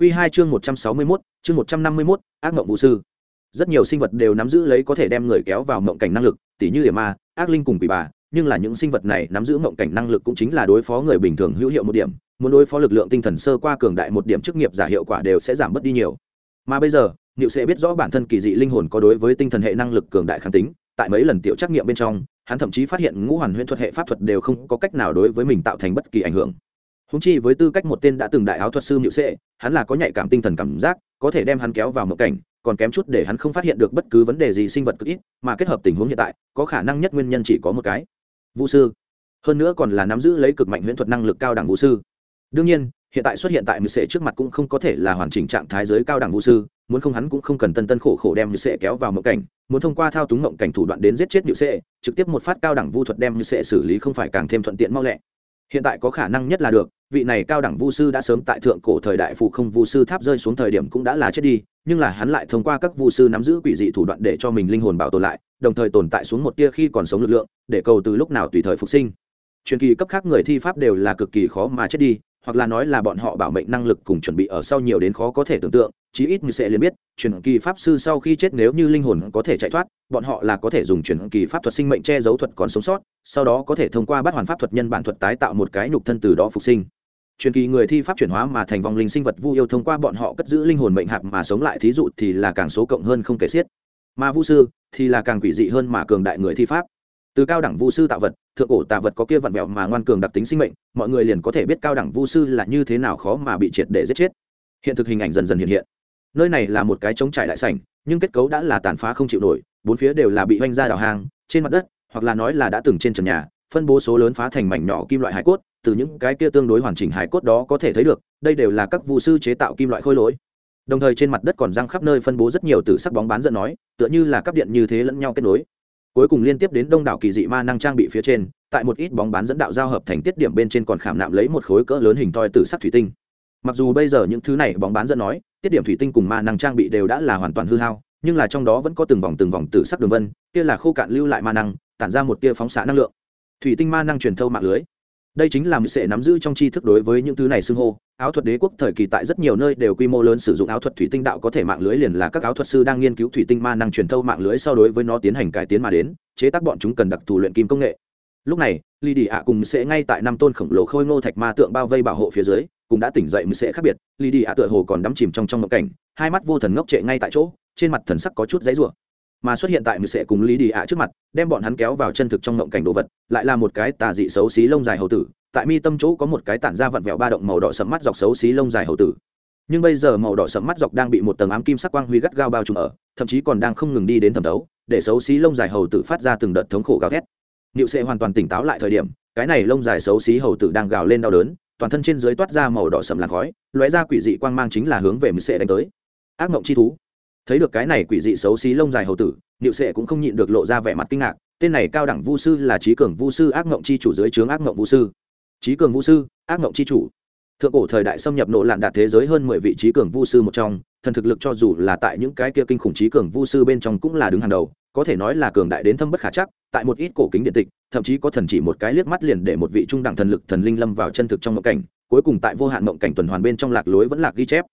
Quy 2 chương 161, chương 151, ác mộng vũ sư. Rất nhiều sinh vật đều nắm giữ lấy có thể đem người kéo vào mộng cảnh năng lực, tỉ như hiểm ma, ác linh cùng quỷ bà, nhưng là những sinh vật này nắm giữ mộng cảnh năng lực cũng chính là đối phó người bình thường hữu hiệu một điểm, muốn đối phó lực lượng tinh thần sơ qua cường đại một điểm chức nghiệp giả hiệu quả đều sẽ giảm mất đi nhiều. Mà bây giờ, Niệu sẽ biết rõ bản thân kỳ dị linh hồn có đối với tinh thần hệ năng lực cường đại kháng tính, tại mấy lần tiểu trắc nghiệm bên trong, hắn thậm chí phát hiện ngũ hoàn huyễn thuật hệ pháp thuật đều không có cách nào đối với mình tạo thành bất kỳ ảnh hưởng húng chi với tư cách một tên đã từng đại áo thuật sư nhự sệ, hắn là có nhạy cảm tinh thần cảm giác, có thể đem hắn kéo vào mộng cảnh, còn kém chút để hắn không phát hiện được bất cứ vấn đề gì sinh vật cực ít, mà kết hợp tình huống hiện tại, có khả năng nhất nguyên nhân chỉ có một cái. Vũ sư. Hơn nữa còn là nắm giữ lấy cực mạnh huyễn thuật năng lực cao đẳng vũ sư. Đương nhiên, hiện tại xuất hiện tại mười sệ trước mặt cũng không có thể là hoàn chỉnh trạng thái giới cao đẳng vũ sư, muốn không hắn cũng không cần tân tân khổ khổ đem mười sệ kéo vào mộng cảnh, muốn thông qua thao túng mộng cảnh thủ đoạn đến giết chết mười sệ, trực tiếp một phát cao đẳng vu thuật đem mười sệ xử lý không phải càng thêm thuận tiện mau lẹ. Hiện tại có khả năng nhất là được vị này cao đẳng vu sư đã sớm tại thượng cổ thời đại phụ không vu sư tháp rơi xuống thời điểm cũng đã là chết đi, nhưng là hắn lại thông qua các vu sư nắm giữ quỷ dị thủ đoạn để cho mình linh hồn bảo tồn lại, đồng thời tồn tại xuống một tia khi còn sống lực lượng, để cầu từ lúc nào tùy thời phục sinh. Truyền kỳ cấp khác người thi pháp đều là cực kỳ khó mà chết đi, hoặc là nói là bọn họ bảo mệnh năng lực cùng chuẩn bị ở sau nhiều đến khó có thể tưởng tượng, chí ít như sẽ liền biết, truyền kỳ pháp sư sau khi chết nếu như linh hồn có thể chạy thoát, bọn họ là có thể dùng truyền kỳ pháp thuật sinh mệnh che giấu thuật còn sống sót, sau đó có thể thông qua bắt hoàn pháp thuật nhân bản thuật tái tạo một cái nhục thân từ đó phục sinh truyền kỳ người thi pháp chuyển hóa mà thành vong linh sinh vật vu yêu thông qua bọn họ cất giữ linh hồn mệnh hạp mà sống lại thí dụ thì là càng số cộng hơn không kể xiết. Mà vu sư thì là càng quỷ dị hơn mà cường đại người thi pháp. Từ cao đẳng vu sư tạo vật, thượng cổ tạ vật có kia vặn vẹo mà ngoan cường đặc tính sinh mệnh, mọi người liền có thể biết cao đẳng vu sư là như thế nào khó mà bị triệt để giết chết. Hiện thực hình ảnh dần dần hiện hiện. Nơi này là một cái trống trải đại sảnh, nhưng kết cấu đã là tàn phá không chịu nổi, bốn phía đều là bị oanh ra đào hang, trên mặt đất, hoặc là nói là đã từng trên trần nhà, phân bố số lớn phá thành mảnh nhỏ kim loại hải cốt từ những cái kia tương đối hoàn chỉnh hải cốt đó có thể thấy được, đây đều là các vụ sư chế tạo kim loại khôi lỗi. Đồng thời trên mặt đất còn răng khắp nơi phân bố rất nhiều từ sắc bóng bán dẫn nói, tựa như là các điện như thế lẫn nhau kết nối. Cuối cùng liên tiếp đến đông đảo kỳ dị ma năng trang bị phía trên, tại một ít bóng bán dẫn đạo giao hợp thành tiết điểm bên trên còn khảm nạm lấy một khối cỡ lớn hình toi từ sắc thủy tinh. Mặc dù bây giờ những thứ này bóng bán dẫn nói, tiết điểm thủy tinh cùng ma năng trang bị đều đã là hoàn toàn hư hao, nhưng là trong đó vẫn có từng vòng từng vòng từ sắc đường vân, kia là khô cạn lưu lại ma năng, tản ra một tia phóng xạ năng lượng. Thủy tinh ma năng truyền thâu mạng lưới đây chính là một sệ nắm giữ trong tri thức đối với những thứ này xưng hô. Áo thuật đế quốc thời kỳ tại rất nhiều nơi đều quy mô lớn sử dụng áo thuật thủy tinh đạo có thể mạng lưới liền là các áo thuật sư đang nghiên cứu thủy tinh ma năng truyền thâu mạng lưới sau đối với nó tiến hành cải tiến mà đến, chế tác bọn chúng cần đặc thù luyện kim công nghệ. Lúc này ly đi ạ cùng sẽ ngay tại năm tôn khổng lồ khôi ngô thạch ma tượng bao vây bảo hộ phía dưới, cũng đã tỉnh dậy mới sẽ khác biệt. Ly đi ạ tựa hồ còn đắm chìm trong trong mộng cảnh, hai mắt vô thần ngốc trệ ngay tại chỗ, trên mặt thần sắc có chút giấy rủa mà xuất hiện tại mười sệ cùng lý đi ạ trước mặt, đem bọn hắn kéo vào chân thực trong ngộng cảnh đồ vật, lại là một cái tà dị xấu xí lông dài hầu tử. Tại mi tâm chỗ có một cái tản ra vặn vẹo ba động màu đỏ sẫm mắt dọc xấu xí lông dài hầu tử. Nhưng bây giờ màu đỏ sẫm mắt dọc đang bị một tầng ám kim sắc quang huy gắt gao bao trùm ở, thậm chí còn đang không ngừng đi đến thẩm thấu, để xấu xí lông dài hầu tử phát ra từng đợt thống khổ gào thét. Niệu sệ hoàn toàn tỉnh táo lại thời điểm, cái này lông dài xấu xí hầu tử đang gào lên đau đớn, toàn thân trên dưới toát ra màu đỏ sẫm làn khói, lóe ra quỷ dị quang mang chính là hướng về mười sệ đánh tới. Ác mộng chi thú thấy được cái này quỷ dị xấu xí lông dài hầu tử, niệu sệ cũng không nhịn được lộ ra vẻ mặt kinh ngạc, tên này cao đẳng vu sư là trí cường vu sư ác mộng chi chủ dưới trướng ác ngộng vu sư. Trí cường vu sư, ác mộng chi chủ. Thượng cổ thời đại xâm nhập nộ lạn đạt thế giới hơn mười vị trí cường vu sư một trong, thần thực lực cho dù là tại những cái kia kinh khủng trí cường vu sư bên trong cũng là đứng hàng đầu, có thể nói là cường đại đến thâm bất khả chắc, tại một ít cổ kính điện tịch, thậm chí có thần chỉ một cái liếc mắt liền để một vị trung đẳng thần lực thần linh lâm vào chân thực trong mộng cảnh, cuối cùng tại vô hạn mộng cảnh tuần hoàn bên trong lạc lối vẫn lạc ghi chép.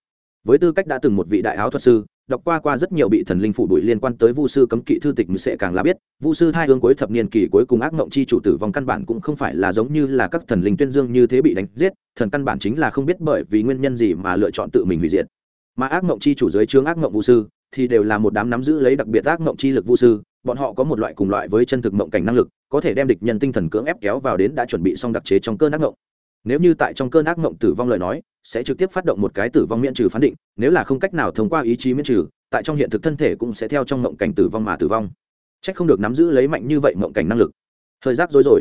Với tư cách đã từng một vị đại áo thuật sư đọc qua qua rất nhiều bị thần linh phủ đuổi liên quan tới vu sư cấm kỵ thư tịch sẽ càng là biết, vu sư thai hương cuối thập niên kỳ cuối cùng ác mộng chi chủ tử vong căn bản cũng không phải là giống như là các thần linh tuyên dương như thế bị đánh giết, thần căn bản chính là không biết bởi vì nguyên nhân gì mà lựa chọn tự mình hủy diệt. Mà ác mộng chi chủ dưới trướng ác mộng vu sư thì đều là một đám nắm giữ lấy đặc biệt ác mộng chi lực vu sư, bọn họ có một loại cùng loại với chân thực mộng cảnh năng lực, có thể đem địch nhân tinh thần cưỡng ép kéo vào đến đã chuẩn bị xong đặc chế trong cơn ác mộng nếu như tại trong cơn ác mộng tử vong lời nói, sẽ trực tiếp phát động một cái tử vong miễn trừ phán định, nếu là không cách nào thông qua ý chí miễn trừ, tại trong hiện thực thân thể cũng sẽ theo trong mộng cảnh tử vong mà tử vong. C h ắ c không được nắm giữ lấy mạnh như vậy mộng cảnh năng lực. Thời giác dối rồi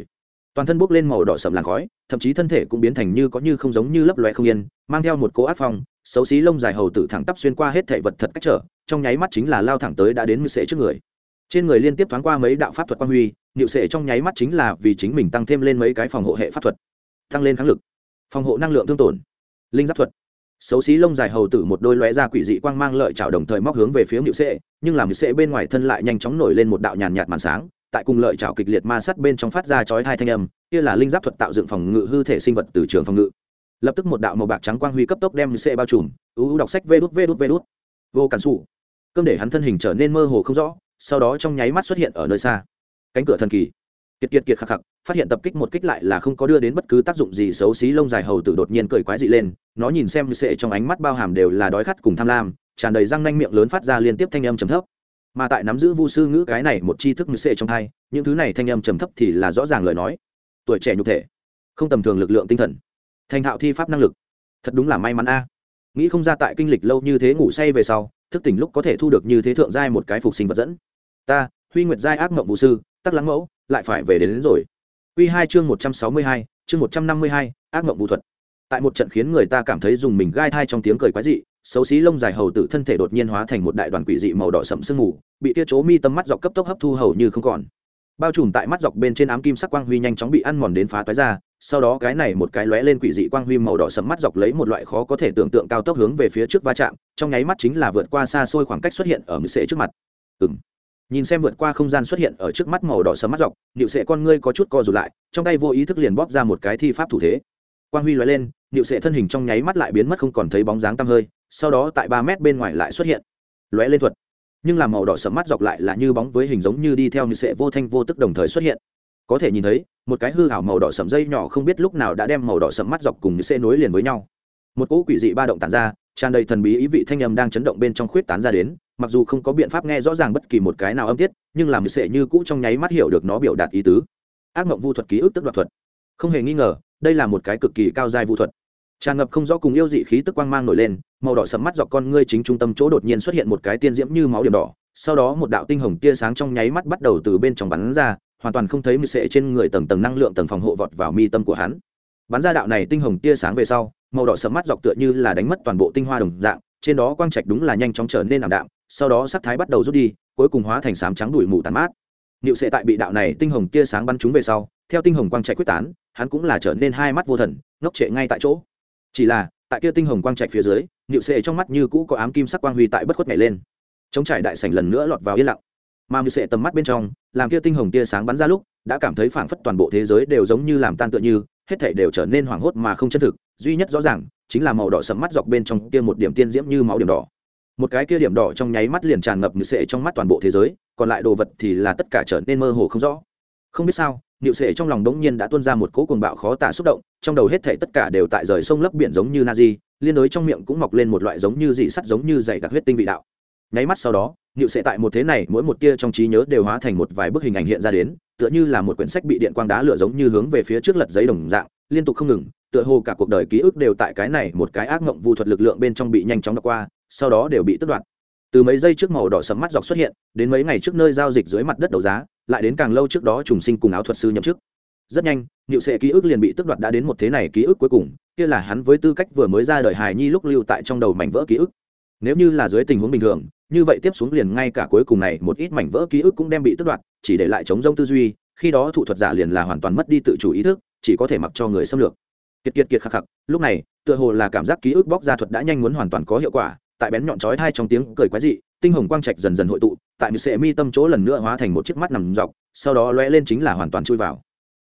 toàn thân bốc lên màu đỏ sầm làn khói, thậm chí thân thể cũng biến thành như có như không giống như lấp loe không yên, mang theo một cỗ ác phong, xấu xí lông dài hầu tử thẳng tắp xuyên qua hết thể vật thật cách trở, trong nháy mắt chính là lao thẳng tới đã đến mưu sệ trước người. Trên người liên tiếp thoáng qua mấy đạo pháp thuật quang huy niệu sệ trong nháy mắt chính là vì chính mình tăng thêm lên mấy cái phòng hộ hệ pháp thuật tăng lên kháng lực, phòng hộ năng lượng thương tổn, linh giáp thuật. Xấu xí lông dài hầu tử một đôi lóe ra quỷ dị quang mang lợi chảo đồng thời móc hướng về phía nhự sệ, nhưng làm nhự sệ bên ngoài thân lại nhanh chóng nổi lên một đạo nhàn nhạt màn sáng, tại cùng lợi chảo kịch liệt ma sắt bên trong phát ra chói hai thanh âm, kia là linh giáp thuật tạo dựng phòng ngự hư thể sinh vật từ trường phòng ngự. Lập tức một đạo màu bạc trắng quang huy cấp tốc đem sẽ bao trùm ưu đọc sách vê đút vê đút vê đút. Vô cản xù cơm để hắn thân hình trở nên mơ hồ không rõ, sau đó trong nháy mắt xuất hiện ở nơi xa. Cánh cửa thần kỳ kiệt kiệt kiệt khạc khạc, phát hiện tập kích một kích lại là không có đưa đến bất cứ tác dụng gì xấu xí, lông dài hầu tử đột nhiên cười quái dị lên, nó nhìn xem sệ trong ánh mắt bao hàm đều là đói khát cùng tham lam, tràn đầy răng nanh miệng lớn phát ra liên tiếp thanh âm trầm thấp. Mà tại nắm giữ vu sư ngữ cái này một tri thức như sệ trong hai, những thứ này thanh âm trầm thấp thì là rõ ràng lời nói. Tuổi trẻ nhục thể, không tầm thường lực lượng tinh thần, thành thạo thi pháp năng lực, thật đúng là may mắn a. Nghĩ không ra tại kinh lịch lâu như thế ngủ say về sau, thức tỉnh lúc có thể thu được như thế thượng giai một cái phục sinh vật dẫn. Ta, huy nguyệt giai ác mộng vũ sư, tắc lắng mẫu lại phải về đến, đến rồi. Quy hai chương một trăm sáu mươi hai chương một trăm năm mươi hai ác mộng vũ thuật. Tại một trận khiến người ta cảm thấy dùng mình gai thai trong tiếng cười quái dị xấu xí lông dài hầu tử thân thể đột nhiên hóa thành một đại đoàn quỷ dị màu đỏ sậm sương mù bị tia chỗ mi tâm mắt dọc cấp tốc hấp thu hầu như không còn. Bao trùm tại mắt dọc bên trên ám kim sắc quang huy nhanh chóng bị ăn mòn đến phá toái ra sau đó cái này một cái lóe lên quỷ dị quang huy màu đỏ sẫm mắt dọc lấy một loại khó có thể tưởng tượng cao tốc hướng về phía trước va chạm trong nháy mắt chính là vượt qua xa xôi khoảng cách xuất hiện ở mười sệ trước mặt. Ừm nhìn xem vượt qua không gian xuất hiện ở trước mắt màu đỏ sẫm mắt dọc nịu sệ con ngươi có chút co rụt lại, trong tay vô ý thức liền bóp ra một cái thi pháp thủ thế. Quang huy lóe lên nịu sệ thân hình trong nháy mắt lại biến mất không còn thấy bóng dáng tăm hơi, sau đó tại ba mét bên ngoài lại xuất hiện. Lóe lên thuật. Nhưng làm màu đỏ sẫm mắt dọc lại là như bóng với hình giống như đi theo như sệ vô thanh vô tức đồng thời xuất hiện. Có thể nhìn thấy, một cái hư hảo màu đỏ sẫm dây nhỏ không biết lúc nào đã đem màu đỏ sẫm mắt dọc cùng như sệ nối liền với nhau. Một cỗ quỷ dị ba động tản ra, tràn đầy thần bí ý vị thanh âm đang chấn động bên trong khuyết tán ra đến mặc dù không có biện pháp nghe rõ ràng bất kỳ một cái nào âm tiết, nhưng làm sệ như cũ trong nháy mắt hiểu được nó biểu đạt ý tứ. Ác mộng vu thuật ký ức tức đoạt thuật. Không hề nghi ngờ, đây là một cái cực kỳ cao giai vu thuật. Tràn ngập không rõ cùng yêu dị khí tức quang mang nổi lên, màu đỏ sầm mắt dọc con ngươi chính trung tâm chỗ đột nhiên xuất hiện một cái tiên diễm như máu điểm đỏ, sau đó một đạo tinh hồng tia sáng trong nháy mắt bắt đầu từ bên trong bắn ra, hoàn toàn không thấy mười sệ trên người tầng tầng năng lượng tầng phòng hộ vọt vào mi tâm của hắn. Bắn ra đạo này tinh hồng tia sáng về sau, màu đỏ sầm mắt dọc tựa như là đánh mất toàn bộ tinh hoa đồng dạng, trên đó quang trạch đúng là nhanh chóng trở nên ảm đạm sau đó sắc thái bắt đầu rút đi, cuối cùng hóa thành sám trắng đuổi mù tàn mát. Niệu sệ tại bị đạo này tinh hồng tia sáng bắn trúng về sau, theo tinh hồng quang trạch quyết tán, hắn cũng là trở nên hai mắt vô thần, ngốc trệ ngay tại chỗ. Chỉ là, tại kia tinh hồng quang trạch phía dưới, niệu sệ trong mắt như cũ có ám kim sắc quang huy tại bất khuất nhảy lên. Chống trải đại sảnh lần nữa lọt vào yên lặng. Mà niệu sệ tầm mắt bên trong, làm kia tinh hồng tia sáng bắn ra lúc, đã cảm thấy phảng phất toàn bộ thế giới đều giống như làm tan tựa như, hết thảy đều trở nên hoảng hốt mà không chân thực. Duy nhất rõ ràng, chính là màu đỏ sẫm mắt dọc bên trong kia một điểm tiên diễm như máu điểm đỏ một cái kia điểm đỏ trong nháy mắt liền tràn ngập như sệ trong mắt toàn bộ thế giới, còn lại đồ vật thì là tất cả trở nên mơ hồ không rõ. Không biết sao nịu sệ trong lòng đống nhiên đã tuôn ra một cỗ cuồng bạo khó tả xúc động, trong đầu hết thể tất cả đều tại rời sông lấp biển giống như na di liên đối trong miệng cũng mọc lên một loại giống như dị sắt giống như dày đặc huyết tinh vị đạo. Nháy mắt sau đó nịu sệ tại một thế này, mỗi một tia trong trí nhớ đều hóa thành một vài bức hình ảnh hiện ra đến, tựa như là một quyển sách bị điện quang đá lửa giống như hướng về phía trước lật giấy đồng dạng, liên tục không ngừng, tựa hồ cả cuộc đời ký ức đều tại cái này một cái ác mộng vu thuật lực lượng bên trong bị nhanh chóng đọc qua sau đó đều bị tước đoạt. Từ mấy giây trước màu đỏ sẫm mắt dọc xuất hiện, đến mấy ngày trước nơi giao dịch dưới mặt đất đấu giá, lại đến càng lâu trước đó trùng sinh cùng áo thuật sư nhậm chức. Rất nhanh nhựu sệ ký ức liền bị tước đoạt đã đến một thế này ký ức cuối cùng, kia là hắn với tư cách vừa mới ra đời hài nhi lúc lưu tại trong đầu mảnh vỡ ký ức. Nếu như là dưới tình huống bình thường, như vậy tiếp xuống liền ngay cả cuối cùng này một ít mảnh vỡ ký ức cũng đem bị tước đoạt, chỉ để lại chống rông tư duy, khi đó thủ thuật giả liền là hoàn toàn mất đi tự chủ ý thức, chỉ có thể mặc cho người xâm lược. Kiệt kiệt kiệt khắc khắc, lúc này, tựa hồ là cảm giác ký ức bóc ra thuật đã nhanh muốn hoàn toàn có hiệu quả tại bén nhọn chói thai trong tiếng cười quái dị, tinh hồng quang trạch dần dần hội tụ, tại nhự sệ mi tâm chỗ lần nữa hóa thành một chiếc mắt nằm dọc, sau đó lóe lên chính là hoàn toàn chui vào.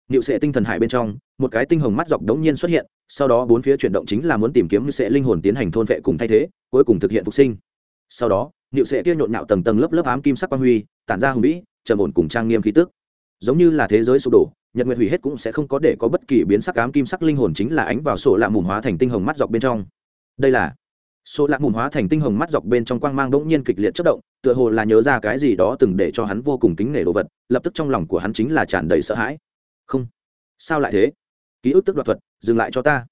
Nhự sệ tinh thần hải bên trong, một cái tinh hồng mắt dọc đống nhiên xuất hiện, sau đó bốn phía chuyển động chính là muốn tìm kiếm nhự sệ linh hồn tiến hành thôn vệ cùng thay thế, cuối cùng thực hiện phục sinh. Sau đó nhự sệ kia nhộn nhạo tầng tầng lớp lớp ám kim sắc quang huy, tản ra hùng vĩ, trầm ổn cùng trang nghiêm khí tức. Giống như là thế giới sụp đổ, nhật nguyệt hủy hết cũng sẽ không có để có bất kỳ biến sắc ám kim sắc linh hồn chính là ánh vào sổ lạ mùm hóa thành tinh hồng mắt dọc bên trong. Đây là số lạc mùn hóa thành tinh hồng mắt dọc bên trong quang mang đ ỗ n g nhiên kịch liệt chất động, tựa hồ là nhớ ra cái gì đó từng để cho hắn vô cùng kính nể đồ vật, lập tức trong lòng của hắn chính là tràn đầy sợ hãi. Không, sao lại thế? Ký ức tức đoạt thuật, dừng lại cho ta.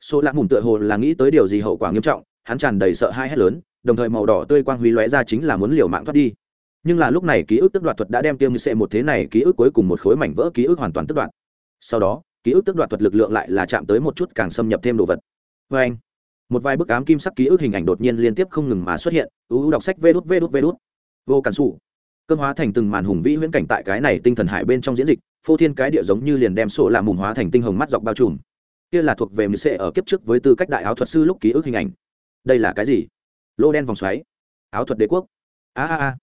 Số lạc mùn tựa hồ là nghĩ tới điều gì hậu quả nghiêm trọng, hắn tràn đầy sợ hãi hét lớn, đồng thời màu đỏ tươi quang huy lóe ra chính là muốn liều mạng thoát đi. Nhưng là lúc này ký ức tức đoạt thuật đã đem tiêm như sệ một thế này ký ức cuối cùng một khối mảnh vỡ ký ức hoàn toàn tức đoạt. Sau đó, ký ức tức đoạt thuật lực lượng lại là chạm tới một chút càng xâm nhập thêm đồ vật. Vê anh một vài bức ám kim sắc ký ức hình ảnh đột nhiên liên tiếp không ngừng mà xuất hiện, ưu đọc sách vê đút vê đút vê đút. Vô cản xù cơm hóa thành từng màn hùng vĩ huyễn cảnh tại cái này tinh thần hải bên trong diễn dịch, phô thiên cái địa giống như liền đem sổ làm mùn hóa thành tinh hồng mắt dọc bao trùm. Kia là thuộc về mười sệ ở kiếp trước với tư cách đại áo thuật sư lúc ký ức hình ảnh. Đây là cái gì? Lô đen vòng xoáy. Áo thuật đế quốc. A a a.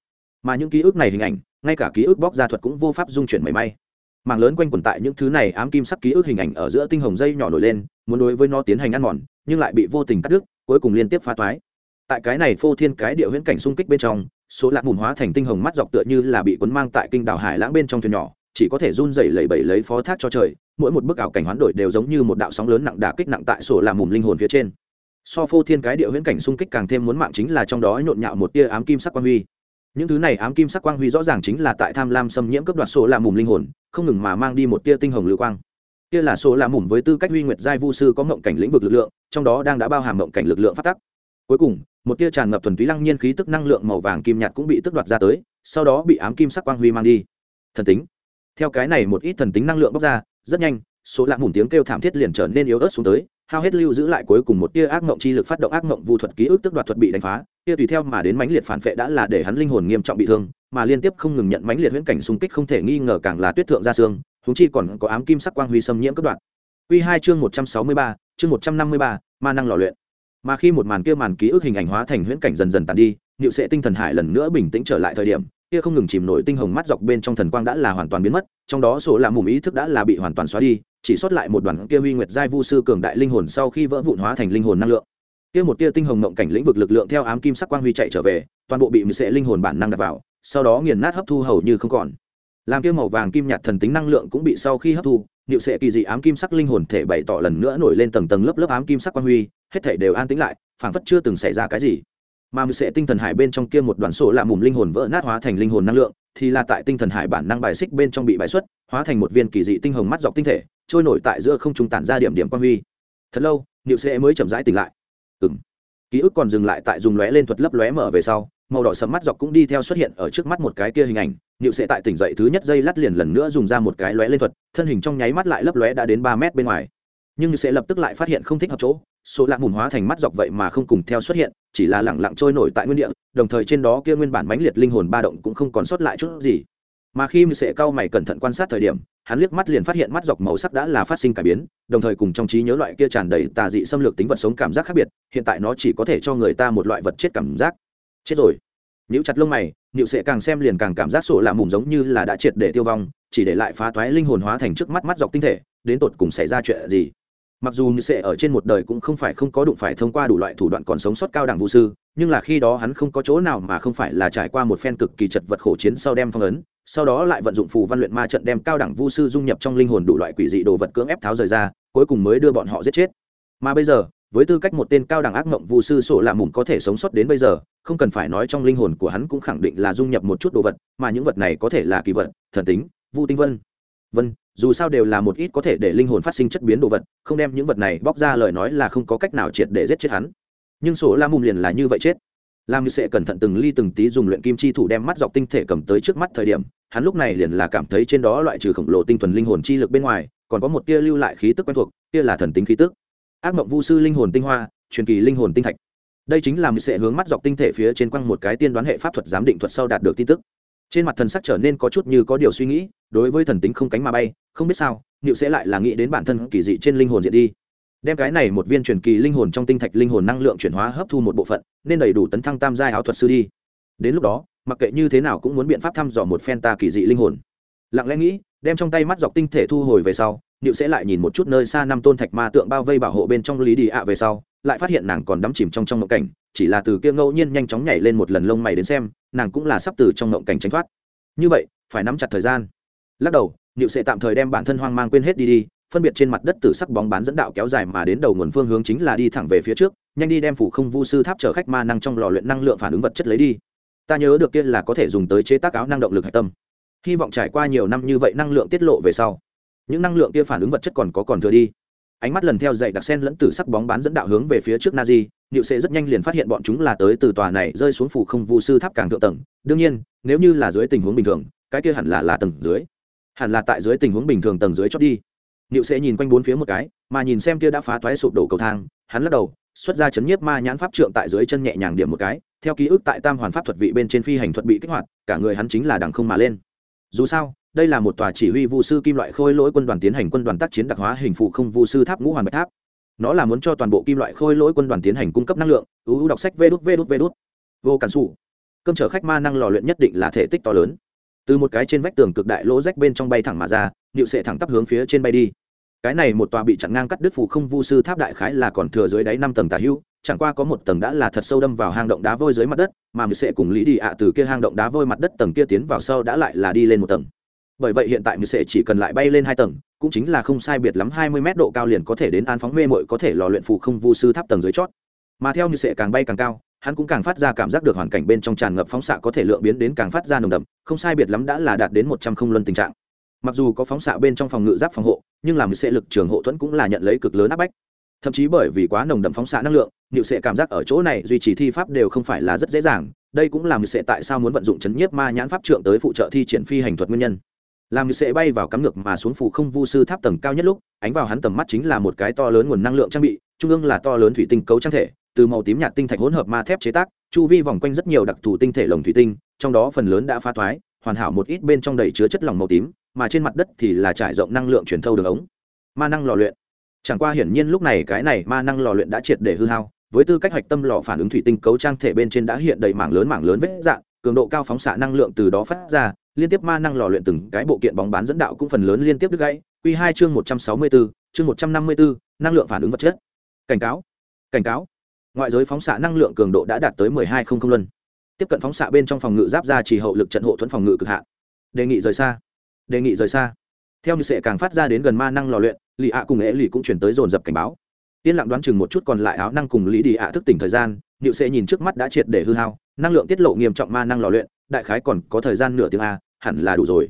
Mà những ký ức này hình ảnh, ngay cả ký ức bóc ra thuật cũng vô pháp dung chuyển mảy may. Màng lớn quanh quẩn tại những thứ này ám kim sắc ký ức hình ảnh ở giữa tinh hồng dây nhỏ nổi lên muốn đối với nó tiến hành ăn mòn, nhưng lại bị vô tình cắt đứt, cuối cùng liên tiếp phá toái. Tại cái này phô thiên cái địa huyễn cảnh xung kích bên trong, số lạc mùn hóa thành tinh hồng mắt dọc tựa như là bị cuốn mang tại kinh đảo hải lãng bên trong thuyền nhỏ, chỉ có thể run rẩy lẩy bẩy lấy phó thác cho trời, mỗi một bức ảo cảnh hoán đổi đều giống như một đạo sóng lớn nặng đả kích nặng tại sổ làm mùm linh hồn phía trên. So phô thiên cái địa huyễn cảnh xung kích càng thêm muốn mạng chính là trong đó nhộn nhạo một tia ám kim sắc quang huy. Những thứ này ám kim sắc quang huy rõ ràng chính là tại tham lam xâm nhiễm cấp đoạt sổ làm mùm linh hồn, không ngừng mà mang đi một tia tinh hồng lưu quang kia là số làm mủm với tư cách huy nguyệt giai vu sư có mộng cảnh lĩnh vực lực lượng, trong đó đang đã bao hàm mộng cảnh lực lượng phát tắc. Cuối cùng, một tia tràn ngập thuần túy lăng nhiên khí tức năng lượng màu vàng kim nhạt cũng bị tước đoạt ra tới, sau đó bị ám kim sắc quang huy mang đi. Thần tính. Theo cái này một ít thần tính năng lượng bóc ra, rất nhanh, số lạ mùn tiếng kêu thảm thiết liền trở nên yếu ớt xuống tới, hao hết lưu giữ lại cuối cùng một tia ác mộng chi lực phát động ác mộng vu thuật ký ức tức đoạt thuật bị đánh phá tia tùy theo mà đến mãnh liệt phản vệ đã là để hắn linh hồn nghiêm trọng bị thương, mà liên tiếp không ngừng nhận mãnh liệt huyễn cảnh xung kích không thể nghi ngờ càng là tuyết thượng ra xương huống chi còn có ám kim sắc quang huy xâm nhiễm cấp đoạn. Quy hai chương một trăm sáu mươi ba, chương một trăm năm mươi ba, ma năng lò luyện. Mà khi một màn kia màn ký ức hình ảnh hóa thành huyễn cảnh dần dần tàn đi, Niệu sệ tinh thần hải lần nữa bình tĩnh trở lại thời điểm, kia không ngừng chìm nổi tinh hồng mắt dọc bên trong thần quang đã là hoàn toàn biến mất, trong đó số là mùm ý thức đã là bị hoàn toàn xóa đi, chỉ sót lại một đoàn kia huy nguyệt giai vu sư cường đại linh hồn sau khi vỡ vụn hóa thành linh hồn năng lượng. Kia một tia tinh hồng mộng cảnh lĩnh vực lực lượng theo ám kim sắc quang huy chạy trở về, toàn bộ bị Niệu sệ linh hồn bản năng đặt vào, sau đó nghiền nát hấp thu hầu như không còn làm kia màu vàng kim nhạt thần tính năng lượng cũng bị sau khi hấp thu, niệu sệ kỳ dị ám kim sắc linh hồn thể bày tỏ lần nữa nổi lên tầng tầng lớp lớp ám kim sắc quan huy, hết thể đều an tĩnh lại, phảng phất chưa từng xảy ra cái gì. Mà mười sệ tinh thần hải bên trong kia một đoàn sổ lạ mùm linh hồn vỡ nát hóa thành linh hồn năng lượng, thì là tại tinh thần hải bản năng bài xích bên trong bị bài xuất, hóa thành một viên kỳ dị tinh hồng mắt dọc tinh thể, trôi nổi tại giữa không trung tản ra điểm điểm quan huy. Thật lâu, niệu sệ mới chậm rãi tỉnh lại. Ừng ký ức còn dừng lại tại dùng lóe lên thuật lấp lóe mở về sau màu đỏ sầm mắt dọc cũng đi theo xuất hiện ở trước mắt một cái kia hình ảnh. Niệu sệ tại tỉnh dậy thứ nhất dây lát liền lần nữa dùng ra một cái lóe lên thuật, thân hình trong nháy mắt lại lấp lóe đã đến ba mét bên ngoài. Nhưng sẽ lập tức lại phát hiện không thích hợp chỗ, số lạc mùn hóa thành mắt dọc vậy mà không cùng theo xuất hiện, chỉ là lẳng lặng trôi nổi tại nguyên địa, đồng thời trên đó kia nguyên bản mãnh liệt linh hồn ba động cũng không còn sót lại chút gì. Mà khi sẽ cao mày cẩn thận quan sát thời điểm, hắn liếc mắt liền phát hiện mắt dọc màu sắc đã là phát sinh cải biến, đồng thời cùng trong trí nhớ loại kia tràn đầy tà dị xâm lược tính vật sống cảm giác khác biệt, hiện tại nó chỉ có thể cho người ta một loại vật chết cảm giác chết rồi. Nếu chặt lông mày nịu sẽ càng xem liền càng cảm giác sổ lạ mùm giống như là đã triệt để tiêu vong, chỉ để lại phá toái linh hồn hóa thành trước mắt mắt dọc tinh thể, đến tột cùng xảy ra chuyện gì? Mặc dù như sẽ ở trên một đời cũng không phải không có đụng phải thông qua đủ loại thủ đoạn còn sống sót cao đẳng vũ sư, nhưng là khi đó hắn không có chỗ nào mà không phải là trải qua một phen cực kỳ chật vật khổ chiến sau đem phong ấn, sau đó lại vận dụng phù văn luyện ma trận đem cao đẳng vũ sư dung nhập trong linh hồn đủ loại quỷ dị đồ vật cưỡng ép tháo rời ra, cuối cùng mới đưa bọn họ giết chết. Mà bây giờ với tư cách một tên cao đẳng ác mộng vu sư sổ lạ mùm có thể sống sót đến bây giờ, không cần phải nói trong linh hồn của hắn cũng khẳng định là dung nhập một chút đồ vật, mà những vật này có thể là kỳ vật, thần tính, vu tinh vân. Vân, dù sao đều là một ít có thể để linh hồn phát sinh chất biến đồ vật, không đem những vật này bóc ra lời nói là không có cách nào triệt để giết chết hắn. Nhưng sổ la mùm liền là như vậy chết. Làm như sẽ cẩn thận từng ly từng tí dùng luyện kim chi thủ đem mắt dọc tinh thể cầm tới trước mắt thời điểm, hắn lúc này liền là cảm thấy trên đó loại trừ khổng lồ tinh thuần linh hồn chi lực bên ngoài, còn có một tia lưu lại khí tức quen thuộc tia là thần tính khí tức ác mộng vu sư linh hồn tinh hoa, truyền kỳ linh hồn tinh thạch. Đây chính là một sệ hướng mắt dọc tinh thể phía trên quăng một cái tiên đoán hệ pháp thuật giám định thuật sau đạt được tin tức. Trên mặt thần sắc trở nên có chút như có điều suy nghĩ, đối với thần tính không cánh mà bay, không biết sao liệu sẽ lại là nghĩ đến bản thân kỳ dị trên linh hồn diện đi. Đem cái này một viên truyền kỳ linh hồn trong tinh thạch linh hồn năng lượng chuyển hóa hấp thu một bộ phận, nên đầy đủ tấn thăng tam giai áo thuật sư đi. Đến lúc đó, mặc kệ như thế nào cũng muốn biện pháp thăm dò một phen ta kỳ dị linh hồn. Lặng lẽ nghĩ, đem trong tay mắt dọc tinh thể thu hồi về sau nịu sẽ lại nhìn một chút nơi xa năm tôn thạch ma tượng bao vây bảo hộ bên trong lý đi ạ về sau, lại phát hiện nàng còn đắm chìm trong trong ngộng cảnh, chỉ là từ kia ngẫu nhiên nhanh chóng nhảy lên một lần lông mày đến xem, nàng cũng là sắp từ trong ngộng cảnh tránh thoát. Như vậy, phải nắm chặt thời gian. Lắc đầu nịu sẽ tạm thời đem bản thân hoang mang quên hết đi đi, phân biệt trên mặt đất từ sắc bóng bán dẫn đạo kéo dài mà đến đầu nguồn phương hướng chính là đi thẳng về phía trước, nhanh đi đem phủ không vu sư tháp chở khách ma năng trong lò luyện năng lượng phản ứng vật chất lấy đi. Ta nhớ được kia là có thể dùng tới chế tác áo năng động lực hạch tâm. Hy vọng trải qua nhiều năm như vậy năng lượng tiết lộ về sau những năng lượng kia phản ứng vật chất còn có còn thừa đi. Ánh mắt lần theo dậy đặc sen lẫn từ sắc bóng bán dẫn đạo hướng về phía trước na di niệu sẽ rất nhanh liền phát hiện bọn chúng là tới từ tòa này rơi xuống phủ không vu sư tháp càng thượng tầng. Đương nhiên, nếu như là dưới tình huống bình thường, cái kia hẳn là là tầng dưới. Hẳn là tại dưới tình huống bình thường tầng dưới chót đi. Niệu sẽ nhìn quanh bốn phía một cái, mà nhìn xem kia đã phá toái sụp đổ cầu thang, hắn lắc đầu, xuất ra chấn nhiếp ma nhãn pháp trượng tại dưới chân nhẹ nhàng điểm một cái, theo ký ức tại tam hoàn pháp thuật vị bên trên phi hành thuật bị kích hoạt, cả người hắn chính là đằng không mà lên. Dù sao đây là một tòa chỉ huy vu sư kim loại khôi lỗi quân đoàn tiến hành quân đoàn tác chiến đặc hóa hình phụ không vu sư tháp ngũ hoàn bạch tháp. Nó là muốn cho toàn bộ kim loại khôi lỗi quân đoàn tiến hành cung cấp năng lượng, ưu đọc sách vê đút vê đút vê đút. Vô cản xù cơm chở khách ma năng lò luyện nhất định là thể tích to lớn. Từ một cái trên vách tường cực đại lỗ rách bên trong bay thẳng mà ra nịu sệ thẳng tắp hướng phía trên bay đi. Cái này một tòa bị chặn ngang cắt đứt phủ không vu sư tháp đại khái là còn thừa dưới đáy năm tầng tà hữu chẳng qua có một tầng đã là thật sâu đâm vào hang động đá vôi dưới mặt đất, mà mình sẽ cùng lý đi ạ từ kia hang động đá vôi mặt đất tầng kia tiến vào sâu đã lại là đi lên một tầng bởi vậy hiện tại mình sẽ chỉ cần lại bay lên hai tầng, cũng chính là không sai biệt lắm hai mươi mét độ cao liền có thể đến an phóng mê mội có thể lò luyện phù không vu sư tháp tầng dưới chót. Mà theo như sẽ càng bay càng cao, hắn cũng càng phát ra cảm giác được hoàn cảnh bên trong tràn ngập phóng xạ có thể lượng biến đến càng phát ra nồng đậm, không sai biệt lắm đã là đạt đến một trăm không luân tình trạng. Mặc dù có phóng xạ bên trong phòng ngự giáp phòng hộ, nhưng làm sẽ lực trường hộ thuẫn cũng là nhận lấy cực lớn áp bách. Thậm chí bởi vì quá nồng đậm phóng xạ năng lượng nhựu sẽ cảm giác ở chỗ này duy trì thi pháp đều không phải là rất dễ dàng. Đây cũng làm sẽ tại sao muốn vận dụng chấn nhiếp ma nhãn pháp trượng tới phụ trợ thi triển phi hành thuật nguyên nhân làm sẽ bay vào cắm ngược mà xuống phủ không vu sư tháp tầng cao nhất lúc, ánh vào hắn tầm mắt chính là một cái to lớn nguồn năng lượng trang bị, trung ương là to lớn thủy tinh cấu trang thể, từ màu tím nhạt tinh thạch hỗn hợp ma thép chế tác, chu vi vòng quanh rất nhiều đặc thù tinh thể lồng thủy tinh, trong đó phần lớn đã phá thoái, hoàn hảo một ít bên trong đầy chứa chất lỏng màu tím, mà trên mặt đất thì là trải rộng năng lượng truyền thâu đường ống. Ma năng lò luyện. Chẳng qua hiển nhiên lúc này cái này ma năng lò luyện đã triệt để hư hao, với tư cách hoạch tâm lò phản ứng thủy tinh cấu trang thể bên trên đã hiện đầy mảng lớn mảng lớn vết dạng, cường độ cao phóng xạ năng lượng từ đó phát ra liên tiếp ma năng lò luyện từng cái bộ kiện bóng bán dẫn đạo cũng phần lớn liên tiếp đứt gãy. Q hai chương một trăm sáu mươi bốn chương một trăm năm mươi bốn năng lượng phản ứng vật chất. Cảnh cáo cảnh cáo. Ngoại giới phóng xạ năng lượng cường độ đã đạt tới mười hai không không luân. Tiếp cận phóng xạ bên trong phòng ngự giáp ra chỉ hậu lực trận hộ thuẫn phòng ngự cực hạn. Đề nghị rời xa. Đề nghị rời xa. Theo như sẽ càng phát ra đến gần ma năng lò luyện lì ạ cùng ế lì cũng chuyển tới dồn dập cảnh báo. Yên lặng đoán chừng một chút còn lại áo năng cùng lý đi ạ thức tỉnh thời gian nịu sẽ nhìn trước mắt đã triệt để hư hao, năng lượng tiết lộ nghiêm trọng ma năng lò luyện đại khái còn có thời gian nửa tiếng a, hẳn là đủ rồi.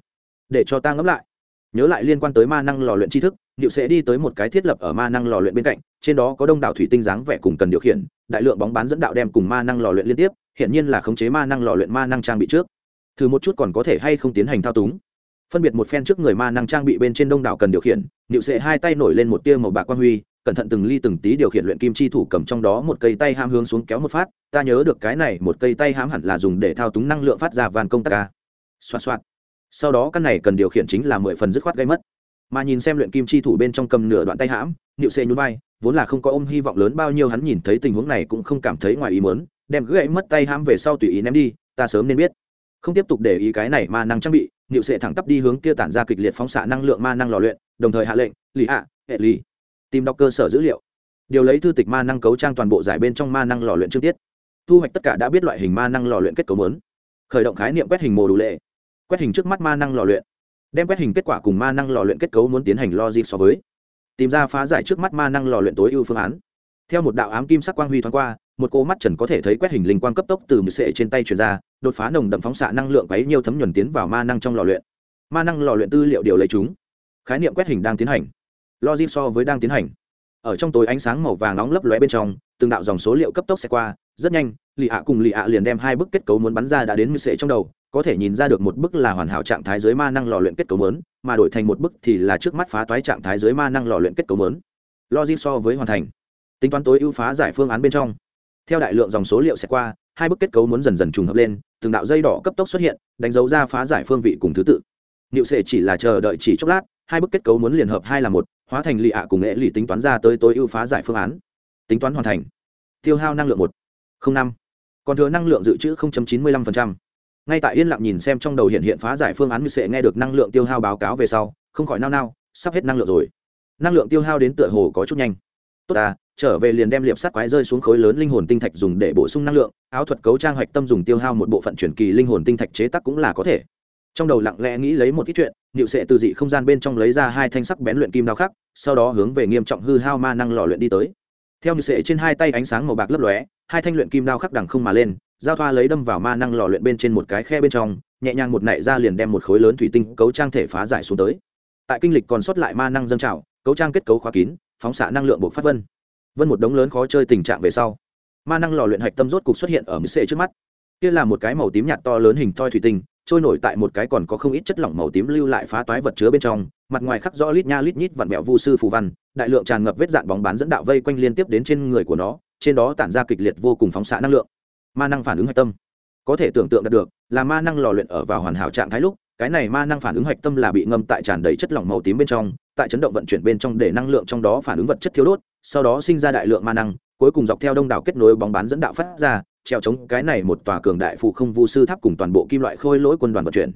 Để cho ta ngẫm lại. Nhớ lại liên quan tới ma năng lò luyện tri thức liệu sẽ đi tới một cái thiết lập ở ma năng lò luyện bên cạnh, trên đó có đông đảo thủy tinh dáng vẻ cùng cần điều khiển, đại lượng bóng bán dẫn đạo đem cùng ma năng lò luyện liên tiếp hiện nhiên là khống chế ma năng lò luyện ma năng trang bị trước. Thử một chút còn có thể hay không tiến hành thao túng. Phân biệt một phen trước người ma năng trang bị bên trên đông đảo cần điều khiển liệu sẽ hai tay nổi lên một tia màu bạc quan huy cẩn thận từng ly từng tí điều khiển luyện kim chi thủ cầm trong đó một cây tay ham hướng xuống kéo một phát, ta nhớ được cái này, một cây tay hãm hẳn là dùng để thao túng năng lượng phát ra van công tác ca xoa xoa sau đó căn này cần điều khiển chính là mười phần dứt khoát gây mất. Mà nhìn xem luyện kim chi thủ bên trong cầm nửa đoạn tay hãm nịu xê nhún vai, vốn là không có ôm hy vọng lớn bao nhiêu hắn nhìn thấy tình huống này cũng không cảm thấy ngoài ý mớn đem gãy mất tay hãm về sau tùy ý ném đi, ta sớm nên biết. Không tiếp tục để ý cái này ma năng trang bị nịu sệ thẳng tắp đi hướng kia tản ra kịch liệt phóng xạ năng lượng ma năng lò luyện, đồng thời hạ lệnh, lì ạ, hệ lì tìm đọc cơ sở dữ liệu. Điều lấy thư tịch ma năng cấu trang toàn bộ giải bên trong ma năng lò luyện trước tiết. Thu hoạch tất cả đã biết loại hình ma năng lò luyện kết cấu mới khởi động khái niệm quét hình mô đủ lệ. Quét hình trước mắt ma năng lò luyện. Đem quét hình kết quả cùng ma năng lò luyện kết cấu muốn tiến hành logic so với. Tìm ra phá giải trước mắt ma năng lò luyện tối ưu phương án. Theo một đạo ám kim sắc quang huy thoáng qua, một cô mắt trần có thể thấy quét hình linh quang cấp tốc từ mười sệ trên tay truyền ra, đột phá nồng đậm phóng xạ năng lượng quấy nhiều thấm nhuần tiến vào ma năng trong lò luyện. Ma năng lò luyện tư liệu điều lấy chúng. Khái niệm quét hình đang tiến hành logic so với đang tiến hành. Ở trong tối ánh sáng màu vàng nóng lấp lóe bên trong, từng đạo dòng số liệu cấp tốc sẽ qua, rất nhanh lì ạ cùng lì ạ liền đem hai bức kết cấu muốn bắn ra đã đến mưu sệ trong đầu, có thể nhìn ra được một bức là hoàn hảo trạng thái dưới ma năng lò luyện kết cấu lớn mà đổi thành một bức thì là trước mắt phá toái trạng thái dưới ma năng lò luyện kết cấu lớn logic so với hoàn thành. Tính toán tối ưu phá giải phương án bên trong. Theo đại lượng dòng số liệu sẽ qua, hai bức kết cấu muốn dần dần trùng hợp lên, từng đạo dây đỏ cấp tốc xuất hiện, đánh dấu ra phá giải phương vị cùng thứ tự. Niệu sệ chỉ là chờ đợi chỉ chốc lát, hai bức kết cấu muốn liền hợp hai là một hóa thành lì ạ cùng nghệ lì tính toán ra tới tối ưu phá giải phương án. Tính toán hoàn thành. Tiêu hao năng lượng một không năm. Còn thừa năng lượng dự trữ chín mươi lăm ngay tại yên lặng nhìn xem trong đầu hiện hiện phá giải phương án như sẽ nghe được năng lượng tiêu hao báo cáo về sau, không khỏi nao nao, sắp hết năng lượng rồi. Năng lượng tiêu hao đến tựa hồ có chút nhanh. Tốt à trở về liền đem liệp sắt quái rơi xuống khối lớn linh hồn tinh thạch dùng để bổ sung năng lượng, áo thuật cấu trang hoạch tâm dùng tiêu hao một bộ phận chuyển kỳ linh hồn tinh thạch chế tác cũng là có thể trong đầu lặng lẽ nghĩ lấy một ít chuyện, niệu sệ từ dị không gian bên trong lấy ra hai thanh sắc bén luyện kim đao khắc, sau đó hướng về nghiêm trọng hư hao ma năng lò luyện đi tới. Theo niệu sệ trên hai tay ánh sáng màu bạc lấp lóe, hai thanh luyện kim đao khắc đằng không mà lên, giao thoa lấy đâm vào ma năng lò luyện bên trên một cái khe bên trong, nhẹ nhàng một nảy ra liền đem một khối lớn thủy tinh cấu trang thể phá giải xuống tới. Tại kinh lịch còn sót lại ma năng dân trào, cấu trang kết cấu khóa kín, phóng xạ năng lượng buộc phát vân. Vân một đống lớn khó chơi tình trạng về sau, ma năng lò luyện hạch tâm rốt cục xuất hiện ở mười sệ trước mắt. Kia là một cái màu tím nhạt to lớn hình toi thủy tinh trôi nổi tại một cái còn có không ít chất lỏng màu tím lưu lại phá toái vật chứa bên trong, mặt ngoài khắc rõ lít nha lít nhít vặn vẹo vu sư phù văn, đại lượng tràn ngập vết dạn bóng bán dẫn đạo vây quanh liên tiếp đến trên người của nó, trên đó tản ra kịch liệt vô cùng phóng xạ năng lượng. Ma năng phản ứng hạch tâm. Có thể tưởng tượng được, là ma năng lò luyện ở vào hoàn hảo trạng thái lúc, cái này ma năng phản ứng hạch tâm là bị ngâm tại tràn đầy chất lỏng màu tím bên trong, tại chấn động vận chuyển bên trong để năng lượng trong đó phản ứng vật chất thiếu đốt, sau đó sinh ra đại lượng ma năng, cuối cùng dọc theo đông đảo kết nối bóng bán dẫn đạo phát ra treo chống cái này một tòa cường đại phụ không vu sư tháp cùng toàn bộ kim loại khôi lỗi quân đoàn vận chuyển.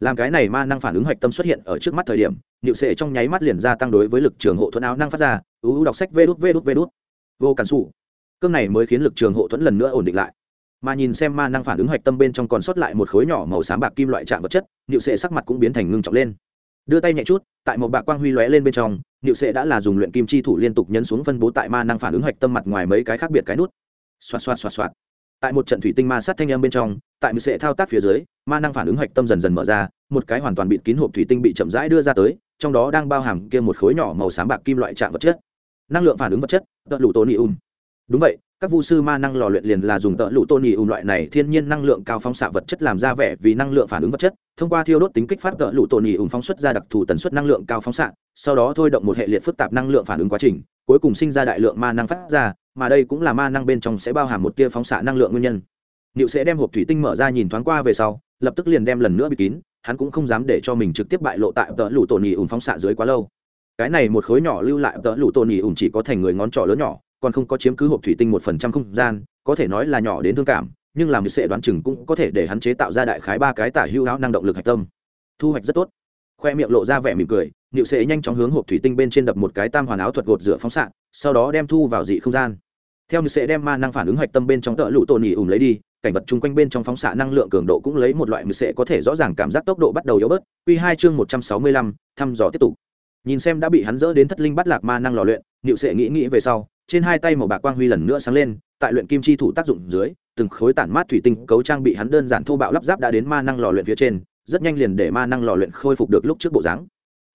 Làm cái này ma năng phản ứng hạch tâm xuất hiện ở trước mắt thời điểm nhịu sệ trong nháy mắt liền gia tăng đối với lực trường hộ thuẫn áo năng phát ra ưu đọc sách vê đút vê đút vê đút. Vô cản xù cơm này mới khiến lực trường hộ thuẫn lần nữa ổn định lại. Mà nhìn xem ma năng phản ứng hạch tâm bên trong còn sót lại một khối nhỏ màu xám bạc kim loại trạng vật chất nhịu sệ sắc mặt cũng biến thành ngưng trọng lên. Đưa tay nhẹ chút, tại một bạc quang huy lóe lên bên trong nhịu sệ đã là dùng luyện kim chi thủ liên tục nhấn xuống phân bố tại ma năng phản ứng hạch tâm mặt ngoài mấy cái khác biệt cái nút. Xoạt xoạt xoạt xoạt tại một trận thủy tinh ma sát thanh âm bên trong, tại một sệ thao tác phía dưới, ma năng phản ứng hạch tâm dần dần mở ra, một cái hoàn toàn bịt kín hộp thủy tinh bị chậm rãi đưa ra tới, trong đó đang bao hàm kia một khối nhỏ màu xám bạc kim loại trạng vật chất. Năng lượng phản ứng vật chất, tợ lụ tôn ùm đúng vậy, các vu sư ma năng lò luyện liền là dùng tợ lụ tôn ùm loại này thiên nhiên năng lượng cao phóng xạ vật chất làm ra vẻ vì năng lượng phản ứng vật chất, thông qua thiêu đốt tính kích phát tợ lụ tôn ùm phóng xuất ra đặc thù tần suất năng lượng cao phóng xạ, sau đó thôi động một hệ liệt phức tạp năng lượng phản ứng quá trình, cuối cùng sinh ra đại lượng ma năng phát ra mà đây cũng là ma năng bên trong sẽ bao hàm một tia phóng xạ năng lượng nguyên nhân Niệu sẽ đem hộp thủy tinh mở ra nhìn thoáng qua về sau, lập tức liền đem lần nữa bị kín, hắn cũng không dám để cho mình trực tiếp bại lộ tại tợ lũ tổ nhì ủn phóng xạ dưới quá lâu. Cái này một khối nhỏ lưu lại tợ lũ tổ nhì ủn chỉ có thành người ngón trỏ lớn nhỏ, còn không có chiếm cứ hộp thủy tinh một phần trăm không gian, có thể nói là nhỏ đến thương cảm, nhưng làm sẽ đoán chừng cũng có thể để hắn chế tạo ra đại khái ba cái tả hữu áo năng động lực hạch tâm. Thu hoạch rất tốt. Khoe miệng lộ ra vẻ mỉm cười, Niệu sẽ nhanh chóng hướng hộp thủy tinh bên trên đập một cái tam hoàn áo thuật gột rửa phóng xạ, sau đó đem thu vào dị không gian theo như sẽ đem ma năng phản ứng hạch tâm bên trong tợ lụ tổ nhì ùm lấy đi, cảnh vật chung quanh bên trong phóng xạ năng lượng cường độ cũng lấy một loại mười sẽ có thể rõ ràng cảm giác tốc độ bắt đầu yếu bớt. Q hai chương một trăm sáu mươi lăm, thăm dò tiếp tục. Nhìn xem đã bị hắn dỡ đến thất linh bắt lạc ma năng lò luyện nịu sẽ nghĩ nghĩ về sau, trên hai tay màu bạc quang huy lần nữa sáng lên, tại luyện kim chi thủ tác dụng dưới, từng khối tản mát thủy tinh cấu trang bị hắn đơn giản thô bạo lắp ráp đã đến ma năng lò luyện phía trên, rất nhanh liền để ma năng lò luyện khôi phục được lúc trước bộ dáng.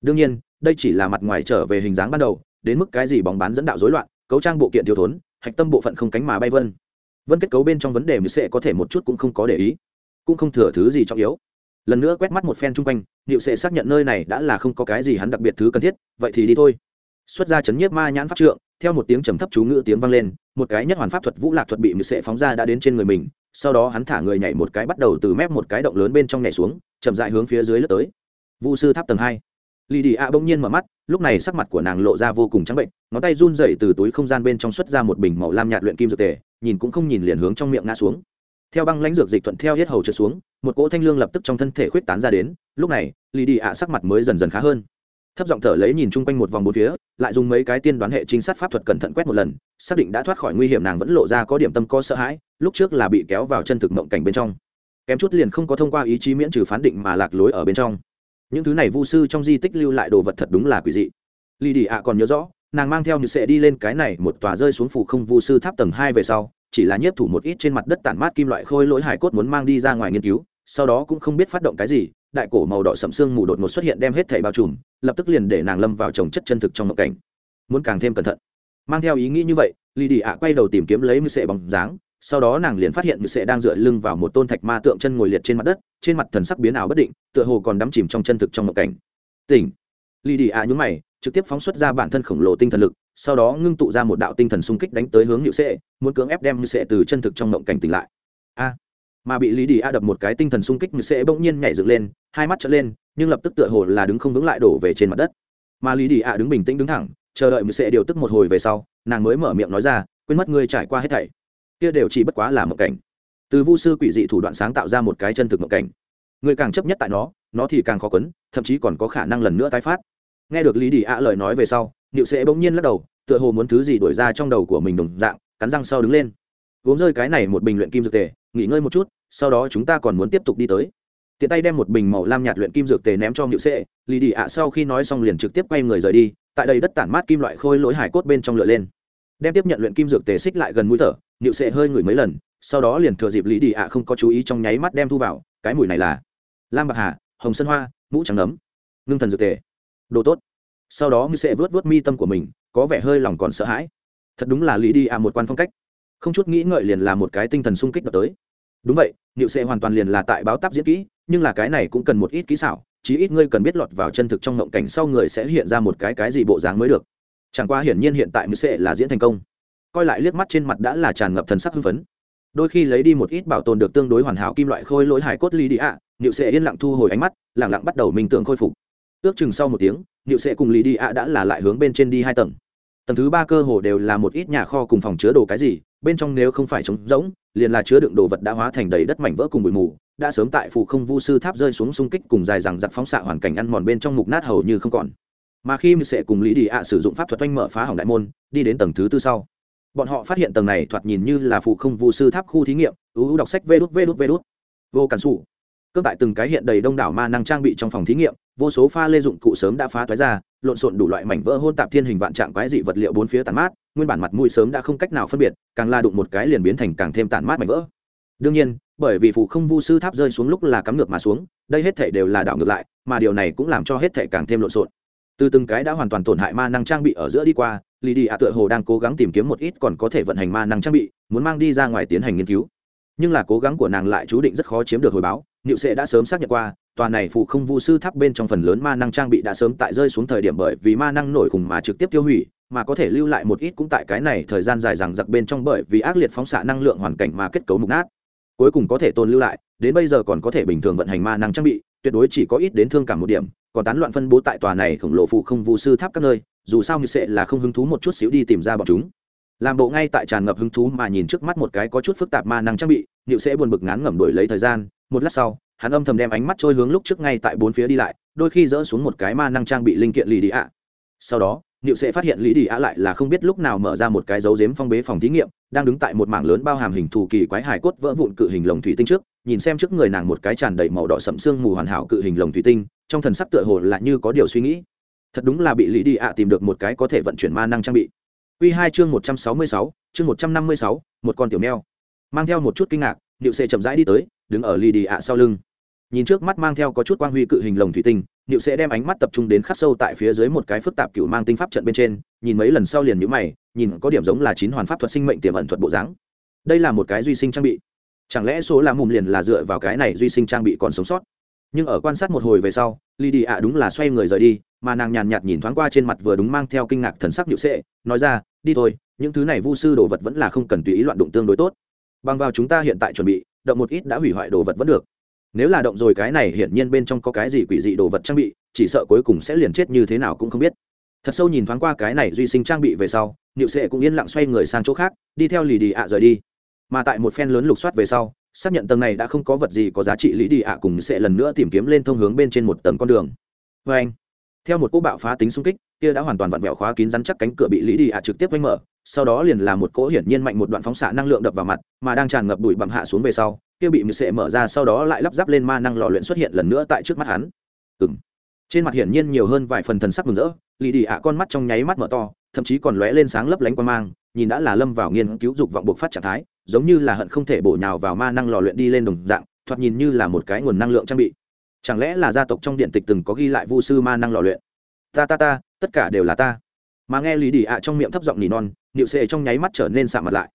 Đương nhiên, đây chỉ là mặt ngoài trở về hình dáng ban đầu, đến mức cái gì bóng bán dẫn đạo rối loạn, cấu trang bộ kiện thiếu thốn hạch tâm bộ phận không cánh mà bay vân. Vân kết cấu bên trong vấn đề mới sẽ có thể một chút cũng không có để ý, cũng không thừa thứ gì trọng yếu. Lần nữa quét mắt một phen chung quanh liệu sẽ xác nhận nơi này đã là không có cái gì hắn đặc biệt thứ cần thiết, vậy thì đi thôi. Xuất ra chấn nhiếp ma nhãn pháp trượng, theo một tiếng trầm thấp chú ngữ tiếng vang lên, một cái nhất hoàn pháp thuật vũ lạc thuật bị mười sệ phóng ra đã đến trên người mình, sau đó hắn thả người nhảy một cái bắt đầu từ mép một cái động lớn bên trong nhảy xuống, chậm dại hướng phía dưới lướt tới. Vu sư tháp tầng hai lì đi ạ bỗng nhiên mở mắt, lúc này sắc mặt của nàng lộ ra vô cùng trắng bệnh, ngón tay run dậy từ túi không gian bên trong xuất ra một bình màu lam nhạt luyện kim dược tề, nhìn cũng không nhìn liền hướng trong miệng ngã xuống. Theo băng lãnh dược dịch thuận theo hết hầu trượt xuống, một cỗ thanh lương lập tức trong thân thể khuyết tán ra đến, lúc này, lì đi ạ sắc mặt mới dần dần khá hơn. Thấp giọng thở lấy nhìn chung quanh một vòng bốn phía, lại dùng mấy cái tiên đoán hệ trinh sát pháp thuật cẩn thận quét một lần, xác định đã thoát khỏi nguy hiểm nàng vẫn lộ ra có điểm tâm co sợ hãi, lúc trước là bị kéo vào chân thực mộng cảnh bên trong. Kém chút liền không có thông qua ý chí miễn trừ phán định mà lạc lối ở bên trong những thứ này vu sư trong di tích lưu lại đồ vật thật đúng là quỷ dị. Lì đi ạ còn nhớ rõ, nàng mang theo như sẽ đi lên cái này một tòa rơi xuống phủ không vu sư tháp tầng hai về sau, chỉ là nhiếp thủ một ít trên mặt đất tản mát kim loại khôi lỗi hải cốt muốn mang đi ra ngoài nghiên cứu, sau đó cũng không biết phát động cái gì, đại cổ màu đỏ sậm xương mù đột ngột xuất hiện đem hết thảy bao trùm, lập tức liền để nàng lâm vào trồng chất chân thực trong mộng cảnh. Muốn càng thêm cẩn thận. Mang theo ý nghĩ như vậy lì đi ạ quay đầu tìm kiếm lấy mưu sệ bóng dáng, sau đó nàng liền phát hiện mưu sệ đang dựa lưng vào một tôn thạch ma tượng chân ngồi liệt trên mặt đất trên mặt thần sắc biến ảo bất định, tựa hồ còn đắm chìm trong chân thực trong một cảnh. Tỉnh. Lì đi ạ nhún mày, trực tiếp phóng xuất ra bản thân khổng lồ tinh thần lực, sau đó ngưng tụ ra một đạo tinh thần xung kích đánh tới hướng nhự sệ, muốn cưỡng ép đem nhự sệ từ chân thực trong mộng cảnh tỉnh lại. A. Mà bị lý đi a đập một cái tinh thần xung kích nhự sệ bỗng nhiên nhảy dựng lên, hai mắt trở lên, nhưng lập tức tựa hồ là đứng không vững lại đổ về trên mặt đất. Mà lý đi a đứng bình tĩnh đứng thẳng, chờ đợi nhự sệ điều tức một hồi về sau, nàng mới mở miệng nói ra, quên mất ngươi trải qua hết thảy. Kia đều chỉ bất quá là một cảnh từ vu sư quỷ dị thủ đoạn sáng tạo ra một cái chân thực mộng cảnh. Người càng chấp nhất tại nó nó thì càng khó quấn, thậm chí còn có khả năng lần nữa tái phát. Nghe được lý đi ạ lời nói về sau, niệu sẽ bỗng nhiên lắc đầu, tựa hồ muốn thứ gì đổi ra trong đầu của mình đồng dạng, cắn răng sau đứng lên. Uống rơi cái này một bình luyện kim dược tề, nghỉ ngơi một chút, sau đó chúng ta còn muốn tiếp tục đi tới. Tiện tay đem một bình màu lam nhạt luyện kim dược tề ném cho nịu sệ lì đi ạ sau khi nói xong liền trực tiếp quay người rời đi, tại đây đất tản mát kim loại khôi lỗi hải cốt bên trong lửa lên. Đem tiếp nhận luyện kim dược tề xích lại gần mũi thở nịu sệ hơi ngửi mấy lần sau đó liền thừa dịp lý đi ạ không có chú ý trong nháy mắt đem thu vào, cái mùi này là lam bạc hà, hồng sân hoa, mũ trắng nấm, ngưng thần dược tề. Đồ tốt. Sau đó ngư Sệ vớt vớt mi tâm của mình, có vẻ hơi lòng còn sợ hãi. Thật đúng là lý đi à một quan phong cách. Không chút nghĩ ngợi liền là một cái tinh thần sung kích đập tới. Đúng vậy niệu Sệ hoàn toàn liền là tại báo táp diễn kỹ, nhưng là cái này cũng cần một ít kỹ xảo, chí ít ngươi cần biết lọt vào chân thực trong ngộng cảnh sau người sẽ hiện ra một cái cái gì bộ dáng mới được. Chẳng qua hiển nhiên hiện tại Ngư Sệ là diễn thành công. Coi lại liếc mắt trên mặt đã là tràn ngập thần sắc hưng phấn đôi khi lấy đi một ít bảo tồn được tương đối hoàn hảo kim loại khôi lỗi hải cốt ly đi ạ niệu sẽ yên lặng thu hồi ánh mắt lẳng lặng bắt đầu minh tưởng khôi phục. Ước chừng sau một tiếng, niệu sẽ cùng lý đi ạ đã là lại hướng bên trên đi hai tầng. Tầng thứ ba cơ hồ đều là một ít nhà kho cùng phòng chứa đồ cái gì, bên trong nếu không phải trống rỗng, liền là chứa đựng đồ vật đã hóa thành đầy đất mảnh vỡ cùng bụi mù, đã sớm tại phụ không vu sư tháp rơi xuống xung kích cùng dài rằng giặc phóng xạ hoàn cảnh ăn mòn bên trong mục nát hầu như không còn. Mà khi Niệu sẽ cùng lý đi ạ sử dụng pháp thuật oanh mở phá hỏng đại môn, đi đến tầng thứ tư sau bọn họ phát hiện tầng này thoạt nhìn như là phụ không vu sư tháp khu thí nghiệm, ưu đọc sách vê đút vê đút vê đút. Vô cản xù cương tại từng cái hiện đầy đông đảo ma năng trang bị trong phòng thí nghiệm, vô số pha lê dụng cụ sớm đã phá toái ra, lộn xộn đủ loại mảnh vỡ hôn tạp thiên hình vạn trạng quái dị vật liệu bốn phía tàn mát, nguyên bản mặt mũi sớm đã không cách nào phân biệt, càng la đụng một cái liền biến thành càng thêm tàn mát mảnh vỡ. Đương nhiên, bởi vì phụ không vu sư tháp rơi xuống lúc là cắm ngược mà xuống, đây hết thể đều là đảo ngược lại, mà điều này cũng làm cho hết thể càng thêm lộn xộn. Từ từng cái đã hoàn toàn tổn hại ma năng trang bị ở giữa đi qua lì đi ạ tựa hồ đang cố gắng tìm kiếm một ít còn có thể vận hành ma năng trang bị, muốn mang đi ra ngoài tiến hành nghiên cứu. Nhưng là cố gắng của nàng lại chú định rất khó chiếm được hồi báo, niệu sệ đã sớm xác nhận qua, tòa này phụ không vu sư tháp bên trong phần lớn ma năng trang bị đã sớm tại rơi xuống thời điểm bởi vì ma năng nổi khủng mà trực tiếp tiêu hủy, mà có thể lưu lại một ít cũng tại cái này thời gian dài rằng giặc bên trong bởi vì ác liệt phóng xạ năng lượng hoàn cảnh mà kết cấu mục nát. Cuối cùng có thể tồn lưu lại, đến bây giờ còn có thể bình thường vận hành ma năng trang bị, tuyệt đối chỉ có ít đến thương cảm một điểm, còn tán loạn phân bố tại tòa này khổng lồ phụ không vu sư tháp các nơi dù sao như sẽ là không hứng thú một chút xíu đi tìm ra bọn chúng. Làm bộ ngay tại tràn ngập hứng thú mà nhìn trước mắt một cái có chút phức tạp ma năng trang bị nhự sẽ buồn bực ngán ngẩm đổi lấy thời gian. Một lát sau, hắn âm thầm đem ánh mắt trôi hướng lúc trước ngay tại bốn phía đi lại, đôi khi dỡ xuống một cái ma năng trang bị linh kiện lì đi ạ. Sau đó nhự sẽ phát hiện lý đi ạ lại là không biết lúc nào mở ra một cái dấu dếm phong bế phòng thí nghiệm, đang đứng tại một mảng lớn bao hàm hình thù kỳ quái hài cốt vỡ vụn cự hình lồng thủy tinh trước, nhìn xem trước người nàng một cái tràn đầy màu đỏ sậm xương mù hoàn hảo cự hình lồng thủy tinh, trong thần sắc tựa hồ là như có điều suy nghĩ thật đúng là bị lý đi ạ tìm được một cái có thể vận chuyển ma năng trang bị. Quy hai chương một trăm sáu mươi sáu, chương một trăm năm mươi sáu, một con tiểu mèo. Mang theo một chút kinh ngạc, niệu sệ chậm rãi đi tới, đứng ở lì đi ạ sau lưng. Nhìn trước mắt mang theo có chút quang huy cự hình lồng thủy tinh, niệu sệ đem ánh mắt tập trung đến khắc sâu tại phía dưới một cái phức tạp cựu mang tinh pháp trận bên trên, nhìn mấy lần sau liền nhữ mày, nhìn có điểm giống là chín hoàn pháp thuật sinh mệnh tiềm ẩn thuật bộ dáng. Đây là một cái duy sinh trang bị. Chẳng lẽ số là mùm liền là dựa vào cái này duy sinh trang bị còn sống sót? Nhưng ở quan sát một hồi về sau lì đi ạ đúng là xoay người rời đi mà nàng nhàn nhạt nhìn thoáng qua trên mặt vừa đúng mang theo kinh ngạc thần sắc nhự sệ, nói ra, đi thôi, những thứ này vu sư đồ vật vẫn là không cần tùy ý loạn đụng tương đối tốt. Bằng vào chúng ta hiện tại chuẩn bị, động một ít đã hủy hoại đồ vật vẫn được. Nếu là động rồi cái này hiển nhiên bên trong có cái gì quỷ dị đồ vật trang bị, chỉ sợ cuối cùng sẽ liền chết như thế nào cũng không biết. Thật sâu nhìn thoáng qua cái này duy sinh trang bị về sau nhự sệ cũng yên lặng xoay người sang chỗ khác, đi theo lì đi ạ rời đi. Mà tại một phen lớn lục soát về sau, xác nhận tầng này đã không có vật gì có giá trị lý đi ạ cùng sẽ lần nữa tìm kiếm lên thông hướng bên trên một tầng con đường. Vê anh theo một cú bạo phá tính xung kích, kia đã hoàn toàn vặn vẹo khóa kín rắn chắc cánh cửa bị lý đi ạ trực tiếp vánh mở, sau đó liền là một cỗ hiển nhiên mạnh một đoạn phóng xạ năng lượng đập vào mặt, mà đang tràn ngập bụi bặm hạ xuống về sau, kia bị mười sệ mở ra sau đó lại lắp ráp lên ma năng lò luyện xuất hiện lần nữa tại trước mắt hắn. Ừng trên mặt hiển nhiên nhiều hơn vài phần thần sắc mừng rỡ lì đi ạ con mắt trong nháy mắt mở to, thậm chí còn lóe lên sáng lấp lánh qua mang, nhìn đã là lâm vào nghiên cứu dục vọng buộc phát trạng thái, giống như là hận không thể bổ nhào vào ma năng lò luyện đi lên đồng dạng, thoạt nhìn như là một cái nguồn năng lượng trang bị chẳng lẽ là gia tộc trong điện tịch từng có ghi lại vu sư ma năng lò luyện? Ta ta ta, tất cả đều là ta. Mà nghe lý đi ạ trong miệng thấp giọng nỉ non nịu xệ trong nháy mắt trở nên sạm mặt lại.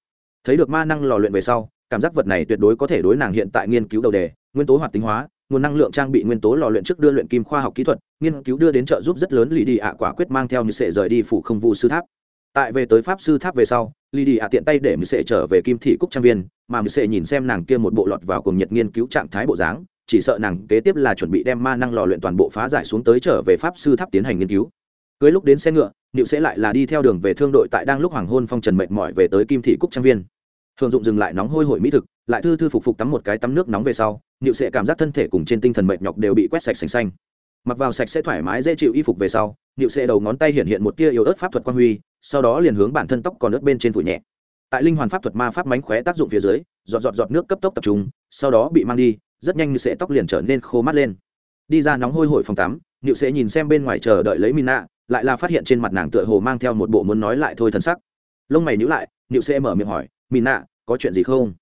Thấy được ma năng lò luyện về sau, cảm giác vật này tuyệt đối có thể đối nàng hiện tại nghiên cứu đầu đề, nguyên tố hoạt tính hóa, nguồn năng lượng trang bị nguyên tố lò luyện trước đưa luyện kim khoa học kỹ thuật, nghiên cứu đưa đến trợ giúp rất lớn lì đi ạ quả quyết mang theo như sệ rời đi phủ không vu sư tháp. Tại về tới pháp sư tháp về sau lì đi ạ tiện tay để mười sệ trở về kim thị cúc trang viên, mà mười sệ nhìn xem nàng kia một bộ lọt vào cùng nhiệt nghiên cứu trạng thái bộ dáng chỉ sợ nàng kế tiếp là chuẩn bị đem ma năng lò luyện toàn bộ phá giải xuống tới trở về pháp sư tháp tiến hành nghiên cứu. Cưới lúc đến xe ngựa nịu sẽ lại là đi theo đường về thương đội tại đang lúc hoàng hôn phong trần mệt mỏi về tới kim thị cúc trang viên. Thường dụng dừng lại nóng hôi hổi mỹ thực, lại thư thư phục phục tắm một cái tắm nước nóng về sau nịu sẽ cảm giác thân thể cùng trên tinh thần mệt nhọc đều bị quét sạch sành xanh. Mặc vào sạch sẽ thoải mái dễ chịu y phục về sau nịu sẽ đầu ngón tay hiện hiện một tia yếu ớt pháp thuật quan huy, sau đó liền hướng bản thân tóc còn ớt bên trên phủ nhẹ. Tại linh hoàn pháp thuật ma pháp mánh khóe tác dụng phía dưới, giọt giọt giọt nước cấp tốc tập trung, sau đó bị mang đi rất nhanh như sẽ tóc liền trở nên khô mắt lên. Đi ra nóng hôi hổi phòng tắm nịu sẽ nhìn xem bên ngoài chờ đợi lấy mina, lại là phát hiện trên mặt nàng tựa hồ mang theo một bộ muốn nói lại thôi thân sắc. Lông mày nhíu lại nịu sẽ mở miệng hỏi, mina, có chuyện gì không?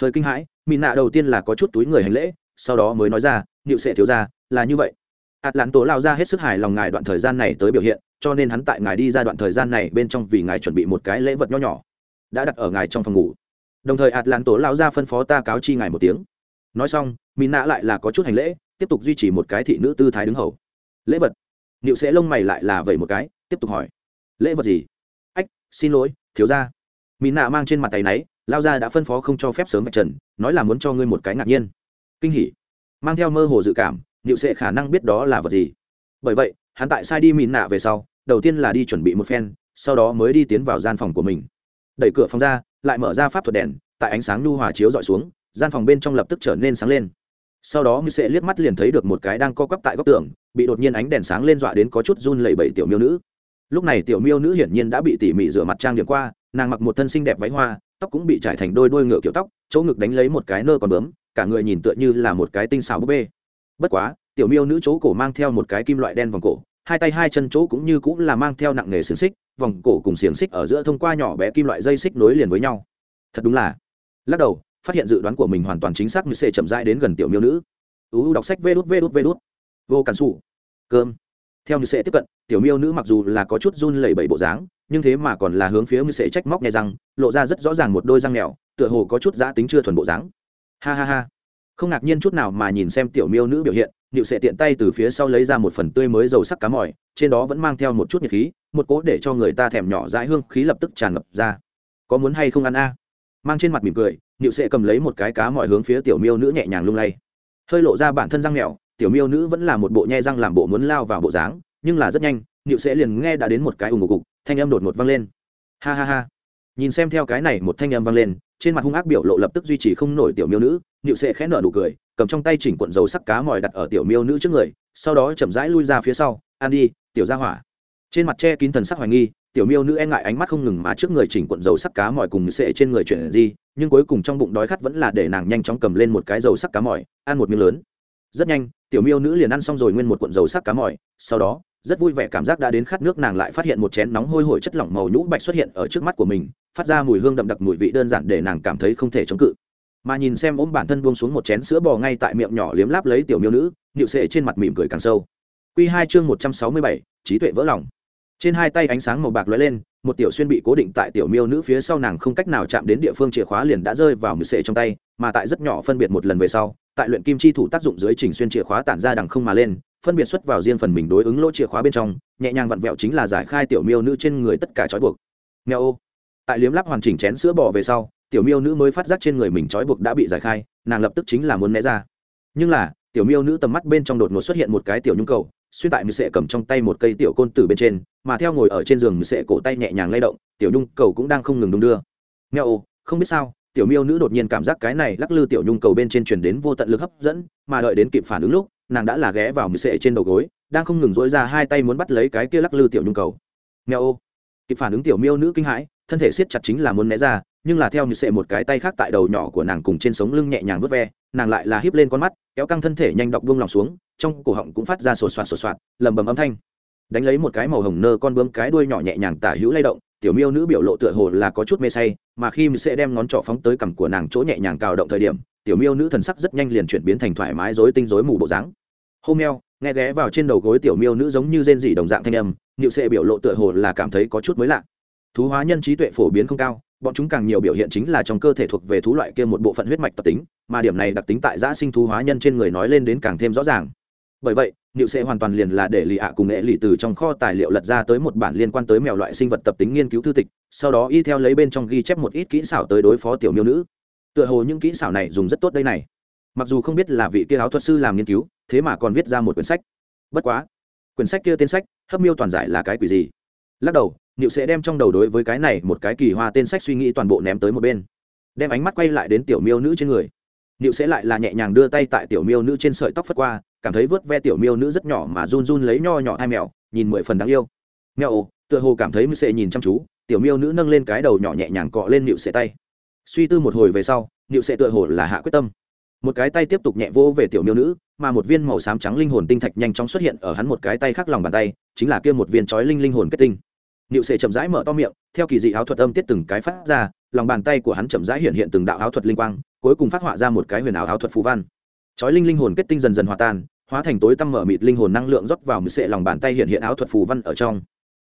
Hơi kinh hãi, mina đầu tiên là có chút túi người hành lễ, sau đó mới nói ra nịu sẽ thiếu ra là như vậy. Ạt lãn tổ lao ra hết sức hài lòng ngài đoạn thời gian này tới biểu hiện, cho nên hắn tại ngài đi ra đoạn thời gian này bên trong vì ngài chuẩn bị một cái lễ vật nho nhỏ, đã đặt ở ngài trong phòng ngủ. Đồng thời ạt lãn tổ lao ra phân phó ta cáo chi ngài một tiếng nói xong mỹ nạ lại là có chút hành lễ, tiếp tục duy trì một cái thị nữ tư thái đứng hầu. Lễ vật? Niệu sẽ lông mày lại là vẩy một cái, tiếp tục hỏi. Lễ vật gì? Ách, xin lỗi, thiếu ra mỹ nạ mang trên mặt tay náy, lao ra đã phân phó không cho phép sớm vạch trần, nói là muốn cho ngươi một cái ngạc nhiên. Kinh hỉ. Mang theo mơ hồ dự cảm, niệu sẽ khả năng biết đó là vật gì. Bởi vậy, hắn tại sai đi mỹ nạ về sau, đầu tiên là đi chuẩn bị một phen, sau đó mới đi tiến vào gian phòng của mình. Đẩy cửa phòng ra, lại mở ra pháp thuật đèn, tại ánh sáng nhu hòa chiếu dọi xuống gian phòng bên trong lập tức trở nên sáng lên. Sau đó như sẽ liếc mắt liền thấy được một cái đang co quắp tại góc tường, bị đột nhiên ánh đèn sáng lên dọa đến có chút run lẩy bẩy tiểu miêu nữ. Lúc này tiểu miêu nữ hiển nhiên đã bị tỉ mỉ rửa mặt trang điểm qua, nàng mặc một thân xinh đẹp váy hoa, tóc cũng bị trải thành đôi đôi ngựa kiểu tóc, chỗ ngực đánh lấy một cái nơ còn bướm, cả người nhìn tựa như là một cái tinh xào búp bê. Bất quá, tiểu miêu nữ chỗ cổ mang theo một cái kim loại đen vòng cổ, hai tay hai chân chỗ cũng như cũng là mang theo nặng nghề xiềng xích, vòng cổ cùng xiềng xích ở giữa thông qua nhỏ bé kim loại dây xích nối liền với nhau. Thật đúng là. Lắc đầu phát hiện dự đoán của mình hoàn toàn chính xác như sẽ chậm rãi đến gần tiểu miêu nữ. Uu đọc sách vê đút vê đút vê đút. Vô cản xù cơm. Theo như sẽ tiếp cận, tiểu miêu nữ mặc dù là có chút run lẩy bẩy bộ dáng, nhưng thế mà còn là hướng phía như sẽ trách móc nghe răng lộ ra rất rõ ràng một đôi răng mèo, tựa hồ có chút giã tính chưa thuần bộ dáng. Ha ha ha. Không ngạc nhiên chút nào mà nhìn xem tiểu miêu nữ biểu hiện nịu sẽ tiện tay từ phía sau lấy ra một phần tươi mới dầu sắc cá mỏi trên đó vẫn mang theo một chút nhiệt khí, một cỗ để cho người ta thèm nhỏ dãi hương khí lập tức tràn ngập ra. Có muốn hay không ăn a? Mang trên mặt mỉm cười nhịu sẽ cầm lấy một cái cá mọi hướng phía tiểu miêu nữ nhẹ nhàng lung lay. Hơi lộ ra bản thân răng mèo, tiểu miêu nữ vẫn là một bộ nhe răng làm bộ muốn lao vào bộ dáng, nhưng là rất nhanh nhịu sẽ liền nghe đã đến một cái ủng ngục cục, thanh âm đột ngột vang lên. Ha ha ha. Nhìn xem theo cái này một thanh âm vang lên, trên mặt hung ác biểu lộ lập tức duy trì không nổi tiểu miêu nữ nhịu sẽ khẽ nở nụ cười, cầm trong tay chỉnh cuộn dầu sắc cá mòi đặt ở tiểu miêu nữ trước người, sau đó chậm rãi lui ra phía sau ăn đi, tiểu ra hỏa. Trên mặt che kín thần sắc hoài nghi tiểu miêu nữ e ngại ánh mắt không ngừng mà trước người chỉnh cuộn dầu sắc cá mỏi cùng sệ trên người chuyển gì nhưng cuối cùng trong bụng đói khát vẫn là để nàng nhanh chóng cầm lên một cái dầu sắc cá mỏi ăn một miếng lớn. Rất nhanh, tiểu miêu nữ liền ăn xong rồi nguyên một cuộn dầu sắc cá mỏi sau đó, rất vui vẻ cảm giác đã đến khát nước nàng lại phát hiện một chén nóng hôi hổi chất lỏng màu nhũ bạch xuất hiện ở trước mắt của mình, phát ra mùi hương đậm đặc mùi vị đơn giản để nàng cảm thấy không thể chống cự. Mà nhìn xem ôm bản thân buông xuống một chén sữa bò ngay tại miệng nhỏ liếm láp lấy tiểu miêu nữ nụ sệ trên mặt mỉm cười càng sâu. Quy hai chương một trăm sáu mươi bảy, trí tuệ vỡ lòng trên hai tay ánh sáng màu bạc lóe lên, một tiểu xuyên bị cố định tại tiểu miêu nữ phía sau nàng không cách nào chạm đến địa phương chìa khóa liền đã rơi vào mười sệ trong tay, mà tại rất nhỏ phân biệt một lần về sau, tại luyện kim chi thủ tác dụng dưới chỉnh xuyên chìa khóa tản ra đằng không mà lên, phân biệt xuất vào riêng phần mình đối ứng lỗ chìa khóa bên trong, nhẹ nhàng vặn vẹo chính là giải khai tiểu miêu nữ trên người tất cả trói buộc. Nghèo ô. Tại liếm lắp hoàn chỉnh chén sữa bò về sau, tiểu miêu nữ mới phát giác trên người mình trói buộc đã bị giải khai, nàng lập tức chính là muốn né ra. Nhưng là, tiểu miêu nữ tầm mắt bên trong đột ngột xuất hiện một cái tiểu nhung cầu xuyên tại mười sệ cầm trong tay một cây tiểu côn tử bên trên, mà theo ngồi ở trên giường mười sệ cổ tay nhẹ nhàng lay động, tiểu nhung cầu cũng đang không ngừng đung đưa. Nghe ô, không biết sao, tiểu miêu nữ đột nhiên cảm giác cái này lắc lư tiểu nhung cầu bên trên chuyển đến vô tận lực hấp dẫn, mà đợi đến kịp phản ứng lúc, nàng đã là ghé vào mười sệ trên đầu gối, đang không ngừng dỗi ra hai tay muốn bắt lấy cái kia lắc lư tiểu nhung cầu. Nghe ô, kịp phản ứng tiểu miêu nữ kinh hãi, thân thể siết chặt chính là muốn né ra nhưng là theo như sệ một cái tay khác tại đầu nhỏ của nàng cùng trên sống lưng nhẹ nhàng vớt ve, nàng lại là híp lên con mắt, kéo căng thân thể nhanh đọc buông lòng xuống, trong cổ họng cũng phát ra sột soạt sột soạt lầm bầm âm thanh. Đánh lấy một cái màu hồng nơ con bướm cái đuôi nhỏ nhẹ nhàng tả hữu lay động, tiểu miêu nữ biểu lộ tựa hồ là có chút mê say, mà khi mình sẽ đem ngón trỏ phóng tới cằm của nàng chỗ nhẹ nhàng cào động thời điểm, tiểu miêu nữ thần sắc rất nhanh liền chuyển biến thành thoải mái rối tinh rối mù bộ dáng. Hôm meo, nghe ghé vào trên đầu gối tiểu miêu nữ giống như rên rỉ đồng dạng thanh âm nhịu sệ biểu lộ tựa hồ là cảm thấy có chút mới lạ. Thú hóa nhân trí tuệ phổ biến không cao bọn chúng càng nhiều biểu hiện chính là trong cơ thể thuộc về thú loại kia một bộ phận huyết mạch tập tính, mà điểm này đặc tính tại giã sinh thú hóa nhân trên người nói lên đến càng thêm rõ ràng. Bởi vậy, niệu sẽ hoàn toàn liền là để lì ạ cùng nghệ lì từ trong kho tài liệu lật ra tới một bản liên quan tới mèo loại sinh vật tập tính nghiên cứu thư tịch, sau đó y theo lấy bên trong ghi chép một ít kỹ xảo tới đối phó tiểu miêu nữ. Tựa hồ những kỹ xảo này dùng rất tốt đây này. Mặc dù không biết là vị kia áo thuật sư làm nghiên cứu, thế mà còn viết ra một quyển sách. Bất quá, quyển sách kia tên sách, hấp miêu toàn giải là cái quỷ gì? Lắc đầu, Niệu sẽ đem trong đầu đối với cái này một cái kỳ hoa tên sách suy nghĩ toàn bộ ném tới một bên. Đem ánh mắt quay lại đến tiểu miêu nữ trên người. Niệu sẽ lại là nhẹ nhàng đưa tay tại tiểu miêu nữ trên sợi tóc phất qua, cảm thấy vớt ve tiểu miêu nữ rất nhỏ mà run run lấy nho nhỏ hai mèo nhìn mười phần đáng yêu. Mèo tựa hồ cảm thấy mưu sẽ nhìn chăm chú, tiểu miêu nữ nâng lên cái đầu nhỏ nhẹ nhàng cọ lên Niệu sẽ tay. Suy tư một hồi về sau, Niệu sẽ tựa hồ là hạ quyết tâm. Một cái tay tiếp tục nhẹ vô về tiểu miêu nữ mà một viên màu xám trắng linh hồn tinh thạch nhanh chóng xuất hiện ở hắn một cái tay khác lòng bàn tay chính là kia một viên chói linh linh hồn kết tinh Niệu Sệ chậm rãi mở to miệng, theo kỳ dị áo thuật âm tiết từng cái phát ra, lòng bàn tay của hắn chậm rãi hiện hiện từng đạo áo thuật linh quang, cuối cùng phát họa ra một cái huyền ảo áo thuật phù văn. Chói linh linh hồn kết tinh dần dần hòa tan, hóa thành tối tăm mở mịt linh hồn năng lượng rót vào Niệu Sệ lòng bàn tay hiện hiện áo thuật phù văn ở trong.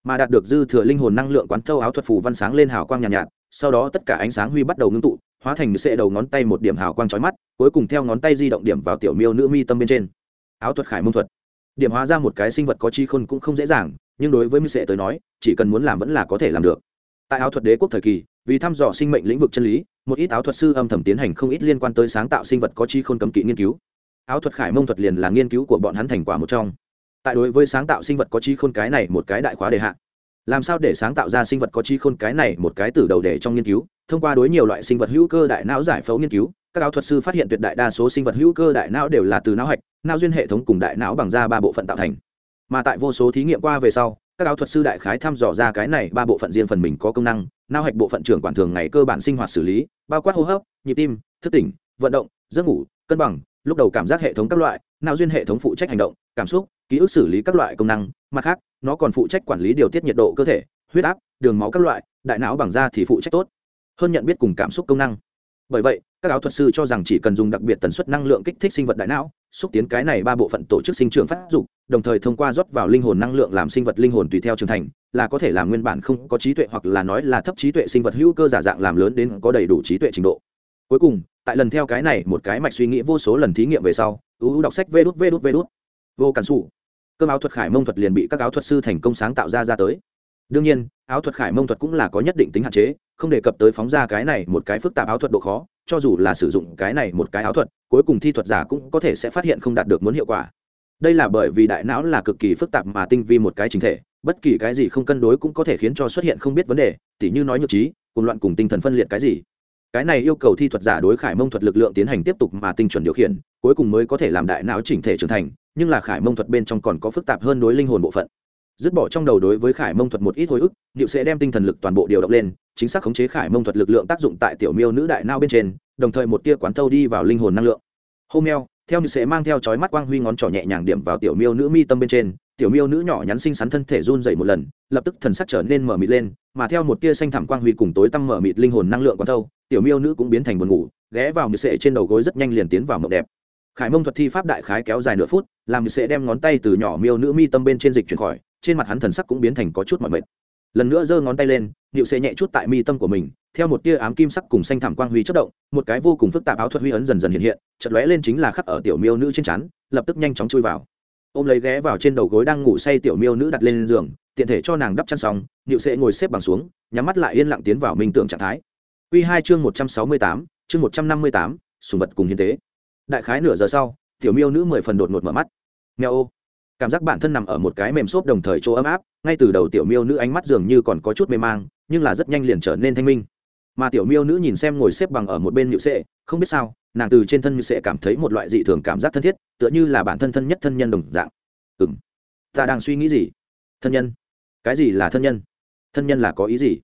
Mà đạt được dư thừa linh hồn năng lượng quán thâu áo thuật phù văn sáng lên hào quang nhàn nhạt, nhạt, sau đó tất cả ánh sáng huy bắt đầu ngưng tụ, hóa thành Niệu Sệ đầu ngón tay một điểm hào quang chói mắt, cuối cùng theo ngón tay di động điểm vào tiểu miêu nữ mi tâm bên trên. Áo thuật khải mông thuật. Điểm hóa ra một cái sinh vật có chi khôn cũng không dễ dàng, nhưng đối với mưu sệ tới nói chỉ cần muốn làm vẫn là có thể làm được tại áo thuật đế quốc thời kỳ vì thăm dò sinh mệnh lĩnh vực chân lý một ít áo thuật sư âm thầm tiến hành không ít liên quan tới sáng tạo sinh vật có chi khôn cấm kỵ nghiên cứu áo thuật khải mông thuật liền là nghiên cứu của bọn hắn thành quả một trong tại đối với sáng tạo sinh vật có chi khôn cái này một cái đại khóa đề hạ làm sao để sáng tạo ra sinh vật có chi khôn cái này một cái từ đầu để trong nghiên cứu? Thông qua đối nhiều loại sinh vật hữu cơ đại não giải phẫu nghiên cứu, các áo thuật sư phát hiện tuyệt đại đa số sinh vật hữu cơ đại não đều là từ não hạch, não duyên hệ thống cùng đại não bằng ra ba bộ phận tạo thành. Mà tại vô số thí nghiệm qua về sau, các áo thuật sư đại khái thăm dò ra cái này ba bộ phận riêng phần mình có công năng, não hạch bộ phận trưởng quản thường ngày cơ bản sinh hoạt xử lý, bao quát hô hấp, nhịp tim, thức tỉnh, vận động, giấc ngủ, cân bằng, lúc đầu cảm giác hệ thống các loại, não duyên hệ thống phụ trách hành động, cảm xúc, ký ức xử lý các loại công năng mặt khác, nó còn phụ trách quản lý điều tiết nhiệt độ cơ thể, huyết áp, đường máu các loại, đại não bằng da thì phụ trách tốt. Hơn nhận biết cùng cảm xúc công năng. Bởi vậy, các áo thuật sư cho rằng chỉ cần dùng đặc biệt tần suất năng lượng kích thích sinh vật đại não, xúc tiến cái này ba bộ phận tổ chức sinh trưởng phát dục, đồng thời thông qua rót vào linh hồn năng lượng làm sinh vật linh hồn tùy theo trưởng thành, là có thể làm nguyên bản không có trí tuệ hoặc là nói là thấp trí tuệ sinh vật hữu cơ giả dạng làm lớn đến có đầy đủ trí tuệ trình độ. Cuối cùng, tại lần theo cái này, một cái mạch suy nghĩ vô số lần thí nghiệm về sau, ưu đọc sách vê đút vê đút vê đút. Vô cản xù cơm áo thuật khải mông thuật liền bị các áo thuật sư thành công sáng tạo ra ra tới. Đương nhiên, áo thuật khải mông thuật cũng là có nhất định tính hạn chế, không đề cập tới phóng ra cái này một cái phức tạp áo thuật độ khó, cho dù là sử dụng cái này một cái áo thuật, cuối cùng thi thuật giả cũng có thể sẽ phát hiện không đạt được muốn hiệu quả. Đây là bởi vì đại não là cực kỳ phức tạp mà tinh vi một cái chính thể, bất kỳ cái gì không cân đối cũng có thể khiến cho xuất hiện không biết vấn đề, tỉ như nói nhược trí, cùng loạn cùng tinh thần phân liệt cái gì. Cái này yêu cầu thi thuật giả đối khải mông thuật lực lượng tiến hành tiếp tục mà tinh chuẩn điều khiển, cuối cùng mới có thể làm đại não chỉnh thể trưởng thành nhưng là khải mông thuật bên trong còn có phức tạp hơn đối linh hồn bộ phận. Dứt bỏ trong đầu đối với khải mông thuật một ít hồi ức, điệu sẽ đem tinh thần lực toàn bộ điều động lên, chính xác khống chế khải mông thuật lực lượng tác dụng tại tiểu miêu nữ đại nao bên trên, đồng thời một tia quán thâu đi vào linh hồn năng lượng. Hôm neo theo như sẽ mang theo chói mắt quang huy ngón trỏ nhẹ nhàng điểm vào tiểu miêu nữ mi tâm bên trên, tiểu miêu nữ nhỏ nhắn xinh xắn thân thể run dậy một lần, lập tức thần sắc trở nên mở mịt lên, mà theo một tia xanh thẳm quang huy cùng tối tăm mở mịt linh hồn năng lượng quán thâu, tiểu miêu nữ cũng biến thành buồn ngủ, ghé vào như sệ trên đầu gối rất nhanh liền tiến vào mộng đẹp khải mông thuật thi pháp đại khái kéo dài nửa phút, làm sẽ đem ngón tay từ nhỏ miêu nữ mi tâm bên trên dịch chuyển khỏi, trên mặt hắn thần sắc cũng biến thành có chút mọi mệt. Lần nữa giơ ngón tay lên nhịu sẽ nhẹ chút tại mi tâm của mình, theo một tia ám kim sắc cùng xanh thảm quang huy chất động, một cái vô cùng phức tạp áo thuật huy ấn dần dần hiện hiện chật lóe lên chính là khắc ở tiểu miêu nữ trên chắn lập tức nhanh chóng chui vào. Ôm lấy ghé vào trên đầu gối đang ngủ say tiểu miêu nữ đặt lên giường, tiện thể cho nàng đắp chăn xong nhịu sẽ ngồi xếp bằng xuống, nhắm mắt lại yên lặng tiến vào minh tưởng trạng thái. Quy hai chương một trăm sáu mươi tám, chương một trăm năm mươi tám, sùng vật cùng hiến tế đại khái nửa giờ sau, tiểu miêu nữ mười phần đột ngột mở mắt. Mèo ô. Cảm giác bản thân nằm ở một cái mềm xốp đồng thời chỗ ấm áp, ngay từ đầu tiểu miêu nữ ánh mắt dường như còn có chút mê mang, nhưng là rất nhanh liền trở nên thanh minh. Mà tiểu miêu nữ nhìn xem ngồi xếp bằng ở một bên nhự sệ, không biết sao, nàng từ trên thân nhự sệ cảm thấy một loại dị thường cảm giác thân thiết, tựa như là bản thân thân nhất thân nhân đồng dạng. Ừ m ta đang suy nghĩ gì? Thân nhân? Cái gì là thân nhân? Thân nhân là có ý gì?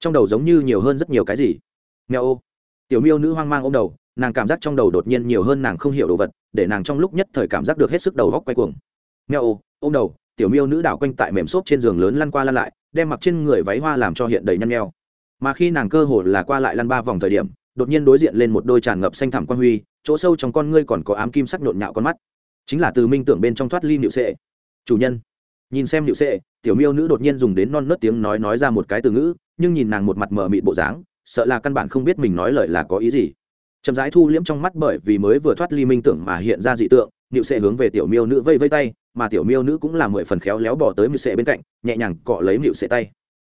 Trong đầu giống như nhiều hơn rất nhiều cái gì. Nghèo ô. Tiểu miêu nữ hoang mang ô m đầu nàng cảm giác trong đầu đột nhiên nhiều hơn nàng không hiểu đồ vật, để nàng trong lúc nhất thời cảm giác được hết sức đầu góc quay cuồng. Nghèo ô ô m đầu, tiểu miêu nữ đảo quanh tại mềm xốp trên giường lớn lăn qua lăn lại, đem mặc trên người váy hoa làm cho hiện đầy nhăn nheo. Mà khi nàng cơ hồ là qua lại lăn ba vòng thời điểm, đột nhiên đối diện lên một đôi tràn ngập xanh thẳm quan huy, chỗ sâu trong con ngươi còn có ám kim sắc nhộn nhạo con mắt. Chính là từ minh tưởng bên trong thoát ly nịu sệ. Chủ nhân. Nhìn xem nịu sệ, tiểu miêu nữ đột nhiên dùng đến non nớt tiếng nói nói ra một cái từ ngữ, nhưng nhìn nàng một mặt mờ mịt bộ dáng, sợ là căn bản không biết mình nói lời là có ý gì chậm rãi thu liễm trong mắt bởi vì mới vừa thoát ly minh tưởng mà hiện ra dị tượng nịu sệ hướng về tiểu miêu nữ vây vây tay, mà tiểu miêu nữ cũng là mười phần khéo léo bỏ tới nịu sệ bên cạnh, nhẹ nhàng cọ lấy nịu sệ tay.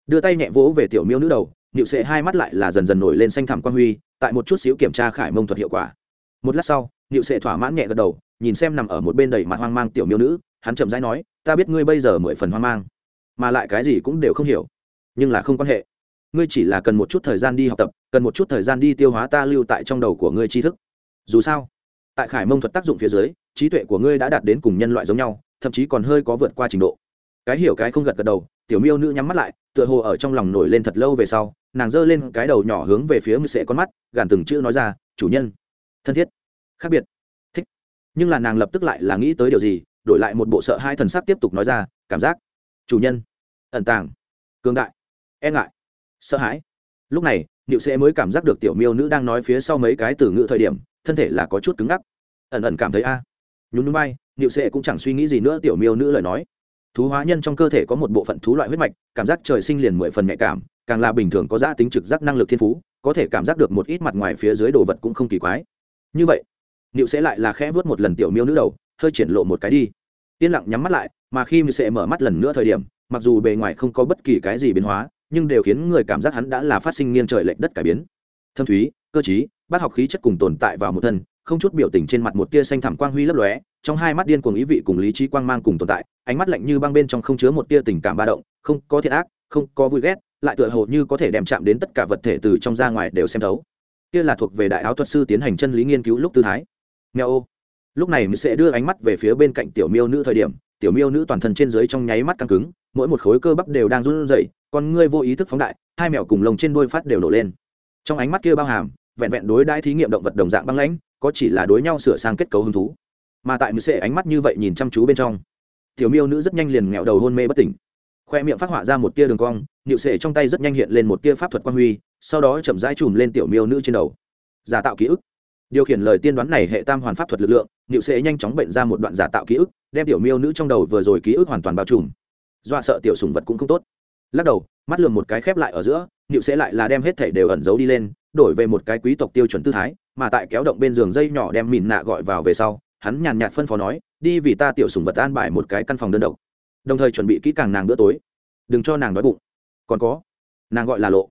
Đưa tay nhẹ vỗ về tiểu miêu nữ đầu nịu sệ hai mắt lại là dần dần nổi lên xanh thẳm quan huy, tại một chút xíu kiểm tra khải mông thuật hiệu quả. Một lát sau nịu sệ thỏa mãn nhẹ gật đầu, nhìn xem nằm ở một bên đầy mặt hoang mang tiểu miêu nữ, hắn chậm rãi nói, ta biết ngươi bây giờ mười phần hoang mang, mà lại cái gì cũng đều không hiểu, nhưng là không quan hệ. Ngươi chỉ là cần một chút thời gian đi học tập cần một chút thời gian đi tiêu hóa ta lưu tại trong đầu của ngươi tri thức. Dù sao, tại khải mông thuật tác dụng phía dưới, trí tuệ của ngươi đã đạt đến cùng nhân loại giống nhau, thậm chí còn hơi có vượt qua trình độ. Cái hiểu cái không gật gật đầu, tiểu miêu nữ nhắm mắt lại, tựa hồ ở trong lòng nổi lên thật lâu về sau, nàng giơ lên cái đầu nhỏ hướng về phía mười sệ con mắt, gàn từng chữ nói ra, chủ nhân, thân thiết, khác biệt, thích. Nhưng là nàng lập tức lại là nghĩ tới điều gì, đổi lại một bộ sợ hai thần sắc tiếp tục nói ra, cảm giác, chủ nhân, ẩn tàng cương đại e ngại, sợ hãi. Lúc này niệu sẽ mới cảm giác được tiểu miêu nữ đang nói phía sau mấy cái từ ngữ thời điểm, thân thể là có chút cứng ngắc. Ẩn ẩn cảm thấy, a à. nhún núi bay niệu sẽ cũng chẳng suy nghĩ gì nữa, tiểu miêu nữ lời nói. Thú hóa nhân trong cơ thể có một bộ phận thú loại huyết mạch, cảm giác trời sinh liền mười phần nhạy cảm, càng là bình thường có giá tính trực giác năng lực thiên phú, có thể cảm giác được một ít mặt ngoài phía dưới đồ vật cũng không kỳ quái. Như vậy, niệu sẽ lại là khẽ vớt một lần tiểu miêu nữ đầu, hơi triển lộ một cái đi. Yên lặng nhắm mắt lại, mà khi sẽ mở mắt lần nữa thời điểm, mặc dù bề ngoài không có bất kỳ cái gì biến hóa nhưng đều khiến người cảm giác hắn đã là phát sinh nghiêng trời lệch đất cải biến. Thâm thúy, cơ chí bát học khí chất cùng tồn tại vào một thân, không chút biểu tình trên mặt một tia xanh thẳm quang huy lấp lóe, trong hai mắt điên cuồng ý vị cùng lý trí quang mang cùng tồn tại, ánh mắt lạnh như băng bên trong không chứa một tia tình cảm ba động, không có thiện ác, không có vui ghét, lại tựa hồ như có thể đem chạm đến tất cả vật thể từ trong ra ngoài đều xem thấu. Kia là thuộc về đại áo thuật sư tiến hành chân lý nghiên cứu lúc tư thái. Nghèo ô. Lúc này mình sẽ đưa ánh mắt về phía bên cạnh tiểu miêu nữ thời điểm, tiểu miêu nữ toàn thân trên dưới trong nháy mắt căng cứng mỗi một khối cơ bắp đều đang run rẩy, con ngươi vô ý thức phóng đại, hai mèo cùng lồng trên đuôi phát đều nổ lên. Trong ánh mắt kia bao hàm, vẹn vẹn đối đãi thí nghiệm động vật đồng dạng băng lãnh, có chỉ là đối nhau sửa sang kết cấu hứng thú. Mà tại mười sệ ánh mắt như vậy nhìn chăm chú bên trong, tiểu miêu nữ rất nhanh liền nghẹo đầu hôn mê bất tỉnh. Khoe miệng phát họa ra một tia đường cong nhịu sệ trong tay rất nhanh hiện lên một tia pháp thuật quang huy, sau đó chậm rãi chùm lên tiểu miêu nữ trên đầu. Giả tạo ký ức. Điều khiển lời tiên đoán này hệ tam hoàn pháp thuật lực lượng nhịu sệ nhanh chóng bệnh ra một đoạn giả tạo ký ức, đem tiểu miêu nữ trong đầu vừa rồi ký ức hoàn toàn bao trùm dọa sợ tiểu sùng vật cũng không tốt. Lắc đầu, mắt lườm một cái khép lại ở giữa nịu sẽ lại là đem hết thảy đều ẩn giấu đi lên, đổi về một cái quý tộc tiêu chuẩn tư thái, mà tại kéo động bên giường dây nhỏ đem mìn nạ gọi vào về sau, hắn nhàn nhạt phân phó nói, đi vì ta tiểu sùng vật an bài một cái căn phòng đơn độc. Đồng thời chuẩn bị kỹ càng nàng bữa tối. Đừng cho nàng đói bụng. Còn có. Nàng gọi là lộ.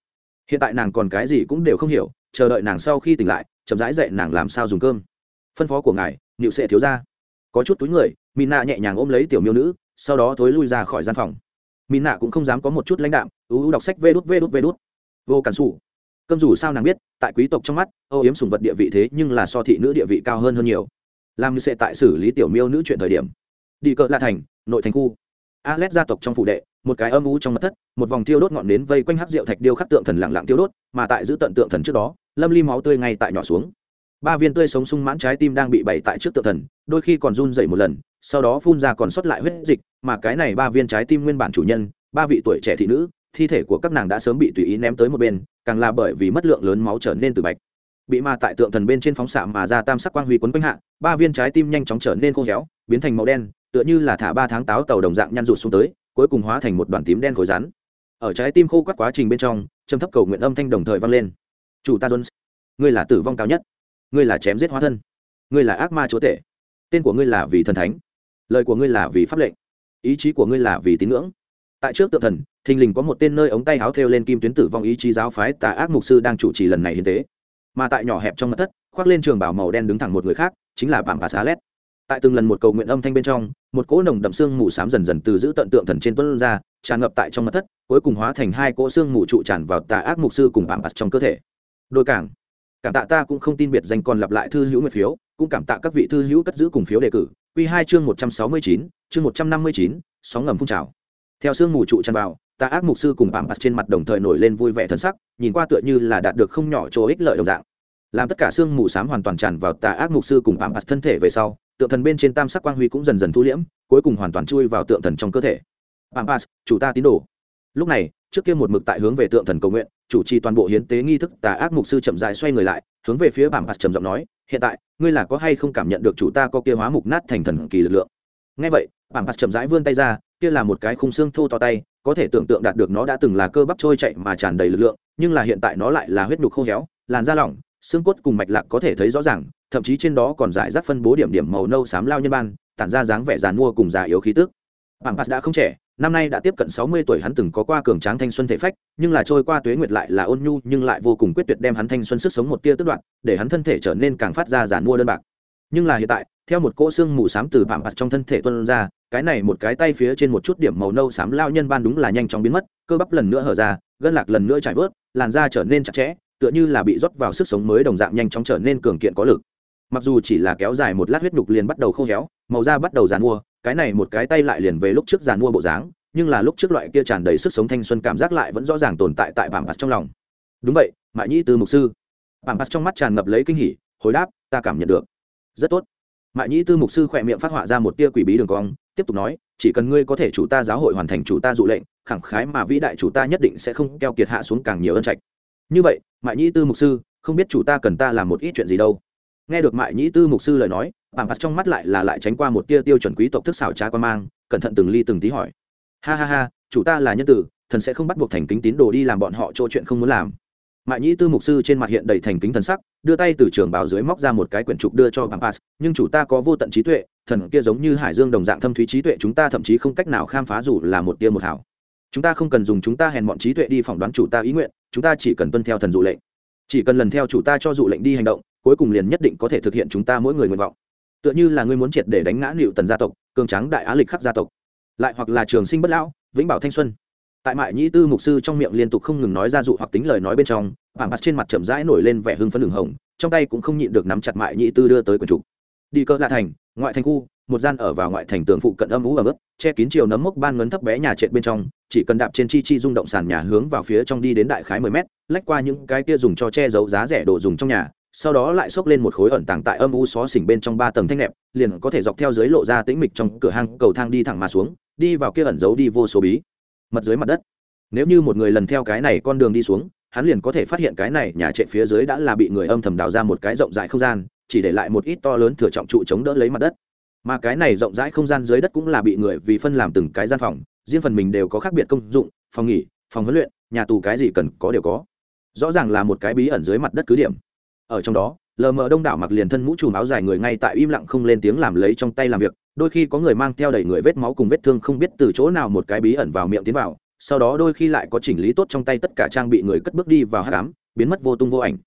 Hiện tại nàng còn cái gì cũng đều không hiểu, chờ đợi nàng sau khi tỉnh lại, chậm rãi dạy nàng làm sao dùng cơm. Phân phó của ngài nịu sẽ thiếu ra có chút túi người, mìn nạ nhẹ nhàng ôm lấy tiểu miêu nữ sau đó thối lui ra khỏi gian phòng. Mìn nạ cũng không dám có một chút lãnh đạm ú ú đọc sách vê đút vê đút vê đút. Vô cản xù cơm dù sao nàng biết tại quý tộc trong mắt âu yếm sùng vật địa vị thế nhưng là so thị nữ địa vị cao hơn hơn nhiều. Làm như sẽ tại xử lý tiểu miêu nữ chuyện thời điểm. Đi cỡ la thành nội thành khu. Alet gia tộc trong phủ đệ, một cái âm u trong mật thất, một vòng tiêu đốt ngọn nến vây quanh hắc rượu thạch điêu khắc tượng thần lặng lặng tiêu đốt, mà tại giữ tận tượng thần trước đó, lâm ly máu tươi ngay tại nhỏ xuống. Ba viên tươi sống sung mãn trái tim đang bị bày tại trước tượng thần, đôi khi còn run rẩy một lần, sau đó phun ra còn sót lại huyết dịch, mà cái này ba viên trái tim nguyên bản chủ nhân, ba vị tuổi trẻ thị nữ, thi thể của các nàng đã sớm bị tùy ý ném tới một bên, càng là bởi vì mất lượng lớn máu trở nên từ bạch. Bị ma tại tượng thần bên trên phóng xạ mà ra tam sắc quang huy quấn quanh hạ, ba viên trái tim nhanh chóng trở nên khô héo, biến thành màu đen, tựa như là thả ba tháng táo tàu đồng dạng nhăn rụt xuống tới cuối cùng hóa thành một đoàn tím đen khối rắn. Ở trái tim khô quắt quá trình bên trong châm thấp cầu nguyện âm thanh đồng thời vang lên. Chủ ta jones ngươi là tử vong cao nhất. Ngươi là chém giết hóa thân. Ngươi là ác ma chúa tể. Tên của ngươi là vì thần thánh. Lời của ngươi là vì pháp lệnh ý chí của ngươi là vì tín ngưỡng. Tại trước tượng thần, thình lình có một tên nơi ống tay áo thêu lên kim tuyến tử vong ý chí giáo phái tà ác mục sư đang chủ trì lần này hiến tế. Mà tại nhỏ hẹp trong mặt thất, khoác lên trường bảo màu đen đứng thẳng một người khác, chính là bảng bà xá lét. Tại từng lần một cầu nguyện âm thanh bên trong, một cỗ nồng đậm xương mù xám dần dần từ giữ tận tượng thần trên tuấn ra, tràn ngập tại trong mặt thất, cuối cùng hóa thành hai cỗ xương mù trụ tràn vào tà ác mục sư cùng bảng bạc trong cơ thể. Đôi cảng cảm tạ ta cũng không tin biệt danh còn lặp lại thư hữu nguyệt phiếu cũng cảm tạ các vị thư hữu cất giữ cùng phiếu đề cử. Q hai chương một trăm sáu mươi chín, chương một trăm năm mươi chín, sóng ngầm phun trào. Theo xương mù trụ tràn vào tà ác mục sư cùng bạm bạc trên mặt đồng thời nổi lên vui vẻ thân sắc, nhìn qua tựa như là đạt được không nhỏ chỗ ích lợi đồng dạng. Làm tất cả xương mù s á m hoàn toàn tràn vào tà ác mục sư cùng bạm bạc thân thể về sau, tượng thần bên trên tam sắc quang huy cũng dần dần thu liễm, cuối cùng hoàn toàn chui vào tượng thần trong cơ thể. Pampas chủ ta tín đồ. Lúc này, trước kia một mực tại hướng về tượng thần cầu nguyện, chủ trì toàn bộ hiến tế nghi thức tà ác mục sư chậm dài xoay người lại hướng về phía pampas trầm giọng nói hiện tại ngươi là có hay không cảm nhận được chủ ta có kia hóa mục nát thành thần kỳ lực lượng? Ngay vậy pampas chậm rãi vươn tay ra kia là một cái khung xương thô to tay có thể tưởng tượng đạt được nó đã từng là cơ bắp trôi chạy mà tràn đầy lực lượng nhưng là hiện tại nó lại là huyết nhục khô héo làn da lỏng xương cốt cùng mạch lạc có thể thấy rõ ràng thậm chí trên đó còn giải rác phân bố điểm điểm màu nâu xám lao nhân ban tản ra dáng vẻ giàn mua cùng già yếu khí tức. Bảng bạc đã không trẻ, năm nay đã tiếp cận sáu mươi tuổi hắn từng có qua cường tráng thanh xuân thể phách, nhưng là trôi qua tuế nguyệt lại là ôn nhu nhưng lại vô cùng quyết tuyệt đem hắn thanh xuân sức sống một tia tức đoạn, để hắn thân thể trở nên càng phát ra giàn mua đơn bạc. Nhưng là hiện tại, theo một cỗ xương mù xám từ Bảng Pass trong thân thể tuôn ra, cái này một cái tay phía trên một chút điểm màu nâu xám lao nhân ban đúng là nhanh chóng biến mất, cơ bắp lần nữa hở ra, gân lạc lần nữa trải vớt, làn da trở nên chặt chẽ, tựa như là bị rót vào sức sống mới đồng dạng nhanh chóng trở nên cường kiện có lực mặc dù chỉ là kéo dài một lát huyết nhục liền bắt đầu khô héo màu da bắt đầu dàn mua cái này một cái tay lại liền về lúc trước giàn mua bộ dáng, nhưng là lúc trước loại kia tràn đầy sức sống thanh xuân cảm giác lại vẫn rõ ràng tồn tại tại bảng bạc trong lòng. Đúng vậy, mại nhĩ tư mục sư. Bảng bạc trong mắt tràn ngập lấy kinh hỉ, hồi đáp, ta cảm nhận được. Rất tốt. Mại nhĩ tư mục sư khỏe miệng phát họa ra một tia quỷ bí đường cong, tiếp tục nói, chỉ cần ngươi có thể chủ ta giáo hội hoàn thành chủ ta dụ lệnh, khẳng khái mà vĩ đại chủ ta nhất định sẽ không keo kiệt hạ xuống càng nhiều ân trạch. Như vậy, mại nhĩ tư mục sư, không biết chủ ta cần ta làm một ít chuyện gì đâu nghe được mại nhĩ tư mục sư lời nói bảng phạt trong mắt lại là lại tránh qua một tia tiêu chuẩn quý tộc thức xảo trá quan mang, cẩn thận từng ly từng tí hỏi. Ha ha ha, chủ ta là nhân tử, thần sẽ không bắt buộc thành kính tín đồ đi làm bọn họ chỗ chuyện không muốn làm. Mại nhĩ tư mục sư trên mặt hiện đầy thành kính thần sắc, đưa tay từ trường bào dưới móc ra một cái quyển trục đưa cho bảng phạt, nhưng chủ ta có vô tận trí tuệ, thần kia giống như hải dương đồng dạng thâm thúy trí tuệ, chúng ta thậm chí không cách nào khám phá dù là một tia một hảo. Chúng ta không cần dùng chúng ta hèn bọn trí tuệ đi phỏng đoán chủ ta ý nguyện, chúng ta chỉ cần tuân theo thần dụ lệnh. Chỉ cần lần theo chủ ta cho dụ lệnh đi hành động cuối cùng liền nhất định có thể thực hiện chúng ta mỗi người nguyện vọng. Tựa như là ngươi muốn triệt để đánh ngã liệu tần gia tộc, cường tráng đại á lịch khắc gia tộc. Lại hoặc là trường sinh bất lão, vĩnh bảo thanh xuân. Tại mại nhĩ tư mục sư trong miệng liên tục không ngừng nói ra dụ hoặc tính lời nói bên trong bảng mặt trên mặt chậm rãi nổi lên vẻ hưng phấn đường hồng, trong tay cũng không nhịn được nắm chặt mại nhĩ tư đưa tới quần trục. Đi cỡ lạ thành, ngoại thành khu, một gian ở vào ngoại thành tường phụ cận âm ú ở mức che kín chiều nấm mốc ban ngấn thấp bé nhà trệt bên trong, chỉ cần đạp trên chi chi rung động sàn nhà hướng vào phía trong đi đến đại khái mười mét, lách qua những cái kia dùng cho che giấu giá rẻ đồ dùng trong nhà sau đó lại xốc lên một khối ẩn tàng tại âm u xó xỉnh bên trong ba tầng thanh nẹp, liền có thể dọc theo dưới lộ ra tĩnh mịch trong cửa hang cầu thang đi thẳng mà xuống, đi vào kia ẩn giấu đi vô số bí mật dưới mặt đất. Nếu như một người lần theo cái này con đường đi xuống, hắn liền có thể phát hiện cái này nhà trệ phía dưới đã là bị người âm thầm đào ra một cái rộng rãi không gian, chỉ để lại một ít to lớn thừa trọng trụ chống đỡ lấy mặt đất. Mà cái này rộng rãi không gian dưới đất cũng là bị người vì phân làm từng cái gian phòng, riêng phần mình đều có khác biệt công dụng, phòng nghỉ, phòng huấn luyện, nhà tù cái gì cần có đều có. Rõ ràng là một cái bí ẩn dưới mặt đất cứ điểm ở trong đó, lờ mờ đông đảo mặc liền thân mũ trùm áo dài người ngay tại im lặng không lên tiếng làm lấy trong tay làm việc, đôi khi có người mang theo đầy người vết máu cùng vết thương không biết từ chỗ nào một cái bí ẩn vào miệng tiến vào, sau đó đôi khi lại có chỉnh lý tốt trong tay tất cả trang bị người cất bước đi vào hát cám biến mất vô tung vô ảnh.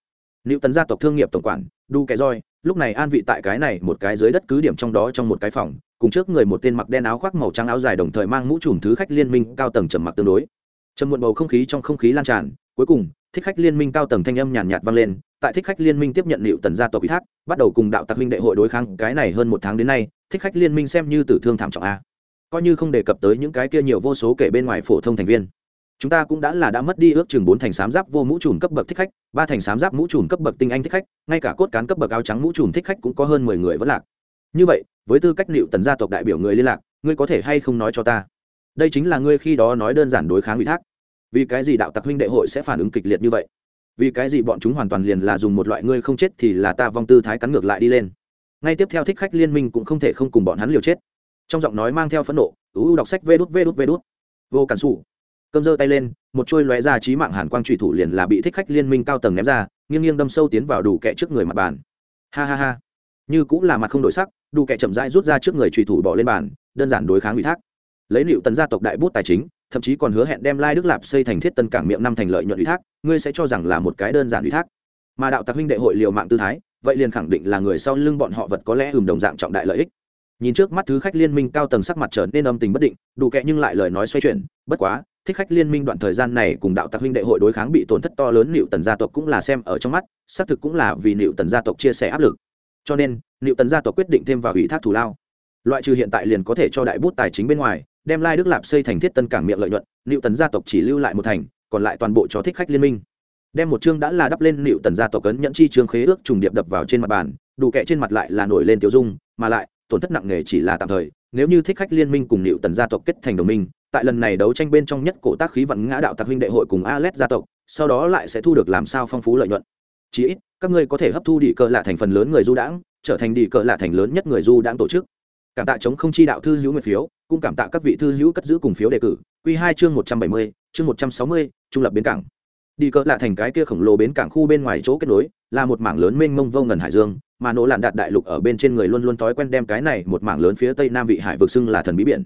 Liệu tấn gia tộc thương nghiệp tổng quản đu kẻ roi, lúc này an vị tại cái này một cái dưới đất cứ điểm trong đó trong một cái phòng, cùng trước người một tên mặc đen áo khoác màu trắng áo dài đồng thời mang mũ trùm thứ khách liên minh cao tầng trầm mặc tương đối. Trầm muộn bầu không khí trong không khí lan tràn, cuối cùng, thích khách liên minh cao tầng thanh âm nhàn nhạt vang lên tại thích khách liên minh tiếp nhận liệu tần gia tộc ủy thác, bắt đầu cùng đạo tặc huynh đệ hội đối kháng, cái này hơn một tháng đến nay, thích khách liên minh xem như tử thương thảm trọng a. Coi như không đề cập tới những cái kia nhiều vô số kể bên ngoài phổ thông thành viên. Chúng ta cũng đã là đã mất đi ước chừng bốn thành sám giáp vô mũ trùm cấp bậc thích khách, ba thành sám giáp mũ trùm cấp bậc tinh anh thích khách, ngay cả cốt cán cấp bậc áo trắng mũ trùm thích khách cũng có hơn mười người vẫn lạc. Như vậy, với tư cách liệu tần gia tộc đại biểu người liên lạc, ngươi có thể hay không nói cho ta? Đây chính là ngươi khi đó nói đơn giản đối kháng ủy thác. Vì cái gì đạo tặc huynh đệ hội sẽ phản ứng kịch liệt như vậy? Vì cái gì bọn chúng hoàn toàn liền là dùng một loại ngươi không chết thì là ta vong tư thái cắn ngược lại đi lên. Ngay tiếp theo thích khách liên minh cũng không thể không cùng bọn hắn liều chết. Trong giọng nói mang theo phẫn nộ uu đọc sách vê đút vê đút vê đút. Vô cản xù cơm giơ tay lên, một trôi lóe ra trí mạng hàn quang trùy thủ liền là bị thích khách liên minh cao tầng ném ra, nghiêng nghiêng đâm sâu tiến vào đủ kẹ trước người mặt bàn. Ha ha ha. Như cũng là mặt không đổi sắc, đủ kẹ chậm rãi rút ra trước người trùy thủ bỏ lên bàn, đơn giản đối kháng ủy thác. Lấy liệu tần gia tộc đại bút tài chính thậm chí còn hứa hẹn đem lai đức lạp xây thành thiết tân cảng miệng năm thành lợi nhuận ủy thác, ngươi sẽ cho rằng là một cái đơn giản ủy thác. Mà đạo tặc huynh đệ hội liều mạng tư thái, vậy liền khẳng định là người sau lưng bọn họ vật có lẽ ừm đồng dạng trọng đại lợi ích. Nhìn trước mắt thứ khách liên minh cao tầng sắc mặt trở nên âm tình bất định, đủ kệ nhưng lại lời nói xoay chuyển, bất quá, thích khách liên minh đoạn thời gian này cùng đạo tặc huynh đệ hội đối kháng bị tổn thất to lớn liệu tần gia tộc cũng là xem ở trong mắt, xác thực cũng là vì liệu tần gia tộc chia sẻ áp lực. Cho nên liệu tần gia tộc quyết định thêm vào ủy thác thủ lao. Loại trừ hiện tại liền có thể cho đại bút tài chính bên ngoài đem lai đức lạp xây thành thiết tân cảng miệng lợi nhuận liệu tần gia tộc chỉ lưu lại một thành, còn lại toàn bộ cho thích khách liên minh. Đem một chương đã là đắp lên liệu tần gia tộc cấn nhẫn chi chương khế ước trùng điệp đập vào trên mặt bàn, đủ kệ trên mặt lại là nổi lên tiêu dung, mà lại, tổn thất nặng nề chỉ là tạm thời. Nếu như thích khách liên minh cùng liệu tần gia tộc kết thành đồng minh, tại lần này đấu tranh bên trong nhất cổ tác khí vận ngã đạo tạc huynh đệ hội cùng alet gia tộc, sau đó lại sẽ thu được làm sao phong phú lợi nhuận. Chí ít, các ngươi có thể hấp thu đi cờ lạ thành phần lớn người du đãng, trở thành đi cờ lạ thành lớn nhất người du đãng tổ chức cảm tạ chống không chi đạo thư hữu nguyệt phiếu, cũng cảm tạ các vị thư hữu cất giữ cùng phiếu đề cử. Q hai chương một trăm bảy mươi, chương một trăm sáu mươi, trung lập bến cảng. Đi cỡ lạ thành cái kia khổng lồ bến cảng khu bên ngoài chỗ kết nối, là một mảng lớn mênh mông vô ngần hải dương, mà nỗ lạn đạt đại lục ở bên trên người luôn luôn thói quen đem cái này một mảng lớn phía tây nam vị hải vực xưng là thần bí biển.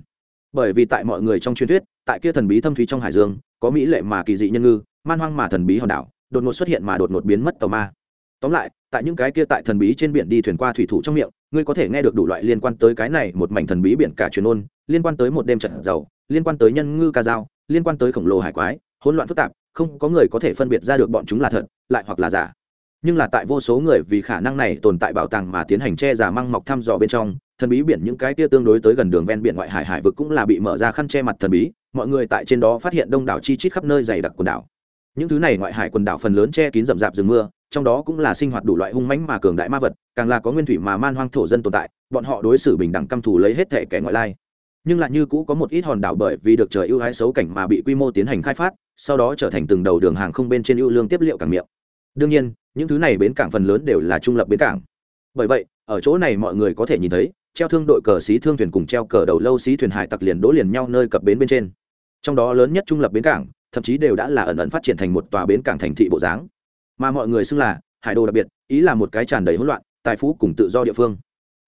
Bởi vì tại mọi người trong truyền thuyết, tại kia thần bí thâm thúy trong hải dương, có mỹ lệ mà kỳ dị nhân ngư, man hoang mà thần bí hòn đảo, đột ngột xuất hiện mà đột ngột biến mất tàu ma. Tóm lại tại những cái kia tại thần bí trên biển đi thuyền qua thủy thủ trong miệng ngươi có thể nghe được đủ loại liên quan tới cái này một mảnh thần bí biển cả truyền ôn liên quan tới một đêm trận dầu, liên quan tới nhân ngư ca dao liên quan tới khổng lồ hải quái hỗn loạn phức tạp không có người có thể phân biệt ra được bọn chúng là thật lại hoặc là giả. Nhưng là tại vô số người vì khả năng này tồn tại bảo tàng mà tiến hành che giả măng mọc thăm dò bên trong thần bí biển những cái kia tương đối tới gần đường ven biển ngoại hải hải vực cũng là bị mở ra khăn che mặt thần bí mọi người tại trên đó phát hiện đông đảo chi chít khắp nơi dày đặc quần đảo những thứ này ngoại hải quần đảo phần lớn che kín rậm rạp rừng mưa, trong đó cũng là sinh hoạt đủ loại hung mãnh mà cường đại ma vật, càng là có nguyên thủy mà man hoang thổ dân tồn tại, bọn họ đối xử bình đẳng căm thù lấy hết thể kẻ ngoại lai. Nhưng lại như cũ có một ít hòn đảo bởi vì được trời ưu ái xấu cảnh mà bị quy mô tiến hành khai phát, sau đó trở thành từng đầu đường hàng không bên trên ưu lương tiếp liệu cảng miệng. Đương nhiên, những thứ này bến cảng phần lớn đều là trung lập bến cảng. Bởi vậy, ở chỗ này mọi người có thể nhìn thấy, treo thương đội cờ xí thương thuyền cùng treo cờ đầu lâu xí thuyền hải tặc liền đỗ liền nhau nơi cập bến bên trên. Trong đó lớn nhất trung lập bến cảng thậm chí đều đã là ẩn ẩn phát triển thành một tòa bến cảng thành thị bộ dáng. Mà mọi người xưng là hải đồ đặc biệt, ý là một cái tràn đầy hỗn loạn, tài phú cùng tự do địa phương.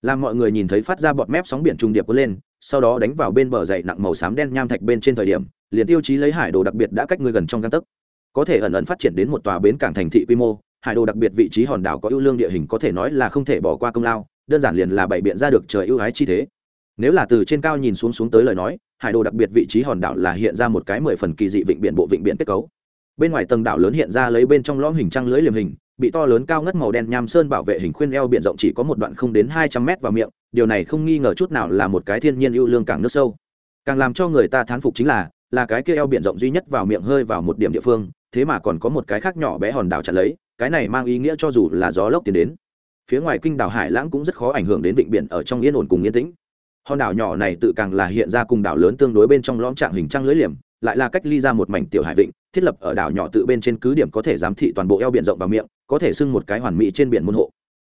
Làm mọi người nhìn thấy phát ra bọt mép sóng biển trung điệp cuộn lên, sau đó đánh vào bên bờ dày nặng màu xám đen nham thạch bên trên thời điểm, liền tiêu chí lấy hải đồ đặc biệt đã cách người gần trong găng tấc. Có thể ẩn ẩn phát triển đến một tòa bến cảng thành thị quy mô, hải đồ đặc biệt vị trí hòn đảo có ưu lương địa hình có thể nói là không thể bỏ qua công lao, đơn giản liền là bày biện ra được trời ưu ái chi thế. Nếu là từ trên cao nhìn xuống xuống tới lời nói hải đồ đặc biệt vị trí hòn đảo là hiện ra một cái mười phần kỳ dị vịnh biển bộ vịnh biển kết cấu. Bên ngoài tầng đảo lớn hiện ra lấy bên trong lõm hình trăng lưới liềm hình, bị to lớn cao ngất màu đen nham sơn bảo vệ hình khuyên eo biển rộng chỉ có một đoạn không đến hai trăm mét vào miệng, điều này không nghi ngờ chút nào là một cái thiên nhiên ưu lương cảng nước sâu. Càng làm cho người ta thán phục chính là là cái kia eo biển rộng duy nhất vào miệng hơi vào một điểm địa phương, thế mà còn có một cái khác nhỏ bé hòn đảo chặt lấy, cái này mang ý nghĩa cho dù là gió lốc tiến đến. Phía ngoài kinh đảo hải lãng cũng rất khó ảnh hưởng đến vịnh biển ở trong yên ổn cùng yên tĩnh hòn đảo nhỏ này tự càng là hiện ra cùng đảo lớn tương đối bên trong lõm trạng hình trăng lưới liềm, lại là cách ly ra một mảnh tiểu hải vịnh, thiết lập ở đảo nhỏ tự bên trên cứ điểm có thể giám thị toàn bộ eo biển rộng và miệng, có thể xưng một cái hoàn mỹ trên biển môn hộ.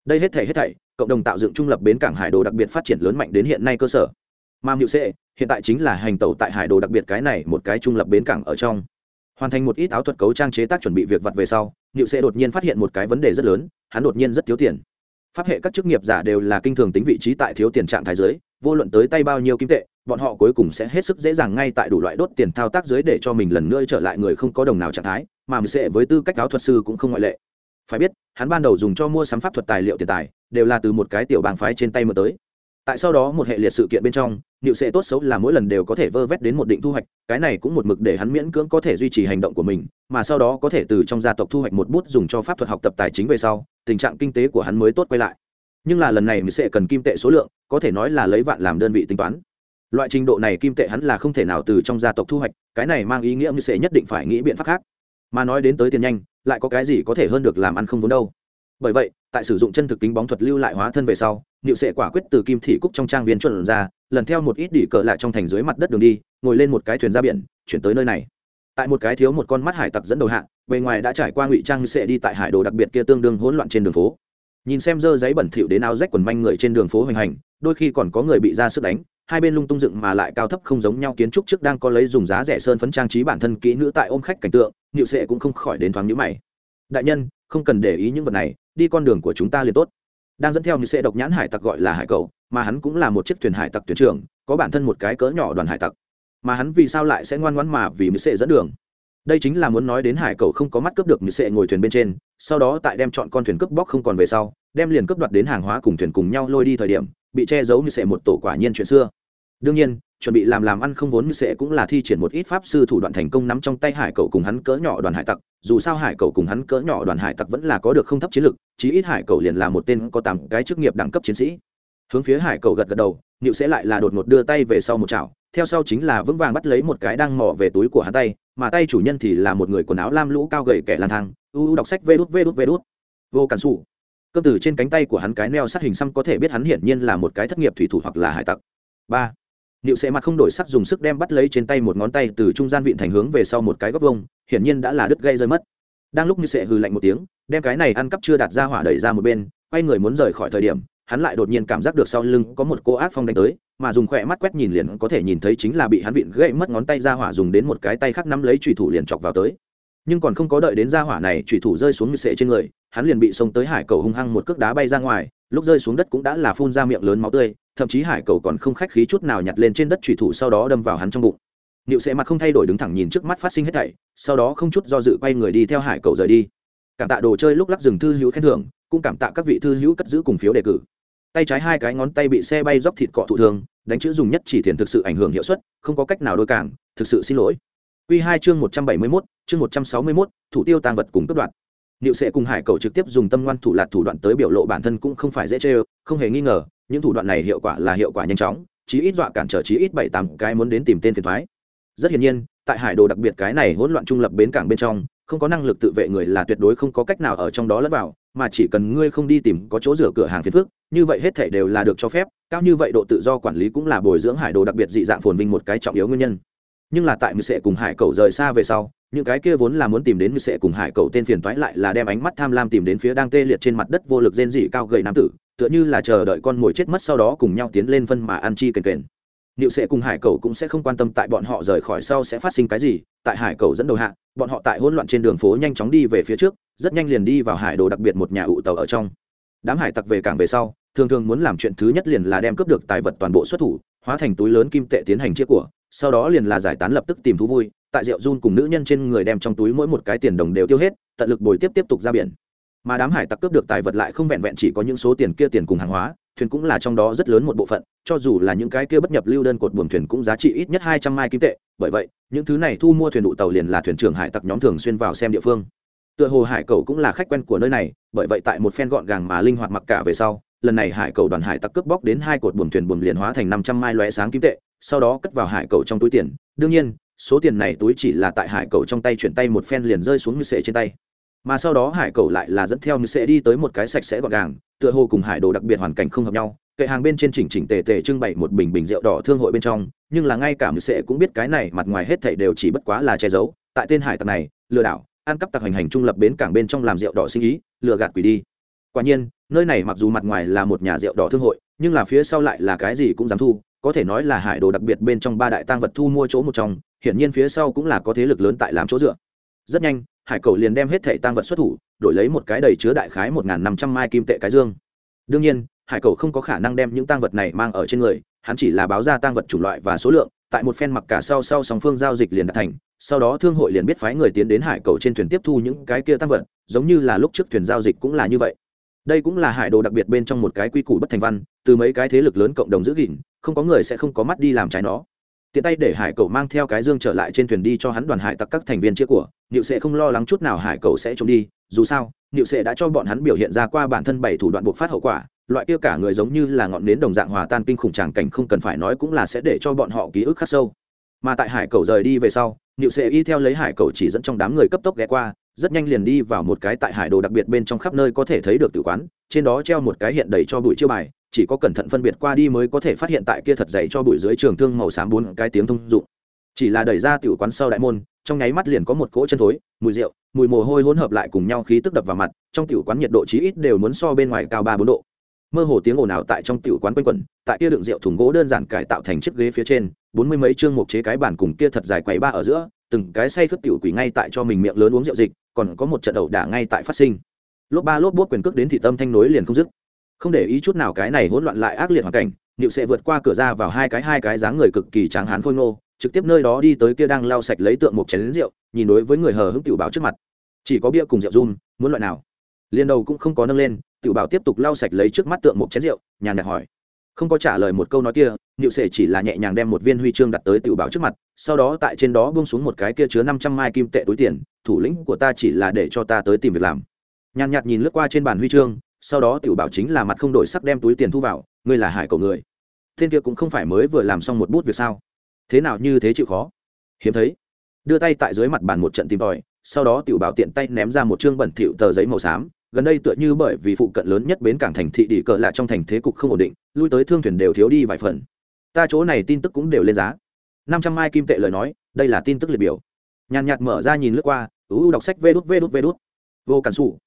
Đây hết thể hết thảy, cộng đồng tạo dựng trung lập bến cảng hải đồ đặc biệt phát triển lớn mạnh đến hiện nay cơ sở. Mam hữu sệ hiện tại chính là hành tàu tại hải đồ đặc biệt cái này một cái trung lập bến cảng ở trong. Hoàn thành một ít áo thuật cấu trang chế tác chuẩn bị việc vặt về sau hữu sệ đột nhiên phát hiện một cái vấn đề rất lớn, hắn đột nhiên rất thiếu tiền. Pháp hệ các chức nghiệp giả đều là kinh thường tính vị trí tại thiếu tiền trạng thái giới vô luận tới tay bao nhiêu kim tệ, bọn họ cuối cùng sẽ hết sức dễ dàng ngay tại đủ loại đốt tiền thao tác dưới để cho mình lần nữa trở lại người không có đồng nào trạng thái, mà mình sẽ với tư cách áo thuật sư cũng không ngoại lệ. Phải biết, hắn ban đầu dùng cho mua sắm pháp thuật tài liệu tiền tài, đều là từ một cái tiểu bang phái trên tay mưa tới. Tại sau đó một hệ liệt sự kiện bên trong nịu sẽ tốt xấu là mỗi lần đều có thể vơ vét đến một định thu hoạch, cái này cũng một mực để hắn miễn cưỡng có thể duy trì hành động của mình, mà sau đó có thể từ trong gia tộc thu hoạch một bút dùng cho pháp thuật học tập tài chính về sau, tình trạng kinh tế của hắn mới tốt quay lại nhưng là lần này mình sẽ cần kim tệ số lượng, có thể nói là lấy vạn làm đơn vị tính toán. Loại trình độ này kim tệ hắn là không thể nào từ trong gia tộc thu hoạch, cái này mang ý nghĩa mình sẽ nhất định phải nghĩ biện pháp khác. Mà nói đến tới tiền nhanh, lại có cái gì có thể hơn được làm ăn không vốn đâu. Bởi vậy, tại sử dụng chân thực kính bóng thuật lưu lại hóa thân về sau, niệu sệ quả quyết từ kim thị cúc trong trang viên chuẩn ra, lần theo một ít đỉ cờ lại trong thành dưới mặt đất đường đi, ngồi lên một cái thuyền ra biển, chuyển tới nơi này. Tại một cái thiếu một con mắt hải tặc dẫn đầu hạng, bề ngoài đã trải qua ngụy trang sệ đi tại hải đồ đặc biệt kia tương đương hỗn loạn trên đường phố nhìn xem dơ giấy bẩn thỉu đến áo rách quần manh người trên đường phố hoành hành, đôi khi còn có người bị ra sức đánh, hai bên lung tung dựng mà lại cao thấp không giống nhau kiến trúc trước đang có lấy dùng giá rẻ sơn phấn trang trí bản thân kỹ nữ tại ôm khách cảnh tượng nhịu sệ cũng không khỏi đến thoáng nhữ mày. Đại nhân, không cần để ý những vật này, đi con đường của chúng ta liền tốt. Đang dẫn theo như sệ độc nhãn hải tặc gọi là hải cầu, mà hắn cũng là một chiếc thuyền hải tặc thuyền trưởng, có bản thân một cái cỡ nhỏ đoàn hải tặc. Mà hắn vì sao lại sẽ ngoan ngoãn mà vì như sệ dẫn đường? Đây chính là muốn nói đến hải cầu không có mắt cướp được như sệ ngồi thuyền bên trên, sau đó tại đem chọn con thuyền cướp bóc không còn về sau, đem liền cướp đoạt đến hàng hóa cùng thuyền cùng nhau lôi đi thời điểm, bị che giấu như sệ một tổ quả nhiên chuyện xưa. Đương nhiên, chuẩn bị làm làm ăn không vốn như sệ cũng là thi triển một ít pháp sư thủ đoạn thành công nắm trong tay hải cầu cùng hắn cỡ nhỏ đoàn hải tặc, dù sao hải cầu cùng hắn cỡ nhỏ đoàn hải tặc vẫn là có được không thấp chiến lực, chí ít hải cầu liền là một tên có tám cái chức nghiệp đẳng cấp chiến sĩ. Hướng phía hải cầu gật gật đầu nịu sẽ lại là đột ngột đưa tay về sau một chảo, theo sau chính là vững vàng bắt lấy một cái đang mò về túi của hắn tay mà tay chủ nhân thì là một người quần áo lam lũ cao gầy kẻ lang thang u u đọc sách vê đút vê đút vê đút. Vô cản xù cơm từ trên cánh tay của hắn cái neo sát hình xăm có thể biết hắn hiển nhiên là một cái thất nghiệp thủy thủ hoặc là hải tặc. Ba. Niệu sẽ mặt không đổi sắc dùng sức đem bắt lấy trên tay một ngón tay từ trung gian vịn thành hướng về sau một cái góc vông, hiển nhiên đã là đứt gây rơi mất. Đang lúc Niệu sẽ hừ lạnh một tiếng, đem cái này ăn cắp chưa đạt ra hỏa đẩy ra một bên, quay người muốn rời khỏi thời điểm, hắn lại đột nhiên cảm giác được sau lưng có một cô ác phong đánh tới, mà dùng khỏe mắt quét nhìn liền có thể nhìn thấy chính là bị hắn vịn gậy mất ngón tay ra hỏa dùng đến một cái tay khác nắm lấy chủy thủ liền chọc vào tới. Nhưng còn không có đợi đến ra hỏa này chủy thủ rơi xuống như sệ trên người, hắn liền bị xông tới hải cầu hung hăng một cước đá bay ra ngoài, lúc rơi xuống đất cũng đã là phun ra miệng lớn máu tươi, thậm chí hải cầu còn không khách khí chút nào nhặt lên trên đất chủy thủ sau đó đâm vào hắn trong bụng. Niệu Sệ mặt không thay đổi đứng thẳng nhìn trước mắt phát sinh hết thảy, sau đó không chút do dự quay người đi theo hải cầu rời đi. Cảm tạ đồ chơi lúc lắc rừng thư hữu khen thưởng, cũng cảm tạ các vị thư hữu cất giữ cùng phiếu đề cử tay trái hai cái ngón tay bị xe bay dốc thịt cọ thụ thường đánh chữ dùng nhất chỉ thiền thực sự ảnh hưởng hiệu suất không có cách nào đôi cảng thực sự xin lỗi Quy hai chương một trăm bảy mươi mốt chương một trăm sáu mươi mốt thủ tiêu tàng vật cùng cấp đoạn. Niệu sẽ cùng Hải Cầu trực tiếp dùng tâm ngoan thủ lạt thủ đoạn tới biểu lộ bản thân cũng không phải dễ chơi, không hề nghi ngờ, những thủ đoạn này hiệu quả là hiệu quả nhanh chóng, chí ít dọa cản trở chí ít bảy tám cái muốn đến tìm tên phiền toái. Rất hiển nhiên, tại Hải Đồ đặc biệt cái này hỗn loạn trung lập bến cảng bên trong, không có năng lực tự vệ người là tuyệt đối không có cách nào ở trong đó lẫn vào, mà chỉ cần ngươi không đi tìm có chỗ rửa cửa hàng phiền phức, như vậy hết thể đều là được cho phép cao như vậy độ tự do quản lý cũng là bồi dưỡng hải đồ đặc biệt dị dạng phồn vinh một cái trọng yếu nguyên nhân. Nhưng là tại mười sệ cùng hải cầu rời xa về sau những cái kia vốn là muốn tìm đến mười sệ cùng hải cầu tên phiền toái lại là đem ánh mắt tham lam tìm đến phía đang tê liệt trên mặt đất vô lực rên dị cao gầy nam tử tựa như là chờ đợi con mồi chết mất sau đó cùng nhau tiến lên phân mà ăn chi kền kền. Niệu Sệ cùng Hải Cầu cũng sẽ không quan tâm tại bọn họ rời khỏi sau sẽ phát sinh cái gì, tại Hải Cầu dẫn đầu hạ, bọn họ tại hỗn loạn trên đường phố nhanh chóng đi về phía trước, rất nhanh liền đi vào hải đồ đặc biệt một nhà ụ tàu ở trong. Đám hải tặc về cảng về sau, thường thường muốn làm chuyện thứ nhất liền là đem cướp được tài vật toàn bộ xuất thủ hóa thành túi lớn kim tệ tiến hành chia của sau đó liền là giải tán lập tức tìm thú vui tại rượu run cùng nữ nhân trên người đem trong túi mỗi một cái tiền đồng đều tiêu hết tận lực bồi tiếp tiếp tục ra biển mà đám hải tặc cướp được tài vật lại không vẹn vẹn chỉ có những số tiền kia tiền cùng hàng hóa thuyền cũng là trong đó rất lớn một bộ phận, cho dù là những cái kia bất nhập lưu đơn cột buồm thuyền cũng giá trị ít nhất hai trăm mai kim tệ. Bởi vậy, những thứ này thu mua thuyền đụ tàu liền là thuyền trưởng hải tặc nhóm thường xuyên vào xem địa phương. Tựa hồ hải cầu cũng là khách quen của nơi này, bởi vậy tại một phen gọn gàng mà linh hoạt mặc cả về sau, lần này hải cầu đoàn hải tặc cướp bóc đến hai cột buồm thuyền buồm liền hóa thành năm trăm mai lóe sáng kim tệ, sau đó cất vào hải cầu trong túi tiền. Đương nhiên, số tiền này túi chỉ là tại hải cầu trong tay chuyển tay một phen liền rơi xuống như sệ trên tay mà sau đó hải cầu lại là dẫn theo như sẽ đi tới một cái sạch sẽ gọn gàng, tựa hồ cùng hải đồ đặc biệt hoàn cảnh không hợp nhau. Kệ hàng bên trên chỉnh chỉnh tề tề trưng bày một bình bình rượu đỏ thương hội bên trong, nhưng là ngay cả như sệ cũng biết cái này mặt ngoài hết thảy đều chỉ bất quá là che giấu. Tại tên hải tặc này, lừa đảo, ăn cắp tặc hành hành trung lập bến cảng bên trong làm rượu đỏ sinh ý, lừa gạt quỷ đi. Quả nhiên, nơi này mặc dù mặt ngoài là một nhà rượu đỏ thương hội, nhưng là phía sau lại là cái gì cũng dám thu, có thể nói là hải đồ đặc biệt bên trong ba đại tăng vật thu mua chỗ một trong, hiển nhiên phía sau cũng là có thế lực lớn tại làm chỗ dựa. Rất nhanh hải cầu liền đem hết thẻ tăng vật xuất thủ, đổi lấy một cái đầy chứa đại khái một năm trăm mai kim tệ cái dương. Đương nhiên, hải cầu không có khả năng đem những tăng vật này mang ở trên người, hắn chỉ là báo ra tăng vật chủng loại và số lượng, tại một phen mặc cả sau sau song phương giao dịch liền đã thành, sau đó thương hội liền biết phái người tiến đến hải cầu trên thuyền tiếp thu những cái kia tăng vật, giống như là lúc trước thuyền giao dịch cũng là như vậy. Đây cũng là hải đồ đặc biệt bên trong một cái quy củ bất thành văn, từ mấy cái thế lực lớn cộng đồng giữ gìn, không có người sẽ không có mắt đi làm trái nó tiện tay để hải cầu mang theo cái dương trở lại trên thuyền đi cho hắn đoàn hải tặc các thành viên chia của, niệu sẽ không lo lắng chút nào hải cầu sẽ trốn đi, dù sao, niệu sẽ đã cho bọn hắn biểu hiện ra qua bản thân bảy thủ đoạn buộc phát hậu quả, loại kia cả người giống như là ngọn nến đồng dạng hòa tan kinh khủng tràng cảnh không cần phải nói cũng là sẽ để cho bọn họ ký ức khắc sâu. Mà tại hải cầu rời đi về sau, niệu sẽ y theo lấy hải cầu chỉ dẫn trong đám người cấp tốc ghé qua, rất nhanh liền đi vào một cái tại hải đồ đặc biệt bên trong khắp nơi có thể thấy được tử quán, trên đó treo một cái hiện đầy cho bụi chiêu bài chỉ có cẩn thận phân biệt qua đi mới có thể phát hiện tại kia thật dày cho bụi dưới trường thương màu xám bốn cái tiếng thông dụng. Chỉ là đẩy ra tiểu quán sau đại môn, trong nháy mắt liền có một cỗ chân thối, mùi rượu, mùi mồ hôi hỗn hợp lại cùng nhau khí tức đập vào mặt, trong tiểu quán nhiệt độ chí ít đều muốn so bên ngoài cao ba bốn độ. Mơ hồ tiếng ồn ào tại trong tiểu quán quanh quẩn, tại kia đựng rượu thùng gỗ đơn giản cải tạo thành chiếc ghế phía trên, bốn mươi mấy chương mục chế cái bàn cùng kia thật dài quầy ba ở giữa, từng cái say khướp tiểu quỷ ngay tại cho mình miệng lớn uống rượu dịch, còn có một trận ẩu đả ngay tại phát sinh. Lốp ba lốp bốt quyền cước đến thị tâm thanh nối liền không dứt không để ý chút nào cái này hỗn loạn lại ác liệt hoàn cảnh nịu sẽ vượt qua cửa ra vào hai cái hai cái dáng người cực kỳ tráng hán khôi ngô, trực tiếp nơi đó đi tới kia đang lau sạch lấy tượng một chén rượu, nhìn đối với người hờ hững tiểu bảo trước mặt. Chỉ có bia cùng rượu run, muốn loại nào? Liên đầu cũng không có nâng lên, tiểu bảo tiếp tục lau sạch lấy trước mắt tượng một chén rượu, nhàn nhạt hỏi. Không có trả lời một câu nói kia nịu sệ chỉ là nhẹ nhàng đem một viên huy chương đặt tới tiểu bảo trước mặt, sau đó tại trên đó buông xuống một cái kia chứa năm trăm mai kim tệ túi tiền, thủ lĩnh của ta chỉ là để cho ta tới tìm việc làm. Nhàn nhạt nhìn lướt qua trên bàn huy chương sau đó tiểu bảo chính là mặt không đổi sắc đem túi tiền thu vào, ngươi là hải cầu người. Thiên kia cũng không phải mới vừa làm xong một bút việc sao? Thế nào như thế chịu khó? Hiếm thấy. Đưa tay tại dưới mặt bàn một trận tìm tòi, sau đó tiểu bảo tiện tay ném ra một chương bẩn thỉu tờ giấy màu xám, gần đây tựa như bởi vì phụ cận lớn nhất bến cảng thành thị đi cờ lạ trong thành thế cục không ổn định, lui tới thương thuyền đều thiếu đi vài phần. Ta chỗ này tin tức cũng đều lên giá. Năm trăm mai kim tệ lời nói, đây là tin tức liệt biểu. Nhàn nhạt mở ra nhìn lướt qua ưu đọc sách vê đút vê đút vê đút. Vô cản xù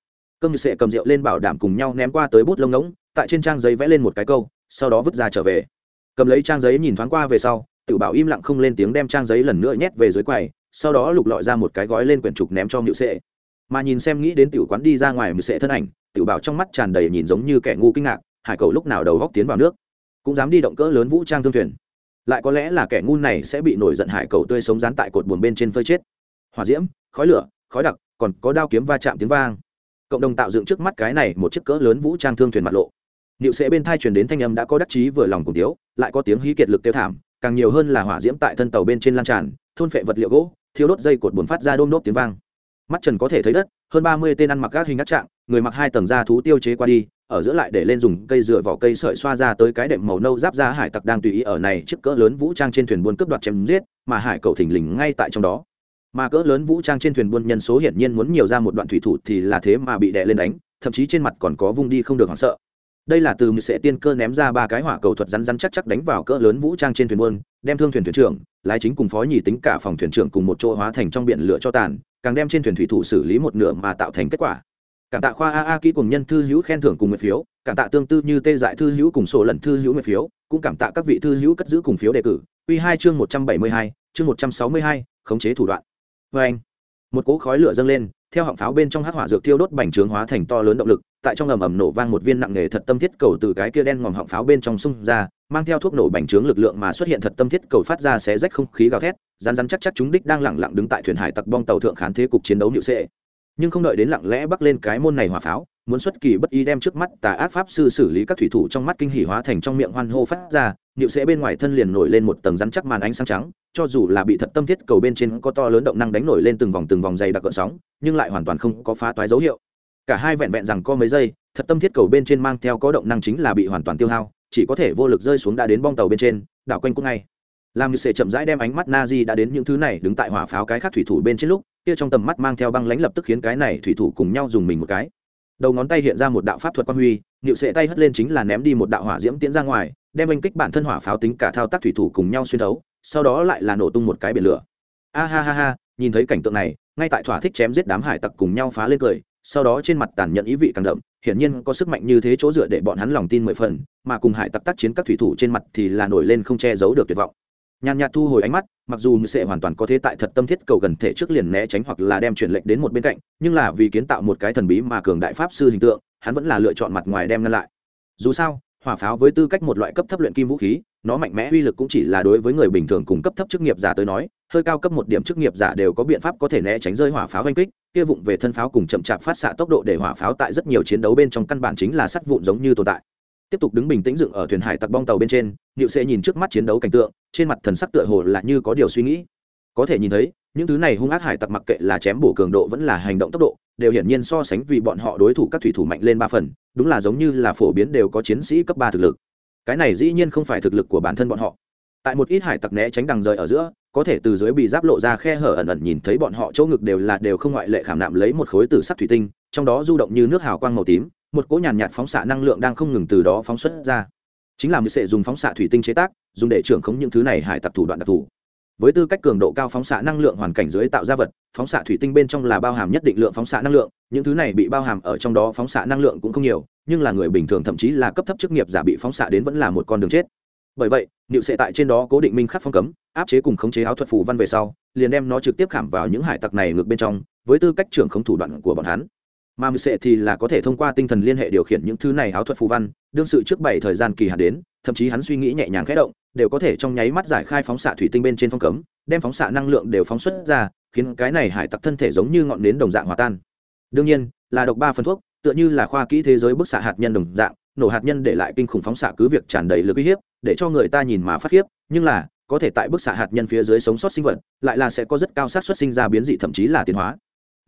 cơm như sệ cầm rượu lên bảo đảm cùng nhau ném qua tới bút lông ngỗng, tại trên trang giấy vẽ lên một cái câu, sau đó vứt ra trở về. Cầm lấy trang giấy nhìn thoáng qua về sau tự bảo im lặng không lên tiếng đem trang giấy lần nữa nhét về dưới quầy, sau đó lục lọi ra một cái gói lên quyển trục ném cho ngự sệ. Mà nhìn xem nghĩ đến tiểu quán đi ra ngoài ngự sệ thân ảnh tự bảo trong mắt tràn đầy nhìn giống như kẻ ngu kinh ngạc, hải cầu lúc nào đầu góc tiến vào nước, cũng dám đi động cỡ lớn vũ trang thương thuyền. Lại có lẽ là kẻ ngu này sẽ bị nổi giận hải cầu tươi sống dán tại cột buồn bên trên phơi chết. Hỏa diễm, khói lửa, khói đặc, còn có đao kiếm va chạm tiếng vang cộng đồng tạo dựng trước mắt cái này một chiếc cỡ lớn vũ trang thương thuyền mặt lộ. Niệu sẽ bên thai truyền đến thanh âm đã có đắc chí vừa lòng cùng tiếu lại có tiếng hí kiệt lực tiêu thảm, càng nhiều hơn là hỏa diễm tại thân tàu bên trên lan tràn, thôn phệ vật liệu gỗ thiếu đốt dây cột buồn phát ra đôm đốp tiếng vang. Mắt trần có thể thấy đất, hơn ba mươi tên ăn mặc các hình ngắt trạng, người mặc hai tầng da thú tiêu chế qua đi, ở giữa lại để lên dùng cây dựa vỏ cây sợi xoa ra tới cái đệm màu nâu giáp ra hải tặc đang tùy ý ở này chiếc cỡ lớn vũ trang trên thuyền buôn cướp đoạt chém giết, mà hải cầu thỉnh lình ngay tại trong đó mà cỡ lớn vũ trang trên thuyền buôn nhân số hiển nhiên muốn nhiều ra một đoạn thủy thủ thì là thế mà bị đè lên đánh, thậm chí trên mặt còn có vung đi không được hoảng sợ. Đây là từ sẽ tiên cơ ném ra ba cái hỏa cầu thuật rắn rắn chắc chắc đánh vào cỡ lớn vũ trang trên thuyền buôn, đem thương thuyền thuyền trưởng, lái chính cùng phó nhì tính cả phòng thuyền trưởng cùng một chỗ hóa thành trong biển lửa cho tàn, càng đem trên thuyền thủy thủ xử lý một nửa mà tạo thành kết quả. Cảm tạ khoa a a kỹ cùng nhân thư hữu khen thưởng cùng nguyện phiếu, cảm tạ tương tư như tê dại thư hữu cùng sổ lần thư hữu nguyện phiếu, cũng cảm tạ các vị thư hữu cất giữ cùng phiếu đề cử. Quy hai chương một trăm bảy mươi hai, chương một trăm sáu mươi hai, khống chế thủ đoạn vê anh, một cỗ khói lửa dâng lên, theo họng pháo bên trong hắc hỏa dược thiêu đốt bành trướng hóa thành to lớn động lực, tại trong ầm ầm nổ vang một viên nặng nghề thật tâm thiết cầu từ cái kia đen ngòm họng pháo bên trong xung ra, mang theo thuốc nổ bành trướng lực lượng mà xuất hiện thật tâm thiết cầu phát ra xé rách không khí gào thét rán rán chắc chắc chúng đích đang lẳng lặng đứng tại thuyền hải tặc bong tàu thượng khán thế cục chiến đấu nhự sệ nhưng không đợi đến lặng lẽ bắc lên cái môn này hỏa pháo muốn xuất kỳ bất ý đem trước mắt tà ác pháp sư xử lý các thủy thủ trong mắt kinh hỉ hóa thành trong miệng hoan hô phát ra, niệu sẽ bên ngoài thân liền nổi lên một tầng rắn chắc màn ánh sáng trắng, cho dù là bị thật tâm thiết cầu bên trên có to lớn động năng đánh nổi lên từng vòng từng vòng dày đặc cỡ sóng, nhưng lại hoàn toàn không có phá toái dấu hiệu. Cả hai vẹn vẹn rằng có mấy giây, thật tâm thiết cầu bên trên mang theo có động năng chính là bị hoàn toàn tiêu hao, chỉ có thể vô lực rơi xuống đã đến bong tàu bên trên, đảo quanh cũng ngay. Làm như sẽ chậm rãi đem ánh mắt na di đã đến những thứ này đứng tại hỏa pháo cái khác thủy thủ bên trên lúc, kia trong tầm mắt mang theo băng lãnh lập tức khiến cái này thủy thủ cùng nhau dùng mình một cái đầu ngón tay hiện ra một đạo pháp thuật quang huy nhịu sệ tay hất lên chính là ném đi một đạo hỏa diễm tiễn ra ngoài, đem anh kích bản thân hỏa pháo tính cả thao tác thủy thủ cùng nhau xuyên thấu, sau đó lại là nổ tung một cái biển lửa. A ha ha ha, nhìn thấy cảnh tượng này, ngay tại thỏa thích chém giết đám hải tặc cùng nhau phá lên cười, sau đó trên mặt tàn nhận ý vị càng đậm, hiển nhiên có sức mạnh như thế chỗ dựa để bọn hắn lòng tin mười phần, mà cùng hải tặc tác chiến các thủy thủ trên mặt thì là nổi lên không che giấu được tuyệt vọng nhàn nhạt thu hồi ánh mắt, mặc dù sẽ hoàn toàn có thế tại thật tâm thiết cầu gần thể trước liền né tránh hoặc là đem chuyển lệnh đến một bên cạnh, nhưng là vì kiến tạo một cái thần bí mà cường đại pháp sư hình tượng, hắn vẫn là lựa chọn mặt ngoài đem ngăn lại. Dù sao, hỏa pháo với tư cách một loại cấp thấp luyện kim vũ khí, nó mạnh mẽ uy lực cũng chỉ là đối với người bình thường cùng cấp thấp chức nghiệp giả tới nói, hơi cao cấp một điểm chức nghiệp giả đều có biện pháp có thể né tránh rơi hỏa pháo oanh kích, kia vụng về thân pháo cùng chậm chạp phát xạ tốc độ để hỏa pháo tại rất nhiều chiến đấu bên trong căn bản chính là sắt vụn giống như tồn tại tiếp tục đứng bình tĩnh dựng ở thuyền hải tặc bong tàu bên trên nhịu sẽ nhìn trước mắt chiến đấu cảnh tượng, trên mặt thần sắc tựa hồ là như có điều suy nghĩ. Có thể nhìn thấy, những thứ này hung ác hải tặc mặc kệ là chém bổ cường độ vẫn là hành động tốc độ, đều hiển nhiên so sánh vì bọn họ đối thủ các thủy thủ mạnh lên ba phần, đúng là giống như là phổ biến đều có chiến sĩ cấp ba thực lực. Cái này dĩ nhiên không phải thực lực của bản thân bọn họ. Tại một ít hải tặc né tránh đằng rời ở giữa, có thể từ dưới bị giáp lộ ra khe hở ẩn ẩn nhìn thấy bọn họ chỗ ngực đều là đều không ngoại lệ khảm nạm lấy một khối tử sắc thủy tinh, trong đó du động như nước hào quang màu tím một cỗ nhàn nhạt phóng xạ năng lượng đang không ngừng từ đó phóng xuất ra. Chính là mới sẽ dùng phóng xạ thủy tinh chế tác, dùng để trưởng khống những thứ này hải tặc thủ đoạn đặc thù. Với tư cách cường độ cao phóng xạ năng lượng hoàn cảnh dưới tạo ra vật, phóng xạ thủy tinh bên trong là bao hàm nhất định lượng phóng xạ năng lượng, những thứ này bị bao hàm ở trong đó phóng xạ năng lượng cũng không nhiều, nhưng là người bình thường thậm chí là cấp thấp chức nghiệp giả bị phóng xạ đến vẫn là một con đường chết. Bởi vậy, niệu sệ tại trên đó cố định minh khắc phong cấm, áp chế cùng khống chế áo thuật phù văn về sau, liền đem nó trực tiếp khảm vào những hải tặc này ngược bên trong, với tư cách trưởng khống thủ đoạn của bọn hắn mà mười sệ thì là có thể thông qua tinh thần liên hệ điều khiển những thứ này áo thuật phù văn, đương sự trước bảy thời gian kỳ hạn đến, thậm chí hắn suy nghĩ nhẹ nhàng khẽ động, đều có thể trong nháy mắt giải khai phóng xạ thủy tinh bên trên phong cấm, đem phóng xạ năng lượng đều phóng xuất ra, khiến cái này hải tặc thân thể giống như ngọn nến đồng dạng hòa tan. Đương nhiên, là độc ba phần thuốc, tựa như là khoa kỹ thế giới bức xạ hạt nhân đồng dạng, nổ hạt nhân để lại kinh khủng phóng xạ cứ việc tràn đầy lực uy hiếp, để cho người ta nhìn mà phát khiếp, nhưng là, có thể tại bức xạ hạt nhân phía dưới sống sót sinh vật, lại là sẽ có rất cao xác suất sinh ra biến dị thậm chí là tiến hóa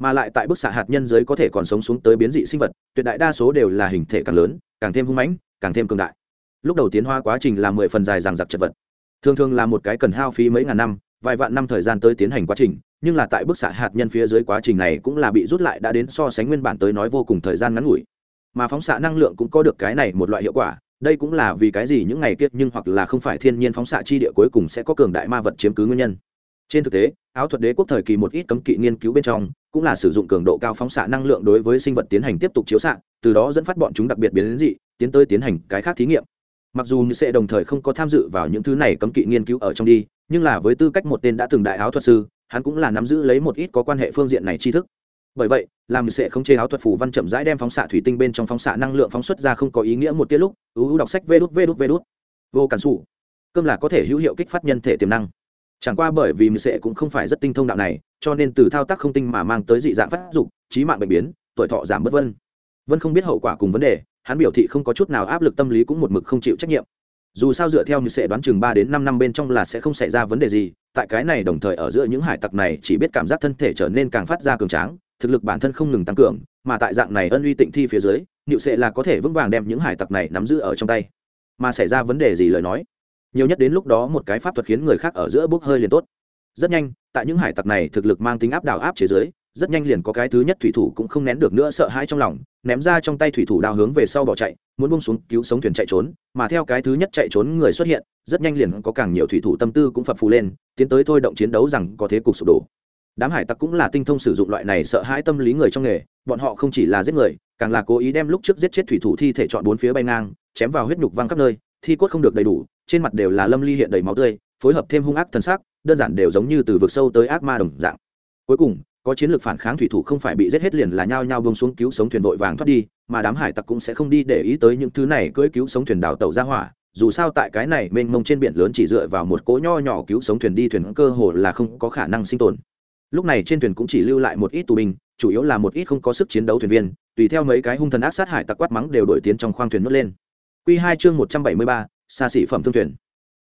mà lại tại bức xạ hạt nhân dưới có thể còn sống xuống tới biến dị sinh vật, tuyệt đại đa số đều là hình thể càng lớn, càng thêm hung mãnh, càng thêm cường đại. Lúc đầu tiến hóa quá trình là mười phần dài rằng giặc chật vật. Thường thường là một cái cần hao phí mấy ngàn năm, vài vạn năm thời gian tới tiến hành quá trình, nhưng là tại bức xạ hạt nhân phía dưới quá trình này cũng là bị rút lại đã đến so sánh nguyên bản tới nói vô cùng thời gian ngắn ngủi. Mà phóng xạ năng lượng cũng có được cái này một loại hiệu quả, đây cũng là vì cái gì những ngày kiết nhưng hoặc là không phải thiên nhiên phóng xạ chi địa cuối cùng sẽ có cường đại ma vật chiếm cứ nguyên nhân. Trên thực tế, áo thuật đế quốc thời kỳ một ít cấm kỵ nghiên cứu bên trong cũng là sử dụng cường độ cao phóng xạ năng lượng đối với sinh vật tiến hành tiếp tục chiếu xạ, từ đó dẫn phát bọn chúng đặc biệt biến đến dị, tiến tới tiến hành cái khác thí nghiệm. Mặc dù như sẽ đồng thời không có tham dự vào những thứ này cấm kỵ nghiên cứu ở trong đi, nhưng là với tư cách một tên đã từng đại áo thuật sư, hắn cũng là nắm giữ lấy một ít có quan hệ phương diện này tri thức. Bởi vậy, làm sẽ không chế áo thuật phủ văn chậm rãi đem phóng xạ thủy tinh bên trong phóng xạ năng lượng phóng xuất ra không có ý nghĩa một tiết lúc ưu đọc sách vê đút vê đút vê đút. Vô cản xù cơm là có thể hữu hiệu kích phát nhân thể tiềm năng chẳng qua bởi vì sẽ cũng không phải rất tinh thông đạo này, cho nên từ thao tác không tinh mà mang tới dị dạng phát dục, trí mạng bệnh biến, tuổi thọ giảm bất vân. Vân không biết hậu quả cùng vấn đề, hắn biểu thị không có chút nào áp lực tâm lý cũng một mực không chịu trách nhiệm. Dù sao dựa theo như sẽ đoán chừng ba đến năm năm bên trong là sẽ không xảy ra vấn đề gì, tại cái này đồng thời ở giữa những hải tặc này chỉ biết cảm giác thân thể trở nên càng phát ra cường tráng, thực lực bản thân không ngừng tăng cường, mà tại dạng này ân uy tịnh thi phía dưới nịu sệ là có thể vững vàng đem những hải tặc này nắm giữ ở trong tay. Mà xảy ra vấn đề gì lời nói? Nhiều nhất đến lúc đó một cái pháp thuật khiến người khác ở giữa bốc hơi liền tốt. Rất nhanh, tại những hải tặc này thực lực mang tính áp đảo áp chế giới rất nhanh liền có cái thứ nhất thủy thủ cũng không nén được nữa sợ hãi trong lòng, ném ra trong tay thủy thủ đao hướng về sau bỏ chạy, muốn bông xuống cứu sống thuyền chạy trốn, mà theo cái thứ nhất chạy trốn người xuất hiện, rất nhanh liền có càng nhiều thủy thủ tâm tư cũng phập phù lên, tiến tới thôi động chiến đấu rằng có thế cục sụp đổ. Đám hải tặc cũng là tinh thông sử dụng loại này sợ hãi tâm lý người trong nghề, bọn họ không chỉ là giết người, càng là cố ý đem lúc trước giết chết thủy thủ thi thể chọn bốn phía bay ngang, chém vào huyết nhục văng khắp nơi, thi cốt không được đầy đủ trên mặt đều là lâm ly hiện đầy máu tươi phối hợp thêm hung ác thần sắc đơn giản đều giống như từ vực sâu tới ác ma đồng dạng. Cuối cùng có chiến lược phản kháng thủy thủ không phải bị giết hết liền là nhao nhao bông xuống cứu sống thuyền vội vàng thoát đi mà đám hải tặc cũng sẽ không đi để ý tới những thứ này cưỡi cứu sống thuyền đào tàu ra hỏa dù sao tại cái này mênh mông trên biển lớn chỉ dựa vào một cỗ nho nhỏ cứu sống thuyền đi thuyền cơ hồ là không có khả năng sinh tồn. Lúc này trên thuyền cũng chỉ lưu lại một ít tù binh chủ yếu là một ít không có sức chiến đấu thuyền viên tùy theo mấy cái hung thần ác sát hải tặc quát mắng đều đổi tiến trong khoang thuyền nuốt lên. Quy 2 chương 173, xa xỉ phẩm thương thuyền.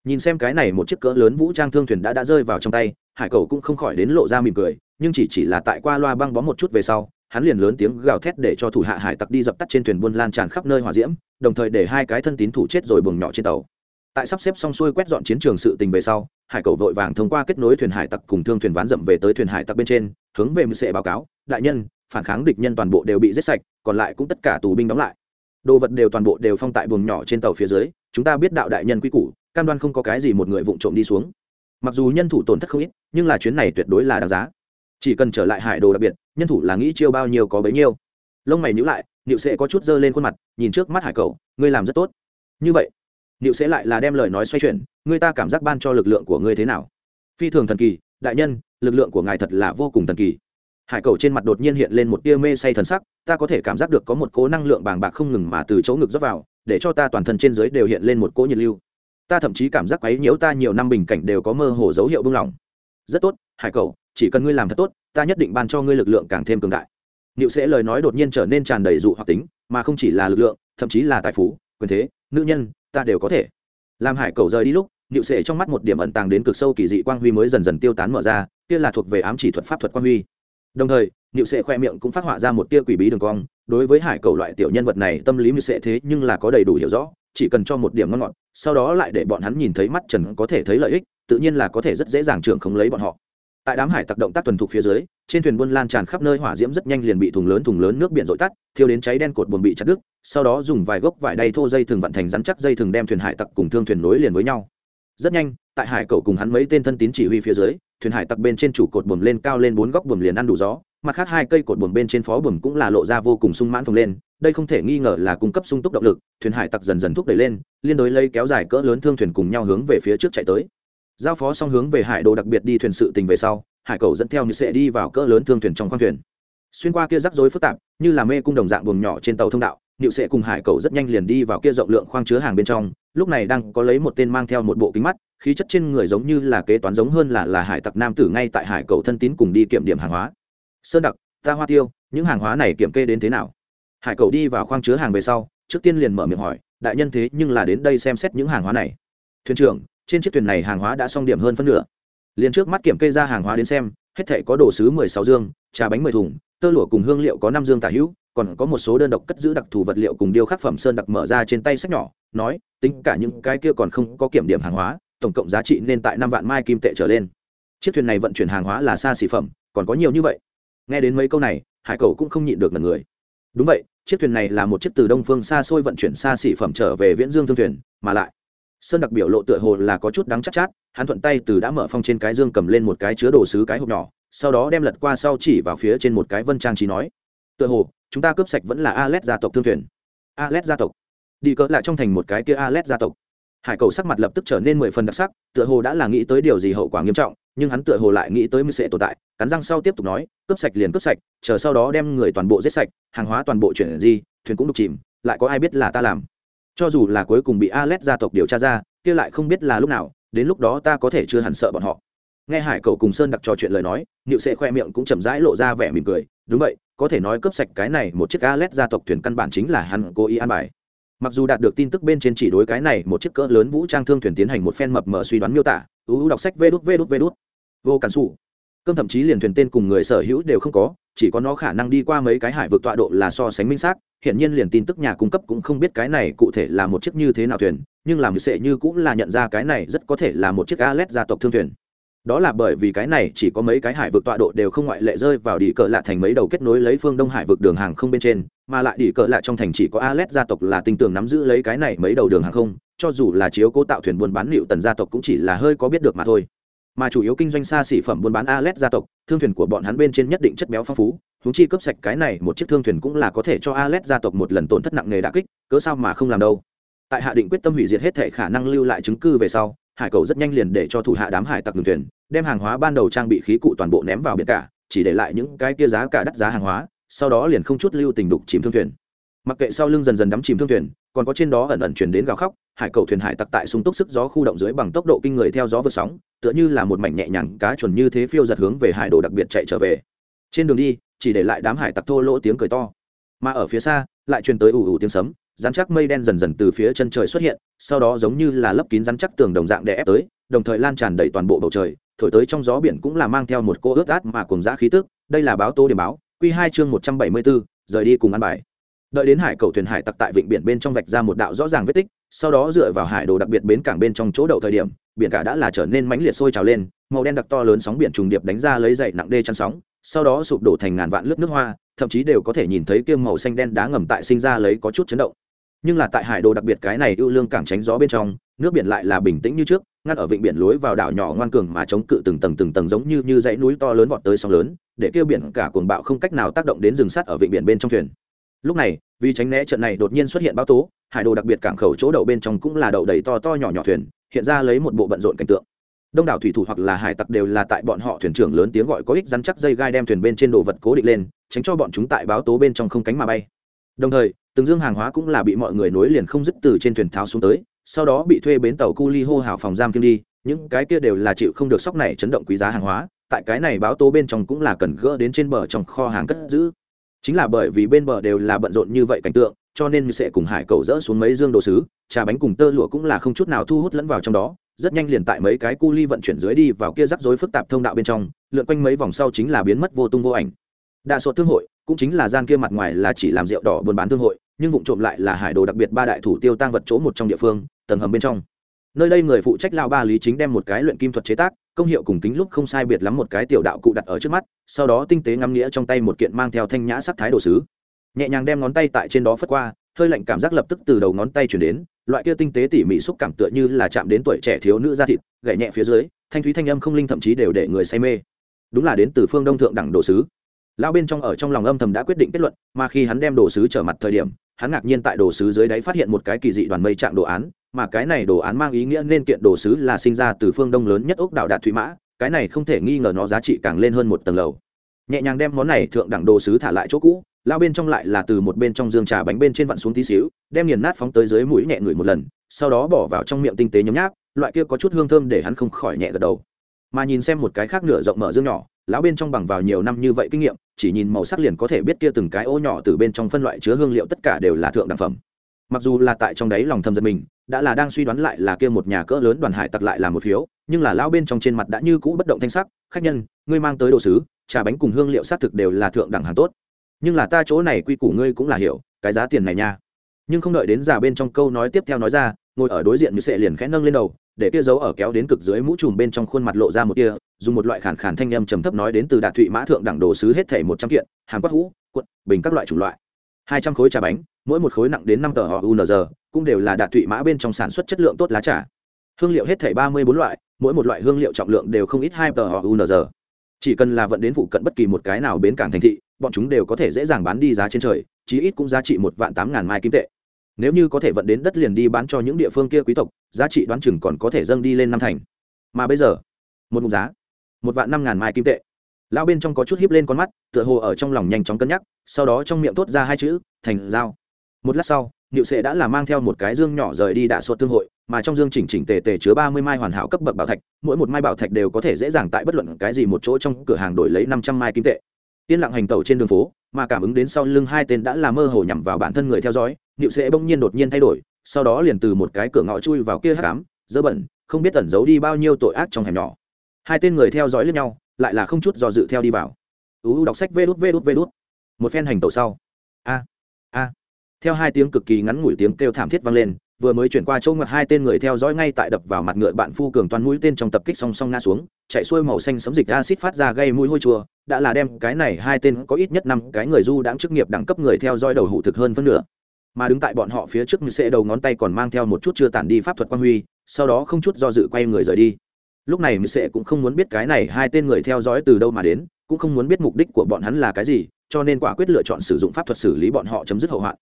Nhìn xem cái này một chiếc cỡ lớn vũ trang thương thuyền đã đã rơi vào trong tay, hải cầu cũng không khỏi đến lộ ra mỉm cười, nhưng chỉ chỉ là tại qua loa băng bó một chút về sau, hắn liền lớn tiếng gào thét để cho thủ hạ hải tặc đi dập tắt trên thuyền buôn lan tràn khắp nơi hỏa diễm, đồng thời để hai cái thân tín thủ chết rồi buồng nhỏ trên tàu. Tại sắp xếp xong xuôi quét dọn chiến trường sự tình về sau, hải cầu vội vàng thông qua kết nối thuyền hải tặc cùng thương thuyền ván dậm về tới thuyền hải tặc bên trên, hướng về mưu sệ báo cáo, đại nhân, phản kháng địch nhân toàn bộ đều bị giết sạch, còn lại cũng tất cả tù binh đóng lại. Đồ vật đều toàn bộ đều phong tại buồng nhỏ trên tàu phía dưới chúng ta biết đạo đại nhân quy củ, cam đoan không có cái gì một người vụng trộm đi xuống. Mặc dù nhân thủ tổn thất không ít, nhưng là chuyến này tuyệt đối là đáng giá. Chỉ cần trở lại hải đồ đặc biệt, nhân thủ là nghĩ chiêu bao nhiêu có bấy nhiêu. Lông mày nhữ lại, niệu sẽ có chút dơ lên khuôn mặt, nhìn trước mắt hải cầu ngươi làm rất tốt. Như vậy, niệu sẽ lại là đem lời nói xoay chuyển, ngươi ta cảm giác ban cho lực lượng của ngươi thế nào? Phi thường thần kỳ, đại nhân, lực lượng của ngài thật là vô cùng thần kỳ. Hải cầu trên mặt đột nhiên hiện lên một tia mê say thần sắc, ta có thể cảm giác được có một cố năng lượng bàng bạc không ngừng mà từ chỗ ngực dốc vào để cho ta toàn thân trên dưới đều hiện lên một cỗ nhiệt lưu. Ta thậm chí cảm giác quấy nhiễu ta nhiều năm bình cảnh đều có mơ hồ dấu hiệu buông lỏng rất tốt, hải cầu chỉ cần ngươi làm thật tốt, ta nhất định ban cho ngươi lực lượng càng thêm cường đại. Niệu sẽ lời nói đột nhiên trở nên tràn đầy dụ hoặc tính, mà không chỉ là lực lượng, thậm chí là tài phú, quyền thế, nữ nhân, ta đều có thể. Làm hải cầu rời đi lúc, niệu sẽ trong mắt một điểm ẩn tàng đến cực sâu kỳ dị quang huy mới dần dần tiêu tán mở ra, kia là thuộc về ám chỉ thuật pháp thuật quang huy. Đồng thời, niệu sẽ khoe miệng cũng phát họa ra một tia quỷ bí đường cong đối với hải cầu loại tiểu nhân vật này tâm lý như sẽ thế nhưng là có đầy đủ hiểu rõ, chỉ cần cho một điểm ngon ngọt, sau đó lại để bọn hắn nhìn thấy mắt trần có thể thấy lợi ích, tự nhiên là có thể rất dễ dàng trưởng không lấy bọn họ. Tại đám hải tặc động tác tuần thục phía dưới, trên thuyền buôn lan tràn khắp nơi hỏa diễm rất nhanh liền bị thùng lớn thùng lớn nước biển dội tắt, thiêu đến cháy đen cột buồn bị chặt đứt, sau đó dùng vài gốc vải đay thô dây thường vận thành rắn chắc dây thường đem thuyền hải tặc cùng thương thuyền nối liền với nhau. Rất nhanh, tại hải cầu cùng hắn mấy tên thân tín chỉ huy phía dưới, thuyền hải tặc bên trên chủ cột buồm lên cao lên bốn góc buồm liền ăn đủ gió mặt khác hai cây cột buồm bên trên phó buồm cũng là lộ ra vô cùng sung mãn phồng lên, đây không thể nghi ngờ là cung cấp sung túc động lực, thuyền hải tặc dần dần thúc đẩy lên, liên đối lấy kéo dài cỡ lớn thương thuyền cùng nhau hướng về phía trước chạy tới. Giao phó xong hướng về hải đồ đặc biệt đi thuyền sự tình về sau, hải cầu dẫn theo như sẽ đi vào cỡ lớn thương thuyền trong khoang thuyền. Xuyên qua kia rắc rối phức tạp, như là mê cung đồng dạng buồng nhỏ trên tàu thông đạo nịu sẽ cùng hải cầu rất nhanh liền đi vào kia rộng lượng khoang chứa hàng bên trong, lúc này đang có lấy một tên mang theo một bộ kính mắt, khí chất trên người giống như là kế toán giống hơn là là hải tặc nam tử ngay tại hải cầu thân tín cùng đi kiểm điểm hàng hóa sơn đặc, ta hoa tiêu, những hàng hóa này kiểm kê đến thế nào? Hải cầu đi vào khoang chứa hàng về sau, trước tiên liền mở miệng hỏi, đại nhân thế nhưng là đến đây xem xét những hàng hóa này. Thuyền trưởng, trên chiếc thuyền này hàng hóa đã xong điểm hơn phân nửa. Liền trước mắt kiểm kê ra hàng hóa đến xem, hết thể có đồ sứ mười sáu dương, trà bánh mười thùng, tơ lụa cùng hương liệu có năm dương tả hữu, còn có một số đơn độc cất giữ đặc thù vật liệu cùng điêu khắc phẩm sơn đặc mở ra trên tay sách nhỏ, nói, tính cả những cái kia còn không có kiểm điểm hàng hóa, tổng cộng giá trị nên tại năm vạn mai kim tệ trở lên. Chiếc thuyền này vận chuyển hàng hóa là xa xỉ phẩm, còn có nhiều như vậy nghe đến mấy câu này hải cầu cũng không nhịn được mật người. Đúng vậy chiếc thuyền này là một chiếc từ đông phương xa xôi vận chuyển xa xỉ phẩm trở về viễn dương thương thuyền mà lại sơn đặc biểu lộ tựa hồ là có chút đắng chắc chát, chát hắn thuận tay từ đã mở phong trên cái dương cầm lên một cái chứa đồ sứ cái hộp nhỏ sau đó đem lật qua sau chỉ vào phía trên một cái vân trang trí nói tựa hồ chúng ta cướp sạch vẫn là alet gia tộc thương thuyền. Alet gia tộc. Đi cỡ lại trong thành một cái kia alet gia tộc hải cầu sắc mặt lập tức trở nên mười phần đặc sắc, tựa hồ đã là nghĩ tới điều gì hậu quả nghiêm trọng, nhưng hắn tựa hồ lại nghĩ tới mười sẽ tồn tại, cắn răng sau tiếp tục nói, cướp sạch liền cướp sạch, chờ sau đó đem người toàn bộ giết sạch, hàng hóa toàn bộ chuyển di, thuyền cũng đục chìm, lại có ai biết là ta làm. Cho dù là cuối cùng bị alet gia tộc điều tra ra, kia lại không biết là lúc nào, đến lúc đó ta có thể chưa hẳn sợ bọn họ. Nghe hải cầu cùng sơn đặc trò chuyện lời nói, Niệu sẽ khoe miệng cũng chậm rãi lộ ra vẻ mỉm cười, đúng vậy, có thể nói cướp sạch cái này một chiếc alet gia tộc thuyền căn bản chính là hắn cố ý an bài mặc dù đạt được tin tức bên trên chỉ đối cái này một chiếc cỡ lớn vũ trang thương thuyền tiến hành một phen mập mờ suy đoán miêu tả ưu đọc sách vê đút vê đút vê đút. Vô cản xù cơm thậm chí liền thuyền tên cùng người sở hữu đều không có, chỉ có nó khả năng đi qua mấy cái hải vực tọa độ là so sánh minh xác hiện nhiên liền tin tức nhà cung cấp cũng không biết cái này cụ thể là một chiếc như thế nào thuyền, nhưng làm sệ như cũng là nhận ra cái này rất có thể là một chiếc alet gia tộc thương thuyền đó là bởi vì cái này chỉ có mấy cái hải vực tọa độ đều không ngoại lệ rơi vào đỉ cờ lạ thành mấy đầu kết nối lấy phương đông hải vực đường hàng không bên trên, mà lại đỉ cờ lạ trong thành chỉ có alet gia tộc là tinh tường nắm giữ lấy cái này mấy đầu đường hàng không, cho dù là chiếu cố tạo thuyền buôn bán liệu tần gia tộc cũng chỉ là hơi có biết được mà thôi. Mà chủ yếu kinh doanh xa xỉ phẩm buôn bán alet gia tộc, thương thuyền của bọn hắn bên trên nhất định chất béo phong phú húng chi cấp sạch cái này một chiếc thương thuyền cũng là có thể cho alet gia tộc một lần tổn thất nặng nề đã kích, cớ sao mà không làm đâu. Tại hạ định quyết tâm hủy diệt hết thể khả năng lưu lại chứng cư về sau hải cầu rất nhanh liền để cho thủ hạ đám hải tặc đường thuyền, đem hàng hóa ban đầu trang bị khí cụ toàn bộ ném vào biển cả, chỉ để lại những cái kia giá cả đắt giá hàng hóa, sau đó liền không chút lưu tình đục chìm thương thuyền. Mặc kệ sau lưng dần dần đắm chìm thương thuyền, còn có trên đó ẩn ẩn chuyển đến gào khóc, hải cầu thuyền hải tặc tại súng túc sức gió khu động dưới bằng tốc độ kinh người theo gió vượt sóng, tựa như là một mảnh nhẹ nhàng cá chuẩn như thế phiêu giật hướng về hải đồ đặc biệt chạy trở về. Trên đường đi, chỉ để lại đám hải tặc thô lỗ tiếng cười to. Mà ở phía xa, lại truyền tới ủ ủ tiếng sấm rắn chắc mây đen dần dần từ phía chân trời xuất hiện, sau đó giống như là lấp kín rắn chắc tường đồng dạng đè ép tới, đồng thời lan tràn đầy toàn bộ bầu trời, thổi tới trong gió biển cũng là mang theo một cô ướt át mà cùng giã khí tức, đây là báo tô điểm báo q hai chương một trăm bảy mươi bốn, rời đi cùng ăn bài. Đợi đến hải cầu thuyền hải tặc tại vịnh biển bên trong vạch ra một đạo rõ ràng vết tích, sau đó dựa vào hải đồ đặc biệt bến cảng bên trong chỗ đậu thời điểm, biển cả đã là trở nên mãnh liệt sôi trào lên, màu đen đặc to lớn sóng biển trùng điệp đánh ra lấy dậy nặng đê chăn sóng, sau đó sụp đổ thành ngàn vạn lớp nước hoa, thậm chí đều có thể nhìn thấy kiêm màu xanh đen đá ngầm tại sinh ra lấy có chút chấn động nhưng là tại hải đồ đặc biệt cái này ưu lương cảng tránh gió bên trong, nước biển lại là bình tĩnh như trước ngăn ở vịnh biển lối vào đảo nhỏ ngoan cường mà chống cự từng tầng từng tầng giống như như dãy núi to lớn vọt tới sóng lớn, để kêu biển cả cuồng bạo không cách nào tác động đến rừng sắt ở vịnh biển bên trong thuyền. Lúc này, vì tránh né trận này đột nhiên xuất hiện bão tố, hải đồ đặc biệt cảng khẩu chỗ đậu bên trong cũng là đậu đầy to to nhỏ nhỏ thuyền, hiện ra lấy một bộ bận rộn cảnh tượng. Đông đảo thủy thủ hoặc là hải tặc đều là tại bọn họ thuyền trưởng lớn tiếng gọi có ích rắn chắc dây gai đem thuyền bên trên đồ vật cố định lên, tránh cho bọn chúng tại báo tố bên trong không cánh mà bay. Đồng thời từng dương hàng hóa cũng là bị mọi người nối liền không dứt từ trên thuyền tháo xuống tới, sau đó bị thuê bến tàu cu li hô hào phòng giam kim đi, những cái kia đều là chịu không được sốc này chấn động quý giá hàng hóa, tại cái này báo tố bên trong cũng là cần gỡ đến trên bờ trong kho hàng cất giữ. Chính là bởi vì bên bờ đều là bận rộn như vậy cảnh tượng, cho nên sẽ cùng hải cầu dỡ xuống mấy dương đồ sứ, trà bánh cùng tơ lụa cũng là không chút nào thu hút lẫn vào trong đó, rất nhanh liền tại mấy cái cu ly vận chuyển dưới đi vào kia rắc rối phức tạp thông đạo bên trong, lượn quanh mấy vòng sau chính là biến mất vô tung vô ảnh. Đa số thương hội, cũng chính là gian kia mặt ngoài là chỉ làm rượu đỏ buôn bán thương hội nhưng vụ trộm lại là hải đồ đặc biệt ba đại thủ tiêu tăng vật chỗ một trong địa phương, tầng hầm bên trong. Nơi đây người phụ trách lao ba lý chính đem một cái luyện kim thuật chế tác, công hiệu cùng tính lúc không sai biệt lắm một cái tiểu đạo cụ đặt ở trước mắt, sau đó tinh tế ngắm nghĩa trong tay một kiện mang theo thanh nhã sắc thái đồ sứ. Nhẹ nhàng đem ngón tay tại trên đó phất qua, hơi lạnh cảm giác lập tức từ đầu ngón tay chuyển đến, loại kia tinh tế tỉ mỉ xúc cảm tựa như là chạm đến tuổi trẻ thiếu nữ da thịt gậy nhẹ phía dưới, thanh thúy thanh âm không linh thậm chí đều để người say mê. Đúng là đến từ phương đông thượng đẳng đồ sứ. Lão bên trong ở trong lòng âm thầm đã quyết định kết luận, mà khi hắn đem đồ sứ trở mặt thời điểm hắn ngạc nhiên tại đồ sứ dưới đáy phát hiện một cái kỳ dị đoàn mây trạng đồ án, mà cái này đồ án mang ý nghĩa nên kiện đồ sứ là sinh ra từ phương đông lớn nhất ốc đảo đạt thủy mã, cái này không thể nghi ngờ nó giá trị càng lên hơn một tầng lầu. Nhẹ nhàng đem món này thượng đẳng đồ sứ thả lại chỗ cũ, lao bên trong lại là từ một bên trong dương trà bánh bên trên vặn xuống tí xíu, đem nghiền nát phóng tới dưới mũi nhẹ ngửi một lần, sau đó bỏ vào trong miệng tinh tế nhấm nháp, loại kia có chút hương thơm để hắn không khỏi nhẹ gật đầu mà nhìn xem một cái khác nửa rộng mở dương nhỏ, lão bên trong bằng vào nhiều năm như vậy kinh nghiệm, chỉ nhìn màu sắc liền có thể biết kia từng cái ô nhỏ từ bên trong phân loại chứa hương liệu tất cả đều là thượng đẳng phẩm. Mặc dù là tại trong đấy lòng thầm giật mình, đã là đang suy đoán lại là kia một nhà cỡ lớn đoàn hải tặc lại là một phiếu, nhưng là lão bên trong trên mặt đã như cũ bất động thanh sắc, khách nhân, ngươi mang tới đồ sứ, trà bánh cùng hương liệu xác thực đều là thượng đẳng hàng tốt. Nhưng là ta chỗ này quy củ ngươi cũng là hiểu, cái giá tiền này nha. Nhưng không đợi đến già bên trong câu nói tiếp theo nói ra, ngồi ở đối diện như sệ liền khẽ nâng lên đầu để kia dấu ở kéo đến cực dưới mũ trùm bên trong khuôn mặt lộ ra một kia dùng một loại khản khản thanh âm trầm thấp nói đến từ đạt thụy mã thượng đẳng đồ sứ hết thể một trăm kiện hàng quát hũ, quận, bình các loại chủng loại. Hai trăm khối trà bánh, mỗi một khối nặng đến năm tờ họ unr cũng đều là đạt thụy mã bên trong sản xuất chất lượng tốt lá trà. Hương liệu hết thể ba mươi bốn loại, mỗi một loại hương liệu trọng lượng đều không ít hai tờ họ unr chỉ cần là vận đến phụ cận bất kỳ một cái nào bến cảng thành thị, bọn chúng đều có thể dễ dàng bán đi giá trên trời, chí ít cũng giá trị một vạn tám ngàn mai kim tệ nếu như có thể vận đến đất liền đi bán cho những địa phương kia quý tộc giá trị đoán chừng còn có thể dâng đi lên năm thành. Mà bây giờ một mục giá một vạn năm ngàn mai kim tệ. Lão bên trong có chút hiếp lên con mắt tựa hồ ở trong lòng nhanh chóng cân nhắc sau đó trong miệng thốt ra hai chữ thành dao một lát sau Niệu Sệ đã là mang theo một cái dương nhỏ rời đi đạ suất tương hội, mà trong dương chỉnh chỉnh tề tề chứa ba mươi mai hoàn hảo cấp bậc bảo thạch, mỗi một mai bảo thạch đều có thể dễ dàng tại bất luận cái gì một chỗ trong cửa hàng đổi lấy năm trăm mai kim tệ. yên lặng hành tẩu trên đường phố, mà cảm ứng đến sau lưng hai tên đã là mơ hồ nhằm vào bản thân người theo dõi, Niệu sẽ bỗng nhiên đột nhiên thay đổi, sau đó liền từ một cái cửa ngõ chui vào kia hắc ám, dơ bẩn, không biết tẩn giấu đi bao nhiêu tội ác trong hẻm nhỏ. Hai tên người theo dõi lẫn nhau, lại là không chút do dự theo đi vào. U đọc sách vê đút vê đút vê đút. Một phen hành tẩu sau. A a theo hai tiếng cực kỳ ngắn ngủi tiếng kêu thảm thiết vang lên vừa mới chuyển qua chỗ ngoặt hai tên người theo dõi ngay tại đập vào mặt ngựa bạn phu cường toàn mũi tên trong tập kích song song ngã xuống chạy xuôi màu xanh sấm dịch acid phát ra gây mũi hôi chua đã là đem cái này hai tên có ít nhất năm cái người du đãng chức nghiệp đẳng cấp người theo dõi đầu hủ thực hơn phân nửa mà đứng tại bọn họ phía trước như sẽ đầu ngón tay còn mang theo một chút chưa tản đi pháp thuật quan huy, sau đó không chút do dự quay người rời đi. Lúc này như sẽ cũng không muốn biết cái này hai tên người theo dõi từ đâu mà đến, cũng không muốn biết mục đích của bọn hắn là cái gì, cho nên quả quyết lựa chọn sử dụng pháp thuật xử lý bọn họ chấm dứt hậu hoạn.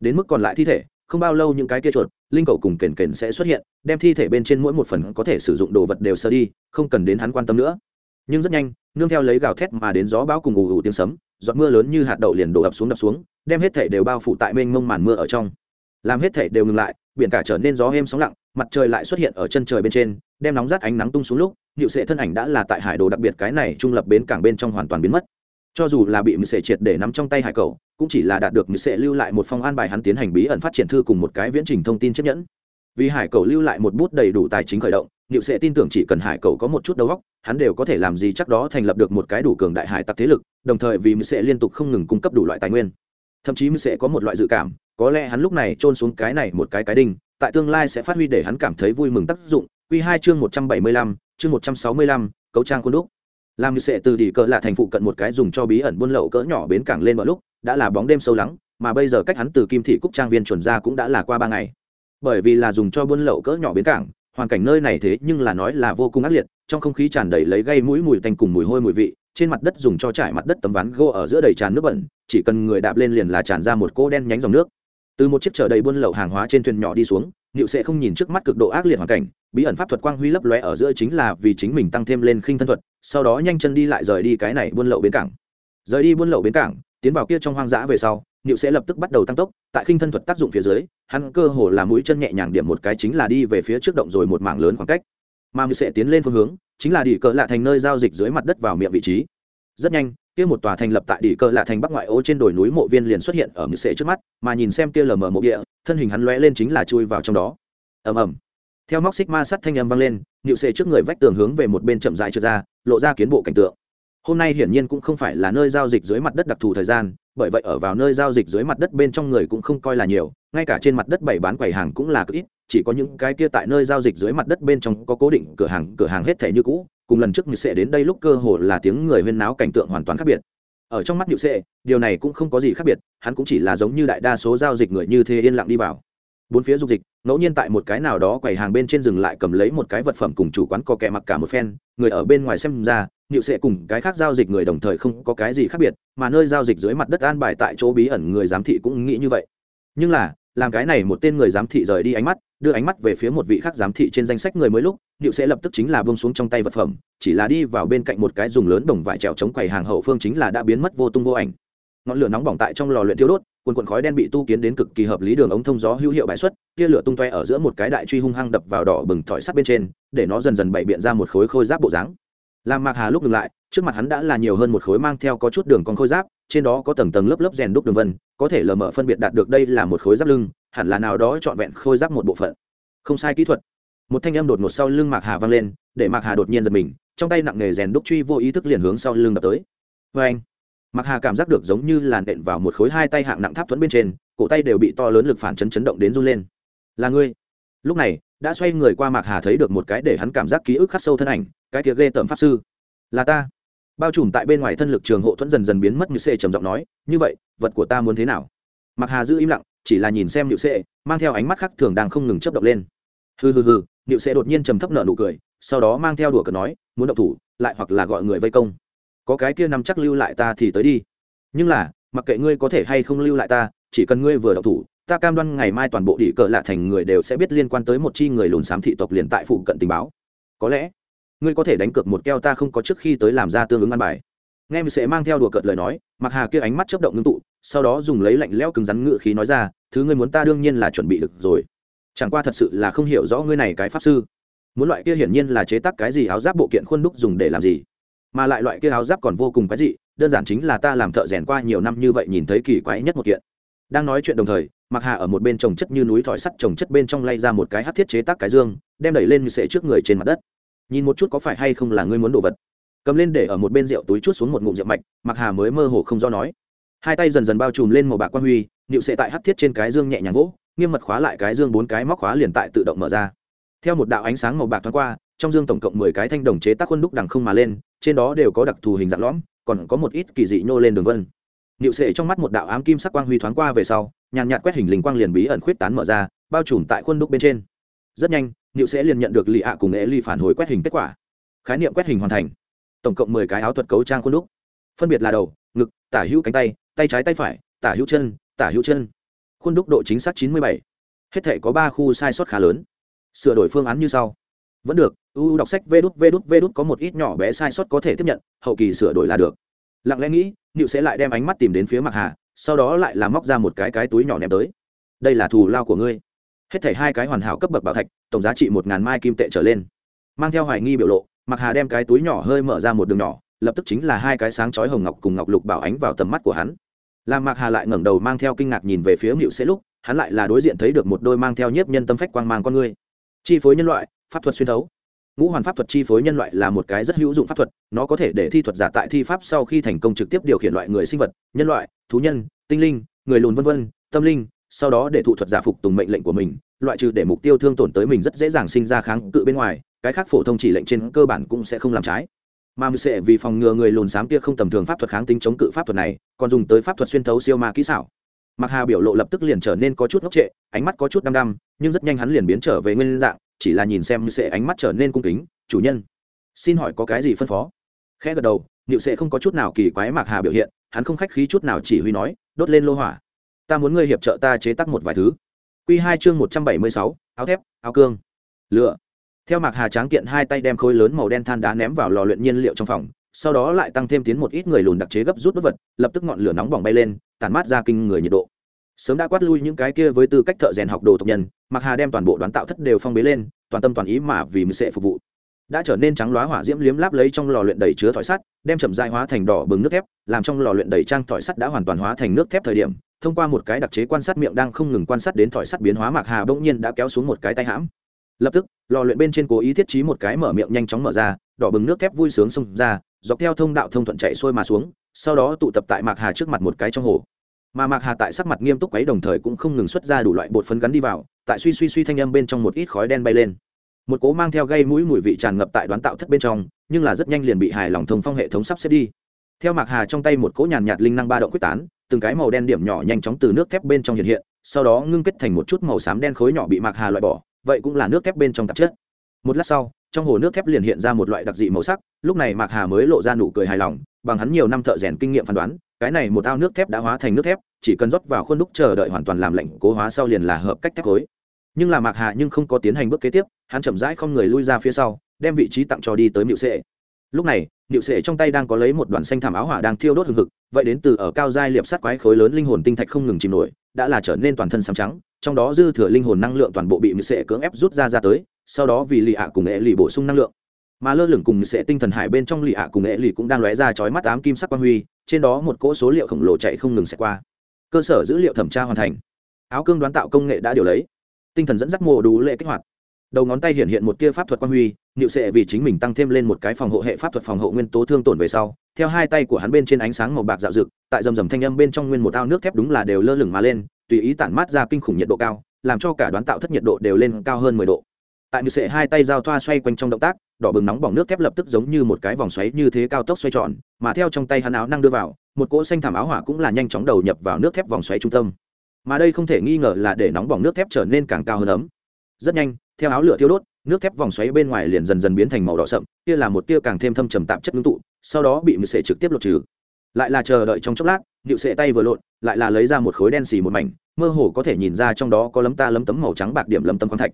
Đến mức còn lại thi thể, không bao lâu những cái kia chuột, linh cầu cùng kền kền sẽ xuất hiện, đem thi thể bên trên mỗi một phần có thể sử dụng đồ vật đều sơ đi, không cần đến hắn quan tâm nữa. Nhưng rất nhanh, nương theo lấy gào thét mà đến gió bão cùng ù ù tiếng sấm, giọt mưa lớn như hạt đậu liền đổ ập xuống đập xuống đem hết thể đều bao phủ tại mênh mông màn mưa ở trong. Làm hết thể đều ngừng lại, biển cả trở nên gió êm sóng lặng, mặt trời lại xuất hiện ở chân trời bên trên, đem nóng rát ánh nắng tung xuống lúc diệu sệ thân ảnh đã là tại hải đồ đặc biệt cái này trung lập bến cảng bên trong hoàn toàn biến mất. Cho dù là bị mười sệ triệt để nắm trong tay hải cầu, cũng chỉ là đạt được mười sệ lưu lại một phong an bài hắn tiến hành bí ẩn phát triển thư cùng một cái viễn trình thông tin chiếc nhẫn. Vì hải cầu lưu lại một bút đầy đủ tài chính khởi động diệu sệ tin tưởng chỉ cần hải cầu có một chút đầu óc, hắn đều có thể làm gì chắc đó thành lập được một cái đủ cường đại hải tặc thế lực, đồng thời vì mười sệ liên tục không ngừng cung cấp đủ loại tài nguyên thậm chí mình sẽ có một loại dự cảm, có lẽ hắn lúc này trôn xuống cái này một cái cái đinh, tại tương lai sẽ phát huy để hắn cảm thấy vui mừng tác dụng. Quy hai chương một trăm bảy mươi lăm, chương một trăm sáu mươi lăm, cấu trang khuôn đúc. Làm như sẽ từ đỉ cỡ lạ thành phụ cận một cái dùng cho bí ẩn buôn lậu cỡ nhỏ bến cảng lên mọi lúc, đã là bóng đêm sâu lắng, mà bây giờ cách hắn từ kim thị cúc trang viên chuẩn ra cũng đã là qua ba ngày. Bởi vì là dùng cho buôn lậu cỡ nhỏ bến cảng, hoàn cảnh nơi này thế nhưng là nói là vô cùng ác liệt trong không khí tràn đầy lấy gây mũi mùi tanh cùng mùi hôi mùi vị, trên mặt đất dùng cho trải mặt đất tấm ván gỗ ở giữa đầy tràn nước bẩn, chỉ cần người đạp lên liền là tràn ra một cỗ đen nhánh dòng nước. Từ một chiếc chở đầy buôn lậu hàng hóa trên thuyền nhỏ đi xuống nịu sẽ không nhìn trước mắt cực độ ác liệt hoàn cảnh, bí ẩn pháp thuật quang huy lấp lóe ở giữa chính là vì chính mình tăng thêm lên khinh thân thuật, sau đó nhanh chân đi lại rời đi cái này buôn lậu bến cảng. Rời đi buôn lậu bến cảng, tiến vào kia trong hoang dã về sau nịu sẽ lập tức bắt đầu tăng tốc, tại khinh thân thuật tác dụng phía dưới, hắn cơ hồ là mũi chân nhẹ nhàng điểm một cái chính là đi về phía trước động rồi một mảng lớn khoảng cách mà nịu sẽ tiến lên phương hướng, chính là đỉ cỡ lạ thành nơi giao dịch dưới mặt đất vào miệng vị trí. Rất nhanh, kia một tòa thành lập tại đỉ cờ lạ thành bắc ngoại ô trên đồi núi mộ viên liền xuất hiện ở mực sẽ trước mắt, mà nhìn xem kia lờ mờ mộ địa, thân hình hắn lóe lên chính là chui vào trong đó. Ầm ầm. Theo móc xích ma sắt thanh âm vang lên nịu sệ trước người vách tường hướng về một bên chậm rãi trượt ra, lộ ra kiến bộ cảnh tượng. Hôm nay hiển nhiên cũng không phải là nơi giao dịch dưới mặt đất đặc thù thời gian, bởi vậy ở vào nơi giao dịch dưới mặt đất bên trong người cũng không coi là nhiều, ngay cả trên mặt đất bảy bán quầy hàng cũng là cực ít chỉ có những cái kia tại nơi giao dịch dưới mặt đất bên trong có cố định cửa hàng cửa hàng hết thể như cũ, cùng lần trước như sệ đến đây lúc cơ hồ là tiếng người huyên náo cảnh tượng hoàn toàn khác biệt. Ở trong mắt nhự sệ, điều này cũng không có gì khác biệt, hắn cũng chỉ là giống như đại đa số giao dịch người như thế yên lặng đi vào. Bốn phía dục dịch, ngẫu nhiên tại một cái nào đó quầy hàng bên trên rừng lại cầm lấy một cái vật phẩm cùng chủ quán có kẻ mặc cả một phen, người ở bên ngoài xem ra, nhự sệ cùng cái khác giao dịch người đồng thời không có cái gì khác biệt, mà nơi giao dịch dưới mặt đất an bài tại chỗ bí ẩn người giám thị cũng nghĩ như vậy. Nhưng là, làm cái này một tên người giám thị rời đi ánh mắt đưa ánh mắt về phía một vị khác giám thị trên danh sách người mới lúc Niệu sẽ lập tức chính là bông xuống trong tay vật phẩm, chỉ là đi vào bên cạnh một cái dùng lớn đồng vải trèo chống quầy hàng hậu phương chính là đã biến mất vô tung vô ảnh. Ngọn lửa nóng bỏng tại trong lò luyện thiêu đốt, quần quần khói đen bị tu kiến đến cực kỳ hợp lý đường ống thông gió hữu hiệu bãi xuất, tia lửa tung toe ở giữa một cái đại truy hung hăng đập vào đỏ bừng thỏi sắt bên trên, để nó dần dần bày biện ra một khối khôi giáp bộ dáng. Làm Mạc Hà lúc ngừng lại, trước mặt hắn đã là nhiều hơn một khối mang theo có chút đường con khôi giáp, trên đó có tầng tầng lớp lớp rèn đúc đường vân, có thể lờ mờ phân biệt đạt được đây là một khối giáp lưng, hẳn là nào đó trọn vẹn khôi giáp một bộ phận. Không sai kỹ thuật, một thanh âm đột ngột sau lưng mạc hà vang lên để mạc hà đột nhiên giật mình trong tay nặng nghề rèn đúc truy vô ý thức liền hướng sau lưng đập tới. Vê anh mạc hà cảm giác được giống như làn đện vào một khối hai tay hạng nặng tháp thuẫn bên trên cổ tay đều bị to lớn lực phản chấn chấn động đến run lên. Là ngươi? Lúc này đã xoay người qua mạc hà thấy được một cái để hắn cảm giác ký ức khắc sâu thân ảnh cái tiệc ghê tởm pháp sư. Là ta. Bao trùm tại bên ngoài thân lực trường hộ thuẫn dần dần biến mất như xê trầm giọng nói như vậy vật của ta muốn thế nào? Mạc hà giữ im lặng chỉ là nhìn xem nhự sệ mang theo ánh mắt khác thường đang không ngừng chấp động lên hừ hừ hừ Niệu sệ đột nhiên trầm thấp nở nụ cười, sau đó mang theo đùa cợt nói, muốn động thủ, lại hoặc là gọi người vây công. Có cái kia nằm chắc lưu lại ta thì tới đi. Nhưng là, mặc kệ ngươi có thể hay không lưu lại ta, chỉ cần ngươi vừa động thủ, ta cam đoan ngày mai toàn bộ địa cờ lạ thành người đều sẽ biết liên quan tới một chi người lùn xám thị tộc liền tại phụ cận tình báo. Có lẽ, ngươi có thể đánh cược một keo ta không có trước khi tới làm ra tương ứng ăn bài. Nghe sẽ mang theo đùa cợt lời nói, Mặc Hà kia ánh mắt chớp động ngưng tụ, sau đó dùng lấy lạnh lẽo cứng rắn ngựa khí nói ra, thứ ngươi muốn ta đương nhiên là chuẩn bị được rồi. Chẳng qua thật sự là không hiểu rõ ngươi này cái pháp sư. Muốn loại kia hiển nhiên là chế tác cái gì áo giáp bộ kiện khuôn đúc dùng để làm gì? Mà lại loại kia áo giáp còn vô cùng cái gì đơn giản chính là ta làm thợ rèn qua nhiều năm như vậy nhìn thấy kỳ quái nhất một kiện. Đang nói chuyện đồng thời mặc hà ở một bên trồng chất như núi thỏi sắt trồng chất bên trong lay ra một cái hát thiết chế tác cái dương đem đẩy lên như sệ trước người trên mặt đất. Nhìn một chút có phải hay không là ngươi muốn đồ vật? Cầm lên để ở một bên rượu túi chút xuống một ngụm rượu mạch mặc hà mới mơ hồ không do nói hai tay dần dần bao trùm lên màu bạc quan huy nịu sệ tại hắt thiết trên cái dương nhẹ nhàng vỗ, nghiêm mật khóa lại cái dương bốn cái móc khóa liền tại tự động mở ra. Theo một đạo ánh sáng màu bạc thoáng qua, trong dương tổng cộng mười cái thanh đồng chế tác khuôn đúc đằng không mà lên, trên đó đều có đặc thù hình dạng lõm, còn có một ít kỳ dị nhô lên đường vân. Nịu sệ trong mắt một đạo ám kim sắc quang huy thoáng qua về sau, nhàn nhạt quét hình linh quang liền bí ẩn khuyết tán mở ra, bao trùm tại khuôn đúc bên trên. Rất nhanh nịu sệ liền nhận được lì ạ cùng ế ly phản hồi quét hình kết quả. Khái niệm quét hình hoàn thành. Tổng cộng mười cái áo thuật cấu trang khuôn đúc. Phân biệt là đầu, ngực, tả hữu cánh tay tay trái tay phải, tả hữu chân, tả hữu chân. Khuôn đúc độ chính xác 97. hết thể có ba khu sai sót khá lớn. Sửa đổi phương án như sau. Vẫn được uu đọc sách vê đút vê đút vê đút có một ít nhỏ bé sai sót có thể tiếp nhận, hậu kỳ sửa đổi là được. Lặng lẽ nghĩ nịu sẽ lại đem ánh mắt tìm đến phía mặt hà, sau đó lại làm móc ra một cái cái túi nhỏ ném tới. Đây là thù lao của ngươi. Hết thảy hai cái hoàn hảo cấp bậc bảo thạch, tổng giá trị một ngàn mai kim tệ trở lên. Mang theo hoài nghi biểu lộ mặc hà đem cái túi nhỏ hơi mở ra một đường nhỏ, lập tức chính là hai cái sáng chói hồng ngọc cùng ngọc lục bảo ánh vào tầm mắt của hắn làm mạc hà lại ngẩng đầu mang theo kinh ngạc nhìn về phía ngự sẽ lúc, hắn lại là đối diện thấy được một đôi mang theo nhiếp nhân tâm phách quang mang con người. Chi phối nhân loại, pháp thuật xuyên thấu. Ngũ hoàn pháp thuật chi phối nhân loại là một cái rất hữu dụng pháp thuật, nó có thể để thi thuật giả tại thi pháp sau khi thành công trực tiếp điều khiển loại người sinh vật, nhân loại, thú nhân, tinh linh, người lùn vân vân, tâm linh, sau đó để thụ thuật giả phục tùng mệnh lệnh của mình, loại trừ để mục tiêu thương tổn tới mình rất dễ dàng sinh ra kháng cự bên ngoài, cái khác phổ thông chỉ lệnh trên cơ bản cũng sẽ không làm trái mà mười sệ vì phòng ngừa người lùn xám kia không tầm thường pháp thuật kháng tính chống cự pháp thuật này, còn dùng tới pháp thuật xuyên thấu siêu ma kỹ xảo. Mặc hà biểu lộ lập tức liền trở nên có chút ngốc trệ, ánh mắt có chút đăm đăm, nhưng rất nhanh hắn liền biến trở về nguyên dạng, chỉ là nhìn xem mười sệ ánh mắt trở nên cung kính, chủ nhân, xin hỏi có cái gì phân phó? Khẽ gật đầu nhịu sệ không có chút nào kỳ quái mạc hà biểu hiện, hắn không khách khí chút nào chỉ huy nói, đốt lên lô hỏa. Ta muốn ngươi hiệp trợ ta chế tác một vài thứ. Q hai chương một trăm bảy mươi sáu, áo thép, áo cương. Lựa theo mạc hà tráng kiện hai tay đem khối lớn màu đen than đá ném vào lò luyện nhiên liệu trong phòng, sau đó lại tăng thêm tiến một ít người lùn đặc chế gấp rút bất vật, lập tức ngọn lửa nóng bỏng bay lên tàn mát ra kinh người nhiệt độ. Sớm đã quát lui những cái kia với tư cách thợ rèn học đồ tộc nhân, mạc hà đem toàn bộ đoán tạo thất đều phong bế lên, toàn tâm toàn ý mà vì mình sẽ phục vụ. Đã trở nên trắng loá hỏa diễm liếm láp lấy trong lò luyện đầy chứa thỏi sắt, đem chậm dại hóa thành đỏ bừng nước thép, làm trong lò luyện đầy trang thỏi sắt đã hoàn toàn hóa thành nước thép thời điểm, thông qua một cái đặc chế quan sát miệng đang không ngừng quan sát đến thỏi sắt biến hóa, mạc hà bỗng nhiên đã kéo xuống một cái tay hãm lập tức, lò luyện bên trên cố ý thiết trí một cái mở miệng nhanh chóng mở ra, đỏ bừng nước thép vui sướng xông ra, dọc theo thông đạo thông thuận chạy xuôi mà xuống, sau đó tụ tập tại mạc hà trước mặt một cái trong hồ. Mà mạc hà tại sắc mặt nghiêm túc ấy đồng thời cũng không ngừng xuất ra đủ loại bột phấn gắn đi vào, tại suy suy suy thanh âm bên trong một ít khói đen bay lên. Một cố mang theo gây mũi mùi vị tràn ngập tại đoán tạo thất bên trong, nhưng là rất nhanh liền bị hài lòng thông phong hệ thống sắp xếp đi. Theo mạc hà trong tay một cỗ nhàn nhạt linh năng ba động quyết tán, từng cái màu đen điểm nhỏ nhanh chóng từ nước thép bên trong hiện hiện, sau đó ngưng kết thành một chút màu xám đen khối nhỏ bị mạc hà loại bỏ vậy cũng là nước thép bên trong tạp chất. Một lát sau, trong hồ nước thép liền hiện ra một loại đặc dị màu sắc, lúc này mạc hà mới lộ ra nụ cười hài lòng, bằng hắn nhiều năm thợ rèn kinh nghiệm phán đoán, cái này một ao nước thép đã hóa thành nước thép, chỉ cần rót vào khuôn đúc chờ đợi hoàn toàn làm lạnh cố hóa sau liền là hợp cách thép khối nhưng là mạc hà nhưng không có tiến hành bước kế tiếp, hắn chậm rãi không người lui ra phía sau, đem vị trí tặng cho đi tới miệu sệ. Lúc này miệu sệ trong tay đang có lấy một đoàn xanh thảm áo hỏa đang thiêu đốt hừng hực, vậy đến từ ở cao giai liệp sắt quái khối lớn linh hồn tinh thạch không ngừng chìm nổi đã là trở nên toàn thân xám trắng, trong đó dư thừa linh hồn năng lượng toàn bộ bị miệu sệ cưỡng ép rút ra ra tới, sau đó vì lì ạ cùng nghệ lì bổ sung năng lượng. Mà lơ lửng cùng sẽ tinh thần hải bên trong lì ạ cùng nghệ lì cũng đang lóe ra chói mắt ám kim sắc quang huy, trên đó một cỗ số liệu khổng lồ chạy không ngừng sẽ qua. Cơ sở dữ liệu thẩm tra hoàn thành. Áo cương đoán tạo công nghệ đã điều lấy. Tinh thần dẫn dắt mô đủ lệ kích hoạt. Đầu ngón tay hiện hiện một tia pháp thuật quang huy nhựa sệ vì chính mình tăng thêm lên một cái phòng hộ hệ pháp thuật phòng hộ nguyên tố thương tổn về sau theo hai tay của hắn bên trên ánh sáng màu bạc dạo rực, tại rầm rầm thanh âm bên trong nguyên một ao nước thép đúng là đều lơ lửng mà lên, tùy ý tản mát ra kinh khủng nhiệt độ cao, làm cho cả đoán tạo thất nhiệt độ đều lên cao hơn mười độ. Tại mười sệ hai tay giao thoa xoay quanh trong động tác, đỏ bừng nóng bỏng nước thép lập tức giống như một cái vòng xoáy như thế cao tốc xoay tròn, mà theo trong tay hắn áo năng đưa vào, một cỗ xanh thảm áo hỏa cũng là nhanh chóng đầu nhập vào nước thép vòng xoáy trung tâm. Mà đây không thể nghi ngờ là để nóng bỏng nước thép trở nên càng cao hơn ấm. Rất nhanh, theo áo lửa thiêu đốt, nước thép vòng xoáy bên ngoài liền dần dần biến thành màu đỏ sậm, kia là một tia càng thêm thâm trầm tạp chất ngưng tụ sau đó bị mười sệ trực tiếp lột trừ. Lại là chờ đợi trong chốc lát nhịu sệ tay vừa lộn, lại là lấy ra một khối đen xì một mảnh, mơ hồ có thể nhìn ra trong đó có lấm ta lấm tấm màu trắng bạc điểm lấm tấm khoáng thạch.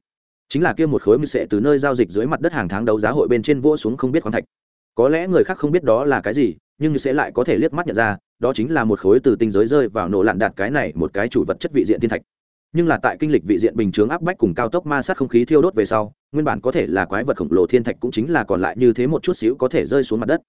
Chính là kia một khối mười sệ từ nơi giao dịch dưới mặt đất hàng tháng đấu giá hội bên trên vỗ xuống không biết khoáng thạch. Có lẽ người khác không biết đó là cái gì, nhưng sẽ lại có thể liếc mắt nhận ra, đó chính là một khối từ tinh giới rơi vào nổ lạn đạt cái này một cái chủ vật chất vị diện thiên thạch. Nhưng là tại kinh lịch vị diện bình chướng áp bách cùng cao tốc ma sát không khí thiêu đốt về sau, nguyên bản có thể là quái vật khổng lồ thiên thạch cũng chính là còn lại như thế một chút xíu có thể rơi xuống mặt đất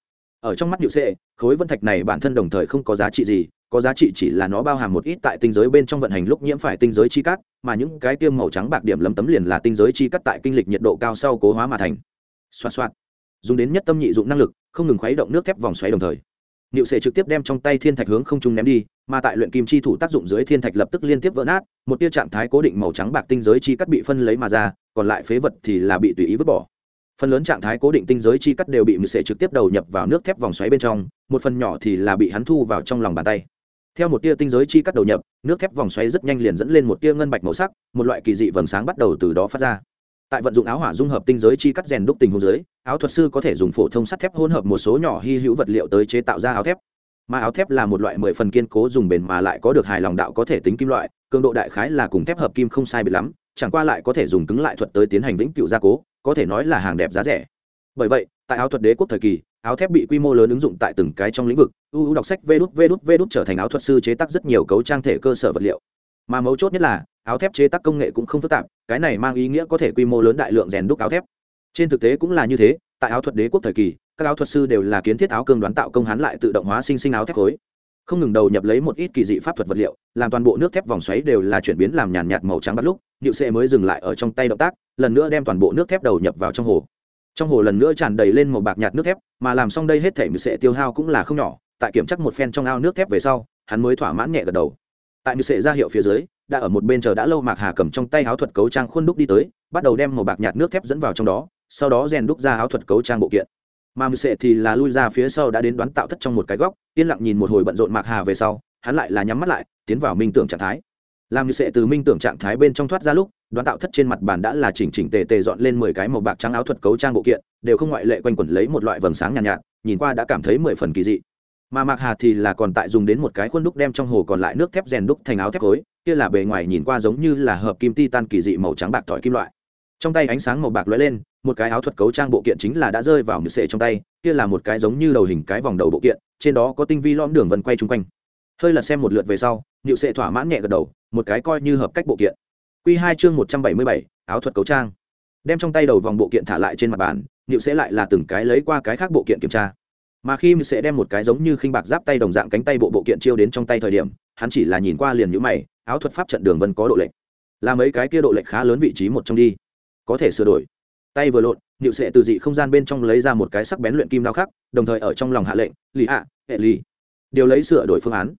ở trong mắt nhự sệ khối vân thạch này bản thân đồng thời không có giá trị gì có giá trị chỉ là nó bao hàm một ít tại tinh giới bên trong vận hành lúc nhiễm phải tinh giới chi cắt mà những cái tiêm màu trắng bạc điểm lấm tấm liền là tinh giới chi cắt tại kinh lịch nhiệt độ cao sau cố hóa mà thành. Xoa xoa dùng đến nhất tâm nhị dụng năng lực không ngừng khuấy động nước thép vòng xoáy đồng thời. Niệu Sệ trực tiếp đem trong tay thiên thạch hướng không trung ném đi, mà tại luyện kim chi thủ tác dụng dưới thiên thạch lập tức liên tiếp vỡ nát, một tia trạng thái cố định màu trắng bạc tinh giới chi cắt bị phân lấy mà ra, còn lại phế vật thì là bị tùy ý vứt bỏ. Phần lớn trạng thái cố định tinh giới chi cắt đều bị Niệu Sệ trực tiếp đầu nhập vào nước thép vòng xoáy bên trong, một phần nhỏ thì là bị hắn thu vào trong lòng bàn tay. Theo một tia tinh giới chi cắt đầu nhập, nước thép vòng xoáy rất nhanh liền dẫn lên một tia ngân bạch màu sắc, một loại kỳ dị vầng sáng bắt đầu từ đó phát ra tại vận dụng áo hỏa dung hợp tinh giới chi cắt rèn đúc tình huống dưới áo thuật sư có thể dùng phổ thông sắt thép hỗn hợp một số nhỏ hy hữu vật liệu tới chế tạo ra áo thép mà áo thép là một loại mười phần kiên cố dùng bền mà lại có được hài lòng đạo có thể tính kim loại cường độ đại khái là cùng thép hợp kim không sai biệt lắm chẳng qua lại có thể dùng cứng lại thuật tới tiến hành vĩnh cựu gia cố, có thể nói là hàng đẹp giá rẻ. Bởi vậy, tại áo thuật đế quốc thời kỳ, áo thép bị quy mô lớn ứng dụng tại từng cái trong lĩnh vực ưu đọc sách vê đút vê đút vê đút trở thành áo thuật sư chế tác rất nhiều cấu trang thể cơ sở vật liệu. Mà mấu chốt nhất là, áo thép chế tác công nghệ cũng không phức tạp, cái này mang ý nghĩa có thể quy mô lớn đại lượng rèn đúc áo thép. Trên thực tế cũng là như thế, tại áo thuật đế quốc thời kỳ, các áo thuật sư đều là kiến thiết áo cương đoán tạo công hán lại tự động hóa sinh sinh áo thép khối không ngừng đầu nhập lấy một ít kỳ dị pháp thuật vật liệu, làm toàn bộ nước thép vòng xoáy đều là chuyển biến làm nhàn nhạt màu trắng bắt lúc, điệu sệ mới dừng lại ở trong tay động tác, lần nữa đem toàn bộ nước thép đầu nhập vào trong hồ. Trong hồ lần nữa tràn đầy lên màu bạc nhạt nước thép, mà làm xong đây hết thể mười sệ tiêu hao cũng là không nhỏ, tại kiểm chắc một phen trong ao nước thép về sau, hắn mới thỏa mãn nhẹ gật đầu. Tại mười sệ ra hiệu phía dưới, đã ở một bên chờ đã lâu mạc hà cầm trong tay áo thuật cấu trang khuôn đúc đi tới, bắt đầu đem màu bạc nhạt nước thép dẫn vào trong đó, sau đó rèn đúc ra áo thuật cấu trang bộ kiện mà mười sệ thì là lui ra phía sau đã đến đoán tạo thất trong một cái góc yên lặng nhìn một hồi bận rộn mạc hà về sau hắn lại là nhắm mắt lại tiến vào minh tưởng trạng thái. Làm như sệ từ minh tưởng trạng thái bên trong thoát ra lúc đoán tạo thất trên mặt bàn đã là chỉnh chỉnh tề tề dọn lên mười cái màu bạc trắng áo thuật cấu trang bộ kiện đều không ngoại lệ quanh quẩn lấy một loại vầng sáng nhàn nhạt, nhạt nhìn qua đã cảm thấy mười phần kỳ dị. Mà mạc hà thì là còn tại dùng đến một cái khuôn đúc đem trong hồ còn lại nước thép rèn đúc thành áo thép khối kia là bề ngoài nhìn qua giống như là hợp kim titan kỳ dị màu trắng bạc tỏi kim loại trong tay ánh sáng màu bạc lóe lên, một cái áo thuật cấu trang bộ kiện chính là đã rơi vào mười sệ trong tay, kia là một cái giống như đầu hình cái vòng đầu bộ kiện, trên đó có tinh vi lõm đường vân quay chung quanh. Hơi lật xem một lượt về sau nhịu sệ thỏa mãn nhẹ gật đầu, một cái coi như hợp cách bộ kiện. Q hai chương một trăm bảy mươi bảy, áo thuật cấu trang. Đem trong tay đầu vòng bộ kiện thả lại trên mặt bàn nhịu sẽ lại là từng cái lấy qua cái khác bộ kiện kiểm tra. Mà khi mình sẽ đem một cái giống như khinh bạc giáp tay đồng dạng cánh tay bộ bộ kiện chiêu đến trong tay thời điểm, hắn chỉ là nhìn qua liền nhữ mày, áo thuật pháp trận đường vân có độ lệch. Là mấy cái kia độ lệch khá lớn vị trí một trong đi có thể sửa đổi. Tay vừa lộn nhịu sệ từ dị không gian bên trong lấy ra một cái sắc bén luyện kim đao khắc, đồng thời ở trong lòng hạ lệnh, lì hạ hệ lì. Điều lấy sửa đổi phương án.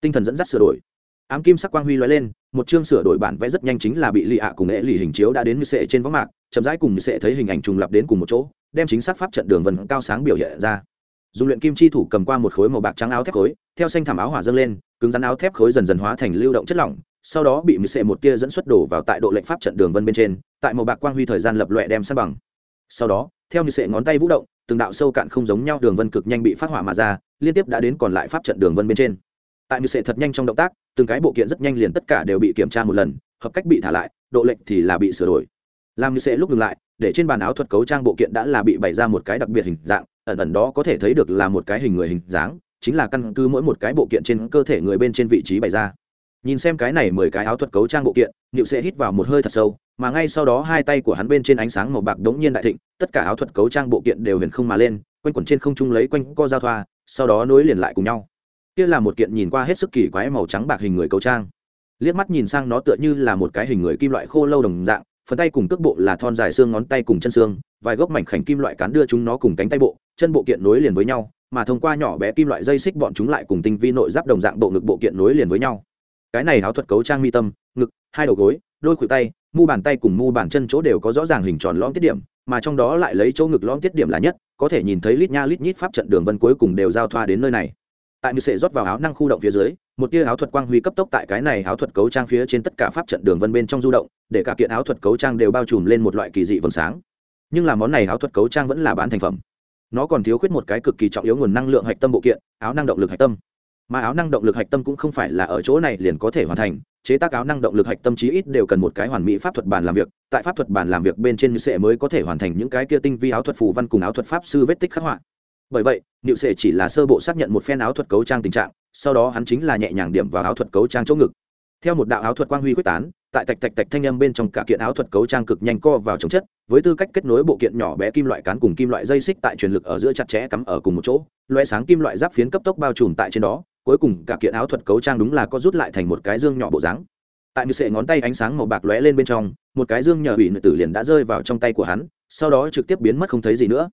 Tinh thần dẫn dắt sửa đổi. Ám kim sắc quang huy lóe lên, một chương sửa đổi bản vẽ rất nhanh chính là bị lì ạ cùng nghệ lì hình chiếu đã đến như sệ trên võng mạc, chậm rãi cùng như sệ thấy hình ảnh trùng lập đến cùng một chỗ, đem chính xác pháp trận đường vân cao sáng biểu hiện ra. Dùng luyện kim chi thủ cầm qua một khối màu bạc trắng áo thép khối, theo xanh thảm áo hỏa dâng lên, cứng rắn áo thép khối dần dần hóa thành lưu động chất lỏng sau đó bị mười sệ một tia dẫn xuất đổ vào tại độ lệnh pháp trận đường vân bên trên, tại màu bạc quang huy thời gian lập loẹ đem san bằng. Sau đó, theo như sệ ngón tay vũ động, từng đạo sâu cạn không giống nhau đường vân cực nhanh bị phát hỏa mà ra, liên tiếp đã đến còn lại pháp trận đường vân bên trên. Tại như sệ thật nhanh trong động tác, từng cái bộ kiện rất nhanh liền tất cả đều bị kiểm tra một lần, hợp cách bị thả lại, độ lệnh thì là bị sửa đổi. Làm như xệ lúc ngừng lại, để trên bàn áo thuật cấu trang bộ kiện đã là bị bày ra một cái đặc biệt hình dạng, ẩn ẩn đó có thể thấy được là một cái hình người hình dáng, chính là căn cứ mỗi một cái bộ kiện trên cơ thể người bên trên vị trí bày ra nhìn xem cái này mười cái áo thuật cấu trang bộ kiện nịu sẽ hít vào một hơi thật sâu, mà ngay sau đó hai tay của hắn bên trên ánh sáng màu bạc đống nhiên đại thịnh, tất cả áo thuật cấu trang bộ kiện đều huyền không mà lên, quanh quẩn trên không trung lấy quanh co giao thoa, sau đó nối liền lại cùng nhau. Kia là một kiện nhìn qua hết sức kỳ quái màu trắng bạc hình người cấu trang. Liếc mắt nhìn sang nó tựa như là một cái hình người kim loại khô lâu đồng dạng, phần tay cùng cước bộ là thon dài xương, ngón tay cùng chân xương, vài gốc mảnh khảnh kim loại cán đưa chúng nó cùng cánh tay bộ, chân bộ kiện nối liền với nhau, mà thông qua nhỏ bé kim loại dây xích bọn chúng lại cùng tinh vi nội giáp đồng dạng bộ ngực bộ kiện nối liền với nhau cái này áo thuật cấu trang mi tâm, ngực, hai đầu gối, đôi khuỷu tay, mu bàn tay cùng mu bàn chân chỗ đều có rõ ràng hình tròn lõm tiết điểm, mà trong đó lại lấy chỗ ngực lõm tiết điểm là nhất, có thể nhìn thấy lít nha lít nhít pháp trận đường vân cuối cùng đều giao thoa đến nơi này. Tại mười sệ rót vào áo năng khu động phía dưới, một tia áo thuật quang huy cấp tốc tại cái này áo thuật cấu trang phía trên tất cả pháp trận đường vân bên trong du động, để cả kiện áo thuật cấu trang đều bao trùm lên một loại kỳ dị vầng sáng. Nhưng là món này áo thuật cấu trang vẫn là bán thành phẩm. Nó còn thiếu khuyết một cái cực kỳ trọng yếu nguồn năng lượng hạch tâm bộ kiện, áo năng động lực hạch tâm mà áo năng động lực hạch tâm cũng không phải là ở chỗ này liền có thể hoàn thành, chế tác áo năng động lực hạch tâm chí ít đều cần một cái hoàn mỹ pháp thuật bản làm việc, tại pháp thuật bản làm việc bên trên như sệ mới có thể hoàn thành những cái kia tinh vi áo thuật phù văn cùng áo thuật pháp sư vết tích khắc họa. Bởi vậy niệu sệ chỉ là sơ bộ xác nhận một phen áo thuật cấu trang tình trạng, sau đó hắn chính là nhẹ nhàng điểm vào áo thuật cấu trang chỗ ngực. Theo một đạo áo thuật quang huy quyết tán, tại tạch tạch tạch thanh âm bên trong cả kiện áo thuật cấu trang cực nhanh co vào chống chất, với tư cách kết nối bộ kiện nhỏ bé kim loại cán cùng kim loại dây xích tại truyền lực ở giữa chặt chẽ cắm ở cùng một chỗ loe sáng kim loại giáp phiến cấp tốc bao trùm tại trên đó cuối cùng cả kiện áo thuật cấu trang đúng là có rút lại thành một cái dương nhỏ bộ dáng. Tại mười sệ ngón tay ánh sáng màu bạc lóe lên bên trong, một cái dương nhờ ủy nữ tử liền đã rơi vào trong tay của hắn, sau đó trực tiếp biến mất không thấy gì nữa.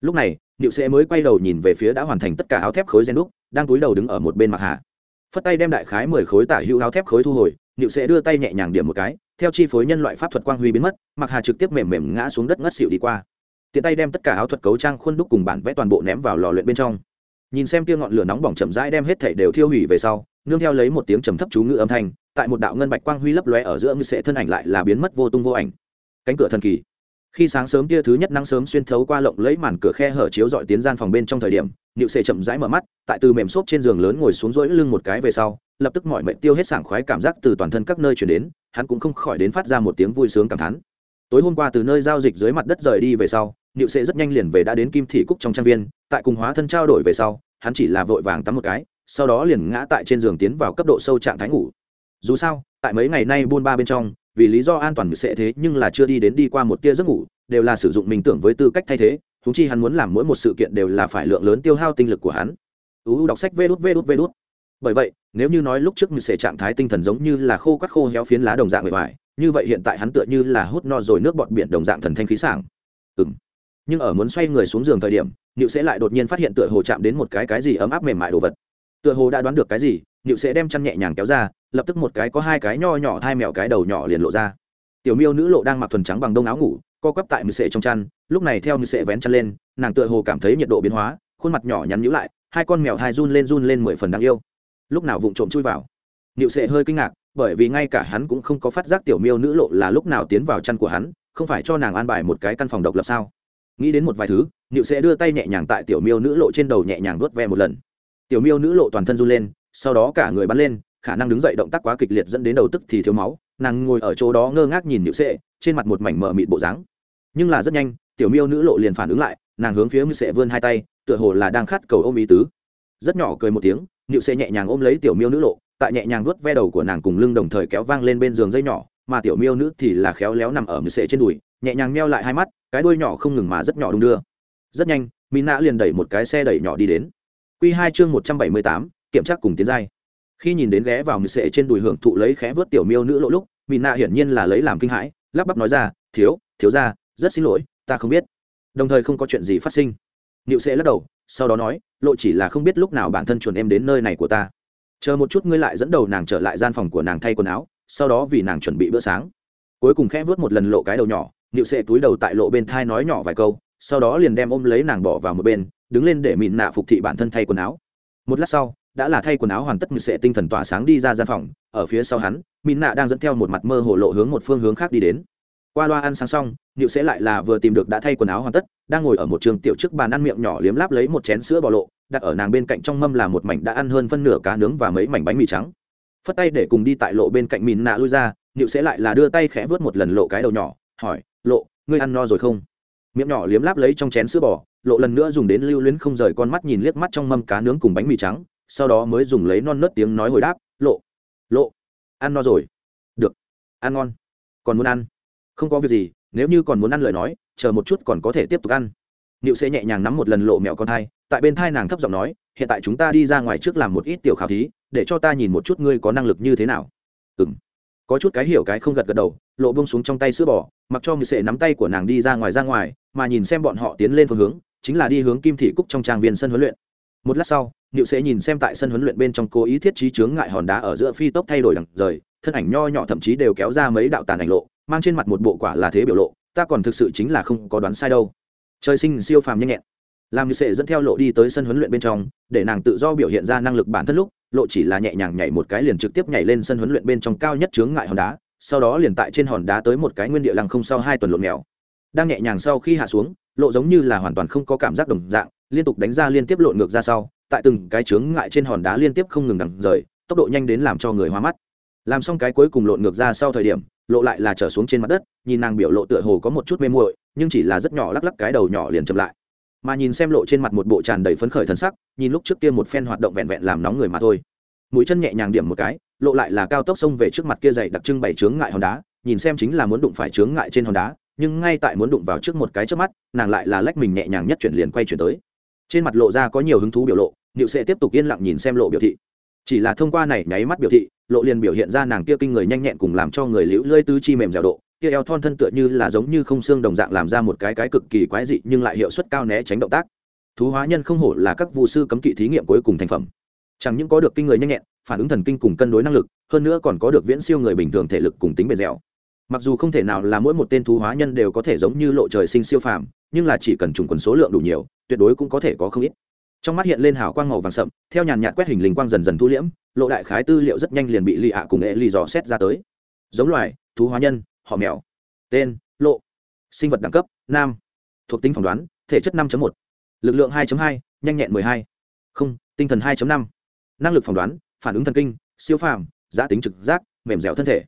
Lúc này, niệu sệ mới quay đầu nhìn về phía đã hoàn thành tất cả áo thép khối gen đúc, đang túi đầu đứng ở một bên mặc hạ phất tay đem đại khái mười khối tả hữu áo thép khối thu hồi, niệu sệ đưa tay nhẹ nhàng điểm một cái, theo chi phối nhân loại pháp thuật quang huy biến mất mặc hà trực tiếp mềm mềm ngã xuống đất ngất xịu đi qua. Tiện tay đem tất cả áo thuật cấu trang khuôn đúc cùng bản vẽ toàn bộ ném vào lò luyện bên trong nhìn xem tia ngọn lửa nóng bỏng chậm rãi đem hết thảy đều thiêu hủy về sau, nương theo lấy một tiếng trầm thấp chú ngữ âm thanh, tại một đạo ngân bạch quang huy lấp lóe ở giữa ngư sệ thân ảnh lại là biến mất vô tung vô ảnh. Cánh cửa thần kỳ. Khi sáng sớm tia thứ nhất nắng sớm xuyên thấu qua lộng lấy màn cửa khe hở chiếu dọi tiến gian phòng bên trong thời điểm nịu sệ chậm rãi mở mắt, tại từ mềm xốp trên giường lớn ngồi xuống rỗi lưng một cái về sau, lập tức mọi mệnh tiêu hết sảng khoái cảm giác từ toàn thân các nơi chuyển đến, hắn cũng không khỏi đến phát ra một tiếng vui sướng cảm thán. Tối hôm qua từ nơi giao dịch dưới mặt đất rời đi về sau nịu sệ rất nhanh liền về đã đến kim thị cúc trong trang viên, tại cùng hóa thân trao đổi về sau, hắn chỉ là vội vàng tắm một cái, sau đó liền ngã tại trên giường tiến vào cấp độ sâu trạng thái ngủ. Dù sao, tại mấy ngày nay buôn ba bên trong, vì lý do an toàn sẽ thế nhưng là chưa đi đến đi qua một tia giấc ngủ, đều là sử dụng mình tưởng với tư cách thay thế thúng chi hắn muốn làm mỗi một sự kiện đều là phải lượng lớn tiêu hao tinh lực của hắn. Uu đọc sách vê đút vê đút vê đút. Bởi vậy, nếu như nói lúc trước mình sẽ trạng thái tinh thần giống như là khô quắt khô héo phiến lá đồng dạng bề ngoài, như vậy hiện tại hắn tựa như là hút no rồi nước bọt biển đồng dạng thần thanh khí sảng. Ừng nhưng ở muốn xoay người xuống giường thời điểm nịu sẽ lại đột nhiên phát hiện tựa hồ chạm đến một cái cái gì ấm áp mềm mại đồ vật. Tựa hồ đã đoán được cái gì nịu sẽ đem chăn nhẹ nhàng kéo ra, lập tức một cái có hai cái nho nhỏ hai mèo cái đầu nhỏ liền lộ ra. Tiểu miêu nữ lộ đang mặc thuần trắng bằng đông áo ngủ, co quắp tại mười sệ trong chăn, lúc này theo mười sệ vén chăn lên, nàng tựa hồ cảm thấy nhiệt độ biến hóa, khuôn mặt nhỏ nhắn nhữ lại, hai con mèo hai run lên run lên mười phần đáng yêu. Lúc nào vụng trộm chui vào nịu sệ hơi kinh ngạc, bởi vì ngay cả hắn cũng không có phát giác tiểu miêu nữ lộ là lúc nào tiến vào chăn của hắn, không phải cho nàng an bài một cái căn phòng độc lập sao? Nghĩ đến một vài thứ nịu sẽ đưa tay nhẹ nhàng tại tiểu miêu nữ lộ trên đầu nhẹ nhàng vuốt ve một lần. Tiểu miêu nữ lộ toàn thân run lên, sau đó cả người bắn lên, khả năng đứng dậy động tác quá kịch liệt dẫn đến đầu tức thì thiếu máu. Nàng ngồi ở chỗ đó ngơ ngác nhìn nịu sệ trên mặt một mảnh mờ mịt bộ dáng. Nhưng là rất nhanh, tiểu miêu nữ lộ liền phản ứng lại, nàng hướng phía nịu sệ vươn hai tay, tựa hồ là đang khát cầu ôm ý tứ. Rất nhỏ cười một tiếng nịu sệ nhẹ nhàng ôm lấy tiểu miêu nữ lộ, tại nhẹ nhàng vuốt ve đầu của nàng cùng lưng đồng thời kéo vang lên bên giường dây nhỏ, mà tiểu miêu nữ thì là khéo léo nằm ở nịu sệ trên đùi, nhẹ nhàng meo lại hai mắt cái đuôi nhỏ không ngừng mà rất nhỏ đung đưa. Rất nhanh mỹ nạ liền đẩy một cái xe đẩy nhỏ đi đến. Q hai chương một trăm bảy mươi tám, kiểm tra cùng tiến giai. Khi nhìn đến ghé vào mười sệ trên đùi hưởng thụ lấy khẽ vớt tiểu miêu nữ lỗ lúc mỹ nạ hiển nhiên là lấy làm kinh hãi, lắp bắp nói ra, thiếu thiếu ra rất xin lỗi, ta không biết. Đồng thời không có chuyện gì phát sinh. Niệu sẽ lắc đầu, sau đó nói, lộ chỉ là không biết lúc nào bản thân chuồn em đến nơi này của ta. Chờ một chút ngươi lại dẫn đầu nàng trở lại gian phòng của nàng thay quần áo, sau đó vì nàng chuẩn bị bữa sáng. Cuối cùng khẽ vớt một lần lộ cái đầu nhỏ niệu Sệ túi đầu tại lộ bên thai nói nhỏ vài câu, sau đó liền đem ôm lấy nàng bỏ vào một bên, đứng lên để mịn nạ phục thị bản thân thay quần áo. Một lát sau, đã là thay quần áo hoàn tất như Sệ tinh thần tỏa sáng đi ra gian phòng, ở phía sau hắn, mịn nạ đang dẫn theo một mặt mơ hồ lộ hướng một phương hướng khác đi đến. Qua loa ăn sáng xong nịu Sệ lại là vừa tìm được đã thay quần áo hoàn tất, đang ngồi ở một trường tiểu trước bàn ăn miệng nhỏ liếm láp lấy một chén sữa bò lộ, đặt ở nàng bên cạnh trong mâm là một mảnh đã ăn hơn phân nửa cá nướng và mấy mảnh bánh mì trắng. Phất tay để cùng đi tại lộ bên cạnh mìn nạ lui ra nịu sẽ lại là đưa tay khẽ vớt một lần lộ cái đầu nhỏ hỏi, lộ, ngươi ăn no rồi không? Miệng nhỏ liếm láp lấy trong chén sữa bò, lộ lần nữa dùng đến lưu luyến không rời con mắt nhìn liếc mắt trong mâm cá nướng cùng bánh mì trắng, sau đó mới dùng lấy non nớt tiếng nói hồi đáp, lộ lộ, ăn no rồi. Được, ăn ngon. Còn muốn ăn? Không có việc gì, nếu như còn muốn ăn lời nói, chờ một chút còn có thể tiếp tục ăn. Niệu sẽ nhẹ nhàng nắm một lần lộ mẹo con thai, tại bên thai nàng thấp giọng nói, hiện tại chúng ta đi ra ngoài trước làm một ít tiểu khảo thí, để cho ta nhìn một chút ngươi có năng lực như thế nào. Ừ m có chút cái hiểu cái không gật gật đầu, lộ bông xuống trong tay sữa bò, mặc cho người sệ nắm tay của nàng đi ra ngoài ra ngoài, mà nhìn xem bọn họ tiến lên phương hướng, chính là đi hướng kim thị cúc trong trang viên sân huấn luyện. Một lát sau niệu sẽ nhìn xem tại sân huấn luyện bên trong cố ý thiết trí chướng ngại hòn đá ở giữa phi tốc thay đổi đằng rời, thân ảnh nho nhỏ thậm chí đều kéo ra mấy đạo tàn ảnh lộ, mang trên mặt một bộ quả là thế biểu lộ, ta còn thực sự chính là không có đoán sai đâu. Trời sinh siêu phàm nhanh nhẹn làm như sệ dẫn theo lộ đi tới sân huấn luyện bên trong, để nàng tự do biểu hiện ra năng lực bản thân lúc, lộ chỉ là nhẹ nhàng nhảy một cái liền trực tiếp nhảy lên sân huấn luyện bên trong cao nhất chướng ngại hòn đá, sau đó liền tại trên hòn đá tới một cái nguyên địa lăng không sau hai tuần lộn mèo. Đang nhẹ nhàng sau khi hạ xuống, lộ giống như là hoàn toàn không có cảm giác đồng dạng, liên tục đánh ra liên tiếp lộn ngược ra sau, tại từng cái chướng ngại trên hòn đá liên tiếp không ngừng đằng rời, tốc độ nhanh đến làm cho người hoa mắt. Làm xong cái cuối cùng lộn ngược ra sau thời điểm, lộ lại là trở xuống trên mặt đất, nhìn nàng biểu lộ tựa hồ có một chút mê muội, nhưng chỉ là rất nhỏ lắc lắc cái đầu nhỏ liền chậm lại mà nhìn xem lộ trên mặt một bộ tràn đầy phấn khởi thần sắc, nhìn lúc trước kia một phen hoạt động vẹn vẹn làm nóng người mà thôi. Mũi chân nhẹ nhàng điểm một cái, lộ lại là cao tốc xông về trước mặt kia dày đặc trưng bày chướng ngại hòn đá, nhìn xem chính là muốn đụng phải chướng ngại trên hòn đá, nhưng ngay tại muốn đụng vào trước một cái trước mắt, nàng lại là lách mình nhẹ nhàng nhất chuyển liền quay chuyển tới. Trên mặt lộ ra có nhiều hứng thú biểu lộ nịu sẽ tiếp tục yên lặng nhìn xem lộ biểu thị. Chỉ là thông qua này nháy mắt biểu thị, lộ liền biểu hiện ra nàng kia kinh người nhanh nhẹn cùng làm cho người liễu lơi tứ chi mềm dẻo độ kia eo thon thân tựa như là giống như không xương đồng dạng làm ra một cái cái cực kỳ quái dị nhưng lại hiệu suất cao né tránh động tác. Thú hóa nhân không hổ là các vụ sư cấm kỵ thí nghiệm cuối cùng thành phẩm. Chẳng những có được kinh người nhanh nhẹn, phản ứng thần kinh cùng cân đối năng lực, hơn nữa còn có được viễn siêu người bình thường thể lực cùng tính bền dẻo. Mặc dù không thể nào là mỗi một tên thú hóa nhân đều có thể giống như lộ trời sinh siêu phàm, nhưng là chỉ cần trùng quần số lượng đủ nhiều, tuyệt đối cũng có thể có không ít. Trong mắt hiện lên hào quang màu vàng sậm, theo nhàn nhạt quét hình linh quang dần dần thu liễm, lộ đại khái tư liệu rất nhanh liền bị lì ạ cùng ệ lì dò xét ra tới. Giống loài, thú hóa nhân họ mèo. Tên lộ. Sinh vật đẳng cấp nam. Thuộc tính phỏng đoán thể chất 5.1, lực lượng 2.2, nhanh nhẹn 12. không tinh thần 2.5, năng lực phỏng đoán phản ứng thần kinh siêu phàm giá tính trực giác mềm dẻo thân thể.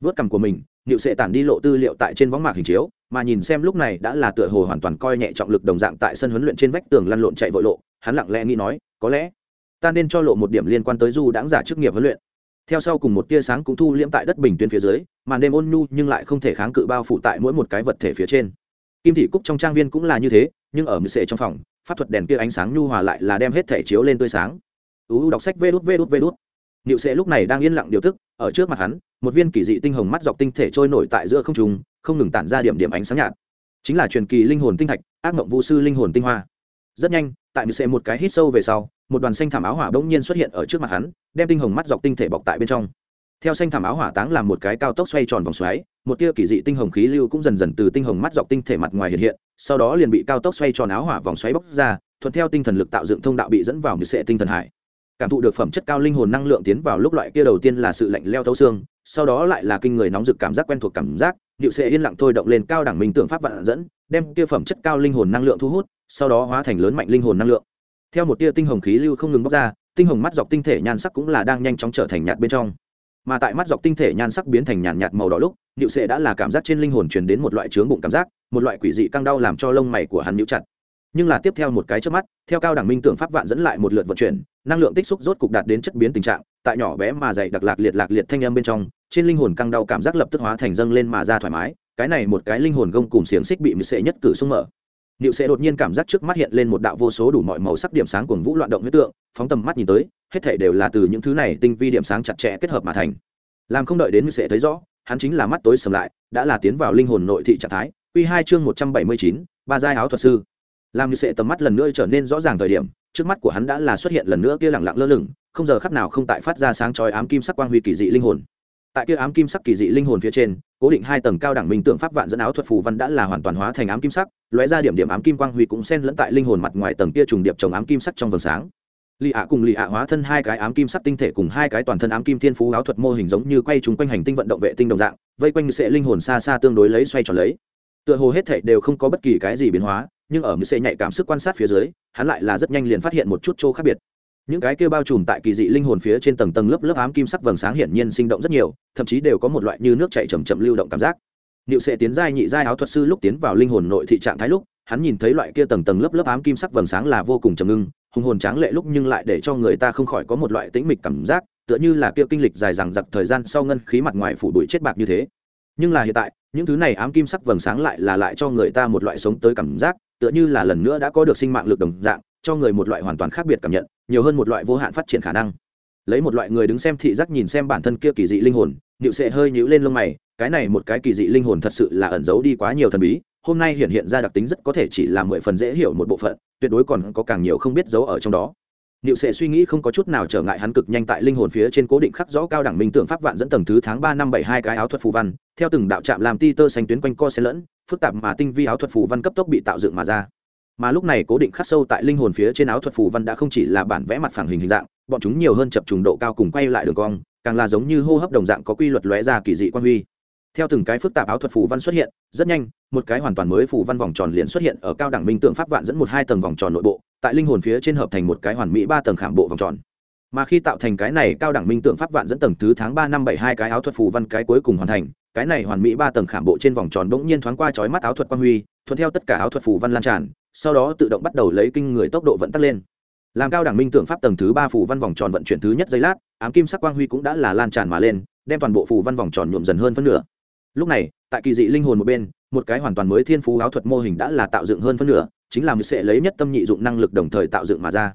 Vớt cằm của mình Niệu sẽ tản đi lộ tư liệu tại trên võng mạc hình chiếu, mà nhìn xem lúc này đã là tựa hồ hoàn toàn coi nhẹ trọng lực đồng dạng tại sân huấn luyện trên vách tường lăn lộn chạy vội lộ, hắn lặng lẽ nghĩ nói, có lẽ ta nên cho lộ một điểm liên quan tới du đãng giả chức nghiệp huấn luyện theo sau cùng một tia sáng cũng thu liễm tại đất bình tuyến phía dưới, màn đêm ôn nhu nhưng lại không thể kháng cự bao phủ tại mỗi một cái vật thể phía trên. Kim thị cúc trong trang viên cũng là như thế, nhưng ở mười sệ trong phòng, pháp thuật đèn kia ánh sáng nhu hòa lại là đem hết thể chiếu lên tươi sáng. Uu đọc sách vê đút vê đút vê đút. Niệu sệ lúc này đang yên lặng điều tức ở trước mặt hắn, một viên kỳ dị tinh hồng mắt dọc tinh thể trôi nổi tại giữa không trung, không ngừng tản ra điểm điểm ánh sáng nhạt. Chính là truyền kỳ linh hồn tinh thạch, ác mộng vũ sư linh hồn tinh hoa. Rất nhanh, tại mười sệ một cái hít sâu về sau một đoàn xanh thảm áo hỏa bỗng nhiên xuất hiện ở trước mặt hắn, đem tinh hồng mắt dọc tinh thể bọc tại bên trong. Theo xanh thảm áo hỏa táng làm một cái cao tốc xoay tròn vòng xoáy, một tia kỳ dị tinh hồng khí lưu cũng dần dần từ tinh hồng mắt dọc tinh thể mặt ngoài hiện hiện, sau đó liền bị cao tốc xoay tròn áo hỏa vòng xoáy bóc ra, thuận theo tinh thần lực tạo dựng thông đạo bị dẫn vào như sệ tinh thần hải. Cảm thụ được phẩm chất cao linh hồn năng lượng tiến vào lúc loại kia đầu tiên là sự lạnh leo thấu xương, sau đó lại là kinh người nóng rực cảm giác quen thuộc cảm giác điệu sệ yên lặng thôi động lên cao đẳng minh tưởng pháp vạn dẫn, đem kia phẩm chất cao linh hồn năng lượng thu hút, sau đó hóa thành lớn mạnh linh hồn năng lượng theo một tia tinh hồng khí lưu không ngừng bóc ra, tinh hồng mắt dọc tinh thể nhan sắc cũng là đang nhanh chóng trở thành nhạt bên trong. Mà tại mắt dọc tinh thể nhan sắc biến thành nhàn nhạt màu đỏ lúc nhịu sệ đã là cảm giác trên linh hồn truyền đến một loại trướng bụng cảm giác, một loại quỷ dị căng đau làm cho lông mày của hắn nhíu chặt. Nhưng là tiếp theo một cái trước mắt, theo cao đẳng minh tưởng pháp vạn dẫn lại một lượt vận chuyển, năng lượng tích xúc rốt cục đạt đến chất biến tình trạng, tại nhỏ bé mà dày đặc lạc liệt lạc liệt thanh âm bên trong, trên linh hồn căng đau cảm giác lập tức hóa thành dâng lên mà ra thoải mái, cái này một cái linh hồn gông cùng xiềng xích bị mịt sệ nhất cử xung mở. Niệu sẽ đột nhiên cảm giác trước mắt hiện lên một đạo vô số đủ mọi màu sắc điểm sáng cuồng vũ loạn động huyết tượng, phóng tầm mắt nhìn tới, hết thảy đều là từ những thứ này tinh vi điểm sáng chặt chẽ kết hợp mà thành. Làm không đợi đến sẽ thấy rõ, hắn chính là mắt tối sầm lại, đã là tiến vào linh hồn nội thị trạng thái. Quy hai chương một trăm bảy mươi chín, ba giai áo thuật sư. Làm như sẽ tầm mắt lần nữa trở nên rõ ràng thời điểm, trước mắt của hắn đã là xuất hiện lần nữa kia lặng lặng lơ lửng, không giờ khắc nào không tại phát ra sáng chói ám kim sắc quang huy kỳ dị linh hồn. Tại kia ám kim sắc kỳ dị linh hồn phía trên, cố định hai tầng cao đẳng minh tượng pháp vạn dẫn áo thuật phù văn đã là hoàn toàn hóa thành ám kim sắc lóe ra điểm điểm ám kim quang huy cũng xen lẫn tại linh hồn mặt ngoài tầng kia trùng điệp trồng ám kim sắc trong vầng sáng. Lì ạ cùng lì ạ hóa thân hai cái ám kim sắc tinh thể cùng hai cái toàn thân ám kim thiên phú áo thuật mô hình giống như quay trúng quanh hành tinh vận động vệ tinh đồng dạng vây quanh sẽ linh hồn xa xa tương đối lấy xoay tròn lấy. Tựa hồ hết thể đều không có bất kỳ cái gì biến hóa nhưng ở mười sẽ nhạy cảm sức quan sát phía dưới hắn lại là rất nhanh liền phát hiện một chút chỗ khác biệt những cái kia bao trùm tại kỳ dị linh hồn phía trên tầng tầng lớp lớp ám kim sắc vầng sáng hiển nhiên sinh động rất nhiều thậm chí đều có một loại như nước chảy chầm chậm lưu động cảm giác Niệu sẽ tiến giai nhị giai áo thuật sư lúc tiến vào linh hồn nội thị trạng thái lúc, hắn nhìn thấy loại kia tầng tầng lớp lớp ám kim sắc vầng sáng là vô cùng trầm ngưng, hùng hồn tráng lệ lúc nhưng lại để cho người ta không khỏi có một loại tĩnh mịch cảm giác, tựa như là kia kinh lịch dài dằng dặc thời gian sau ngân khí mặt ngoài phủ bụi chết bạc như thế. Nhưng là hiện tại, những thứ này ám kim sắc vầng sáng lại là lại cho người ta một loại sống tới cảm giác, tựa như là lần nữa đã có được sinh mạng lực đồng dạng, cho người một loại hoàn toàn khác biệt cảm nhận, nhiều hơn một loại vô hạn phát triển khả năng. Lấy một loại người đứng xem thị giác nhìn xem bản thân kia kỳ dị linh hồn, nịu sệ hơi nhũ lên lông mày, cái này một cái kỳ dị linh hồn thật sự là ẩn giấu đi quá nhiều thần bí hôm nay hiện hiện ra đặc tính rất có thể chỉ là mười phần dễ hiểu một bộ phận tuyệt đối còn có càng nhiều không biết giấu ở trong đó Niệu Sệ suy nghĩ không có chút nào trở ngại hắn cực nhanh tại linh hồn phía trên cố định khắc rõ cao đẳng minh tượng pháp vạn dẫn tầng thứ tháng ba năm bảy hai cái áo thuật phù văn, theo từng đạo chạm làm ti tơ xanh tuyến quanh co xen lẫn, phức tạp mà tinh vi áo thuật phù văn cấp tốc bị tạo dựng mà ra. Mà lúc này cố định khắc sâu tại linh hồn phía trên áo thuật phù văn đã không chỉ là bản vẽ mặt phẳng hình hình dạng, bọn chúng nhiều hơn chập trùng độ cao cùng quay lại đường cong, càng là giống như hô hấp đồng dạng có quy luật lóe ra kỳ dị quan huy. Theo từng cái phức tạp áo thuật phù văn xuất hiện rất nhanh một cái hoàn toàn mới phù văn vòng tròn liền xuất hiện ở cao đẳng minh tượng pháp vạn dẫn một hai tầng vòng tròn nội bộ tại linh hồn phía trên hợp thành một cái hoàn mỹ ba tầng khảm bộ vòng tròn. Mà khi tạo thành cái này cao đẳng minh tượng pháp vạn dẫn tầng thứ tháng ba năm bảy hai cái áo thuật phù văn cái cuối cùng hoàn thành cái này hoàn mỹ ba tầng khảm bộ trên vòng tròn bỗng nhiên thoáng qua chói mắt áo thuật quang huy thuận theo tất cả áo thuật phù văn lan tràn sau đó tự động bắt đầu lấy kinh người tốc độ vận tắc lên. Làm cao đẳng minh tượng pháp tầng thứ ba phù văn vòng tròn vận chuyển thứ nhất giây lát, ám kim sắc quang huy cũng đã là lan tràn mà lên, đem toàn bộ phù văn vòng tròn nhuộm dần hơn phân nửa. Lúc này, tại kỳ dị linh hồn một bên, một cái hoàn toàn mới thiên phú áo thuật mô hình đã là tạo dựng hơn phân nửa, chính là mười sẽ lấy nhất tâm nhị dụng năng lực đồng thời tạo dựng mà ra.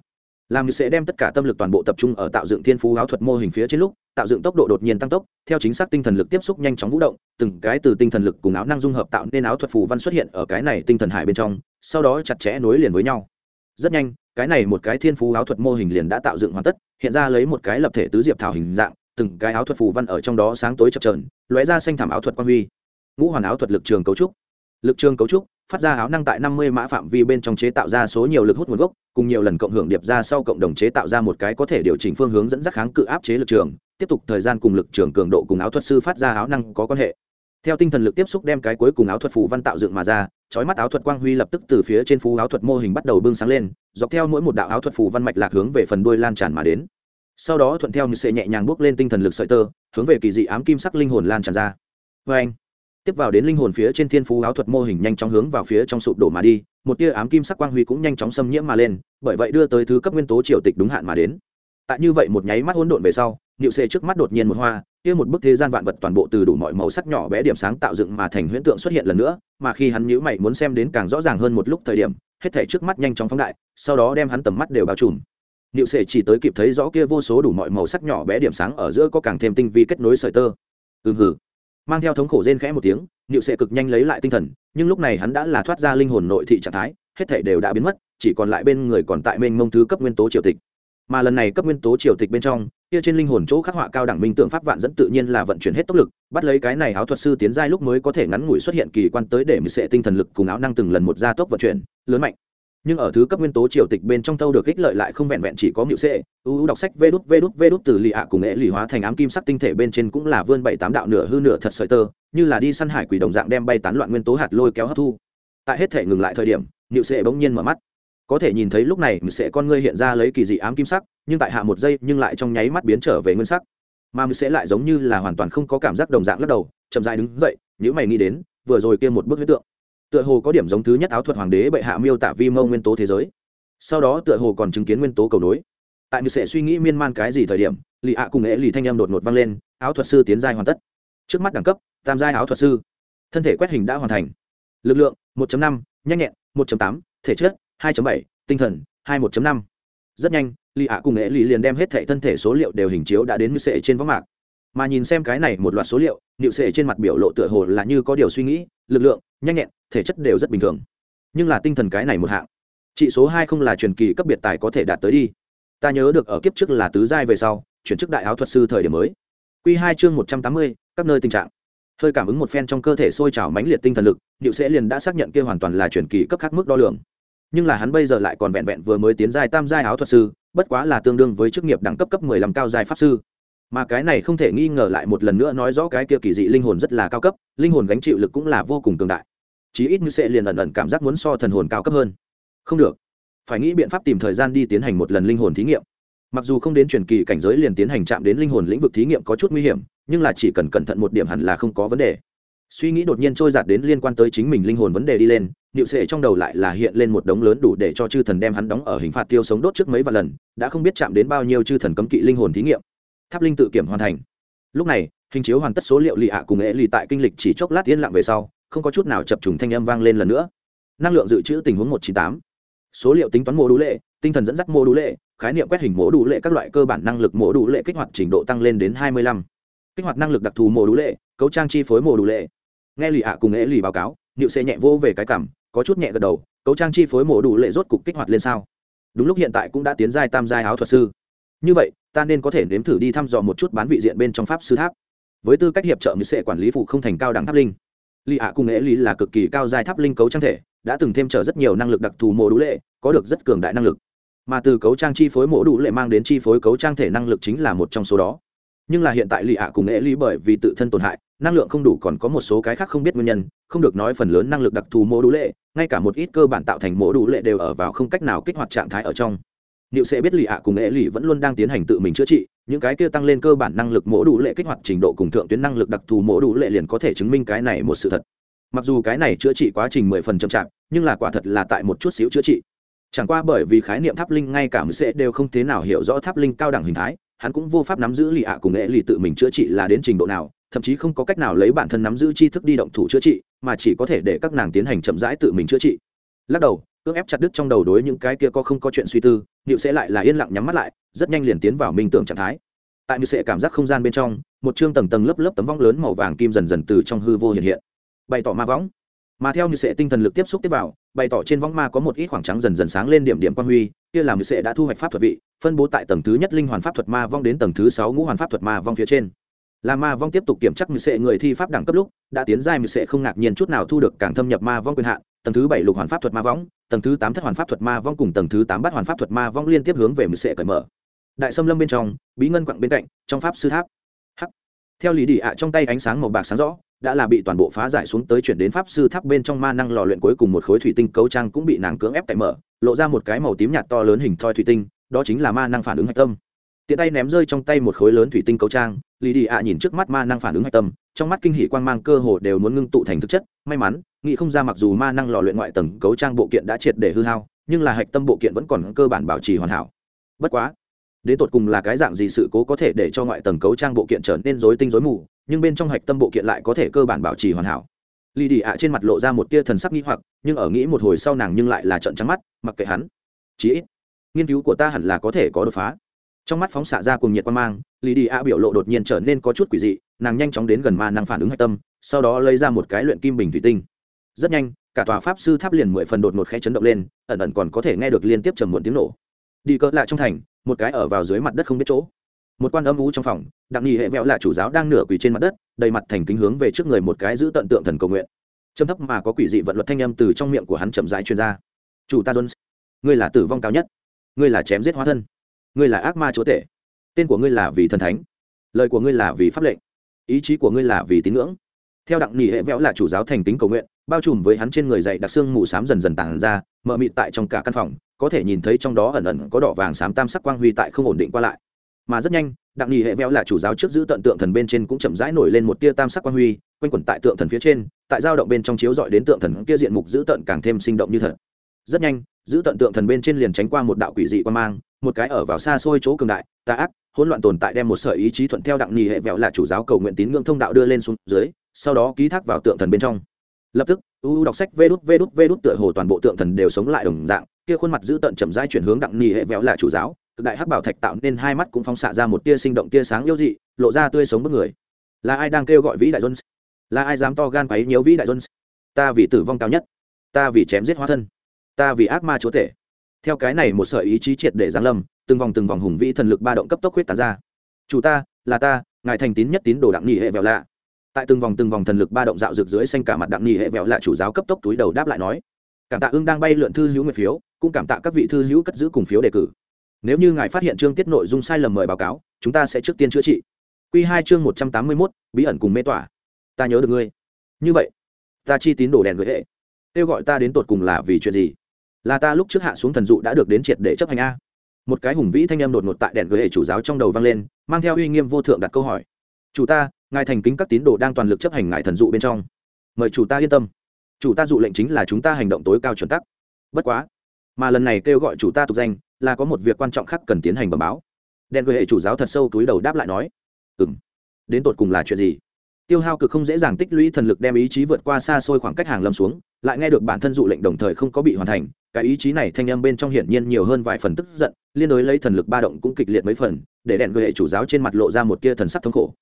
Làm người sẽ đem tất cả tâm lực toàn bộ tập trung ở tạo dựng thiên phú áo thuật mô hình phía trên lúc, tạo dựng tốc độ đột nhiên tăng tốc, theo chính xác tinh thần lực tiếp xúc nhanh chóng vũ động, từng cái từ tinh thần lực cùng áo năng dung hợp tạo nên áo thuật phù văn xuất hiện ở cái này tinh thần hải bên trong sau đó chặt chẽ nối liền với nhau. Rất nhanh, cái này một cái thiên phú áo thuật mô hình liền đã tạo dựng hoàn tất, hiện ra lấy một cái lập thể tứ diệp thảo hình dạng, từng cái áo thuật phù văn ở trong đó sáng tối chập trờn lóe ra xanh thảm áo thuật quan huy. Ngũ hoàn áo thuật lực trường cấu trúc. Lực trường cấu trúc, phát ra áo năng tại năm mươi mã phạm vi bên trong chế tạo ra số nhiều lực hút nguồn gốc, cùng nhiều lần cộng hưởng điệp ra sau cộng đồng chế tạo ra một cái có thể điều chỉnh phương hướng dẫn dắt kháng cự áp chế lực trường, tiếp tục thời gian cùng lực trường cường độ cùng áo thuật sư phát ra áo năng có quan hệ. Theo tinh thần lực tiếp xúc đem cái cuối cùng áo thuật phù văn tạo dựng mà ra chói mắt áo thuật quang huy lập tức từ phía trên phú áo thuật mô hình bắt đầu bưng sáng lên, dọc theo mỗi một đạo áo thuật phù văn mạch lạc hướng về phần đuôi lan tràn mà đến. Sau đó thuận theo như sẽ nhẹ nhàng bước lên tinh thần lực sợi tơ, hướng về kỳ dị ám kim sắc linh hồn lan tràn ra. Vê anh tiếp vào đến linh hồn phía trên thiên phú áo thuật mô hình nhanh chóng hướng vào phía trong sụp đổ mà đi, một tia ám kim sắc quang huy cũng nhanh chóng xâm nhiễm mà lên, bởi vậy đưa tới thứ cấp nguyên tố triều tịch đúng hạn mà đến. Tại như vậy một nháy mắt hỗn độn về sau nịu xê trước mắt đột nhiên một hoa, kia một bức thế gian vạn vật toàn bộ từ đủ mọi màu sắc nhỏ bé điểm sáng tạo dựng mà thành huyễn tượng xuất hiện lần nữa, mà khi hắn nhữ mày muốn xem đến càng rõ ràng hơn một lúc thời điểm, hết thảy trước mắt nhanh chóng phóng đại, sau đó đem hắn tầm mắt đều bao trùm. Nịu xê chỉ tới kịp thấy rõ kia vô số đủ mọi màu sắc nhỏ bé điểm sáng ở giữa có càng thêm tinh vi kết nối sợi tơ. Ừm hử mang theo thống khổ rên khẽ một tiếng nịu xê cực nhanh lấy lại tinh thần, nhưng lúc này hắn đã là thoát ra linh hồn nội thị trạng thái, hết thảy đều đã biến mất, chỉ còn lại bên người còn tại mênh mông thứ cấp nguyên tố triều tịch mà lần này cấp nguyên tố triều tịch bên trong, kia trên linh hồn chỗ khắc họa cao đẳng minh tượng pháp vạn dẫn tự nhiên là vận chuyển hết tốc lực, bắt lấy cái này áo thuật sư tiến giai lúc mới có thể ngắn ngủi xuất hiện kỳ quan tới để mười sệ tinh thần lực cùng áo năng từng lần một gia tốc vận chuyển, lớn mạnh. Nhưng ở thứ cấp nguyên tố triều tịch bên trong thâu được ích lợi lại không vẹn vẹn chỉ có mịu sệ ưu đọc sách vê đút vê đút vê đút từ lì ạ cùng nghệ lì hóa thành ám kim sắc tinh thể bên trên cũng là vươn bảy tám đạo nửa hư nửa thật sợi tơ, như là đi săn hải quỷ đồng dạng đem bay tán loạn nguyên tố hạt lôi kéo hấp thu. Tại hết thể ngừng lại thời điểm mịu sệ bỗng nhiên mở mắt có thể nhìn thấy lúc này mình sẽ con ngươi hiện ra lấy kỳ dị ám kim sắc nhưng tại hạ một giây nhưng lại trong nháy mắt biến trở về nguyên sắc. Mà mình sẽ lại giống như là hoàn toàn không có cảm giác đồng dạng lắc đầu chậm dài đứng dậy nếu mày nghĩ đến vừa rồi kia một bức huyết tượng tựa hồ có điểm giống thứ nhất áo thuật hoàng đế bệ hạ miêu tả vi mâu nguyên tố thế giới. Sau đó tựa hồ còn chứng kiến nguyên tố cầu nối. Tại mình sẽ suy nghĩ miên man cái gì thời điểm lì ạ cùng nghệ lì thanh em đột ngột vang lên áo thuật sư tiến giai hoàn tất. Trước mắt đẳng cấp tam giai áo thuật sư. Thân thể quét hình đã hoàn thành. Lực lượng 1.5, nhanh nhẹn 1.8, thể chất 2.7, tinh thần 21.5. rất nhanh lì ạ cùng nghệ lì liền đem hết thể thân thể số liệu đều hình chiếu đã đến như sệ trên võng mạc. Mà nhìn xem cái này một loạt số liệu nịu sệ trên mặt biểu lộ tựa hồ là như có điều suy nghĩ lực lượng nhanh nhẹn thể chất đều rất bình thường. Nhưng là tinh thần cái này một hạng trị số hai không là truyền kỳ cấp biệt tài có thể đạt tới đi. Ta nhớ được ở kiếp trước là tứ giai về sau chuyển chức đại áo thuật sư thời điểm mới. Q hai chương một trăm tám mươi các nơi tình trạng. Hơi cảm ứng một phen trong cơ thể sôi trào mãnh liệt tinh thần lực nịu sẽ liền đã xác nhận kia hoàn toàn là truyền kỳ cấp khác mức đo lường nhưng là hắn bây giờ lại còn vẹn vẹn vừa mới tiến giai tam giai áo thuật sư, bất quá là tương đương với chức nghiệp đẳng cấp cấp mười lăm cao giai pháp sư. Mà cái này không thể nghi ngờ lại một lần nữa nói rõ cái kia kỳ dị linh hồn rất là cao cấp, linh hồn gánh chịu lực cũng là vô cùng cường đại. Chí ít như sẽ liền ẩn ẩn cảm giác muốn so thần hồn cao cấp hơn. Không được. Phải nghĩ biện pháp tìm thời gian đi tiến hành một lần linh hồn thí nghiệm. Mặc dù không đến truyền kỳ cảnh giới liền tiến hành chạm đến linh hồn lĩnh vực thí nghiệm có chút nguy hiểm, nhưng là chỉ cần cẩn thận một điểm hẳn là không có vấn đề suy nghĩ đột nhiên trôi giạt đến liên quan tới chính mình linh hồn vấn đề đi lên nịu sệ trong đầu lại là hiện lên một đống lớn đủ để cho chư thần đem hắn đóng ở hình phạt tiêu sống đốt trước mấy vài lần, đã không biết chạm đến bao nhiêu chư thần cấm kỵ linh hồn thí nghiệm. Tháp linh tự kiểm hoàn thành. Lúc này, hình chiếu hoàn tất số liệu lì ạ cùng ế lì tại kinh lịch chỉ chốc lát yên lặng về sau, không có chút nào chập trùng thanh âm vang lên lần nữa. Năng lượng dự trữ tình huống một chín tám. Số liệu tính toán mô đủ lệ, tinh thần dẫn dắt mô đủ lệ, khái niệm quét hình mô đủ lệ các loại cơ bản năng lực mô đủ lệ kích hoạt trình độ tăng lên đến hai mươi lăm. Kích hoạt năng lực đặc thù mô đủ lệ, cấu trang chi phối mô đủ lệ nghe lì ạ cùng ế lì báo cáo, niệu xe nhẹ vô về cái cảm, có chút nhẹ gật đầu, cấu trang chi phối mổ đủ lệ rốt cục kích hoạt lên sao. Đúng lúc hiện tại cũng đã tiến giai tam giai áo thuật sư. Như vậy, ta nên có thể nếm thử đi thăm dò một chút bán vị diện bên trong pháp sư tháp. Với tư cách hiệp trợ như sẽ quản lý phụ không thành cao đẳng tháp linh, lì ạ cùng ế lì là cực kỳ cao giai tháp linh cấu trang thể, đã từng thêm trở rất nhiều năng lực đặc thù mổ đủ lệ, có được rất cường đại năng lực. Mà từ cấu trang chi phối mổ đủ lệ mang đến chi phối cấu trang thể năng lực chính là một trong số đó. Nhưng là hiện tại lì ạ cùng ế lý bởi vì tự thân tổn hại năng lượng không đủ còn có một số cái khác không biết nguyên nhân không được nói phần lớn năng lực đặc thù mô đủ lệ ngay cả một ít cơ bản tạo thành mô đủ lệ đều ở vào không cách nào kích hoạt trạng thái ở trong Niệu sẽ biết lì ạ cùng ế lì vẫn luôn đang tiến hành tự mình chữa trị, những cái kia tăng lên cơ bản năng lực mỗ đủ lệ kích hoạt trình độ cùng thượng tuyến năng lực đặc thù mỗ đủ lệ liền có thể chứng minh cái này một sự thật. Mặc dù cái này chữa trị quá trình mười phần chậm chạp, nhưng là quả thật là tại một chút xíu chữa trị. Chẳng qua bởi vì khái niệm tháp linh ngay cả sẽ đều không thế nào hiểu rõ tháp linh cao đẳng hình thái, hắn cũng vô pháp nắm giữ lì ạ cùng ế lì tự mình chữa trị là đến trình độ nào, thậm chí không có cách nào lấy bản thân nắm giữ tri thức đi động thủ chữa trị, mà chỉ có thể để các nàng tiến hành chậm rãi tự mình chữa trị. Lắc đầu, cưỡng ép chặt đứt trong đầu đối những cái kia có không có chuyện suy tư nịu sẽ lại là yên lặng nhắm mắt lại rất nhanh liền tiến vào minh tưởng trạng thái. Tại nịu sẽ cảm giác không gian bên trong một chương tầng tầng lớp lớp tấm vong lớn màu vàng kim dần dần từ trong hư vô hiện hiện. Bày tỏ ma võng. Mà theo như sẽ tinh thần lực tiếp xúc tiếp vào bày tỏ trên võng ma có một ít khoảng trắng dần dần sáng lên điểm điểm quan huy kia làm như sẽ đã thu hoạch pháp thuật vị phân bố tại tầng thứ nhất linh hoàn pháp thuật ma vong đến tầng thứ sáu ngũ hoàn pháp thuật ma vong phía trên là ma vong tiếp tục kiểm chắc mười sệ người thi pháp đẳng cấp lúc, đã tiến giai mười sệ không ngạc nhiên chút nào thu được càng thâm nhập ma vong quyền hạn, tầng thứ bảy lục hoàn pháp thuật ma vong, tầng thứ tám thất hoàn pháp thuật ma vong cùng tầng thứ tám bát hoàn pháp thuật ma vong liên tiếp hướng về mười sệ cởi mở. Đại xâm lâm bên trong, bí ngân quặng bên cạnh, trong pháp sư tháp. H theo lý đi ạ, trong tay ánh sáng màu bạc sáng rõ, đã là bị toàn bộ phá giải xuống tới chuyển đến pháp sư tháp bên trong ma năng lò luyện cuối cùng một khối thủy tinh cấu trang cũng bị nàng cưỡng ép cậy mở, lộ ra một cái màu tím nhạt to lớn hình thoi thủy tinh, đó chính là ma năng phản ứng hạch tâm tiện tay ném rơi trong tay một khối lớn thủy tinh cấu trang lý đi ạ nhìn trước mắt ma năng phản ứng hạch tâm, trong mắt kinh hỷ quang mang cơ hồ đều muốn ngưng tụ thành thực chất. May mắn, nghĩ không ra mặc dù ma năng lò luyện ngoại tầng cấu trang bộ kiện đã triệt để hư hao, nhưng là hạch tâm bộ kiện vẫn còn cơ bản bảo trì hoàn hảo. Bất quá, đến tột cùng là cái dạng gì sự cố có thể để cho ngoại tầng cấu trang bộ kiện trở nên rối tinh rối mù, nhưng bên trong hạch tâm bộ kiện lại có thể cơ bản bảo trì hoàn hảo. Lì đi ạ trên mặt lộ ra một tia thần sắc nghi hoặc, nhưng ở nghĩ một hồi sau nàng nhưng lại là trận trắng mắt, mặc kệ hắn. Chí ít, nghiên cứu của ta hẳn là có thể có đột phá trong mắt phóng xạ ra cùng nhiệt quan mang lì đi a biểu lộ đột nhiên trở nên có chút quỷ dị, nàng nhanh chóng đến gần ma năng phản ứng hạch tâm, sau đó lấy ra một cái luyện kim bình thủy tinh. Rất nhanh, cả tòa pháp sư tháp liền mười phần đột một khe chấn động lên, ẩn ẩn còn có thể nghe được liên tiếp trầm muộn tiếng nổ. Đi cỡ lại trong thành, một cái ở vào dưới mặt đất không biết chỗ. Một quan âm ú trong phòng, đặng nghi hệ vẹo là chủ giáo đang nửa quỳ trên mặt đất, đầy mặt thành kính hướng về trước người một cái giữ tận tượng thần cầu nguyện. Trầm thấp mà có quỷ dị vận luật thanh âm từ trong miệng của hắn chậm rãi truyền ra. Chủ ta jones, ngươi là tử vong cao nhất. Ngươi là chém giết hóa thân ngươi là ác ma chúa tể. Tên của ngươi là vì thần thánh. Lời của ngươi là vì pháp lệnh. Ý chí của ngươi là vì tín ngưỡng. Theo đặng nghỉ hệ vẽo là chủ giáo thành kính cầu nguyện, bao trùm với hắn trên người dậy đặc xương mù s á m dần dần tàn ra, mờ mịt tại trong cả căn phòng, có thể nhìn thấy trong đó ẩn ẩn có đỏ vàng s á m tam sắc quang huy tại không ổn định qua lại. Mà rất nhanh, đặng nghỉ hệ vẽo là chủ giáo trước giữ tận tượng thần bên trên cũng chậm rãi nổi lên một tia tam sắc quang huy, quanh quẩn tại tượng thần phía trên, tại giao động bên trong chiếu dọi đến tượng thần kia diện mục giữ tận càng thêm sinh động như thật rất nhanh, giữ tận tượng thần bên trên liền tránh qua một đạo quỷ dị quan mang, một cái ở vào xa xôi chỗ cường đại, tà ác, hỗn loạn tồn tại đem một sợi ý chí thuận theo đặng nghỉ hệ vẹo là chủ giáo cầu nguyện tín ngưỡng thông đạo đưa lên xuống dưới, sau đó ký thác vào tượng thần bên trong. Lập tức, u đọc sách vê đút vê đút vê đút tựa hồ toàn bộ tượng thần đều sống lại đồng dạng, kia khuôn mặt giữ tận chậm rãi chuyển hướng đặng nghỉ hệ vẹo là chủ giáo, cực đại hắc bảo thạch tạo nên hai mắt cũng phóng xạ ra một tia sinh động tia sáng yếu dị, lộ ra tươi sống bức người. Là ai đang kêu gọi vĩ đại jones? Là ai dám to gan quấy nhiều vĩ đại jones? Ta vì tử vong cao nhất, ta vì chém giết hóa thân ta vì ác ma chúa tể. Theo cái này một sợi ý chí triệt để giáng lâm, từng vòng từng vòng hùng vĩ thần lực ba động cấp tốc huyết tán ra. Chủ ta, là ta, ngài thành tín nhất tín đồ đặng nghỉ hệ vẹo lạ. Tại từng vòng từng vòng thần lực ba động dạo rực dưới xanh cả mặt đặng nghỉ hệ vẹo lạ chủ giáo cấp tốc túi đầu đáp lại nói. Cảm tạ ưng đang bay lượn thư hữu nguyệt phiếu, cũng cảm tạ các vị thư hữu cất giữ cùng phiếu đề cử. Nếu như ngài phát hiện chương tiết nội dung sai lầm mời báo cáo, chúng ta sẽ trước tiên chữa trị. Q hai chương một trăm tám mươi mốt, bí ẩn cùng mê tỏa. Ta nhớ được ngươi. Như vậy, ta chi tín đồ đèn gửi hệ. Kêu gọi ta đến tột cùng là vì chuyện gì? Là ta lúc trước hạ xuống thần dụ đã được đến triệt để chấp hành a. Một cái hùng vĩ thanh âm đột ngột tại đèn gửi hệ chủ giáo trong đầu vang lên, mang theo uy nghiêm vô thượng đặt câu hỏi. Chủ ta, ngài thành kính các tín đồ đang toàn lực chấp hành ngài thần dụ bên trong. Mời chủ ta yên tâm. Chủ ta dụ lệnh chính là chúng ta hành động tối cao chuẩn tắc. Bất quá, mà lần này kêu gọi chủ ta tục danh, là có một việc quan trọng khác cần tiến hành bẩm báo. Đèn gửi hệ chủ giáo thật sâu túi đầu đáp lại nói ừ m đến tột cùng là chuyện gì? Tiêu hao cực không dễ dàng tích lũy thần lực đem ý chí vượt qua xa xôi khoảng cách hàng lâm xuống, lại nghe được bản thân dụ lệnh đồng thời không có bị hoàn thành, cái ý chí này thanh âm bên trong hiển nhiên nhiều hơn vài phần tức giận, liên đối lấy thần lực ba động cũng kịch liệt mấy phần, để đèn gợi hệ chủ giáo trên mặt lộ ra một tia thần sắc thống khổ.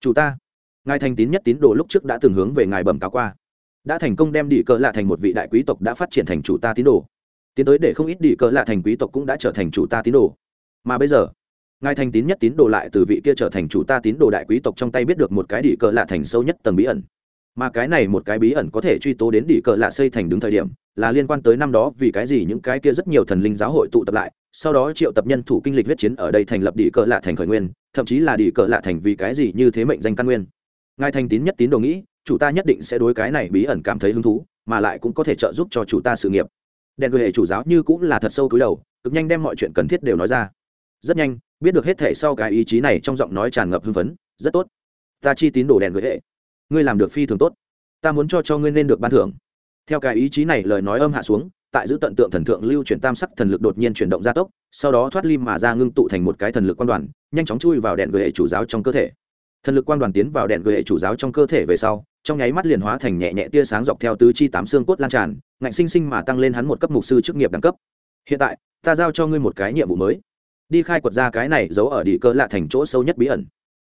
Chủ ta, ngài thành tín nhất tín đồ lúc trước đã từng hướng về ngài bẩm cáo qua. Đã thành công đem đi cờ lạ thành một vị đại quý tộc đã phát triển thành chủ ta tín đồ. Tiến tới để không ít đi cờ lạ thành quý tộc cũng đã trở thành chủ ta tín đồ. Mà bây giờ ngài thành tín nhất tín đồ lại từ vị kia trở thành chủ ta tín đồ đại quý tộc trong tay biết được một cái đỉ cờ lạ thành sâu nhất tầng bí ẩn. Mà cái này một cái bí ẩn có thể truy tố đến đỉ cờ lạ xây thành đứng thời điểm, là liên quan tới năm đó vì cái gì những cái kia rất nhiều thần linh giáo hội tụ tập lại, sau đó triệu tập nhân thủ kinh lịch huyết chiến ở đây thành lập đỉ cờ lạ thành khởi nguyên, thậm chí là đỉ cờ lạ thành vì cái gì như thế mệnh danh căn nguyên. Ngài thành tín nhất tín đồ nghĩ, chủ ta nhất định sẽ đối cái này bí ẩn cảm thấy hứng thú, mà lại cũng có thể trợ giúp cho chủ ta sự nghiệp. Đèn người hệ chủ giáo như cũng là thật sâu cúi đầu, cực nhanh đem mọi chuyện cần thiết đều nói ra rất nhanh, biết được hết thể sau cái ý chí này trong giọng nói tràn ngập hưng phấn, rất tốt. Ta chi tín đồ đèn với hệ. Ngươi làm được phi thường tốt. Ta muốn cho cho ngươi nên được ban thưởng. Theo cái ý chí này lời nói âm hạ xuống, tại giữ tận tượng thần thượng lưu chuyển tam sắc thần lực đột nhiên chuyển động gia tốc, sau đó thoát lim mà ra ngưng tụ thành một cái thần lực quan đoàn, nhanh chóng chui vào đèn gửi hệ chủ giáo trong cơ thể. Thần lực quan đoàn tiến vào đèn gửi hệ chủ giáo trong cơ thể về sau, trong nháy mắt liền hóa thành nhẹ nhẹ tia sáng dọc theo tứ chi tám xương cốt lan tràn, ngạnh sinh sinh mà tăng lên hắn một cấp mục sư chức nghiệp đẳng cấp. Hiện tại, ta giao cho ngươi một cái nhiệm vụ mới đi khai quật ra cái này giấu ở địa cơ lạ thành chỗ sâu nhất bí ẩn.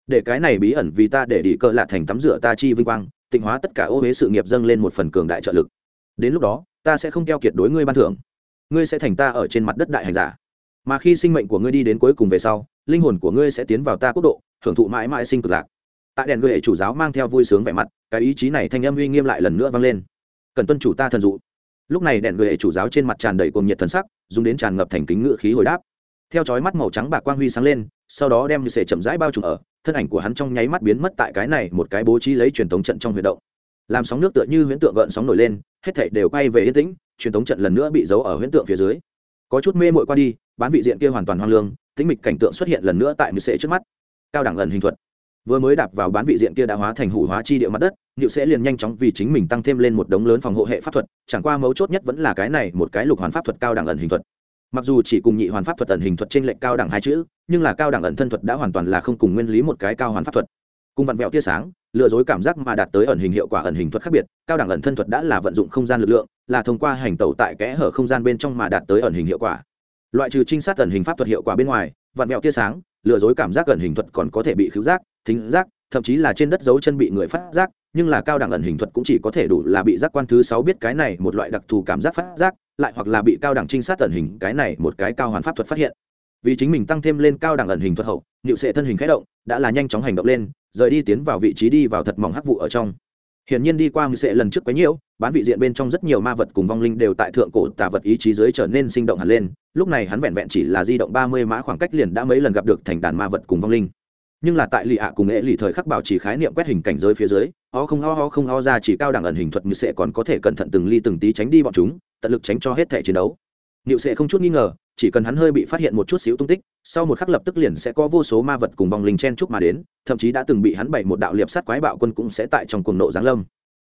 Để cái này bí ẩn vì ta để địa cơ lạ thành tắm rửa ta chi vinh quang, tịnh hóa tất cả ô huế sự nghiệp dâng lên một phần cường đại trợ lực. Đến lúc đó, ta sẽ không keo kiệt đối ngươi ban thưởng. Ngươi sẽ thành ta ở trên mặt đất đại hành giả. Mà khi sinh mệnh của ngươi đi đến cuối cùng về sau, linh hồn của ngươi sẽ tiến vào ta quốc độ, hưởng thụ mãi mãi sinh cực lạc. Tại đèn gợi chủ giáo mang theo vui sướng vẻ mặt, cái ý chí này thanh âm uy nghiêm lại lần nữa vang lên. Cần tuân chủ ta thần dụ. Lúc này đèn gợi chủ giáo trên mặt tràn đầy cuồng nhiệt thần sắc, dùng đến tràn ngập thành kính ngự khí hồi đáp theo chói mắt màu trắng bạc quang huy sáng lên, sau đó đem như sệ chậm rãi bao trùm ở, thân ảnh của hắn trong nháy mắt biến mất tại cái này một cái bố trí lấy truyền thống trận trong huyệt động. Làm sóng nước tựa như huyễn tượng gợn sóng nổi lên, hết thảy đều quay về yên tĩnh, truyền thống trận lần nữa bị giấu ở huyễn tượng phía dưới. Có chút mê mội qua đi, bán vị diện kia hoàn toàn hoang lương, tĩnh mịch cảnh tượng xuất hiện lần nữa tại mười sệ trước mắt. Cao đẳng ẩn hình thuật. Vừa mới đạp vào bán vị diện kia đã hóa thành hủ hóa chi địa mặt đất nhựu sẽ liền nhanh chóng vì chính mình tăng thêm lên một đống lớn phòng hộ hệ pháp thuật, chẳng qua mấu chốt nhất vẫn là cái này một cái lục hoàn pháp thuật cao đẳng ẩn hình thuật mặc dù chỉ cùng nhị hoàn pháp thuật ẩn hình thuật trên lệnh cao đẳng hai chữ, nhưng là cao đẳng ẩn thân thuật đã hoàn toàn là không cùng nguyên lý một cái cao hoàn pháp thuật. Cùng vặn vẹo tia sáng, lừa dối cảm giác mà đạt tới ẩn hình hiệu quả ẩn hình thuật khác biệt, cao đẳng ẩn thân thuật đã là vận dụng không gian lực lượng, là thông qua hành tẩu tại kẽ hở không gian bên trong mà đạt tới ẩn hình hiệu quả. Loại trừ trinh sát ẩn hình pháp thuật hiệu quả bên ngoài, vặn vẹo tia sáng, lừa dối cảm giác ẩn hình thuật còn có thể bị khứu giác, thính giác thậm chí là trên đất dấu chân bị người phát giác, nhưng là cao đẳng ẩn hình thuật cũng chỉ có thể đủ là bị giác quan thứ sáu biết cái này một loại đặc thù cảm giác phát giác, lại hoặc là bị cao đẳng trinh sát ẩn hình cái này một cái cao hoàn pháp thuật phát hiện. Vì chính mình tăng thêm lên cao đẳng ẩn hình thuật hậu nhịu sệ thân hình khẽ động, đã là nhanh chóng hành động lên, rời đi tiến vào vị trí đi vào thật mỏng hắc vụ ở trong. Hiển nhiên đi qua ngự sệ lần trước quấy nhiễu, bán vị diện bên trong rất nhiều ma vật cùng vong linh đều tại thượng cổ tà vật ý chí dưới trở nên sinh động hẳn lên, lúc này hắn vẹn vẹn chỉ là di động ba mươi mã khoảng cách liền đã mấy lần gặp được thành đàn ma vật cùng vong linh nhưng là tại lì ạ cùng nghệ lì thời khắc bảo trì khái niệm quét hình cảnh giới phía dưới ho không ho ho không ho ra chỉ cao đẳng ẩn hình thuật như sẽ còn có thể cẩn thận từng ly từng tí tránh đi bọn chúng tận lực tránh cho hết thể chiến đấu Niệu sẽ không chút nghi ngờ, chỉ cần hắn hơi bị phát hiện một chút xíu tung tích, sau một khắc lập tức liền sẽ có vô số ma vật cùng vòng linh chen chúc mà đến, thậm chí đã từng bị hắn bày một đạo liệp sát quái bạo quân cũng sẽ tại trong cuồng nộ giáng lâm.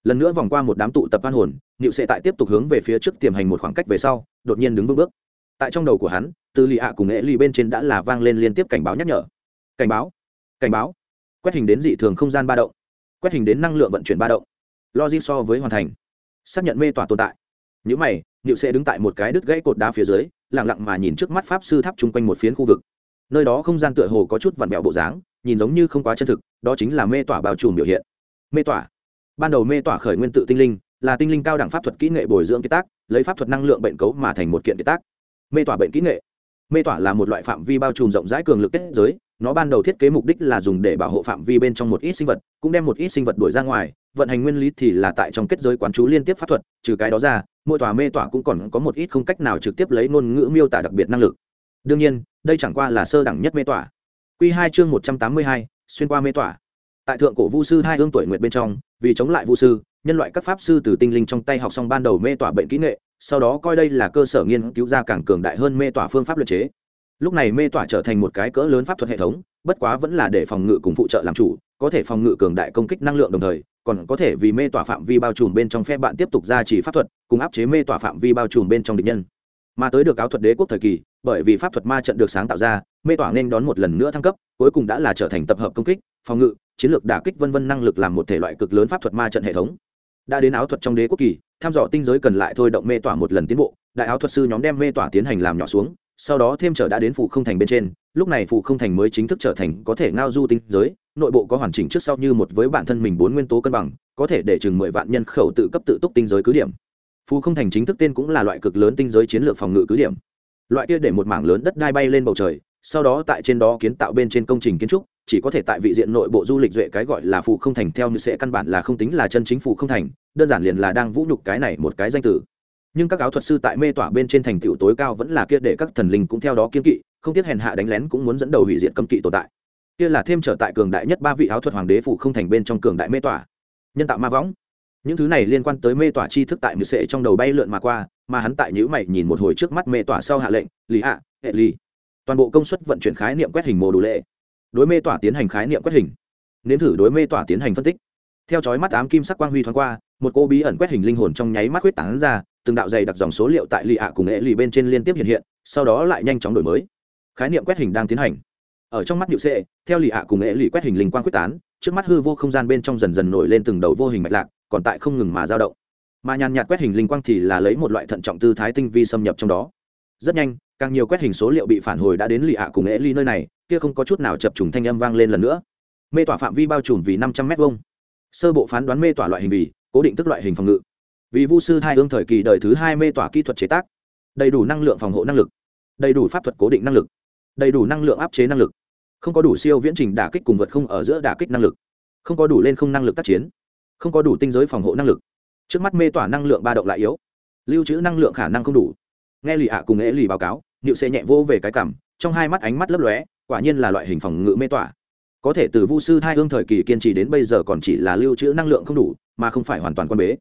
Lần nữa vòng qua một đám tụ tập an hồn, Niệu sẽ tại tiếp tục hướng về phía trước tiềm hành một khoảng cách về sau, đột nhiên đứng vững bước. Tại trong đầu của hắn, từ lì ạ cùng nghệ lì bên trên đã là vang lên liên tiếp cảnh báo nhắc nhở. Cảnh báo, cảnh báo, quét hình đến dị thường không gian ba động, quét hình đến năng lượng vận chuyển ba động. Logic so với hoàn thành. Xác nhận mê tỏa tồn tại. Những mày, nhựu sẽ đứng tại một cái đứt gãy cột đá phía dưới, lặng lặng mà nhìn trước mắt pháp sư tháp chung quanh một phiến khu vực. Nơi đó không gian tựa hồ có chút vặn vẹo bộ dáng, nhìn giống như không quá chân thực, đó chính là mê tỏa bao trùm biểu hiện. Mê tỏa. Ban đầu mê tỏa khởi nguyên tự tinh linh, là tinh linh cao đẳng pháp thuật kỹ nghệ bồi dưỡng kiệt tác, lấy pháp thuật năng lượng bệnh cấu mà thành một kiện kiệt tác. Mê tỏa bệnh kỹ nghệ. Mê tỏa là một loại phạm vi bao trùm rộng rãi cường lực kết giới, nó ban đầu thiết kế mục đích là dùng để bảo hộ phạm vi bên trong một ít sinh vật, cũng đem một ít sinh vật đuổi ra ngoài, vận hành nguyên lý thì là tại trong kết giới quán chú liên tiếp pháp thuật, trừ cái đó ra, mỗi tòa mê tỏa cũng còn có một ít không cách nào trực tiếp lấy ngôn ngữ miêu tả đặc biệt năng lực. Đương nhiên đây chẳng qua là sơ đẳng nhất mê tỏa. Q hai chương một trăm tám mươi hai xuyên qua mê tỏa. Tại thượng cổ vu sư hai hương tuổi nguyệt bên trong vì chống lại vu sư nhân loại các pháp sư từ tinh linh trong tay học xong ban đầu mê tỏa bệnh kỹ nghệ sau đó coi đây là cơ sở nghiên cứu ra càng cường đại hơn mê tỏa phương pháp luật chế lúc này mê tỏa trở thành một cái cỡ lớn pháp thuật hệ thống, bất quá vẫn là để phòng ngự cùng phụ trợ làm chủ, có thể phòng ngự cường đại công kích năng lượng đồng thời, còn có thể vì mê tỏa phạm vi bao trùm bên trong phe bạn tiếp tục ra chỉ pháp thuật, cùng áp chế mê tỏa phạm vi bao trùm bên trong địch nhân. Mà tới được áo thuật đế quốc thời kỳ, bởi vì pháp thuật ma trận được sáng tạo ra, mê tỏa nên đón một lần nữa thăng cấp, cuối cùng đã là trở thành tập hợp công kích, phòng ngự, chiến lược đả kích vân vân năng lực làm một thể loại cực lớn pháp thuật ma trận hệ thống. Đã đến áo thuật trong đế quốc kỳ, tham dò tinh giới cần lại thôi động mê tỏa một lần tiến bộ, đại áo thuật sư nhóm đem mê tỏa tiến hành làm nhỏ xuống sau đó thêm trở đã đến phụ không thành bên trên, lúc này phụ không thành mới chính thức trở thành có thể ngao du tinh giới, nội bộ có hoàn chỉnh trước sau như một với bản thân mình bốn nguyên tố cân bằng, có thể để chừng mười vạn nhân khẩu tự cấp tự túc tinh giới cứ điểm. Phụ không thành chính thức tên cũng là loại cực lớn tinh giới chiến lược phòng ngự cứ điểm. Loại kia để một mảng lớn đất đai bay lên bầu trời, sau đó tại trên đó kiến tạo bên trên công trình kiến trúc, chỉ có thể tại vị diện nội bộ du lịch duệ cái gọi là phụ không thành theo như sẽ căn bản là không tính là chân chính phụ không thành, đơn giản liền là đang vũ nhục cái này một cái danh tử nhưng các áo thuật sư tại mê tỏa bên trên thành tựu tối cao vẫn là kia để các thần linh cũng theo đó kiên kỵ, không tiếc hèn hạ đánh lén cũng muốn dẫn đầu hủy diệt cấm kỵ tồn tại. Kia là thêm trở tại cường đại nhất ba vị áo thuật hoàng đế phủ không thành bên trong cường đại mê tỏa. Nhân tạo ma võng. Những thứ này liên quan tới mê tỏa chi thức tại mười sệ trong đầu bay lượn mà qua, mà hắn tại nhữ mày nhìn một hồi trước mắt mê tỏa sau hạ lệnh lý hạ hệ ly toàn bộ công suất vận chuyển khái niệm quét hình mô đủ lệ. Đối mê tỏa tiến hành khái niệm quét hình. Nếm thử đối mê tỏa tiến hành phân tích. Theo chói mắt ám kim sắc quang huy thoáng qua, một cô bí ẩn quét hình linh hồn trong nháy mắt huyết tán ra từng đạo dày đặc dòng số liệu tại lì ạ cùng nghệ lì bên trên liên tiếp hiện hiện, sau đó lại nhanh chóng đổi mới. Khái niệm quét hình đang tiến hành. Ở trong mắt nhự sệ, theo lì ạ cùng nghệ lì quét hình linh quang quyết tán, trước mắt hư vô không gian bên trong dần dần nổi lên từng đầu vô hình mạch lạc, còn tại không ngừng mà dao động. Mà nhàn nhạt quét hình linh quang thì là lấy một loại thận trọng tư thái tinh vi xâm nhập trong đó. Rất nhanh, càng nhiều quét hình số liệu bị phản hồi đã đến lì ạ cùng nghệ lì nơi này, kia không có chút nào chập trùng thanh âm vang lên lần nữa. Mê tỏa phạm vi bao trùm vì năm trăm m hai sơ bộ phán đoán mê tỏa loại hình vì cố định tức loại hình phòng ngự vì vu sư hai hương thời kỳ đời thứ hai mê tỏa kỹ thuật chế tác, đầy đủ năng lượng phòng hộ năng lực, đầy đủ pháp thuật cố định năng lực, đầy đủ năng lượng áp chế năng lực, không có đủ siêu viễn trình đả kích cùng vật không ở giữa đả kích năng lực, không có đủ lên không năng lực tác chiến, không có đủ tinh giới phòng hộ năng lực. Trước mắt mê tỏa năng lượng ba động lại yếu, lưu trữ năng lượng khả năng không đủ. Nghe lì ạ cùng nghệ lì báo cáo nịu Sẽ nhẹ vô về cái cảm, trong hai mắt ánh mắt lấp lóe, quả nhiên là loại hình phòng ngự mê tỏa. Có thể từ vu sư hai hương thời kỳ kiên trì đến bây giờ còn chỉ là lưu trữ năng lượng không đủ, mà không phải hoàn toàn quan bế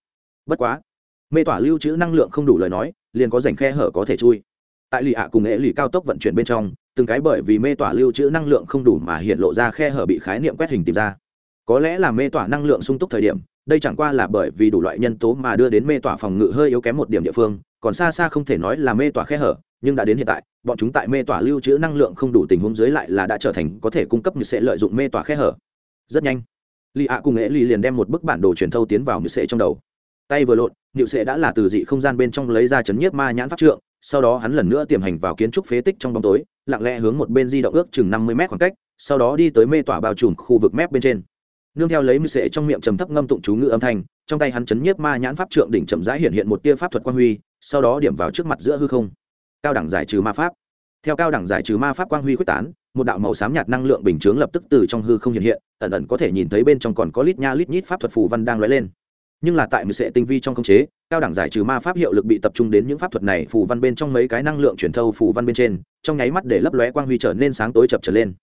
bất quá, mê tỏa lưu trữ năng lượng không đủ lời nói, liền có rảnh khe hở có thể chui. Tại lì ạ cùng nghệ lì cao tốc vận chuyển bên trong, từng cái bởi vì mê tỏa lưu trữ năng lượng không đủ mà hiện lộ ra khe hở bị khái niệm quét hình tìm ra. Có lẽ là mê tỏa năng lượng sung túc thời điểm, đây chẳng qua là bởi vì đủ loại nhân tố mà đưa đến mê tỏa phòng ngự hơi yếu kém một điểm địa phương, còn xa xa không thể nói là mê tỏa khe hở, nhưng đã đến hiện tại, bọn chúng tại mê tỏa lưu trữ năng lượng không đủ tình huống dưới lại là đã trở thành có thể cung cấp như sẽ lợi dụng mê tỏa khe hở. Rất nhanh, lì ạ cùng nghệ lì liền đem một bức bản đồ truyền thâu tiến vào như sẽ trong đầu tay vừa lộn nhự sẽ đã là từ dị không gian bên trong lấy ra chấn nhiếp ma nhãn pháp trượng, sau đó hắn lần nữa tiềm hành vào kiến trúc phế tích trong bóng tối, lặng lẽ hướng một bên di động ước chừng năm mươi mét khoảng cách, sau đó đi tới mê tỏa bao trùm khu vực mép bên trên. Nương theo lấy mưu sệ trong miệng trầm thấp ngâm tụng chú ngữ âm thanh, trong tay hắn chấn nhiếp ma nhãn pháp trượng đỉnh chậm rãi hiện hiện một tia pháp thuật quang huy, sau đó điểm vào trước mặt giữa hư không. Cao đẳng giải trừ ma pháp. Theo cao đẳng giải trừ ma pháp quang huy quyết tán, một đạo màu xám nhạt năng lượng bình chướng lập tức từ trong hư không hiện hiện, ẩn ẩn có thể nhìn thấy bên trong còn có lít nha lít nhít pháp thuật phù văn đang lóe lên nhưng là tại mười sệ tinh vi trong khống chế, cao đẳng giải trừ ma pháp hiệu lực bị tập trung đến những pháp thuật này phù văn bên trong mấy cái năng lượng truyền thâu phù văn bên trên, trong nháy mắt để lấp lóe quang huy trở nên sáng tối chập trở lên.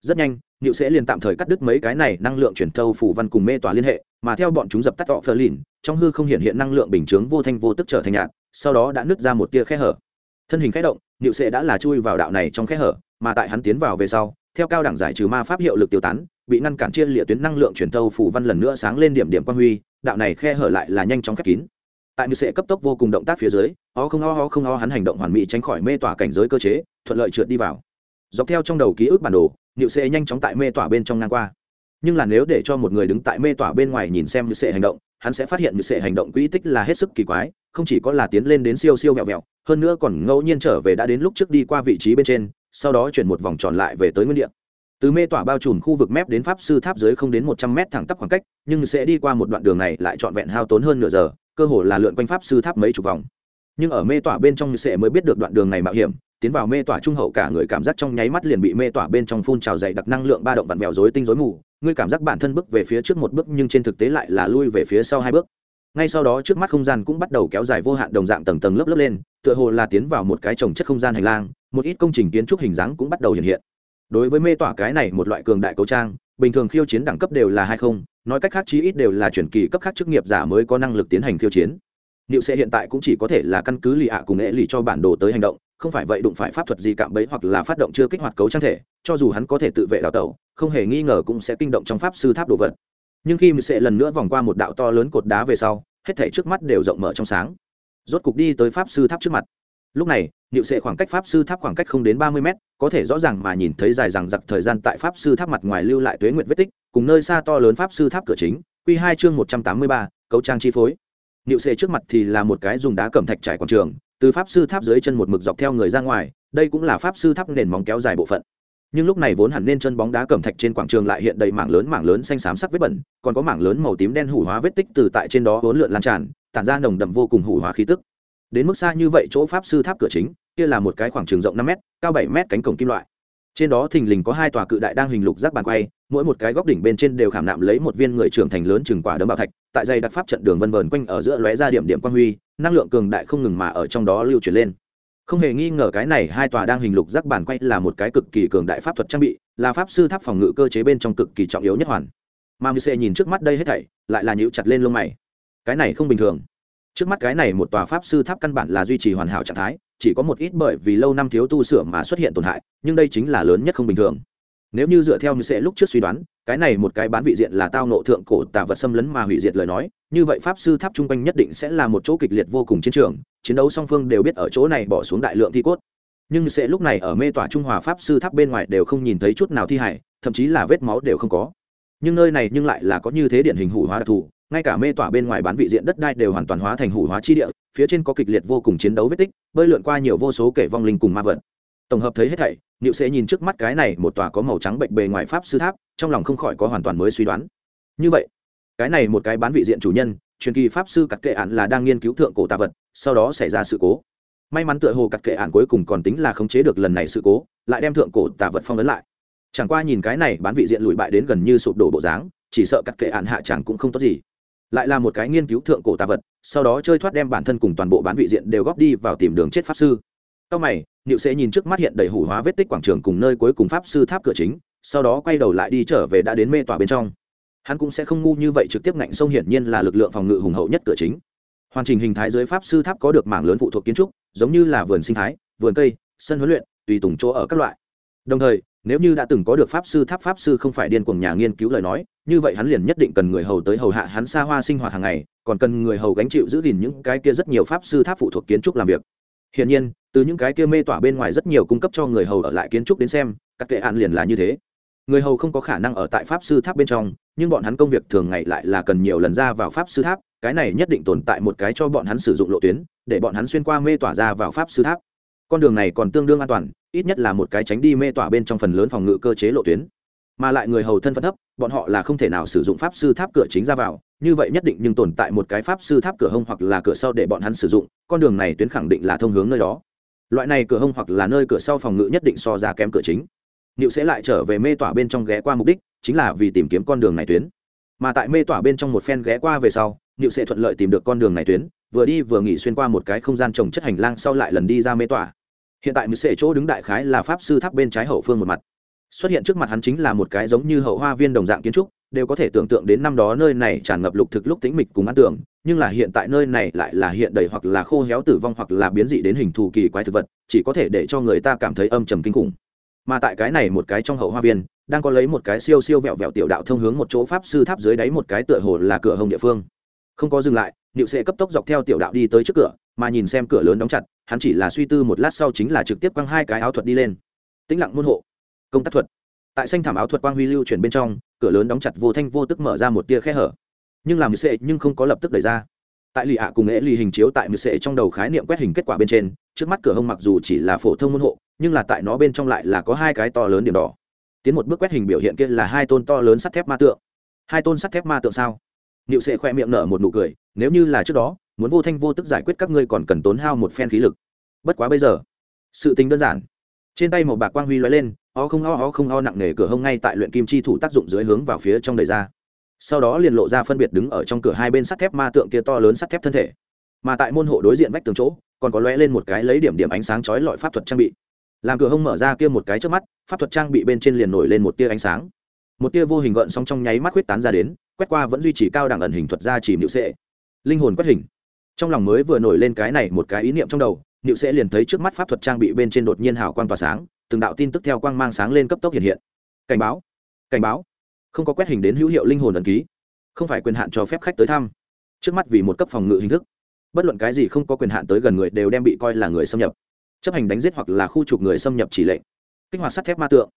Rất nhanh nhự sẽ liền tạm thời cắt đứt mấy cái này năng lượng truyền thâu phù văn cùng mê tỏa liên hệ, mà theo bọn chúng dập tắt tọ phơ lìn trong hư không hiện hiện năng lượng bình chướng vô thanh vô tức trở thành nhạt, sau đó đã nứt ra một tia khe hở. Thân hình khẽ động nhự sẽ đã là chui vào đạo này trong khe hở, mà tại hắn tiến vào về sau, theo cao đẳng giải trừ ma pháp hiệu lực tiêu tán, bị ngăn cản chia lịa tuyến năng lượng truyền thâu phù văn lần nữa sáng lên điểm điểm quang huy đạo này khe hở lại là nhanh chóng khép kín. Tại như sẽ cấp tốc vô cùng động tác phía dưới, o không o ho không o hắn hành động hoàn mỹ tránh khỏi mê tỏa cảnh giới cơ chế, thuận lợi trượt đi vào. Dọc theo trong đầu ký ức bản đồ nhự sẽ nhanh chóng tại mê tỏa bên trong ngang qua. Nhưng là nếu để cho một người đứng tại mê tỏa bên ngoài nhìn xem như sẽ hành động, hắn sẽ phát hiện như sẽ hành động quỹ tích là hết sức kỳ quái, không chỉ có là tiến lên đến siêu siêu vẹo vẹo, hơn nữa còn ngẫu nhiên trở về đã đến lúc trước đi qua vị trí bên trên, sau đó chuyển một vòng tròn lại về tới nguyên địa từ mê tỏa bao trùm khu vực mép đến pháp sư tháp dưới không đến một trăm mét thẳng tắp khoảng cách, nhưng sẽ đi qua một đoạn đường này lại trọn vẹn hao tốn hơn nửa giờ, cơ hồ là lượn quanh pháp sư tháp mấy chục vòng. Nhưng ở mê tỏa bên trong như sẽ mới biết được đoạn đường này mạo hiểm, tiến vào mê tỏa trung hậu cả người cảm giác trong nháy mắt liền bị mê tỏa bên trong phun trào dày đặc năng lượng ba động vặn vẹo rối tinh rối mù, ngươi cảm giác bản thân bước về phía trước một bước nhưng trên thực tế lại là lui về phía sau hai bước. Ngay sau đó trước mắt không gian cũng bắt đầu kéo dài vô hạn đồng dạng tầng tầng lớp lớp lên, tựa hồ là tiến vào một cái trồng chất không gian hành lang, một ít công trình kiến trúc hình dáng cũng bắt đầu hiện hiện đối với mê tỏa cái này một loại cường đại cấu trang bình thường khiêu chiến đẳng cấp đều là hai không nói cách khác chí ít đều là chuyển kỳ cấp khác chức nghiệp giả mới có năng lực tiến hành khiêu chiến Niệu sẽ hiện tại cũng chỉ có thể là căn cứ lì ạ cùng nghệ lì cho bản đồ tới hành động, không phải vậy đụng phải pháp thuật gì cạm bẫy hoặc là phát động chưa kích hoạt cấu trang thể, cho dù hắn có thể tự vệ đào tẩu, không hề nghi ngờ cũng sẽ kinh động trong pháp sư tháp đồ vật. Nhưng khi sẽ lần nữa vòng qua một đạo to lớn cột đá về sau, hết thảy trước mắt đều rộng mở trong sáng. Rốt cục đi tới pháp sư tháp trước mặt. Lúc này, Niệu sệ khoảng cách pháp sư tháp khoảng cách không đến ba mươi mét, có thể rõ ràng mà nhìn thấy dài dằng giặc thời gian tại pháp sư tháp mặt ngoài lưu lại tuế nguyện vết tích, cùng nơi xa to lớn pháp sư tháp cửa chính. Quy hai chương một trăm tám mươi ba, cấu trang chi phối Niệu Sệ trước mặt thì là một cái dùng đá cẩm thạch trải quảng trường, từ pháp sư tháp dưới chân một mực dọc theo người ra ngoài, đây cũng là pháp sư tháp nền móng kéo dài bộ phận. Nhưng lúc này vốn hẳn nên chân bóng đá cẩm thạch trên quảng trường lại hiện đầy mảng lớn mảng lớn xanh xám sắc vết bẩn, còn có mảng lớn màu tím đen hủ hóa vết tích từ tại trên đó vốn lượn lan tràn, tản ra nồng đậm vô cùng hủ hóa khí tức. Đến mức xa như vậy chỗ pháp sư tháp cửa chính, kia là một cái khoảng trường rộng năm m cao bảy m cánh cổng kim loại. Trên đó thình lình có hai tòa cự đại đang hình lục giác bàn quay mỗi một cái góc đỉnh bên trên đều khảm nạm lấy một viên người trưởng thành lớn chừng quả đấm bảo thạch tại dây đặc pháp trận đường vân vờn quanh ở giữa lóe ra điểm điểm quang huy năng lượng cường đại không ngừng mà ở trong đó lưu chuyển lên. Không hề nghi ngờ cái này hai tòa đang hình lục giác bàn quay là một cái cực kỳ cường đại pháp thuật trang bị là pháp sư tháp phòng ngự cơ chế bên trong cực kỳ trọng yếu nhất hoàn. Mà mc nhìn trước mắt đây hết thảy lại là nhíu chặt lên lông mày. Cái này không bình thường trước mắt cái này một tòa pháp sư tháp căn bản là duy trì hoàn hảo trạng thái, chỉ có một ít bởi vì lâu năm thiếu tu sửa mà xuất hiện tổn hại, nhưng đây chính là lớn nhất không bình thường. Nếu như dựa theo như sẽ lúc trước suy đoán, cái này một cái bán vị diện là tao nộ thượng cổ tà vật xâm lấn mà hủy diệt lời nói, như vậy pháp sư tháp chung quanh nhất định sẽ là một chỗ kịch liệt vô cùng chiến trường, chiến đấu song phương đều biết ở chỗ này bỏ xuống đại lượng thi cốt. Nhưng sẽ lúc này ở mê tỏa trung hòa pháp sư tháp bên ngoài đều không nhìn thấy chút nào thi hải thậm chí là vết máu đều không có. Nhưng nơi này nhưng lại là có như thế điển hình hủ hóa đặc thù ngay cả mê tỏa bên ngoài bán vị diện đất đai đều hoàn toàn hóa thành hủ hóa chi địa, phía trên có kịch liệt vô cùng chiến đấu vết tích, bơi lượn qua nhiều vô số kể vong linh cùng ma vật. Tổng hợp thấy hết thảy, niệu sẽ nhìn trước mắt cái này một tòa có màu trắng bệnh bề ngoài pháp sư tháp, trong lòng không khỏi có hoàn toàn mới suy đoán. Như vậy, cái này một cái bán vị diện chủ nhân, truyền kỳ pháp sư cặt kệ ạn là đang nghiên cứu thượng cổ tà vật, sau đó xảy ra sự cố. May mắn tựa hồ cặt kệ ạn cuối cùng còn tính là khống chế được lần này sự cố, lại đem thượng cổ tà vật phong ấn lại. Chẳng qua nhìn cái này bán vị diện lùi bại đến gần như sụp đổ bộ dáng, chỉ sợ cặt kệ ạn hạ chẳng cũng không tốt gì lại là một cái nghiên cứu thượng cổ tà vật, sau đó chơi thoát đem bản thân cùng toàn bộ bán vị diện đều góp đi vào tìm đường chết pháp sư. Sau mày, niệu sẽ nhìn trước mắt hiện đầy hủ hóa vết tích quảng trường cùng nơi cuối cùng pháp sư tháp cửa chính, sau đó quay đầu lại đi trở về đã đến mê tỏa bên trong. Hắn cũng sẽ không ngu như vậy trực tiếp ngạnh sông hiển nhiên là lực lượng phòng ngự hùng hậu nhất cửa chính. Hoàn trình hình thái dưới pháp sư tháp có được mảng lớn phụ thuộc kiến trúc, giống như là vườn sinh thái, vườn cây, sân huấn luyện, tùy tùng chỗ ở các loại. Đồng thời nếu như đã từng có được pháp sư, tháp pháp sư không phải điên cuồng nhà nghiên cứu lời nói, như vậy hắn liền nhất định cần người hầu tới hầu hạ hắn xa hoa sinh hoạt hàng ngày, còn cần người hầu gánh chịu giữ gìn những cái kia rất nhiều pháp sư, tháp phụ thuộc kiến trúc làm việc. Hiển nhiên, từ những cái kia mê tỏa bên ngoài rất nhiều cung cấp cho người hầu ở lại kiến trúc đến xem, các kệ án liền là như thế. Người hầu không có khả năng ở tại pháp sư tháp bên trong, nhưng bọn hắn công việc thường ngày lại là cần nhiều lần ra vào pháp sư tháp, cái này nhất định tồn tại một cái cho bọn hắn sử dụng lộ tuyến, để bọn hắn xuyên qua mê tỏa ra vào pháp sư tháp. Con đường này còn tương đương an toàn ít nhất là một cái tránh đi mê tỏa bên trong phần lớn phòng ngự cơ chế lộ tuyến mà lại người hầu thân phận thấp bọn họ là không thể nào sử dụng pháp sư tháp cửa chính ra vào như vậy nhất định nhưng tồn tại một cái pháp sư tháp cửa hông hoặc là cửa sau để bọn hắn sử dụng con đường này tuyến khẳng định là thông hướng nơi đó loại này cửa hông hoặc là nơi cửa sau phòng ngự nhất định so ra kém cửa chính Niệu sẽ lại trở về mê tỏa bên trong ghé qua mục đích, chính là vì tìm kiếm con đường này tuyến. Mà tại mê tỏa bên trong một phen ghé qua về sau, Niệu sẽ thuận lợi tìm được con đường này tuyến, vừa đi vừa nghỉ xuyên qua một cái không gian trồng chất hành lang sau lại lần đi ra mê tỏa. Hiện tại mười sẽ chỗ đứng đại khái là pháp sư tháp bên trái hậu phương một mặt. Xuất hiện trước mặt hắn chính là một cái giống như hậu hoa viên đồng dạng kiến trúc, đều có thể tưởng tượng đến năm đó nơi này tràn ngập lục thực lúc tĩnh mịch cùng ăn tưởng, nhưng là hiện tại nơi này lại là hiện đầy hoặc là khô héo tử vong hoặc là biến dị đến hình thù kỳ quái thực vật, chỉ có thể để cho người ta cảm thấy âm trầm kinh khủng mà tại cái này một cái trong hậu hoa viên đang có lấy một cái siêu siêu vẹo vẹo tiểu đạo thông hướng một chỗ pháp sư tháp dưới đáy một cái tựa hồ là cửa hồng địa phương không có dừng lại niệu sẽ cấp tốc dọc theo tiểu đạo đi tới trước cửa mà nhìn xem cửa lớn đóng chặt hắn chỉ là suy tư một lát sau chính là trực tiếp quăng hai cái áo thuật đi lên. Tĩnh lặng môn hộ. Công tác thuật. Tại xanh thảm áo thuật quang huy lưu chuyển bên trong, cửa lớn đóng chặt vô thanh vô tức mở ra một tia khe hở. Nhưng làm sệ nhưng không có lập tức đẩy ra. Tại lì ạ cùng nghệ lì hình chiếu tại mười sệ trong đầu khái niệm quét hình kết quả bên trên, trước mắt cửa hông mặc dù chỉ là phổ thông môn hộ, nhưng là tại nó bên trong lại là có hai cái to lớn điểm đỏ. Tiến một bước quét hình biểu hiện kia là hai tôn to lớn sắt thép ma tượng. Hai tôn sắt thép ma tượng sao? Niệu sệ khoe miệng nở một nụ cười, nếu như là trước đó muốn vô thanh vô tức giải quyết các ngươi còn cần tốn hao một phen khí lực. Bất quá bây giờ, sự tính đơn giản. Trên tay một bạc quang huy lóe lên o không o o không o nặng nề cửa hông ngay tại luyện kim chi thủ tác dụng dưới hướng vào phía trong đầy ra. Sau đó liền lộ ra phân biệt đứng ở trong cửa hai bên sắt thép ma tượng kia to lớn sắt thép thân thể. Mà tại môn hộ đối diện vách tường chỗ, còn có lóe lên một cái lấy điểm điểm ánh sáng chói lọi pháp thuật trang bị. Làm cửa hông mở ra kia một cái trước mắt, pháp thuật trang bị bên trên liền nổi lên một tia ánh sáng. Một tia vô hình gợn sóng trong nháy mắt huyết tán ra đến, quét qua vẫn duy trì cao đẳng ẩn hình thuật ra chỉ nịu sệ. Linh hồn quét hình trong lòng mới vừa nổi lên cái này một cái ý niệm trong đầu nịu sẽ liền thấy trước mắt pháp thuật trang bị bên trên đột nhiên hào quang tỏa sáng, từng đạo tin tức theo quang mang sáng lên cấp tốc hiện hiện. Cảnh báo cảnh báo. Không có quét hình đến hữu hiệu linh hồn ẩn ký. Không phải quyền hạn cho phép khách tới thăm. Trước mắt vì một cấp phòng ngự hình thức, bất luận cái gì không có quyền hạn tới gần người đều đem bị coi là người xâm nhập. Chấp hành đánh giết hoặc là khu trục người xâm nhập chỉ lệnh. Kích hoạt sắt thép ma tượng.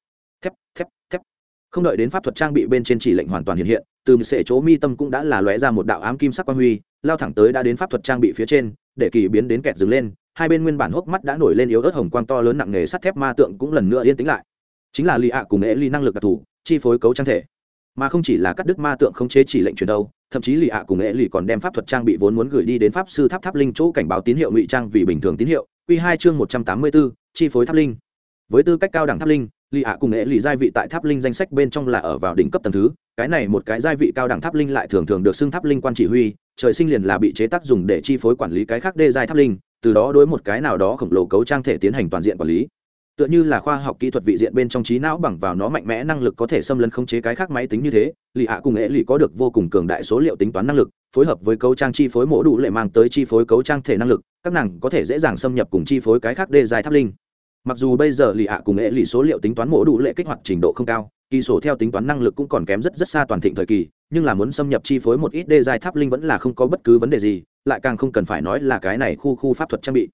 Thép thép thép. Không đợi đến pháp thuật trang bị bên trên chỉ lệnh hoàn toàn hiện hiện từ sệ chỗ mi tâm cũng đã là lóe ra một đạo ám kim sắc quang huy, lao thẳng tới đã đến pháp thuật trang bị phía trên, để kỳ biến đến kẹt dừng lên, hai bên nguyên bản hốc mắt đã nổi lên yếu ớt hồng quang to lớn nặng nề sắt thép ma tượng cũng lần nữa yên tĩnh lại. Chính là lì ạ cùng ế ly năng lực đặc thù, chi phối cấu trang thể. Mà không chỉ là cắt đứt ma tượng không chế chỉ lệnh truyền đâu, thậm chí lì ạ cùng ế lì còn đem pháp thuật trang bị vốn muốn gửi đi đến pháp sư tháp tháp linh chỗ cảnh báo tín hiệu ngụy trang vì bình thường tín hiệu q hai chương một trăm tám mươi bốn chi phối tháp linh với tư cách cao đẳng tháp linh, lì ạ cùng Nghệ lì giai vị tại tháp linh danh sách bên trong là ở vào đỉnh cấp tầng thứ. Cái này một cái giai vị cao đẳng tháp linh lại thường thường được xưng tháp linh quan chỉ huy. Trời sinh liền là bị chế tác dùng để chi phối quản lý cái khác đê giai tháp linh, từ đó đối một cái nào đó khổng lồ cấu trang thể tiến hành toàn diện quản lý. Tựa như là khoa học kỹ thuật vị diện bên trong trí não bằng vào nó mạnh mẽ năng lực có thể xâm lấn khống chế cái khác máy tính như thế, lì hạ cùng Nghệ lì có được vô cùng cường đại số liệu tính toán năng lực, phối hợp với cấu trang chi phối mổ đủ lệ mang tới chi phối cấu trang thể năng lực, các nàng có thể dễ dàng xâm nhập cùng chi phối cái khác đê dài tháp linh mặc dù bây giờ lì hạ cùng hệ lì số liệu tính toán mổ đủ lệ kích hoạt trình độ không cao, kỳ sổ theo tính toán năng lực cũng còn kém rất rất xa toàn thịnh thời kỳ, nhưng là muốn xâm nhập chi phối một ít đê dài tháp linh vẫn là không có bất cứ vấn đề gì, lại càng không cần phải nói là cái này khu khu pháp thuật trang bị.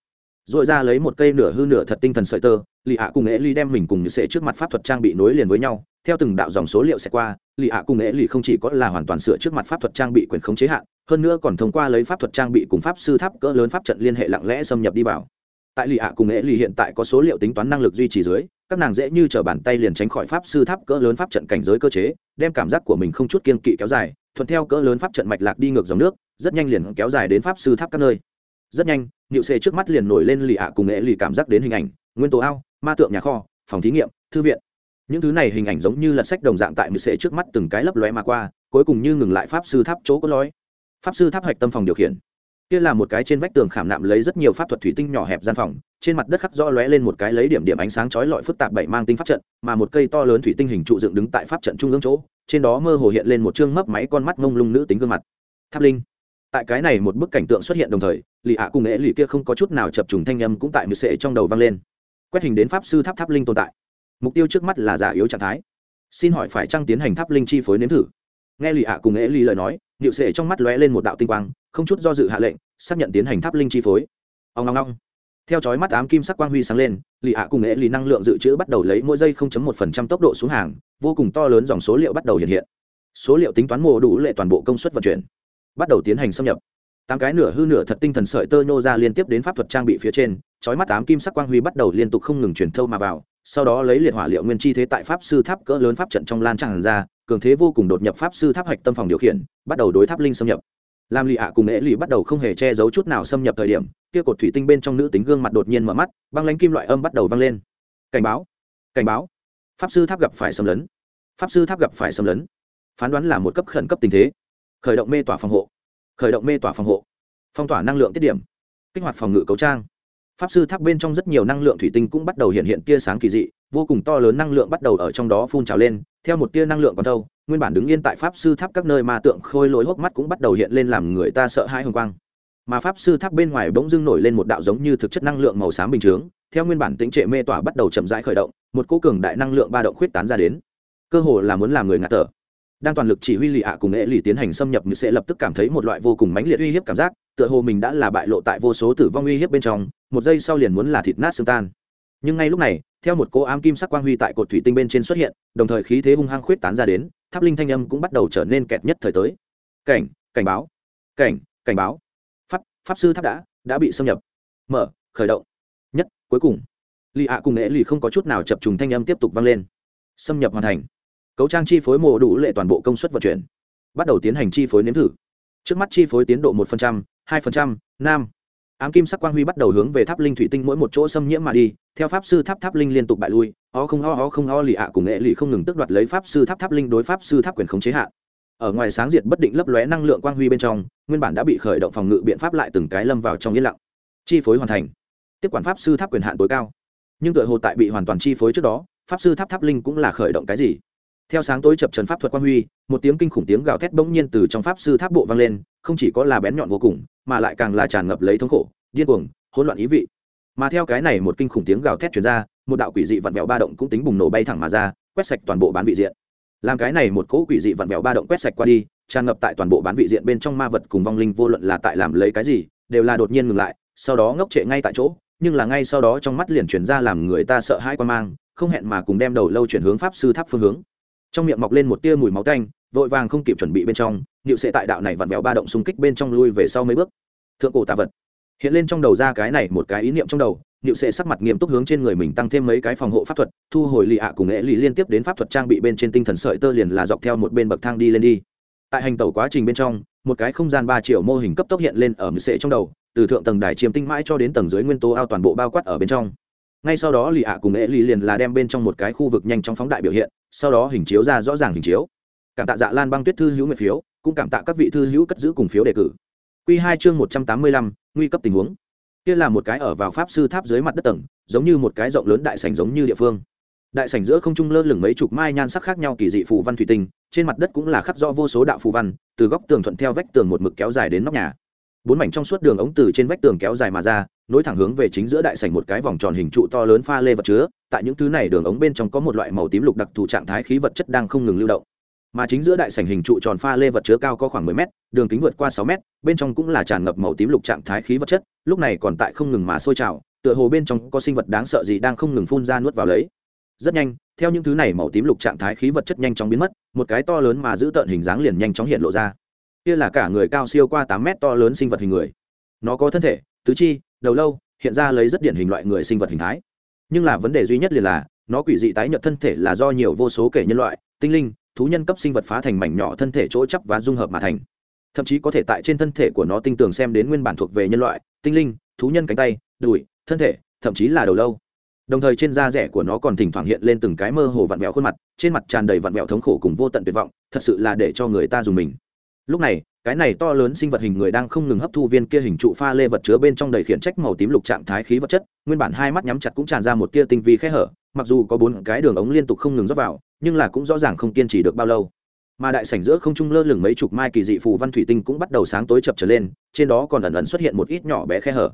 Dội ra lấy một cây nửa hư nửa thật tinh thần sợi tơ, lì ạ cùng nghệ ly đem mình cùng như sệ trước mặt pháp thuật trang bị nối liền với nhau, theo từng đạo dòng số liệu sẽ qua, lì ạ cùng nghệ ly không chỉ có là hoàn toàn sửa trước mặt pháp thuật trang bị quyền khống chế hạn, hơn nữa còn thông qua lấy pháp thuật trang bị cùng pháp sư tháp cỡ lớn pháp trận liên hệ lặng lẽ xâm nhập đi vào tại lì ạ cùng nghệ lì hiện tại có số liệu tính toán năng lực duy trì dưới, các nàng dễ như t bàn tay liền tránh khỏi pháp sư tháp cỡ lớn pháp trận cảnh giới cơ chế, đem cảm giác của mình không chút kiên kỵ kéo dài, thuận theo cỡ lớn pháp trận mạch lạc đi ngược dòng nước, rất nhanh liền kéo dài đến pháp sư tháp các nơi. Rất nhanh nhịu xê trước mắt liền nổi lên lì ạ cùng nghệ lì cảm giác đến hình ảnh, nguyên tố ao, ma tượng nhà kho, phòng thí nghiệm, thư viện. Những thứ này hình ảnh giống như lật sách đồng dạng tại mười xê trước mắt từng cái lấp lóe mà qua, cuối cùng như ngừng lại pháp sư tháp chỗ có lói pháp sư tháp hạch tâm phòng điều khiển kia là một cái trên vách tường khảm nạm lấy rất nhiều pháp thuật thủy tinh nhỏ hẹp gian phòng, trên mặt đất khắc rõ lóe lên một cái lấy điểm điểm ánh sáng chói lọi phức tạp bảy mang tinh pháp trận, mà một cây to lớn thủy tinh hình trụ dựng đứng tại pháp trận trung ương chỗ, trên đó mơ hồ hiện lên một chương mấp máy con mắt ngông lung nữ tính gương mặt. Tháp linh. Tại cái này một bức cảnh tượng xuất hiện đồng thời, lì ạ cùng nghệ lì kia không có chút nào chập trùng thanh âm cũng tại mười sệ trong đầu vang lên. Quét hình đến pháp sư tháp tháp linh tồn tại. Mục tiêu trước mắt là giả yếu trạng thái. Xin hỏi phải trăng tiến hành tháp linh chi phối nếm thử? Nghe lì ạ cùng nghệ lì lời nói nịu sệ trong mắt lóe lên một đạo tinh quang không chút do dự hạ lệnh, xác nhận tiến hành tháp linh chi phối. Ông ngong ngong theo chói mắt ám kim sắc quang huy sáng lên, lì ạ cùng nghệ lì năng lượng dự trữ bắt đầu lấy mỗi giây 0.1% tốc độ xuống hàng, vô cùng to lớn dòng số liệu bắt đầu hiện hiện. Số liệu tính toán mô đủ lệ toàn bộ công suất vận chuyển. Bắt đầu tiến hành xâm nhập. Tám cái nửa hư nửa thật tinh thần sợi tơ nhô ra liên tiếp đến pháp thuật trang bị phía trên, chói mắt tám kim sắc quang huy bắt đầu liên tục không ngừng chuyển thâu mà vào, sau đó lấy liệt hỏa liệu nguyên chi thế tại pháp sư tháp cỡ lớn pháp trận trong lan tràn ra, cường thế vô cùng đột nhập pháp sư tháp hạch tâm phòng điều khiển, bắt đầu đối tháp linh xâm nhập làm lì ạ cùng nghệ lì bắt đầu không hề che giấu chút nào xâm nhập thời điểm, kia cột thủy tinh bên trong nữ tính gương mặt đột nhiên mở mắt, băng lánh kim loại âm bắt đầu vang lên. Cảnh báo cảnh báo. Pháp sư tháp gặp phải xâm lấn. Pháp sư tháp gặp phải xâm lấn. Phán đoán là một cấp khẩn cấp tình thế. Khởi động mê tỏa phòng hộ. Khởi động mê tỏa phòng hộ. Phong tỏa năng lượng tiết điểm. Kích hoạt phòng ngự cấu trang. Pháp sư tháp bên trong rất nhiều năng lượng thủy tinh cũng bắt đầu hiện hiện tia sáng kỳ dị, vô cùng to lớn năng lượng bắt đầu ở trong đó phun trào lên theo một tia năng lượng còn thâu, nguyên bản đứng yên tại pháp sư tháp các nơi ma tượng khôi lỗi hốc mắt cũng bắt đầu hiện lên làm người ta sợ hãi hồng quang. Mà pháp sư tháp bên ngoài bỗng dưng nổi lên một đạo giống như thực chất năng lượng màu xám bình chướng theo nguyên bản tính trệ mê tỏa bắt đầu chậm rãi khởi động, một cố cường đại năng lượng ba động khuyết tán ra đến. Cơ hồ là muốn làm người ngạt thở. Đang toàn lực chỉ huy lì ạ cùng nghệ lì tiến hành xâm nhập như sẽ lập tức cảm thấy một loại vô cùng mãnh liệt uy hiếp cảm giác, tựa hồ mình đã là bại lộ tại vô số tử vong uy hiếp bên trong, một giây sau liền muốn là thịt nát xương tan. Nhưng ngay lúc này theo một cỗ ám kim sắc quang huy tại cột thủy tinh bên trên xuất hiện, đồng thời khí thế hung hăng khuyết tán ra đến, tháp linh thanh âm cũng bắt đầu trở nên kẹt nhất thời tới. Cảnh cảnh báo. Cảnh cảnh báo. Pháp pháp sư tháp đã đã bị xâm nhập. Mở, khởi động. Nhất, cuối cùng. Lì ạ cùng nghệ lì không có chút nào chập trùng thanh âm tiếp tục vang lên. Xâm nhập hoàn thành. Cấu trang chi phối mộ đủ lệ toàn bộ công suất vận chuyển. Bắt đầu tiến hành chi phối nếm thử. Trước mắt chi phối tiến độ một hai nam ám kim sắc quang huy bắt đầu hướng về tháp linh thủy tinh mỗi một chỗ xâm nhiễm mà đi, theo pháp sư tháp tháp linh liên tục bại lui ho không ho ho không ho lì ạ cùng nghệ lì không ngừng tức đoạt lấy pháp sư tháp tháp linh đối pháp sư tháp quyền khống chế hạn ở ngoài sáng diệt bất định lấp lóe năng lượng quang huy bên trong, nguyên bản đã bị khởi động phòng ngự biện pháp lại từng cái lâm vào trong yên lặng. Chi phối hoàn thành. Tiếp quản pháp sư tháp quyền hạn tối cao. Nhưng tựa hồ tại bị hoàn toàn chi phối trước đó, pháp sư tháp tháp linh cũng là khởi động cái gì? Theo sáng tối chập trần pháp thuật quang huy, một tiếng kinh khủng tiếng gào thét bỗng nhiên từ trong pháp sư tháp bộ vang lên, không chỉ có là bén nhọn vô cùng mà lại càng là tràn ngập lấy thống khổ, điên cuồng, hỗn loạn ý vị. Mà theo cái này một kinh khủng tiếng gào thét truyền ra, một đạo quỷ dị vặn vẹo ba động cũng tính bùng nổ bay thẳng mà ra, quét sạch toàn bộ bán vị diện. Làm cái này một cỗ quỷ dị vặn vẹo ba động quét sạch qua đi, tràn ngập tại toàn bộ bán vị diện bên trong ma vật cùng vong linh vô luận là tại làm lấy cái gì, đều là đột nhiên ngừng lại, sau đó ngốc trệ ngay tại chỗ, nhưng là ngay sau đó trong mắt liền chuyển ra làm người ta sợ hãi quan mang, không hẹn mà cùng đem đầu lâu chuyển hướng pháp sư tháp phương hướng. Trong miệng mọc lên một tia mùi máu tanh vội vàng không kịp chuẩn bị bên trong nịu sẽ tại đạo này vặn vẹo ba động xung kích bên trong lui về sau mấy bước. Thượng cổ tạ vật. Hiện lên trong đầu ra cái này một cái ý niệm trong đầu nịu sẽ sắc mặt nghiêm túc hướng trên người mình tăng thêm mấy cái phòng hộ pháp thuật, thu hồi lì ạ cùng nghệ lì liên tiếp đến pháp thuật trang bị bên trên tinh thần sợi tơ liền là dọc theo một bên bậc thang đi lên đi. Tại hành tẩu quá trình bên trong, một cái không gian ba triệu mô hình cấp tốc hiện lên ở mười sệ trong đầu, từ thượng tầng đài chiếm tinh mãi cho đến tầng dưới nguyên tố ao toàn bộ bao quát ở bên trong. Ngay sau đó lì ạ cùng nghệ lì liền là đem bên trong một cái khu vực nhanh chóng phóng đại biểu hiện, sau đó hình chiếu ra rõ ràng hình chiếu cảm tạ dạ lan băng tuyết thư hữu nguyện phiếu, cũng cảm tạ các vị thư hữu cất giữ cùng phiếu đề cử. Q hai chương một trăm tám mươi lăm, nguy cấp tình huống. Kia là một cái ở vào pháp sư tháp dưới mặt đất tầng, giống như một cái rộng lớn đại sảnh giống như địa phương. Đại sảnh giữa không trung lơ lửng mấy chục mai nhan sắc khác nhau kỳ dị phù văn thủy tinh, trên mặt đất cũng là khắc do vô số đạo phù văn, từ góc tường thuận theo vách tường một mực kéo dài đến nóc nhà. Bốn mảnh trong suốt đường ống từ trên vách tường kéo dài mà ra, nối thẳng hướng về chính giữa đại sảnh một cái vòng tròn hình trụ to lớn pha lê vật chứa, tại những thứ này đường ống bên trong có một loại màu tím lục đặc thù trạng thái khí vật chất đang không ngừng lưu động mà chính giữa đại sảnh hình trụ tròn pha lê vật chứa cao có khoảng 10 mét, đường kính vượt qua 6 mét, bên trong cũng là tràn ngập màu tím lục trạng thái khí vật chất, lúc này còn tại không ngừng mà sôi trào, tựa hồ bên trong có sinh vật đáng sợ gì đang không ngừng phun ra nuốt vào lấy. Rất nhanh, theo những thứ này màu tím lục trạng thái khí vật chất nhanh chóng biến mất, một cái to lớn mà giữ tợn hình dáng liền nhanh chóng hiện lộ ra. Kia là cả người cao siêu qua 8 mét to lớn sinh vật hình người. Nó có thân thể, tứ chi, đầu lâu, hiện ra lấy rất điển hình loại người sinh vật hình thái. Nhưng là vấn đề duy nhất liền là, nó quỷ dị tái nhợt thân thể là do nhiều vô số kẻ nhân loại, tinh linh, thú nhân cấp sinh vật phá thành mảnh nhỏ thân thể chỗ chắp và dung hợp mà thành. Thậm chí có thể tại trên thân thể của nó tinh tường xem đến nguyên bản thuộc về nhân loại, tinh linh, thú nhân cánh tay, đùi, thân thể, thậm chí là đầu lâu. Đồng thời trên da rẻ của nó còn thỉnh thoảng hiện lên từng cái mơ hồ vặn vẹo khuôn mặt, trên mặt tràn đầy vặn vẹo thống khổ cùng vô tận tuyệt vọng, thật sự là để cho người ta dùng mình. Lúc này, cái này to lớn sinh vật hình người đang không ngừng hấp thu viên kia hình trụ pha lê vật chứa bên trong đầy khiển trách màu tím lục trạng thái khí vật chất, nguyên bản hai mắt nhắm chặt cũng tràn ra một tia tinh vi khẽ hở, mặc dù có bốn cái đường ống liên tục không ngừng rót vào nhưng là cũng rõ ràng không kiên trì được bao lâu. Mà đại sảnh giữa không trung lơ lửng mấy chục mai kỳ dị phù văn thủy tinh cũng bắt đầu sáng tối chập trở lên, trên đó còn ẩn ẩn xuất hiện một ít nhỏ bé khe hở.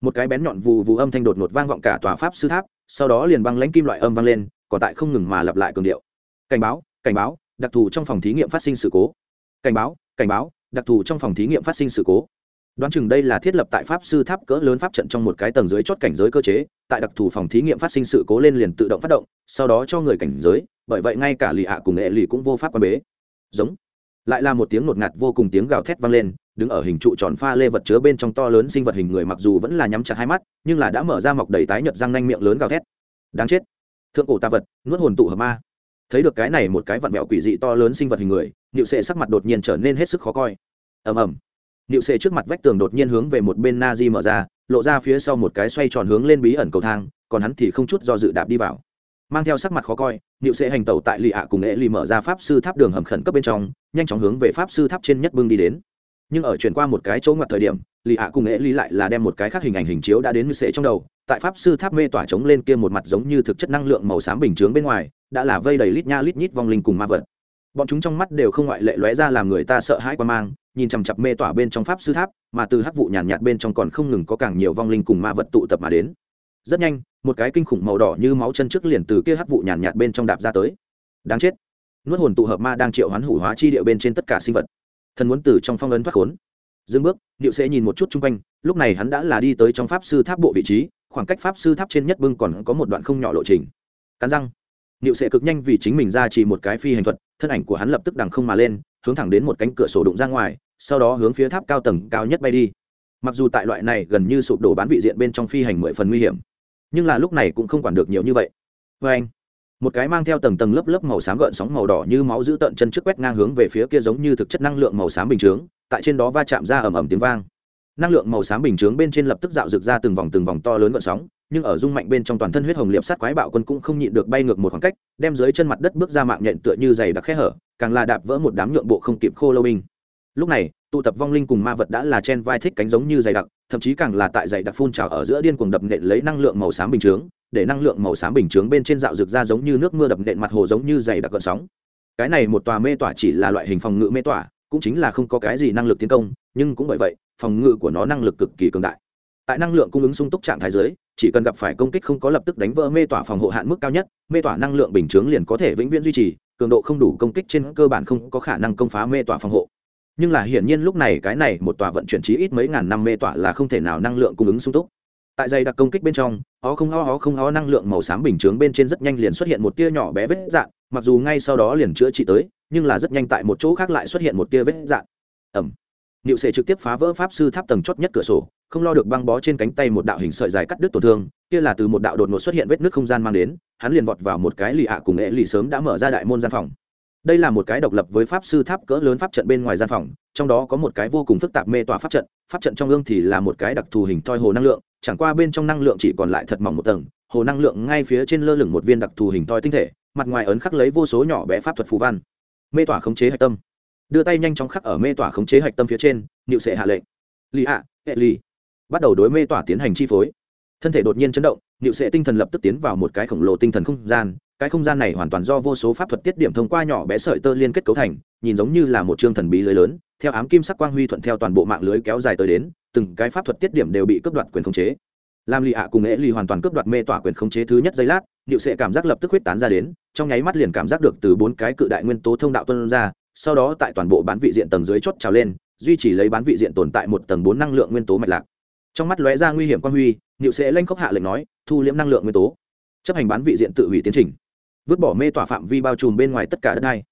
Một cái bén nhọn vù vù âm thanh đột ngột vang vọng cả tòa pháp sư tháp, sau đó liền băng lãnh kim loại âm vang lên, còn tại không ngừng mà lặp lại cường điệu. Cảnh báo cảnh báo, đặc thù trong phòng thí nghiệm phát sinh sự cố. Cảnh báo cảnh báo, đặc thù trong phòng thí nghiệm phát sinh sự cố đoán chừng đây là thiết lập tại pháp sư tháp cỡ lớn pháp trận trong một cái tầng dưới chót cảnh giới cơ chế, tại đặc thù phòng thí nghiệm phát sinh sự cố lên liền tự động phát động, sau đó cho người cảnh giới, bởi vậy ngay cả lì ạ cùng nghệ lì cũng vô pháp quan bế. Giống. Lại là một tiếng ngột ngạt vô cùng tiếng gào thét vang lên, đứng ở hình trụ tròn pha lê vật chứa bên trong to lớn sinh vật hình người mặc dù vẫn là nhắm chặt hai mắt, nhưng là đã mở ra mọc đầy tái nhợt răng nanh miệng lớn gào thét. Đáng chết. Thượng cổ ta vật, nuốt hồn tụ hợp ma. Thấy được cái này một cái vặn vẹo quỷ dị to lớn sinh vật hình người nhựu sệ sắc mặt đột nhiên trở nên hết sức khó coi. Ầm ầm nịu xệ trước mặt vách tường đột nhiên hướng về một bên na di mở ra, lộ ra phía sau một cái xoay tròn hướng lên bí ẩn cầu thang, còn hắn thì không chút do dự đạp đi vào. Mang theo sắc mặt khó coi nịu xệ hành tẩu tại lì ạ cùng nghệ lì mở ra pháp sư tháp đường hầm khẩn cấp bên trong, nhanh chóng hướng về pháp sư tháp trên nhất bưng đi đến. Nhưng ở chuyển qua một cái chỗ ngoặt thời điểm, lì ạ cùng nghệ lì lại là đem một cái khác hình ảnh hình chiếu đã đến như xệ trong đầu, tại pháp sư tháp mê tỏa trống lên kia một mặt giống như thực chất năng lượng màu xám bình chướng bên ngoài, đã là vây đầy lít nha lít nhít vong linh cùng ma vật. Bọn chúng trong mắt đều không ngoại lệ lóe ra làm người ta sợ hãi qua mang nhìn chằm chặp mê tỏa bên trong pháp sư tháp mà từ hắc vụ nhàn nhạt, nhạt bên trong còn không ngừng có càng nhiều vong linh cùng ma vật tụ tập mà đến. Rất nhanh một cái kinh khủng màu đỏ như máu chân trước liền từ kia hắc vụ nhàn nhạt, nhạt bên trong đạp ra tới. Đáng chết. Nuốt hồn tụ hợp ma đang triệu hoán hủ hóa chi điệu bên trên tất cả sinh vật. Thần muốn từ trong phong ấn thoát khốn. Dừng bước điệu sẽ nhìn một chút chung quanh lúc này hắn đã là đi tới trong pháp sư tháp bộ vị trí khoảng cách pháp sư tháp trên nhất bưng còn có một đoạn không nhỏ lộ trình. Cắn răng điệu sẽ cực nhanh vì chính mình ra chỉ một cái phi hành thuật thân ảnh của hắn lập tức đằng không mà lên hướng thẳng đến một cánh cửa sổ đụng ra ngoài, sau đó hướng phía tháp cao tầng cao nhất bay đi. Mặc dù tại loại này gần như sụp đổ bán vị diện bên trong phi hành mười phần nguy hiểm, nhưng là lúc này cũng không quản được nhiều như vậy. Vê anh, một cái mang theo tầng tầng lớp lớp màu xám gợn sóng màu đỏ như máu giữ tận chân trước quét ngang hướng về phía kia giống như thực chất năng lượng màu xám bình chướng, tại trên đó va chạm ra ầm ầm tiếng vang. Năng lượng màu xám bình chướng bên trên lập tức dạo rực ra từng vòng từng vòng to lớn gợn sóng nhưng ở dung mạnh bên trong toàn thân huyết hồng liệp sát quái bạo quân cũng không nhịn được bay ngược một khoảng cách, đem dưới chân mặt đất bước ra mạng nhện tựa như giày đặc khe hở, càng là đạp vỡ một đám nhượng bộ không kịp khô lâu binh. Lúc này, tụ tập vong linh cùng ma vật đã là chen vai thích cánh giống như giày đặc, thậm chí càng là tại giày đặc phun trào ở giữa điên cuồng đập nện lấy năng lượng màu xám bình chướng, để năng lượng màu xám bình chướng bên trên dạo rực ra giống như nước mưa đập nện mặt hồ giống như giày đặc gợn sóng. Cái này một tòa mê tỏa chỉ là loại hình phòng ngự mê tỏa, cũng chính là không có cái gì năng lực tiến công, nhưng cũng bởi vậy, phòng ngự của nó năng lực cực kỳ cường đại. Tại năng lượng cung ứng sung túc trạng thái giới chỉ cần gặp phải công kích không có lập tức đánh vỡ mê tỏa phòng hộ hạn mức cao nhất, mê tỏa năng lượng bình chướng liền có thể vĩnh viễn duy trì, cường độ không đủ công kích trên cơ bản không có khả năng công phá mê tỏa phòng hộ. Nhưng là hiển nhiên lúc này cái này một tòa vận chuyển trí ít mấy ngàn năm mê tỏa là không thể nào năng lượng cung ứng sung túc. Tại dây đặc công kích bên trong, ó không ó ó không ó năng lượng màu xám bình chướng bên trên rất nhanh liền xuất hiện một tia nhỏ bé vết dạn mặc dù ngay sau đó liền chữa trị tới, nhưng là rất nhanh tại một chỗ khác lại xuất hiện một tia vết dạn ẩm Niệu Sệ trực tiếp phá vỡ pháp sư tháp tầng chót nhất cửa sổ, không lo được băng bó trên cánh tay một đạo hình sợi dài cắt đứt tổn thương, kia là từ một đạo đột ngột xuất hiện vết nứt không gian mang đến, hắn liền vọt vào một cái lì ạ cùng nghệ lì sớm đã mở ra đại môn gian phòng. Đây là một cái độc lập với pháp sư tháp cỡ lớn pháp trận bên ngoài gian phòng, trong đó có một cái vô cùng phức tạp mê tỏa pháp trận, pháp trận trong ương thì là một cái đặc thù hình thoi hồ năng lượng, chẳng qua bên trong năng lượng chỉ còn lại thật mỏng một tầng, hồ năng lượng ngay phía trên lơ lửng một viên đặc thù hình thoi tinh thể, mặt ngoài ấn khắc lấy vô số nhỏ bé pháp thuật phù văn. Mê tỏa khống chế hạch tâm đưa tay nhanh chóng khắc ở mê tỏa khống chế hạch tâm phía trên nịu sệ hạ lệnh. Lì ạ, hệ lì. Bắt đầu đối mê tỏa tiến hành chi phối. Thân thể đột nhiên chấn động nịu sệ tinh thần lập tức tiến vào một cái khổng lồ tinh thần không gian. Cái không gian này hoàn toàn do vô số pháp thuật tiết điểm thông qua nhỏ bé sợi tơ liên kết cấu thành, nhìn giống như là một chương thần bí lưới lớn, theo ám kim sắc quang huy thuận theo toàn bộ mạng lưới kéo dài tới đến, từng cái pháp thuật tiết điểm đều bị cướp đoạt quyền khống chế. Làm lì ạ cùng nghệ lì hoàn toàn cướp đoạt mê tỏa quyền khống chế thứ nhất giây lát nịu sệ cảm giác lập tức huyết tán ra đến, trong nháy mắt liền cảm giác được từ bốn cái cự đại nguyên tố thông đạo tuân ra sau đó tại toàn bộ bán vị diện tầng dưới chốt trào lên, duy trì lấy bán vị diện tồn tại một tầng bốn năng lượng nguyên tố mạch lạc. Trong mắt lóe ra nguy hiểm quan huy, niệu sẽ lanh khốc hạ lệnh nói, thu liễm năng lượng nguyên tố, chấp hành bán vị diện tự hủy tiến trình. Vứt bỏ mê tỏa phạm vi bao trùm bên ngoài tất cả đất này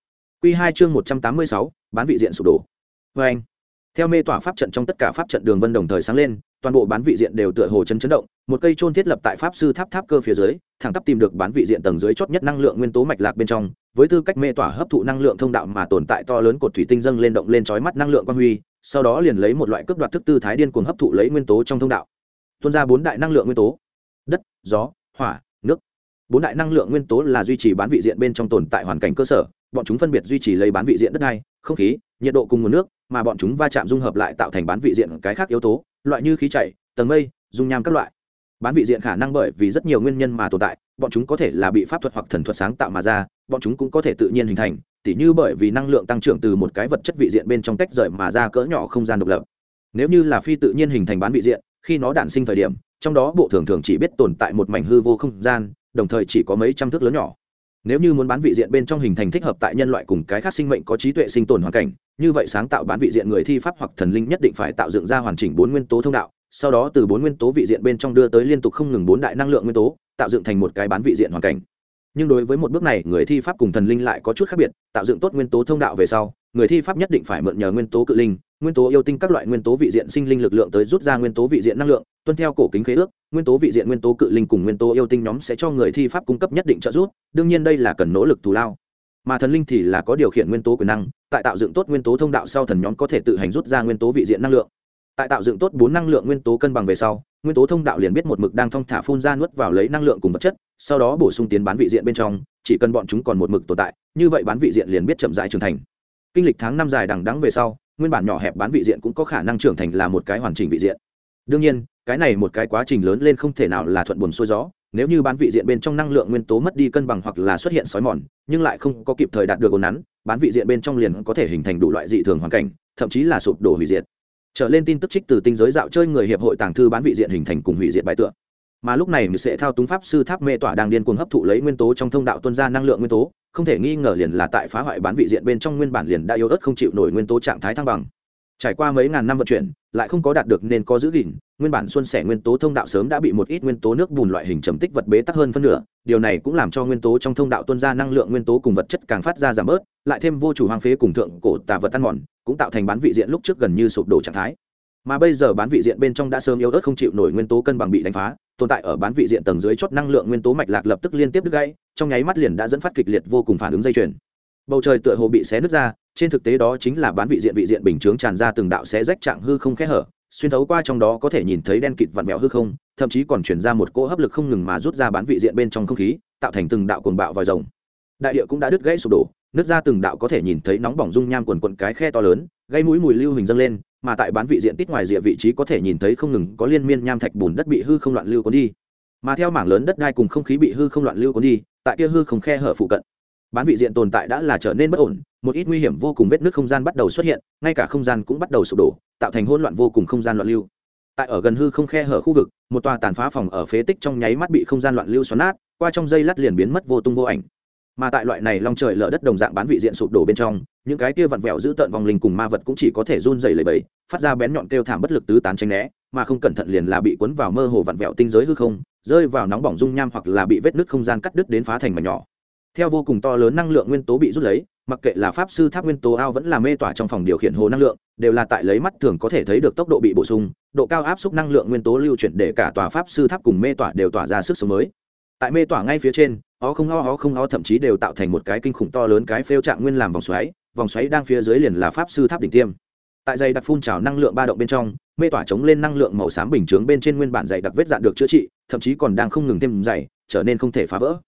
q hai chương một trăm tám mươi sáu, bán vị diện sụp đổ. Vê anh, theo mê tỏa pháp trận trong tất cả pháp trận đường vân đồng thời sáng lên, toàn bộ bán vị diện đều tựa hồ chấn chấn động, một cây trôn thiết lập tại pháp sư tháp tháp cơ phía dưới, thẳng tắp tìm được bán vị diện tầng dưới chót nhất năng lượng nguyên tố mạch lạc bên trong với tư cách mê tỏa hấp thụ năng lượng thông đạo mà tồn tại to lớn cột thủy tinh dâng lên động lên trói mắt năng lượng quang huy, sau đó liền lấy một loại cướp đoạt thức tư thái điên cuồng hấp thụ lấy nguyên tố trong thông đạo. Tuôn ra bốn đại năng lượng nguyên tố. Đất, gió, hỏa, nước. Bốn đại năng lượng nguyên tố là duy trì bán vị diện bên trong tồn tại hoàn cảnh cơ sở, bọn chúng phân biệt duy trì lấy bán vị diện đất đai, không khí, nhiệt độ cùng nguồn nước, mà bọn chúng va chạm dung hợp lại tạo thành bán vị diện cái khác yếu tố, loại như khí chảy, tầng mây, dung nham các loại. Bán vị diện khả năng bởi vì rất nhiều nguyên nhân mà tồn tại bọn chúng có thể là bị pháp thuật hoặc thần thuật sáng tạo mà ra, bọn chúng cũng có thể tự nhiên hình thành, tỉ như bởi vì năng lượng tăng trưởng từ một cái vật chất vị diện bên trong tách rời mà ra cỡ nhỏ không gian độc lập. Nếu như là phi tự nhiên hình thành bán vị diện, khi nó đản sinh thời điểm, trong đó bộ thường thường chỉ biết tồn tại một mảnh hư vô không gian, đồng thời chỉ có mấy trăm thước lớn nhỏ. Nếu như muốn bán vị diện bên trong hình thành thích hợp tại nhân loại cùng cái khác sinh mệnh có trí tuệ sinh tồn hoàn cảnh, như vậy sáng tạo bán vị diện người thi pháp hoặc thần linh nhất định phải tạo dựng ra hoàn chỉnh bốn nguyên tố thông đạo sau đó từ bốn nguyên tố vị diện bên trong đưa tới liên tục không ngừng bốn đại năng lượng nguyên tố tạo dựng thành một cái bán vị diện hoàn cảnh nhưng đối với một bước này người thi pháp cùng thần linh lại có chút khác biệt tạo dựng tốt nguyên tố thông đạo về sau người thi pháp nhất định phải mượn nhờ nguyên tố cự linh nguyên tố yêu tinh các loại nguyên tố vị diện sinh linh lực lượng tới rút ra nguyên tố vị diện năng lượng tuân theo cổ kính khế ước nguyên tố vị diện nguyên tố cự linh cùng nguyên tố yêu tinh nhóm sẽ cho người thi pháp cung cấp nhất định trợ giúp đương nhiên đây là cần nỗ lực thù lao mà thần linh thì là có điều khiển nguyên tố quyền năng tại tạo dựng tốt nguyên tố thông đạo sau thần nhóm có thể tự hành rút ra nguyên tố vị diện năng lượng tại tạo dựng tốt bốn năng lượng nguyên tố cân bằng về sau, nguyên tố thông đạo liền biết một mực đang thong thả phun ra nuốt vào lấy năng lượng cùng vật chất, sau đó bổ sung tiến bán vị diện bên trong, chỉ cần bọn chúng còn một mực tồn tại, như vậy bán vị diện liền biết chậm rãi trưởng thành. Kinh lịch tháng năm dài đằng đắng về sau, nguyên bản nhỏ hẹp bán vị diện cũng có khả năng trưởng thành là một cái hoàn chỉnh vị diện. Đương nhiên, cái này một cái quá trình lớn lên không thể nào là thuận buồm xuôi gió, nếu như bán vị diện bên trong năng lượng nguyên tố mất đi cân bằng hoặc là xuất hiện sói mòn, nhưng lại không có kịp thời đạt được ồn nắn, bán vị diện bên trong liền có thể hình thành đủ loại dị thường hoàn cảnh, thậm chí là sụp đổ hủy diệt trở lên tin tức trích từ tinh giới dạo chơi người hiệp hội tàng thư bán vị diện hình thành cùng hủy diệt bài tượng mà lúc này mình sẽ thao túng pháp sư tháp mê tỏa đang điên cuồng hấp thụ lấy nguyên tố trong thông đạo tuân ra năng lượng nguyên tố, không thể nghi ngờ liền là tại phá hoại bán vị diện bên trong nguyên bản liền đã yếu ớt không chịu nổi nguyên tố trạng thái thăng bằng. Trải qua mấy ngàn năm vận chuyển, lại không có đạt được nên có giữ gìn, nguyên bản xuân sẻ nguyên tố thông đạo sớm đã bị một ít nguyên tố nước bùn loại hình trầm tích vật bế tắc hơn phân nửa, điều này cũng làm cho nguyên tố trong thông đạo tuân ra năng lượng nguyên tố cùng vật chất càng phát ra giảm bớt, lại thêm vô chủ hoang phế cùng thượng cổ tà vật ăn mòn cũng tạo thành bán vị diện lúc trước gần như sụp đổ trạng thái. Mà bây giờ bán vị diện bên trong đã sớm yếu ớt không chịu nổi nguyên tố cân bằng bị đánh phá, tồn tại ở bán vị diện tầng dưới chót năng lượng nguyên tố mạch lạc lập tức liên tiếp đứt gãy, trong nháy mắt liền đã dẫn phát kịch liệt vô cùng phản ứng dây chuyền. Bầu trời tựa hồ bị xé nứt ra, trên thực tế đó chính là bán vị diện vị diện bình chướng tràn ra từng đạo xé rách trạng hư không khẽ hở, xuyên thấu qua trong đó có thể nhìn thấy đen kịt vặn vẹo hư không, thậm chí còn chuyển ra một cỗ hấp lực không ngừng mà rút ra bán vị diện bên trong không khí, tạo thành từng đạo cuồng bạo vòi rồng. Đại địa cũng đã đứt gãy sụp đổ nứt ra từng đạo có thể nhìn thấy nóng bỏng dung nham quần quận cái khe to lớn, gây mũi mùi lưu hình dâng lên, mà tại bán vị diện tích ngoài rìa vị trí có thể nhìn thấy không ngừng có liên miên nham thạch bùn đất bị hư không loạn lưu cuốn đi. Mà theo mảng lớn đất đai cùng không khí bị hư không loạn lưu cuốn đi, tại kia hư không khe hở phụ cận, bán vị diện tồn tại đã là trở nên bất ổn, một ít nguy hiểm vô cùng vết nước không gian bắt đầu xuất hiện, ngay cả không gian cũng bắt đầu sụp đổ, tạo thành hỗn loạn vô cùng không gian loạn lưu. Tại ở gần hư không khe hở khu vực, một tòa tàn phá phòng ở phế tích trong nháy mắt bị không gian loạn lưu xoắn nát, qua trong dây lát liền biến mất vô tung vô ảnh mà tại loại này long trời lở đất đồng dạng bán vị diện sụp đổ bên trong, những cái kia vặn vẹo giữ tợn vòng linh cùng ma vật cũng chỉ có thể run dày lầy bầy phát ra bén nhọn kêu thảm bất lực tứ tán tranh né, mà không cẩn thận liền là bị cuốn vào mơ hồ vặn vẹo tinh giới hư không, rơi vào nóng bỏng dung nham hoặc là bị vết nứt không gian cắt đứt đến phá thành mà nhỏ. Theo vô cùng to lớn năng lượng nguyên tố bị rút lấy, mặc kệ là pháp sư tháp nguyên tố ao vẫn là mê tỏa trong phòng điều khiển hồ năng lượng, đều là tại lấy mắt thường có thể thấy được tốc độ bị bổ sung, độ cao áp suất năng lượng nguyên tố lưu chuyển để cả tòa pháp sư tháp cùng mê tỏa đều tỏa ra sức sống mới tại mê tỏa ngay phía trên, ó không ho ó không ho thậm chí đều tạo thành một cái kinh khủng to lớn cái phêu trạng nguyên làm vòng xoáy vòng xoáy đang phía dưới liền là pháp sư tháp đỉnh tiêm. Tại dày đặc phun trào năng lượng ba động bên trong, mê tỏa chống lên năng lượng màu xám bình chướng bên trên nguyên bản dày đặc vết dạn được chữa trị, thậm chí còn đang không ngừng thêm dày, trở nên không thể phá vỡ.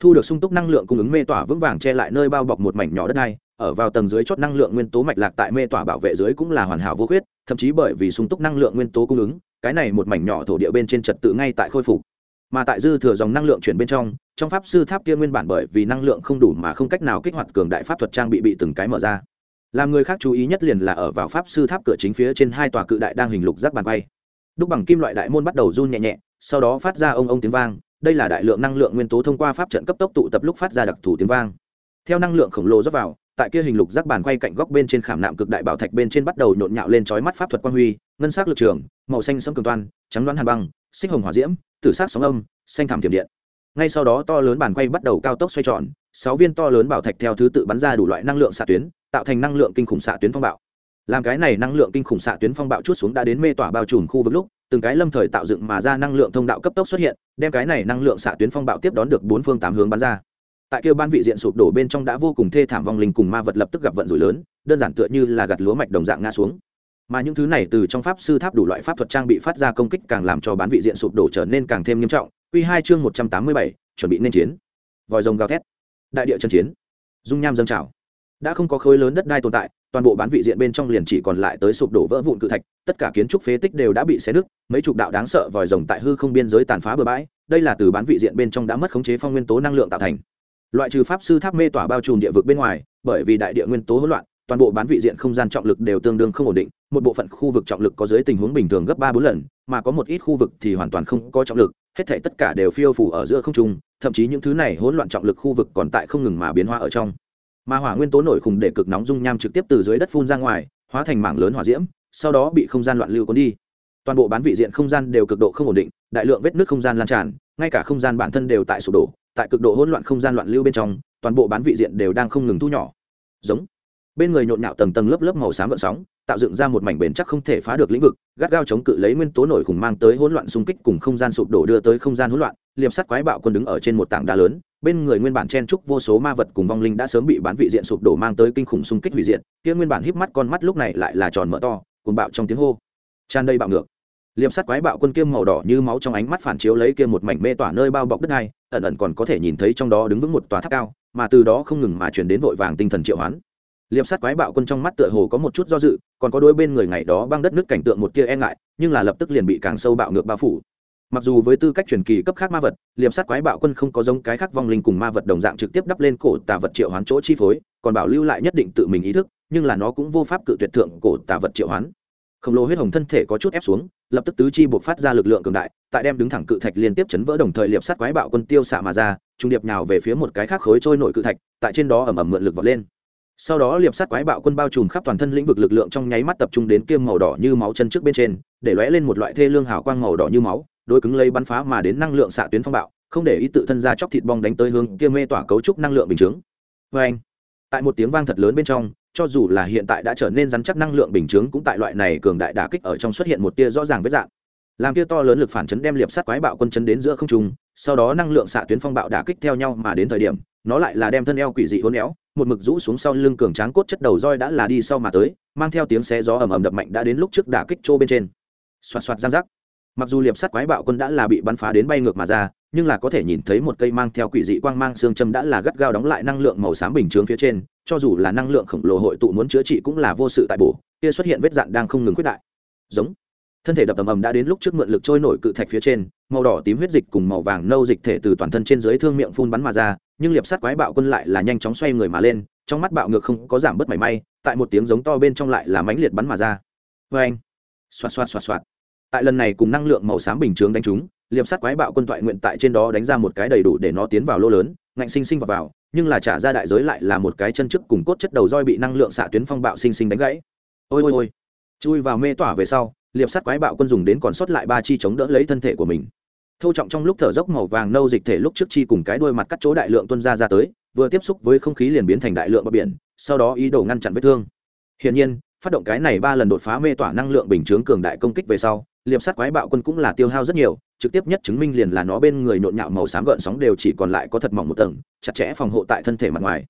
Thu được sung túc năng lượng cung ứng mê tỏa vững vàng che lại nơi bao bọc một mảnh nhỏ đất này ở vào tầng dưới chót năng lượng nguyên tố mạch lạc tại mê tỏa bảo vệ dưới cũng là hoàn hảo vô khuyết, thậm chí bởi vì sung túc năng lượng nguyên tố cung ứng, cái này một mảnh nhỏ thổ địa bên trên trật tự ngay tại khôi phục mà tại dư thừa dòng năng lượng chuyển bên trong trong pháp sư tháp kia nguyên bản bởi vì năng lượng không đủ mà không cách nào kích hoạt cường đại pháp thuật trang bị bị từng cái mở ra. Làm người khác chú ý nhất liền là ở vào pháp sư tháp cửa chính phía trên hai tòa cự đại đang hình lục rác bàn quay. Đúc bằng kim loại đại môn bắt đầu run nhẹ nhẹ, sau đó phát ra ông ông tiếng vang, đây là đại lượng năng lượng nguyên tố thông qua pháp trận cấp tốc tụ tập lúc phát ra đặc thù tiếng vang. Theo năng lượng khổng lồ dốc vào, tại kia hình lục rác bàn quay cạnh góc bên trên khảm nạm cực đại bảo thạch bên trên bắt đầu nhộn nhạo lên chói mắt pháp thuật quang huy, ngân sắc lực trường, màu xanh sẫm cường toan, trắng đoán hàn băng xích hồng hỏa diễm, tử sát sóng âm, xanh thảm thiểm điện. Ngay sau đó to lớn bàn quay bắt đầu cao tốc xoay tròn, sáu viên to lớn bảo thạch theo thứ tự bắn ra đủ loại năng lượng xạ tuyến, tạo thành năng lượng kinh khủng xạ tuyến phong bạo. Làm cái này năng lượng kinh khủng xạ tuyến phong bạo chút xuống đã đến mê tỏa bao trùm khu vực lúc, từng cái lâm thời tạo dựng mà ra năng lượng thông đạo cấp tốc xuất hiện, đem cái này năng lượng xạ tuyến phong bạo tiếp đón được bốn phương tám hướng bắn ra. Tại kêu ban vị diện sụp đổ bên trong đã vô cùng thê thảm vong linh cùng ma vật lập tức gặp vận rủi lớn, đơn giản tựa như là gặt lúa mạch đồng dạng ngã xuống mà những thứ này từ trong pháp sư tháp đủ loại pháp thuật trang bị phát ra công kích càng làm cho bán vị diện sụp đổ trở nên càng thêm nghiêm trọng. Q hai chương một trăm tám mươi bảy, chuẩn bị nên chiến. Vòi rồng gào thét. Đại địa trần chiến. Dung nham dâng trào. Đã không có khối lớn đất đai tồn tại, toàn bộ bán vị diện bên trong liền chỉ còn lại tới sụp đổ vỡ vụn cự thạch, tất cả kiến trúc phế tích đều đã bị xé nứt, mấy chục đạo đáng sợ vòi rồng tại hư không biên giới tàn phá bừa bãi, đây là từ bán vị diện bên trong đã mất khống chế phong nguyên tố năng lượng tạo thành. Loại trừ pháp sư tháp mê tỏa bao trùm địa vực bên ngoài, bởi vì đại địa nguyên tố hỗn loạn, toàn bộ bán vị diện không gian trọng lực đều tương đương không ổn định một bộ phận khu vực trọng lực có dưới tình huống bình thường gấp ba bốn lần, mà có một ít khu vực thì hoàn toàn không có trọng lực, hết thể tất cả đều phiêu phủ ở giữa không trung, thậm chí những thứ này hỗn loạn trọng lực khu vực còn tại không ngừng mà biến hóa ở trong. Mà hỏa nguyên tố nổi khùng để cực nóng dung nham trực tiếp từ dưới đất phun ra ngoài, hóa thành mảng lớn hỏa diễm, sau đó bị không gian loạn lưu cuốn đi. Toàn bộ bán vị diện không gian đều cực độ không ổn định, đại lượng vết nước không gian lan tràn, ngay cả không gian bản thân đều tại sụp đổ, tại cực độ hỗn loạn không gian loạn lưu bên trong, toàn bộ bán vị diện đều đang không ngừng thu nhỏ. Giống. Bên người nhộn nhạo tầng tầng lớp lớp màu xám gợn sóng tạo dựng ra một mảnh bền chắc không thể phá được lĩnh vực, gắt gao chống cự lấy nguyên tố nổi khủng mang tới hỗn loạn xung kích cùng không gian sụp đổ đưa tới không gian hỗn loạn, liệp sắt quái bạo quân đứng ở trên một tảng đá lớn, bên người nguyên bản chen trúc vô số ma vật cùng vong linh đã sớm bị bán vị diện sụp đổ mang tới kinh khủng xung kích hủy diện kia nguyên bản híp mắt con mắt lúc này lại là tròn mở to cùng bạo trong tiếng hô. Tràn đầy bạo ngược. Liệp sắt quái bạo quân kiêm màu đỏ như máu trong ánh mắt phản chiếu lấy kia một mảnh mê tỏa nơi bao bọc đất này, ẩn ẩn còn có thể nhìn thấy trong đó đứng vững một tòa tháp cao, mà từ đó không ngừng mà chuyển đến vội vàng tinh thần triệu hoán liệp sát quái bạo quân trong mắt tựa hồ có một chút do dự, còn có đôi bên người ngày đó băng đất nước cảnh tượng một tia e ngại, nhưng là lập tức liền bị càng sâu bạo ngược bao phủ. Mặc dù với tư cách truyền kỳ cấp khác ma vật, liệp sát quái bạo quân không có giống cái khác vong linh cùng ma vật đồng dạng trực tiếp đắp lên cổ tà vật triệu hoán chỗ chi phối, còn bảo lưu lại nhất định tự mình ý thức, nhưng là nó cũng vô pháp cự tuyệt thượng cổ tà vật triệu hoán. Khổng lồ huyết hồng thân thể có chút ép xuống, lập tức tứ chi buộc phát ra lực lượng cường đại, tại đem đứng thẳng cự thạch liên tiếp chấn vỡ đồng thời liệp sát quái bạo quân tiêu xạ mà ra trung điệp nhào về phía một cái khác khối trôi nổi cự thạch, tại trên đó ẩm ẩm mượn lực vọt lên sau đó liệp sắt quái bạo quân bao trùm khắp toàn thân lĩnh vực lực lượng trong nháy mắt tập trung đến kiêm màu đỏ như máu chân trước bên trên, để lóe lên một loại thê lương hào quang màu đỏ như máu đôi cứng lấy bắn phá mà đến năng lượng xạ tuyến phong bạo, không để ý tự thân ra chóc thịt bong đánh tới hướng kia mê tỏa cấu trúc năng lượng bình chướng. Vê anh, tại một tiếng vang thật lớn bên trong, cho dù là hiện tại đã trở nên rắn chắc năng lượng bình chướng cũng tại loại này cường đại đả kích ở trong xuất hiện một tia rõ ràng vết dạng. Làm kia to lớn lực phản chấn đem liệp sắt quái bạo quân chấn đến giữa không trung, sau đó năng lượng xạ tuyến phong bạo đả kích theo nhau mà đến thời điểm, nó lại là đem thân eo quỷ dị hôn éo một mực rũ xuống sau lưng cường tráng cốt chất đầu roi đã là đi sau mà tới, mang theo tiếng xé gió ầm ầm đập mạnh đã đến lúc trước đả kích trô bên trên. Xoạt xoạt giang giác. Mặc dù liệp sắt quái bạo quân đã là bị bắn phá đến bay ngược mà ra, nhưng là có thể nhìn thấy một cây mang theo quỷ dị quang mang xương châm đã là gắt gao đóng lại năng lượng màu xám bình chướng phía trên, cho dù là năng lượng khổng lồ hội tụ muốn chữa trị cũng là vô sự tại bổ, kia xuất hiện vết dạn đang không ngừng quyết đại. Giống thân thể đập ầm ầm đã đến lúc trước mượn lực trôi nổi cự thạch phía trên màu đỏ tím huyết dịch cùng màu vàng nâu dịch thể từ toàn thân trên dưới thương miệng phun bắn mà ra nhưng liệp sắt quái bạo quân lại là nhanh chóng xoay người mà lên trong mắt bạo ngược không có giảm bớt mảy may tại một tiếng giống to bên trong lại là mãnh liệt bắn mà ra. Vê anh xoạt xoạt xoạt xoạt. Tại lần này cùng năng lượng màu xám bình chướng đánh trúng liệp sắt quái bạo quân toại nguyện tại trên đó đánh ra một cái đầy đủ để nó tiến vào lô lớn ngạnh sinh sinh vào, vào nhưng là trả ra đại giới lại là một cái chân trước cùng cốt chất đầu roi bị năng lượng xạ tuyến phong bạo sinh sinh đánh gãy. Ôi ôi ôi. Chui vào mê tỏa về sau liệp sắt quái bạo quân dùng đến còn sót lại ba chi chống đỡ lấy thân thể của mình. Thâu trọng trong lúc thở dốc màu vàng nâu dịch thể lúc trước chi cùng cái đuôi mặt cắt chỗ đại lượng tuân ra ra tới, vừa tiếp xúc với không khí liền biến thành đại lượng bờ biển, sau đó ý đồ ngăn chặn vết thương. Hiển nhiên, phát động cái này ba lần đột phá mê tỏa năng lượng bình chướng cường đại công kích về sau, liệp sắt quái bạo quân cũng là tiêu hao rất nhiều, trực tiếp nhất chứng minh liền là nó bên người nhộn nhạo màu xám gợn sóng đều chỉ còn lại có thật mỏng một tầng, chặt chẽ phòng hộ tại thân thể mặt ngoài.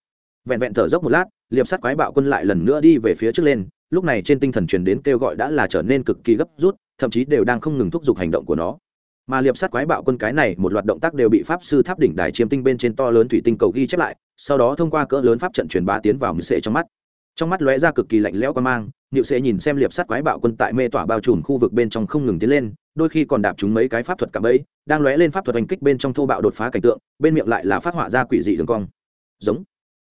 Vẹn vẹn thở dốc một lát, liệp sắt quái bạo quân lại lần nữa đi về phía trước lên lúc này trên tinh thần truyền đến kêu gọi đã là trở nên cực kỳ gấp rút, thậm chí đều đang không ngừng thúc giục hành động của nó. Mà liệp sát quái bạo quân cái này một loạt động tác đều bị pháp sư tháp đỉnh đài chiêm tinh bên trên to lớn thủy tinh cầu ghi chép lại, sau đó thông qua cỡ lớn pháp trận truyền bá tiến vào mười sệ trong mắt. Trong mắt lóe ra cực kỳ lạnh lẽo qua mang nhự sệ nhìn xem liệp sát quái bạo quân tại mê tỏa bao trùm khu vực bên trong không ngừng tiến lên, đôi khi còn đạp chúng mấy cái pháp thuật cả bẫy, đang lóe lên pháp thuật hành kích bên trong thô bạo đột phá cảnh tượng, bên miệng lại là phát họa ra quỷ dị đường cong. Giống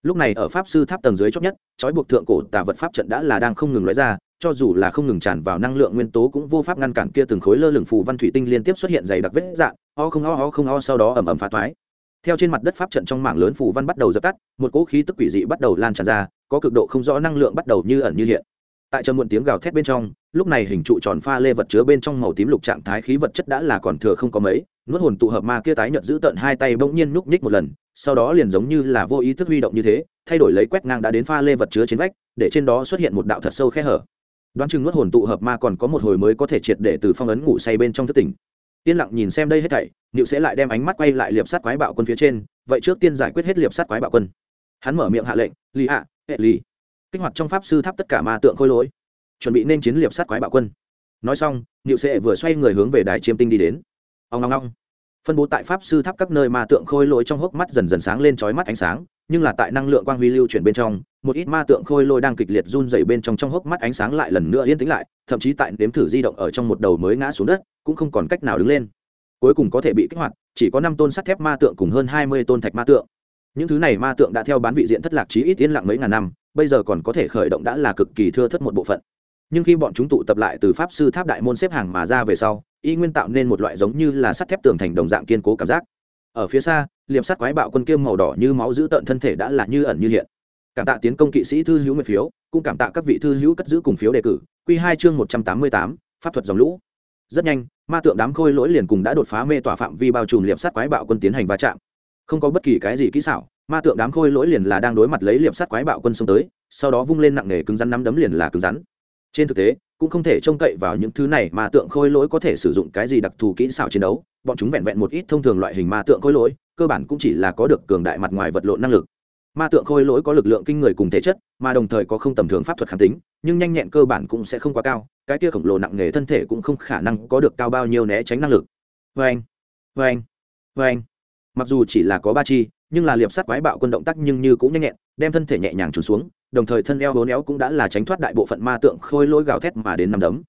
lúc này ở pháp sư tháp tầng dưới chót nhất, trói buộc thượng cổ tà vật pháp trận đã là đang không ngừng lóe ra, cho dù là không ngừng tràn vào năng lượng nguyên tố cũng vô pháp ngăn cản kia từng khối lơ lửng phù văn thủy tinh liên tiếp xuất hiện dày đặc vết dạng, o không o o không o, sau đó ẩm ẩm phá toái. Theo trên mặt đất pháp trận trong mảng lớn phù văn bắt đầu dập tắt, một cỗ khí tức quỷ dị bắt đầu lan tràn ra, có cực độ không rõ năng lượng bắt đầu như ẩn như hiện. Tại trầm muộn tiếng gào thét bên trong, lúc này hình trụ tròn pha lê vật chứa bên trong màu tím lục trạng thái khí vật chất đã là còn thừa không có mấy nuốt hồn tụ hợp ma kia tái nhợt giữ tận hai tay bỗng nhiên núp ních một lần, sau đó liền giống như là vô ý thức huy động như thế, thay đổi lấy quét ngang đã đến pha lê vật chứa trên vách, để trên đó xuất hiện một đạo thật sâu khe hở. Đoán chừng nuốt hồn tụ hợp ma còn có một hồi mới có thể triệt để từ phong ấn ngủ say bên trong thất tỉnh. Yên lặng nhìn xem đây hết thảy nịu sẽ lại đem ánh mắt quay lại liệp sát quái bạo quân phía trên, vậy trước tiên giải quyết hết liệp sát quái bạo quân. Hắn mở miệng hạ lệnh, lì hạ hệ lì. Kích hoạt trong pháp sư tháp tất cả ma tượng khôi lỗi, chuẩn bị nên chiến liệp sát quái bạo quân. Nói xong nịu sẽ vừa xoay người hướng về đài chiêm tinh đi đến ông ngong ngong phân bố tại pháp sư tháp các nơi ma tượng khôi lỗi trong hốc mắt dần dần sáng lên trói mắt ánh sáng, nhưng là tại năng lượng quang huy lưu chuyển bên trong, một ít ma tượng khôi lôi đang kịch liệt run dày bên trong trong hốc mắt ánh sáng lại lần nữa yên tĩnh lại, thậm chí tại nếm thử di động ở trong một đầu mới ngã xuống đất, cũng không còn cách nào đứng lên. Cuối cùng có thể bị kích hoạt, chỉ có năm tôn sắt thép ma tượng cùng hơn hai mươi tôn thạch ma tượng. Những thứ này ma tượng đã theo bán vị diện thất lạc chí ít yên lặng mấy ngàn năm, bây giờ còn có thể khởi động đã là cực kỳ thưa thất một bộ phận nhưng khi bọn chúng tụ tập lại từ pháp sư tháp đại môn xếp hàng mà ra về sau, y nguyên tạo nên một loại giống như là sắt thép tường thành đồng dạng kiên cố cảm giác. Ở phía xa, liệm sắt quái bạo quân kiêm màu đỏ như máu giữ tợn thân thể đã là như ẩn như hiện. Cảm tạ tiến công kỵ sĩ thư hữu nguyện phiếu, cũng cảm tạ các vị thư hữu cất giữ cùng phiếu đề cử. Q hai chương một trăm tám mươi tám, pháp thuật dòng lũ. Rất nhanh, ma tượng đám khôi lỗi liền cùng đã đột phá mê tỏa phạm vi bao trùm liệm sắt quái bạo quân tiến hành va chạm. Không có bất kỳ cái gì kỹ xảo, ma tượng đám khôi lỗi liền là đang đối mặt lấy liệm sắt quái bạo quân xông tới, sau đó vung lên nặng nề cứng rắn nắm đấm liền là cứng rắn trên thực tế, cũng không thể trông cậy vào những thứ này mà tượng khôi lỗi có thể sử dụng cái gì đặc thù kỹ xảo chiến đấu. Bọn chúng vẹn vẹn một ít thông thường loại hình ma tượng khôi lỗi, cơ bản cũng chỉ là có được cường đại mặt ngoài vật lộn năng lực. Ma tượng khôi lỗi có lực lượng kinh người cùng thể chất, mà đồng thời có không tầm thường pháp thuật kháng tính, nhưng nhanh nhẹn cơ bản cũng sẽ không quá cao, cái kia khổng lồ nặng nề thân thể cũng không khả năng có được cao bao nhiêu né tránh năng lực. Vê anh vê anh vê anh mặc dù chỉ là có ba chi, nhưng là liệp sắt quái bạo quân động tác nhưng như cũng nhanh nhẹn, đem thân thể nhẹ nhàng trùn xuống đồng thời thân eo hố néo cũng đã là tránh thoát đại bộ phận ma tượng khôi lỗi gào thét mà đến năm đấm.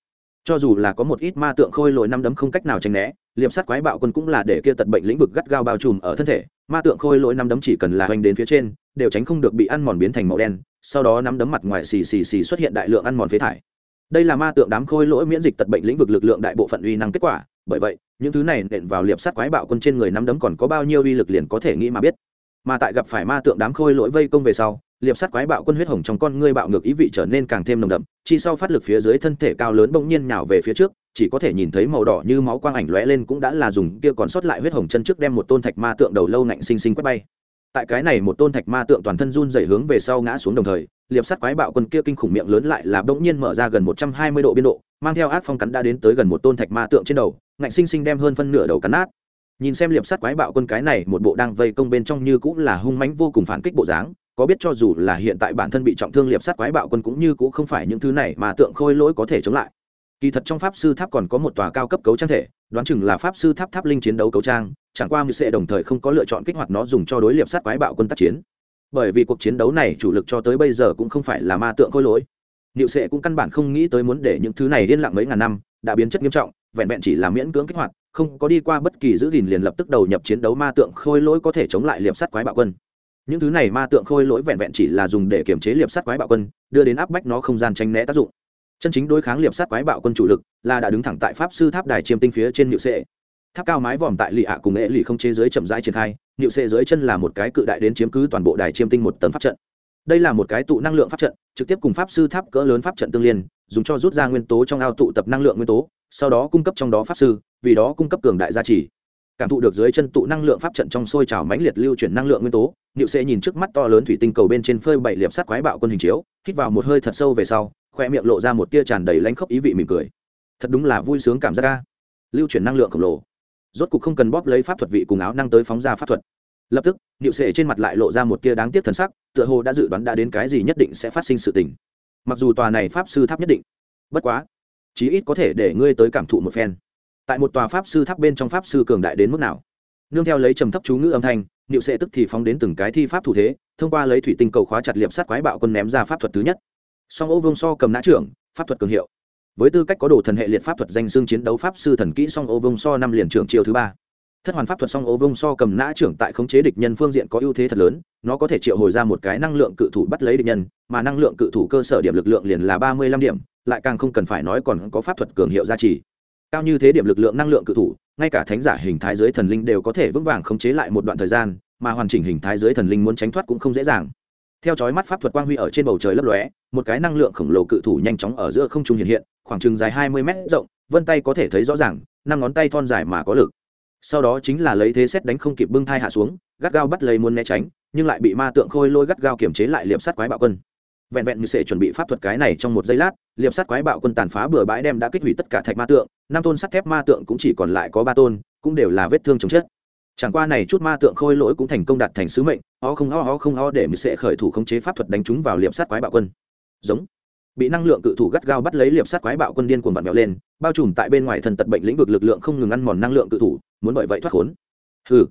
Cho dù là có một ít ma tượng khôi lỗi năm đấm không cách nào tránh né liệm sát quái bạo quân cũng là để kia tật bệnh lĩnh vực gắt gao bao trùm ở thân thể. Ma tượng khôi lỗi năm đấm chỉ cần là hoành đến phía trên, đều tránh không được bị ăn mòn biến thành màu đen, sau đó nắm đấm mặt ngoài xì xì xì xuất hiện đại lượng ăn mòn phế thải. Đây là ma tượng đám khôi lỗi miễn dịch tật bệnh lĩnh vực lực lượng đại bộ phận uy năng kết quả, bởi vậy, những thứ này nện vào liệp sát quái bạo quân trên người nắm đấm còn có bao nhiêu uy lực liền có thể nghĩ mà biết. Mà tại gặp phải ma tượng đám khôi lỗi vây công về sau liệp sát quái bạo quân huyết hồng trong con ngươi bạo ngược ý vị trở nên càng thêm nồng đậm, chi sau phát lực phía dưới thân thể cao lớn bỗng nhiên nhào về phía trước, chỉ có thể nhìn thấy màu đỏ như máu quang ảnh lóe lên cũng đã là dùng kia còn sót lại huyết hồng chân trước đem một tôn thạch ma tượng đầu lâu ngạnh xinh xinh quét bay. Tại cái này một tôn thạch ma tượng toàn thân run dày hướng về sau ngã xuống đồng thời, liệp sắt quái bạo quân kia kinh khủng miệng lớn lại là bỗng nhiên mở ra gần một trăm hai mươi độ biên độ, mang theo ác phong cắn đã đến tới gần một tôn thạch ma tượng trên đầu, ngạnh xinh xinh đem hơn phân nửa đầu cắn nát. Nhìn xem liệp sắt quái bạo quân cái này một bộ đang vây công bên trong như cũng là hung mãnh vô cùng phản kích bộ dáng có biết cho dù là hiện tại bản thân bị trọng thương liệp sắt quái bạo quân cũng như cũng không phải những thứ này mà tượng khôi lỗi có thể chống lại. Kỳ thật trong pháp sư tháp còn có một tòa cao cấp cấu trang thể, đoán chừng là pháp sư tháp tháp linh chiến đấu cấu trang, chẳng qua mười sẽ đồng thời không có lựa chọn kích hoạt nó dùng cho đối liệp sát quái bạo quân tác chiến. Bởi vì cuộc chiến đấu này chủ lực cho tới bây giờ cũng không phải là ma tượng khôi lỗi. Niệu sệ cũng căn bản không nghĩ tới muốn để những thứ này yên lặng mấy ngàn năm, đã biến chất nghiêm trọng, vẹn vẹn chỉ là miễn cưỡng kích hoạt, không có đi qua bất kỳ giữ gìn liền lập tức đầu nhập chiến đấu ma tượng khôi lỗi có thể chống lại liệp sát quái bạo quân những thứ này ma tượng khôi lỗi vẹn vẹn chỉ là dùng để kiểm chế liệp sát quái bạo quân, đưa đến áp bách nó không gian tranh né tác dụng. Chân chính đối kháng liệp sát quái bạo quân chủ lực là đã đứng thẳng tại pháp sư tháp đài chiêm tinh phía trên nhự sệ. Tháp cao mái vòm tại lì ạ cùng nghệ lì không chế giới chậm rãi triển khai nhự sệ dưới chân là một cái cự đại đến chiếm cứ toàn bộ đài chiêm tinh một tầng pháp trận. Đây là một cái tụ năng lượng pháp trận, trực tiếp cùng pháp sư tháp cỡ lớn pháp trận tương liên, dùng cho rút ra nguyên tố trong ao tụ tập năng lượng nguyên tố, sau đó cung cấp trong đó pháp sư, vì đó cung cấp cường đại gia trì cảm thụ được dưới chân tụ năng lượng pháp trận trong sôi trào mãnh liệt lưu chuyển năng lượng nguyên tố, niệu sẽ nhìn trước mắt to lớn thủy tinh cầu bên trên phơi bảy liệp sắt quái bạo quân hình chiếu, hít vào một hơi thật sâu về sau khoe miệng lộ ra một tia tràn đầy lánh khóc ý vị mỉm cười. Thật đúng là vui sướng cảm giác ca lưu chuyển năng lượng khổng lồ. Rốt cục không cần bóp lấy pháp thuật vị cùng áo năng tới phóng ra pháp thuật. Lập tức, niệu sệ trên mặt lại lộ ra một tia đáng tiếc thần sắc, tựa hồ đã dự đoán đã đến cái gì nhất định sẽ phát sinh sự tình. Mặc dù tòa này pháp sư tháp nhất định, bất quá, chí ít có thể để ngươi tới cảm thụ một phen tại một tòa pháp sư tháp bên trong pháp sư cường đại đến mức nào? Nương theo lấy trầm thấp chú ngữ âm thanh, niệu sệ tức thì phóng đến từng cái thi pháp thủ thế, thông qua lấy thủy tinh cầu khóa chặt liệp sát quái bạo quân ném ra pháp thuật thứ nhất. Song ô vương so cầm nã trưởng, pháp thuật cường hiệu. Với tư cách có đồ thần hệ liệt pháp thuật danh xương chiến đấu pháp sư thần kỹ song ô vương so năm liền trưởng chiều thứ ba. Thất hoàn pháp thuật song ô vương so cầm nã trưởng tại khống chế địch nhân phương diện có ưu thế thật lớn, nó có thể triệu hồi ra một cái năng lượng cự thủ bắt lấy địch nhân, mà năng lượng cự thủ cơ sở điểm lực lượng liền là ba mươi lăm điểm, lại càng không cần phải nói còn có pháp thuật cường hiệu gia trì cao như thế điểm lực lượng năng lượng cự thủ, ngay cả thánh giả hình thái giới thần linh đều có thể vững vàng khống chế lại một đoạn thời gian, mà hoàn chỉnh hình thái giới thần linh muốn tránh thoát cũng không dễ dàng. Theo chói mắt pháp thuật quang huy ở trên bầu trời lấp lóe, một cái năng lượng khổng lồ cự thủ nhanh chóng ở giữa không trung hiện hiện, khoảng chừng dài hai mươi mét rộng, vân tay có thể thấy rõ ràng, năm ngón tay thon dài mà có lực. Sau đó chính là lấy thế xét đánh không kịp bưng thai hạ xuống, gắt gao bắt lấy muốn né tránh, nhưng lại bị ma tượng khôi lôi gắt gao kiểm chế lại liệp sát quái bạo quân vẹn vẹn như sẽ chuẩn bị pháp thuật cái này trong một giây lát, liệp sắt quái bạo quân tàn phá bừa bãi đem đã kích hủy tất cả thạch ma tượng, năm tôn sắt thép ma tượng cũng chỉ còn lại có ba tôn, cũng đều là vết thương chồng chết. Chẳng qua này chút ma tượng khôi lỗi cũng thành công đạt thành sứ mệnh o không o o không o để mình sẽ khởi thủ khống chế pháp thuật đánh chúng vào liệp sắt quái bạo quân. Giống. Bị năng lượng cự thủ gắt gao bắt lấy liệp sắt quái bạo quân điên cuồng vặn vẹo lên, bao trùm tại bên ngoài thần tật bệnh lĩnh vực lực lượng không ngừng ăn mòn năng lượng cự thủ, muốn bởi vậy thoát khốn. Hừ.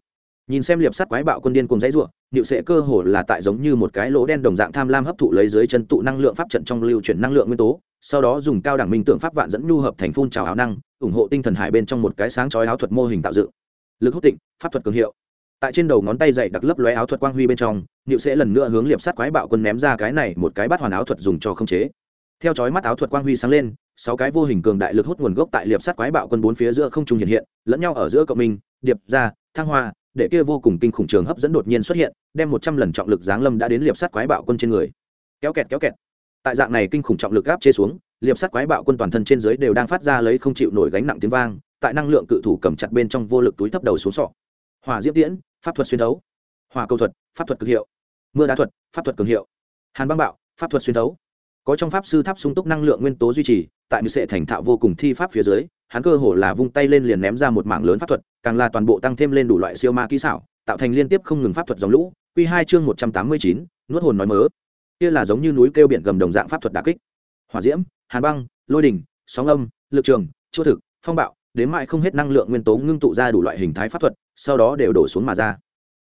Nhìn xem liệp sắt quái bạo quân điên cuồng dãy ruộng nịu sẽ cơ hồ là tại giống như một cái lỗ đen đồng dạng tham lam hấp thụ lấy dưới chân tụ năng lượng pháp trận trong lưu chuyển năng lượng nguyên tố, sau đó dùng cao đẳng minh tượng pháp vạn dẫn nhu hợp thành phun trào áo năng, ủng hộ tinh thần hải bên trong một cái sáng chói áo thuật mô hình tạo dựng. Lực hút tịnh, pháp thuật cường hiệu. Tại trên đầu ngón tay dày đặc lấp lóe áo thuật quang huy bên trong nịu sẽ lần nữa hướng liệp sát quái bạo quân ném ra cái này một cái bắt hoàn áo thuật dùng cho khống chế. Theo chói mắt áo thuật quang huy sáng lên, sáu cái vô hình cường đại lực hút nguồn gốc tại liệp sát quái bạo quân bốn phía giữa không trung hiện hiện, lẫn nhau ở giữa cộng minh, điệp ra thăng hoa để kia vô cùng kinh khủng trường hấp dẫn đột nhiên xuất hiện đem một trăm lần trọng lực giáng lâm đã đến liệp sắt quái bạo quân trên người. Kéo kẹt kéo kẹt. Tại dạng này kinh khủng trọng lực gáp chế xuống liệp sắt quái bạo quân toàn thân trên dưới đều đang phát ra lấy không chịu nổi gánh nặng tiếng vang tại năng lượng cự thủ cầm chặt bên trong vô lực túi thấp đầu xuống sọ. Hỏa diễm tiễn pháp thuật xuyên đấu, hỏa cầu thuật pháp thuật cực hiệu. Mưa đá thuật pháp thuật cường hiệu. Hàn băng bạo pháp thuật xuyên đấu có trong pháp sư tháp sung túc năng lượng nguyên tố duy trì, tại mười sệ thành thạo vô cùng thi pháp phía dưới, hắn cơ hồ là vung tay lên liền ném ra một mảng lớn pháp thuật, càng là toàn bộ tăng thêm lên đủ loại siêu ma kỹ xảo, tạo thành liên tiếp không ngừng pháp thuật dòng lũ q hai chương một trăm tám mươi chín, nuốt hồn nói mớ. Kia là giống như núi kêu biển gầm đồng dạng pháp thuật đà kích. Hỏa diễm, hàn băng, lôi đình sóng âm, lực trường chua thực, phong bạo, đến mãi không hết năng lượng nguyên tố ngưng tụ ra đủ loại hình thái pháp thuật, sau đó đều đổ xuống mà ra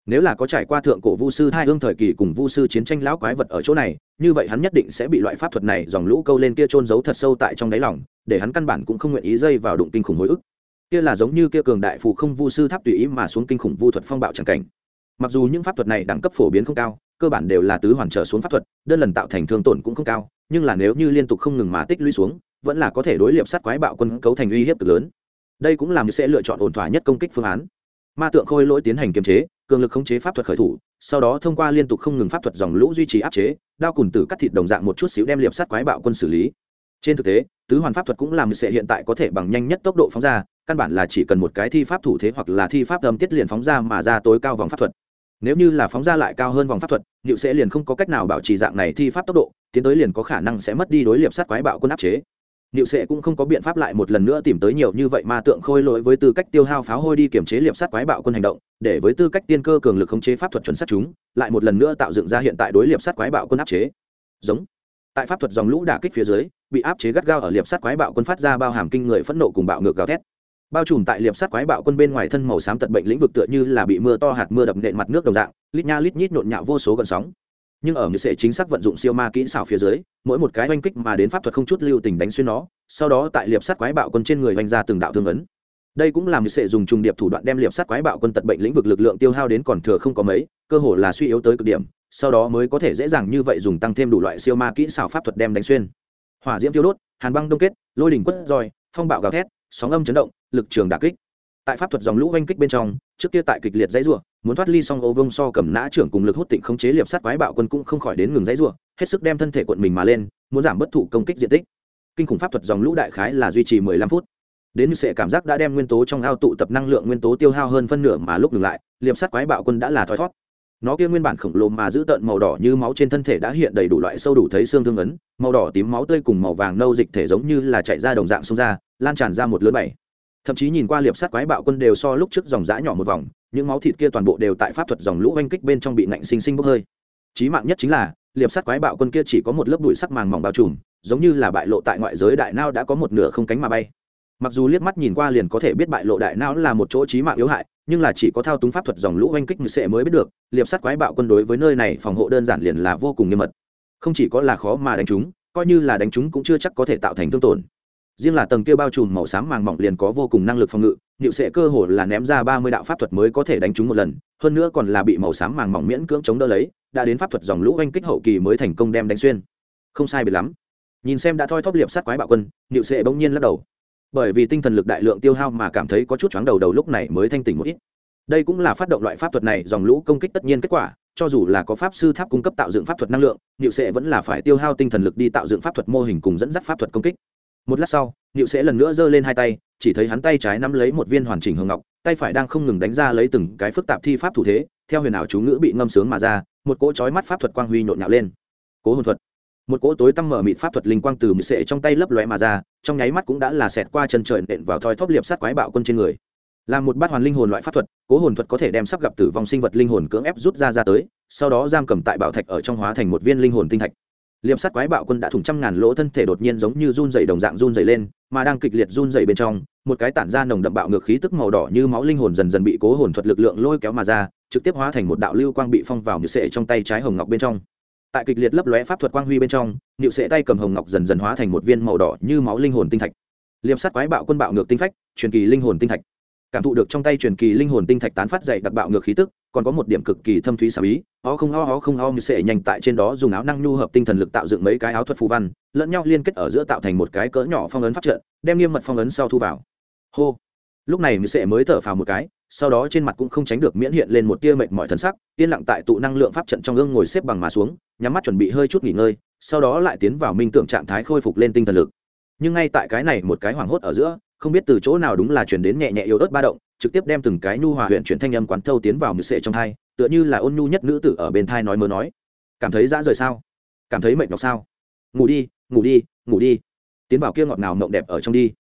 nếu là có trải qua thượng cổ vu sư hai hương thời kỳ cùng vu sư chiến tranh lão quái vật ở chỗ này, như vậy hắn nhất định sẽ bị loại pháp thuật này dòng lũ câu lên kia trôn giấu thật sâu tại trong đáy lòng, để hắn căn bản cũng không nguyện ý dây vào đụng kinh khủng hồi ức. Kia là giống như kia cường đại phù không vu sư tháp tùy ý mà xuống kinh khủng vu thuật phong bạo chẳng cảnh. Mặc dù những pháp thuật này đẳng cấp phổ biến không cao, cơ bản đều là tứ hoàn trở xuống pháp thuật, đơn lần tạo thành thương tổn cũng không cao, nhưng là nếu như liên tục không ngừng mà tích lũy xuống, vẫn là có thể đối liệp sát quái bạo quân cấu thành uy hiếp cực lớn. Đây cũng làm sẽ lựa chọn ổn thỏa nhất công kích phương án. Ma tượng khôi lỗi tiến hành kiềm chế cường lực khống chế pháp thuật khởi thủ, sau đó thông qua liên tục không ngừng pháp thuật dòng lũ duy trì áp chế, đao cùng tử cắt thịt đồng dạng một chút xíu đem liệp sát quái bạo quân xử lý. Trên thực tế, tứ hoàn pháp thuật cũng làm sẽ hiện tại có thể bằng nhanh nhất tốc độ phóng ra, căn bản là chỉ cần một cái thi pháp thủ thế hoặc là thi pháp âm tiết liền phóng ra mà ra tối cao vòng pháp thuật. Nếu như là phóng ra lại cao hơn vòng pháp thuật, liệu sẽ liền không có cách nào bảo trì dạng này thi pháp tốc độ, tiến tới liền có khả năng sẽ mất đi đối liệp sát quái bạo quân áp chế. Niệu Sệ cũng không có biện pháp lại một lần nữa tìm tới nhiều như vậy ma tượng khôi lỗi với tư cách tiêu hao pháo hôi đi kiểm chế liệp sát quái bạo quân hành động, để với tư cách tiên cơ cường lực khống chế pháp thuật chuẩn sát chúng, lại một lần nữa tạo dựng ra hiện tại đối liệp sát quái bạo quân áp chế. Giống. Tại pháp thuật dòng lũ đả kích phía dưới, bị áp chế gắt gao ở liệp sát quái bạo quân phát ra bao hàm kinh người phẫn nộ cùng bạo ngược gào thét. Bao trùm tại liệp sát quái bạo quân bên ngoài thân màu xám tận bệnh lĩnh vực tựa như là bị mưa to hạt mưa đập nện mặt nước đồng dạng, lít nha lít nhít nhộn nhạo vô số gần sóng nhưng ở người sẽ chính xác vận dụng siêu ma kỹ xảo phía dưới, mỗi một cái oanh kích mà đến pháp thuật không chút lưu tình đánh xuyên nó, sau đó tại liệp sát quái bạo quân trên người oanh ra từng đạo thương ấn. Đây cũng làm người sẽ dùng trùng điệp thủ đoạn đem liệp sát quái bạo quân tật bệnh lĩnh vực lực lượng tiêu hao đến còn thừa không có mấy, cơ hồ là suy yếu tới cực điểm, sau đó mới có thể dễ dàng như vậy dùng tăng thêm đủ loại siêu ma kỹ xảo pháp thuật đem đánh xuyên. Hỏa diễm tiêu đốt, hàn băng đông kết, lôi đỉnh quất roi, phong bạo gào thét, sóng âm chấn động, lực trường đà kích. Tại pháp thuật dòng lũ oanh kích bên trong, trước kia tại kịch liệt dãy rủa muốn thoát ly song ô vông so cầm nã trưởng cùng lực hút tịnh khống chế liệp sát quái bạo quân cũng không khỏi đến ngừng dãy rủa, hết sức đem thân thể quận mình mà lên, muốn giảm bất thụ công kích diện tích. Kinh khủng pháp thuật dòng lũ đại khái là duy trì mười lăm phút. Đến như sẽ cảm giác đã đem nguyên tố trong ao tụ tập năng lượng nguyên tố tiêu hao hơn phân nửa mà lúc ngừng lại, liệp sát quái bạo quân đã là thoi thót. Nó kia nguyên bản khổng lồ mà giữ tợn màu đỏ như máu trên thân thể đã hiện đầy đủ loại sâu đủ thấy xương thương ấn, màu đỏ tím máu tươi cùng màu vàng nâu dịch thể giống như là chạy ra đồng dạng xông ra, lan tràn ra một lớn bảy. Thậm chí nhìn qua liệp sát quái bạo quân đều so lúc trước dòng dã nhỏ một vòng những máu thịt kia toàn bộ đều tại pháp thuật dòng lũ oanh kích bên trong bị nạnh sinh sinh bốc hơi. Chí mạng nhất chính là, liệp sát quái bạo quân kia chỉ có một lớp bụi sắc màng mỏng bao trùm, giống như là bại lộ tại ngoại giới đại nao đã có một nửa không cánh mà bay. Mặc dù liếc mắt nhìn qua liền có thể biết bại lộ đại não là một chỗ chí mạng yếu hại, nhưng là chỉ có thao túng pháp thuật dòng lũ oanh kích như sệ mới biết được, liệp sát quái bạo quân đối với nơi này phòng hộ đơn giản liền là vô cùng nghiêm mật. Không chỉ có là khó mà đánh chúng coi như là đánh chúng cũng chưa chắc có thể tạo thành thương tổn riêng là tầng kia bao trùm màu xám màng mỏng liền có vô cùng năng lực phòng ngự nhịu sệ cơ hồ là ném ra ba mươi đạo pháp thuật mới có thể đánh trúng một lần, hơn nữa còn là bị màu xám màng mỏng miễn cưỡng chống đỡ lấy, đã đến pháp thuật dòng lũ oanh kích hậu kỳ mới thành công đem đánh xuyên. Không sai biệt lắm. Nhìn xem đã thoi thóp liệp sát quái bạo quân nhịu sệ bỗng nhiên lắc đầu. Bởi vì tinh thần lực đại lượng tiêu hao mà cảm thấy có chút chóng đầu đầu lúc này mới thanh tỉnh một ít. Đây cũng là phát động loại pháp thuật này, dòng lũ công kích tất nhiên kết quả, cho dù là có pháp sư tháp cung cấp tạo dựng pháp thuật năng lượng nhịu sệ vẫn là phải tiêu hao tinh thần lực đi tạo dựng pháp thuật mô hình cùng dẫn dắt pháp thuật công kích một lát sau nịu sẽ lần nữa giơ lên hai tay, chỉ thấy hắn tay trái nắm lấy một viên hoàn chỉnh hồng ngọc, tay phải đang không ngừng đánh ra lấy từng cái phức tạp thi pháp thủ thế, theo huyền ảo chú ngữ bị ngâm sướng mà ra, một cỗ chói mắt pháp thuật quang huy nhộn nhạo lên. Cố hồn thuật. Một cỗ tối tăm mở mịt pháp thuật linh quang từ mịt sệ trong tay lấp lóe mà ra, trong nháy mắt cũng đã là xẹt qua chân trời nện vào thoi thóp liệp sát quái bạo quân trên người. Là một bát hoàn linh hồn loại pháp thuật, cố hồn thuật có thể đem sắp gặp tử vong sinh vật linh hồn cưỡng ép rút ra ra tới, sau đó giam cầm tại bảo thạch ở trong hóa thành một viên linh hồn tinh thạch liệp sắt quái bạo quân đã thủng trăm ngàn lỗ thân thể đột nhiên giống như run dày đồng dạng run dày lên, mà đang kịch liệt run dày bên trong, một cái tản ra nồng đậm bạo ngược khí tức màu đỏ như máu linh hồn dần dần bị cố hồn thuật lực lượng lôi kéo mà ra, trực tiếp hóa thành một đạo lưu quang bị phong vào nhự sệ trong tay trái hồng ngọc bên trong. Tại kịch liệt lấp lóe pháp thuật quang huy bên trong nhự sệ tay cầm hồng ngọc dần dần hóa thành một viên màu đỏ như máu linh hồn tinh thạch. Liệp sắt quái bạo quân bạo ngược tinh phách, truyền kỳ linh hồn tinh thạch. Cảm thụ được trong tay truyền kỳ linh hồn tinh thạch tán phát dày đặc bạo ngược khí tức còn có một điểm cực kỳ thâm thúy xà bí ho không ho ho không ho như sệ nhanh tại trên đó dùng áo năng nhu hợp tinh thần lực tạo dựng mấy cái áo thuật phù văn, lẫn nhau liên kết ở giữa tạo thành một cái cỡ nhỏ phong ấn phát trận, đem nghiêm mật phong ấn sau thu vào. Hô. Lúc này như sệ mới thở phào một cái, sau đó trên mặt cũng không tránh được miễn hiện lên một tia mệt mỏi thần sắc, yên lặng tại tụ năng lượng pháp trận trong gương ngồi xếp bằng mà xuống, nhắm mắt chuẩn bị hơi chút nghỉ ngơi, sau đó lại tiến vào minh tưởng trạng thái khôi phục lên tinh thần lực. Nhưng ngay tại cái này một cái hoảng hốt ở giữa, không biết từ chỗ nào đúng là chuyển đến nhẹ nhẹ yếu ớt ba động trực tiếp đem từng cái nhu hòa huyện chuyển thanh âm quán thâu tiến vào mười sệ trong thai, tựa như là ôn nhu nhất nữ tử ở bên thai nói mơ nói. Cảm thấy dã rời sao? Cảm thấy mệt nhọc sao? Ngủ đi ngủ đi ngủ đi. Tiến vào kia ngọt nào mộng đẹp ở trong đi.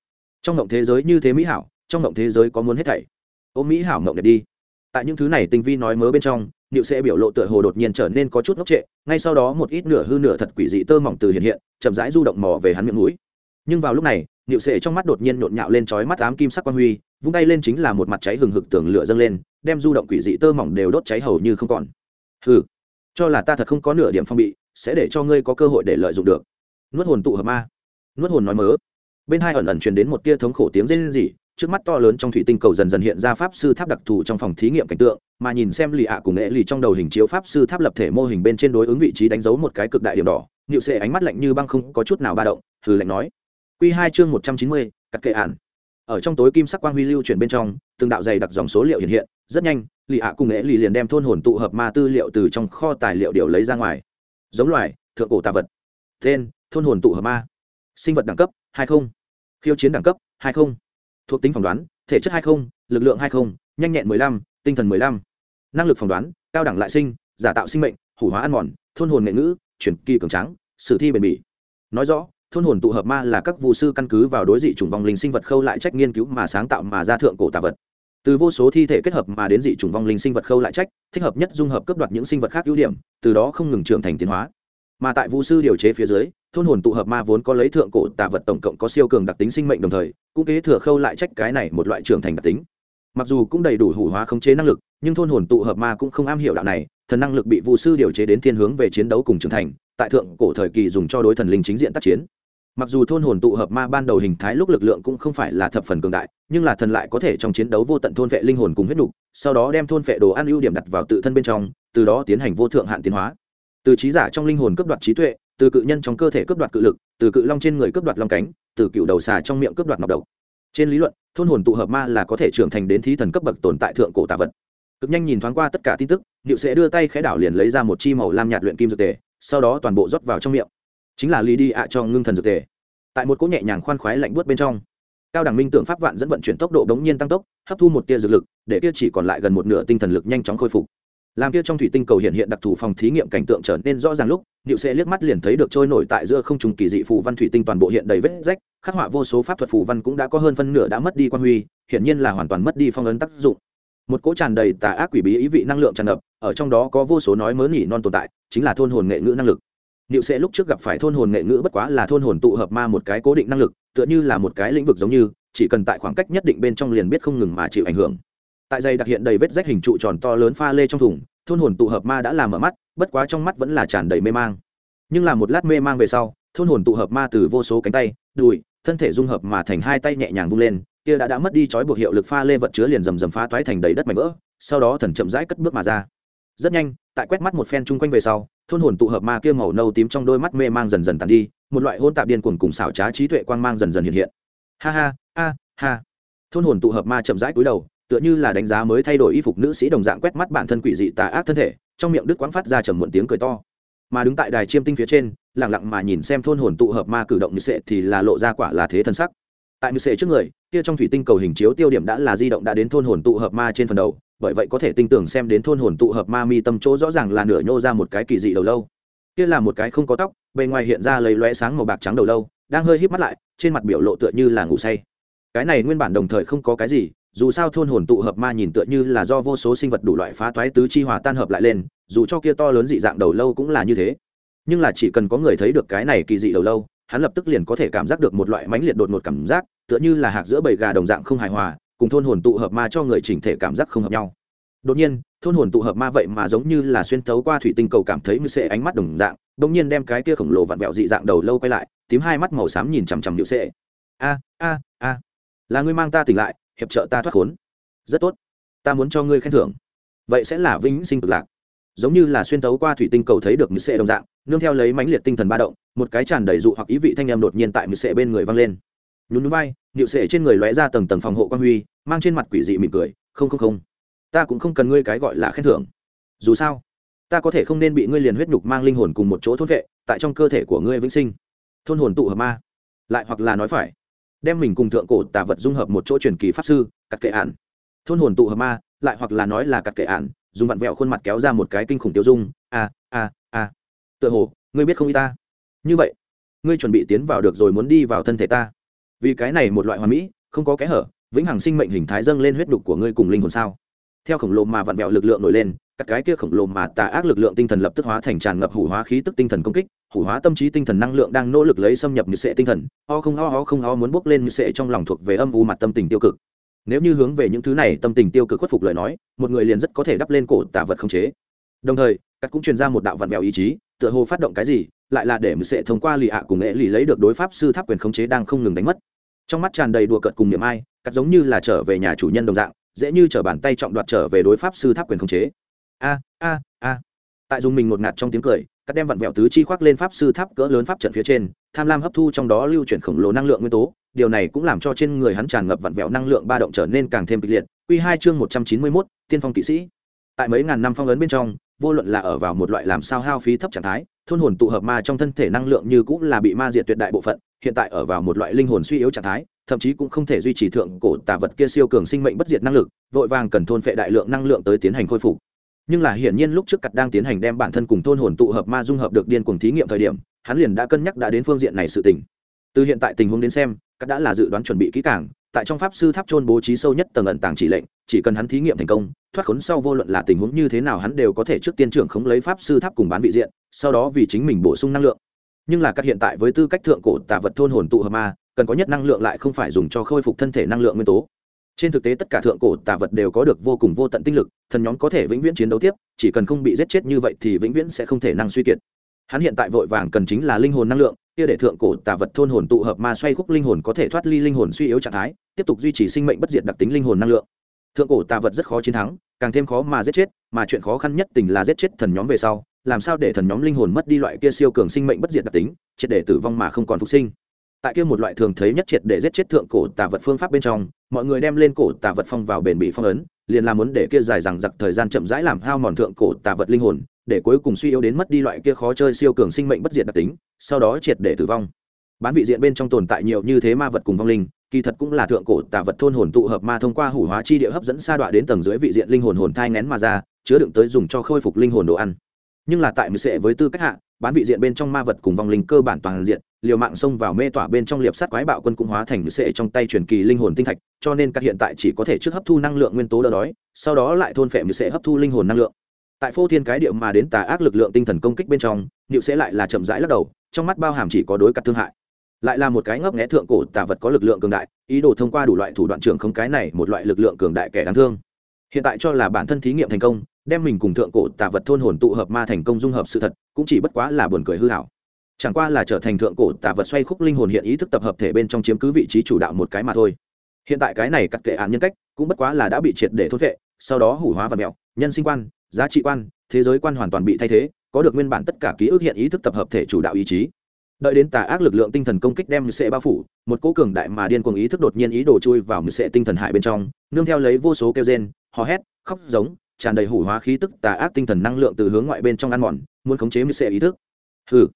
Trong mộng thế giới như thế mỹ hảo, trong mộng thế giới có muốn hết thảy. Ôm mỹ hảo mộng đẹp đi. Tại những thứ này tinh vi nói mớ bên trong, niệu sẽ biểu lộ tựa hồ đột nhiên trở nên có chút ngốc trệ, ngay sau đó một ít nửa hư nửa thật quỷ dị tơ mỏng từ hiện hiện, chậm rãi du động mò về hắn miệng mũi. Nhưng vào lúc này niệu sệ trong mắt đột nhiên nhộn nhạo lên chói mắt ám kim sắc quang huy, vung tay lên chính là một mặt cháy hừng hực tường lửa dâng lên, đem du động quỷ dị tơ mỏng đều đốt cháy hầu như không còn. Hừ, cho là ta thật không có nửa điểm phong bị, sẽ để cho ngươi có cơ hội để lợi dụng được. Nuốt hồn tụ hợp ma, nuốt hồn nói mớ. Bên hai ẩn ẩn truyền đến một tia thống khổ tiếng rên rỉ, trước mắt to lớn trong thủy tinh cầu dần dần hiện ra pháp sư tháp đặc thù trong phòng thí nghiệm cảnh tượng, mà nhìn xem lì ạ cùng nghệ lì trong đầu hình chiếu pháp sư tháp lập thể mô hình bên trên đối ứng vị trí đánh dấu một cái cực đại điểm đỏ, Niệu sệ ánh mắt lạnh như băng không có chút nào ba động, hừ lạnh nói. Quy hai chương một trăm chín mươi, cắt kệ án. ở trong tối kim sắc quang huy lưu chuyển bên trong, từng đạo dày đặc dòng số liệu hiện hiện, rất nhanh, lì ạ cùng nghệ lì liền đem thôn hồn tụ hợp ma tư liệu từ trong kho tài liệu điều lấy ra ngoài. Giống loài, thượng cổ tà vật. Tên, thôn hồn tụ hợp ma. Sinh vật đẳng cấp, hai không. Khiêu chiến đẳng cấp, hai không. Thuộc tính phỏng đoán, thể chất hai không, lực lượng hai không, nhanh nhẹn mười lăm, tinh thần mười lăm. Năng lực phỏng đoán, cao đẳng lại sinh, giả tạo sinh mệnh, hủ hóa ăn mòn, thôn hồn nghệ ngữ, chuyển kỳ cường tráng, sử thi bền bỉ. Nói rõ thôn hồn tụ hợp ma là các vụ sư căn cứ vào đối dị chủng vong linh sinh vật khâu lại trách nghiên cứu mà sáng tạo mà ra thượng cổ tà vật. Từ vô số thi thể kết hợp mà đến dị chủng vong linh sinh vật khâu lại trách, thích hợp nhất dung hợp cấp đoạt những sinh vật khác ưu điểm, từ đó không ngừng trưởng thành tiến hóa. Mà tại vũ sư điều chế phía dưới, thôn hồn tụ hợp ma vốn có lấy thượng cổ tà vật tổng cộng có siêu cường đặc tính sinh mệnh đồng thời, cũng kế thừa khâu lại trách cái này một loại trưởng thành đặc tính. Mặc dù cũng đầy đủ hủ hóa khống chế năng lực, nhưng thôn hồn tụ hợp ma cũng không am hiểu đạo này, thần năng lực bị vũ sư điều chế đến thiên hướng về chiến đấu cùng trưởng thành, tại thượng cổ thời kỳ dùng cho đối thần linh chính diện tác chiến mặc dù thôn hồn tụ hợp ma ban đầu hình thái lúc lực lượng cũng không phải là thập phần cường đại, nhưng là thần lại có thể trong chiến đấu vô tận thôn vệ linh hồn cùng huyết nục, sau đó đem thôn vệ đồ ăn ưu điểm đặt vào tự thân bên trong, từ đó tiến hành vô thượng hạn tiến hóa. Từ trí giả trong linh hồn cấp đoạt trí tuệ, từ cự nhân trong cơ thể cấp đoạt cự lực, từ cự long trên người cấp đoạt long cánh, từ cựu đầu xà trong miệng cấp đoạt ngọc độc. Trên lý luận, thôn hồn tụ hợp ma là có thể trưởng thành đến thí thần cấp bậc tồn tại thượng cổ tạ vật. Cực nhanh nhìn thoáng qua tất cả tin tức liệu sẽ đưa tay khẽ đảo liền lấy ra một chi màu lam nhạt luyện kim dược tề, sau đó toàn bộ rót vào trong miệng chính là lý đi ạ cho ngưng thần dược tề. Tại một cỗ nhẹ nhàng khoan khoái lạnh buốt bên trong, cao đẳng minh tưởng pháp vạn dẫn vận chuyển tốc độ đống nhiên tăng tốc, hấp thu một tia dược lực, để kia chỉ còn lại gần một nửa tinh thần lực nhanh chóng khôi phục. Làm kia trong thủy tinh cầu hiện hiện đặc thù phòng thí nghiệm cảnh tượng trở nên rõ ràng lúc điệu sẽ liếc mắt liền thấy được trôi nổi tại giữa không trùng kỳ dị phù văn thủy tinh toàn bộ hiện đầy vết rách, khắc họa vô số pháp thuật phù văn cũng đã có hơn phân nửa đã mất đi quan huy, hiển nhiên là hoàn toàn mất đi phong ấn tác dụng. Một cỗ tràn đầy tà ác quỷ bí ý vị năng lượng tràn ngập, ở trong đó có vô số nói mớ nhỉ non tồn tại, chính là thôn hồn nghệ ngữ năng lực. Niệu Sệ lúc trước gặp phải thôn hồn nghệ ngữ bất quá là thôn hồn tụ hợp ma một cái cố định năng lực, tựa như là một cái lĩnh vực giống như, chỉ cần tại khoảng cách nhất định bên trong liền biết không ngừng mà chịu ảnh hưởng. Tại dây đặc hiện đầy vết rách hình trụ tròn to lớn pha lê trong thùng, thôn hồn tụ hợp ma đã làm mở mắt, bất quá trong mắt vẫn là tràn đầy mê mang. Nhưng là một lát mê mang về sau, thôn hồn tụ hợp ma từ vô số cánh tay, đùi, thân thể dung hợp mà thành hai tay nhẹ nhàng vung lên, kia đã đã mất đi trói buộc hiệu lực pha lê vật chứa liền rầm rầm phá toái thành đầy đất mảnh vỡ, sau đó thần chậm rãi cất bước mà ra. Rất nhanh, tại quét mắt một phen chung quanh về sau, thôn hồn tụ hợp ma kia màu nâu tím trong đôi mắt mê mang dần dần tàn đi, một loại hôn tạp điên cuồng cùng xảo trá trí tuệ quang mang dần dần hiện hiện. Ha ha, a, ha. Thôn hồn tụ hợp ma chậm rãi cúi đầu, tựa như là đánh giá mới thay đổi y phục nữ sĩ đồng dạng quét mắt bản thân quỷ dị tà ác thân thể, trong miệng đức quáng phát ra trầm muộn tiếng cười to. Mà đứng tại đài chiêm tinh phía trên lẳng lặng mà nhìn xem thôn hồn tụ hợp ma cử động như sệ thì là lộ ra quả là thế thân sắc. Tại như sệ trước người, kia trong thủy tinh cầu hình chiếu tiêu điểm đã là di động đã đến thôn hồn tụ hợp ma trên phần đầu bởi vậy có thể tinh tưởng xem đến thôn hồn tụ hợp ma mi tâm chỗ rõ ràng là nửa nhô ra một cái kỳ dị đầu lâu. Kia là một cái không có tóc, bề ngoài hiện ra lấy lóe sáng màu bạc trắng đầu lâu, đang hơi híp mắt lại, trên mặt biểu lộ tựa như là ngủ say. Cái này nguyên bản đồng thời không có cái gì, dù sao thôn hồn tụ hợp ma nhìn tựa như là do vô số sinh vật đủ loại phá toái tứ chi hòa tan hợp lại lên, dù cho kia to lớn dị dạng đầu lâu cũng là như thế. Nhưng là chỉ cần có người thấy được cái này kỳ dị đầu lâu, hắn lập tức liền có thể cảm giác được một loại mãnh liệt đột ngột cảm giác, tựa như là hạc giữa bầy gà đồng dạng không hài hòa cùng thôn hồn tụ hợp ma cho người chỉnh thể cảm giác không hợp nhau. Đột nhiên, thôn hồn tụ hợp ma vậy mà giống như là xuyên thấu qua thủy tinh cầu cảm thấy mư sệ ánh mắt đồng dạng đ ỗ n g nhiên đem cái kia khổng lồ vặn vẹo dị dạng đầu lâu quay lại, tím hai mắt màu xám nhìn chằm chằm điệu sệ a a a, là ngươi mang ta tỉnh lại, hiệp trợ ta thoát khốn. Rất tốt, ta muốn cho ngươi khen thưởng. Vậy sẽ là vĩnh sinh cực lạc. Giống như là xuyên thấu qua thủy tinh cầu thấy được mư sệ đồng dạng, nương theo lấy mãnh liệt tinh thần ba động, một cái tràn đầy dụ hoặc ý vị thanh em đột nhiên tại mư sệ bên người văng lên nhún vai nịu sệ trên người lóe ra tầng tầng phòng hộ quan huy mang trên mặt quỷ dị mỉm cười không không không. Ta cũng không cần ngươi cái gọi là khen thưởng. Dù sao ta có thể không nên bị ngươi liền huyết nhục mang linh hồn cùng một chỗ thôn vệ tại trong cơ thể của ngươi vĩnh sinh. Thôn hồn tụ hợp ma. Lại hoặc là nói phải đem mình cùng thượng cổ tà vật dung hợp một chỗ truyền kỳ pháp sư cắt kệ ản. thôn hồn tụ hợp ma lại hoặc là nói là cắt kệ ản, dùng vặn vẹo khuôn mặt kéo ra một cái kinh khủng tiêu dung. A a a. Tựa hồ ngươi biết không y ta? Như vậy ngươi chuẩn bị tiến vào được rồi muốn đi vào thân thể ta vì cái này một loại hoa mỹ, không có kẽ hở, vĩnh hằng sinh mệnh hình thái dâng lên huyết đục của ngươi cùng linh hồn sao? Theo khổng lồ mà vặn vẹo lực lượng nổi lên, các cái kia khổng lồ mà tà ác lực lượng tinh thần lập tức hóa thành tràn ngập hủ hóa khí tức tinh thần công kích, hủ hóa tâm trí tinh thần năng lượng đang nỗ lực lấy xâm nhập như sệ tinh thần, o không o o không o muốn bốc lên như sệ trong lòng thuộc về âm u mặt tâm tình tiêu cực. Nếu như hướng về những thứ này tâm tình tiêu cực khuất phục lời nói, một người liền rất có thể đắp lên cổ tà vật không chế. Đồng thời, các cũng truyền ra một đạo vặn vẹo ý chí, tựa hồ phát động cái gì, lại là để mười sệ thông qua lì ạ cùng nghệ lì lấy được đối pháp sư tháp quyền khống chế đang không ngừng đánh mất trong mắt tràn đầy đùa cợt cùng niềm ai, cắt giống như là trở về nhà chủ nhân đồng dạng, dễ như t bàn tay trọng đoạt trở về đối pháp sư tháp quyền khống chế. A a a. Tại dùng mình một ngạt trong tiếng cười, cắt đem vặn vẹo tứ chi khoác lên pháp sư tháp cỡ lớn pháp trận phía trên, tham lam hấp thu trong đó lưu chuyển khổng lồ năng lượng nguyên tố, điều này cũng làm cho trên người hắn tràn ngập vặn vẹo năng lượng ba động trở nên càng thêm kịch liệt. Q hai chương một trăm chín mươi mốt, tiên phong kỵ sĩ. Tại mấy ngàn năm phong ấn bên trong, vô luận là ở vào một loại làm sao hao phí thấp trạng thái, thôn hồn tụ hợp ma trong thân thể năng lượng như cũng là bị ma diệt tuyệt đại bộ phận hiện tại ở vào một loại linh hồn suy yếu trạng thái, thậm chí cũng không thể duy trì thượng cổ tà vật kia siêu cường sinh mệnh bất diệt năng lực, vội vàng cần thôn phệ đại lượng năng lượng tới tiến hành khôi phục. Nhưng là hiển nhiên lúc trước cặt đang tiến hành đem bản thân cùng thôn hồn tụ hợp ma dung hợp được điên cuồng thí nghiệm thời điểm, hắn liền đã cân nhắc đã đến phương diện này sự tình. Từ hiện tại tình huống đến xem, cắt đã là dự đoán chuẩn bị kỹ càng, tại trong pháp sư tháp trôn bố trí sâu nhất tầng ẩn tàng chỉ lệnh, chỉ cần hắn thí nghiệm thành công, thoát khốn sau vô luận là tình huống như thế nào hắn đều có thể trước tiên trưởng khống lấy pháp sư tháp cùng bán vị diện, sau đó vì chính mình bổ sung năng lượng nhưng là các hiện tại với tư cách thượng cổ tạ vật thôn hồn tụ hợp ma, cần có nhất năng lượng lại không phải dùng cho khôi phục thân thể năng lượng nguyên tố. Trên thực tế tất cả thượng cổ tạ vật đều có được vô cùng vô tận tinh lực, thần nhóm có thể vĩnh viễn chiến đấu tiếp, chỉ cần không bị giết chết như vậy thì vĩnh viễn sẽ không thể năng suy kiệt. Hắn hiện tại vội vàng cần chính là linh hồn năng lượng, kia để thượng cổ tạ vật thôn hồn tụ hợp ma xoay khúc linh hồn có thể thoát ly linh hồn suy yếu trạng thái, tiếp tục duy trì sinh mệnh bất diệt đặc tính linh hồn năng lượng. Thượng cổ tạ vật rất khó chiến thắng, càng thêm khó mà giết chết, mà chuyện khó khăn nhất tình là giết chết thần nhóm về sau làm sao để thần nhóm linh hồn mất đi loại kia siêu cường sinh mệnh bất diệt đặc tính, triệt để tử vong mà không còn phục sinh. Tại kia một loại thường thấy nhất triệt để giết chết thượng cổ tà vật phương pháp bên trong, mọi người đem lên cổ tà vật phong vào bền bị phong ấn, liền là muốn để kia dài rằng giặc thời gian chậm rãi làm hao mòn thượng cổ tà vật linh hồn, để cuối cùng suy yếu đến mất đi loại kia khó chơi siêu cường sinh mệnh bất diệt đặc tính, sau đó triệt để tử vong. Bán vị diện bên trong tồn tại nhiều như thế ma vật cùng vong linh, kỳ thật cũng là thượng cổ tà vật thôn hồn tụ hợp ma thông qua hủ hóa chi địa hấp dẫn sa đọa đến tầng dưới vị diện linh hồn hồn thai ngén mà ra, chứa đựng tới dùng cho khôi phục linh hồn đồ ăn nhưng là tại mười sệ với tư cách hạ, bán vị diện bên trong ma vật cùng vong linh cơ bản toàn diện, liều mạng xông vào mê tỏa bên trong liệp sát quái bạo quân cũng hóa thành mười sệ trong tay truyền kỳ linh hồn tinh thạch, cho nên các hiện tại chỉ có thể trước hấp thu năng lượng nguyên tố đỡ đói, sau đó lại thôn phệ mười sệ hấp thu linh hồn năng lượng. Tại phô thiên cái điệu mà đến tà ác lực lượng tinh thần công kích bên trong nịu sẽ lại là chậm rãi lắc đầu, trong mắt bao hàm chỉ có đối cặt thương hại. Lại là một cái ngấp nghé thượng cổ tà vật có lực lượng cường đại, ý đồ thông qua đủ loại thủ đoạn trưởng không cái này một loại lực lượng cường đại kẻ đáng thương. Hiện tại cho là bản thân thí nghiệm thành công đem mình cùng thượng cổ tà vật thôn hồn tụ hợp ma thành công dung hợp sự thật, cũng chỉ bất quá là buồn cười hư hảo. Chẳng qua là trở thành thượng cổ tà vật xoay khúc linh hồn hiện ý thức tập hợp thể bên trong chiếm cứ vị trí chủ đạo một cái mà thôi. Hiện tại cái này cắt kệ án nhân cách, cũng bất quá là đã bị triệt để thốt vệ sau đó hủ hóa và mẹo, nhân sinh quan, giá trị quan, thế giới quan hoàn toàn bị thay thế, có được nguyên bản tất cả ký ức hiện ý thức tập hợp thể chủ đạo ý chí. Đợi đến tà ác lực lượng tinh thần công kích đem mười sệ bao phủ, một cố cường đại mà điên cuồng ý thức đột nhiên ý đồ chui vào mười sệ tinh thần hại bên trong, nương theo lấy vô số kêu rên, hò hét, khóc giống tràn đầy hủ hóa khí tức tà ác tinh thần năng lượng từ hướng ngoại bên trong ăn mòn, muốn khống chế mười sệ ý thức. Hừ.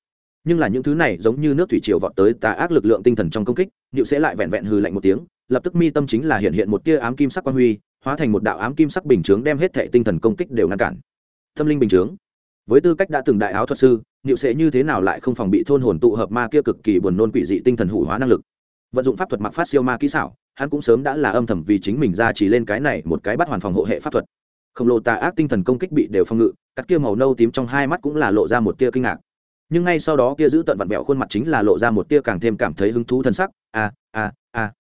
Nhưng là những thứ này giống như nước thủy triều vọt tới tà ác lực lượng tinh thần trong công kích nhựu sẽ lại vẹn vẹn hừ lạnh một tiếng, lập tức mi tâm chính là hiện hiện một tia ám kim sắc quan huy, hóa thành một đạo ám kim sắc bình chướng đem hết thệ tinh thần công kích đều ngăn cản. Tâm linh bình chướng. Với tư cách đã từng đại áo thuật sư nhựu sẽ như thế nào lại không phòng bị thôn hồn tụ hợp ma kia cực kỳ buồn nôn quỷ dị tinh thần hủ hóa năng lực? Vận dụng pháp thuật mặc phát siêu ma kỹ xảo, hắn cũng sớm đã là âm thầm vì chính mình ra chỉ lên cái này một cái bắt hoàn phòng hộ hệ pháp thuật khổng lồ tà ác tinh thần công kích bị đều phong ngự, cắt kia màu nâu tím trong hai mắt cũng là lộ ra một tia kinh ngạc. Nhưng ngay sau đó kia giữ tận vặn vẹo khuôn mặt chính là lộ ra một tia càng thêm cảm thấy hứng thú thân sắc. À, à, à. A a a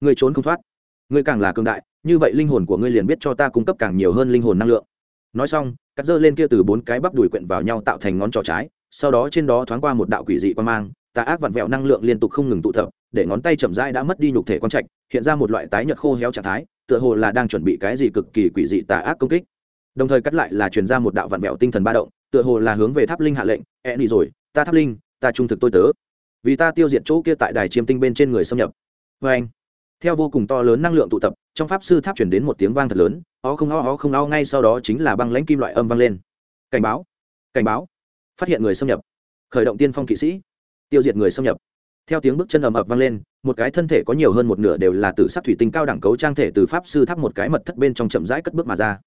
người trốn không thoát. Người càng là cường đại, như vậy linh hồn của ngươi liền biết cho ta cung cấp càng nhiều hơn linh hồn năng lượng. Nói xong, cắt dơ lên kia từ bốn cái bắp đùi quyện vào nhau tạo thành ngón trỏ trái, sau đó trên đó thoáng qua một đạo quỷ dị quan mang, tà ác vặn vẹo năng lượng liên tục không ngừng tụ tập, để ngón tay chậm rãi đã mất đi nhục thể quan trạch, hiện ra một loại tái nhợt khô héo trạng thái tựa hồ là đang chuẩn bị cái gì cực kỳ quỷ dị tà ác công kích. Đồng thời cắt lại là truyền ra một đạo vặn vẹo tinh thần ba động, tựa hồ là hướng về tháp linh hạ lệnh e đi rồi, ta tháp linh, ta trung thực tôi tớ. Vì ta tiêu diệt chỗ kia tại đài chiêm tinh bên trên người xâm nhập. Vê anh, theo vô cùng to lớn năng lượng tụ tập, trong pháp sư tháp chuyển đến một tiếng vang thật lớn, ó không ó ó không ó, ngay sau đó chính là băng lãnh kim loại âm vang lên. Cảnh báo cảnh báo, phát hiện người xâm nhập, khởi động tiên phong kỵ sĩ, tiêu diệt người xâm nhập theo tiếng bước chân ầm ập vang lên, một cái thân thể có nhiều hơn một nửa đều là từ sắc thủy tinh cao đẳng cấu trang thể từ pháp sư tháp một cái mật thất bên trong chậm rãi cất bước mà ra.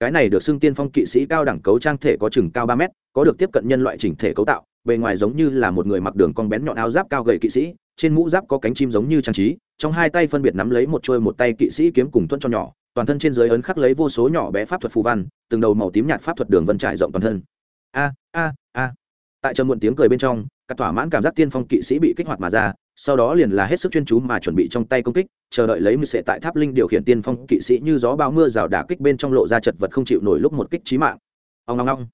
Cái này được xưng tiên phong kỵ sĩ cao đẳng cấu trang thể có chừng cao ba mét, có được tiếp cận nhân loại chỉnh thể cấu tạo, bề ngoài giống như là một người mặc đường con bén nhọn áo giáp cao gầy kỵ sĩ, trên mũ giáp có cánh chim giống như trang trí, trong hai tay phân biệt nắm lấy một trôi một tay kỵ sĩ kiếm cùng thuẫn cho nhỏ, toàn thân trên dưới ấn khắc lấy vô số nhỏ bé pháp thuật phù văn, từng đầu màu tím nhạt pháp thuật đường vân trải rộng toàn thân. A a a. Tại trầm muộn tiếng cười bên trong cắt thỏa mãn cảm giác tiên phong kỵ sĩ bị kích hoạt mà ra sau đó liền là hết sức chuyên chú mà chuẩn bị trong tay công kích chờ đợi lấy mưu sệ tại tháp linh điều khiển tiên phong kỵ sĩ như gió bao mưa rào đả kích bên trong lộ ra chật vật không chịu nổi lúc một kích trí mạng. Ông ngong ngong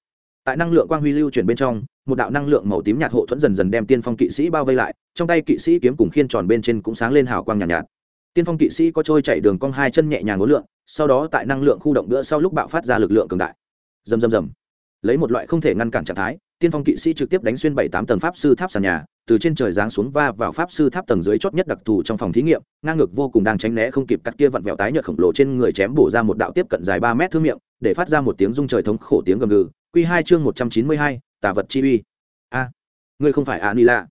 tại năng lượng quang huy lưu chuyển bên trong một đạo năng lượng màu tím nhạt hộ thuẫn dần dần đem tiên phong kỵ sĩ bao vây lại trong tay kỵ sĩ kiếm cùng khiên tròn bên trên cũng sáng lên hào quang nhàn nhạt, nhạt. Tiên phong kỵ sĩ có trôi chạy đường cong hai chân nhẹ nhàng ngối lượng sau đó tại năng lượng khu động nữa sau lúc bạo phát ra lực lượng cường đại. Dầm dầm dầm lấy một loại không thể ngăn cản trạng thái tiên phong kỵ sĩ trực tiếp đánh xuyên bảy tám tầng pháp sư tháp sàn nhà, từ trên trời giáng xuống va vào pháp sư tháp tầng dưới chót nhất đặc thù trong phòng thí nghiệm, ngang ngược vô cùng đang tránh né không kịp cắt kia vặn vẹo tái nhợt khổng lồ trên người chém bổ ra một đạo tiếp cận dài ba mét thương miệng, để phát ra một tiếng rung trời thống khổ tiếng gầm gừ. Q hai chương một trăm chín mươi hai, tà vật chi uy. A, ngươi không phải a ni lạ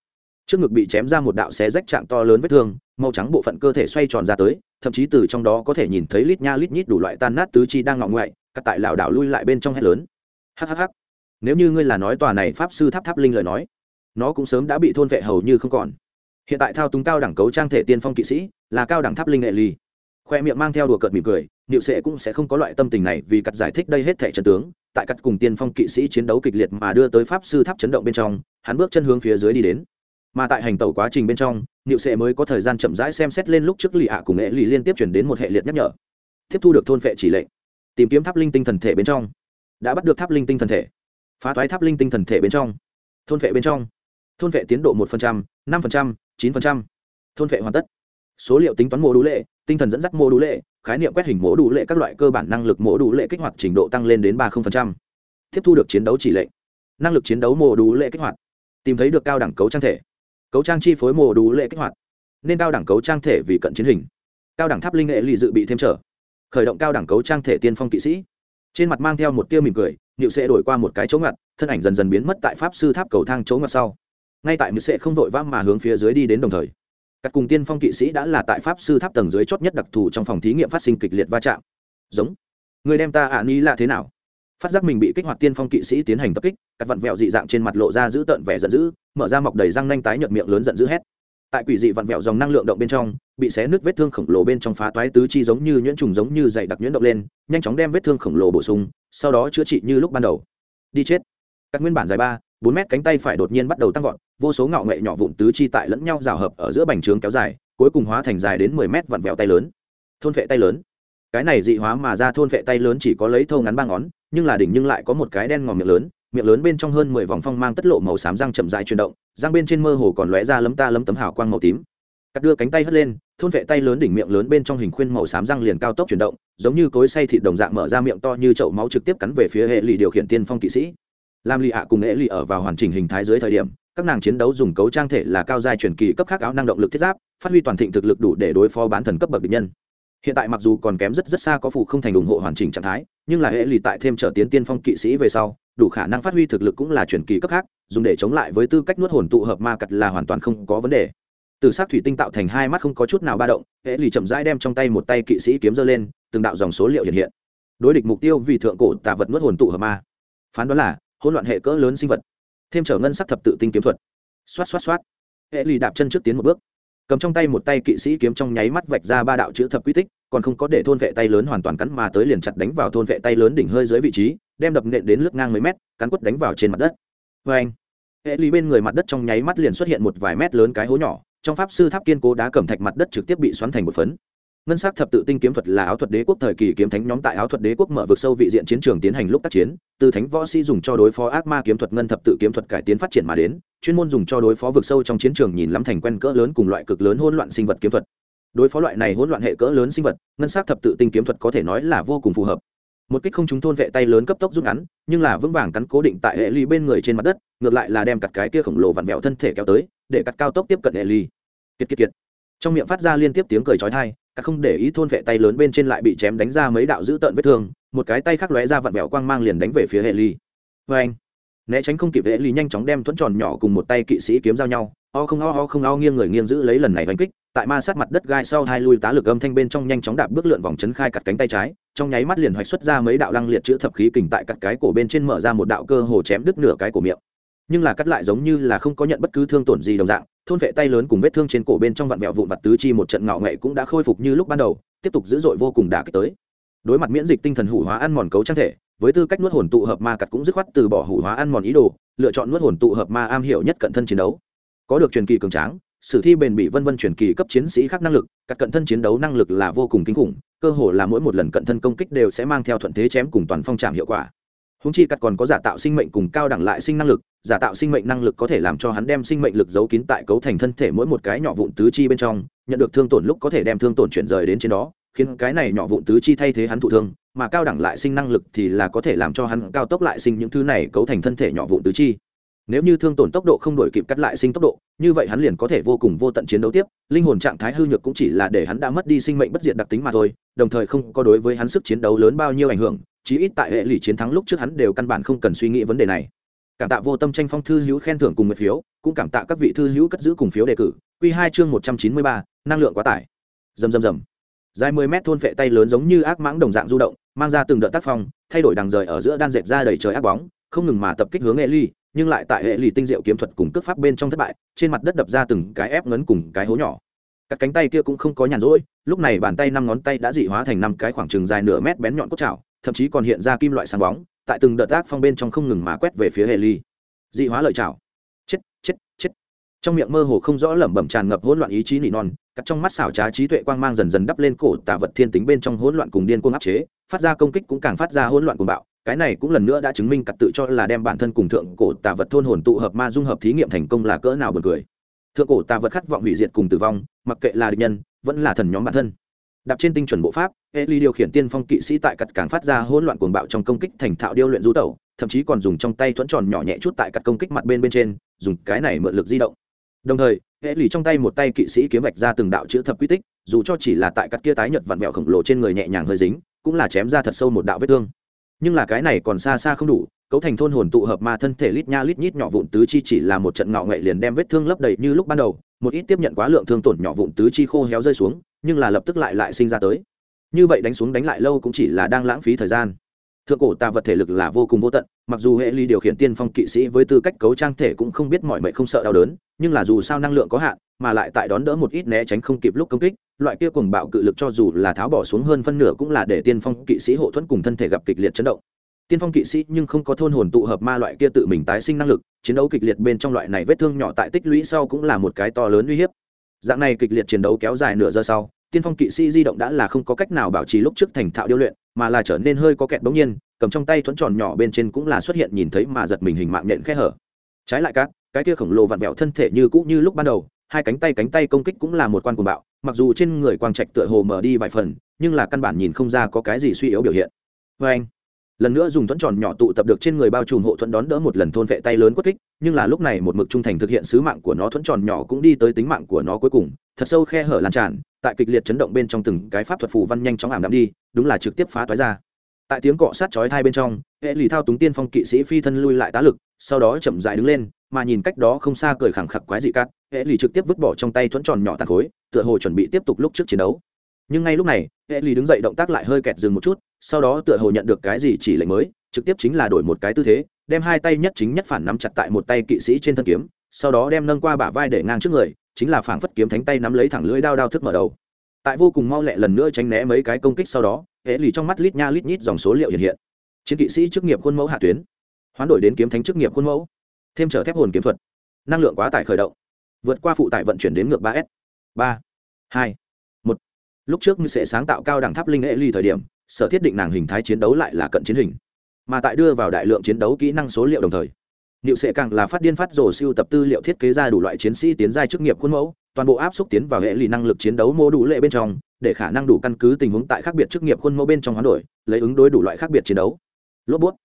trước ngực bị chém ra một đạo xé rách trạng to lớn vết thương, màu trắng bộ phận cơ thể xoay tròn ra tới, thậm chí từ trong đó có thể nhìn thấy lít nha lít nhít đủ loại tan nát tứ chi đang ngọ ngoại, cắt tại lảo đảo lui lại bên trong hét lớn. Hhh nếu như ngươi là nói tòa này pháp sư tháp tháp linh lời nói, nó cũng sớm đã bị thôn vệ hầu như không còn. Hiện tại thao túng cao đẳng cấu trang thể tiên phong kỵ sĩ là cao đẳng tháp linh nghệ ly. Khoe miệng mang theo đùa cợt mỉm cười, niệu sệ cũng sẽ không có loại tâm tình này vì cắt giải thích đây hết thẻ trần tướng, tại cắt cùng tiên phong kỵ sĩ chiến đấu kịch liệt mà đưa tới pháp sư tháp chấn động bên trong, hắn bước chân hướng phía dưới đi đến. Mà tại hành tẩu quá trình bên trong, niệu sệ mới có thời gian chậm rãi xem xét lên lúc trước lì ạ cùng nghệ lì liên tiếp chuyển đến một hệ liệt nhắc nhở. Tiếp thu được thôn vệ chỉ lệnh. Tìm kiếm tháp linh tinh thần thể bên trong. Đã bắt được tháp linh tinh thần thể phá toái tháp linh tinh thần thể bên trong. Thôn vệ bên trong. Thôn vệ tiến độ một năm chín thôn vệ hoàn tất. Số liệu tính toán mô đủ lệ, tinh thần dẫn dắt mô đủ lệ, khái niệm quét hình mô đủ lệ các loại cơ bản năng lực mô đủ lệ kích hoạt trình độ tăng lên đến ba tiếp thu được chiến đấu chỉ lệnh. Năng lực chiến đấu mô đủ lệ kích hoạt. Tìm thấy được cao đẳng cấu trang thể. Cấu trang chi phối mô đủ lệ kích hoạt. Nên cao đẳng cấu trang thể vì cận chiến hình. Cao đẳng tháp linh nghệ lì dự bị thêm trở. Khởi động cao đẳng cấu trang thể tiên phong kỵ sĩ. Trên mặt mang theo một tia mỉm cười nhự sẽ đổi qua một cái chỗ ngặt, thân ảnh dần dần biến mất tại pháp sư tháp cầu thang chỗ ngặt sau. Ngay tại nhự sẽ không vội vã mà hướng phía dưới đi đến đồng thời, các cùng tiên phong kỵ sĩ đã là tại pháp sư tháp tầng dưới chót nhất đặc thù trong phòng thí nghiệm phát sinh kịch liệt va chạm. Giống, người đem ta ạ à ni là thế nào? Phát giác mình bị kích hoạt tiên phong kỵ sĩ tiến hành tập kích các vặn vẹo dị dạng trên mặt lộ ra giữ tợn vẻ giận dữ, mở ra mọc đầy răng nanh tái nhợt miệng lớn giận dữ hét. Tại quỷ dị vặn vẹo dòng năng lượng động bên trong, bị xé nứt vết thương khổng lồ bên trong phá toái tứ chi giống như nhuyễn trùng giống như dày đặc nhuyễn động lên, nhanh chóng đem vết thương khổng lồ bổ sung sau đó chữa trị như lúc ban đầu. Đi chết. Các nguyên bản dài ba, bốn mét cánh tay phải đột nhiên bắt đầu tăng vọt, vô số ngạo nghệ nhỏ vụn tứ chi tại lẫn nhau rào hợp ở giữa bành trướng kéo dài, cuối cùng hóa thành dài đến mười mét vặn vẹo tay lớn. Thôn vệ tay lớn. Cái này dị hóa mà ra thôn vệ tay lớn chỉ có lấy thâu ngắn ba ngón, nhưng là đỉnh nhưng lại có một cái đen ngòm miệng lớn miệng lớn bên trong hơn mười vòng phong mang tất lộ màu xám răng chậm dài chuyển động, răng bên trên mơ hồ còn lóe ra lấm ta lấm tấm hào quang màu tím. Cắt đưa cánh tay hất lên, thôn vệ tay lớn đỉnh miệng lớn bên trong hình khuyên màu xám răng liền cao tốc chuyển động giống như cối say thịt đồng dạng mở ra miệng to như chậu máu trực tiếp cắn về phía hệ lụy điều khiển tiên phong kỵ sĩ. Làm lì ạ cùng hệ lụy ở vào hoàn chỉnh hình thái dưới thời điểm, các nàng chiến đấu dùng cấu trang thể là cao giai truyền kỳ cấp khác áo năng động lực thiết giáp, phát huy toàn thịnh thực lực đủ để đối phó bán thần cấp bậc địch nhân. Hiện tại mặc dù còn kém rất rất xa có phụ không thành ủng hộ hoàn chỉnh trạng thái, nhưng là hệ lụy tại thêm trở tiến tiên phong kỵ sĩ về sau, đủ khả năng phát huy thực lực cũng là truyền kỳ cấp khác, dùng để chống lại với tư cách nuốt hồn tụ hợp ma cật là hoàn toàn không có vấn đề từ s thủy tinh tạo thành hai mắt không có chút nào ba động, hệ lì chậm rãi đem trong tay một tay kỵ sĩ kiếm dơ lên, từng đạo dòng số liệu hiện hiện. Đối địch mục tiêu vì thượng cổ tạ vật nuốt hồn tụ hợp ma. Phán đoán là, hỗn loạn hệ cỡ lớn sinh vật. Thêm trở ngân sắc thập tự tinh kiếm thuật. Xoát xoát xoát. Hệ lì đạp chân trước tiến một bước. Cầm trong tay một tay kỵ sĩ kiếm trong nháy mắt vạch ra ba đạo chữ thập quy tích, còn không có để thôn vệ tay lớn hoàn toàn cắn mà tới liền chặt đánh vào thôn vệ tay lớn đỉnh hơi dưới vị trí, đem đập nện đến lướt ngang mấy mét, cắn quất đánh vào trên mặt đất. Vê anh hệ lý bên người mặt đất trong nháy mắt liền xuất hiện một vài mét lớn cái hố nhỏ trong pháp sư tháp kiên cố đá cẩm thạch mặt đất trực tiếp bị xoắn thành một phấn. Ngân sắc thập tự tinh kiếm thuật là áo thuật đế quốc thời kỳ kiếm thánh nhóm tại áo thuật đế quốc mở vực sâu vị diện chiến trường tiến hành lúc tác chiến, từ thánh võ sĩ dùng cho đối phó ác ma kiếm thuật ngân thập tự kiếm thuật cải tiến phát triển mà đến, chuyên môn dùng cho đối phó vực sâu trong chiến trường nhìn lắm thành quen cỡ lớn cùng loại cực lớn hỗn loạn sinh vật kiếm thuật. Đối phó loại này hỗn loạn hệ cỡ lớn sinh vật, ngân sắc thập tự tinh kiếm thuật có thể nói là vô cùng phù hợp một kích không chúng thôn vệ tay lớn cấp tốc rút ngắn, nhưng là vững vàng cắn cố định tại hệ ly bên người trên mặt đất, ngược lại là đem cặt cái kia khổng lồ vặn vẹo thân thể kéo tới, để cắt cao tốc tiếp cận hệ ly. Kiệt kiệt kiệt. Trong miệng phát ra liên tiếp tiếng cười chói tai các không để ý thôn vệ tay lớn bên trên lại bị chém đánh ra mấy đạo dữ tợn vết thương, một cái tay khác lóe ra vặn vẹo quang mang liền đánh về phía hệ ly. Vê anh, né tránh không kịp, hệ ly nhanh chóng đem thuẫn tròn nhỏ cùng một tay kỵ sĩ kiếm giao nhau, o không o o không o, nghiêng người nghiêng giữ lấy lần này đánh kích, tại ma sát mặt đất gai sau hai lui tá lực âm thanh bên trong nhanh chóng đạp bước lượn vòng chấn khai cặt cánh tay trái trong nháy mắt liền hoạch xuất ra mấy đạo lăng liệt chữ thập khí kình tại cắt cái cổ bên trên mở ra một đạo cơ hồ chém đứt nửa cái cổ miệng. Nhưng là cắt lại giống như là không có nhận bất cứ thương tổn gì đồng dạng, thôn vệ tay lớn cùng vết thương trên cổ bên trong vặn vẹo vụn vặt tứ chi một trận ngạo nghệ cũng đã khôi phục như lúc ban đầu, tiếp tục dữ dội vô cùng đả kích tới. Đối mặt miễn dịch tinh thần hủ hóa ăn mòn cấu trang thể, với tư cách nuốt hồn tụ hợp ma cặt cũng dứt khoát từ bỏ hủ hóa ăn mòn ý đồ, lựa chọn nuốt hồn tụ hợp ma am hiểu nhất cận thân chiến đấu. Có được truyền kỳ cường tráng sử thi bền bỉ vân vân chuyển kỳ cấp chiến sĩ khác năng lực, các cận thân chiến đấu năng lực là vô cùng kinh khủng, cơ hồ là mỗi một lần cận thân công kích đều sẽ mang theo thuận thế chém cùng toàn phong trảm hiệu quả. Húng chi cắt còn có giả tạo sinh mệnh cùng cao đẳng lại sinh năng lực, giả tạo sinh mệnh năng lực có thể làm cho hắn đem sinh mệnh lực giấu kín tại cấu thành thân thể mỗi một cái nhỏ vụn tứ chi bên trong, nhận được thương tổn lúc có thể đem thương tổn chuyển rời đến trên đó, khiến cái này nhỏ vụn tứ chi thay thế hắn thụ thương, mà cao đẳng lại sinh năng lực thì là có thể làm cho hắn cao tốc lại sinh những thứ này cấu thành thân thể nhỏ vụn tứ chi nếu như thương tổn tốc độ không đổi kịp cắt lại sinh tốc độ, như vậy hắn liền có thể vô cùng vô tận chiến đấu tiếp, linh hồn trạng thái hư nhược cũng chỉ là để hắn đã mất đi sinh mệnh bất diệt đặc tính mà thôi, đồng thời không có đối với hắn sức chiến đấu lớn bao nhiêu ảnh hưởng, chí ít tại hệ lụy chiến thắng lúc trước hắn đều căn bản không cần suy nghĩ vấn đề này. Cảm tạ vô tâm tranh phong thư hữu khen thưởng cùng một phiếu, cũng cảm tạ các vị thư hữu cất giữ cùng phiếu đề cử. Q hai chương một trăm chín mươi ba, năng lượng quá tải. Dầm dầm dầm dài mười mét thôn vệ tay lớn giống như ác mãng đồng dạng du động, mang ra từng đợt tác phong, thay đổi đằng rời ở giữa đan dệt ra đầy trời ác bóng không ngừng mà tập kích hướng hệ ly nhưng lại tại hệ ly tinh diệu kiếm thuật cùng cước pháp bên trong thất bại, trên mặt đất đập ra từng cái ép ngấn cùng cái hố nhỏ. Các cánh tay kia cũng không có nhàn rỗi, lúc này bàn tay năm ngón tay đã dị hóa thành năm cái khoảng trừng dài nửa mét bén nhọn cốt chảo thậm chí còn hiện ra kim loại sáng bóng, tại từng đợt tác phong bên trong không ngừng mà quét về phía hệ ly dị hóa lợi chảo chết chết chết. Trong miệng mơ hồ không rõ lẩm bẩm tràn ngập hỗn loạn ý chí nỉ non cắt trong mắt xảo trá trí tuệ quang mang dần dần đắp lên cổ tà vật thiên tính bên trong hỗn loạn cùng điên cuồng áp chế, phát ra công kích cũng càng phát ra hỗn loạn cùng bạo cái này cũng lần nữa đã chứng minh cặp tự cho là đem bản thân cùng thượng cổ tà vật thôn hồn tụ hợp ma dung hợp thí nghiệm thành công là cỡ nào buồn cười. Thượng cổ tà vật khát vọng hủy diệt cùng tử vong, mặc kệ là địch nhân, vẫn là thần nhóm bản thân. Đạp trên tinh chuẩn bộ pháp Eli điều khiển tiên phong kỵ sĩ tại cặt càng phát ra hỗn loạn cuồng bạo trong công kích thành thạo điêu luyện du tẩu, thậm chí còn dùng trong tay thuẫn tròn nhỏ nhẹ chút tại cặt công kích mặt bên bên trên, dùng cái này mượn lực di động. Đồng thời Eli trong tay một tay kỵ sĩ kiếm vạch ra từng đạo chữ thập quy tích, dù cho chỉ là tại cắt kia tái nhợt vặn vẹo khổng lồ trên người nhẹ nhàng hơi dính, cũng là chém ra thật sâu một đạo vết thương nhưng là cái này còn xa xa không đủ, cấu thành thôn hồn tụ hợp ma thân thể lít nha lít nhít nhỏ vụn tứ chi chỉ là một trận ngạo nghệ liền đem vết thương lấp đầy như lúc ban đầu, một ít tiếp nhận quá lượng thương tổn nhỏ vụn tứ chi khô héo rơi xuống, nhưng là lập tức lại lại sinh ra tới. Như vậy đánh xuống đánh lại lâu cũng chỉ là đang lãng phí thời gian thượng cổ tà vật thể lực là vô cùng vô tận, mặc dù hệ ly điều khiển tiên phong kỵ sĩ với tư cách cấu trang thể cũng không biết mọi mệnh không sợ đau đớn, nhưng là dù sao năng lượng có hạn, mà lại tại đón đỡ một ít né tránh không kịp lúc công kích, loại kia cùng bạo cự lực cho dù là tháo bỏ xuống hơn phân nửa cũng là để tiên phong kỵ sĩ hộ thuẫn cùng thân thể gặp kịch liệt chấn động. Tiên phong kỵ sĩ nhưng không có thôn hồn tụ hợp ma loại kia tự mình tái sinh năng lực, chiến đấu kịch liệt bên trong loại này vết thương nhỏ tại tích lũy sau cũng là một cái to lớn uy hiếp. Dạng này kịch liệt chiến đấu kéo dài nửa giờ sau, tiên phong kỵ sĩ di động đã là không có cách nào bảo trì lúc trước thành thạo điêu luyện mà là trở nên hơi có kẹt bỗng nhiên, cầm trong tay thuẫn tròn nhỏ bên trên cũng là xuất hiện nhìn thấy mà giật mình hình mạng nhện khe hở. Trái lại cát, cái kia khổng lồ vặn vẹo thân thể như cũ như lúc ban đầu, hai cánh tay cánh tay công kích cũng là một quan cuồng bạo, mặc dù trên người quang trạch tựa hồ mở đi vài phần, nhưng là căn bản nhìn không ra có cái gì suy yếu biểu hiện. Vê anh, lần nữa dùng thuẫn tròn nhỏ tụ tập được trên người bao trùm hộ thuẫn đón đỡ một lần thôn vệ tay lớn quất kích, nhưng là lúc này một mực trung thành thực hiện sứ mạng của nó, thuẫn tròn nhỏ cũng đi tới tính mạng của nó cuối cùng, thật sâu khe hở lan tràn tại kịch liệt chấn động bên trong từng cái pháp thuật phù văn nhanh chóng ảm đạm đi, đúng là trực tiếp phá toái ra. Tại tiếng cọ sát chói thai bên trong, hệ lì thao túng tiên phong kỵ sĩ phi thân lui lại tá lực, sau đó chậm dại đứng lên, mà nhìn cách đó không xa cười khẳng khặc quái dị cắt hệ lì trực tiếp vứt bỏ trong tay thuẫn tròn nhỏ tàn khối, tựa hồ chuẩn bị tiếp tục lúc trước chiến đấu. Nhưng ngay lúc này, hệ lì đứng dậy động tác lại hơi kẹt dừng một chút, sau đó tựa hồ nhận được cái gì chỉ lệnh mới, trực tiếp chính là đổi một cái tư thế, đem hai tay nhất chính nhất phản nắm chặt tại một tay kỵ sĩ trên thân kiếm, sau đó đem nâng qua bả vai để ngang trước người chính là phảng phất kiếm thánh tay nắm lấy thẳng lưỡi đao đao thức mở đầu. Tại vô cùng mau lẹ lần nữa tránh né mấy cái công kích sau đó, hệ lì trong mắt lít nha lít nhít dòng số liệu hiện hiện. Chiến kỵ sĩ chức nghiệp khuôn mẫu hạ tuyến. Hoán đổi đến kiếm thánh chức nghiệp khuôn mẫu. Thêm trở thép hồn kiếm thuật. Năng lượng quá tải khởi động. Vượt qua phụ tải vận chuyển đến ngược ba s. Ba, hai, một. Lúc trước như sẽ sáng tạo cao đẳng tháp linh hệ lì thời điểm, sở thiết định nàng hình thái chiến đấu lại là cận chiến hình. Mà tại đưa vào đại lượng chiến đấu kỹ năng số liệu đồng thời Niệu sẽ càng là phát điên phát rồ siêu tập tư liệu thiết kế ra đủ loại chiến sĩ tiến giai chức nghiệp khuôn mẫu, toàn bộ áp xúc tiến vào hệ lì năng lực chiến đấu mô đủ lệ bên trong, để khả năng đủ căn cứ tình huống tại khác biệt chức nghiệp khuôn mẫu bên trong hoán đổi, lấy ứng đối đủ loại khác biệt chiến đấu. Lốt bút.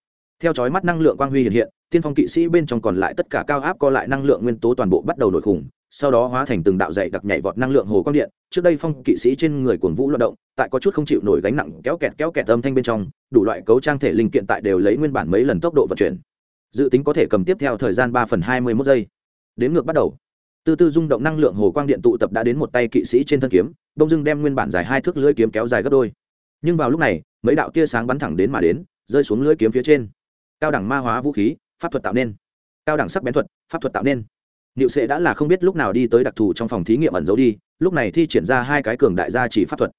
Theo chói mắt năng lượng quang huy hiện hiện, tiên phong kỵ sĩ bên trong còn lại tất cả cao áp co lại năng lượng nguyên tố toàn bộ bắt đầu nổi khủng, sau đó hóa thành từng đạo dày đặc nhảy vọt năng lượng hồ quang điện trước đây phong kỵ sĩ trên người cuồng vũ loạt động tại có chút không chịu nổi gánh nặng kéo kẹt kéo kẹt âm thanh bên trong đủ loại cấu trang thể linh kiện tại đều lấy nguyên bản mấy lần tốc độ vận chuyển dự tính có thể cầm tiếp theo thời gian ba phần hai mươi mốt giây. Đến ngược bắt đầu. Từ từ rung động năng lượng hồ quang điện tụ tập đã đến một tay kỵ sĩ trên thân kiếm, đông dưng đem nguyên bản dài hai thước lưỡi kiếm kéo dài gấp đôi. Nhưng vào lúc này, mấy đạo tia sáng bắn thẳng đến mà đến, rơi xuống lưỡi kiếm phía trên. Cao đẳng ma hóa vũ khí, pháp thuật tạo nên. Cao đẳng sắc bén thuật, pháp thuật tạo nên. Niệu sệ đã là không biết lúc nào đi tới đặc thù trong phòng thí nghiệm ẩn giấu đi, lúc này thi triển ra hai cái cường đại gia chỉ pháp thuật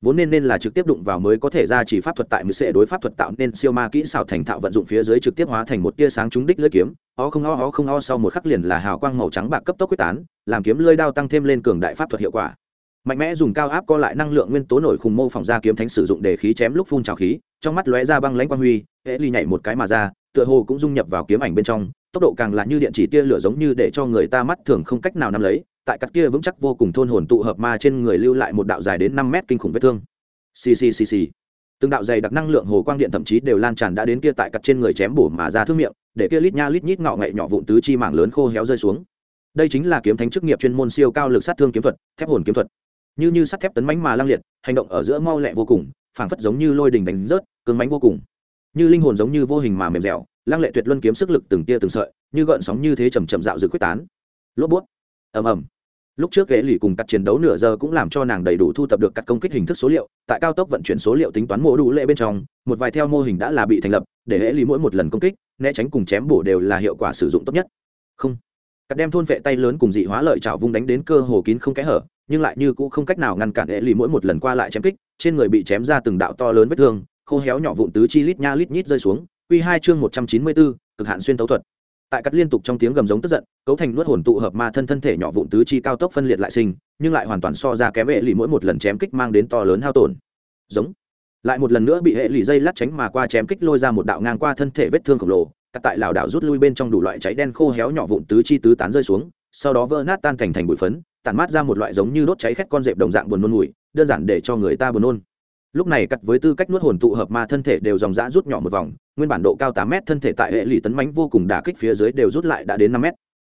vốn nên nên là trực tiếp đụng vào mới có thể ra chỉ pháp thuật tại mười sệ đối pháp thuật tạo nên siêu ma kỹ xảo thành thạo vận dụng phía dưới trực tiếp hóa thành một tia sáng trúng đích lưỡi kiếm. O không o o không o sau một khắc liền là hào quang màu trắng bạc cấp tốc quyết tán, làm kiếm lưỡi đao tăng thêm lên cường đại pháp thuật hiệu quả. Mạnh mẽ dùng cao áp co lại năng lượng nguyên tố nổi khùng mô phỏng ra kiếm thánh sử dụng để khí chém lúc phun trào khí, trong mắt lóe ra băng lãnh quang huy, hễ ly nhảy một cái mà ra, tựa hồ cũng dung nhập vào kiếm ảnh bên trong, tốc độ càng là như điện chỉ tia lửa giống như để cho người ta mắt thường không cách nào nắm lấy tại cắt kia vững chắc vô cùng thôn hồn tụ hợp ma trên người lưu lại một đạo dài đến năm mét kinh khủng vết thương. Ccc từng đạo dày đặc năng lượng hồ quang điện thậm chí đều lan tràn đã đến kia tại cắt trên người chém bổ mà ra thương miệng, để kia lít nha lít nhít ngọ ngậy nhỏ vụn tứ chi mảng lớn khô héo rơi xuống. Đây chính là kiếm thánh chức nghiệp chuyên môn siêu cao lực sát thương kiếm thuật, thép hồn kiếm thuật. Như như sắt thép tấn mánh mà lang liệt, hành động ở giữa mau lẹ vô cùng, phảng phất giống như lôi đình đánh rớt, cứng mánh vô cùng. Như linh hồn giống như vô hình mà mềm dẻo lăng lệ tuyệt luân kiếm sức lực từng tia từng sợi, như gợn sóng như thế chầm chậm dạo dự quyết tán. Lốp bút. Ầm ầm lúc trước ghế lì cùng cắt chiến đấu nửa giờ cũng làm cho nàng đầy đủ thu thập được các công kích hình thức số liệu, tại cao tốc vận chuyển số liệu tính toán mô đủ lệ bên trong, một vài theo mô hình đã là bị thành lập, để ghế lì mỗi một lần công kích, né tránh cùng chém bổ đều là hiệu quả sử dụng tốt nhất. Không. Cắt đem thôn vệ tay lớn cùng dị hóa lợi chảo vung đánh đến cơ hồ kín không kẽ hở, nhưng lại như cũng không cách nào ngăn cản ghế lì mỗi một lần qua lại chém kích, trên người bị chém ra từng đạo to lớn vết thương, khô héo nhỏ vụn tứ chi lít nha lít nhít rơi xuống, quy hai chương một trăm chín mươi bốn cực hạn xuyên tấu thuật tại cắt liên tục trong tiếng gầm giống tức giận, cấu thành nuốt hồn tụ hợp ma thân thân thể nhỏ vụn tứ chi cao tốc phân liệt lại sinh, nhưng lại hoàn toàn so ra kém hệ lì mỗi một lần chém kích mang đến to lớn hao tổn. Giống. Lại một lần nữa bị hệ lì dây lát tránh mà qua chém kích lôi ra một đạo ngang qua thân thể vết thương khổng lồ, cắt tại lảo đảo rút lui bên trong đủ loại cháy đen khô héo nhỏ vụn tứ chi tứ tán rơi xuống, sau đó vỡ nát tan thành thành bụi phấn, tản mát ra một loại giống như đốt cháy khét con dẹp đồng dạng buồn nôn mùi, đơn giản để cho người ta buồn nôn lúc này cắt với tư cách nuốt hồn tụ hợp ma thân thể đều dòng dã rút nhỏ một vòng, nguyên bản độ cao tám m thân thể tại hệ lì tấn mánh vô cùng đả kích phía dưới đều rút lại đã đến năm m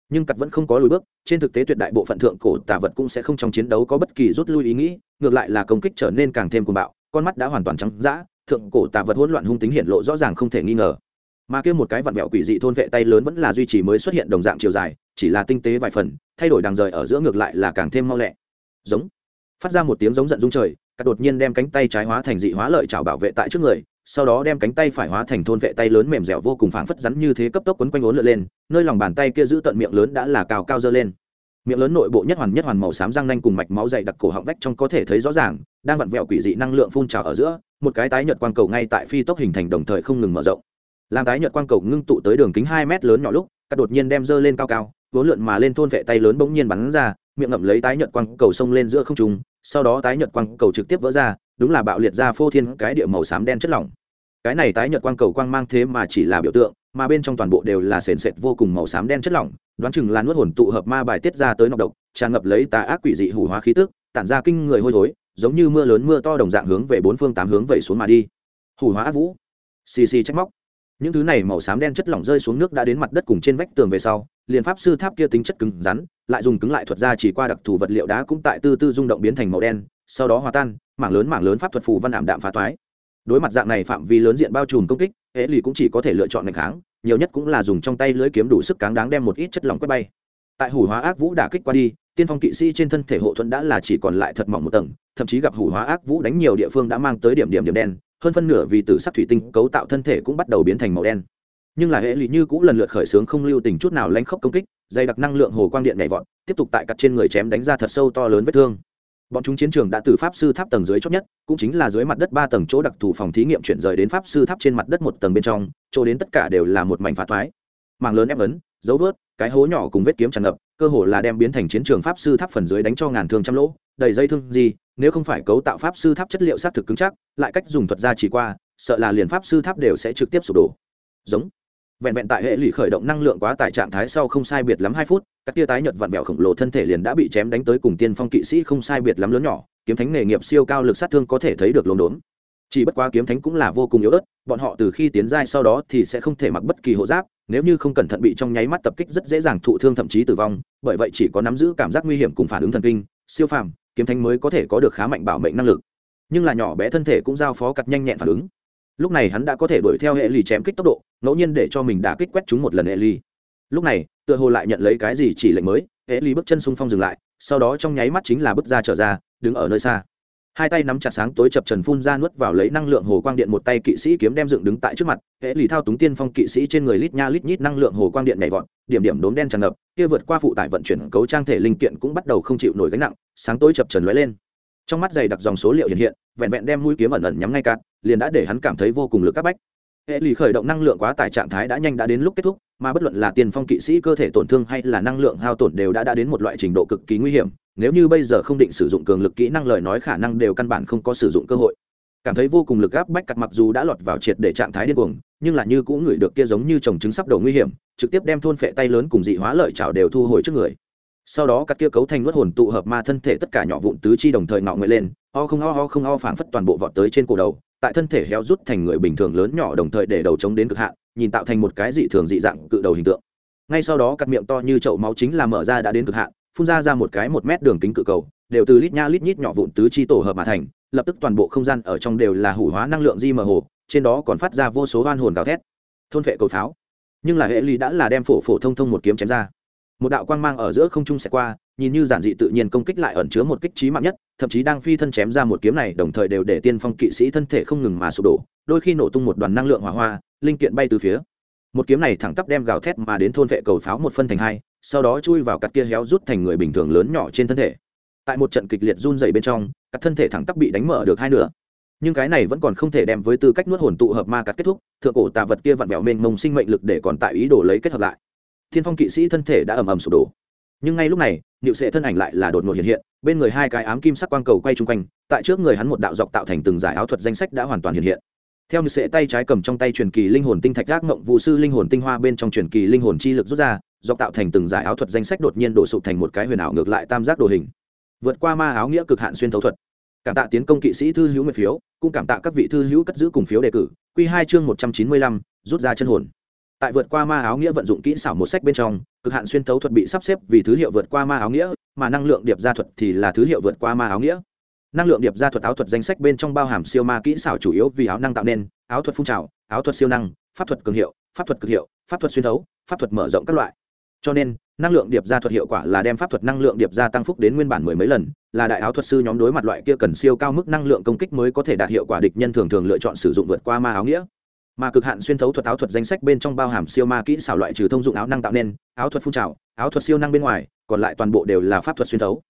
nhưng cắt vẫn không có lùi bước, trên thực tế tuyệt đại bộ phận thượng cổ tả vật cũng sẽ không trong chiến đấu có bất kỳ rút lui ý nghĩ, ngược lại là công kích trở nên càng thêm cuồng bạo, con mắt đã hoàn toàn trắng dã, thượng cổ tả vật hỗn loạn hung tính hiện lộ rõ ràng không thể nghi ngờ. Mà kia một cái vặn vẹo quỷ dị thôn vệ tay lớn vẫn là duy trì mới xuất hiện đồng dạng chiều dài, chỉ là tinh tế vài phần, thay đổi đằng rời ở giữa ngược lại là càng thêm mau lẹ. Giống. Phát ra một tiếng giống giận dung trời cắt đột nhiên đem cánh tay trái hóa thành dị hóa lợi chảo bảo vệ tại trước người, sau đó đem cánh tay phải hóa thành thôn vệ tay lớn mềm dẻo vô cùng phảng phất rắn như thế cấp tốc quấn quanh ốn lượn lên, nơi lòng bàn tay kia giữ tận miệng lớn đã là cao cao dơ lên. Miệng lớn nội bộ nhất hoàn nhất hoàn màu xám răng nanh cùng mạch máu dày đặc cổ họng vách trong có thể thấy rõ ràng, đang vặn vẹo quỷ dị năng lượng phun trào ở giữa, một cái tái nhợt quang cầu ngay tại phi tốc hình thành đồng thời không ngừng mở rộng. Làm tái nhợt quang cầu ngưng tụ tới đường kính hai mét lớn nhỏ lúc cắt đột nhiên đem dơ lên cao cao vốn lượn mà lên thôn vệ tay lớn bỗng nhiên bắn ra miệng ngậm lấy tái nhợt quang cầu sông lên giữa không trung, sau đó tái nhợt quang cầu trực tiếp vỡ ra, đúng là bạo liệt ra phô thiên cái địa màu xám đen chất lỏng. Cái này tái nhợt quang cầu quang mang thế mà chỉ là biểu tượng, mà bên trong toàn bộ đều là sền sệt vô cùng màu xám đen chất lỏng, đoán chừng là nuốt hồn tụ hợp ma bài tiết ra tới nọc độc, tràn ngập lấy tà ác quỷ dị hủ hóa khí tức, tản ra kinh người hôi thối, giống như mưa lớn mưa to đồng dạng hướng về bốn phương tám hướng vẩy xuống mà đi. Hủ hóa ác vũ. Xì xì trách móc những thứ này màu xám đen chất lỏng rơi xuống nước đã đến mặt đất cùng trên vách tường về sau, liền pháp sư tháp kia tính chất cứng rắn, lại dùng cứng lại thuật ra chỉ qua đặc thù vật liệu đá cũng tại tư tư rung động biến thành màu đen, sau đó hòa tan, mảng lớn mảng lớn pháp thuật phù văn ảm đạm phá thoái đối mặt dạng này phạm vi lớn diện bao trùm công kích, hệ lì cũng chỉ có thể lựa chọn ngày kháng, nhiều nhất cũng là dùng trong tay lưới kiếm đủ sức cáng đáng đem một ít chất lỏng quét bay. Tại hủ hóa ác vũ đả kích qua đi, tiên phong kỵ sĩ trên thân thể hộ thuẫn đã là chỉ còn lại thật mỏng một tầng, thậm chí gặp hủ hóa ác vũ đánh nhiều địa phương đã mang tới điểm điểm điểm đen hơn phân nửa vì tử sắc thủy tinh cấu tạo thân thể cũng bắt đầu biến thành màu đen. Nhưng là hệ lụy như cũng lần lượt khởi xướng không lưu tình chút nào lanh khốc công kích, dày đặc năng lượng hồ quang điện nhảy vọt, tiếp tục tại cặt trên người chém đánh ra thật sâu to lớn vết thương. Bọn chúng chiến trường đã từ pháp sư tháp tầng dưới chót nhất, cũng chính là dưới mặt đất ba tầng chỗ đặc thù phòng thí nghiệm chuyển rời đến pháp sư tháp trên mặt đất một tầng bên trong, chỗ đến tất cả đều là một mảnh phá thoái Mảng lớn ép ấn, dấu vớt, cái hố nhỏ cùng vết kiếm tràn ngập, cơ hồ là đem biến thành chiến trường pháp sư tháp phần dưới đánh cho ngàn thương trăm lỗ, đầy dây thương gì nếu không phải cấu tạo pháp sư tháp chất liệu xác thực cứng chắc, lại cách dùng thuật ra chỉ qua, sợ là liền pháp sư tháp đều sẽ trực tiếp sụp đổ. Giống. Vẹn vẹn tại hệ lụy khởi động năng lượng quá tại trạng thái sau không sai biệt lắm hai phút, các tia tái nhợt vặn vẹo khổng lồ thân thể liền đã bị chém đánh tới cùng tiên phong kỵ sĩ không sai biệt lắm lớn nhỏ, kiếm thánh nghề nghiệp siêu cao lực sát thương có thể thấy được lồn đốn chỉ bất quá kiếm thánh cũng là vô cùng yếu ớt, bọn họ từ khi tiến giai sau đó thì sẽ không thể mặc bất kỳ hộ giáp, nếu như không cẩn thận bị trong nháy mắt tập kích rất dễ dàng thụ thương thậm chí tử vong, bởi vậy chỉ có nắm giữ cảm giác nguy hiểm cùng phản ứng thần kinh, siêu phàm kiếm thánh mới có thể có được khá mạnh bảo mệnh năng lực. Nhưng là nhỏ bé thân thể cũng giao phó cặt nhanh nhẹn phản ứng. Lúc này hắn đã có thể đuổi theo hệ lì chém kích tốc độ, ngẫu nhiên để cho mình đã kích quét chúng một lần hệ lì. Lúc này, tựa hồ lại nhận lấy cái gì chỉ lệnh mới, hệ lì bước chân xung phong dừng lại, sau đó trong nháy mắt chính là bước ra trở ra, đứng ở nơi xa hai tay nắm chặt sáng tối chập trần phun ra nuốt vào lấy năng lượng hồ quang điện, một tay kỵ sĩ kiếm đem dựng đứng tại trước mặt, hệ lì thao túng tiên phong kỵ sĩ trên người lít nha lít nhít năng lượng hồ quang điện nhảy vọt, điểm điểm đốm đen tràn ngập, kia vượt qua phụ tải vận chuyển cấu trang thể linh kiện cũng bắt đầu không chịu nổi gánh nặng, sáng tối chập trần lóe lên. Trong mắt dày đặc dòng số liệu hiện hiện, vẹn vẹn đem mũi kiếm ẩn ẩn nhắm ngay cạn, liền đã để hắn cảm thấy vô cùng lực áp bách. Hệ lì khởi động năng lượng quá tải trạng thái đã nhanh đã đến lúc kết thúc, mà bất luận là tiền phong kỵ sĩ cơ thể tổn thương hay là năng lượng hao tổn đều đã đã đến một loại trình độ cực kỳ nguy hiểm nếu như bây giờ không định sử dụng cường lực kỹ năng lời nói khả năng đều căn bản không có sử dụng cơ hội. Cảm thấy vô cùng lực áp bách cặt mặc dù đã lọt vào triệt để trạng thái điên cuồng, nhưng là như cũng ngửi được kia giống như trồng trứng sắp đầu nguy hiểm, trực tiếp đem thôn phệ tay lớn cùng dị hóa lợi chảo đều thu hồi trước người. Sau đó các kia cấu thành nuốt hồn tụ hợp ma thân thể tất cả nhỏ vụn tứ chi đồng thời ngọ nguyện lên, o không o o không o phảng phất toàn bộ vọt tới trên cổ đầu, tại thân thể héo rút thành người bình thường lớn nhỏ đồng thời để đầu chống đến cực hạn, nhìn tạo thành một cái dị thường dị dạng cự đầu hình tượng. Ngay sau đó cắt miệng to như chậu máu chính là mở ra đã đến cực hạn phun ra ra một cái một mét đường kính cự cầu, đều từ lít nha lít nhít nhỏ vụn tứ chi tổ hợp mà thành, lập tức toàn bộ không gian ở trong đều là hủ hóa năng lượng di mờ hồ, trên đó còn phát ra vô số oan hồn gào thét. Thôn vệ cầu pháo. Nhưng là hệ ly đã là đem phổ phổ thông thông một kiếm chém ra. Một đạo quang mang ở giữa không trung sẽ qua, nhìn như giản dị tự nhiên công kích lại ẩn chứa một kích trí mạng nhất, thậm chí đang phi thân chém ra một kiếm này, đồng thời đều để tiên phong kỵ sĩ thân thể không ngừng mà sụp đổ, đôi khi nổ tung một đoàn năng lượng hỏa hoa, linh kiện bay từ phía. Một kiếm này thẳng tắp đem gào thét mà đến thôn vệ cầu pháo một phân thành hai sau đó chui vào cặp kia héo rút thành người bình thường lớn nhỏ trên thân thể. Tại một trận kịch liệt run dày bên trong các thân thể thẳng tắp bị đánh mở được hai nửa. Nhưng cái này vẫn còn không thể đem với tư cách nuốt hồn tụ hợp ma cắt kết thúc, thượng cổ tà vật kia vặn vẹo mênh mông sinh mệnh lực để còn tại ý đồ lấy kết hợp lại. Thiên phong kỵ sĩ thân thể đã ầm ầm sụp đổ. Nhưng ngay lúc này, niệu sệ thân ảnh lại là đột ngột hiện hiện, bên người hai cái ám kim sắc quang cầu quay chung quanh, tại trước người hắn một đạo dọc tạo thành từng giải áo thuật danh sách đã hoàn toàn hiện hiện theo như sệ tay trái cầm trong tay truyền kỳ linh hồn tinh thạch gác mộng vụ sư linh hồn tinh hoa bên trong truyền kỳ linh hồn chi lực rút ra, dọc tạo thành từng giải áo thuật danh sách đột nhiên đổ sụp thành một cái huyền ảo ngược lại tam giác đồ hình. Vượt qua ma áo nghĩa cực hạn xuyên thấu thuật. Cảm tạ tiến công kỵ sĩ thư hữu nguyệt phiếu, cũng cảm tạ các vị thư hữu cất giữ cùng phiếu đề cử. Q hai chương một trăm chín mươi lăm, rút ra chân hồn. Tại vượt qua ma áo nghĩa vận dụng kỹ xảo một sách bên trong, cực hạn xuyên thấu thuật bị sắp xếp vì thứ hiệu vượt qua ma áo nghĩa, mà năng lượng điệp gia thuật thì là thứ hiệu vượt qua ma áo nghĩa năng lượng điệp gia thuật áo thuật danh sách bên trong bao hàm siêu ma kỹ xảo chủ yếu vì áo năng tạo nên, áo thuật phun trào, áo thuật siêu năng, pháp thuật cường hiệu, pháp thuật cực hiệu, pháp thuật xuyên thấu, pháp thuật mở rộng các loại. Cho nên, năng lượng điệp ra thuật hiệu quả là đem pháp thuật năng lượng điệp ra tăng phúc đến nguyên bản mười mấy lần, là đại áo thuật sư nhóm đối mặt loại kia cần siêu cao mức năng lượng công kích mới có thể đạt hiệu quả địch nhân thường thường lựa chọn sử dụng vượt qua ma áo nghĩa. Mà cực hạn xuyên thấu thuật áo thuật danh sách bên trong bao hàm siêu ma kỹ xảo loại trừ thông dụng áo năng tạo nên, áo thuật phun trào, áo thuật siêu năng bên ngoài, còn lại toàn bộ đều là pháp thuật xuyên thấu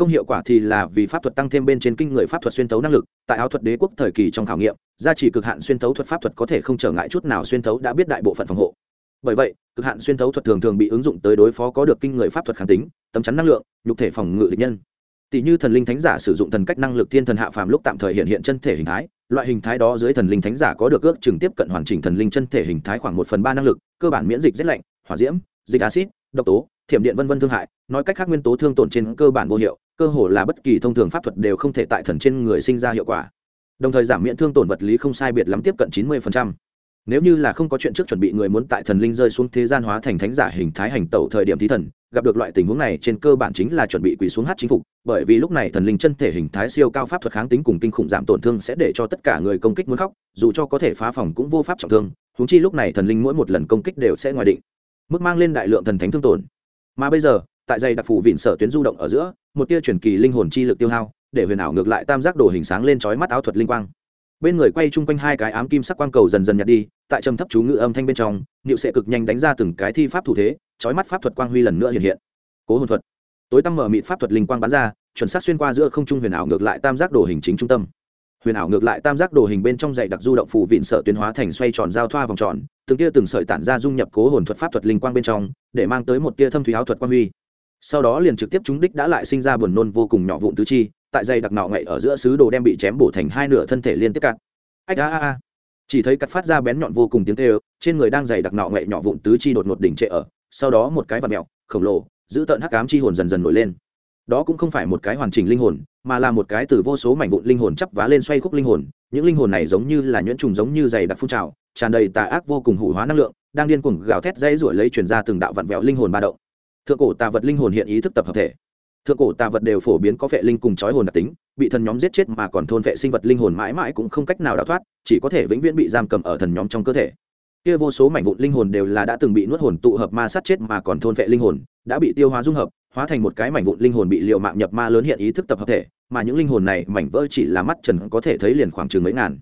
công hiệu quả thì là vì pháp thuật tăng thêm bên trên kinh người pháp thuật xuyên tấu năng lực, tại áo thuật đế quốc thời kỳ trong khảo nghiệm, gia trì cực hạn xuyên tấu thuật pháp thuật có thể không trở ngại chút nào xuyên tấu đã biết đại bộ phận phòng hộ. Bởi vậy, cực hạn xuyên tấu thuật thường thường bị ứng dụng tới đối phó có được kinh người pháp thuật kháng tính, tấm chắn năng lượng, nhục thể phòng ngự địch nhân. Tỷ như thần linh thánh giả sử dụng thần cách năng lực thiên thần hạ phàm lúc tạm thời hiện hiện chân thể hình thái, loại hình thái đó dưới thần linh thánh giả có được ước chừng tiếp cận hoàn chỉnh thần linh chân thể hình thái khoảng một phần ba năng lực, cơ bản miễn dịch rét lạnh, hỏa diễm, dịch acid độc tố, thiểm điện vân vân thương hại, nói cách khác nguyên tố thương tổn trên cơ bản vô hiệu cơ hồ là bất kỳ thông thường pháp thuật đều không thể tại thần trên người sinh ra hiệu quả. Đồng thời giảm miễn thương tổn vật lý không sai biệt lắm tiếp cận chín mươi nếu như là không có chuyện trước chuẩn bị người muốn tại thần linh rơi xuống thế gian hóa thành thánh giả hình thái hành tẩu thời điểm thí thần, gặp được loại tình huống này trên cơ bản chính là chuẩn bị quỳ xuống hát chính phục, bởi vì lúc này thần linh chân thể hình thái siêu cao pháp thuật kháng tính cùng kinh khủng giảm tổn thương sẽ để cho tất cả người công kích muốn khóc, dù cho có thể phá phòng cũng vô pháp trọng thương húng chi lúc này thần linh mỗi một lần công kích đều sẽ ngoài định, mức mang lên đại lượng thần thánh thương tổn. Mà bây giờ, tại dây đặc phủ vịn sở tuyến du động ở giữa một tia truyền kỳ linh hồn chi lực tiêu hao, để huyền ảo ngược lại tam giác đồ hình sáng lên trói mắt áo thuật linh quang. Bên người quay chung quanh hai cái ám kim sắc quang cầu dần dần nhạt đi, tại trầm thấp chú ngự âm thanh bên trong, niệu sẽ cực nhanh đánh ra từng cái thi pháp thủ thế trói mắt pháp thuật quang huy lần nữa hiện hiện. Cố hồn thuật. Tối tăm mở mịt pháp thuật linh quang bắn ra, chuẩn xác xuyên qua giữa không trung huyền ảo ngược lại tam giác đồ hình chính trung tâm. Huyền ảo ngược lại tam giác đồ hình bên trong dạy đặc du động phủ vịn sợ tuyến hóa thành xoay tròn giao thoa vòng tròn, từng tia từng sợi tản ra dung nhập cố hồn thuật pháp thuật linh quang bên trong, để mang tới một tia thâm thủy áo thuật quang huy sau đó liền trực tiếp chúng đích đã lại sinh ra buồn nôn vô cùng nhỏ vụn tứ chi, tại dây đặc nọ ngậy ở giữa sứ đồ đem bị chém bổ thành hai nửa thân thể liên tiếp cắt. Ách a a a. Chỉ thấy cắt phát ra bén nhọn vô cùng tiếng tê ơ trên người đang dày đặc nọ ngậy nhỏ vụn tứ chi đột ngột đỉnh trệ ở, sau đó một cái vật mẹo khổng lồ, giữ tợn hắc ám chi hồn dần dần nổi lên. Đó cũng không phải một cái hoàn chỉnh linh hồn, mà là một cái từ vô số mảnh vụn linh hồn chắp vá lên xoay khúc linh hồn, những linh hồn này giống như là nhuyễn trùng giống như dày đặc phun trào, tràn đầy tà ác vô cùng hủ hóa năng lượng, đang điên cuồng gào thét dây rủi lấy truyền ra từng đạo vặn vẹo linh hồn ba động thượng cổ tà vật linh hồn hiện ý thức tập hợp thể. Thượng cổ tà vật đều phổ biến có vệ linh cùng chói hồn đặc tính, bị thần nhóm giết chết mà còn thôn vệ sinh vật linh hồn mãi mãi cũng không cách nào đào thoát, chỉ có thể vĩnh viễn bị giam cầm ở thần nhóm trong cơ thể. Kia vô số mảnh vụn linh hồn đều là đã từng bị nuốt hồn tụ hợp ma sát chết mà còn thôn vệ linh hồn, đã bị tiêu hóa dung hợp, hóa thành một cái mảnh vụn linh hồn bị liệu mạng nhập ma lớn hiện ý thức tập hợp thể, mà những linh hồn này mảnh vỡ chỉ là mắt trần có thể thấy liền khoảng chừng mấy ngàn.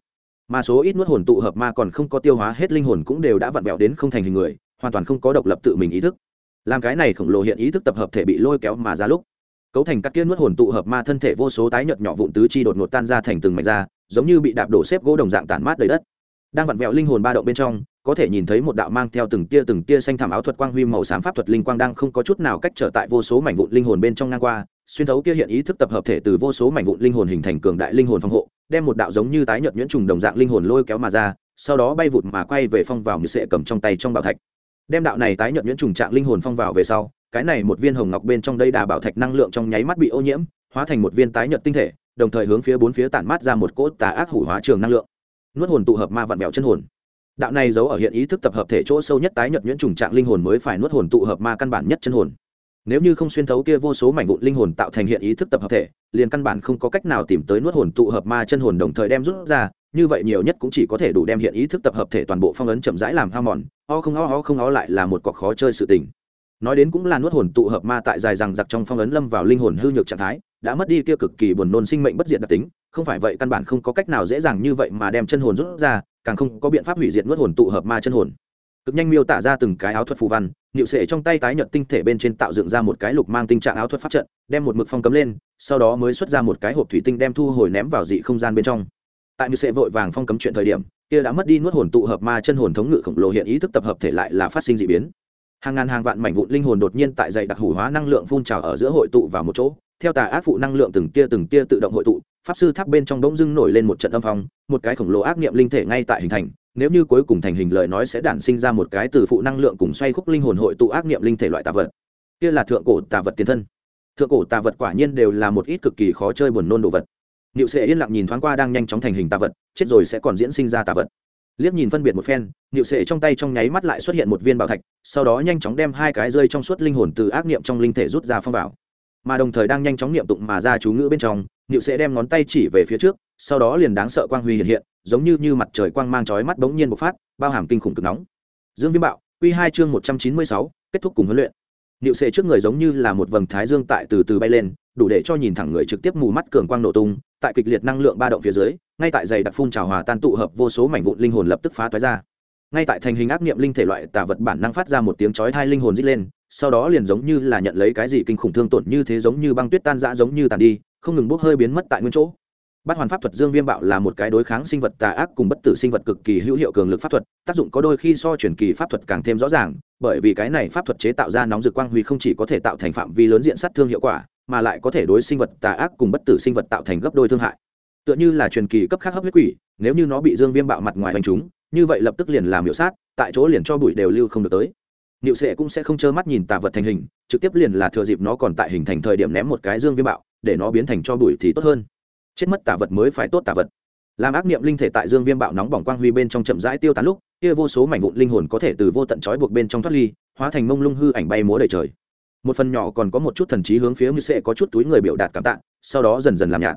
Mà số ít nuốt hồn tụ hợp ma còn không có tiêu hóa hết linh hồn cũng đều đã vặn vẹo đến không thành hình người, hoàn toàn không có độc lập tự mình ý thức làm cái này khổng lồ hiện ý thức tập hợp thể bị lôi kéo mà ra lúc. Cấu thành các kia nuốt hồn tụ hợp ma thân thể vô số tái nhợt nhỏ vụn tứ chi đột ngột tan ra thành từng mảnh ra, giống như bị đạp đổ xếp gỗ đồng dạng tản mát đầy đất. Đang vặn vẹo linh hồn ba động bên trong, có thể nhìn thấy một đạo mang theo từng tia từng tia xanh thảm áo thuật quang huy màu xám pháp thuật linh quang đang không có chút nào cách trở tại vô số mảnh vụn linh hồn bên trong ngang qua, xuyên thấu kia hiện ý thức tập hợp thể từ vô số mảnh vụn linh hồn hình thành cường đại linh hồn phòng hộ, đem một đạo giống như tái nhợt nhuyễn trùng đồng dạng linh hồn lôi kéo mà ra, sau đó bay vụt mà quay về phong vào như sệ cầm trong tay trong bảo thạch đem đạo này tái nhận nhuyễn trùng trạng linh hồn phong vào về sau, cái này một viên hồng ngọc bên trong đây đà bảo thạch năng lượng trong nháy mắt bị ô nhiễm, hóa thành một viên tái nhận tinh thể, đồng thời hướng phía bốn phía tản mát ra một cỗ tà ác hủ hóa trường năng lượng. Nuốt hồn tụ hợp ma vặn vẹo chân hồn. Đạo này giấu ở hiện ý thức tập hợp thể chỗ sâu nhất tái nhật nhuyễn trùng trạng linh hồn mới phải nuốt hồn tụ hợp ma căn bản nhất chân hồn. Nếu như không xuyên thấu kia vô số mảnh vụn linh hồn tạo thành hiện ý thức tập hợp thể, liền căn bản không có cách nào tìm tới nuốt hồn tụ hợp ma chân hồn đồng thời đem rút ra như vậy nhiều nhất cũng chỉ có thể đủ đem hiện ý thức tập hợp thể toàn bộ phong ấn chậm rãi làm hao mòn, o không o o không o lại là một cọc khó chơi sự tình. Nói đến cũng là nuốt hồn tụ hợp ma tại dài rằng giặc trong phong ấn lâm vào linh hồn hư nhược trạng thái, đã mất đi kia cực kỳ buồn nôn sinh mệnh bất diệt đặc tính, không phải vậy căn bản không có cách nào dễ dàng như vậy mà đem chân hồn rút ra, càng không có biện pháp hủy diệt nuốt hồn tụ hợp ma chân hồn. Cực nhanh miêu tả ra từng cái áo thuật phù văn nhịu sệ trong tay tái nhợt tinh thể bên trên tạo dựng ra một cái lục mang tình trạng áo thuật pháp trận, đem một mực phong cấm lên, sau đó mới xuất ra một cái hộp thủy tinh đem thu hồi ném vào dị không gian bên trong tại như sẽ vội vàng phong cấm chuyện thời điểm, kia đã mất đi nuốt hồn tụ hợp ma chân hồn thống ngự khổng lồ hiện ý thức tập hợp thể lại là phát sinh dị biến. Hàng ngàn hàng vạn mảnh vụn linh hồn đột nhiên tại dày đặc hủ hóa năng lượng phun trào ở giữa hội tụ vào một chỗ. Theo tà ác phụ năng lượng từng tia từng tia tự động hội tụ, pháp sư tháp bên trong đống dưng nổi lên một trận âm phong, một cái khổng lồ ác niệm linh thể ngay tại hình thành. Nếu như cuối cùng thành hình lời nói sẽ đản sinh ra một cái từ phụ năng lượng cùng xoay khúc linh hồn hội tụ ác niệm linh thể loại tà vật. Kia là thượng cổ tà vật tiền thân. Thượng cổ tà vật quả nhiên đều là một ít cực kỳ khó chơi buồn nôn đồ vật niệu sệ yên lặng nhìn thoáng qua đang nhanh chóng thành hình tà vật, chết rồi sẽ còn diễn sinh ra tà vật. Liếc nhìn phân biệt một phen, niệu sệ trong tay trong nháy mắt lại xuất hiện một viên bảo thạch, sau đó nhanh chóng đem hai cái rơi trong suốt linh hồn từ ác niệm trong linh thể rút ra phong vào mà đồng thời đang nhanh chóng niệm tụng mà ra chú ngữ bên trong, niệu Sệ đem ngón tay chỉ về phía trước, sau đó liền đáng sợ quang huy hiện hiện, giống như như mặt trời quang mang chói mắt bỗng nhiên bộc phát, bao hàm kinh khủng cực nóng. Dương viêm bạo, quy hai chương một trăm chín mươi sáu, kết thúc cùng huấn luyện. Niệu sệ trước người giống như là một vầng thái dương tại từ từ bay lên đủ để cho nhìn thẳng người trực tiếp mù mắt cường quang nổ tung, tại kịch liệt năng lượng ba động phía dưới, ngay tại dày đặc phun trào hòa tan tụ hợp vô số mảnh vụn linh hồn lập tức phá toái ra. Ngay tại thành hình ác niệm linh thể loại tà vật bản năng phát ra một tiếng chói thai linh hồn rít lên, sau đó liền giống như là nhận lấy cái gì kinh khủng thương tổn như thế giống như băng tuyết tan rã giống như tàn đi, không ngừng bốc hơi biến mất tại nguyên chỗ. Bát hoàn pháp thuật dương viêm bạo là một cái đối kháng sinh vật tà ác cùng bất tử sinh vật cực kỳ hữu hiệu cường lực pháp thuật, tác dụng có đôi khi so chuyển kỳ pháp thuật càng thêm rõ ràng, bởi vì cái này pháp thuật chế tạo ra nóng dược quang huy không chỉ có thể tạo thành phạm vi lớn diện sát thương hiệu quả mà lại có thể đối sinh vật tà ác cùng bất tử sinh vật tạo thành gấp đôi thương hại tựa như là truyền kỳ cấp khác hấp huyết quỷ nếu như nó bị dương viêm bạo mặt ngoài hành chúng như vậy lập tức liền làm hiệu sát tại chỗ liền cho bụi đều lưu không được tới Niệu Sệ cũng sẽ không trơ mắt nhìn tà vật thành hình, trực tiếp liền là thừa dịp nó còn tại hình thành thời điểm ném một cái dương viêm bạo, để nó biến thành cho bụi thì tốt hơn. Chết mất tà vật mới phải tốt tà vật. Làm ác niệm linh thể tại dương viêm bạo nóng bỏng quang huy bên trong chậm rãi tiêu tán lúc, kia vô số mảnh vụn linh hồn có thể từ vô tận trói buộc bên trong thoát ly, hóa thành mông lung hư ảnh bay múa đầy trời. Một phần nhỏ còn có một chút thần trí hướng phía như sẽ có chút túi người biểu đạt cảm tạ, sau đó dần dần làm nhạt.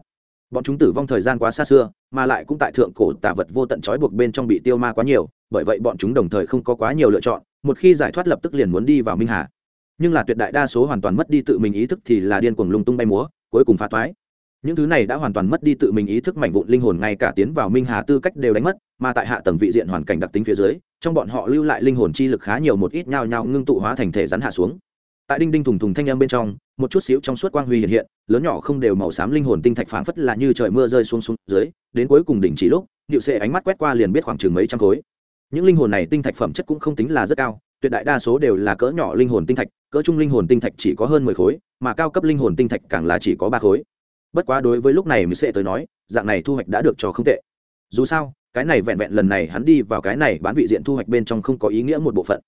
Bọn chúng tử vong thời gian quá xa xưa, mà lại cũng tại thượng cổ tà vật vô tận trói buộc bên trong bị tiêu ma quá nhiều, bởi vậy bọn chúng đồng thời không có quá nhiều lựa chọn, một khi giải thoát lập tức liền muốn đi vào minh hà. Nhưng là tuyệt đại đa số hoàn toàn mất đi tự mình ý thức thì là điên cuồng lung tung bay múa cuối cùng phá toái. Những thứ này đã hoàn toàn mất đi tự mình ý thức mảnh vụn linh hồn ngay cả tiến vào minh hà tư cách đều đánh mất mà tại hạ tầng vị diện hoàn cảnh đặc tính phía dưới trong bọn họ lưu lại linh hồn chi lực khá nhiều một ít nhao nhao ngưng tụ hóa thành thể rắn hạ xuống tại đinh đinh thùng thùng thanh âm bên trong, một chút xíu trong suốt quang huy hiện hiện, lớn nhỏ không đều màu xám linh hồn tinh thạch phảng phất là như trời mưa rơi xuống xuống dưới, đến cuối cùng đỉnh chỉ lúc, điệu xệ ánh mắt quét qua liền biết khoảng chừng mấy trăm khối. Những linh hồn này tinh thạch phẩm chất cũng không tính là rất cao, tuyệt đại đa số đều là cỡ nhỏ linh hồn tinh thạch, cỡ trung linh hồn tinh thạch chỉ có hơn mười khối, mà cao cấp linh hồn tinh thạch càng là chỉ có ba khối. Bất quá đối với lúc này mới sẽ tới nói, dạng này thu hoạch đã được cho không tệ. Dù sao, cái này vẹn vẹn lần này hắn đi vào cái này bán vị diện thu hoạch bên trong không có ý nghĩa một bộ phận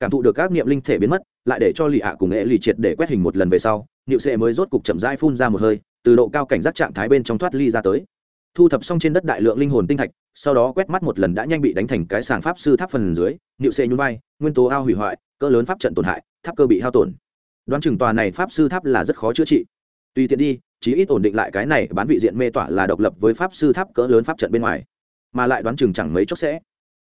cảm thụ được các niệm linh thể biến mất, lại để cho lì hạ cùng nghệ lì triệt để quét hình một lần về sau, niệu sệ mới rốt cục chậm rãi phun ra một hơi, từ độ cao cảnh giác trạng thái bên trong thoát ly ra tới. Thu thập xong trên đất đại lượng linh hồn tinh thạch, sau đó quét mắt một lần đã nhanh bị đánh thành cái sàng pháp sư tháp phần dưới, niệu sệ nhún vai, nguyên tố ao hủy hoại, cỡ lớn pháp trận tổn hại, tháp cơ bị hao tổn. Đoán chừng tòa này pháp sư tháp là rất khó chữa trị. Tùy tiện đi, chí ít ổn định lại cái này, bán vị diện mê tỏa là độc lập với pháp sư tháp cỡ lớn pháp trận bên ngoài. Mà lại đoán chừng chẳng mấy chốc sẽ.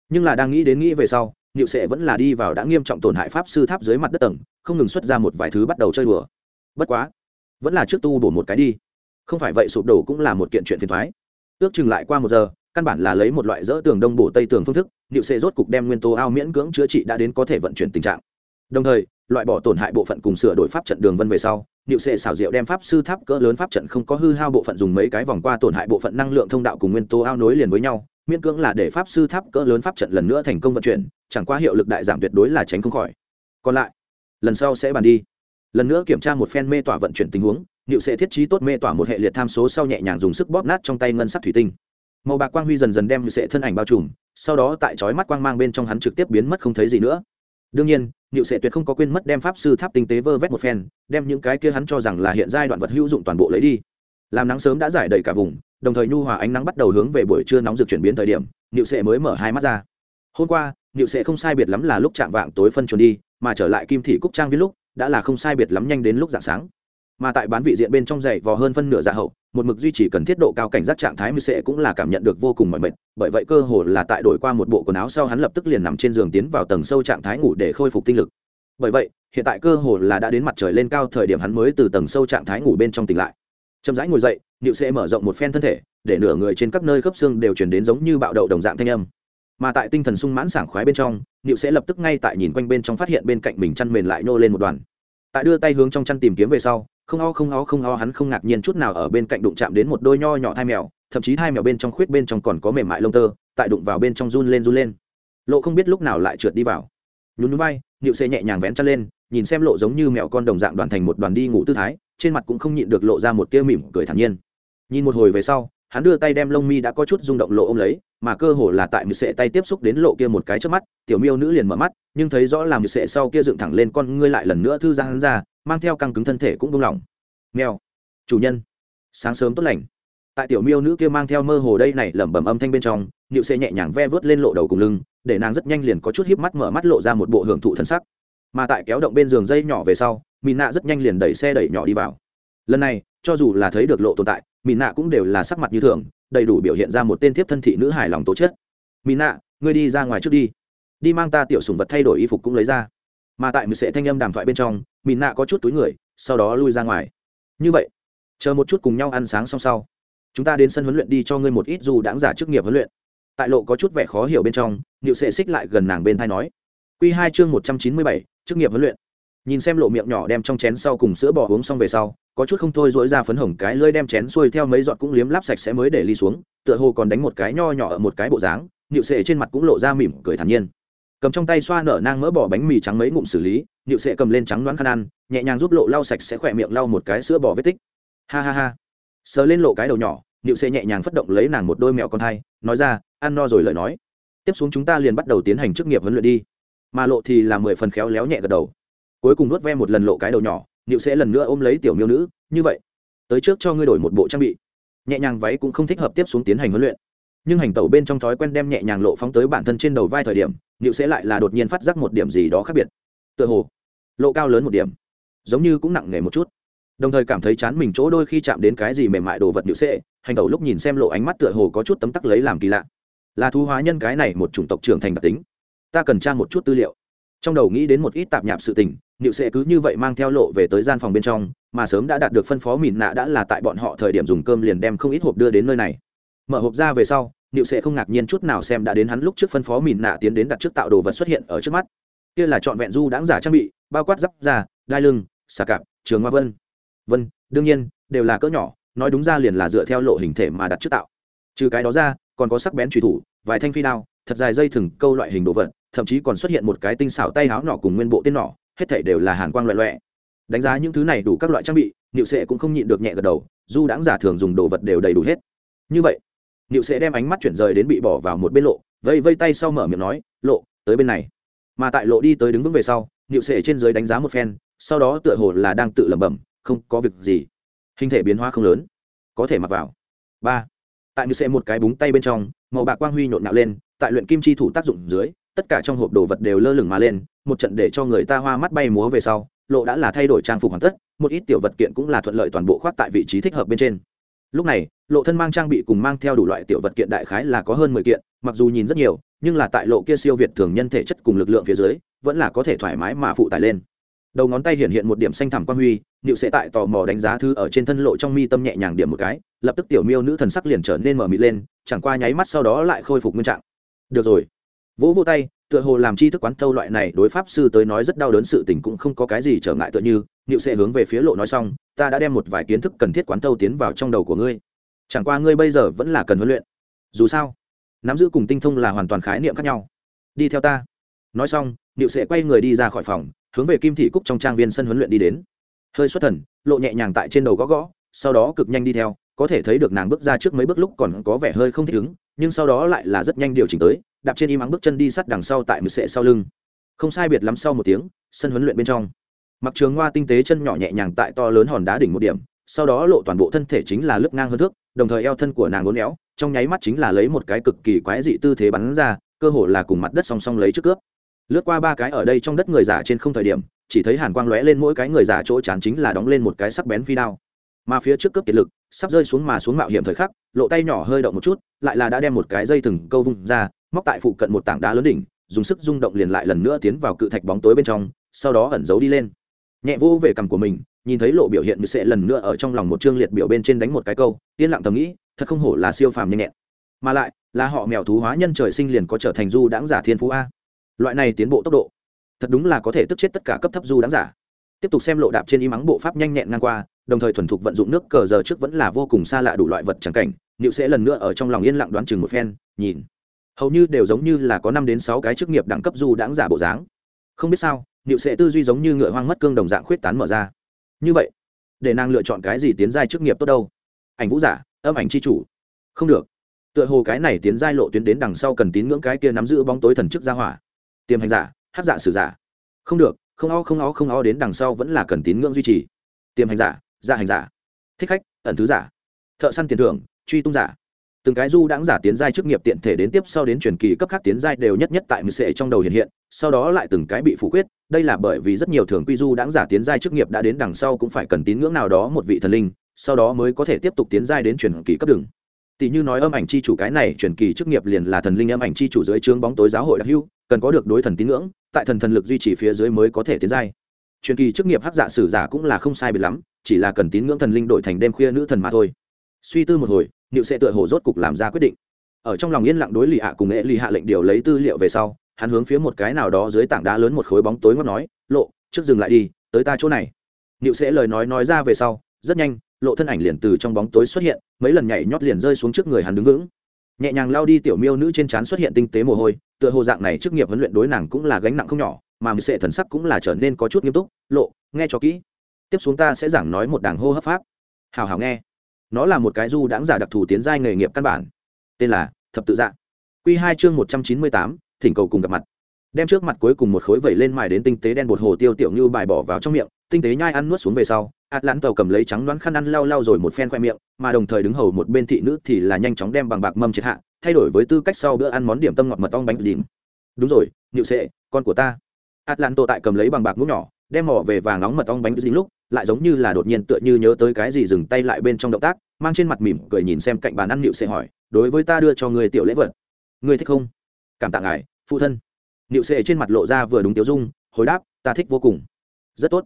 Nhưng là đang nghĩ đến nghĩ về sau niệu sệ vẫn là đi vào đã nghiêm trọng tổn hại pháp sư tháp dưới mặt đất tầng, không ngừng xuất ra một vài thứ bắt đầu chơi đùa. Bất quá, vẫn là trước tu bổ một cái đi. Không phải vậy sụp đổ cũng là một kiện chuyện phiền toái. ước chừng lại qua một giờ, căn bản là lấy một loại dỡ tường đông bổ tây tường phương thức, niệu sệ rốt cục đem nguyên tố ao miễn cưỡng chữa trị đã đến có thể vận chuyển tình trạng. Đồng thời, loại bỏ tổn hại bộ phận cùng sửa đổi pháp trận đường vân về sau, niệu sệ xảo diệu đem pháp sư tháp cỡ lớn pháp trận không có hư hao bộ phận dùng mấy cái vòng qua tổn hại bộ phận năng lượng thông đạo cùng nguyên tố ao nối liền với nhau miễn cưỡng là để pháp sư tháp cỡ lớn pháp trận lần nữa thành công vận chuyển, chẳng qua hiệu lực đại giảm tuyệt đối là tránh không khỏi. Còn lại, lần sau sẽ bàn đi. Lần nữa kiểm tra một phen mê tỏa vận chuyển tình huống, niệu sẽ thiết trí tốt mê tỏa một hệ liệt tham số sau nhẹ nhàng dùng sức bóp nát trong tay ngân sắc thủy tinh. Màu bạc quang huy dần dần đem niệu sẽ thân ảnh bao trùm, sau đó tại chói mắt quang mang bên trong hắn trực tiếp biến mất không thấy gì nữa. Đương nhiên, niệu sẽ tuyệt không có quên mất đem pháp sư tháp tinh tế vơ vét một phen, đem những cái kia hắn cho rằng là hiện giai đoạn vật hữu dụng toàn bộ lấy đi. Làm nắng sớm đã giải đầy cả vùng đồng thời nhu hòa ánh nắng bắt đầu hướng về buổi trưa nóng rực chuyển biến thời điểm, niệu sẽ mới mở hai mắt ra. Hôm qua, niệu sẽ không sai biệt lắm là lúc chạm vạng tối phân chuồn đi, mà trở lại kim thị cúc trang viết lúc, đã là không sai biệt lắm nhanh đến lúc dạng sáng. Mà tại bán vị diện bên trong dày vò hơn phân nửa dạ hậu, một mực duy trì cần thiết độ cao cảnh giác trạng thái mưu sệ cũng là cảm nhận được vô cùng mỏi mệt, bởi vậy cơ hồ là tại đổi qua một bộ quần áo sau hắn lập tức liền nằm trên giường tiến vào tầng sâu trạng thái ngủ để khôi phục tinh lực. Bởi vậy, hiện tại cơ hồ là đã đến mặt trời lên cao thời điểm hắn mới từ tầng sâu trạng thái ngủ bên trong tỉnh lại chậm rãi ngồi dậy nịu Sẽ mở rộng một phen thân thể, để nửa người trên các nơi khớp xương đều chuyển đến giống như bạo đậu đồng dạng thanh âm. Mà tại tinh thần sung mãn sảng khoái bên trong nịu sẽ lập tức ngay tại nhìn quanh bên trong phát hiện bên cạnh mình chăn mền lại nô lên một đoàn. Tại đưa tay hướng trong chăn tìm kiếm về sau, không o không o không o hắn không ngạc nhiên chút nào ở bên cạnh đụng chạm đến một đôi nho nhỏ thai mèo, thậm chí thai mèo bên trong khuyết bên trong còn có mềm mại lông tơ, tại đụng vào bên trong run lên run lên. Lộ không biết lúc nào lại trượt đi vào. Nhún núi bay nịu sẽ nhẹ nhàng vén chăn lên, nhìn xem lộ giống như mèo con đồng dạng đoàn thành một đoàn đi ngủ tư thái trên mặt cũng không nhịn được lộ ra một tia mỉm cười thản nhiên. Nhìn một hồi về sau, hắn đưa tay đem lông mi đã có chút rung động lộ ôm lấy, mà cơ hồ là tại mười sệ tay tiếp xúc đến lộ kia một cái trước mắt, tiểu miêu nữ liền mở mắt, nhưng thấy rõ là mười sệ sau kia dựng thẳng lên con ngươi lại lần nữa thư ra hắn ra, mang theo căng cứng thân thể cũng buông lỏng. Mèo, chủ nhân, sáng sớm tốt lành. Tại tiểu miêu nữ kia mang theo mơ hồ đây này lẩm bẩm âm thanh bên trong nịu sệ nhẹ nhàng ve vớt lên lộ đầu cùng lưng, để nàng rất nhanh liền có chút híp mắt mở mắt lộ ra một bộ hưởng thụ thân sắc mà tại kéo động bên giường dây nhỏ về sau mỹ nạ rất nhanh liền đẩy xe đẩy nhỏ đi vào. Lần này, cho dù là thấy được lộ tồn tại mỹ nạ cũng đều là sắc mặt như thường, đầy đủ biểu hiện ra một tên thiếp thân thị nữ hài lòng tố chất. Mỹ nạ, ngươi đi ra ngoài trước đi. Đi mang ta tiểu sùng vật thay đổi y phục cũng lấy ra. Mà tại một sệ thanh âm đàm thoại bên trong mỹ nạ có chút túi người, sau đó lui ra ngoài. Như vậy, chờ một chút cùng nhau ăn sáng xong sau, chúng ta đến sân huấn luyện đi cho ngươi một ít dù đáng giả chức nghiệp huấn luyện. Tại lộ có chút vẻ khó hiểu bên trong nhịu sệ xích lại gần nàng bên thai nói. Q hai chương một trăm chín mươi bảy chức nghiệp huấn luyện. Nhìn xem lộ miệng nhỏ đem trong chén sau cùng sữa bò uống xong về sau, có chút không thôi dỗi ra phấn hồng cái lơi đem chén xuôi theo mấy giọt cũng liếm láp sạch sẽ mới để ly xuống, tựa hồ còn đánh một cái nho nhỏ ở một cái bộ dáng nhịu sệ trên mặt cũng lộ ra mỉm cười thản nhiên. Cầm trong tay xoa nở nang mỡ bỏ bánh mì trắng mấy ngụm xử lý nhịu sệ cầm lên trắng đoán khăn ăn, nhẹ nhàng giúp lộ lau sạch sẽ khỏe miệng lau một cái sữa bò vết tích. Ha ha ha. Sờ lên lộ cái đầu nhỏ nhịu sệ nhẹ nhàng phất động lấy nàng một đôi mẹo con thai, nói ra, ăn no rồi lời nói. Tiếp xuống chúng ta liền bắt đầu tiến hành chức nghiệp huấn luyện đi mà lộ thì là mười phần khéo léo nhẹ gật đầu. Cuối cùng nuốt ve một lần lộ cái đầu nhỏ nịu sẽ lần nữa ôm lấy tiểu miêu nữ, như vậy, tới trước cho ngươi đổi một bộ trang bị. Nhẹ nhàng váy cũng không thích hợp tiếp xuống tiến hành huấn luyện. Nhưng hành tẩu bên trong thói quen đem nhẹ nhàng lộ phóng tới bản thân trên đầu vai thời điểm nịu sẽ lại là đột nhiên phát giác một điểm gì đó khác biệt. Tựa hồ, lộ cao lớn một điểm, giống như cũng nặng nề một chút. Đồng thời cảm thấy chán mình chỗ đôi khi chạm đến cái gì mềm mại đồ vật nịu sẽ, hành tẩu lúc nhìn xem lộ ánh mắt tựa hồ có chút tấm tắc lấy làm kỳ lạ. Là thu hóa nhân cái này một chủng tộc trưởng thành đặc tính ta cần tra một chút tư liệu. Trong đầu nghĩ đến một ít tạp nhạp sự tình nịu sẽ cứ như vậy mang theo lộ về tới gian phòng bên trong, mà sớm đã đạt được phân phó mìn nạ đã là tại bọn họ thời điểm dùng cơm liền đem không ít hộp đưa đến nơi này. Mở hộp ra về sau nịu sẽ không ngạc nhiên chút nào xem đã đến hắn lúc trước phân phó mìn nạ tiến đến đặt trước tạo đồ vật xuất hiện ở trước mắt. Kia là trọn vẹn du đáng giả trang bị, bao quát giáp da, đai lưng, xà cạp, trường hoa vân. Vân, đương nhiên, đều là cỡ nhỏ, nói đúng ra liền là dựa theo lộ hình thể mà đặt trước tạo. Trừ cái đó ra, còn có sắc bén truy thủ, vài thanh phi đao, thật dài dây thừng, câu loại hình đồ vật thậm chí còn xuất hiện một cái tinh xảo tay háo nỏ cùng nguyên bộ tên nỏ, hết thảy đều là hàn quang loại loẹ. Đánh giá những thứ này đủ các loại trang bị, niệu sệ cũng không nhịn được nhẹ gật đầu du đãng giả thường dùng đồ vật đều đầy đủ hết. Như vậy, niệu sệ đem ánh mắt chuyển rời đến bị bỏ vào một bên lộ, vây vây tay sau mở miệng nói, lộ, tới bên này. Mà tại lộ đi tới đứng vững về sau, niệu sệ trên dưới đánh giá một phen, sau đó tựa hồ là đang tự lẩm bẩm, không có việc gì. Hình thể biến hóa không lớn. Có thể mặc vào. Ba. Tại niệu sệ một cái búng tay bên trong, màu bạc quang huy nhộn nạo lên, tại luyện kim chi thủ tác dụng dưới tất cả trong hộp đồ vật đều lơ lửng mà lên, một trận để cho người ta hoa mắt bay múa về sau, lộ đã là thay đổi trang phục hoàn tất, một ít tiểu vật kiện cũng là thuận lợi toàn bộ khoác tại vị trí thích hợp bên trên. Lúc này, lộ thân mang trang bị cùng mang theo đủ loại tiểu vật kiện đại khái là có hơn mười kiện, mặc dù nhìn rất nhiều, nhưng là tại lộ kia siêu việt thường nhân thể chất cùng lực lượng phía dưới, vẫn là có thể thoải mái mà phụ tải lên. Đầu ngón tay hiện hiện một điểm xanh thẳm quan huy nịu sẽ tại tò mò đánh giá thư ở trên thân lộ trong mi tâm nhẹ nhàng điểm một cái, lập tức tiểu miêu nữ thần sắc liền trở nên mở mịt lên, chẳng qua nháy mắt sau đó lại khôi phục nguyên trạng. Được rồi vỗ vô tay, tựa hồ làm chi thức quán thâu loại này đối pháp sư tới nói rất đau đớn sự tình cũng không có cái gì trở ngại tựa như nịu sẽ hướng về phía lộ nói xong, ta đã đem một vài kiến thức cần thiết quán thâu tiến vào trong đầu của ngươi. Chẳng qua ngươi bây giờ vẫn là cần huấn luyện. Dù sao, nắm giữ cùng tinh thông là hoàn toàn khái niệm khác nhau. Đi theo ta. Nói xong nịu sẽ quay người đi ra khỏi phòng, hướng về kim thị cúc trong trang viên sân huấn luyện đi đến. Hơi xuất thần, lộ nhẹ nhàng tại trên đầu gõ gõ, sau đó cực nhanh đi theo có thể thấy được nàng bước ra trước mấy bước lúc còn có vẻ hơi không thích ứng, nhưng sau đó lại là rất nhanh điều chỉnh tới, đạp trên im ắng bước chân đi sắt đằng sau tại mực sệ sau lưng. Không sai biệt lắm sau một tiếng, sân huấn luyện bên trong. Mặc trường hoa tinh tế chân nhỏ nhẹ nhàng tại to lớn hòn đá đỉnh một điểm, sau đó lộ toàn bộ thân thể chính là lướt ngang hơn thước, đồng thời eo thân của nàng uốn éo, trong nháy mắt chính là lấy một cái cực kỳ quái dị tư thế bắn ra, cơ hồ là cùng mặt đất song song lấy trước cướp. Lướt qua ba cái ở đây trong đất người giả trên không thời điểm, chỉ thấy hàn quang lóe lên mỗi cái người giả chỗ chán chính là đóng lên một cái sắc bén phi đao. Mà phía trước cướp kiệt lực sắp rơi xuống mà xuống mạo hiểm thời khắc, lộ tay nhỏ hơi động một chút, lại là đã đem một cái dây thừng câu vung ra, móc tại phụ cận một tảng đá lớn đỉnh, dùng sức rung động liền lại lần nữa tiến vào cự thạch bóng tối bên trong, sau đó ẩn giấu đi lên. Nhẹ vô về cằm của mình, nhìn thấy lộ biểu hiện như sẽ lần nữa ở trong lòng một chương liệt biểu bên trên đánh một cái câu, yên lặng thầm nghĩ, thật không hổ là siêu phàm nhanh nhẹn. Mà lại, là họ mèo thú hóa nhân trời sinh liền có trở thành du đãng giả thiên phú a. Loại này tiến bộ tốc độ, thật đúng là có thể tức chết tất cả cấp thấp du đãng giả. Tiếp tục xem lộ đạp trên y mắng bộ pháp nhanh nhẹn ngang qua đồng thời thuần thục vận dụng nước cờ giờ trước vẫn là vô cùng xa lạ đủ loại vật chẳng cảnh liệu sẽ lần nữa ở trong lòng yên lặng đoán chừng một phen, nhìn. Hầu như đều giống như là có năm đến sáu cái chức nghiệp đẳng cấp du đáng giả bộ dáng. Không biết sao liệu sẽ tư duy giống như ngựa hoang mất cương đồng dạng khuyết tán mở ra. Như vậy, để nàng lựa chọn cái gì tiến giai chức nghiệp tốt đâu? Ảnh vũ giả, âm ảnh c h i chủ. Không được. Tựa hồ cái này tiến giai lộ tuyến đến đằng sau cần tín ngưỡng cái kia nắm giữ bóng tối thần chức gia hỏa. Tiềm hành giả hát giả sử giả. Không được, không o không o không o đến đằng sau vẫn là cần tín ngưỡng duy trì. Tiềm hành giả gia hành giả. Thích khách, ẩn thứ giả. Thợ săn tiền thưởng, truy tung giả. Từng cái du đãng giả tiến giai chức nghiệp tiện thể đến tiếp sau đến truyền kỳ cấp khác tiến giai đều nhất nhất tại mười sệ trong đầu hiện hiện, sau đó lại từng cái bị phủ quyết. Đây là bởi vì rất nhiều thường quy du đãng giả tiến giai chức nghiệp đã đến đằng sau cũng phải cần tín ngưỡng nào đó một vị thần linh, sau đó mới có thể tiếp tục tiến giai đến truyền kỳ cấp đường. Tỷ như nói âm ảnh chi chủ cái này, truyền kỳ chức nghiệp liền là thần linh âm ảnh chi chủ dưới trướng bóng tối giáo hội đặc hưu cần có được đối thần tín ngưỡng, tại thần thần lực duy trì phía dưới mới có thể tiến giai truyền kỳ chức nghiệp hắc dạ sử giả cũng là không sai biệt lắm, chỉ là cần tín ngưỡng thần linh đổi thành đêm khuya nữ thần mà thôi. Suy tư một hồi, niệu sẽ tựa hồ rốt cục làm ra quyết định. Ở trong lòng yên lặng đối lì hạ cùng nghệ lì hạ lệnh điều lấy tư liệu về sau, hắn hướng phía một cái nào đó dưới tảng đá lớn một khối bóng tối ngót nói, lộ, trước dừng lại đi, tới ta chỗ này. Niệu sẽ lời nói nói ra về sau, rất nhanh, lộ thân ảnh liền từ trong bóng tối xuất hiện, mấy lần nhảy nhót liền rơi xuống trước người hắn đứng vững. Nhẹ nhàng lao đi tiểu miêu nữ trên trán xuất hiện tinh tế mồ hôi, tựa hồ dạng này chức nghiệp huấn luyện đối nàng cũng là gánh nặng không nhỏ mà mười sệ thần sắc cũng là trở nên có chút nghiêm túc, lộ, nghe cho kỹ. Tiếp xuống ta sẽ giảng nói một đảng hô hấp pháp. Hào hào nghe. Nó là một cái du đáng giả đặc thù tiến giai nghề nghiệp căn bản. Tên là thập tự dạng q hai chương một trăm chín mươi tám, thỉnh cầu cùng gặp mặt. Đem trước mặt cuối cùng một khối vẩy lên mài đến tinh tế đen bột hồ tiêu tiểu như bài bỏ vào trong miệng, tinh tế nhai ăn nuốt xuống về sau ạt lãn tàu cầm lấy trắng đoán khăn ăn lau lau rồi một phen khoe miệng, mà đồng thời đứng hầu một bên thị nữ thì là nhanh chóng đem bằng bạc mâm triệt hạ, thay đổi với tư cách sau bữa ăn món điểm tâm ngọt mật ong bánh đỉnh. Đúng rồi nhự sệ, con của ta atlanto tại cầm lấy bằng bạc mũ nhỏ, đem mỏ về vàng nóng mật ong bánh đỉnh lúc, lại giống như là đột nhiên tựa như nhớ tới cái gì dừng tay lại bên trong động tác, mang trên mặt mỉm cười nhìn xem cạnh bàn ăn nhự sẽ hỏi, đối với ta đưa cho người tiểu lễ vật người thích không? Cảm tạ ngài, phụ thân. Nhự sệ trên mặt lộ ra vừa đúng tiêu dung, hồi đáp, ta thích vô cùng. Rất tốt.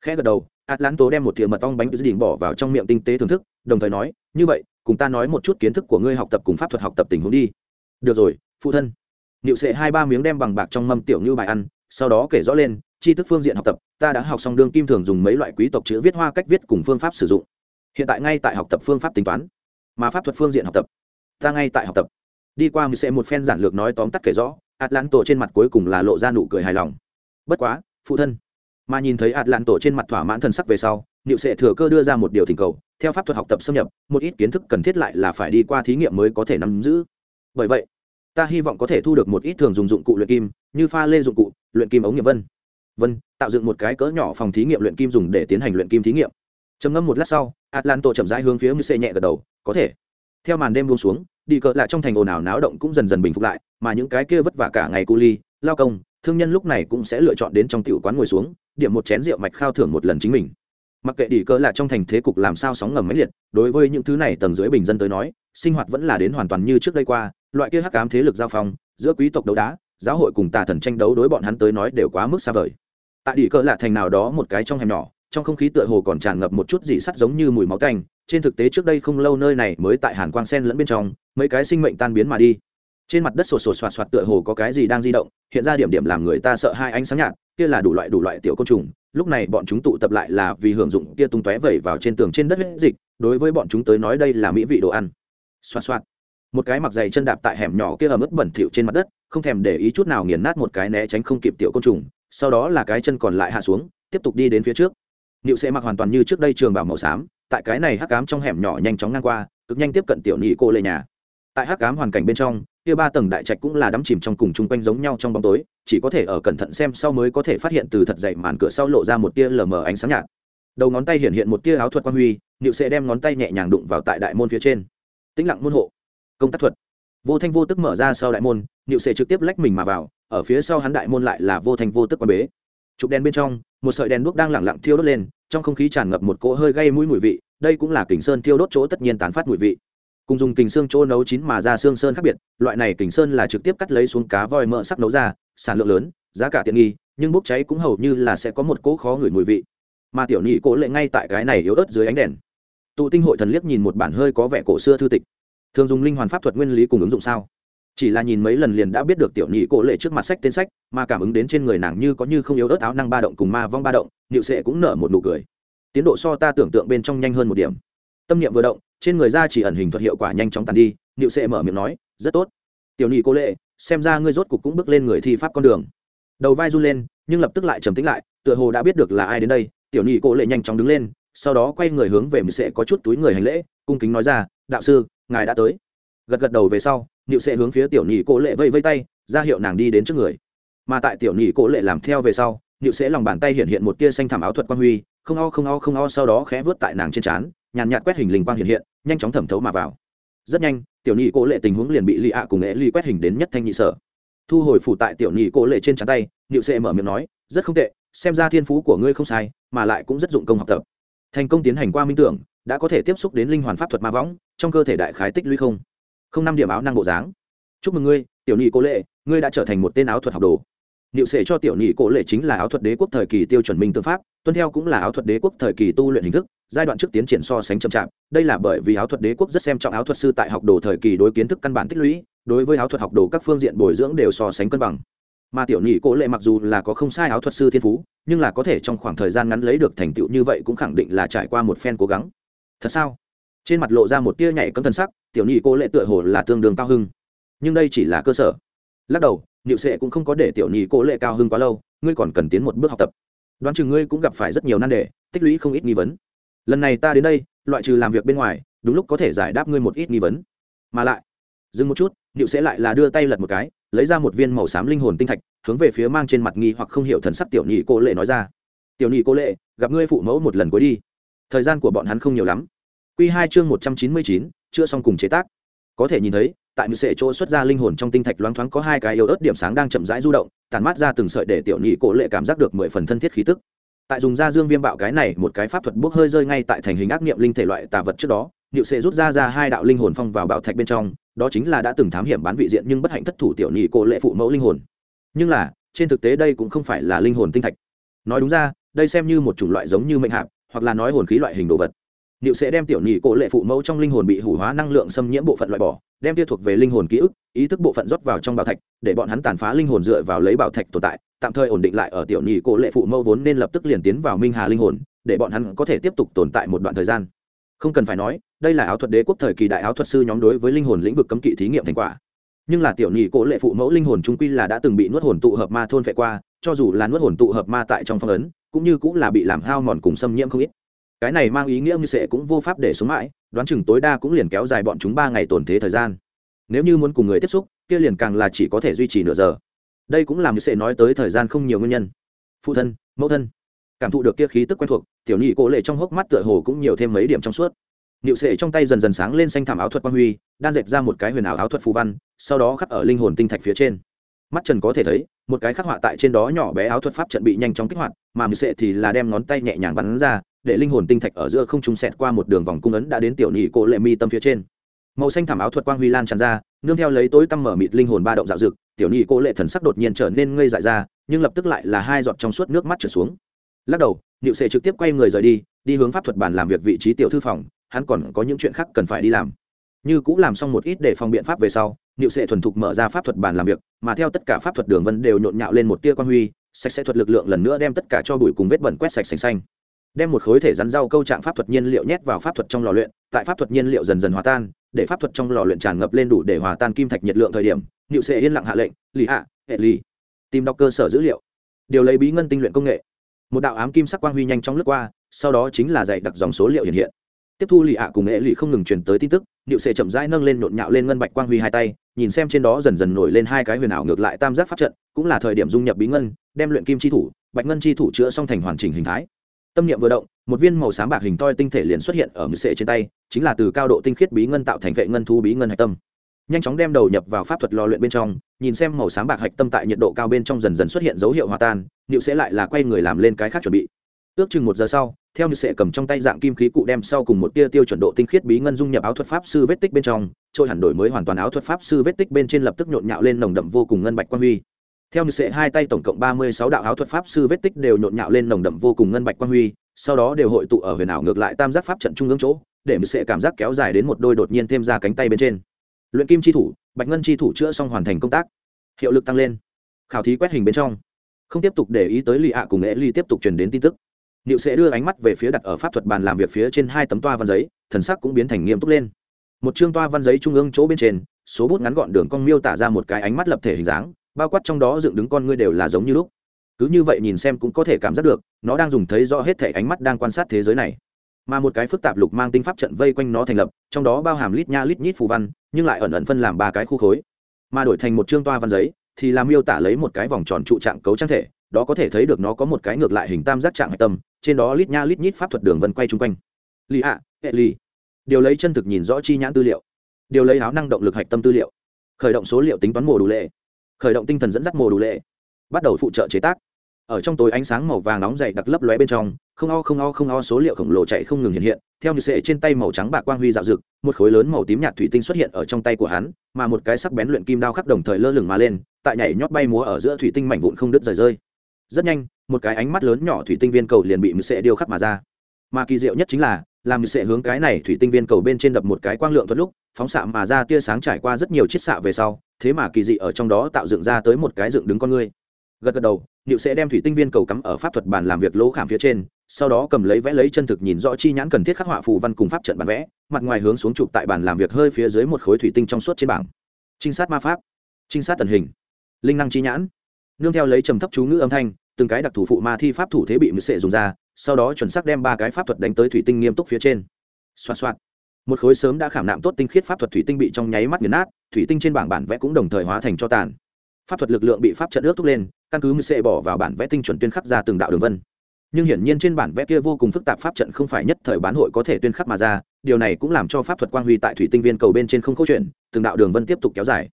Khẽ gật đầu atlanto đem một thìa mật ong bánh đỉnh bỏ vào trong miệng tinh tế thưởng thức, đồng thời nói, như vậy, cùng ta nói một chút kiến thức của ngươi học tập cùng pháp thuật học tập tình huống đi. Được rồi, phụ thân. Niệu sệ hai ba miếng đem bằng bạc trong mâm tiểu như bài ăn sau đó kể rõ lên, tri thức phương diện học tập, ta đã học xong đương kim thường dùng mấy loại quý tộc chữ viết hoa cách viết cùng phương pháp sử dụng. Hiện tại ngay tại học tập phương pháp tính toán, mà pháp thuật phương diện học tập, ta ngay tại học tập. Đi qua mười sẽ một phen giản lược nói tóm tắt kể rõ atlanto trên mặt cuối cùng là lộ ra nụ cười hài lòng. Bất quá, phụ thân, mà nhìn thấy ạt tổ trên mặt thỏa mãn thần sắc về sau, niệu sệ thừa cơ đưa ra một điều thỉnh cầu, theo pháp thuật học tập xâm nhập, một ít kiến thức cần thiết lại là phải đi qua thí nghiệm mới có thể nắm giữ. Bởi vậy ta hy vọng có thể thu được một ít thường dùng dụng cụ luyện kim, như pha lê dụng cụ, luyện kim ống nghiệm vân. Vân, tạo dựng một cái cỡ nhỏ phòng thí nghiệm luyện kim dùng để tiến hành luyện kim thí nghiệm. Trầm ngâm một lát sau atlanto chậm rãi hướng phía mười sệ nhẹ gật đầu, có thể. Theo màn đêm buông xuống, đi cỡ lại trong thành ồn ào náo động cũng dần dần bình phục lại, mà những cái kia vất vả cả ngày cu ly, lao công, thương nhân lúc này cũng sẽ lựa chọn đến trong tiểu quán ngồi xuống, điểm một chén rượu mạch khao thưởng một lần chính mình. Mặc kệ đi cỡ là trong thành thế cục làm sao sóng ngầm máy liệt, đối với những thứ này tầng dưới bình dân tới nói, sinh hoạt vẫn là đến hoàn toàn như trước đây qua loại kia hắc ám thế lực giao phong, giữa quý tộc đấu đá, giáo hội cùng tà thần tranh đấu đối bọn hắn tới nói đều quá mức xa vời. Tại địa cỡ lạ thành nào đó một cái trong hẻm nhỏ, trong không khí tựa hồ còn tràn ngập một chút dị sắt giống như mùi máu canh trên thực tế trước đây không lâu nơi này mới tại hàn quang sen lẫn bên trong, mấy cái sinh mệnh tan biến mà đi. Trên mặt đất sột sột soạt soạt tựa hồ có cái gì đang di động, hiện ra điểm điểm làm người ta sợ hai ánh sáng nhạt, kia là đủ loại đủ loại tiểu côn trùng, lúc này bọn chúng tụ tập lại là vì hưởng dụng kia tung tóe vẩy vào trên tường trên đất huyết dịch, đối với bọn chúng tới nói đây là mỹ vị đồ ăn. Xoạt soạt một cái mặc giày chân đạp tại hẻm nhỏ kia ở mức bẩn thỉu trên mặt đất không thèm để ý chút nào nghiền nát một cái né tránh không kịp tiểu côn trùng sau đó là cái chân còn lại hạ xuống tiếp tục đi đến phía trước Niệu sẽ mặc hoàn toàn như trước đây trường bảo màu xám, tại cái này hắc ám trong hẻm nhỏ nhanh chóng ngang qua, cực nhanh tiếp cận tiểu nhị cô lệ nhà. Tại hắc ám hoàn cảnh bên trong, kia ba tầng đại trạch cũng là đắm chìm trong cùng chung quanh giống nhau trong bóng tối, chỉ có thể ở cẩn thận xem sau mới có thể phát hiện từ thật dày màn cửa sau lộ ra một tia lờ mờ ánh sáng nhạt. Đầu ngón tay hiện hiện một tia áo thuật quan huy, Niệu sẽ đem ngón tay nhẹ nhàng đụng vào tại đại môn phía trên. Tĩnh lặng môn hộ. Công tác thuật. Vô thanh vô tức mở ra sau đại môn, Niệu sẽ trực tiếp lách mình mà vào, ở phía sau hắn đại môn lại là vô thanh vô tức quan bế. Chụp đèn bên trong, một sợi đèn đuốc đang lẳng lặng thiêu đốt lên, trong không khí tràn ngập một cỗ hơi gây mũi mùi vị đây cũng là kình sơn thiêu đốt chỗ tất nhiên tán phát mùi vị cùng dùng kình xương chỗ nấu chín mà ra xương sơn khác biệt loại này kình sơn là trực tiếp cắt lấy xuống cá voi mỡ sắc nấu ra sản lượng lớn giá cả tiện nghi nhưng bốc cháy cũng hầu như là sẽ có một cỗ khó ngửi mùi vị mà tiểu nhị cố lệ ngay tại cái này yếu ớt dưới ánh đèn tụ tinh hội thần liếc nhìn một bản hơi có vẻ cổ xưa thư tịch thường dùng linh hoàn pháp thuật nguyên lý cùng ứng dụng sao? Chỉ là nhìn mấy lần liền đã biết được tiểu nhị cổ lệ trước mặt sách tên sách, mà cảm ứng đến trên người nàng như có như không yếu ớt áo năng ba động cùng ma vong ba động nhịu sệ cũng nở một nụ cười. Tiến độ so ta tưởng tượng bên trong nhanh hơn một điểm. Tâm niệm vừa động, trên người ra chỉ ẩn hình thuật hiệu quả nhanh chóng tàn đi nhịu sệ mở miệng nói, rất tốt. Tiểu nhị cô lệ, xem ra ngươi rốt cục cũng bước lên người thi pháp con đường. Đầu vai run lên, nhưng lập tức lại trầm tĩnh lại, tựa hồ đã biết được là ai đến đây. Tiểu nhị cô lệ nhanh chóng đứng lên, sau đó quay người hướng về mười sệ có chút túi người hành lễ, cung kính nói ra, đạo sư ngài đã tới. Gật gật đầu về sau nhịu Sẽ hướng phía tiểu nhị Cố lệ vây vây tay, ra hiệu nàng đi đến trước người. Mà tại tiểu nhị Cố lệ làm theo về sau nhịu Sẽ lòng bàn tay hiện hiện một tia xanh thảm áo thuật quang huy, không o không o không o sau đó khẽ vớt tại nàng trên trán, nhàn nhạt quét hình linh quang hiện hiện, nhanh chóng thẩm thấu mà vào. Rất nhanh, tiểu nhị Cố lệ tình huống liền bị lì ạ cùng nghệ ly quét hình đến nhất thanh nhị sở. Thu hồi phủ tại tiểu nhị Cố lệ trên trán tay nhịu Sẽ mở miệng nói, rất không tệ, xem ra thiên phú của ngươi không sai, mà lại cũng rất dụng công học tập. Thành công tiến hành qua minh tưởng, đã có thể tiếp xúc đến linh hoàn pháp thuật ma võng trong cơ thể đại khái tích lũy không? Không năm điểm áo năng bộ dáng. Chúc mừng ngươi, tiểu nhị cô lệ, ngươi đã trở thành một tên áo thuật học đồ. Niệu sệ cho tiểu nhị cố lệ chính là áo thuật đế quốc thời kỳ tiêu chuẩn minh tư pháp, tuân theo cũng là áo thuật đế quốc thời kỳ tu luyện hình thức, giai đoạn trước tiến triển so sánh chậm chạp. Đây là bởi vì áo thuật đế quốc rất xem trọng áo thuật sư tại học đồ thời kỳ đối kiến thức căn bản tích lũy, đối với áo thuật học đồ các phương diện bồi dưỡng đều so sánh cân bằng. Mà tiểu nhị cố lệ mặc dù là có không sai áo thuật sư thiên phú, nhưng là có thể trong khoảng thời gian ngắn lấy được thành tựu như vậy cũng khẳng định là trải qua một phen cố gắng. Thật sao? Trên mặt lộ ra một tia nhảy cấm thần sắc, tiểu nhị cô lệ tựa hồ là tương đương cao hưng. Nhưng đây chỉ là cơ sở. Lắc đầu, niệu sệ cũng không có để tiểu nhị cô lệ cao hưng quá lâu, ngươi còn cần tiến một bước học tập. Đoán chừng ngươi cũng gặp phải rất nhiều nan đề, tích lũy không ít nghi vấn. Lần này ta đến đây, loại trừ làm việc bên ngoài, đúng lúc có thể giải đáp ngươi một ít nghi vấn. Mà lại, dừng một chút, niệu sẽ lại là đưa tay lật một cái, lấy ra một viên màu xám linh hồn tinh thạch, hướng về phía mang trên mặt nghi hoặc không hiểu thần sắc tiểu nhị cô lệ nói ra. Tiểu nhị cô lệ, gặp ngươi phụ mẫu một lần cuối đi. Thời gian của bọn hắn không nhiều lắm. Quy hai chương một trăm chín mươi chín chưa xong cùng chế tác. Có thể nhìn thấy, tại mười sệ chỗ xuất ra linh hồn trong tinh thạch loáng thoáng có hai cái yếu ớt điểm sáng đang chậm rãi du động tàn mát ra từng sợi để tiểu nhị cổ lệ cảm giác được mười phần thân thiết khí tức. Tại dùng ra dương viêm bạo cái này, một cái pháp thuật bốc hơi rơi ngay tại thành hình ác niệm linh thể loại tà vật trước đó nhịu sệ rút ra ra hai đạo linh hồn phong vào bảo thạch bên trong, đó chính là đã từng thám hiểm bán vị diện nhưng bất hạnh thất thủ tiểu nhị cổ lệ phụ mẫu linh hồn. Nhưng là, trên thực tế đây cũng không phải là linh hồn tinh thạch. Nói đúng ra, đây xem như một chủng loại giống như mệnh hạp, hoặc là nói hồn khí loại hình đồ vật. Niệu sẽ đem tiểu nhị cổ lệ phụ mẫu trong linh hồn bị hủ hóa năng lượng xâm nhiễm bộ phận loại bỏ, đem kia thuộc về linh hồn ký ức, ý thức bộ phận rót vào trong bảo thạch, để bọn hắn tàn phá linh hồn dựa vào lấy bảo thạch tồn tại, tạm thời ổn định lại ở tiểu nhị cổ lệ phụ mẫu vốn nên lập tức liền tiến vào minh hà linh hồn, để bọn hắn có thể tiếp tục tồn tại một đoạn thời gian. Không cần phải nói, đây là áo thuật đế quốc thời kỳ đại áo thuật sư nhóm đối với linh hồn lĩnh vực cấm kỵ thí nghiệm thành quả. Nhưng là tiểu nhị cổ lệ phụ mẫu linh hồn trung quy là đã từng bị nuốt hồn tụ hợp ma thôn phệ qua, cho dù là nuốt hồn tụ hợp ma tại trong phong ấn, cũng như cũng là bị làm hao mòn cùng xâm nhiễm không ít cái này mang ý nghĩa như sẽ cũng vô pháp để xuống mãi, đoán chừng tối đa cũng liền kéo dài bọn chúng ba ngày tồn thế thời gian. Nếu như muốn cùng người tiếp xúc, kia liền càng là chỉ có thể duy trì nửa giờ. Đây cũng làm như sẽ nói tới thời gian không nhiều nguyên nhân. Phụ thân, mẫu thân. Cảm thụ được kia khí tức quen thuộc, tiểu nhị cổ lệ trong hốc mắt tựa hồ cũng nhiều thêm mấy điểm trong suốt. Nịu sệ trong tay dần dần sáng lên xanh thảm áo thuật quang huy, đan dệt ra một cái huyền ảo áo thuật phù văn, sau đó khắc ở linh hồn tinh thạch phía trên. Mắt trần có thể thấy, một cái khắc họa tại trên đó nhỏ bé áo thuật pháp trận bị nhanh chóng kích hoạt, mà mười sệ thì là đem ngón tay nhẹ nhàng bắn ra để linh hồn tinh thạch ở giữa không trung sẹt qua một đường vòng cung ấn đã đến tiểu nhị cổ lệ mi tâm phía trên. Màu xanh thảm áo thuật quang huy lan tràn ra, nương theo lấy tối tăm mở mịt linh hồn ba động dạo dực, tiểu nhị cổ lệ thần sắc đột nhiên trở nên ngây dại ra, nhưng lập tức lại là hai giọt trong suốt nước mắt trở xuống. Lắc đầu nhịu sệ trực tiếp quay người rời đi đi hướng pháp thuật bàn làm việc vị trí tiểu thư phòng, hắn còn có những chuyện khác cần phải đi làm. Như cũng làm xong một ít để phòng biện pháp về sau nhịu sệ thuần thục mở ra pháp thuật bàn làm việc, mà theo tất cả pháp thuật đường vân đều nhộn nhạo lên một tia quan huy, sạch sẽ thuật lực lượng lần nữa đem tất cả cho bụi cùng vết bẩn quét sạch sành xanh đem một khối thể rắn rau câu trạng pháp thuật nhiên liệu nhét vào pháp thuật trong lò luyện, tại pháp thuật nhiên liệu dần dần hòa tan, để pháp thuật trong lò luyện tràn ngập lên đủ để hòa tan kim thạch nhiệt lượng thời điểm nhự sệ yên lặng hạ lệnh, lì hạ hệ lì. Tìm đọc cơ sở dữ liệu. Điều lấy bí ngân tinh luyện công nghệ. Một đạo ám kim sắc quang huy nhanh chóng lướt qua, sau đó chính là dạy đặc dòng số liệu hiện hiện. Tiếp thu lì ạ cùng nghệ lì không ngừng truyền tới tin tức điệu sệ chậm rãi nâng lên nhộn nhạo lên ngân bạch quang huy hai tay, nhìn xem trên đó dần dần nổi lên hai cái huyền ảo ngược lại tam giác pháp trận, cũng là thời điểm dung nhập bí ngân, đem luyện kim chi thủ, bạch ngân chi thủ chữa xong thành hoàn chỉnh hình thái tâm niệm vừa động, một viên màu sáng bạc hình toi tinh thể liền xuất hiện ở mười sệ trên tay, chính là từ cao độ tinh khiết bí ngân tạo thành vệ ngân thu bí ngân hạch tâm. Nhanh chóng đem đầu nhập vào pháp thuật lò luyện bên trong, nhìn xem màu sáng bạc hạch tâm tại nhiệt độ cao bên trong dần dần xuất hiện dấu hiệu hòa tan nịu sẽ lại là quay người làm lên cái khác chuẩn bị. Ước chừng một giờ sau, theo như sẽ cầm trong tay dạng kim khí cụ đem sau cùng một tia tiêu chuẩn độ tinh khiết bí ngân dung nhập áo thuật pháp sư vết tích bên trong, trôi hẳn đổi mới hoàn toàn áo thuật pháp sư vết tích bên trên lập tức nhộn nhạo lên nồng đậm vô cùng ngân bạch quang huy theo như sệ hai tay tổng cộng ba mươi sáu đạo áo thuật pháp sư vết tích đều nhộn nhạo lên nồng đậm vô cùng ngân bạch quang huy sau đó đều hội tụ ở huyền ảo ngược lại tam giác pháp trận trung ương chỗ để như sệ cảm giác kéo dài đến một đôi đột nhiên thêm ra cánh tay bên trên. Luyện kim chi thủ bạch ngân chi thủ chữa xong hoàn thành công tác. Hiệu lực tăng lên. Khảo thí quét hình bên trong. Không tiếp tục để ý tới lì ạ cùng nghệ ly tiếp tục truyền đến tin tức. Niệu sẽ đưa ánh mắt về phía đặt ở pháp thuật bàn làm việc phía trên hai tấm toa văn giấy, thần sắc cũng biến thành nghiêm túc lên. Một chương toa văn giấy trung ương chỗ bên trên, số bút ngắn gọn đường cong miêu tả ra một cái ánh mắt lập thể hình dáng, bao quát trong đó dựng đứng con ngươi đều là giống như lúc. Cứ như vậy nhìn xem cũng có thể cảm giác được, nó đang dùng thấy rõ hết thể ánh mắt đang quan sát thế giới này. Mà một cái phức tạp lục mang tinh pháp trận vây quanh nó thành lập, trong đó bao hàm lít nha lít nhít phù văn, nhưng lại ẩn ẩn phân làm ba cái khu khối. Mà đổi thành một chương toa văn giấy, thì làm miêu tả lấy một cái vòng tròn trụ trạng cấu trang thể, đó có thể thấy được nó có một cái ngược lại hình tam giác trạng hạch tâm trên đó lít nha lít nhít pháp thuật đường vân quay chung quanh lì ạ hệ lì điều lấy chân thực nhìn rõ chi nhãn tư liệu điều lấy áo năng động lực hạch tâm tư liệu khởi động số liệu tính toán mùa đủ lệ khởi động tinh thần dẫn dắt mồ đủ lệ, bắt đầu phụ trợ chế tác. Ở trong tối ánh sáng màu vàng nóng dày đặc lấp lóe bên trong, không o không o không o số liệu khổng lồ chạy không ngừng hiện hiện, theo như sệ trên tay màu trắng bạc quang huy dạo rực một khối lớn màu tím nhạt thủy tinh xuất hiện ở trong tay của hắn, mà một cái sắc bén luyện kim đao khắc đồng thời lơ lửng mà lên, tại nhảy nhót bay múa ở giữa thủy tinh mảnh vụn không đứt rời rơi. Rất nhanh, một cái ánh mắt lớn nhỏ thủy tinh viên cầu liền bị mười sệ điêu khắc mà ra. Mà kỳ diệu nhất chính là làm như sẽ hướng cái này thủy tinh viên cầu bên trên đập một cái quang lượng thuật lúc, phóng xạ mà ra tia sáng trải qua rất nhiều chiết xạ về sau, thế mà kỳ dị ở trong đó tạo dựng ra tới một cái dựng đứng con người gật gật đầu liệu sẽ đem thủy tinh viên cầu cắm ở pháp thuật bàn làm việc lỗ khảm phía trên, sau đó cầm lấy vẽ lấy chân thực nhìn rõ chi nhãn cần thiết khắc họa phù văn cùng pháp trận bản vẽ, mặt ngoài hướng xuống chụp tại bàn làm việc hơi phía dưới một khối thủy tinh trong suốt trên bảng. Trinh sát ma pháp, trinh sát tần hình, linh năng chi nhãn. Nương theo lấy trầm thấp chú ngữ âm thanh, từng cái đặc thủ phụ ma thi pháp thủ thế bị mười sệ dùng ra sau đó chuẩn xác đem ba cái pháp thuật đánh tới thủy tinh nghiêm túc phía trên. Xoa xoa một khối sớm đã khảm nạm tốt tinh khiết pháp thuật thủy tinh bị trong nháy mắt nghiền nát, thủy tinh trên bảng bản vẽ cũng đồng thời hóa thành cho tàn. Pháp thuật lực lượng bị pháp trận ước thúc lên, căn cứ mc bỏ vào bản vẽ tinh chuẩn tuyên khắc ra từng đạo đường vân. Nhưng hiển nhiên trên bản vẽ kia vô cùng phức tạp pháp trận không phải nhất thời bán hội có thể tuyên khắc mà ra, điều này cũng làm cho pháp thuật quang huy tại thủy tinh viên cầu bên trên không câu chuyện từng đạo đường vân tiếp tục kéo dài.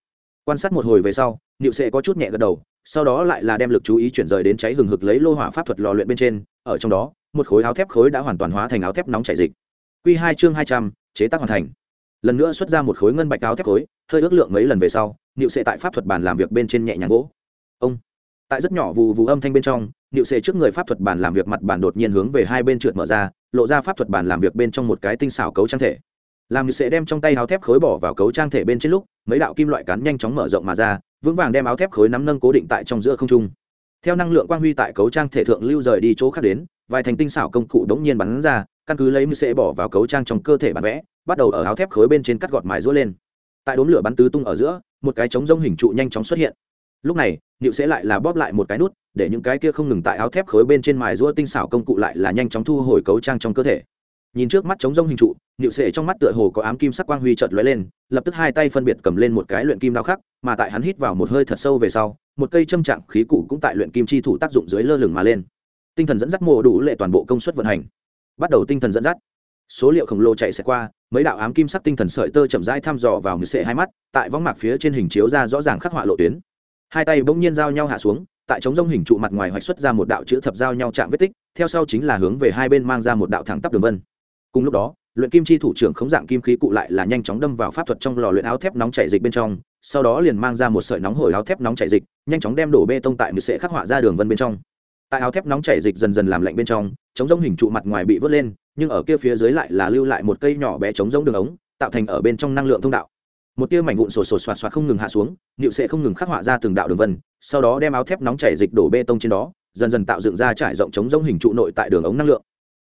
Quan sát một hồi về sau, niệu sệ có chút nhẹ gật đầu, sau đó lại là đem lực chú ý chuyển rời đến cháy hừng hực lấy lô hỏa pháp thuật lò luyện bên trên ở trong đó, một khối áo thép khối đã hoàn toàn hóa thành áo thép nóng chảy dịch. Q hai chương hai trăm, chế tác hoàn thành. Lần nữa xuất ra một khối ngân bạch áo thép khối, hơi ước lượng mấy lần về sau, niệu sệ tại pháp thuật bàn làm việc bên trên nhẹ nhàng gỗ. Ông. Tại rất nhỏ vù vù âm thanh bên trong, niệu sệ trước người pháp thuật bàn làm việc mặt bàn đột nhiên hướng về hai bên trượt mở ra, lộ ra pháp thuật bàn làm việc bên trong một cái tinh xảo cấu trang thể. Làm như sẽ đem trong tay áo thép khối bỏ vào cấu trang thể bên trên lúc, mấy đạo kim loại cán nhanh chóng mở rộng mà ra, vững vàng đem áo thép khối nắm nâng cố định tại trong giữa không trung theo năng lượng quang huy tại cấu trang thể thượng lưu rời đi chỗ khác đến, vài thành tinh xảo công cụ đống nhiên bắn ra, căn cứ lấy mưu sẽ bỏ vào cấu trang trong cơ thể bản vẽ, bắt đầu ở áo thép khối bên trên cắt gọt mài rũa lên. Tại đốm lửa bắn tứ tung ở giữa, một cái trống rông hình trụ nhanh chóng xuất hiện. Lúc này nịu sẽ lại là bóp lại một cái nút, để những cái kia không ngừng tại áo thép khối bên trên mài rũa tinh xảo công cụ lại là nhanh chóng thu hồi cấu trang trong cơ thể. Nhìn trước mắt trống rông hình trụ nịu sệ trong mắt tựa hồ có ám kim sắc quang huy chợt lóe lên, lập tức hai tay phân biệt cầm lên một cái luyện kim đao khắc, mà tại hắn hít vào một hơi thật sâu về sau một cây châm trạng khí cụ cũng tại luyện kim chi thủ tác dụng dưới lơ lửng mà lên. Tinh thần dẫn dắt mộ đủ lệ toàn bộ công suất vận hành. Bắt đầu tinh thần dẫn dắt. Số liệu khổng lồ chạy sẽ qua, mấy đạo ám kim sắc tinh thần sợi tơ chậm rãi thăm dò vào người sệ hai mắt, tại võng mạc phía trên hình chiếu ra rõ ràng khắc họa lộ tuyến. Hai tay bỗng nhiên giao nhau hạ xuống, tại trống rông hình trụ mặt ngoài hoạch xuất ra một đạo chữ thập giao nhau chạm vết tích, theo sau chính là hướng về hai bên mang ra một đạo thẳng tắp đường vân. Cùng lúc đó luyện kim chi thủ trưởng khống dạng kim khí cụ lại là nhanh chóng đâm vào pháp thuật trong lò luyện áo thép nóng chảy dịch bên trong, sau đó liền mang ra một sợi nóng hổi áo thép nóng chảy dịch, nhanh chóng đem đổ bê tông tại mười sệ khắc họa ra đường vân bên trong. Tại áo thép nóng chảy dịch dần dần làm lạnh bên trong, chống giống hình trụ mặt ngoài bị vớt lên, nhưng ở kia phía dưới lại là lưu lại một cây nhỏ bé chống giống đường ống, tạo thành ở bên trong năng lượng thông đạo. Một tia mảnh vụn sổ sổ soạt soạt không ngừng hạ xuống nịu sệ không ngừng khắc họa ra từng đạo đường vân, sau đó đem áo thép nóng chảy dịch đổ bê tông trên đó, dần dần tạo dựng ra trải rộng chống giống hình trụ nội tại đường ống năng lượng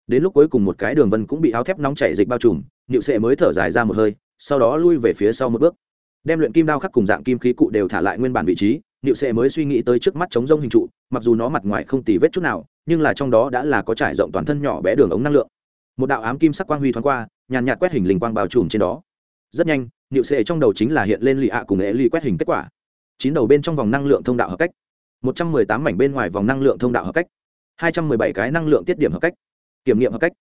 đến lúc cuối cùng một cái đường vân cũng bị áo thép nóng chảy dịch bao trùm nịu sẽ mới thở dài ra một hơi, sau đó lui về phía sau một bước. Đem luyện kim đao khắc cùng dạng kim khí cụ đều thả lại nguyên bản vị trí nịu sẽ mới suy nghĩ tới trước mắt chống rông hình trụ, mặc dù nó mặt ngoài không tì vết chút nào, nhưng là trong đó đã là có trải rộng toàn thân nhỏ bé đường ống năng lượng. Một đạo ám kim sắc quang huy thoáng qua, nhàn nhạt quét hình linh quang bao trùm trên đó. Rất nhanh nịu sẽ trong đầu chính là hiện lên lì ạ cùng nghệ lì quét hình kết quả. Chín đầu bên trong vòng năng lượng thông đạo hợp cách. Một trăm mười tám mảnh bên ngoài vòng năng lượng thông đạo hợp cách. Hai trăm mười bảy cái năng lượng tiết điểm hợp cách kiểm nghiệm hợp cách.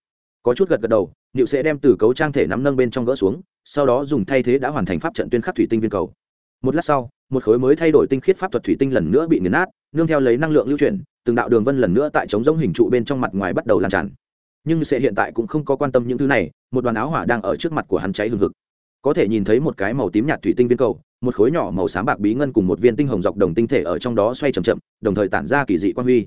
Có chút gật gật đầu nịu sẽ đem từ cấu trang thể nắm nâng bên trong gỡ xuống, sau đó dùng thay thế đã hoàn thành pháp trận tuyên khắc thủy tinh viên cầu. Một lát sau, một khối mới thay đổi tinh khiết pháp thuật thủy tinh lần nữa bị nghiền nát, nương theo lấy năng lượng lưu chuyển, từng đạo đường vân lần nữa tại chống giống hình trụ bên trong mặt ngoài bắt đầu lan tràn. Nhưng sẽ hiện tại cũng không có quan tâm những thứ này, một đoàn áo hỏa đang ở trước mặt của hắn cháy hừng hực. Có thể nhìn thấy một cái màu tím nhạt thủy tinh viên cầu, một khối nhỏ màu xám bạc bí ngân cùng một viên tinh hồng dọc đồng tinh thể ở trong đó xoay chậm chậm, đồng thời tản ra kỳ dị quan huy.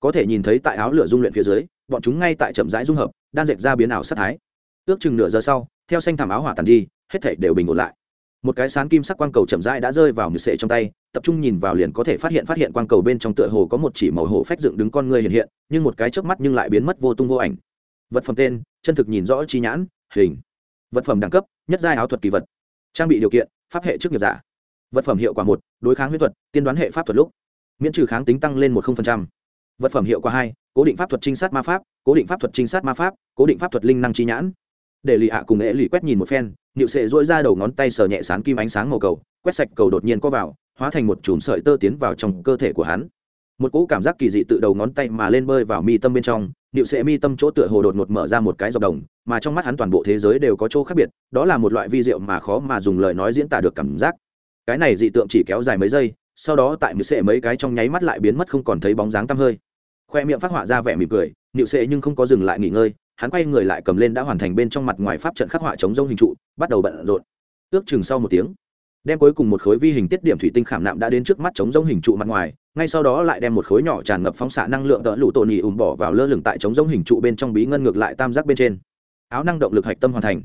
Có thể nhìn thấy tại áo lửa dung luyện phía dưới bọn chúng ngay tại chậm rãi dung hợp, đan dệt ra biến ảo sát thái. Ước chừng nửa giờ sau, theo xanh thảm áo hỏa tàn đi, hết thể đều bình ổn lại. Một cái sán kim sắc quang cầu chậm rãi đã rơi vào mười sệ trong tay, tập trung nhìn vào liền có thể phát hiện phát hiện quang cầu bên trong tựa hồ có một chỉ màu hổ phách dựng đứng con người hiện hiện, nhưng một cái chớp mắt nhưng lại biến mất vô tung vô ảnh. Vật phẩm tên, chân thực nhìn rõ chi nhãn, hình. Vật phẩm đẳng cấp, nhất giai áo thuật kỳ vật. Trang bị điều kiện, pháp hệ trước nghiệp giả. Vật phẩm hiệu quả một, đối kháng huyết thuật, tiên đoán hệ pháp thuật lúc. Miễn trừ kháng tính tăng lên một vật phẩm hiệu quả hai cố định pháp thuật trinh sát ma pháp, cố định pháp thuật trinh sát ma pháp, cố định pháp thuật linh năng chi nhãn. Để lì hạ cùng nghệ lì quét nhìn một phen nịu sệ dỗi ra đầu ngón tay sờ nhẹ sán kim ánh sáng màu cầu, quét sạch cầu đột nhiên có vào, hóa thành một chùm sợi tơ tiến vào trong cơ thể của hắn. Một cỗ cảm giác kỳ dị tự đầu ngón tay mà lên bơi vào mi tâm bên trong nịu sệ mi tâm chỗ tựa hồ đột ngột mở ra một cái dọc đồng, mà trong mắt hắn toàn bộ thế giới đều có chỗ khác biệt, đó là một loại vi diệu mà khó mà dùng lời nói diễn tả được cảm giác. Cái này dị tượng chỉ kéo dài mấy giây, sau đó tại mười sệ mấy cái trong nháy mắt lại biến mất không còn thấy bóng dáng tăm hơi khoe miệng phát họa ra vẻ mỉm cười nịu sệ nhưng không có dừng lại nghỉ ngơi, hắn quay người lại cầm lên đã hoàn thành bên trong mặt ngoài pháp trận khắc họa chống rông hình trụ, bắt đầu bận rộn. Ước chừng sau một tiếng, đem cuối cùng một khối vi hình tiết điểm thủy tinh khảm nạm đã đến trước mắt chống rông hình trụ mặt ngoài, ngay sau đó lại đem một khối nhỏ tràn ngập phóng xạ năng lượng đỡ lụ tổ nỉ ùm bỏ vào lơ lửng tại chống rông hình trụ bên trong bí ngân ngược lại tam giác bên trên. Áo năng động lực hạch tâm hoàn thành.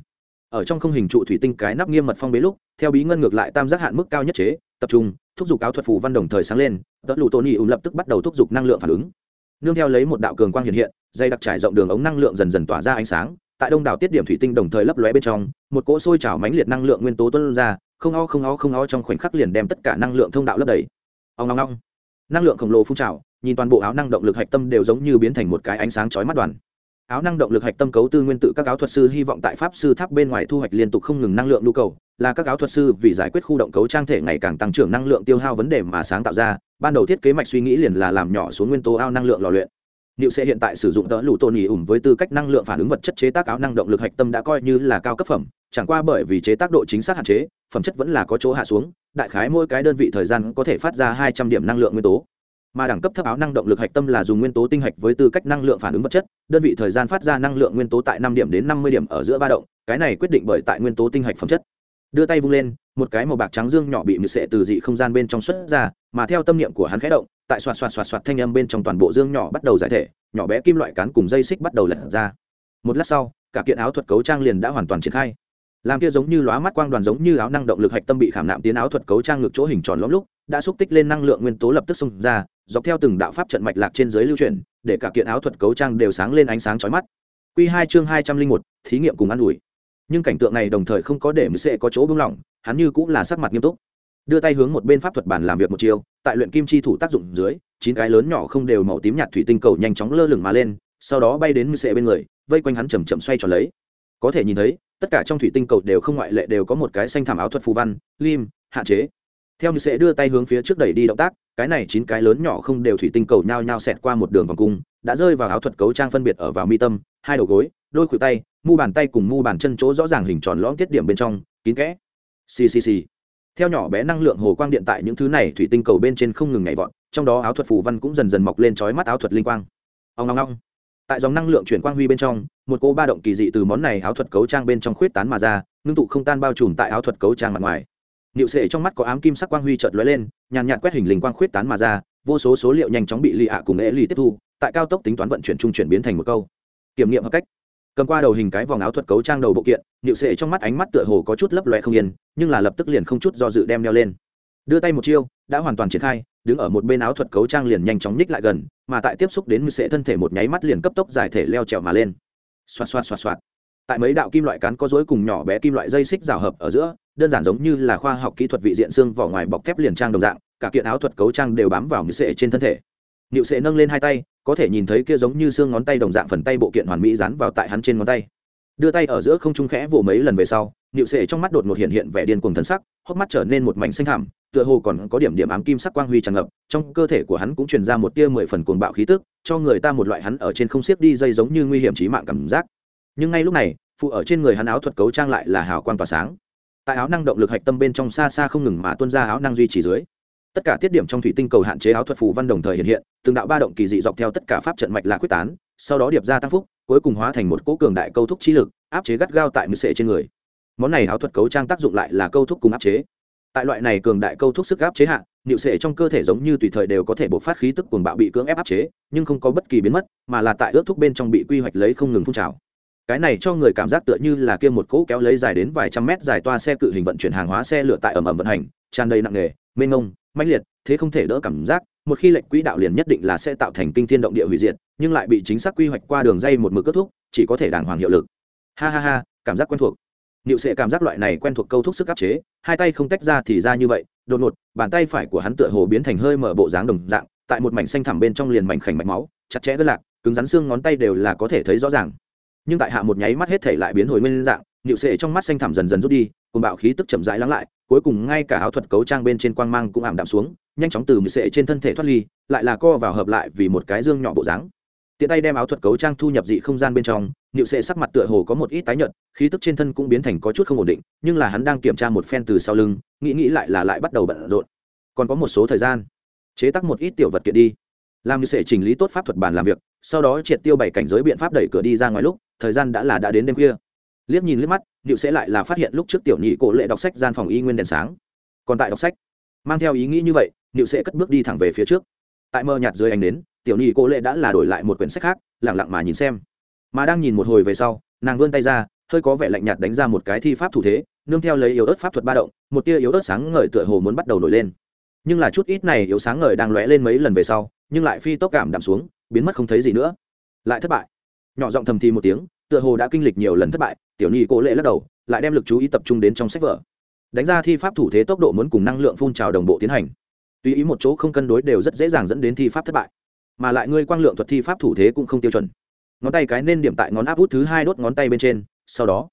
Ở trong không hình trụ thủy tinh cái nắp nghiêm mật phong bế lúc, theo bí ngân ngược lại tam giác hạn mức cao nhất chế, tập trung, thúc giục áo thuật phù văn đồng thời sáng lên đỡ lụ tổ nỉ ùm lập tức bắt đầu thúc giục năng lượng phản ứng nương theo lấy một đạo cường quang hiện hiện, dây đặc trải rộng đường ống năng lượng dần dần tỏa ra ánh sáng, tại đông đảo tiết điểm thủy tinh đồng thời lấp lóe bên trong, một cỗ sôi trào mãnh liệt năng lượng nguyên tố tuôn ra, không o không o không o trong khoảnh khắc liền đem tất cả năng lượng thông đạo lấp đầy. Ông long long năng lượng khổng lồ phun trào, nhìn toàn bộ áo năng động lực hạch tâm đều giống như biến thành một cái ánh sáng chói mắt đoàn. Áo năng động lực hạch tâm cấu tư nguyên tự các áo thuật sư hy vọng tại pháp sư tháp bên ngoài thu hoạch liên tục không ngừng năng lượng nhu cầu, là các áo thuật sư vì giải quyết khu động cấu trang thể ngày càng tăng trưởng năng lượng tiêu hao vấn đề mà sáng tạo ra ban đầu thiết kế mạch suy nghĩ liền là làm nhỏ xuống nguyên tố ao năng lượng lò luyện Niệu sẽ hiện tại sử dụng tợ lũ tôn nhì ủng với tư cách năng lượng phản ứng vật chất chế tác áo năng động lực hạch tâm đã coi như là cao cấp phẩm, chẳng qua bởi vì chế tác độ chính xác hạn chế, phẩm chất vẫn là có chỗ hạ xuống, đại khái mỗi cái đơn vị thời gian có thể phát ra hai trăm điểm năng lượng nguyên tố. Mà đẳng cấp thấp áo năng động lực hạch tâm là dùng nguyên tố tinh hạch với tư cách năng lượng phản ứng vật chất, đơn vị thời gian phát ra năng lượng nguyên tố tại năm điểm đến năm mươi điểm ở giữa ba động, cái này quyết định bởi tại nguyên tố tinh hạch phẩm chất. Đưa tay vung lên, một cái màu bạc trắng dương nhỏ bị mực sệ từ dị không gian bên trong xuất ra, mà theo tâm niệm của hắn khẽ động, tại xoạt xoạt xoạt xoạt thanh âm bên trong toàn bộ dương nhỏ bắt đầu giải thể nhỏ bé kim loại cán cùng dây xích bắt đầu lật ra. Một lát sau cả kiện áo thuật cấu trang liền đã hoàn toàn triển khai. Làm kia giống như lóa mắt quang đoàn giống như áo năng động lực hạch tâm bị khảm nạm tiến áo thuật cấu trang ngược chỗ hình tròn lõm lúc đã xúc tích lên năng lượng nguyên tố lập tức xông ra dọc theo từng đạo pháp trận mạch lạc trên dưới lưu chuyển để cả kiện áo thuật cấu trang đều sáng lên ánh sáng chói mắt. Quy hai chương hai trăm linh một thí nghiệm cùng ăn ủi nhưng cảnh tượng này đồng thời không có để mười sệ có chỗ buông lỏng, hắn như cũng là sắc mặt nghiêm túc. Đưa tay hướng một bên pháp thuật bản làm việc một chiều tại luyện kim chi thủ tác dụng dưới, chín cái lớn nhỏ không đều màu tím nhạt thủy tinh cầu nhanh chóng lơ lửng mà lên, sau đó bay đến mười sệ bên người, vây quanh hắn chầm chậm xoay tròn lấy. Có thể nhìn thấy, tất cả trong thủy tinh cầu đều không ngoại lệ đều có một cái xanh thảm áo thuật phù văn, lim hạn chế. Theo như sẽ đưa tay hướng phía trước đẩy đi động tác, cái này chín cái lớn nhỏ không đều thủy tinh cầu nhao nhao xẹt qua một đường vòng cung, đã rơi vào áo thuật cấu trang phân biệt ở vào mi tâm, hai đầu gối đôi khuỷu tay, mu bàn tay cùng mu bàn chân chỗ rõ ràng hình tròn lõm tiết điểm bên trong, kín kẽ. Ccc theo nhỏ bé năng lượng hồ quang điện tại những thứ này thủy tinh cầu bên trên không ngừng nhảy vọt, trong đó áo thuật phù văn cũng dần dần mọc lên trói mắt áo thuật linh quang. Ông ngong ngong tại dòng năng lượng chuyển quang huy bên trong, một cô ba động kỳ dị từ món này áo thuật cấu trang bên trong khuyết tán mà ra, ngưng tụ không tan bao trùm tại áo thuật cấu trang mặt ngoài. Niệu sệ trong mắt có ám kim sắc quang huy chợt lóe lên, nhàn nhạt quét hình linh quang khuyết tán mà ra, vô số số liệu nhanh chóng bị lì ạ cùng ế lì tiếp thu, tại cao tốc tính toán vận chuyển trung chuyển biến thành một câu. Kiểm nghiệm hợp cách cầm qua đầu hình cái vòng áo thuật cấu trang đầu bộ kiện, niệu sệ trong mắt ánh mắt tựa hồ có chút lấp loe không yên, nhưng là lập tức liền không chút do dự đem đeo lên. Đưa tay một chiêu, đã hoàn toàn triển khai, đứng ở một bên áo thuật cấu trang liền nhanh chóng ních lại gần, mà tại tiếp xúc đến mười sệ thân thể một nháy mắt liền cấp tốc giải thể leo trèo mà lên. Xoạt xoạt xoạt xoạt. Tại mấy đạo kim loại cán có dối cùng nhỏ bé kim loại dây xích rào hợp ở giữa, đơn giản giống như là khoa học kỹ thuật vị diện xương vỏ ngoài bọc thép liền trang đồng dạng, cả kiện áo thuật cấu trang đều bám vào mười sệ trên thân thể. Nịu sệ nâng lên hai tay có thể nhìn thấy kia giống như xương ngón tay đồng dạng phần tay bộ kiện hoàn mỹ dán vào tại hắn trên ngón tay. Đưa tay ở giữa không trung khẽ vỗ mấy lần về sau nịu sệ trong mắt đột ngột hiện hiện vẻ điên cuồng thân sắc, hốc mắt trở nên một mảnh xanh thảm tựa hồ còn có điểm điểm ám kim sắc quang huy tràn ngập, trong cơ thể của hắn cũng truyền ra một tia mười phần cuồng bạo khí tức, cho người ta một loại hắn ở trên không xiết đi dây giống như nguy hiểm trí mạng cảm giác. Nhưng ngay lúc này, phụ ở trên người hắn áo thuật cấu trang lại là hào quang tỏa sáng. Tại áo năng động lực hạch tâm bên trong xa xa không ngừng mà tuân ra áo năng duy trì dưới tất cả tiết điểm trong thủy tinh cầu hạn chế áo thuật phù văn đồng thời hiện hiện, từng đạo ba động kỳ dị dọc theo tất cả pháp trận mạch là quyết tán, sau đó điệp ra tăng phúc, cuối cùng hóa thành một cỗ cường đại câu thúc trí lực, áp chế gắt gao tại mười sệ trên người. Món này áo thuật cấu trang tác dụng lại là câu thúc cùng áp chế. Tại loại này cường đại câu thúc sức áp chế hạn nịu sệ trong cơ thể giống như tùy thời đều có thể bộc phát khí tức cuồng bạo bị cưỡng ép áp chế, nhưng không có bất kỳ biến mất, mà là tại ước thúc bên trong bị quy hoạch lấy không ngừng phun trào. Cái này cho người cảm giác tựa như là kia một cỗ kéo lấy dài đến vài trăm mét dài toa xe cự hình vận chuyển hàng hóa xe lửa tại ẩm ẩm vận hành, tràn đầy nặng nề mênh mông mãnh liệt thế không thể đỡ cảm giác một khi lệnh quỹ đạo liền nhất định là sẽ tạo thành kinh thiên động địa hủy diệt nhưng lại bị chính xác quy hoạch qua đường dây một mực kết thúc chỉ có thể đàng hoàng hiệu lực ha ha ha cảm giác quen thuộc Niệu Sệ cảm giác loại này quen thuộc câu thúc sức áp chế, hai tay không tách ra thì ra như vậy, đột ngột, bàn tay phải của hắn tựa hồ biến thành hơi mở bộ dáng đồng dạng, tại một mảnh xanh thẳm bên trong liền mảnh khảnh mạch máu, chặt chẽ gân lạc, cứng rắn xương ngón tay đều là có thể thấy rõ ràng. Nhưng tại hạ một nháy mắt hết thể lại biến hồi nguyên dạng, nịu sệ trong mắt xanh thẳm dần dần rút đi, cùng bạo khí tức chậm rãi lắng lại, cuối cùng ngay cả áo thuật cấu trang bên trên quang mang cũng ảm đạm xuống, nhanh chóng từ nịu sệ trên thân thể thoát ly, lại là co vào hợp lại vì một cái dương nhỏ bộ dáng. Tiện tay đem áo thuật cấu trang thu nhập dị không gian bên trong nịu sệ sắc mặt tựa hồ có một ít tái nhợt khí tức trên thân cũng biến thành có chút không ổn định nhưng là hắn đang kiểm tra một phen từ sau lưng nghĩ nghĩ lại là lại bắt đầu bận rộn. Còn có một số thời gian chế tác một ít tiểu vật kiện đi. Làm như sệ chỉnh lý tốt pháp thuật bàn làm việc sau đó triệt tiêu bảy cảnh giới biện pháp đẩy cửa đi ra ngoài lúc thời gian đã là đã đến đêm khuya liếc nhìn liếc mắt nịu sẽ lại là phát hiện lúc trước tiểu nhị cổ lệ đọc sách gian phòng y nguyên đèn sáng. Còn tại đọc sách. Mang theo ý nghĩ như vậy nịu sẽ cất bước đi thẳng về phía trước. Tại mơ nhạt dưới ánh đến tiểu nhị cổ lệ đã là đổi lại một quyển sách khác lẳng lặng mà nhìn xem. Mà đang nhìn một hồi về sau, nàng vươn tay ra, hơi có vẻ lạnh nhạt đánh ra một cái thi pháp thủ thế, nương theo lấy yếu ớt pháp thuật ba động, một tia yếu ớt sáng ngời tựa hồ muốn bắt đầu nổi lên. Nhưng là chút ít này yếu sáng ngời đang lóe lên mấy lần về sau, nhưng lại phi tốc cảm đạm xuống, biến mất không thấy gì nữa. Lại thất bại. Nhỏ giọng thầm thì một tiếng, tựa hồ đã kinh lịch nhiều lần thất bại tiểu nhi cố lệ lắc đầu, lại đem lực chú ý tập trung đến trong sách vở. Đánh ra thi pháp thủ thế tốc độ muốn cùng năng lượng phun trào đồng bộ tiến hành. Tùy ý một chỗ không cân đối đều rất dễ dàng dẫn đến thi pháp thất bại, mà lại ngươi quang lượng thuật thi pháp thủ thế cũng không tiêu chuẩn. Ngón tay cái nên điểm tại ngón áp út thứ hai đốt ngón tay bên trên, sau đó,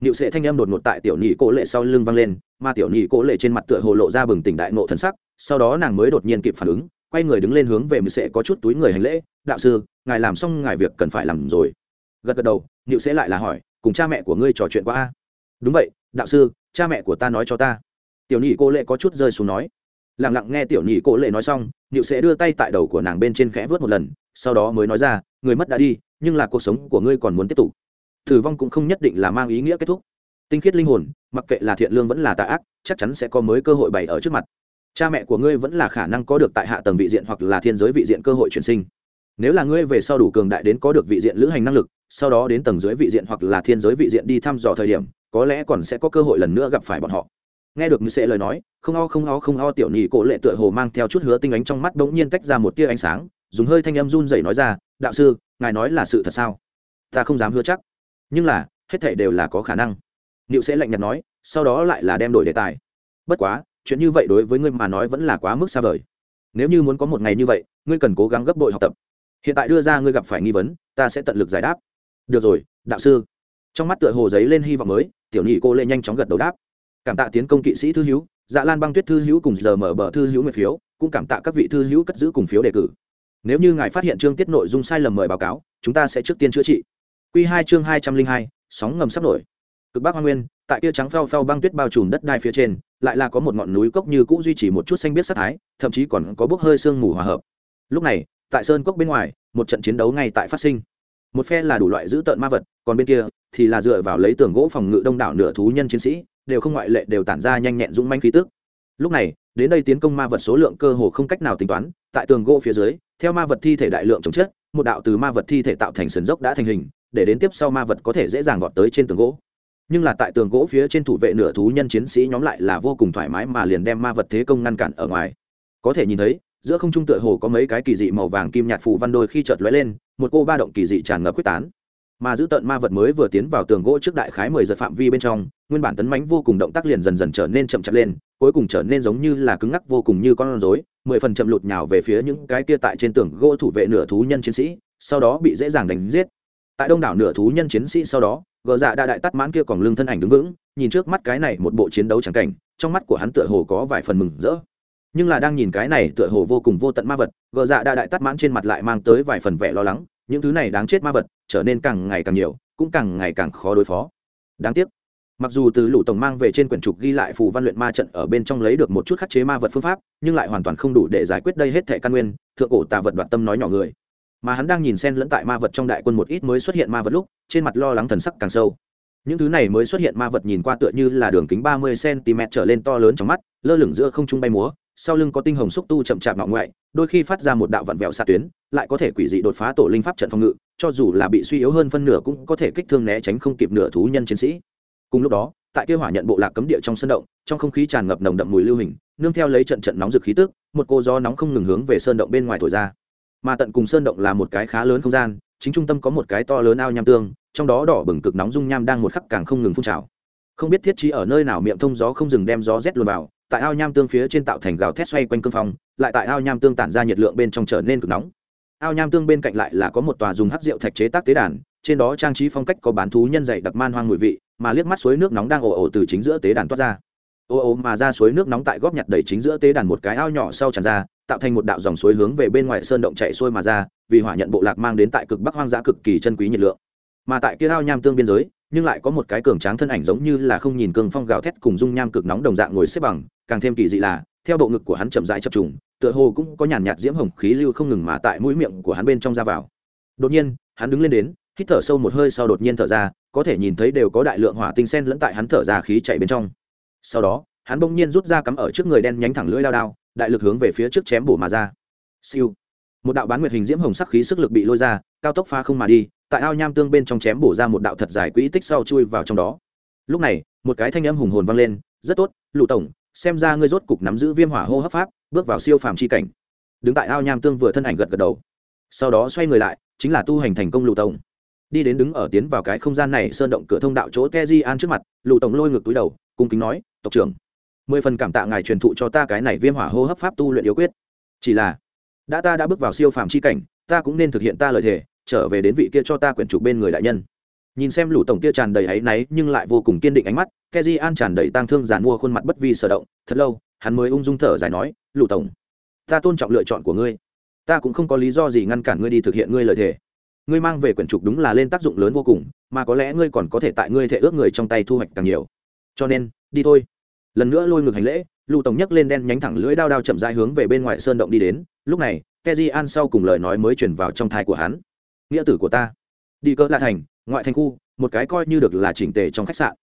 niệu sệ thanh âm đột ngột tại tiểu nhị cố lệ sau lưng vang lên, mà tiểu nhị cố lệ trên mặt tựa hồ lộ ra bừng tỉnh đại nộ thần sắc, sau đó nàng mới đột nhiên kịp phản ứng, quay người đứng lên hướng về mười sệ có chút túi người hành lễ, đạo sư, ngài làm xong ngài việc cần phải làm rồi. Gật gật đầu, niệu sẽ lại là hỏi cùng cha mẹ của ngươi trò chuyện qua a? Đúng vậy, đạo sư, cha mẹ của ta nói cho ta. Tiểu nhị cô lệ có chút rơi xuống nói. Lẳng lặng nghe tiểu nhị cô lệ nói xong nhịu sẽ đưa tay tại đầu của nàng bên trên khẽ vớt một lần, sau đó mới nói ra, người mất đã đi, nhưng là cuộc sống của ngươi còn muốn tiếp tục. Thử vong cũng không nhất định là mang ý nghĩa kết thúc. Tinh khiết linh hồn, mặc kệ là thiện lương vẫn là tà ác, chắc chắn sẽ có mới cơ hội bày ở trước mặt. Cha mẹ của ngươi vẫn là khả năng có được tại hạ tầng vị diện hoặc là thiên giới vị diện cơ hội chuyển sinh nếu là ngươi về sau đủ cường đại đến có được vị diện lữ hành năng lực, sau đó đến tầng dưới vị diện hoặc là thiên giới vị diện đi thăm dò thời điểm, có lẽ còn sẽ có cơ hội lần nữa gặp phải bọn họ. Nghe được như sẽ lời nói, không o không o không o tiểu nhị cổ lệ tựa hồ mang theo chút hứa tinh ánh trong mắt bỗng nhiên tách ra một tia ánh sáng, dùng hơi thanh âm run rẩy nói ra, đạo sư, ngài nói là sự thật sao? Ta không dám hứa chắc. Nhưng là, hết thảy đều là có khả năng. Niệu sẽ lạnh nhạt nói, sau đó lại là đem đổi đề tài. Bất quá, chuyện như vậy đối với ngươi mà nói vẫn là quá mức xa vời. Nếu như muốn có một ngày như vậy, ngươi cần cố gắng gấp bội học tập hiện tại đưa ra ngươi gặp phải nghi vấn, ta sẽ tận lực giải đáp. Được rồi, đạo sư. Trong mắt tựa hồ giấy lên hy vọng mới, tiểu nhị cô lệ nhanh chóng gật đầu đáp. Cảm tạ tiến công kỵ sĩ thư hữu dạ lan băng tuyết thư hữu cùng giờ mở bờ thư hữu nguyệt phiếu, cũng cảm tạ các vị thư hữu cất giữ cùng phiếu đề cử. Nếu như ngài phát hiện chương tiết nội dung sai lầm mời báo cáo, chúng ta sẽ trước tiên chữa trị. Q hai chương hai trăm linh hai, sóng ngầm sắp nổi. Cực bắc hoa nguyên, tại kia trắng phao phao băng tuyết bao trùm đất đai phía trên, lại là có một ngọn núi cốc như cũ duy trì một chút xanh biết sắc thái, thậm chí còn có bốc hơi sương mù hòa hợp. Lúc này tại sơn cốc bên ngoài, một trận chiến đấu ngay tại phát sinh. Một phe là đủ loại dữ tợn ma vật, còn bên kia thì là dựa vào lấy tường gỗ phòng ngự đông đảo nửa thú nhân chiến sĩ, đều không ngoại lệ đều tản ra nhanh nhẹn dũng manh khí tức. Lúc này, đến đây tiến công ma vật số lượng cơ hồ không cách nào tính toán, tại tường gỗ phía dưới, theo ma vật thi thể đại lượng chống chết một đạo từ ma vật thi thể tạo thành sườn dốc đã thành hình, để đến tiếp sau ma vật có thể dễ dàng vọt tới trên tường gỗ. Nhưng là tại tường gỗ phía trên thủ vệ nửa thú nhân chiến sĩ nhóm lại là vô cùng thoải mái mà liền đem ma vật thế công ngăn cản ở ngoài. Có thể nhìn thấy giữa không trung tựa hồ có mấy cái kỳ dị màu vàng kim nhạt phù văn đôi khi chợt lóe lên, một cô ba động kỳ dị tràn ngập quyết tán. Mà giữ tận ma vật mới vừa tiến vào tường gỗ trước đại khái mười giật phạm vi bên trong, nguyên bản tấn mánh vô cùng động tác liền dần dần trở nên chậm chạp lên, cuối cùng trở nên giống như là cứng ngắc vô cùng như con rối, mười phần chậm lụt nhào về phía những cái kia tại trên tường gỗ thủ vệ nửa thú nhân chiến sĩ, sau đó bị dễ dàng đánh giết. Tại đông đảo nửa thú nhân chiến sĩ sau đó, gờ dạ đã đại tắt mãn kia còn lưng thân ảnh đứng vững, nhìn trước mắt cái này một bộ chiến đấu trắng cảnh, trong mắt của hắn tựa hồ có vài phần mừng rỡ nhưng là đang nhìn cái này tựa hồ vô cùng vô tận ma vật, gờ dạ đa đại tắt mãn trên mặt lại mang tới vài phần vẻ lo lắng, những thứ này đáng chết ma vật trở nên càng ngày càng nhiều, cũng càng ngày càng khó đối phó. Đáng tiếc, mặc dù từ lũ tổng mang về trên quyển trục ghi lại phù văn luyện ma trận ở bên trong lấy được một chút khắc chế ma vật phương pháp, nhưng lại hoàn toàn không đủ để giải quyết đây hết thẻ căn nguyên, thượng cổ tà vật đoạt tâm nói nhỏ người. Mà hắn đang nhìn xen lẫn tại ma vật trong đại quân một ít mới xuất hiện ma vật lúc, trên mặt lo lắng thần sắc càng sâu. Những thứ này mới xuất hiện ma vật nhìn qua tựa như là đường kính ba mươi cm trở lên to lớn trong mắt, lơ lửng giữa không trung bay múa sau lưng có tinh hồng xúc tu chậm chạp ngọ ngoại, đôi khi phát ra một đạo vặn vẹo xạ tuyến, lại có thể quỷ dị đột phá tổ linh pháp trận phòng ngự, cho dù là bị suy yếu hơn phân nửa cũng có thể kích thương né tránh không kịp nửa thú nhân chiến sĩ. Cùng lúc đó, tại kia hỏa nhận bộ lạc cấm địa trong sân động, trong không khí tràn ngập nồng đậm mùi lưu hình, nương theo lấy trận trận nóng rực khí tức, một cô gió nóng không ngừng hướng về sơn động bên ngoài thổi ra. Mà tận cùng sơn động là một cái khá lớn không gian, chính trung tâm có một cái to lớn ao nham tương, trong đó đỏ bừng cực nóng dung nham đang một khắc càng không ngừng phun trào. Không biết thiết trí ở nơi nào miệng thông gió không dừng đem gió rét luôn vào tại ao nham tương phía trên tạo thành gào thét xoay quanh cương phong, lại tại ao nham tương tản ra nhiệt lượng bên trong trở nên cực nóng. Ao nham tương bên cạnh lại là có một tòa dùng hắc rượu thạch chế tác tế đàn, trên đó trang trí phong cách có bán thú nhân dày đặc man hoang mùi vị, mà liếc mắt suối nước nóng đang ồ ồ từ chính giữa tế đàn toát ra. Ồ ồ mà ra suối nước nóng tại góp nhặt đầy chính giữa tế đàn một cái ao nhỏ sau tràn ra, tạo thành một đạo dòng suối hướng về bên ngoài sơn động chạy xuôi mà ra, vì hỏa nhận bộ lạc mang đến tại cực bắc hoang dã cực kỳ chân quý nhiệt lượng. Mà tại kia ao nham tương biên giới nhưng lại có một cái cường tráng thân ảnh giống như là không nhìn cường phong gào thét cùng dung nham cực nóng đồng dạng ngồi xếp bằng, càng thêm kỳ dị là, theo bộ ngực của hắn chậm rãi chập trùng, tựa hồ cũng có nhàn nhạt diễm hồng khí lưu không ngừng mà tại mũi miệng của hắn bên trong ra vào. Đột nhiên, hắn đứng lên đến, hít thở sâu một hơi sau đột nhiên thở ra, có thể nhìn thấy đều có đại lượng hỏa tinh sen lẫn tại hắn thở ra khí chạy bên trong. Sau đó, hắn bỗng nhiên rút ra cắm ở trước người đen nhánh thẳng lưỡi lao đao, đại lực hướng về phía trước chém bổ mà ra. Siêu. Một đạo bán nguyệt hình diễm hồng sắc khí sức lực bị lôi ra, cao tốc pha không mà đi tại ao nham tương bên trong chém bổ ra một đạo thật dài quỹ tích sau chui vào trong đó. Lúc này, một cái thanh âm hùng hồn vang lên, rất tốt, lụ tổng, xem ra ngươi rốt cục nắm giữ viêm hỏa hô hấp pháp, bước vào siêu phàm chi cảnh. Đứng tại ao nham tương vừa thân ảnh gật gật đầu. Sau đó xoay người lại, chính là tu hành thành công lụ tổng. Đi đến đứng ở tiến vào cái không gian này sơn động cửa thông đạo chỗ keji an trước mặt, lụ tổng lôi ngược túi đầu, cung kính nói, tộc trưởng, mười phần cảm tạ ngài truyền thụ cho ta cái này viêm hỏa hô hấp pháp tu luyện yếu quyết. Chỉ là, đã ta đã bước vào siêu phàm chi cảnh, ta cũng nên thực hiện ta lời thề trở về đến vị kia cho ta quyển trục bên người đại nhân. Nhìn xem lũ tổng kia tràn đầy áy náy nhưng lại vô cùng kiên định ánh mắt keji an tràn đầy tang thương giàn mua khuôn mặt bất vi sở động, thật lâu, hắn mới ung dung thở dài nói, lũ tổng, ta tôn trọng lựa chọn của ngươi. Ta cũng không có lý do gì ngăn cản ngươi đi thực hiện ngươi lời thề. Ngươi mang về quyển trục đúng là lên tác dụng lớn vô cùng, mà có lẽ ngươi còn có thể tại ngươi thể ước người trong tay thu hoạch càng nhiều. Cho nên, đi thôi. Lần nữa lôi ngược hành lễ, lũ tổng nhấc lên đen nhánh thẳng lưỡi đao đao chậm rãi hướng về bên ngoài sơn động đi đến. Lúc này keji an sau cùng lời nói mới chuyển vào trong thai của hắn nghĩa tử của ta. Đi cỡ lạ thành, ngoại thành khu, một cái coi như được là chỉnh tề trong khách sạn.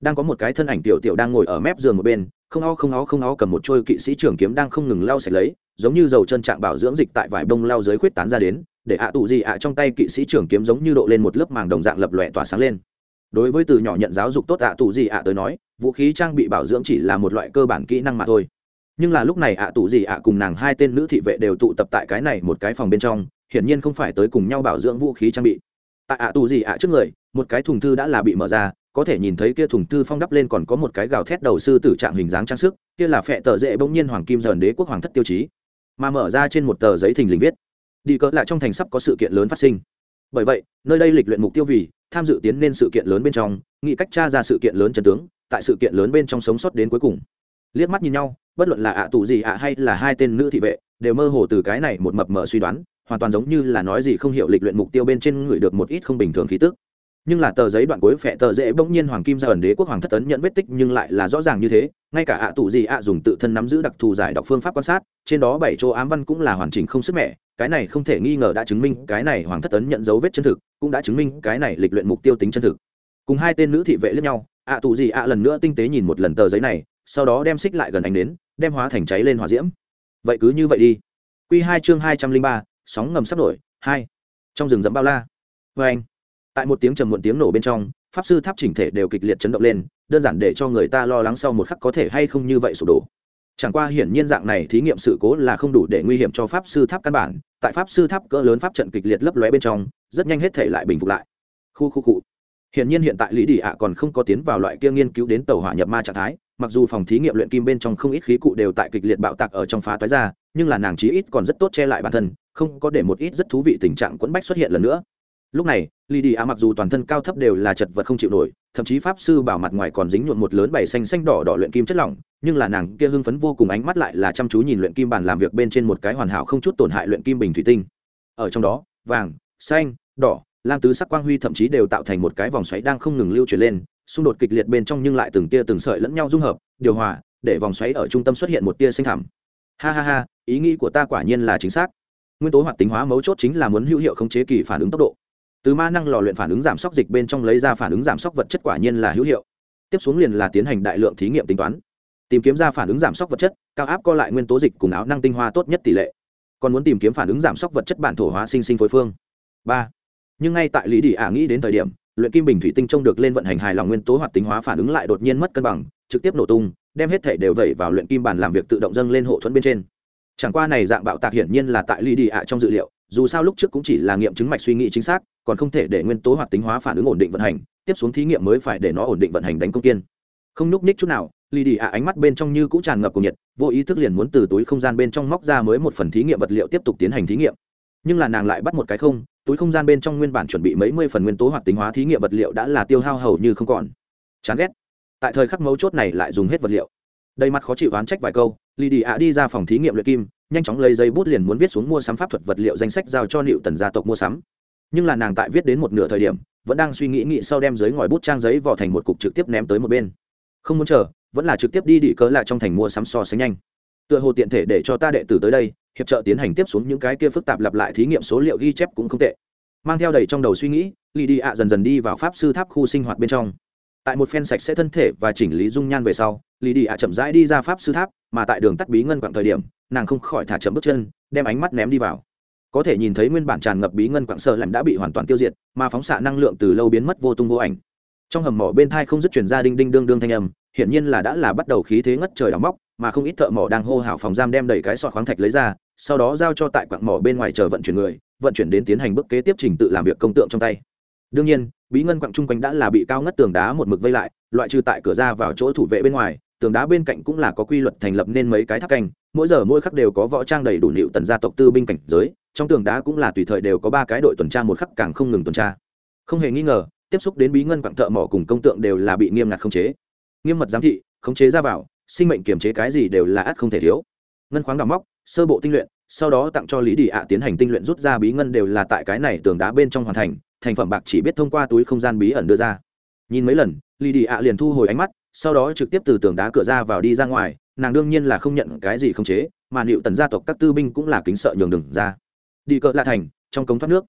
Đang có một cái thân ảnh tiểu tiểu đang ngồi ở mép giường một bên, không o không o không o cầm một trôi kỵ sĩ trưởng kiếm đang không ngừng lau sạch lấy, giống như dầu chân trạng bảo dưỡng dịch tại vải bông lau dưới khuyết tán ra đến, để ạ tụ gì ạ trong tay kỵ sĩ trưởng kiếm giống như độ lên một lớp màng đồng dạng lập lòe tỏa sáng lên. Đối với từ nhỏ nhận giáo dục tốt ạ tụ gì ạ tới nói, vũ khí trang bị bảo dưỡng chỉ là một loại cơ bản kỹ năng mà thôi. Nhưng là lúc này ạ tụ gì ạ cùng nàng hai tên nữ thị vệ đều tụ tập tại cái này một cái phòng bên trong hiển nhiên không phải tới cùng nhau bảo dưỡng vũ khí trang bị. Tại ạ tù gì ạ trước người, một cái thùng thư đã là bị mở ra, có thể nhìn thấy kia thùng thư phong đắp lên còn có một cái gào thét đầu sư tử trạng hình dáng trang sức, kia là phệ tờ dễ bỗng nhiên hoàng kim dần đế quốc hoàng thất tiêu chí. Mà mở ra trên một tờ giấy thình lình viết, đi cỡ lại trong thành sắp có sự kiện lớn phát sinh. Bởi vậy, nơi đây lịch luyện mục tiêu vì, tham dự tiến lên sự kiện lớn bên trong, nghĩ cách tra ra sự kiện lớn chân tướng, tại sự kiện lớn bên trong sống sót đến cuối cùng. Liếc mắt nhìn nhau, bất luận là ạ tù gì ạ hay là hai tên nữ thị vệ, đều mơ hồ từ cái này một mập mờ suy đoán hoàn toàn giống như là nói gì không hiểu lịch luyện mục tiêu bên trên người được một ít không bình thường khí tức. Nhưng là tờ giấy đoạn cuối phệ tờ dễ bỗng nhiên hoàng kim ra ẩn đế quốc hoàng thất tấn nhận vết tích nhưng lại là rõ ràng như thế, ngay cả ạ tụ gì ạ dùng tự thân nắm giữ đặc thù giải đọc phương pháp quan sát, trên đó bảy chỗ ám văn cũng là hoàn chỉnh không sức mẻ, cái này không thể nghi ngờ đã chứng minh cái này hoàng thất tấn nhận dấu vết chân thực, cũng đã chứng minh cái này lịch luyện mục tiêu tính chân thực. Cùng hai tên nữ thị vệ lẫn nhau, ạ tụ gì ạ lần nữa tinh tế nhìn một lần tờ giấy này, sau đó đem xích lại gần ánh đến đem hóa thành cháy lên hỏa diễm. Vậy cứ như vậy đi. Quy hai chương hai trăm linh ba sóng ngầm sắp nổi, hai, trong rừng rậm bao la. Vê anh, tại một tiếng trầm muộn tiếng nổ bên trong, pháp sư tháp chỉnh thể đều kịch liệt chấn động lên, đơn giản để cho người ta lo lắng sau một khắc có thể hay không như vậy sụp đổ. Chẳng qua hiển nhiên dạng này thí nghiệm sự cố là không đủ để nguy hiểm cho pháp sư tháp căn bản, tại pháp sư tháp cỡ lớn pháp trận kịch liệt lấp lóe bên trong, rất nhanh hết thể lại bình phục lại. Khu khu cụ hiển nhiên hiện tại lý đi ạ còn không có tiến vào loại kia nghiên cứu đến tàu hỏa nhập ma trạng thái, mặc dù phòng thí nghiệm luyện kim bên trong không ít khí cụ đều tại kịch liệt bạo tạc ở trong phá toái ra, nhưng là nàng chí ít còn rất tốt che lại bản thân không có để một ít rất thú vị tình trạng quẫn bách xuất hiện lần nữa. Lúc này lì đi a mặc dù toàn thân cao thấp đều là chật vật không chịu nổi, thậm chí pháp sư bảo mặt ngoài còn dính nhuộm một lớn bảy xanh xanh đỏ đỏ luyện kim chất lỏng, nhưng là nàng kia hưng phấn vô cùng ánh mắt lại là chăm chú nhìn luyện kim bàn làm việc bên trên một cái hoàn hảo không chút tổn hại luyện kim bình thủy tinh. Ở trong đó, vàng, xanh, đỏ, lam tứ sắc quang huy thậm chí đều tạo thành một cái vòng xoáy đang không ngừng lưu chuyển lên, xung đột kịch liệt bên trong nhưng lại từng tia từng sợi lẫn nhau dung hợp, điều hòa, để vòng xoáy ở trung tâm xuất hiện một tia xanh thẳm. Ha ha ha, ý nghĩ của ta quả nhiên là chính xác nguyên tố hoạt tính hóa mấu chốt chính là muốn hữu hiệu khống chế kỳ phản ứng tốc độ. Từ ma năng lò luyện phản ứng giảm sốc dịch bên trong lấy ra phản ứng giảm sốc vật chất quả nhiên là hữu hiệu. Tiếp xuống liền là tiến hành đại lượng thí nghiệm tính toán. Tìm kiếm ra phản ứng giảm sốc vật chất, cao áp co lại nguyên tố dịch cùng áo năng tinh hoa tốt nhất tỷ lệ. Còn muốn tìm kiếm phản ứng giảm sốc vật chất bản thổ hóa sinh sinh phối phương. Ba. Nhưng ngay tại lý đi ả nghĩ đến thời điểm, luyện kim bình thủy tinh trông được lên vận hành hài lòng nguyên tố hoạt tính hóa phản ứng lại đột nhiên mất cân bằng, trực tiếp nổ tung, đem hết thể đều vẩy vào luyện kim bàn làm việc tự động dâng lên hộ thuẫn bên trên chẳng qua này dạng bạo tạc hiển nhiên là tại lý đi ạ trong dự liệu, dù sao lúc trước cũng chỉ là nghiệm chứng mạch suy nghĩ chính xác, còn không thể để nguyên tố hoạt tính hóa phản ứng ổn định vận hành, tiếp xuống thí nghiệm mới phải để nó ổn định vận hành đánh công tiên không nhúc ních chút nào ly đi ạ ánh mắt bên trong như cũng tràn ngập cùng nhiệt, vô ý thức liền muốn từ túi không gian bên trong móc ra mới một phần thí nghiệm vật liệu tiếp tục tiến hành thí nghiệm. Nhưng là nàng lại bắt một cái không, túi không gian bên trong nguyên bản chuẩn bị mấy mươi phần nguyên tố hoạt tính hóa thí nghiệm vật liệu đã là tiêu hao hầu như không còn. Chán ghét. Tại thời khắc mấu chốt này lại dùng hết vật liệu. Đầy mặt khó chịu oán trách vài câu lì đi ạ đi ra phòng thí nghiệm luyện kim, nhanh chóng lấy giấy bút liền muốn viết xuống mua sắm pháp thuật vật liệu danh sách giao cho liệu tần gia tộc mua sắm. Nhưng là nàng tại viết đến một nửa thời điểm, vẫn đang suy nghĩ nghĩ sau đem giấy ngòi bút trang giấy vỏ thành một cục trực tiếp ném tới một bên. Không muốn chờ, vẫn là trực tiếp đi đi cớ lại trong thành mua sắm so sánh nhanh. Tựa hồ tiện thể để cho ta đệ tử tới đây, hiệp trợ tiến hành tiếp xuống những cái kia phức tạp lặp lại thí nghiệm số liệu ghi chép cũng không tệ. Mang theo đầy trong đầu suy nghĩ lì đi ạ dần dần đi vào pháp sư tháp khu sinh hoạt bên trong. Tại một phen sạch sẽ thân thể và chỉnh lý dung nhan về sau lì đi ạ chậm rãi đi ra pháp sư tháp, mà tại đường tắt bí ngân quặng thời điểm, nàng không khỏi thả chậm bước chân, đem ánh mắt ném đi vào. Có thể nhìn thấy nguyên bản tràn ngập bí ngân quặng sơ lạnh đã bị hoàn toàn tiêu diệt, mà phóng xạ năng lượng từ lâu biến mất vô tung vô ảnh. Trong hầm mỏ bên thai không dứt chuyển ra đinh đinh đương đương thanh âm, hiển nhiên là đã là bắt đầu khí thế ngất trời đóng móc, mà không ít thợ mỏ đang hô hào phòng giam đem đầy cái sọt khoáng thạch lấy ra, sau đó giao cho tại quặng mỏ bên ngoài chờ vận chuyển người, vận chuyển đến tiến hành bước kế tiếp trình tự làm việc công tượng trong tay. Đương nhiên, bí ngân quặng chung quanh đã là bị cao ngất tường đá một mực vây lại, loại trừ tại cửa ra vào chỗ thủ vệ bên ngoài tường đá bên cạnh cũng là có quy luật thành lập nên mấy cái tháp canh, mỗi giờ mỗi khắc đều có võ trang đầy đủ liệu tần gia tộc tư binh cảnh giới, trong tường đá cũng là tùy thời đều có ba cái đội tuần tra một khắc càng không ngừng tuần tra. Không hề nghi ngờ, tiếp xúc đến bí ngân quặng thợ mỏ cùng công tượng đều là bị nghiêm ngặt khống chế. Nghiêm mật giám thị, khống chế ra vào, sinh mệnh kiểm chế cái gì đều là ắt không thể thiếu. Ngân khoáng đào móc, sơ bộ tinh luyện, sau đó tặng cho lý đi ạ tiến hành tinh luyện rút ra bí ngân đều là tại cái này tường đá bên trong hoàn thành thành phẩm bạc chỉ biết thông qua túi không gian bí ẩn đưa ra. Nhìn mấy lần, lý đi ạ liền thu hồi ánh mắt sau đó trực tiếp từ tường đá cửa ra vào đi ra ngoài, nàng đương nhiên là không nhận cái gì không chế, mà liệu tần gia tộc các tư binh cũng là kính sợ nhường đường ra. Đi cỡ la thành, trong cống thoát nước.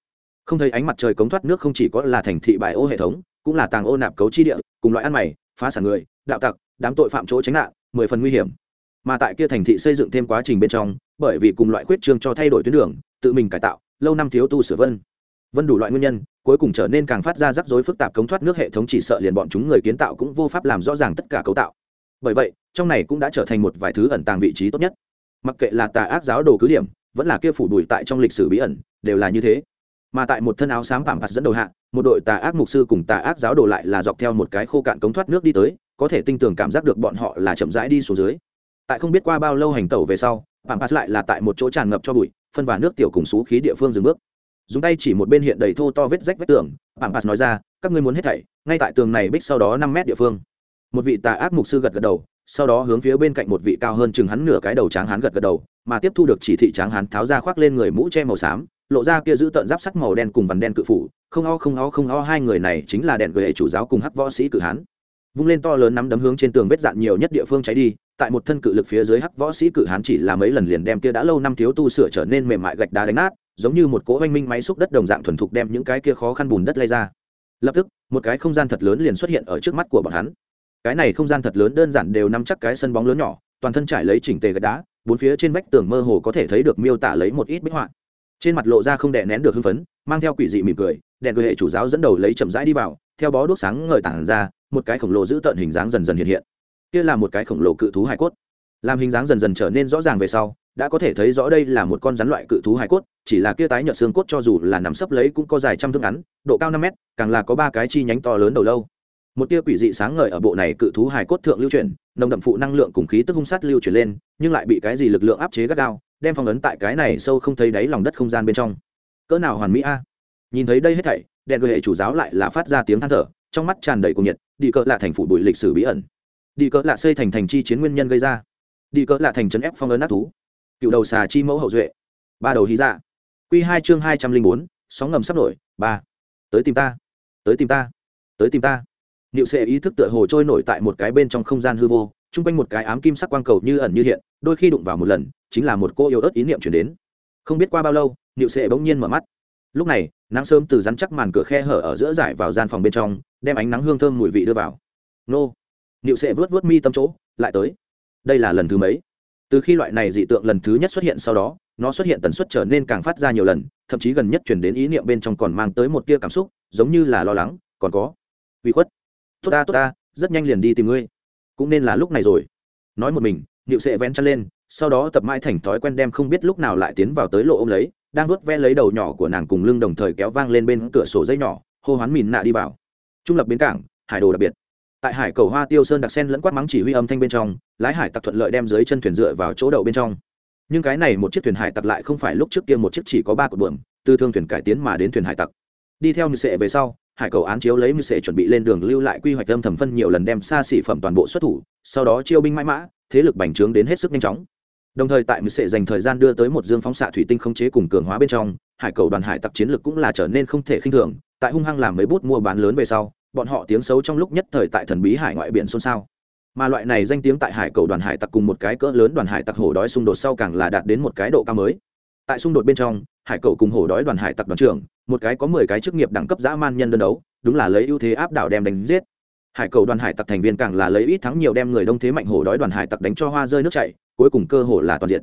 Không thấy ánh mặt trời cống thoát nước không chỉ có là thành thị bài ô hệ thống, cũng là tàng ô nạp cấu chi địa, cùng loại ăn mày, phá sản người, đạo tặc, đám tội phạm chỗ tránh nạn, mười phần nguy hiểm. Mà tại kia thành thị xây dựng thêm quá trình bên trong, bởi vì cùng loại khuyết trương cho thay đổi tuyến đường, tự mình cải tạo, lâu năm thiếu tu sửa vân. Vân đủ loại nguyên nhân cuối cùng trở nên càng phát ra rắc rối phức tạp cống thoát nước hệ thống chỉ sợ liền bọn chúng người kiến tạo cũng vô pháp làm rõ ràng tất cả cấu tạo. Bởi vậy, trong này cũng đã trở thành một vài thứ ẩn tàng vị trí tốt nhất. Mặc kệ là tà ác giáo đồ cứ điểm, vẫn là kia phủ đùi tại trong lịch sử bí ẩn, đều là như thế. Mà tại một thân áo xám vàng phạt dẫn đầu hạ, một đội tà ác mục sư cùng tà ác giáo đồ lại là dọc theo một cái khô cạn cống thoát nước đi tới, có thể tinh tường cảm giác được bọn họ là chậm rãi đi xuống dưới. Tại không biết qua bao lâu hành tẩu về sau vàng phạt lại là tại một chỗ tràn ngập cho bụi, phân và nước tiểu cùng xú khí địa phương dừng bước dùng tay chỉ một bên hiện đầy thô to vết rách vách tường bạn pass nói ra, các ngươi muốn hết thảy, ngay tại tường này bích sau đó năm mét địa phương. Một vị tà ác mục sư gật gật đầu, sau đó hướng phía bên cạnh một vị cao hơn chừng hắn nửa cái đầu tráng hắn gật gật đầu, mà tiếp thu được chỉ thị tráng hắn tháo ra khoác lên người mũ che màu xám, lộ ra kia giữ tợn giáp sắt màu đen cùng vằn đen cự phủ, không o không o không o, hai người này chính là đèn gửi hệ chủ giáo cùng hắc võ sĩ cử hán. Vung lên to lớn nắm đấm hướng trên tường vết dạn nhiều nhất địa phương cháy đi, tại một thân cự lực phía dưới hắc võ sĩ cử hán chỉ là mấy lần liền đem kia đã lâu năm thiếu tu sửa trở nên mềm mại gạch đá đánh nát giống như một cỗ oanh minh máy xúc đất đồng dạng thuần thục đem những cái kia khó khăn bùn đất lay ra. Lập tức, một cái không gian thật lớn liền xuất hiện ở trước mắt của bọn hắn. Cái này không gian thật lớn đơn giản đều nắm chắc cái sân bóng lớn nhỏ, toàn thân trải lấy chỉnh tề gạch đá, bốn phía trên vách tường mơ hồ có thể thấy được miêu tả lấy một ít bích họa. Trên mặt lộ ra không đè nén được hưng phấn, mang theo quỷ dị mỉm cười, đèn cơ hệ chủ giáo dẫn đầu lấy chậm rãi đi vào, theo bó đuốc sáng ngời tản ra, một cái khổng lồ giữ tợn hình dáng dần dần hiện hiện. Kia là một cái khổng lồ cự thú hải cốt. Làm hình dáng dần dần trở nên rõ ràng về sau đã có thể thấy rõ đây là một con rắn loại cự thú hải cốt, chỉ là kia tái nhợt xương cốt cho dù là nằm sấp lấy cũng có dài trăm thước ngắn, độ cao năm mét, càng là có ba cái chi nhánh to lớn đầu lâu. Một tia quỷ dị sáng ngời ở bộ này cự thú hải cốt thượng lưu chuyển, nồng đậm phụ năng lượng cùng khí tức hung sát lưu chuyển lên, nhưng lại bị cái gì lực lượng áp chế gắt gao, đem phong ấn tại cái này sâu không thấy đáy lòng đất không gian bên trong. Cỡ nào hoàn mỹ a? Nhìn thấy đây hết thảy, đèn cơ hệ chủ giáo lại là phát ra tiếng than thở, trong mắt tràn đầy cuồng nhiệt, đi cỡ là thành phủ bụi lịch sử bí ẩn. Đi cỡ là xây thành thành chi chiến nguyên nhân gây ra. Đi cỡ là thành trấn ép phong ấn ác thú cựu đầu xà chi mẫu hậu duệ. Ba đầu hí dạ. Q hai chương hai trăm linh bốn, sóng ngầm sắp nổi. Ba. Tới tìm ta. Tới tìm ta. Tới tìm ta. Niệu sệ ý thức tựa hồ trôi nổi tại một cái bên trong không gian hư vô t r u n g quanh một cái ám kim sắc quang cầu như ẩn như hiện, đôi khi đụng vào một lần, chính là một cô yêu ớt ý niệm chuyển đến. Không biết qua bao lâu, niệu sệ bỗng nhiên mở mắt. Lúc này, nắng sớm từ rắn chắc màn cửa khe hở ở giữa giải vào gian phòng bên trong, đem ánh nắng hương thơm mùi vị đưa vào. Nô. Niệu sệ vớt vớt mi tâm chỗ, lại tới. Đây là lần thứ mấy? Từ khi loại này dị tượng lần thứ nhất xuất hiện sau đó, nó xuất hiện tần suất trở nên càng phát ra nhiều lần, thậm chí gần nhất chuyển đến ý niệm bên trong còn mang tới một tia cảm xúc, giống như là lo lắng, còn có uy khuất. Tốt ta tốt ta, rất nhanh liền đi tìm ngươi. Cũng nên là lúc này rồi. Nói một mình nịu sệ vén chân lên, sau đó tập mãi thành thói quen đem không biết lúc nào lại tiến vào tới lộ ô m lấy, đang vuốt ve lấy đầu nhỏ của nàng cùng lưng đồng thời kéo vang lên bên cửa sổ dây nhỏ, hô hoán mìn nạ đi vào. Trung lập bến cảng, hải đồ đặc biệt tại hải cầu hoa tiêu sơn đặc sen lẫn quát mắng chỉ huy âm thanh bên trong, lái hải tặc thuận lợi đem dưới chân thuyền dựa vào chỗ đậu bên trong. Nhưng cái này một chiếc thuyền hải tặc lại không phải lúc trước kia một chiếc chỉ có ba cột buồm, từ thương thuyền cải tiến mà đến thuyền hải tặc. Đi theo mưu sệ về sau, hải cầu án chiếu lấy mưu sệ chuẩn bị lên đường lưu lại quy hoạch âm thầm phân nhiều lần đem xa xỉ phẩm toàn bộ xuất thủ, sau đó chiêu binh mãi mã, thế lực bành trướng đến hết sức nhanh chóng. Đồng thời tại mưu sệ dành thời gian đưa tới một dương phóng xạ thủy tinh khống chế cùng cường hóa bên trong, hải cầu đoàn hải tặc chiến lực cũng là trở nên không thể khinh thường, tại hung hăng làm mấy bút mua bán lớn về sau bọn họ tiếng xấu trong lúc nhất thời tại thần bí hải ngoại biển xôn xao. Mà loại này danh tiếng tại hải cầu đoàn hải tặc cùng một cái cỡ lớn đoàn hải tặc hổ đói xung đột sau càng là đạt đến một cái độ cao mới. Tại xung đột bên trong, hải cầu cùng hổ đói đoàn hải tặc đoàn trưởng, một cái có mười cái chức nghiệp đẳng cấp dã man nhân đơn đấu, đúng là lấy ưu thế áp đảo đem đánh giết. Hải cầu đoàn hải tặc thành viên càng là lấy ít thắng nhiều đem người đông thế mạnh hổ đói đoàn hải tặc đánh cho hoa rơi nước chảy, cuối cùng cơ hồ là toàn diện.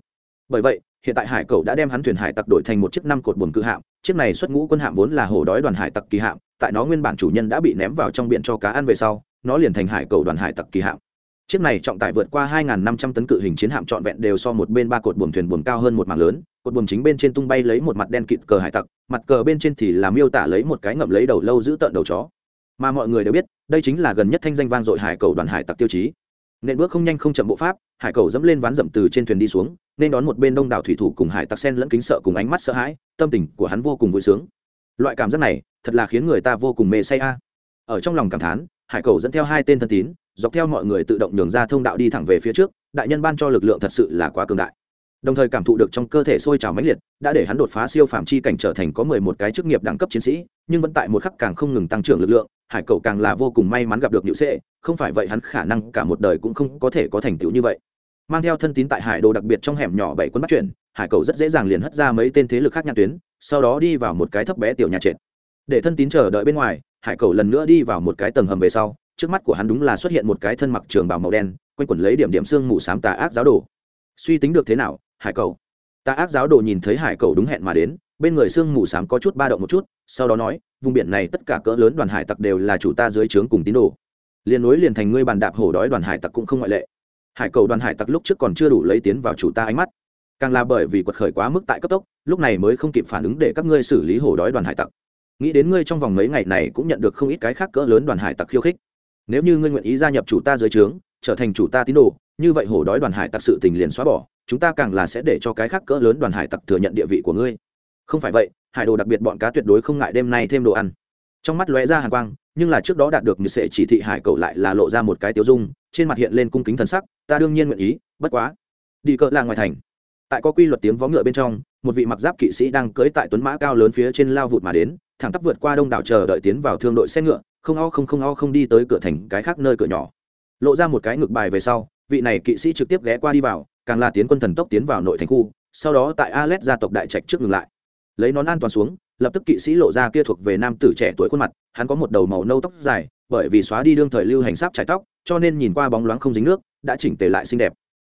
Bởi vậy, hiện tại hải cầu đã đem hắn thuyền hải tặc đổi thành một chiếc năm cột buồn cự hạm, chiếc này xuất ngũ quân hạm vốn là hổ đói đoàn hải tặc kỳ hạm tại nó nguyên bản chủ nhân đã bị ném vào trong biển cho cá ăn về sau, nó liền thành hải cầu đoàn hải tặc kỳ hạm. Chiếc này trọng tải vượt qua 2.500 tấn cự hình chiến hạm trọn vẹn đều so một bên ba cột buồm thuyền buồm cao hơn một mảng lớn, cột buồm chính bên trên tung bay lấy một mặt đen kịt cờ hải tặc, mặt cờ bên trên thì là miêu tả lấy một cái ngậm lấy đầu lâu giữ tợn đầu chó. Mà mọi người đều biết, đây chính là gần nhất thanh danh vang dội hải cầu đoàn hải tặc tiêu chí. Nên bước không nhanh không chậm bộ pháp, hải cầu dẫm lên ván dậm từ trên thuyền đi xuống, nên đón một bên đông đảo thủy thủ cùng hải tặc sen lẫn kính sợ cùng ánh mắt sợ hãi, tâm tình của hắn vô cùng vui sướng loại cảm giác này thật là khiến người ta vô cùng mê say a. Ở trong lòng cảm thán, hải cầu dẫn theo hai tên thân tín, dọc theo mọi người tự động nhường ra thông đạo đi thẳng về phía trước, đại nhân ban cho lực lượng thật sự là quá cường đại. Đồng thời cảm thụ được trong cơ thể sôi trào mãnh liệt, đã để hắn đột phá siêu phạm chi cảnh trở thành có mười một cái chức nghiệp đẳng cấp chiến sĩ, nhưng vẫn tại một khắc càng không ngừng tăng trưởng lực lượng, hải cầu càng là vô cùng may mắn gặp được nhữ sệ, không phải vậy hắn khả năng cả một đời cũng không có thể có thành tựu như vậy. Mang theo thân tín tại hải đồ đặc biệt trong hẻm nhỏ bảy quân bắt chuyển, hải cầu rất dễ dàng liền hất ra mấy tên thế lực khác nhãn tuyến sau đó đi vào một cái thấp bé tiểu nhà trệt. Để thân tín chờ đợi bên ngoài, hải cầu lần nữa đi vào một cái tầng hầm về sau, trước mắt của hắn đúng là xuất hiện một cái thân mặc trường bào màu đen, quanh quẩn lấy điểm điểm xương mù xám tà ác giáo đồ. Suy tính được thế nào, hải cầu? Tà ác giáo đồ nhìn thấy hải cầu đúng hẹn mà đến, bên người xương mù xám có chút ba động một chút, sau đó nói, vùng biển này tất cả cỡ lớn đoàn hải tặc đều là chủ ta dưới trướng cùng tín đồ. Liền nối liền thành ngươi bàn đạp hổ đói đoàn hải tặc cũng không ngoại lệ. Hải cầu đoàn hải tặc lúc trước còn chưa đủ lấy tiến vào chủ ta ánh mắt càng là bởi vì quật khởi quá mức tại cấp tốc, lúc này mới không kịp phản ứng để các ngươi xử lý hổ đói đoàn hải tặc. Nghĩ đến ngươi trong vòng mấy ngày này cũng nhận được không ít cái khác cỡ lớn đoàn hải tặc khiêu khích. Nếu như ngươi nguyện ý gia nhập chủ ta dưới trướng, trở thành chủ ta tín đồ, như vậy hổ đói đoàn hải tặc sự tình liền xóa bỏ, chúng ta càng là sẽ để cho cái khác cỡ lớn đoàn hải tặc thừa nhận địa vị của ngươi. Không phải vậy, hải đồ đặc biệt bọn cá tuyệt đối không ngại đêm nay thêm đồ ăn. Trong mắt lóe ra hàn quang, nhưng là trước đó đạt được như sệ chỉ thị hải cậu lại là lộ ra một cái tiêu dung, trên mặt hiện lên cung kính thần sắc, ta đương nhiên nguyện ý, bất quá. Đi cỡ là ngoài thành tại có quy luật tiếng vó ngựa bên trong, một vị mặc giáp kỵ sĩ đang cưỡi tại tuấn mã cao lớn phía trên lao vụt mà đến, thẳng tắp vượt qua đông đảo chờ đợi tiến vào thương đội xe ngựa, không o không không o không đi tới cửa thành cái khác nơi cửa nhỏ. Lộ ra một cái ngược bài về sau, vị này kỵ sĩ trực tiếp ghé qua đi vào, càng là tiến quân thần tốc tiến vào nội thành khu, sau đó tại alet gia tộc đại trạch trước ngừng lại. Lấy nón an toàn xuống, lập tức kỵ sĩ lộ ra kia thuộc về nam tử trẻ tuổi khuôn mặt, hắn có một đầu màu nâu tóc dài, bởi vì xóa đi đương thời lưu hành sáp trải tóc, cho nên nhìn qua bóng loáng không dính nước, đã chỉnh tề lại xinh đẹp.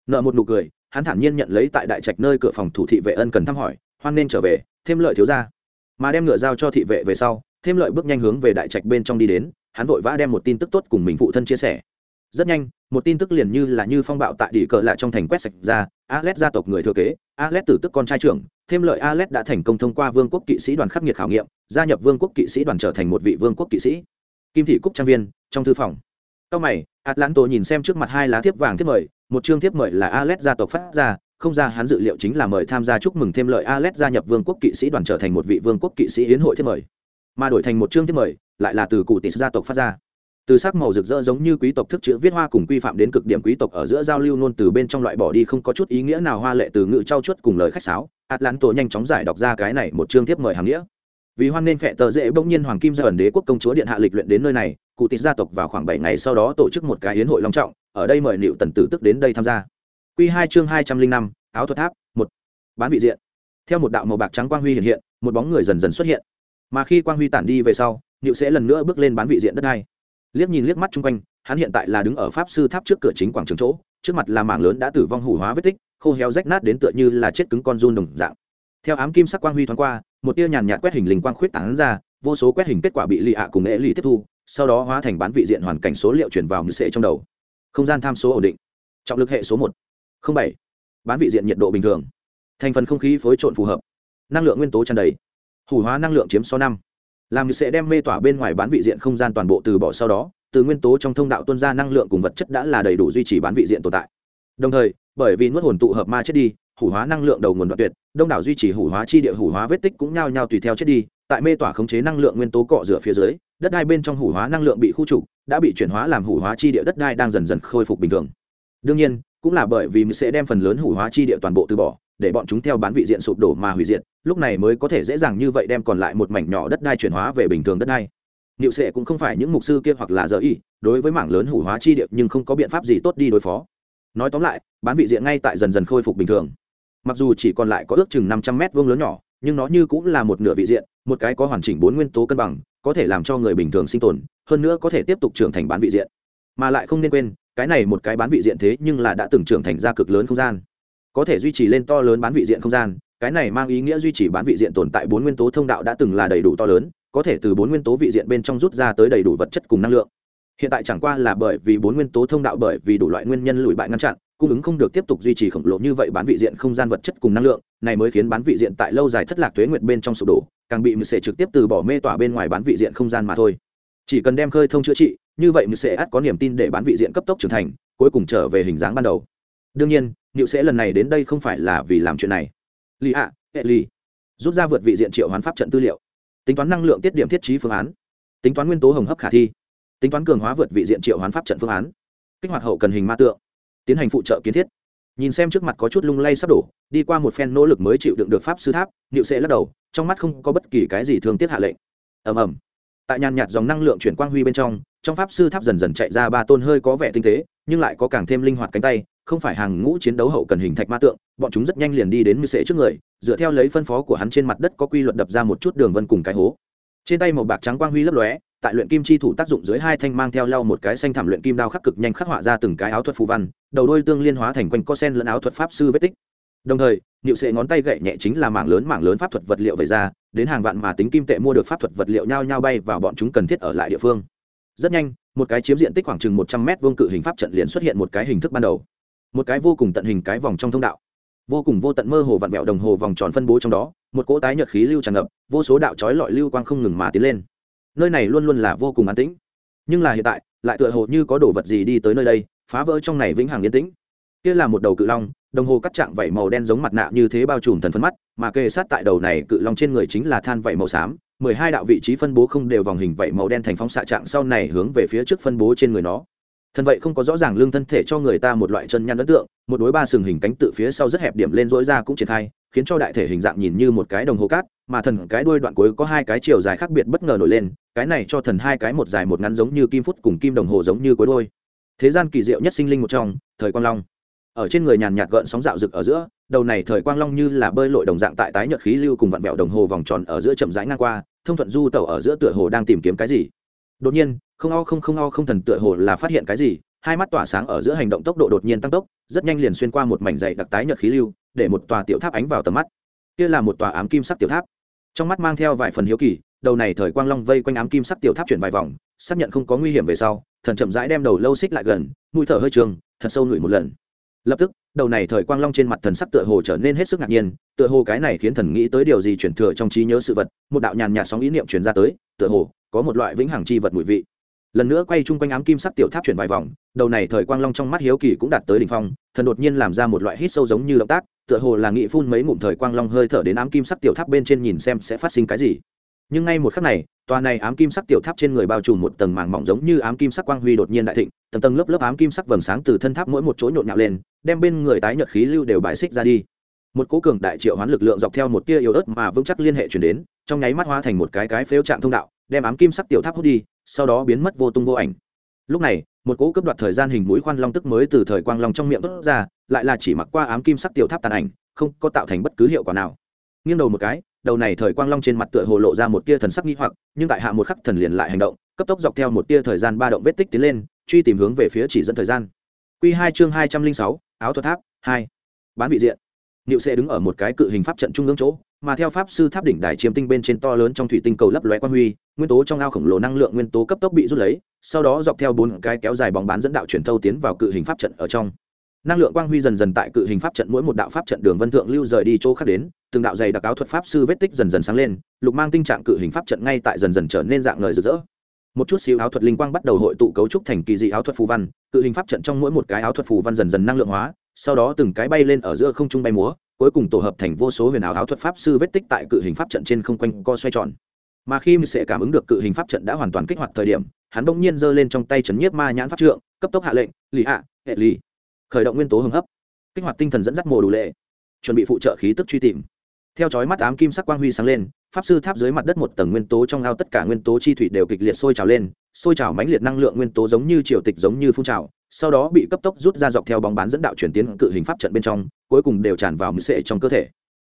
Nợ một nụ cười hắn thản nhiên nhận lấy tại đại trạch nơi cửa phòng thủ thị vệ ân cần thăm hỏi, hoan nên trở về, thêm lợi thiếu ra mà đem ngựa giao cho thị vệ về sau, thêm lợi bước nhanh hướng về đại trạch bên trong đi đến, hắn vội vã đem một tin tức tốt cùng mình phụ thân chia sẻ. Rất nhanh, một tin tức liền như là như phong bạo tại đỉ cờ lại trong thành quét sạch ra Alet gia tộc người thừa kế Alet tử tức con trai trưởng, thêm lợi Alet đã thành công thông qua vương quốc kỵ sĩ đoàn khắc nghiệt khảo nghiệm, gia nhập vương quốc kỵ sĩ đoàn trở thành một vị vương quốc kỵ sĩ. Kim thị cúc trang viên, trong thư phòng. Sau mày atlanto nhìn xem trước mặt hai lá thiếp vàng thiếp mời một chương thiếp mời là Alet gia tộc phát ra, không ra hắn dự liệu chính là mời tham gia chúc mừng thêm lợi Alet gia nhập vương quốc kỵ sĩ đoàn trở thành một vị vương quốc kỵ sĩ yến hội thiếp mời. Mà đổi thành một chương thiếp mời, lại là từ cụ tỷ gia tộc phát ra. Từ sắc màu rực rỡ giống như quý tộc thức chữ viết hoa cùng quy phạm đến cực điểm quý tộc ở giữa giao lưu luôn từ bên trong loại bỏ đi không có chút ý nghĩa nào hoa lệ từ ngữ trau chuốt cùng lời khách sáo. Atlanto nhanh chóng giải đọc ra cái này một chương tiếp mời hàm nghĩa vì hoan nên phệ tờ dễ bỗng nhiên hoàng kim gia ẩn đế quốc công chúa điện hạ lịch luyện đến nơi này, cụ tịt gia tộc vào khoảng bảy ngày sau đó tổ chức một cái hiến hội long trọng, ở đây mời liệu tần tử tức đến đây tham gia. Q hai chương hai trăm linh năm, áo thuật tháp, một, bán vị diện. Theo một đạo màu bạc trắng quang huy hiện hiện, một bóng người dần dần xuất hiện. Mà khi quang huy tản đi về sau liệu sẽ lần nữa bước lên bán vị diện đất hai liếc nhìn liếc mắt chung quanh, hắn hiện tại là đứng ở pháp sư tháp trước cửa chính quảng trường chỗ, trước mặt là mảng lớn đã tử vong hủ hóa vết tích, khô héo rách nát đến tựa như là chết cứng con run đồng dạng. Theo ám kim sắc quang huy thoáng qua một tia nhàn nhạt quét hình linh quang khuyết tán ra, vô số quét hình kết quả bị lì ạ cùng nghệ lì tiếp thu, sau đó hóa thành bán vị diện hoàn cảnh số liệu chuyển vào như sệ trong đầu. Không gian tham số ổn định. Trọng lực hệ số một, không bảy, bán vị diện nhiệt độ bình thường. Thành phần không khí phối trộn phù hợp. Năng lượng nguyên tố tràn đầy. Hủ hóa năng lượng chiếm số năm. Làm sẽ đem mê tỏa bên ngoài bán vị diện không gian toàn bộ từ bỏ sau đó, từ nguyên tố trong thông đạo tuân ra năng lượng cùng vật chất đã là đầy đủ duy trì bán vị diện tồn tại. Đồng thời, bởi vì nuốt hồn tụ hợp ma chết đi hủ hóa năng lượng đầu nguồn đoạn tuyệt, đông đảo duy trì hủ hóa chi địa, hủ hóa vết tích cũng nhao nhao tùy theo chết đi, tại mê tỏa khống chế năng lượng nguyên tố cọ rửa phía dưới, đất đai bên trong hủ hóa năng lượng bị khu trục, đã bị chuyển hóa làm hủ hóa chi địa, đất đai đang dần dần khôi phục bình thường. Đương nhiên, cũng là bởi vì sẽ đem phần lớn hủ hóa chi địa toàn bộ từ bỏ, để bọn chúng theo bán vị diện sụp đổ mà hủy diệt, lúc này mới có thể dễ dàng như vậy đem còn lại một mảnh nhỏ đất đai chuyển hóa về bình thường đất đai. Niệu sệ cũng không phải những mục sư kia hoặc là giờ y, đối với mảng lớn hủ hóa chi địa nhưng không có biện pháp gì tốt đi đối phó. Nói tóm lại, bán vị diện ngay tại dần dần khôi phục bình thường mặc dù chỉ còn lại có ước chừng năm trăm mét vuông lớn nhỏ, nhưng nó như cũng là một nửa vị diện, một cái có hoàn chỉnh bốn nguyên tố cân bằng, có thể làm cho người bình thường sinh tồn, hơn nữa có thể tiếp tục trưởng thành bán vị diện. Mà lại không nên quên, cái này một cái bán vị diện thế nhưng là đã từng trưởng thành ra cực lớn không gian. Có thể duy trì lên to lớn bán vị diện không gian, cái này mang ý nghĩa duy trì bán vị diện tồn tại bốn nguyên tố thông đạo đã từng là đầy đủ to lớn, có thể từ bốn nguyên tố vị diện bên trong rút ra tới đầy đủ vật chất cùng năng lượng. Hiện tại chẳng qua là bởi vì bốn nguyên tố thông đạo bởi vì đủ loại nguyên nhân lùi bại ngăn chặn cung ứng không được tiếp tục duy trì khổng lồ như vậy bán vị diện không gian vật chất cùng năng lượng, này mới khiến bán vị diện tại lâu dài thất lạc thuế nguyệt bên trong sụp đổ, càng bị mười sệ trực tiếp từ bỏ mê tỏa bên ngoài bán vị diện không gian mà thôi. Chỉ cần đem khơi thông chữa trị, như vậy mười sệ ắt có niềm tin để bán vị diện cấp tốc trưởng thành, cuối cùng trở về hình dáng ban đầu. Đương nhiên, niệu sẽ lần này đến đây không phải là vì làm chuyện này. Lì ạ, hệ lì. Rút ra vượt vị diện triệu hoán pháp trận tư liệu. Tính toán năng lượng tiết điểm thiết trí phương án. Tính toán nguyên tố hồng hấp khả thi. Tính toán cường hóa vượt vị diện triệu hoán pháp trận phương án. Kích hoạt hậu cần hình ma tượng tiến hành phụ trợ kiến thiết. Nhìn xem trước mặt có chút lung lay sắp đổ, đi qua một phen nỗ lực mới chịu đựng được pháp sư tháp, niệu sẽ lắc đầu, trong mắt không có bất kỳ cái gì thương tiếc hạ lệnh. Ầm ầm. Tại nhàn nhạt dòng năng lượng chuyển quang huy bên trong trong pháp sư tháp dần dần chạy ra ba tôn hơi có vẻ tinh tế, nhưng lại có càng thêm linh hoạt cánh tay, không phải hàng ngũ chiến đấu hậu cần hình thạch ma tượng, bọn chúng rất nhanh liền đi đến như sệ trước người, dựa theo lấy phân phó của hắn trên mặt đất có quy luật đập ra một chút đường vân cùng cái hố. Trên tay màu bạc trắng quang huy lấp lóe tại luyện kim chi thủ tác dụng dưới hai thanh mang theo lau một cái xanh thảm luyện kim đao khắc cực nhanh khắc họa ra từng cái áo thuật phù văn, đầu đôi tương liên hóa thành quanh co sen lẫn áo thuật pháp sư vết tích. Đồng thời nhịu sệ ngón tay gậy nhẹ chính là mảng lớn mảng lớn pháp thuật vật liệu về ra, đến hàng vạn mà tính kim tệ mua được pháp thuật vật liệu nhao nhao bay vào bọn chúng cần thiết ở lại địa phương. Rất nhanh, một cái chiếm diện tích khoảng chừng một trăm mét vuông cự hình pháp trận liền xuất hiện một cái hình thức ban đầu. Một cái vô cùng tận hình cái vòng trong thông đạo. Vô cùng vô tận mơ hồ vặn vẹo đồng hồ vòng tròn phân bố trong đó, một cỗ tái nhợt khí lưu tràn ngập, vô số đạo trói lọi lưu quang không ngừng mà tiến lên nơi này luôn luôn là vô cùng an tĩnh. Nhưng là hiện tại, lại tựa hồ như có đồ vật gì đi tới nơi đây, phá vỡ trong này vĩnh hằng yên tĩnh. Kia là một đầu cự long, đồng hồ cắt trạng vảy màu đen giống mặt nạ như thế bao trùm thần phân mắt, mà kề sát tại đầu này cự long trên người chính là than vảy màu xám, mười hai đạo vị trí phân bố không đều vòng hình vảy màu đen thành phóng xạ trạng sau này hướng về phía trước phân bố trên người nó. Thân vậy không có rõ ràng lương thân thể cho người ta một loại chân nhăn ấn tượng, một đối ba sừng hình cánh tự phía sau rất hẹp điểm lên dỗi ra cũng triển khai, khiến cho đại thể hình dạng nhìn như một cái đồng hồ cát mà thần cái đuôi đoạn cuối có hai cái chiều dài khác biệt bất ngờ nổi lên, cái này cho thần hai cái một dài một ngắn giống như kim phút cùng kim đồng hồ giống như cuối đuôi. Thế gian kỳ diệu nhất sinh linh một trong, thời quang long. Ở trên người nhàn nhạt gợn sóng dạo rực ở giữa, đầu này thời quang long như là bơi lội đồng dạng tại tái nhợt khí lưu cùng vặn vẹo đồng hồ vòng tròn ở giữa chậm rãi ngang qua, thông thuận du tàu ở giữa tựa hồ đang tìm kiếm cái gì. Đột nhiên, không o không không o không thần tựa hồ là phát hiện cái gì, hai mắt tỏa sáng ở giữa hành động tốc độ đột nhiên tăng tốc, rất nhanh liền xuyên qua một mảnh dày đặc tái nhợt khí lưu, để một tòa tiểu tháp ánh vào tầm mắt. Kia là một tòa ám kim sắc tiểu tháp trong mắt mang theo vài phần hiếu kỳ, đầu này thời quang long vây quanh ám kim sắc tiểu tháp chuyển vài vòng, xác nhận không có nguy hiểm về sau, thần chậm rãi đem đầu lâu xích lại gần, mũi thở hơi trường, thật sâu ngửi một lần. Lập tức, đầu này thời quang long trên mặt thần sắc tựa hồ trở nên hết sức ngạc nhiên, tựa hồ cái này khiến thần nghĩ tới điều gì chuyển thừa trong trí nhớ sự vật, một đạo nhàn nhạt sóng ý niệm truyền ra tới, tựa hồ có một loại vĩnh hằng chi vật mùi vị. Lần nữa quay chung quanh ám kim sắc tiểu tháp chuyển vài vòng, đầu này thời quang long trong mắt hiếu kỳ cũng đạt tới đỉnh phong, thần đột nhiên làm ra một loại hít sâu giống như động tác tựa hồ là nghị phun mấy ngụm thời quang long hơi thở đến ám kim sắc tiểu tháp bên trên nhìn xem sẽ phát sinh cái gì. Nhưng ngay một khắc này, tòa này ám kim sắc tiểu tháp trên người bao trùm một tầng màng mỏng giống như ám kim sắc quang huy đột nhiên đại thịnh, tầng tầng lớp lớp ám kim sắc vầng sáng từ thân tháp mỗi một chỗ nhộn nhạo lên, đem bên người tái nhợt khí lưu đều bài xích ra đi. Một cố cường đại triệu hoán lực lượng dọc theo một tia yếu ớt mà vững chắc liên hệ chuyển đến, trong nháy mắt hóa thành một cái cái phếu trạng thông đạo, đem ám kim sắc tiểu tháp hút đi, sau đó biến mất vô tung vô ảnh. Lúc này, một cỗ cấp đoạt thời gian hình mũi khoan long tức mới từ thời quang long trong miệng tốt ra lại là chỉ mặc qua ám kim sắc tiểu tháp tàn ảnh, không có tạo thành bất cứ hiệu quả nào. Nghiêng đầu một cái, đầu này thời quang long trên mặt tựa hồ lộ ra một tia thần sắc nghi hoặc, nhưng tại hạ một khắc thần liền lại hành động, cấp tốc dọc theo một tia thời gian ba động vết tích tiến lên, truy tìm hướng về phía chỉ dẫn thời gian. Q hai chương hai trăm linh sáu, áo thuật tháp, hai. Bán vị diện. Niệu sẽ đứng ở một cái cự hình pháp trận trung ương chỗ, mà theo pháp sư tháp đỉnh đài chiếm tinh bên trên to lớn trong thủy tinh cầu lấp lóe quan huy, nguyên tố trong ao khổng lồ năng lượng nguyên tố cấp tốc bị rút lấy, sau đó dọc theo bốn cái kéo dài bóng bán dẫn đạo truyền thâu tiến vào cự hình pháp trận ở trong năng lượng quang huy dần dần tại cự hình pháp trận mỗi một đạo pháp trận đường vân thượng lưu rời đi chỗ khác đến, từng đạo dày đặc áo thuật pháp sư vết tích dần dần sáng lên, lục mang tình trạng cự hình pháp trận ngay tại dần dần trở nên dạng lời rực rỡ. Một chút xíu áo thuật linh quang bắt đầu hội tụ cấu trúc thành kỳ dị áo thuật phù văn, cự hình pháp trận trong mỗi một cái áo thuật phù văn dần dần năng lượng hóa, sau đó từng cái bay lên ở giữa không trung bay múa, cuối cùng tổ hợp thành vô số huyền ảo áo thuật pháp sư vết tích tại cự hình pháp trận trên không quanh co xoay tròn. Mà khi mình sẽ cảm ứng được cự hình pháp trận đã hoàn toàn kích hoạt thời điểm, hắn bỗng nhiên giơ lên trong tay chấn nhiếp ma nhãn pháp trượng, cấp tốc hạ lệnh, lì hạ hệ lì khởi động nguyên tố hưng hấp, kích hoạt tinh thần dẫn dắt mồ đủ lệ, chuẩn bị phụ trợ khí tức truy tìm. Theo chói mắt ám kim sắc quang huy sáng lên, pháp sư tháp dưới mặt đất một tầng nguyên tố trong ao tất cả nguyên tố chi thủy đều kịch liệt sôi trào lên, sôi trào mãnh liệt năng lượng nguyên tố giống như triều tịch giống như phun trào, sau đó bị cấp tốc rút ra dọc theo bóng bán dẫn đạo chuyển tiến cự hình pháp trận bên trong, cuối cùng đều tràn vào mười sệ trong cơ thể.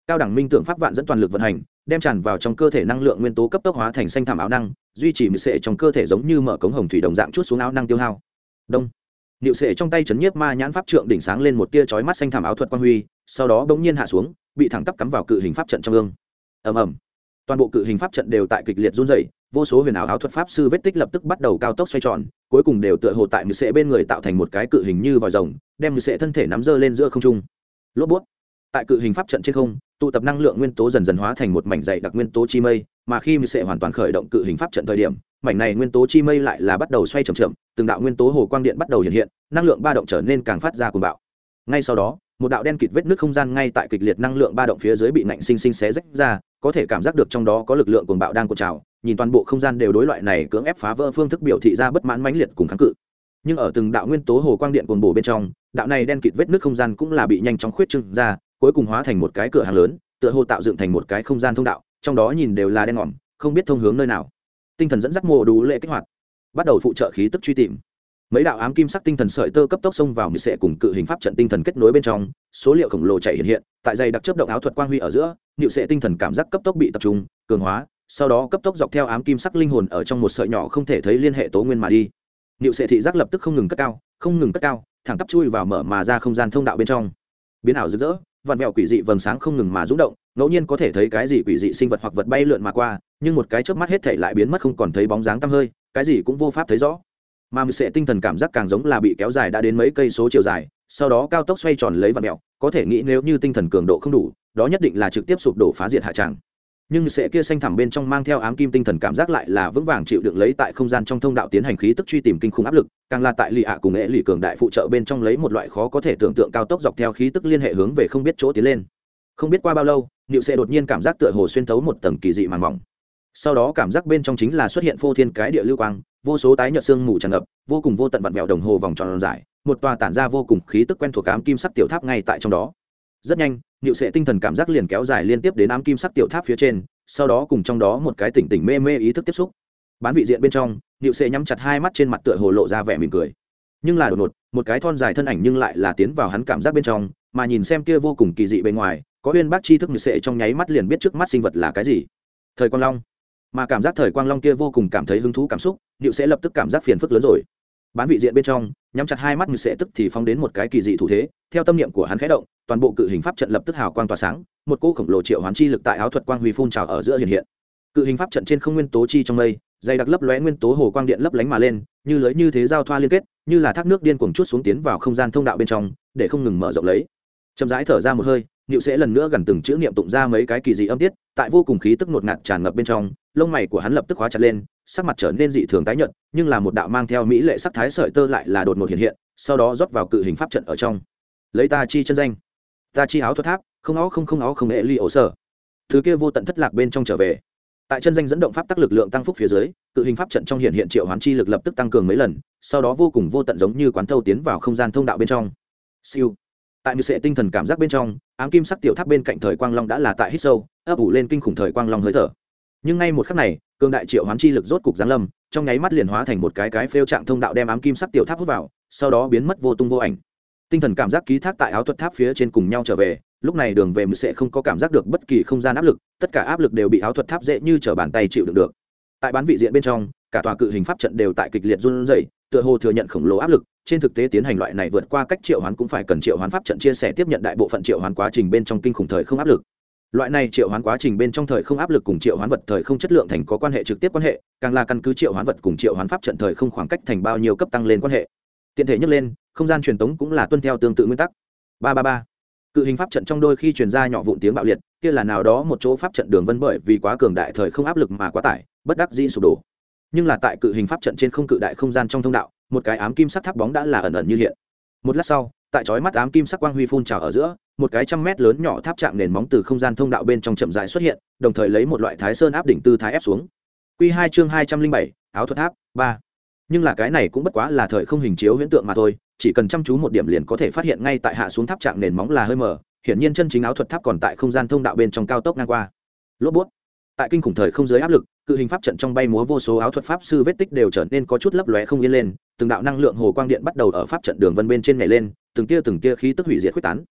Cao đẳng minh tưởng pháp vạn dẫn toàn lực vận hành, đem tràn vào trong cơ thể năng lượng nguyên tố cấp tốc hóa thành xanh thảm áo năng, duy trì mười sệ trong cơ thể giống như mở cống hồng thủy đồng dạng chút xuống áo năng tiêu hao. Đông niệu sệ trong tay chấn nhiếp ma nhãn pháp trượng đỉnh sáng lên một tia chói mắt xanh thảm áo thuật quang huy, sau đó bỗng nhiên hạ xuống, bị thẳng tắp cắm vào cự hình pháp trận trong ương ầm ầm. Toàn bộ cự hình pháp trận đều tại kịch liệt run rẩy, vô số huyền ảo áo thuật pháp sư vết tích lập tức bắt đầu cao tốc xoay tròn, cuối cùng đều tựa hồ tại Niệu sệ bên người tạo thành một cái cự hình như vòi rồng, đem Niệu sệ thân thể nắm giơ lên giữa không trung. Lốp bút. Tại cự hình pháp trận trên không, tụ tập năng lượng nguyên tố dần dần hóa thành một mảnh dày đặc nguyên tố chi mây mà khi mười sệ hoàn toàn khởi động cự hình pháp trận thời điểm, mảnh này nguyên tố chi mây lại là bắt đầu xoay chậm chậm, từng đạo nguyên tố hồ quang điện bắt đầu hiện hiện, năng lượng ba động trở nên càng phát ra cuồng bạo. Ngay sau đó, một đạo đen kịt vết nước không gian ngay tại kịch liệt năng lượng ba động phía dưới bị nạnh sinh sinh xé rách ra, có thể cảm giác được trong đó có lực lượng cuồng bạo đang cột trào, nhìn toàn bộ không gian đều đối loại này cưỡng ép phá vỡ phương thức biểu thị ra bất mãn mãnh liệt cùng kháng cự. Nhưng ở từng đạo nguyên tố hồ quang điện cuồng bổ bên trong, đạo này đen kịt vết nước không gian cũng là bị nhanh chóng khuyết trưng ra, cuối cùng hóa thành một cái cửa hàng lớn, tựa hồ tạo dựng thành một cái không gian thông đạo trong đó nhìn đều là đen ngòm, không biết thông hướng nơi nào. Tinh thần dẫn dắt mồ đủ lệ kích hoạt, bắt đầu phụ trợ khí tức truy tìm. Mấy đạo ám kim sắc tinh thần sợi tơ cấp tốc xông vào mười sệ cùng cự hình pháp trận tinh thần kết nối bên trong, số liệu khổng lồ chạy hiện hiện, tại dày đặc chấp động áo thuật quang huy ở giữa nhịu sệ tinh thần cảm giác cấp tốc bị tập trung, cường hóa, sau đó cấp tốc dọc theo ám kim sắc linh hồn ở trong một sợi nhỏ không thể thấy liên hệ tố nguyên mà đi. Nhịu sệ thị giác lập tức không ngừng cất cao, không ngừng cất cao, thẳng tắp chui vào mở mà ra không gian thông đạo bên trong. Biến ảo rực rỡ vạn vẹo quỷ dị vầng sáng không ngừng mà rung động, ngẫu nhiên có thể thấy cái gì quỷ dị sinh vật hoặc vật bay lượn mà qua, nhưng một cái chớp mắt hết thể lại biến mất không còn thấy bóng dáng tăm hơi, cái gì cũng vô pháp thấy rõ. Mà mười sệ tinh thần cảm giác càng giống là bị kéo dài đã đến mấy cây số chiều dài, sau đó cao tốc xoay tròn lấy vạn mẹo, có thể nghĩ nếu như tinh thần cường độ không đủ, đó nhất định là trực tiếp sụp đổ phá diệt hạ tràng nhưng sẽ kia xanh thẳm bên trong mang theo ám kim tinh thần cảm giác lại là vững vàng chịu đựng lấy tại không gian trong thông đạo tiến hành khí tức truy tìm kinh khủng áp lực, càng là tại lì ạ cùng nghệ lì cường đại phụ trợ bên trong lấy một loại khó có thể tưởng tượng cao tốc dọc theo khí tức liên hệ hướng về không biết chỗ tiến lên. Không biết qua bao lâu niệu sẽ đột nhiên cảm giác tựa hồ xuyên thấu một tầng kỳ dị màng mỏng. Sau đó cảm giác bên trong chính là xuất hiện phô thiên cái địa lưu quang, vô số tái nhợt xương mù tràn ngập, vô cùng vô tận vặn vẹo đồng hồ vòng tròn dài, một tòa tản ra vô cùng khí tức quen thuộc ám kim sắc tiểu tháp ngay tại trong đó rất nhanh nịu sệ tinh thần cảm giác liền kéo dài liên tiếp đến ám kim sắc tiểu tháp phía trên, sau đó cùng trong đó một cái tỉnh tỉnh mê mê ý thức tiếp xúc. Bán vị diện bên trong nịu sệ nhắm chặt hai mắt trên mặt tựa hồ lộ ra vẻ mỉm cười. Nhưng là đột ngột, một cái thon dài thân ảnh nhưng lại là tiến vào hắn cảm giác bên trong, mà nhìn xem kia vô cùng kỳ dị bên ngoài, có uyên bác chi thức như sệ trong nháy mắt liền biết trước mắt sinh vật là cái gì. Thời quang long. Mà cảm giác thời quang long kia vô cùng cảm thấy hứng thú cảm xúc nịu sẽ lập tức cảm giác phiền phức lớn rồi bán vị diện bên trong nhắm chặt hai mắt như sẽ tức thì phóng đến một cái kỳ dị thủ thế. Theo tâm niệm của hắn khẽ động toàn bộ cự hình pháp trận lập tức hào quang tỏa sáng một cỗ khổng lồ triệu hoán chi lực tại áo thuật quang huy phun trào ở giữa hiện hiện. Cự hình pháp trận trên không nguyên tố chi trong mây dày đặc lấp lóe nguyên tố hồ quang điện lấp lánh mà lên như lưới như thế giao thoa liên kết như là thác nước điên cuồng chút xuống tiến vào không gian thông đạo bên trong để không ngừng mở rộng lấy. Chậm rãi thở ra một hơi Niệu sẽ lần nữa gần từng chữ niệm tụng ra mấy cái kỳ dị âm tiết, tại vô cùng khí tức ngột ngạt tràn ngập bên trong, lông mày của hắn lập tức khóa chặt lên, sắc mặt trở nên dị thường tái nhợt, nhưng là một đạo mang theo mỹ lệ sắc thái sợi tơ lại là đột ngột hiện hiện, sau đó rót vào cự hình pháp trận ở trong. Lấy ta chi chân danh, ta chi áo thuật tháp, không áo không không áo không nghệ ly ổ sở. Thứ kia vô tận thất lạc bên trong trở về. Tại chân danh dẫn động pháp tắc lực lượng tăng phúc phía dưới, cự hình pháp trận trong hiện hiện triệu hoán chi lực lập tức tăng cường mấy lần, sau đó vô cùng vô tận giống như quán thâu tiến vào không gian thông đạo bên trong. Siêu tại như sệ tinh thần cảm giác bên trong ám kim sắc tiểu tháp bên cạnh thời quang long đã là tại hít sâu ấp ủ lên kinh khủng thời quang long hơi thở nhưng ngay một khắc này cường đại triệu hoán chi lực rốt cục giáng lâm, trong nháy mắt liền hóa thành một cái cái phêu trạng thông đạo đem ám kim sắc tiểu tháp hút vào, sau đó biến mất vô tung vô ảnh. Tinh thần cảm giác ký thác tại áo thuật tháp phía trên cùng nhau trở về, lúc này đường về mười sẽ không có cảm giác được bất kỳ không gian áp lực, tất cả áp lực đều bị áo thuật tháp dễ như t bàn tay chịu đựng được. Tại bán vị diện bên trong, cả tòa cự hình pháp trận đều tại kịch liệt run rẩy, tựa hồ thừa nhận khổng lồ áp lực, trên thực tế tiến hành loại này vượt qua cách triệu hoán cũng phải cần triệu hoán pháp trận chia sẻ tiếp nhận đại bộ phận triệu hoán quá trình bên trong kinh khủng thời không áp lực loại này triệu hoán quá trình bên trong thời không áp lực cùng triệu hoán vật thời không chất lượng thành có quan hệ trực tiếp quan hệ, càng là căn cứ triệu hoán vật cùng triệu hoán pháp trận thời không khoảng cách thành bao nhiêu cấp tăng lên quan hệ. Tiện thể nhắc lên, không gian truyền tống cũng là tuân theo tương tự nguyên tắc. Ba ba ba. Cự hình pháp trận trong đôi khi truyền ra nhỏ vụn tiếng bạo liệt, kia là nào đó một chỗ pháp trận đường vân bởi vì quá cường đại thời không áp lực mà quá tải, bất đắc dĩ sụp đổ. Nhưng là tại cự hình pháp trận trên không cự đại không gian trong thông đạo, một cái ám kim sắc tháp bóng đã là ẩn ẩn như hiện. Một lát sau tại chói mắt ám kim sắc quang huy phun trào ở giữa, một cái trăm mét lớn nhỏ tháp trạng nền móng từ không gian thông đạo bên trong chậm rãi xuất hiện, đồng thời lấy một loại thái sơn áp đỉnh tư thái ép xuống. Quy hai chương hai trăm linh bảy, áo thuật tháp, ba. Nhưng là cái này cũng bất quá là thời không hình chiếu huyễn tượng mà thôi, chỉ cần chăm chú một điểm liền có thể phát hiện ngay tại hạ xuống tháp trạng nền móng là hơi mờ hiển nhiên chân chính áo thuật tháp còn tại không gian thông đạo bên trong cao tốc ngang qua. Lốp bút tại kinh khủng thời không giới áp lực, cự hình pháp trận trong bay múa vô số áo thuật pháp sư vết tích đều trở nên có chút lấp lóe không yên lên, từng đạo năng lượng hồ quang điện bắt đầu ở pháp trận đường vân bên trên nhảy lên, từng tia từng tia khí tức hủy diệt quyết tán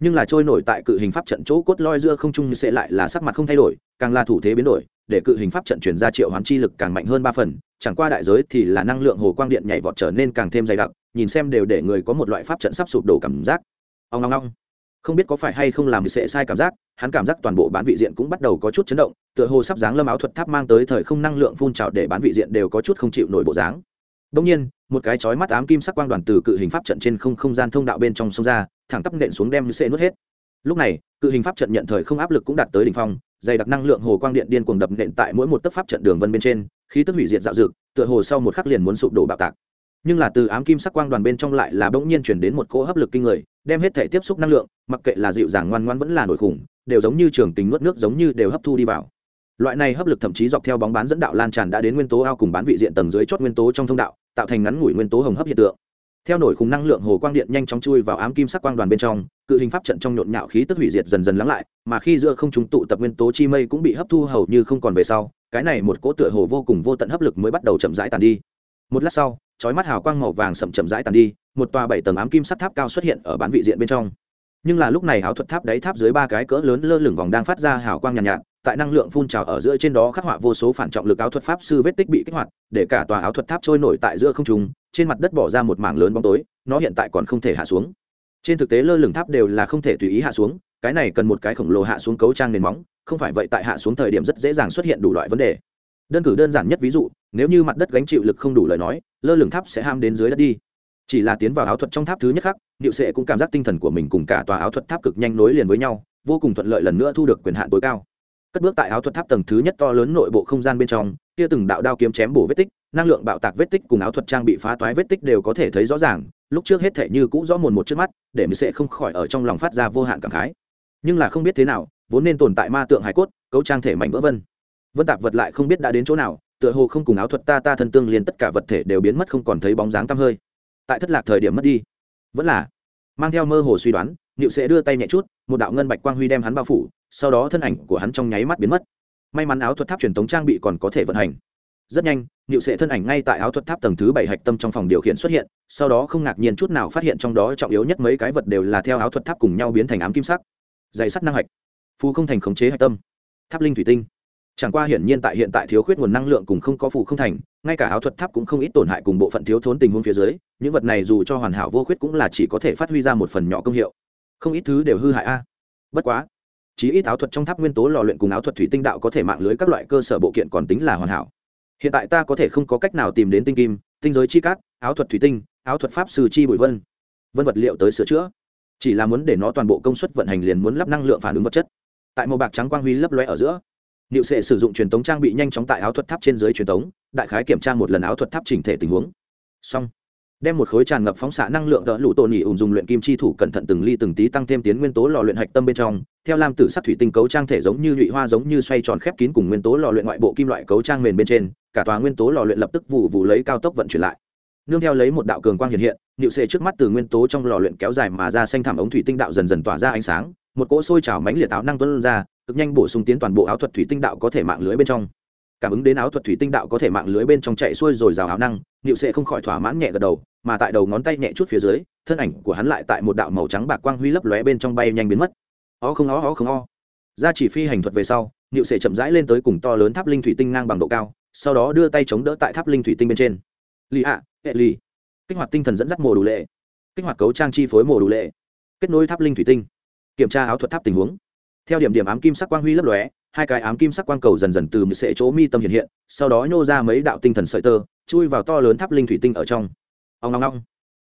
nhưng là trôi nổi tại cự hình pháp trận chỗ cốt loi giữa không trung sẽ lại là sắc mặt không thay đổi, càng là thủ thế biến đổi, để cự hình pháp trận chuyển ra triệu hoán chi lực càng mạnh hơn ba phần, chẳng qua đại giới thì là năng lượng hồ quang điện nhảy vọt trở nên càng thêm dày đặc, nhìn xem đều để người có một loại pháp trận sắp sụp đổ cảm giác ông long long không biết có phải hay không làm sẽ sai cảm giác, hắn cảm giác toàn bộ bán vị diện cũng bắt đầu có chút chấn động, tựa hồ sắp dáng lâm áo thuật tháp mang tới thời không năng lượng phun trào để bán vị diện đều có chút không chịu nổi bộ dáng. Đông nhiên, một cái chói mắt ám kim sắc quang đoàn từ cự hình pháp trận trên không không gian thông đạo bên trong sông ra, thẳng tắp nện xuống đem sẽ nuốt hết. Lúc này, cự hình pháp trận nhận thời không áp lực cũng đạt tới đỉnh phong, dày đặc năng lượng hồ quang điện điên cuồng đập nện tại mỗi một tấc pháp trận đường vân bên trên, khí tức hủy diệt dạo dực, tựa hồ sau một khắc liền muốn sụp đổ bạo tạc. Nhưng là từ ám kim sắc quang đoàn bên trong lại là bỗng nhiên chuyển đến một cỗ hấp lực kinh người đem hết thể tiếp xúc năng lượng, mặc kệ là dịu dàng ngoan ngoan vẫn là nổi khủng, đều giống như trường tình nuốt nước giống như đều hấp thu đi vào. Loại này hấp lực thậm chí dọc theo bóng bán dẫn đạo lan tràn đã đến nguyên tố ao cùng bán vị diện tầng dưới chót nguyên tố trong thông đạo, tạo thành ngắn ngủi nguyên tố hồng hấp hiện tượng. Theo nổi khủng năng lượng hồ quang điện nhanh chóng chui vào ám kim sắc quang đoàn bên trong, cự hình pháp trận trong nhộn nhạo khí tức hủy diệt dần dần lắng lại, mà khi giữa không chúng tụ tập nguyên tố chi mây cũng bị hấp thu hầu như không còn về sau, cái này một cỗ tựa hồ vô cùng vô tận hấp lực mới bắt đầu chậm rãi tàn đi. Một lát sau, chói mắt hào quang màu vàng sậm chậm rãi tàn đi một tòa bảy tầng ám kim sắt tháp cao xuất hiện ở bán vị diện bên trong. Nhưng là lúc này áo thuật tháp đáy tháp dưới ba cái cỡ lớn lơ lửng vòng đang phát ra hào quang nhàn nhạt, nhạt tại năng lượng phun trào ở giữa trên đó khắc họa vô số phản trọng lực áo thuật pháp sư vết tích bị kích hoạt để cả tòa áo thuật tháp trôi nổi tại giữa không trung trên mặt đất bỏ ra một mảng lớn bóng tối nó hiện tại còn không thể hạ xuống. Trên thực tế lơ lửng tháp đều là không thể tùy ý hạ xuống cái này cần một cái khổng lồ hạ xuống cấu trang nền móng không phải vậy tại hạ xuống thời điểm rất dễ dàng xuất hiện đủ loại vấn đề. Đơn cử đơn giản nhất ví dụ nếu như mặt đất gánh chịu lực không đủ lời nói lơ lửng tháp sẽ ham đến dưới đất đi chỉ là tiến vào áo thuật trong tháp thứ nhất khắc điệu sệ cũng cảm giác tinh thần của mình cùng cả tòa áo thuật tháp cực nhanh nối liền với nhau, vô cùng thuận lợi lần nữa thu được quyền hạn tối cao. Cất bước tại áo thuật tháp tầng thứ nhất to lớn nội bộ không gian bên trong, kia từng đạo đao kiếm chém bổ vết tích, năng lượng bạo tạc vết tích cùng áo thuật trang bị phá toái vết tích đều có thể thấy rõ ràng, lúc trước hết thể như cũ rõ mồn một trước mắt, để mình sẽ không khỏi ở trong lòng phát ra vô hạn cảm khái. Nhưng là không biết thế nào, vốn nên tồn tại ma tượng hải cốt, cấu trang thể mảnh vỡ vân. Vân tạp vật lại không biết đã đến chỗ nào, tựa hồ không cùng áo thuật ta ta thân tương liền tất cả vật thể đều biến mất không còn thấy bóng dáng tăm hơi tại thất lạc thời điểm mất đi. Vẫn là mang theo mơ hồ suy đoán, niệu sẽ đưa tay nhẹ chút, một đạo ngân bạch quang huy đem hắn bao phủ, sau đó thân ảnh của hắn trong nháy mắt biến mất. May mắn áo thuật tháp truyền thống trang bị còn có thể vận hành. Rất nhanh, niệu sẽ thân ảnh ngay tại áo thuật tháp tầng thứ bảy hạch tâm trong phòng điều khiển xuất hiện, sau đó không ngạc nhiên chút nào phát hiện trong đó trọng yếu nhất mấy cái vật đều là theo áo thuật tháp cùng nhau biến thành ám kim sắc, dày sắt năng hạch, phù không thành khống chế hạch tâm. Tháp linh thủy tinh chẳng qua hiển nhiên tại hiện tại thiếu khuyết nguồn năng lượng cùng không có phù không thành, ngay cả áo thuật tháp cũng không ít tổn hại cùng bộ phận thiếu thốn tình huống phía dưới, những vật này dù cho hoàn hảo vô khuyết cũng là chỉ có thể phát huy ra một phần nhỏ công hiệu. Không ít thứ đều hư hại a. Bất quá, chí ít áo thuật trong tháp nguyên tố lò luyện cùng áo thuật thủy tinh đạo có thể mạng lưới các loại cơ sở bộ kiện còn tính là hoàn hảo. Hiện tại ta có thể không có cách nào tìm đến tinh kim, tinh giới chi cát, áo thuật thủy tinh, áo thuật pháp sư chi bụi vân. Vân vật liệu tới sửa chữa. Chỉ là muốn để nó toàn bộ công suất vận hành liền muốn lắp năng lượng phản ứng vật chất. Tại màu bạc trắng quang huy lấp loe ở giữa Niệu Sệ sử dụng truyền tống trang bị nhanh chóng tại áo thuật tháp trên dưới truyền tống, đại khái kiểm tra một lần áo thuật tháp chỉnh thể tình huống. Xong, đem một khối tràn ngập phóng xạ năng lượng đỡ lũ tổ nhị ủng dùng luyện kim chi thủ cẩn thận từng ly từng tí tăng thêm tiến nguyên tố lò luyện hạch tâm bên trong, theo lam tử sắc thủy tinh cấu trang thể giống như nhụy hoa giống như xoay tròn khép kín cùng nguyên tố lò luyện ngoại bộ kim loại cấu trang mềm bên trên, cả tòa nguyên tố lò luyện lập tức vụ vụ lấy cao tốc vận chuyển lại. Nương theo lấy một đạo cường quang hiện hiện, Niệu Sệ trước mắt từ nguyên tố trong lò luyện kéo dài mà ra xanh thảm ống thủy tinh đạo dần dần tỏa ra ánh sáng, một cỗ sôi trào mãnh liệt áo năng tuôn ra, cực nhanh bổ sung tiến toàn bộ áo thuật thủy tinh đạo có thể mạng lưới bên trong. Cảm ứng đến áo thuật thủy tinh đạo có thể mạng lưới bên trong chạy xuôi rồi rào áo năng nịu sệ không khỏi thỏa mãn nhẹ gật đầu, mà tại đầu ngón tay nhẹ chút phía dưới, thân ảnh của hắn lại tại một đạo màu trắng bạc quang huy lấp lóe bên trong bay nhanh biến mất. Ó không ó ó không o ra chỉ phi hành thuật về sau nịu sệ chậm rãi lên tới cùng to lớn tháp linh thủy tinh ngang bằng độ cao, sau đó đưa tay chống đỡ tại tháp linh thủy tinh bên trên. Lì ạ, hệ lì. Kích hoạt tinh thần dẫn dắt mùa đủ lệ. Kích hoạt cấu trang chi phối mùa đủ lệ. Kết nối tháp linh thủy tinh. Kiểm tra áo thuật tháp tình huống theo điểm điểm ám kim sắc quang huy lấp lóe, hai cái ám kim sắc quang cầu dần dần từ mười sệ chỗ mi tâm hiện hiện, sau đó nhô ra mấy đạo tinh thần sợi tơ, chui vào to lớn tháp linh thủy tinh ở trong. Ông ngong ngong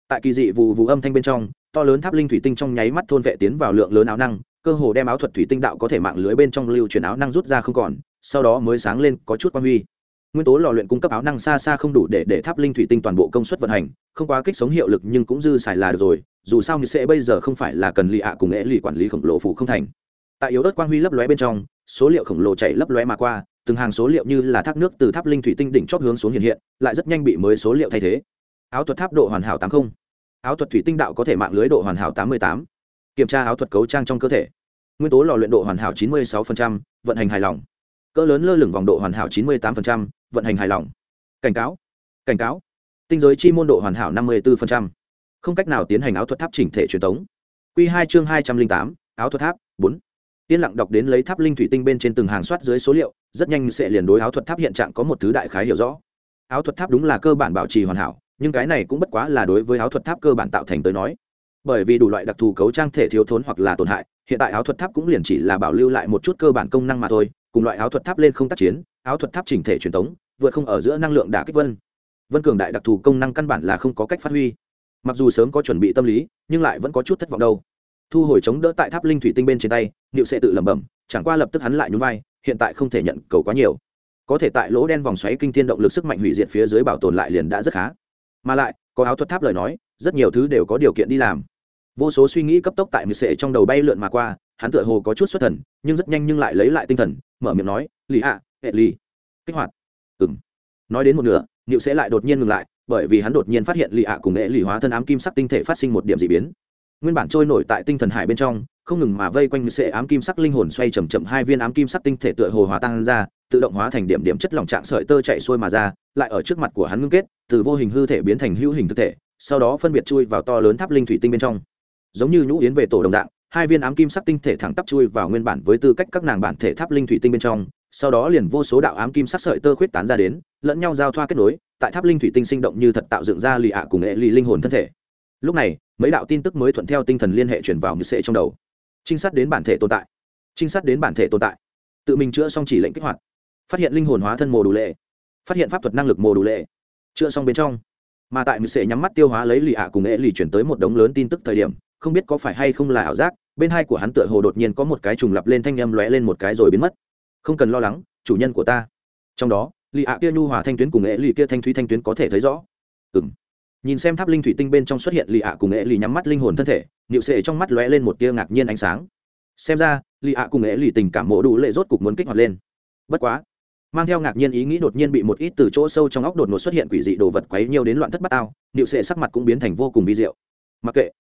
tại kỳ dị vụ vụ âm thanh bên trong, to lớn tháp linh thủy tinh trong nháy mắt thôn vệ tiến vào lượng lớn áo năng, cơ hồ đem áo thuật thủy tinh đạo có thể mạng lưới bên trong lưu chuyển áo năng rút ra không còn, sau đó mới sáng lên có chút quang huy. Nguyên tố lò luyện cung cấp áo năng xa xa không đủ để để tháp linh thủy tinh toàn bộ công suất vận hành, không quá kích sống hiệu lực nhưng cũng dư xài là được rồi, dù sao như sẽ bây giờ không phải là cần lì ạ cùng nghệ lì quản lý khổng lồ phụ không thành tại yếu ớt quang huy lấp lóe bên trong, số liệu khổng lồ chảy lấp lóe mà qua, từng hàng số liệu như là thác nước từ tháp linh thủy tinh đỉnh chót hướng xuống hiện hiện, lại rất nhanh bị mới số liệu thay thế. Áo thuật tháp độ hoàn hảo tám mươi áo thuật thủy tinh đạo có thể mạng lưới độ hoàn hảo tám mươi tám. Kiểm tra áo thuật cấu trang trong cơ thể. Nguyên tố lò luyện độ hoàn hảo chín mươi sáu vận hành hài lòng. Cỡ lớn lơ lửng vòng độ hoàn hảo chín mươi tám vận hành hài lòng. Cảnh cáo. Cảnh cáo. Tinh giới chi môn độ hoàn hảo năm mươi bốn không cách nào tiến hành áo thuật tháp chỉnh thể truyền thống q hai chương hai trăm linh tám, áo thuật tháp, bốn yên lặng đọc đến lấy tháp linh thủy tinh bên trên từng hàng soát dưới số liệu, rất nhanh sẽ liền đối áo thuật tháp hiện trạng có một thứ đại khái hiểu rõ. Áo thuật tháp đúng là cơ bản bảo trì hoàn hảo, nhưng cái này cũng bất quá là đối với áo thuật tháp cơ bản tạo thành tới nói. Bởi vì đủ loại đặc thù cấu trang thể thiếu thốn hoặc là tổn hại, hiện tại áo thuật tháp cũng liền chỉ là bảo lưu lại một chút cơ bản công năng mà thôi, cùng loại áo thuật tháp lên không tác chiến, áo thuật tháp chỉnh thể truyền thống vượt không ở giữa năng lượng đả kích vân. Vân cường đại đặc thù công năng căn bản là không có cách phát huy. Mặc dù sớm có chuẩn bị tâm lý, nhưng lại vẫn có chút thất vọng đâu thu hồi chống đỡ tại tháp linh thủy tinh bên trên tay, niệu sẽ tự lẩm bẩm, chẳng qua lập tức hắn lại nhún vai, hiện tại không thể nhận cầu quá nhiều. Có thể tại lỗ đen vòng xoáy kinh thiên động lực sức mạnh hủy diệt phía dưới bảo tồn lại liền đã rất khá. Mà lại, có áo thuật tháp lời nói, rất nhiều thứ đều có điều kiện đi làm. Vô số suy nghĩ cấp tốc tại mười sệ trong đầu bay lượn mà qua, hắn tựa hồ có chút xuất thần, nhưng rất nhanh nhưng lại lấy lại tinh thần, mở miệng nói, lì ạ, hệ lì. Kích hoạt. Ừ m nói đến một nửa, niệu sẽ lại đột nhiên ngừng lại, bởi vì hắn đột nhiên phát hiện lì ạ cùng hệ lì hóa thân ám kim sắc tinh thể phát sinh một điểm d ị biến nguyên bản trôi nổi tại tinh thần hải bên trong, không ngừng mà vây quanh sệ ám kim sắc linh hồn xoay chầm chậm, hai viên ám kim sắc tinh thể tựa hồ hòa tan ra, tự động hóa thành điểm điểm chất lỏng trạng sợi tơ chạy xuôi mà ra, lại ở trước mặt của hắn ngưng kết, từ vô hình hư thể biến thành hữu hình thực thể, sau đó phân biệt chui vào to lớn tháp linh thủy tinh bên trong. Giống như nhũ yến về tổ đồng dạng, hai viên ám kim sắc tinh thể thẳng tắp chui vào nguyên bản với tư cách các nàng bản thể tháp linh thủy tinh bên trong, sau đó liền vô số đạo ám kim sắc sợi tơ khuyết tán ra đến, lẫn nhau giao thoa kết nối, tại tháp linh thủy tinh sinh động như thật tạo dựng ra lì ạ cùng nghệ lì linh hồn thân thể lúc này, mấy đạo tin tức mới thuận theo tinh thần liên hệ chuyển vào như sệ trong đầu. Trinh sát đến bản thể tồn tại. Trinh sát đến bản thể tồn tại. Tự mình chữa xong chỉ lệnh kích hoạt. Phát hiện linh hồn hóa thân mồ đủ lệ. Phát hiện pháp thuật năng lực mồ đủ lệ. Chữa xong bên trong. Mà tại mười sệ nhắm mắt tiêu hóa lấy lì ạ cùng nghệ lì chuyển tới một đống lớn tin tức thời điểm, không biết có phải hay không là ảo giác, bên hai của hắn tựa hồ đột nhiên có một cái trùng lập lên thanh â m lóe lên một cái rồi biến mất. Không cần lo lắng, chủ nhân của ta. Trong đó, lì ạ kia nhu hòa thanh tuyến cùng nghệ lì kia thanh thúy thanh tuyến có thể thấy rõ. Ừng nhìn xem tháp linh thủy tinh bên trong xuất hiện lì ạ cùng nghệ lì nhắm mắt linh hồn thân thể nịu sệ trong mắt lóe lên một tia ngạc nhiên ánh sáng. Xem ra, lì ạ cùng nghệ lì tình cảm mộ đủ lệ rốt cục muốn kích hoạt lên. Bất quá, mang theo ngạc nhiên ý nghĩ đột nhiên bị một ít từ chỗ sâu trong óc đột ngột xuất hiện quỷ dị đồ vật quấy nhiều đến loạn thất bát tao nịu sệ sắc mặt cũng biến thành vô cùng vi diệu. Mặc kệ.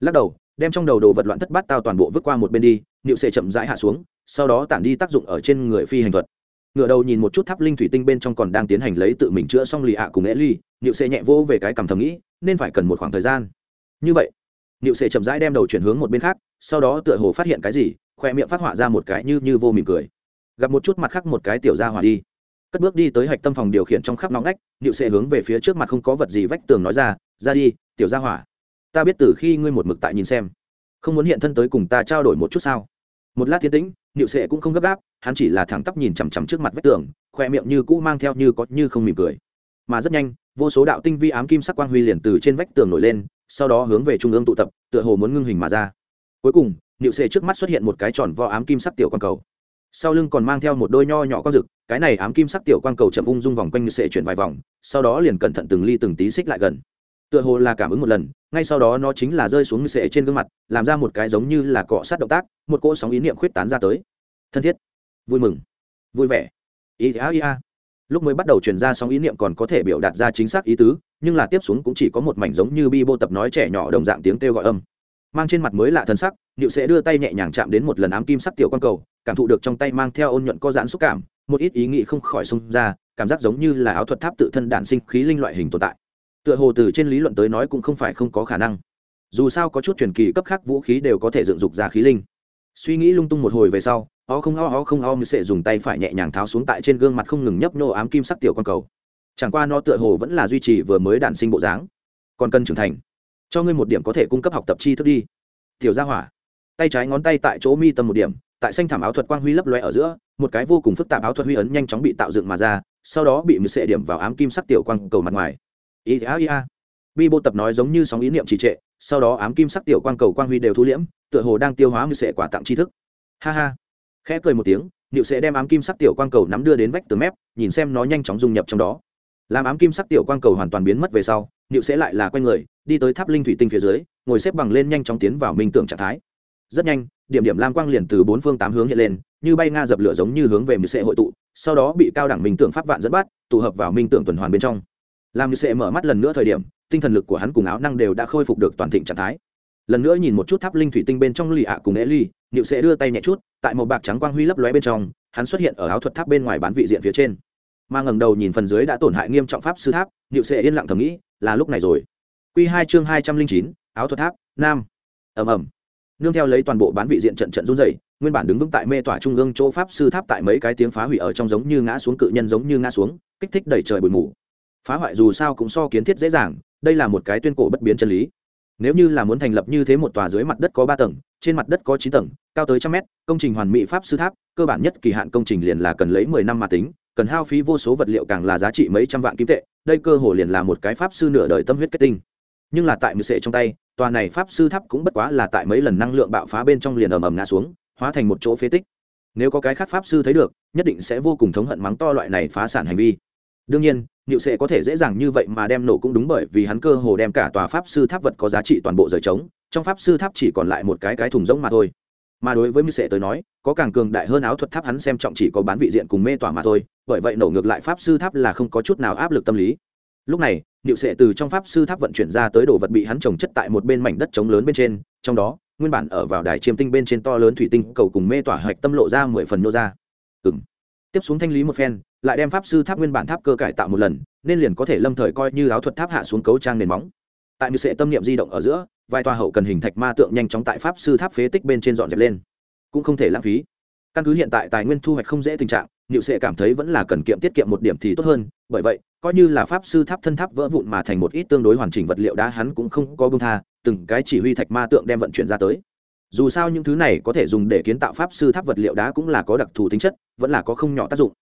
Lắc đầu, đem trong đầu đồ vật loạn thất bát tao toàn bộ vứt qua một bên đi nịu sệ chậm rãi hạ xuống, sau đó tản đi tác dụng ở trên người phi hành thuật. Ngựa đầu nhìn một chút tháp linh thủy tinh bên trong còn đang tiến hành lấy tự mình chữa xong lì ạ cùng nghệ ly niệu sệ nhẹ vô về cái cầm thầm nghĩ, nên phải cần một khoảng thời gian. Như vậy, niệu sệ chậm rãi đem đầu chuyển hướng một bên khác, sau đó tựa hồ phát hiện cái gì, khoe miệng phát họa ra một cái như như vô mỉm cười. Gặp một chút mặt khác một cái tiểu ra hỏa đi. Cất bước đi tới hạch tâm phòng điều khiển trong khắp nóng ngách, niệu sệ hướng về phía trước mặt không có vật gì vách tường nói ra ra đi, tiểu ra hỏa. Ta biết từ khi ngươi một mực tại nhìn xem. Không muốn hiện thân tới cùng ta trao đổi một chút sao? Một lát tiến tĩnh, niệu sệ cũng không gấp gáp, hắn chỉ là thẳng tắp nhìn chằm chằm trước mặt vách tường, khoe miệng như cũ mang theo như có như không mỉm cười mà rất nhanh, vô số đạo tinh vi ám kim sắc quang huy liền từ trên vách tường nổi lên, sau đó hướng về trung ương tụ tập, tựa hồ muốn ngưng hình mà ra. Cuối cùng nịu sệ trước mắt xuất hiện một cái tròn vo ám kim sắc tiểu quang cầu. Sau lưng còn mang theo một đôi nho nhỏ con rực, cái này ám kim sắc tiểu quang cầu chậm ung dung vòng quanh nịu sệ chuyển vài vòng, sau đó liền cẩn thận từng ly từng tí xích lại gần. Tựa hồ là cảm ứng một lần, ngay sau đó nó chính là rơi xuống nịu sệ trên gương mặt, làm ra một cái giống như là cọ sát động tác, một cỗ sóng ý niệm khuyết tán ra tới. Thân thiết. Vui mừng. Vui vẻ. Ý a ý a lúc mới bắt đầu truyền ra sóng ý niệm còn có thể biểu đạt ra chính xác ý tứ, nhưng là tiếp xuống cũng chỉ có một mảnh giống như bi bô tập nói trẻ nhỏ đồng dạng tiếng kêu gọi âm. Mang trên mặt mới lạ thân sắc điệu sẽ đưa tay nhẹ nhàng chạm đến một lần ám kim sắc tiểu quan cầu, cảm thụ được trong tay mang theo ôn nhuận có giãn xúc cảm, một ít ý nghĩ không khỏi xông ra, cảm giác giống như là áo thuật tháp tự thân đản sinh khí linh loại hình tồn tại. Tựa hồ từ trên lý luận tới nói cũng không phải không có khả năng. Dù sao có chút truyền kỳ cấp khác vũ khí đều có thể dựng dục ra khí linh suy nghĩ lung tung một hồi về sau o không o o không o như sẽ dùng tay phải nhẹ nhàng tháo xuống tại trên gương mặt không ngừng nhấp nô ám kim sắc tiểu quan cầu. Chẳng qua nó tựa hồ vẫn là duy trì vừa mới đản sinh bộ dáng. Còn cần trưởng thành, cho ngươi một điểm có thể cung cấp học tập chi thức đi. Tiểu gia hỏa, tay trái ngón tay tại chỗ mi tâm một điểm, tại xanh thảm áo thuật quang huy lấp loe ở giữa, một cái vô cùng phức tạp áo thuật huy ấn nhanh chóng bị tạo dựng mà ra, sau đó bị mười sệ điểm vào ám kim sắc tiểu quang cầu mặt ngoài. Ý ia. bi bộ tập nói giống như sóng ý niệm trì trệ sau đó ám kim sắc tiểu quang cầu quang huy đều thu liễm, tựa hồ đang tiêu hóa như sệ quả tặng tri thức. Ha ha. Khẽ cười một tiếng niệu sẽ đem ám kim sắc tiểu quang cầu nắm đưa đến vách tường mép, nhìn xem nó nhanh chóng dung nhập trong đó. Làm ám kim sắc tiểu quang cầu hoàn toàn biến mất về sau niệu sẽ lại là q u a người, đi tới tháp linh thủy tinh phía dưới, ngồi xếp bằng lên nhanh chóng tiến vào minh tưởng trạng thái. Rất nhanh, điểm điểm lam quang liền từ bốn phương tám hướng hiện lên, như bay nga dập lửa giống như hướng về mười sệ hội tụ, sau đó bị cao đẳng minh tưởng pháp vạn dẫn bắt, tụ hợp vào minh tưởng tuần hoàn bên trong. Làm mười sệ mở mắt lần nữa thời điểm tinh thần lực của hắn cùng áo năng đều đã khôi phục được toàn thịnh trạng thái. Lần nữa nhìn một chút tháp linh thủy tinh bên trong lì ạ cùng ely, ly nịu sẽ đưa tay nhẹ chút tại một bạc trắng quang huy lấp lóe bên trong hắn xuất hiện ở áo thuật tháp bên ngoài bán vị diện phía trên. Mà ngẩng đầu nhìn phần dưới đã tổn hại nghiêm trọng pháp sư tháp nịu sẽ yên lặng thầm nghĩ là lúc này rồi. Q hai chương hai trăm linh chín áo thuật tháp nam. Ẩm ầm. Nương theo lấy toàn bộ bán vị diện trận trận run dày nguyên bản đứng vững tại mê tỏa trung ương chỗ pháp sư tháp tại mấy cái tiếng phá hủy ở trong giống như ngã xuống cự nhân giống như ngã xuống kích thích đẩy trời bụi mù. Phá hoại dù sao cũng so kiến thiết dễ dàng đây là một cái tuyên cổ bất biến chân lý. Nếu như là muốn thành lập như thế một tòa dưới mặt đất có ba tầng, trên mặt đất có chín tầng, cao tới trăm mét, công trình hoàn mỹ pháp sư tháp, cơ bản nhất kỳ hạn công trình liền là cần lấy mười năm mà tính, cần hao phí vô số vật liệu càng là giá trị mấy trăm vạn kim tệ, đây cơ hồ liền là một cái pháp sư nửa đời tâm huyết kết tinh. Nhưng là tại mười sệ trong tay, tòa này pháp sư tháp cũng bất quá là tại mấy lần năng lượng bạo phá bên trong liền ầm ầm ngã xuống, hóa thành một chỗ phế tích. Nếu có cái khác pháp sư thấy được, nhất định sẽ vô cùng thống hận mắng to loại này phá sản hành vi đương nhiên Niệu Sệ có thể dễ dàng như vậy mà đem nổ cũng đúng bởi vì hắn cơ hồ đem cả tòa pháp sư tháp vật có giá trị toàn bộ rời trống, trong pháp sư tháp chỉ còn lại một cái cái thùng rỗng mà thôi. Mà đối với Niệu Sệ tới nói, có càng cường đại hơn áo thuật tháp hắn xem trọng chỉ có bán vị diện cùng mê tỏa mà thôi, bởi vậy nổ ngược lại pháp sư tháp là không có chút nào áp lực tâm lý. Lúc này, Niệu Sệ từ trong pháp sư tháp vận chuyển ra tới đồ vật bị hắn trồng chất tại một bên mảnh đất trống lớn bên trên, trong đó, nguyên bản ở vào đài chiêm tinh bên trên to lớn thủy tinh cầu cùng mê tỏa hạch tâm lộ ra mười phần nô ra. Ừm tiếp xuống thanh lý một phen lại đem pháp sư tháp nguyên bản tháp cơ cải tạo một lần, nên liền có thể lâm thời coi như áo thuật tháp hạ xuống cấu trang nền móng. Tại như sệ tâm niệm di động ở giữa, vài tòa hậu cần hình thạch ma tượng nhanh chóng tại pháp sư tháp phế tích bên trên dọn dẹp lên. Cũng không thể lãng phí. Căn cứ hiện tại tài nguyên thu hoạch không dễ tình trạng nhựu sệ cảm thấy vẫn là cần kiệm tiết kiệm một điểm thì tốt hơn, bởi vậy, coi như là pháp sư tháp thân tháp vỡ vụn mà thành một ít tương đối hoàn chỉnh vật liệu đá hắn cũng không có bông tha, từng cái chỉ huy thạch ma tượng đem vận chuyển ra tới. Dù sao những thứ này có thể dùng để kiến tạo pháp sư tháp vật liệu đá cũng là có đặc thù tính chất, vẫn là có không nhỏ tác dụng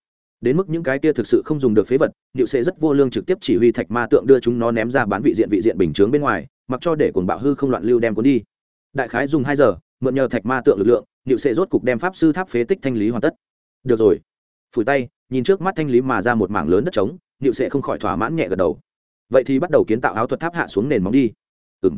đến mức những cái kia thực sự không dùng được phế vật liệu sẽ rất vô lương trực tiếp chỉ huy thạch ma tượng đưa chúng nó ném ra bán vị diện vị diện bình chướng bên ngoài, mặc cho để cuồng bạo hư không loạn lưu đem cuốn đi. Đại khái dùng hai giờ, mượn nhờ thạch ma tượng lực lượng liệu sẽ rốt cục đem pháp sư tháp phế tích thanh lý hoàn tất. Được rồi. Phủi tay, nhìn trước mắt thanh lý mà ra một mảng lớn đất trống liệu sẽ không khỏi thỏa mãn nhẹ gật đầu. Vậy thì bắt đầu kiến tạo áo thuật tháp hạ xuống nền móng đi. Ừ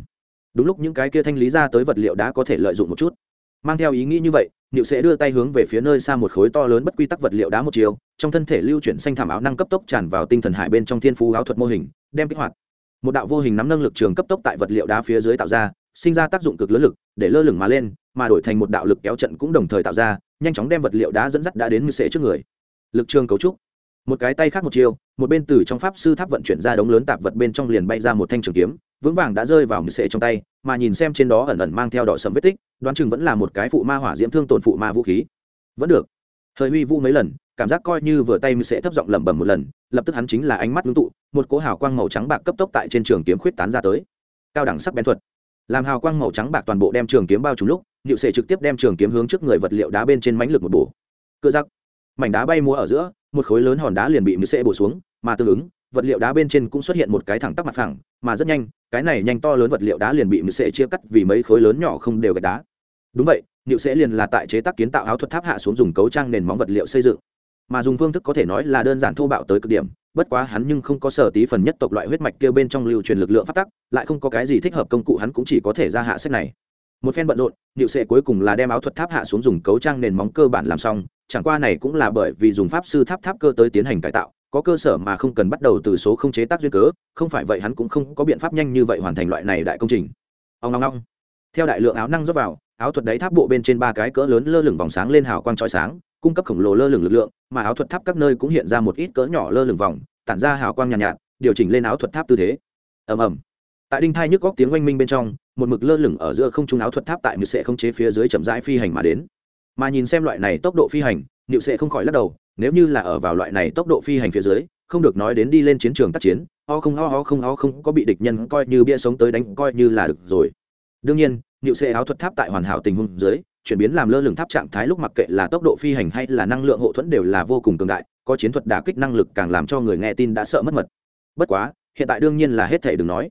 đúng lúc những cái kia thanh lý ra tới vật liệu đã có thể lợi dụng một chút. Mang theo ý nghĩ như vậy niệu sẽ đưa tay hướng về phía nơi xa một khối to lớn bất quy tắc vật liệu đá một chiều, trong thân thể lưu chuyển xanh thảm áo năng cấp tốc tràn vào tinh thần hải bên trong thiên phú áo thuật mô hình, đem kích hoạt. Một đạo vô hình nắm năng lực trường cấp tốc tại vật liệu đá phía dưới tạo ra, sinh ra tác dụng cực lớn lực, để lơ lửng mà lên, mà đổi thành một đạo lực kéo trận cũng đồng thời tạo ra, nhanh chóng đem vật liệu đá dẫn dắt đã đến mười sệ trước người. Lực trường cấu trúc. Một cái tay khác một chiều, một bên từ trong pháp sư tháp vận chuyển ra đống lớn tạp vật bên trong liền bay ra một thanh trường kiếm vững vàng đã rơi vào mười sệ trong tay, mà nhìn xem trên đó ẩn ẩn mang theo đỏ sầm vết tích, đoán chừng vẫn là một cái phụ ma hỏa diễm thương tổn phụ ma vũ khí. Vẫn được. Thời huy vũ mấy lần, cảm giác coi như vừa tay mười sệ thấp giọng lẩm bẩm một lần, lập tức hắn chính là ánh mắt ngưng tụ, một cỗ hào quang màu trắng bạc cấp tốc tại trên trường kiếm khuyết tán ra tới. Cao đẳng sắc bén thuật. Làm hào quang màu trắng bạc toàn bộ đem trường kiếm bao trùm lúc nhựu sệ trực tiếp đem trường kiếm hướng trước người vật liệu đá bên trên mánh lực một bổ. Cựa giặc mảnh đá bay múa ở giữa, một khối lớn hòn đá liền bị nhựu sệ bổ xuống, mà tương ứng vật liệu đá bên trên cũng xuất hiện một cái thẳng tắp mặt phẳng, mà rất nhanh, cái này nhanh to lớn vật liệu đá liền bị nhựu sệ chia cắt vì mấy khối lớn nhỏ không đều gạch đá. Đúng vậy nhựa sệ liền là tại chế tác kiến tạo áo thuật tháp hạ xuống dùng cấu trang nền móng vật liệu xây dựng. Mà dùng phương thức có thể nói là đơn giản thô bạo tới cực điểm, bất quá hắn nhưng không có sở tí phần nhất tộc loại huyết mạch kêu bên trong lưu truyền lực lượng phát tắc, lại không có cái gì thích hợp công cụ hắn cũng chỉ có thể ra hạ sách này. Một phen bận rộn điệu sệ cuối cùng là đem áo thuật tháp hạ xuống dùng cấu trang nền móng cơ bản làm xong, chẳng qua này cũng là bởi vì dùng pháp sư tháp tháp cơ tới tiến hành cải tạo có cơ sở mà không cần bắt đầu từ số không chế tác duyên cớ không phải vậy hắn cũng không có biện pháp nhanh như vậy hoàn thành loại này đại công trình. Ông long long theo đại lượng áo năng rót vào áo thuật đáy tháp bộ bên trên ba cái cỡ lớn lơ lửng vòng sáng lên hào quang trói sáng cung cấp khổng lồ lơ lửng lực lượng mà áo thuật tháp các nơi cũng hiện ra một ít cỡ nhỏ lơ lửng vòng tản ra hào quang nhàn nhạt, nhạt điều chỉnh lên áo thuật tháp tư thế. Ầm ầm. Tại đinh thai nhức góc tiếng oanh minh bên trong một mực lơ lửng ở giữa không trung áo thuật tháp tại mực sệ không chế phía dưới chậm rãi phi hành mà đến. Mà nhìn xem loại này tốc độ phi hành nhịu sệ không khỏi lắc đầu nếu như là ở vào loại này tốc độ phi hành phía dưới, không được nói đến đi lên chiến trường tác chiến, o không o ho không o không có bị địch nhân coi như bia sống tới đánh coi như là được rồi. Đương nhiên nhựu xe áo thuật tháp tại hoàn hảo tình huống dưới, chuyển biến làm lơ lửng tháp trạng thái lúc mặc kệ là tốc độ phi hành hay là năng lượng hộ thuẫn đều là vô cùng cường đại, có chiến thuật đả kích năng lực càng làm cho người nghe tin đã sợ mất mật. Bất quá, hiện tại đương nhiên là hết thể đừng nói.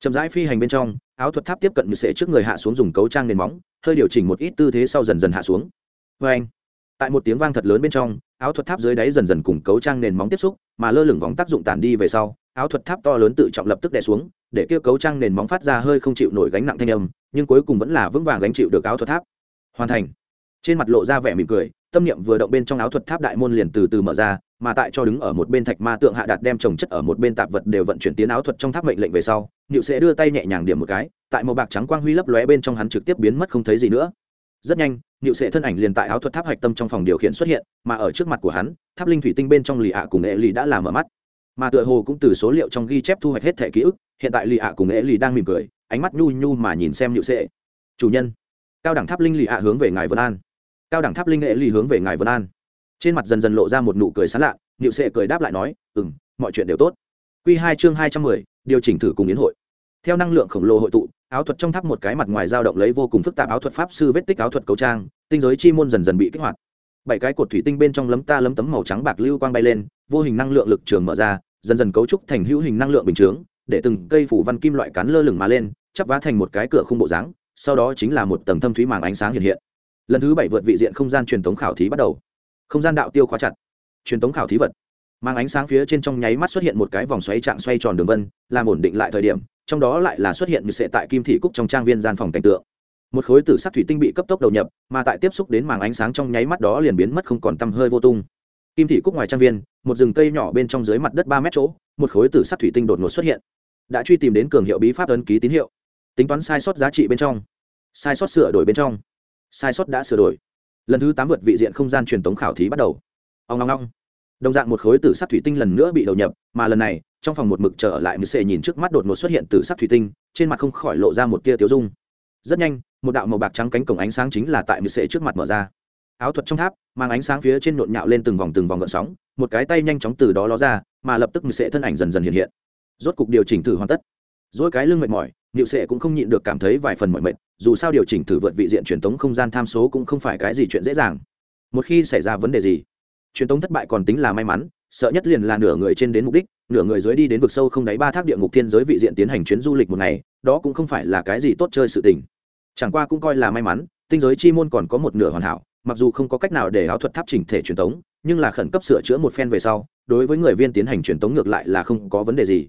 Chậm rãi phi hành bên trong, áo thuật tháp tiếp cận như sệ trước người hạ xuống dùng cấu trang nền móng, hơi điều chỉnh một ít tư thế sau dần dần hạ xuống. Vê anh tại một tiếng vang thật lớn bên trong, áo thuật tháp dưới đáy dần dần cùng cấu trang nền móng tiếp xúc, mà lơ lửng vòng tác dụng tàn đi về sau, áo thuật tháp to lớn tự trọng lập tức đè xuống, để kia cấu trang nền móng phát ra hơi không chịu nổi gánh nặng thanh âm, nhưng cuối cùng vẫn là vững vàng gánh chịu được áo thuật tháp. Hoàn thành. Trên mặt lộ ra vẻ mỉm cười, tâm niệm vừa động bên trong áo thuật tháp đại môn liền từ từ mở ra, mà tại cho đứng ở một bên thạch ma tượng hạ đạt đem trồng chất ở một bên tạp vật đều vận chuyển tiến áo thuật trong tháp mệnh lệnh về sau nhựu sẽ đưa tay nhẹ nhàng điểm một cái, tại màu bạc trắng quang huy lấp lóe bên trong hắn trực tiếp biến mất không thấy gì nữa rất nhanh nhựu sệ thân ảnh liền tại áo thuật tháp hạch tâm trong phòng điều khiển xuất hiện, mà ở trước mặt của hắn, tháp linh thủy tinh bên trong lì ạ cùng nghệ lì đã làm mở mắt. Mà tựa hồ cũng từ số liệu trong ghi chép thu hoạch hết thẻ ký ức, hiện tại lì ạ cùng nghệ lì đang mỉm cười, ánh mắt nhu nhu mà nhìn xem nhựu sệ. chủ nhân, cao đẳng tháp linh lì ạ hướng về ngài vân an. Cao đẳng tháp linh nghệ lì hướng về ngài vân an. Trên mặt dần dần lộ ra một nụ cười sán lạ nhịu sệ cười đáp lại nói ừ m mọi chuyện đều tốt. Q hai chương hai trăm mười, điều chỉnh thử cùng yến hội. Theo năng lượng khổng lồ hội tụ áo thuật trong tháp một cái mặt ngoài dao động lấy vô cùng phức tạp áo thuật pháp sư vết tích áo thuật cấu trang, tinh giới chi môn dần dần bị kích hoạt. Bảy cái cột thủy tinh bên trong lấm ta lấm tấm màu trắng bạc lưu quang bay lên, vô hình năng lượng lực trường mở ra, dần dần cấu trúc thành hữu hình năng lượng bình chướng, để từng cây phủ văn kim loại cắn lơ lửng mà lên, chắp vá thành một cái cửa khung bộ dáng, sau đó chính là một tầng thâm thúy màng ánh sáng hiện hiện. Lần thứ bảy vượt vị diện không gian truyền thống khảo thí bắt đầu. Không gian đạo tiêu khóa chặt. Truyền thống khảo thí vật. Mang ánh sáng phía trên trong nháy mắt xuất hiện một cái vòng xoáy trạng xoay tròn đường vân, làm ổn định lại thời điểm trong đó lại là xuất hiện như sệ tại kim thị cúc trong trang viên gian phòng cảnh tượng. Một khối tử sắc thủy tinh bị cấp tốc đầu nhập, mà tại tiếp xúc đến màng ánh sáng trong nháy mắt đó liền biến mất không còn tăm hơi vô tung. Kim thị cúc ngoài trang viên, một rừng cây nhỏ bên trong dưới mặt đất ba mét chỗ, một khối tử sắc thủy tinh đột ngột xuất hiện. Đã truy tìm đến cường hiệu bí pháp ấn ký tín hiệu. Tính toán sai sót giá trị bên trong. Sai sót sửa đổi bên trong. Sai sót đã sửa đổi. Lần thứ tám vượt vị diện không gian truyền tống khảo thí bắt đầu. Ông long long đồng dạng một khối tử sắc thủy tinh lần nữa bị đầu nhập mà lần này trong phòng một mực trở lại mười sệ nhìn trước mắt đột ngột xuất hiện tử sắc thủy tinh trên mặt không khỏi lộ ra một tia tiêu dung. Rất nhanh một đạo màu bạc trắng cánh cổng ánh sáng chính là tại mười sệ trước mặt mở ra. Áo thuật trong tháp mang ánh sáng phía trên nhộn nhạo lên từng vòng từng vòng gợn sóng một cái tay nhanh chóng từ đó ló ra mà lập tức mười sệ thân ảnh dần dần hiện hiện. Rốt cục điều chỉnh thử hoàn tất. Dỗi cái lưng mệt mỏi Niệu Sệ cũng không nhịn được cảm thấy vài phần mọi mệt, dù sao điều chỉnh thử vượt vị diện truyền tống không gian tham số cũng không phải cái gì chuyện dễ dàng. Một khi xảy ra vấn đề gì, truyền tống thất bại còn tính là may mắn, sợ nhất liền là nửa người trên đến mục đích, nửa người dưới đi đến vực sâu không đáy ba thác địa ngục thiên giới vị diện tiến hành chuyến du lịch một ngày, đó cũng không phải là cái gì tốt chơi sự tình. Chẳng qua cũng coi là may mắn, tinh giới chi môn còn có một nửa hoàn hảo, mặc dù không có cách nào để áo thuật tháp chỉnh thể truyền tống, nhưng là khẩn cấp sửa chữa một phen về sau, đối với người viên tiến hành truyền tống ngược lại là không có vấn đề gì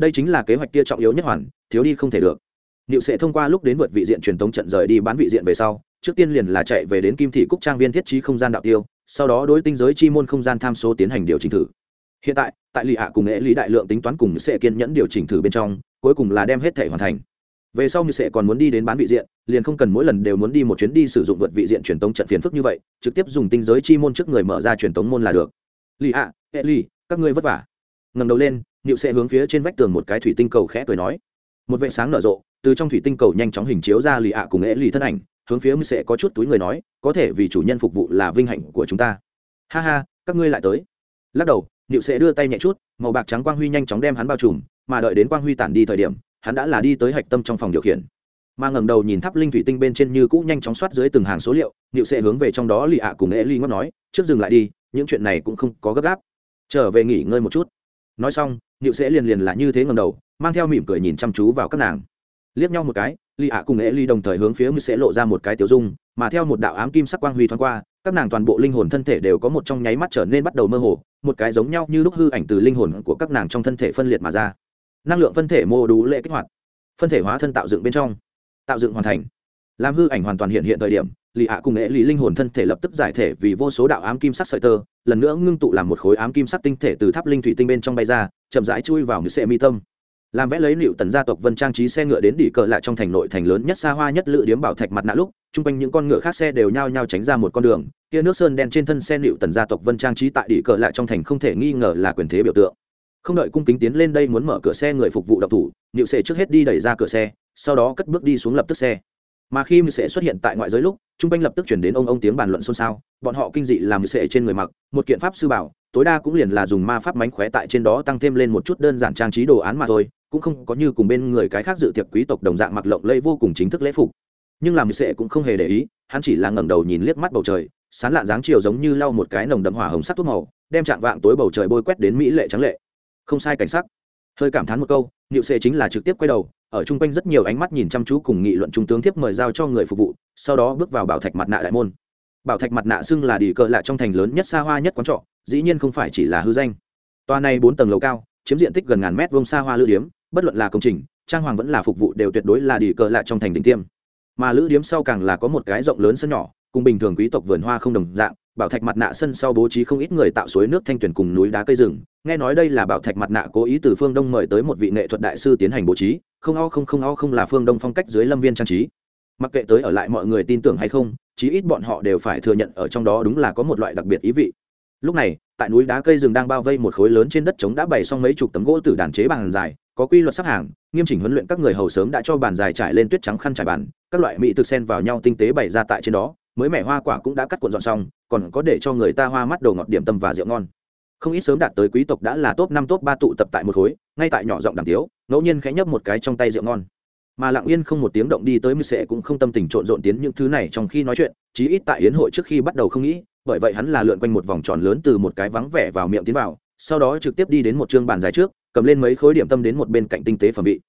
đây chính là kế hoạch kia trọng yếu nhất hoàn thiếu đi không thể được Niệu sẽ thông qua lúc đến vượt vị diện truyền tống trận rời đi bán vị diện về sau, trước tiên liền là chạy về đến Kim thị Cúc trang viên thiết trí không gian đạo tiêu, sau đó đối tinh giới chi môn không gian tham số tiến hành điều chỉnh thử. Hiện tại, tại lì Hạ cùng nghệ lý đại lượng tính toán cùng sẽ kiên nhẫn điều chỉnh thử bên trong, cuối cùng là đem hết thể hoàn thành. về sau như sẽ còn muốn đi đến bán vị diện liền không cần mỗi lần đều muốn đi một chuyến đi sử dụng vượt vị diện truyền tống trận phiền phức như vậy trực tiếp dùng tinh giới chi môn trước người mở ra truyền tống môn là được lì ạ hệ lì các ngươi vất vả ngầm đầu lên nịu sẽ hướng phía trên vách tường một cái thủy tinh cầu khẽ cười nói một vệ sáng nở rộ từ trong thủy tinh cầu nhanh chóng hình chiếu ra lì ạ cùng nghệ lì thân ảnh hướng phía sẽ có chút túi người nói, có thể vì chủ nhân phục vụ là vinh hạnh của chúng ta. Ha ha, các ngươi lại tới. Lắc đầu nịu sẽ đưa tay nhẹ chút, màu bạc trắng quang huy nhanh chóng đem hắn bao trùm, mà đợi đến quang huy tản đi thời điểm, hắn đã là đi tới hạch tâm trong phòng điều khiển. Mà ngẩng đầu nhìn tháp linh thủy tinh bên trên như cũ nhanh chóng soát dưới từng hàng số liệu nịu sẽ hướng về trong đó lì ạ cùng ế ly ngót nói, trước dừng lại đi, những chuyện này cũng không có gấp gáp. Trở về nghỉ ngơi một chút. Nói xong nịu sẽ liền liền là như thế ngẩng đầu, mang theo mỉm cười nhìn chăm chú vào các nàng liếc nhau một cái lì ạ cùng ế ly đồng thời hướng phía mưu sẽ lộ ra một cái tiểu dung, mà theo một đạo ám kim sắc quang huy thoáng qua, các nàng toàn bộ linh hồn thân thể đều có một trong nháy mắt trở nên bắt đầu mơ hồ, một cái giống nhau như lúc hư ảnh từ linh hồn của các nàng trong thân thể phân liệt mà ra. Năng lượng phân thể mô đủ lệ kích hoạt, phân thể hóa thân tạo dựng bên trong, tạo dựng hoàn thành. Làm hư ảnh hoàn toàn hiện hiện thời điểm lì ạ cùng nghệ lì linh hồn thân thể lập tức giải thể vì vô số đạo ám kim sắc sợi tơ, lần nữa ngưng tụ làm một khối ám kim sắc tinh thể từ tháp linh thủy tinh bên trong bay ra, chậm rãi chui vào như sệ mi tâm làm vẽ lấy liệu tần gia tộc vân trang trí xe ngựa đến đỉ cờ lại trong thành nội thành lớn nhất xa hoa nhất lựa điếm bảo thạch mặt nạ lúc, chung quanh những con ngựa khác xe đều nhao nhao tránh ra một con đường, kia nước sơn đen trên thân xe liệu tần gia tộc vân trang trí tại đỉ cờ lại trong thành không thể nghi ngờ là quyền thế biểu tượng. Không đợi cung kính tiến lên đây muốn mở cửa xe người phục vụ độc thủ, liệu sẽ trước hết đi đẩy ra cửa xe, sau đó cất bước đi xuống lập tức xe. Mà khi mười sẽ xuất hiện tại ngoại giới lúc, chung quanh lập tức chuyển đến ông ông tiếng bàn luận xôn xao, bọn họ kinh dị làm mười sẽ trên người mặc, một kiện pháp sư bảo, tối đa cũng liền là dùng ma pháp mánh khóe tại trên đó tăng thêm lên một chút đơn giản trang trí đồ án mà thôi cũng không có như cùng bên người cái khác dự tiệc quý tộc đồng dạng mặc lộng lẫy vô cùng chính thức lễ phục. Nhưng làm sệ cũng không hề để ý, hắn chỉ là ngẩng đầu nhìn liếc mắt bầu trời, sán lạ dáng chiều giống như lau một cái nồng đậm hỏa hồng sắc thuốc màu, đem trạng vạng tối bầu trời bôi quét đến mỹ lệ trắng lệ. Không sai cảnh sắc. Hơi cảm thán một câu, niệu sệ chính là trực tiếp quay đầu, ở chung quanh rất nhiều ánh mắt nhìn chăm chú cùng nghị luận trung tướng tiếp mời giao cho người phục vụ, sau đó bước vào bảo thạch mặt nạ đại môn. Bảo thạch mặt nạ xưng là đi cờ lạ trong thành lớn nhất xa hoa nhất quán trọ, dĩ nhiên không phải chỉ là hư danh. Toa này bốn tầng lầu cao, chiếm diện tích gần ngàn mét vuông xa hoa lữ điếm bất luận là công trình, trang hoàng vẫn là phục vụ đều tuyệt đối là đi cờ lại trong thành đỉnh tiêm. Mà lữ điếm sau càng là có một cái rộng lớn sân nhỏ, cùng bình thường quý tộc vườn hoa không đồng dạng, bảo thạch mặt nạ sân sau bố trí không ít người tạo suối nước thanh tuyển cùng núi đá cây rừng. Nghe nói đây là bảo thạch mặt nạ cố ý từ phương đông mời tới một vị nghệ thuật đại sư tiến hành bố trí, không o không không o không là phương đông phong cách dưới lâm viên trang trí. Mặc kệ tới ở lại mọi người tin tưởng hay không, chí ít bọn họ đều phải thừa nhận ở trong đó đúng là có một loại đặc biệt ý vị. Lúc này, tại núi đá cây rừng đang bao vây một khối lớn trên đất trống đã bày xong mấy chục tấm gỗ từ đàn chế bằng dài có quy luật sắp hàng, nghiêm chỉnh huấn luyện các người hầu sớm đã cho bàn dài trải lên tuyết trắng khăn trải bàn, các loại mỹ thực sen vào nhau tinh tế bày ra tại trên đó, mới mẻ hoa quả cũng đã cắt cuộn dọn xong, còn có để cho người ta hoa mắt đầu ngọt điểm tâm và rượu ngon. Không ít sớm đạt tới quý tộc đã là top năm, top ba tụ tập tại một khối, ngay tại nhỏ giọng đàm tiếu, ngẫu nhiên khẽ nhấp một cái trong tay rượu ngon. Mà lặng yên không một tiếng động đi tới mưu sệ cũng không tâm tình trộn rộn tiến những thứ này trong khi nói chuyện, chí ít tại hiến hội trước khi bắt đầu không nghĩ, bởi vậy hắn là lượn quanh một vòng tròn lớn từ một cái vắng vẻ vào miệng tiến vào, sau đó trực tiếp đi đến một chương bàn dài trước cầm lên mấy khối điểm tâm đến một bên cạnh tinh tế phẩm vị.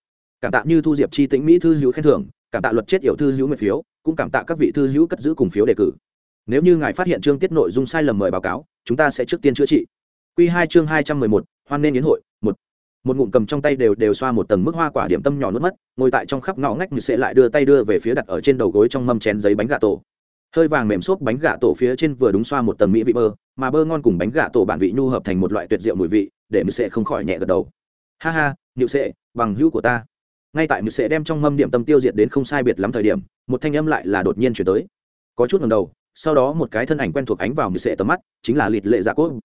Cảm tạ như thu diệp chi tĩnh mỹ thư hữu khen thưởng, cảm tạ luật chết yểu thư hữu nguyện phiếu, cũng cảm tạ các vị thư hữu cất giữ cùng phiếu đề cử. Nếu như ngài phát hiện chương tiết nội dung sai lầm mời báo cáo, chúng ta sẽ trước tiên chữa trị. Q hai chương hai trăm mười một, hoan nên yến hội, một. Một ngụm cầm trong tay đều đều xoa một tầng mức hoa quả điểm tâm nhỏ nuốt mất, ngồi tại trong khắp ngõ ngách như sẽ lại đưa tay đưa về phía đặt ở trên đầu gối trong mâm chén giấy bánh gà tổ. Hơi vàng mềm xốp bánh gà tổ phía trên vừa đúng xoa một tầng mỹ vị bơ, mà bơ ngon cùng bánh gà tổ bản vị nhu hợp thành một loại tuyệt diệu mùi vị, để mình sẽ không khỏi nhẹ gật đầu ha ha nhự sệ, bằng hữu của ta. Ngay tại nhự sệ đem trong mâm điểm tâm tiêu diệt đến không sai biệt lắm thời điểm, một thanh âm lại là đột nhiên chuyển tới. Có chút ngầm đầu, sau đó một cái thân ảnh quen thuộc ánh vào nhự sệ tầm mắt, chính là lịt lệ dạ cốt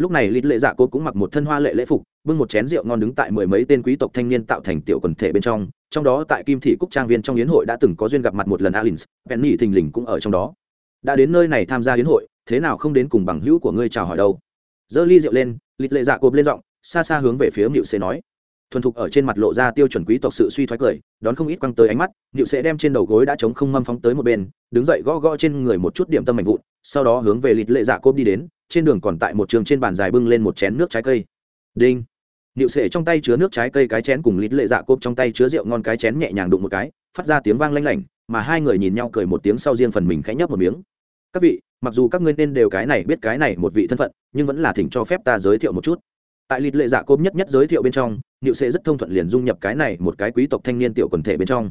lúc này lịt lệ dạ cốt cũng mặc một thân hoa lệ lễ phục, bưng một chén rượu ngon đứng tại mười mấy tên quý tộc thanh niên tạo thành tiểu quần thể bên trong. Trong đó tại kim thị cúc trang viên trong yến hội đã từng có duyên gặp mặt một lần alin penny thình lình cũng ở trong đó. Đã đến nơi này tham gia yến hội, thế nào không đến cùng bằng hữu của ngươi chào hỏi đâu. Giơ ly rượu lên, lịt lệ dạ cộp lên giọng xa xa hướng về phía mịu xê nói. Thuần thục ở trên mặt lộ ra tiêu chuẩn quý tộc sự suy thoái cười, đón không ít quăng tới ánh mắt nhịu sẽ đem trên đầu gối đã chống không mâm phóng tới một bên, đứng dậy gõ gõ trên người một chút điểm tâm mạnh vụn, sau đó hướng về lịt lệ dạ cốp đi đến, trên đường còn tại một trường trên bàn dài bưng lên một chén nước trái cây. Đinh. Nhịu sệ trong tay chứa nước trái cây cái chén cùng lịt lệ dạ cốp trong tay chứa rượu ngon cái chén nhẹ nhàng đụng một cái, phát ra tiếng vang lanh lảnh, mà hai người nhìn nhau cười một tiếng sau riêng phần mình khẽ nhấp một miếng. Các vị, mặc dù các ngươi nên đều cái này biết cái này một vị thân phận, nhưng vẫn là thỉnh cho phép ta giới thiệu một chút tại lịch lệ dạ cốp nhất nhất giới thiệu bên trong, niệu sẽ rất thông thuận liền dung nhập cái này một cái quý tộc thanh niên tiểu quần thể bên trong.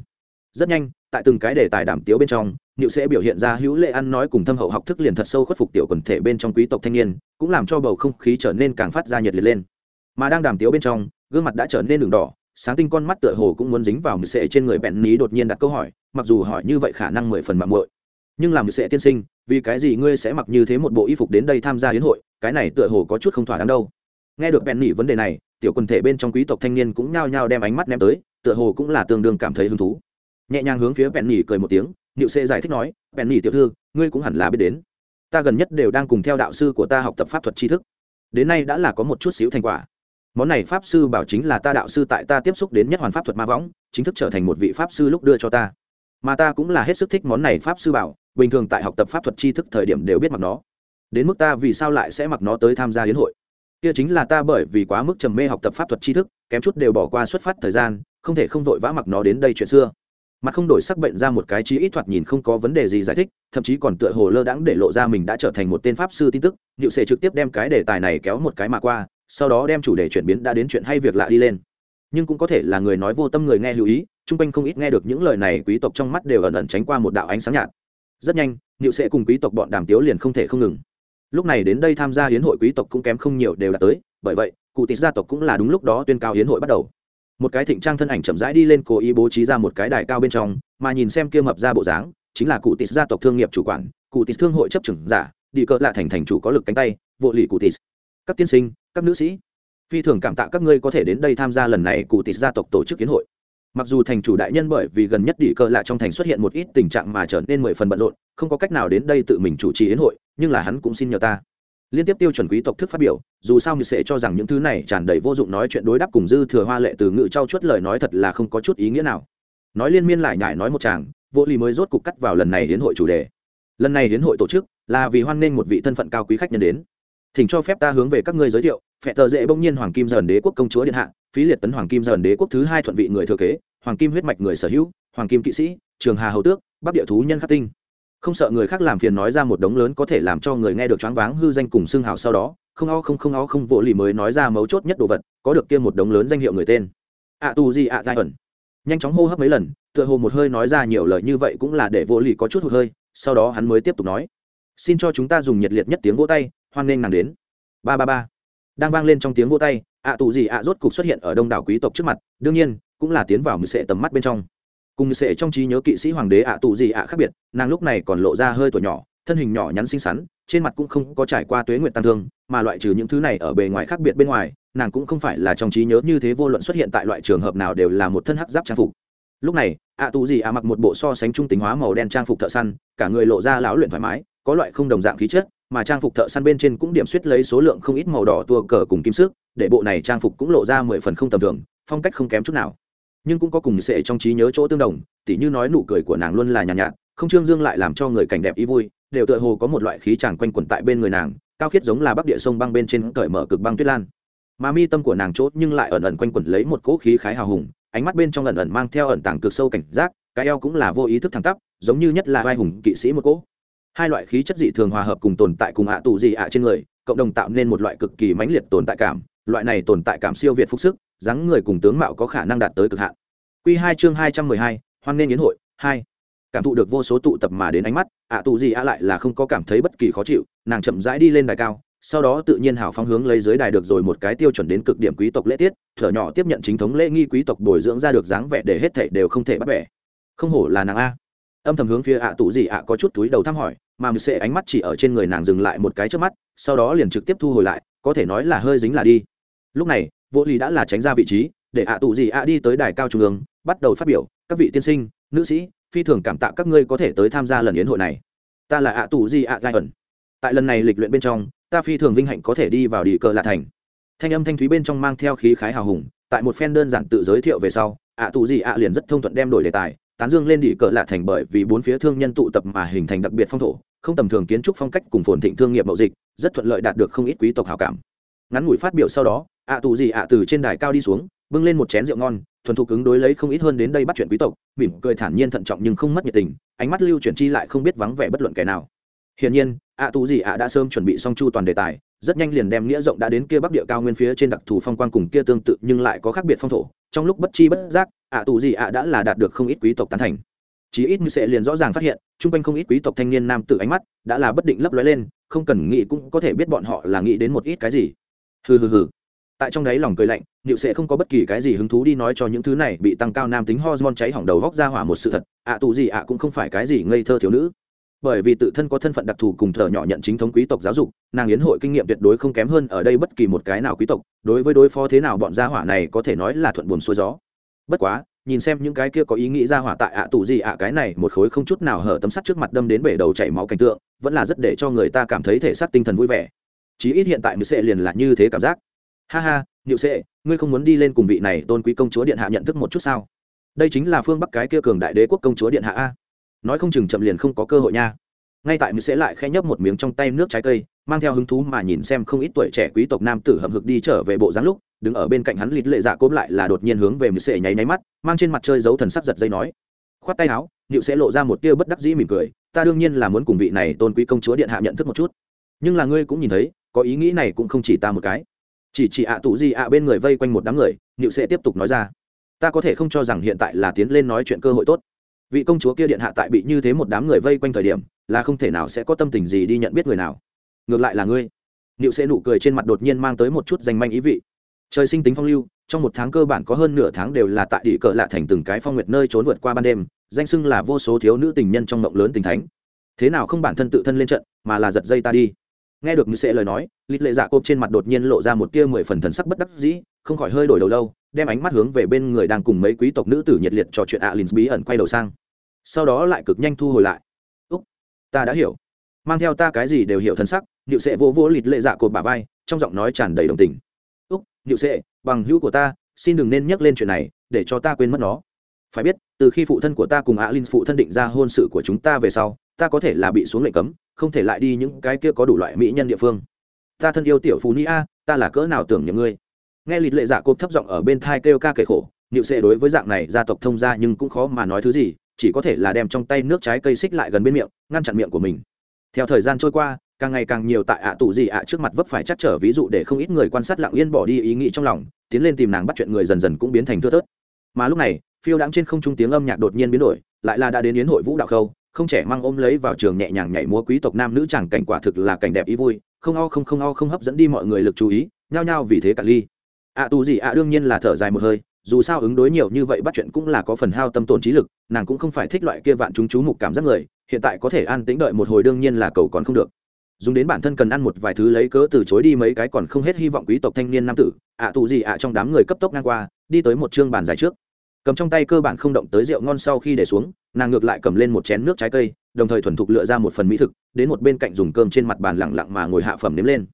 Rất nhanh, tại từng cái đề tài đảm tiếu bên trong, niệu sẽ biểu hiện ra hữu lệ ăn nói cùng thâm hậu học thức liền thật sâu khuất phục tiểu quần thể bên trong quý tộc thanh niên, cũng làm cho bầu không khí trở nên càng phát ra nhiệt liệt lên. Mà đang đàm tiếu bên trong, gương mặt đã trở nên đường đỏ, sáng tinh con mắt tựa hồ cũng muốn dính vào mười sệ trên người bẹn ní đột nhiên đặt câu hỏi, mặc dù hỏi như vậy khả năng mười phần mạng muội. Nhưng làm mười sệ tiên sinh, vì cái gì ngươi sẽ mặc như thế một bộ y phục đến đây tham gia hiến hội, cái này tựa hồ có chút không thỏa đáng đâu nghe được Bèn nỉ vấn đề này, tiểu quần thể bên trong quý tộc thanh niên cũng nhao nhao đem ánh mắt ném tới, tựa hồ cũng là tương đương cảm thấy hứng thú. Nhẹ nhàng hướng phía Bèn nỉ cười một tiếng, niệu sệ giải thích nói Bèn nỉ tiểu thư, ngươi cũng hẳn là biết đến. Ta gần nhất đều đang cùng theo đạo sư của ta học tập pháp thuật tri thức. Đến nay đã là có một chút xíu thành quả. Món này pháp sư bảo chính là ta đạo sư tại ta tiếp xúc đến nhất hoàn pháp thuật ma võng, chính thức trở thành một vị pháp sư lúc đưa cho ta. Mà ta cũng là hết sức thích món này pháp sư bảo, bình thường tại học tập pháp thuật tri thức thời điểm đều biết mặc nó. Đến mức ta vì sao lại sẽ mặc nó tới tham gia hiến hội? Kia chính là ta bởi vì quá mức trầm mê học tập pháp thuật tri thức, kém chút đều bỏ qua xuất phát thời gian, không thể không vội vã mặc nó đến đây chuyện xưa. Mặt không đổi sắc bệnh ra một cái chí ít thoạt nhìn không có vấn đề gì giải thích, thậm chí còn tựa hồ lơ đãng để lộ ra mình đã trở thành một tên pháp sư tin tức. Liệu sẽ trực tiếp đem cái đề tài này kéo một cái mà qua, sau đó đem chủ đề chuyển biến đã đến chuyện hay việc lạ đi lên. Nhưng cũng có thể là người nói vô tâm người nghe lưu ý, chung quanh không ít nghe được những lời này quý tộc trong mắt đều ẩn ẩn tránh qua một đạo ánh sáng nhạt. Rất nhanh liệu sẽ cùng quý tộc bọn đàm tiếu liền không thể không ngừng lúc này đến đây tham gia hiến hội quý tộc cũng kém không nhiều đều đã tới, bởi vậy, cụ tịch gia tộc cũng là đúng lúc đó tuyên cao hiến hội bắt đầu. Một cái thịnh trang thân ảnh chậm rãi đi lên, cố ý bố trí ra một cái đài cao bên trong, mà nhìn xem kia mập ra bộ dáng, chính là cụ tịch gia tộc thương nghiệp chủ quản, cụ tịch thương hội chấp trưởng giả, đi cỡ lạ thành thành chủ có lực cánh tay vô lì cụ tịch các tiên sinh, các nữ sĩ, phi thường cảm tạ các ngươi có thể đến đây tham gia lần này cụ tịch gia tộc tổ chức kiến hội mặc dù thành chủ đại nhân bởi vì gần nhất đi cơ lạ trong thành xuất hiện một ít tình trạng mà trở nên mười phần bận rộn, không có cách nào đến đây tự mình chủ trì yến hội, nhưng là hắn cũng xin nhờ ta. Liên tiếp tiêu chuẩn quý tộc thức phát biểu, dù sao như sẽ cho rằng những thứ này tràn đầy vô dụng nói chuyện đối đáp cùng dư thừa hoa lệ từ ngự trao chuốt lời nói thật là không có chút ý nghĩa nào. Nói liên miên lại nhải nói một chàng, vô lý mới rốt cục cắt vào lần này hiến hội chủ đề. Lần này hiến hội tổ chức là vì hoan nghênh một vị thân phận cao quý khách nhân đến. Thỉnh cho phép ta hướng về các ngươi giới thiệu phệ tờ dễ bỗng nhiên hoàng kim dần đế quốc công chúa điện hạ, phí liệt tấn hoàng kim dần đế quốc thứ hai thuận vị người thừa kế, hoàng kim huyết mạch người sở hữu, hoàng kim kỵ sĩ, trường hà hầu tước, bắc địa thú nhân khắc tinh. Không sợ người khác làm phiền nói ra một đống lớn có thể làm cho người nghe được choáng váng hư danh cùng xưng hào sau đó, không o không không o không vỗ lì mới nói ra mấu chốt nhất đồ vật, có được kia một đống lớn danh hiệu người tên. Ạ tu gì ạ gai ẩn. Nhanh chóng hô hấp mấy lần, tựa hồ một hơi nói ra nhiều lời như vậy cũng là để vỗ lì có chút hụt hơi, sau đó hắn mới tiếp tục nói. Xin cho chúng ta dùng nhiệt liệt nhất tiếng vỗ tay, hoan nghênh nàng đến. Ba ba ba đang vang lên trong tiếng vỗ tay, ạ tù gì ạ rốt cục xuất hiện ở đông đảo quý tộc trước mặt, đương nhiên, cũng là tiến vào mười sệ tầm mắt bên trong. Cùng sệ trong trí nhớ kỵ sĩ hoàng đế ạ tù gì ạ khác biệt, nàng lúc này còn lộ ra hơi tuổi nhỏ, thân hình nhỏ nhắn xinh xắn, trên mặt cũng không có trải qua tuế nguyện tăng thương, mà loại trừ những thứ này ở bề ngoài khác biệt bên ngoài, nàng cũng không phải là trong trí nhớ như thế vô luận xuất hiện tại loại trường hợp nào đều là một thân hắc giáp trang phục. Lúc này, ạ tù gì ạ mặc một bộ so sánh trung tính hóa màu đen trang phục thợ săn, cả người lộ ra lão luyện thoải mái, có loại không đồng dạng khí chất mà trang phục thợ săn bên trên cũng điểm suýt lấy số lượng không ít màu đỏ tua cờ cùng kim sức để bộ này trang phục cũng lộ ra mười phần không tầm thường phong cách không kém chút nào. Nhưng cũng có cùng sệ trong trí nhớ chỗ tương đồng tỉ như nói nụ cười của nàng luôn là nhàn nhạt, nhạt không trương dương lại làm cho người cảnh đẹp ý vui đều tựa hồ có một loại khí chàng quanh quẩn tại bên người nàng cao khiết giống là bắc địa sông băng bên trên cởi mở cực băng tuyết lan. Mà mi tâm của nàng chốt nhưng lại ẩn ẩn quanh quẩn lấy một cỗ khí khái hào hùng ánh mắt bên trong ẩn ẩn mang theo ẩn tàng cực sâu cảnh giác cái eo cũng là vô ý thức thẳng tắp giống như nhất là vai hùng kỵ sĩ một cỗ hai loại khí chất dị thường hòa hợp cùng tồn tại cùng ạ tù dị ạ trên người, cộng đồng tạo nên một loại cực kỳ mãnh liệt tồn tại cảm. Loại này tồn tại cảm siêu việt phúc sức, dáng người cùng tướng mạo có khả năng đạt tới cực hạn. Q hai chương hai trăm mười hai, hoan nghênh yến hội, hai. Cảm thụ được vô số tụ tập mà đến ánh mắt, ạ tù dị ạ lại là không có cảm thấy bất kỳ khó chịu, nàng chậm rãi đi lên đài cao, sau đó tự nhiên hảo phóng hướng lấy dưới đài được rồi một cái tiêu chuẩn đến cực điểm quý tộc lễ tiết, thở nhỏ tiếp nhận chính thống lễ nghi quý tộc bồi dưỡng ra được dáng vẻ để hết thảy đều không thể bắt bẻ. Không hổ là nàng a. Âm thầm hướng phía ạ tù dị ạ có chút túi đầu thăm hỏi mà mười sệ ánh mắt chỉ ở trên người nàng dừng lại một cái trước mắt, sau đó liền trực tiếp thu hồi lại, có thể nói là hơi dính là đi. Lúc này, vô lý đã là tránh ra vị trí, để ạ tụ gì ạ đi tới đài cao trung ương, bắt đầu phát biểu, các vị tiên sinh, nữ sĩ, phi thường cảm tạ các ngươi có thể tới tham gia lần yến hội này. Ta là ạ tụ gì ạ gai ẩn. Tại lần này lịch luyện bên trong, ta phi thường vinh hạnh có thể đi vào đi cờ lạ thành. Thanh âm thanh thúy bên trong mang theo khí khái hào hùng, tại một phen đơn giản tự giới thiệu về sau, ạ tụ gì ạ liền rất thông thuận đem đổi đề tài tán dương lên đi cỡ lạ thành bởi vì bốn phía thương nhân tụ tập mà hình thành đặc biệt phong thổ, không tầm thường kiến trúc phong cách cùng phồn thịnh thương nghiệp mậu dịch, rất thuận lợi đạt được không ít quý tộc hào cảm. Ngắn ngủi phát biểu sau đó, ạ tù gì ạ từ trên đài cao đi xuống, bưng lên một chén rượu ngon, thuần thục ứng đối lấy không ít hơn đến đây bắt chuyện quý tộc, mỉm cười thản nhiên thận trọng nhưng không mất nhiệt tình, ánh mắt lưu chuyển chi lại không biết vắng vẻ bất luận kẻ nào. Hiển nhiên, ạ tù gì ạ đã sớm chuẩn bị xong chu toàn đề tài rất nhanh liền đem nghĩa rộng đã đến kia bắc địa cao nguyên phía trên đặc thù phong quang cùng kia tương tự nhưng lại có khác biệt phong thổ. Trong lúc bất chi bất giác, ạ tù gì ạ đã là đạt được không ít quý tộc tán thành. Chí ít như sẽ liền rõ ràng phát hiện, chung quanh không ít quý tộc thanh niên nam tử ánh mắt đã là bất định lấp lóe lên, không cần nghĩ cũng có thể biết bọn họ là nghĩ đến một ít cái gì. Hừ hừ hừ. Tại trong đấy lòng cười lạnh nịu sẽ không có bất kỳ cái gì hứng thú đi nói cho những thứ này bị tăng cao nam tính hormone cháy hỏng đầu vóc ra hỏa một sự thật, ạ tù gì ạ cũng không phải cái gì ngây thơ thiếu nữ bởi vì tự thân có thân phận đặc thù cùng thợ nhỏ nhận chính thống quý tộc giáo dục, nàng yến hội kinh nghiệm tuyệt đối không kém hơn ở đây bất kỳ một cái nào quý tộc, đối với đối phó thế nào bọn gia hỏa này có thể nói là thuận buồm xuôi gió. Bất quá, nhìn xem những cái kia có ý nghĩ gia hỏa tại ạ tù gì ạ cái này, một khối không chút nào hở tấm sắt trước mặt đâm đến bể đầu chảy máu cảnh tượng, vẫn là rất để cho người ta cảm thấy thể xác tinh thần vui vẻ. Chí ít hiện tại nữ sệ liền là như thế cảm giác. Ha ha nữ sệ ngươi không muốn đi lên cùng vị này tôn quý công chúa điện hạ nhận thức một chút sao? Đây chính là phương bắc cái kia cường đại đế quốc công chúa điện hạ a nói không chừng chậm liền không có cơ hội nha. Ngay tại mười sẽ lại khẽ nhấp một miếng trong tay nước trái cây, mang theo hứng thú mà nhìn xem không ít tuổi trẻ quý tộc nam tử hậm hực đi trở về bộ dáng lúc, đứng ở bên cạnh hắn lịt lệ dạ cốp lại là đột nhiên hướng về mười sẽ nháy nháy mắt, mang trên mặt chơi dấu thần sắc giật dây nói, khoát tay áo. Nhịu sẽ lộ ra một tia bất đắc dĩ mỉm cười, ta đương nhiên là muốn cùng vị này tôn quý công chúa điện hạ nhận thức một chút. Nhưng là ngươi cũng nhìn thấy, có ý nghĩ này cũng không chỉ ta một cái. Chỉ chỉ ạ tụ gì ạ bên người vây quanh một đám người nhịu sẽ tiếp tục nói ra, ta có thể không cho rằng hiện tại là tiến lên nói chuyện cơ hội tốt vị công chúa kia điện hạ tại bị như thế một đám người vây quanh thời điểm, là không thể nào sẽ có tâm tình gì đi nhận biết người nào. Ngược lại là ngươi. Nhự sẽ nụ cười trên mặt đột nhiên mang tới một chút danh manh ý vị. Trời sinh tính phong lưu, trong một tháng cơ bản có hơn nửa tháng đều là tại địa cờ lạ thành từng cái phong nguyệt nơi trốn vượt qua ban đêm, danh xưng là vô số thiếu nữ tình nhân trong mộng lớn tình thánh. Thế nào không bản thân tự thân lên trận, mà là giật dây ta đi. Nghe được như sẽ lời nói, lít lệ dạ cộp trên mặt đột nhiên lộ ra một tia mười phần thần sắc bất đắc dĩ, không khỏi hơi đổi đầu lâu đem ánh mắt hướng về bên người đang cùng mấy quý tộc nữ tử nhiệt liệt trò chuyện alin bí ẩn quay đầu sang. Sau đó lại cực nhanh thu hồi lại. Úc, ta đã hiểu. Mang theo ta cái gì đều hiểu thân sắc. Điệu sệ vô vô lịt lệ dạ cột bả vai, trong giọng nói tràn đầy đồng tình. Úc điệu sệ, bằng hữu của ta, xin đừng nên nhắc lên chuyện này, để cho ta quên mất nó. Phải biết, từ khi phụ thân của ta cùng alin phụ thân định ra hôn sự của chúng ta về sau, ta có thể là bị xuống lệnh cấm, không thể lại đi những cái kia có đủ loại mỹ nhân địa phương. Ta thân yêu tiểu phú ni a ta là cỡ nào tưởng nhầm ngươi? Nghe lịt lệ dạ cộp thấp giọng ở bên thai kêu ca kể khổ nịu sệ đối với dạng này gia tộc thông gia nhưng cũng khó mà nói thứ gì, chỉ có thể là đem trong tay nước trái cây xích lại gần bên miệng, ngăn chặn miệng của mình. Theo thời gian trôi qua, càng ngày càng nhiều tại ạ à gì ạ trước mặt vấp phải chắc trở ví dụ để không ít người quan sát lặng yên bỏ đi ý nghĩ trong lòng, tiến lên tìm nàng bắt chuyện người dần dần cũng biến thành thưa thớt. Mà lúc này, phiêu đáng trên không trung tiếng âm nhạc đột nhiên biến đổi, lại là đã đến yến hội vũ đạo khâu, không trẻ mang ôm lấy vào trường nhẹ nhàng nhảy múa quý tộc nam nữ chẳng cảnh quả thực là cảnh đẹp ý vui, không o không không o không hấp dẫn đi mọi người lực chú ý, nhao nhao vì thế cả ly ạ tù gì ạ đương nhiên là thở dài một hơi, dù sao ứng đối nhiều như vậy bắt chuyện cũng là có phần hao tâm tổn trí lực, nàng cũng không phải thích loại kia vạn chúng chú mục cảm giác người, hiện tại có thể an tĩnh đợi một hồi đương nhiên là cầu còn không được. Dùng đến bản thân cần ăn một vài thứ lấy cớ từ chối đi mấy cái còn không hết hy vọng quý tộc thanh niên nam tử, ạ tù gì ạ trong đám người cấp tốc ngang qua, đi tới một chương bàn dài trước. Cầm trong tay cơ bản không động tới rượu ngon sau khi để xuống, nàng ngược lại cầm lên một chén nước trái cây, đồng thời thuần thục lựa ra một phần mỹ thực, đến một bên cạnh dùng cơm trên mặt bàn lẳng lặng mà ngồi hạ phẩm nếm lên.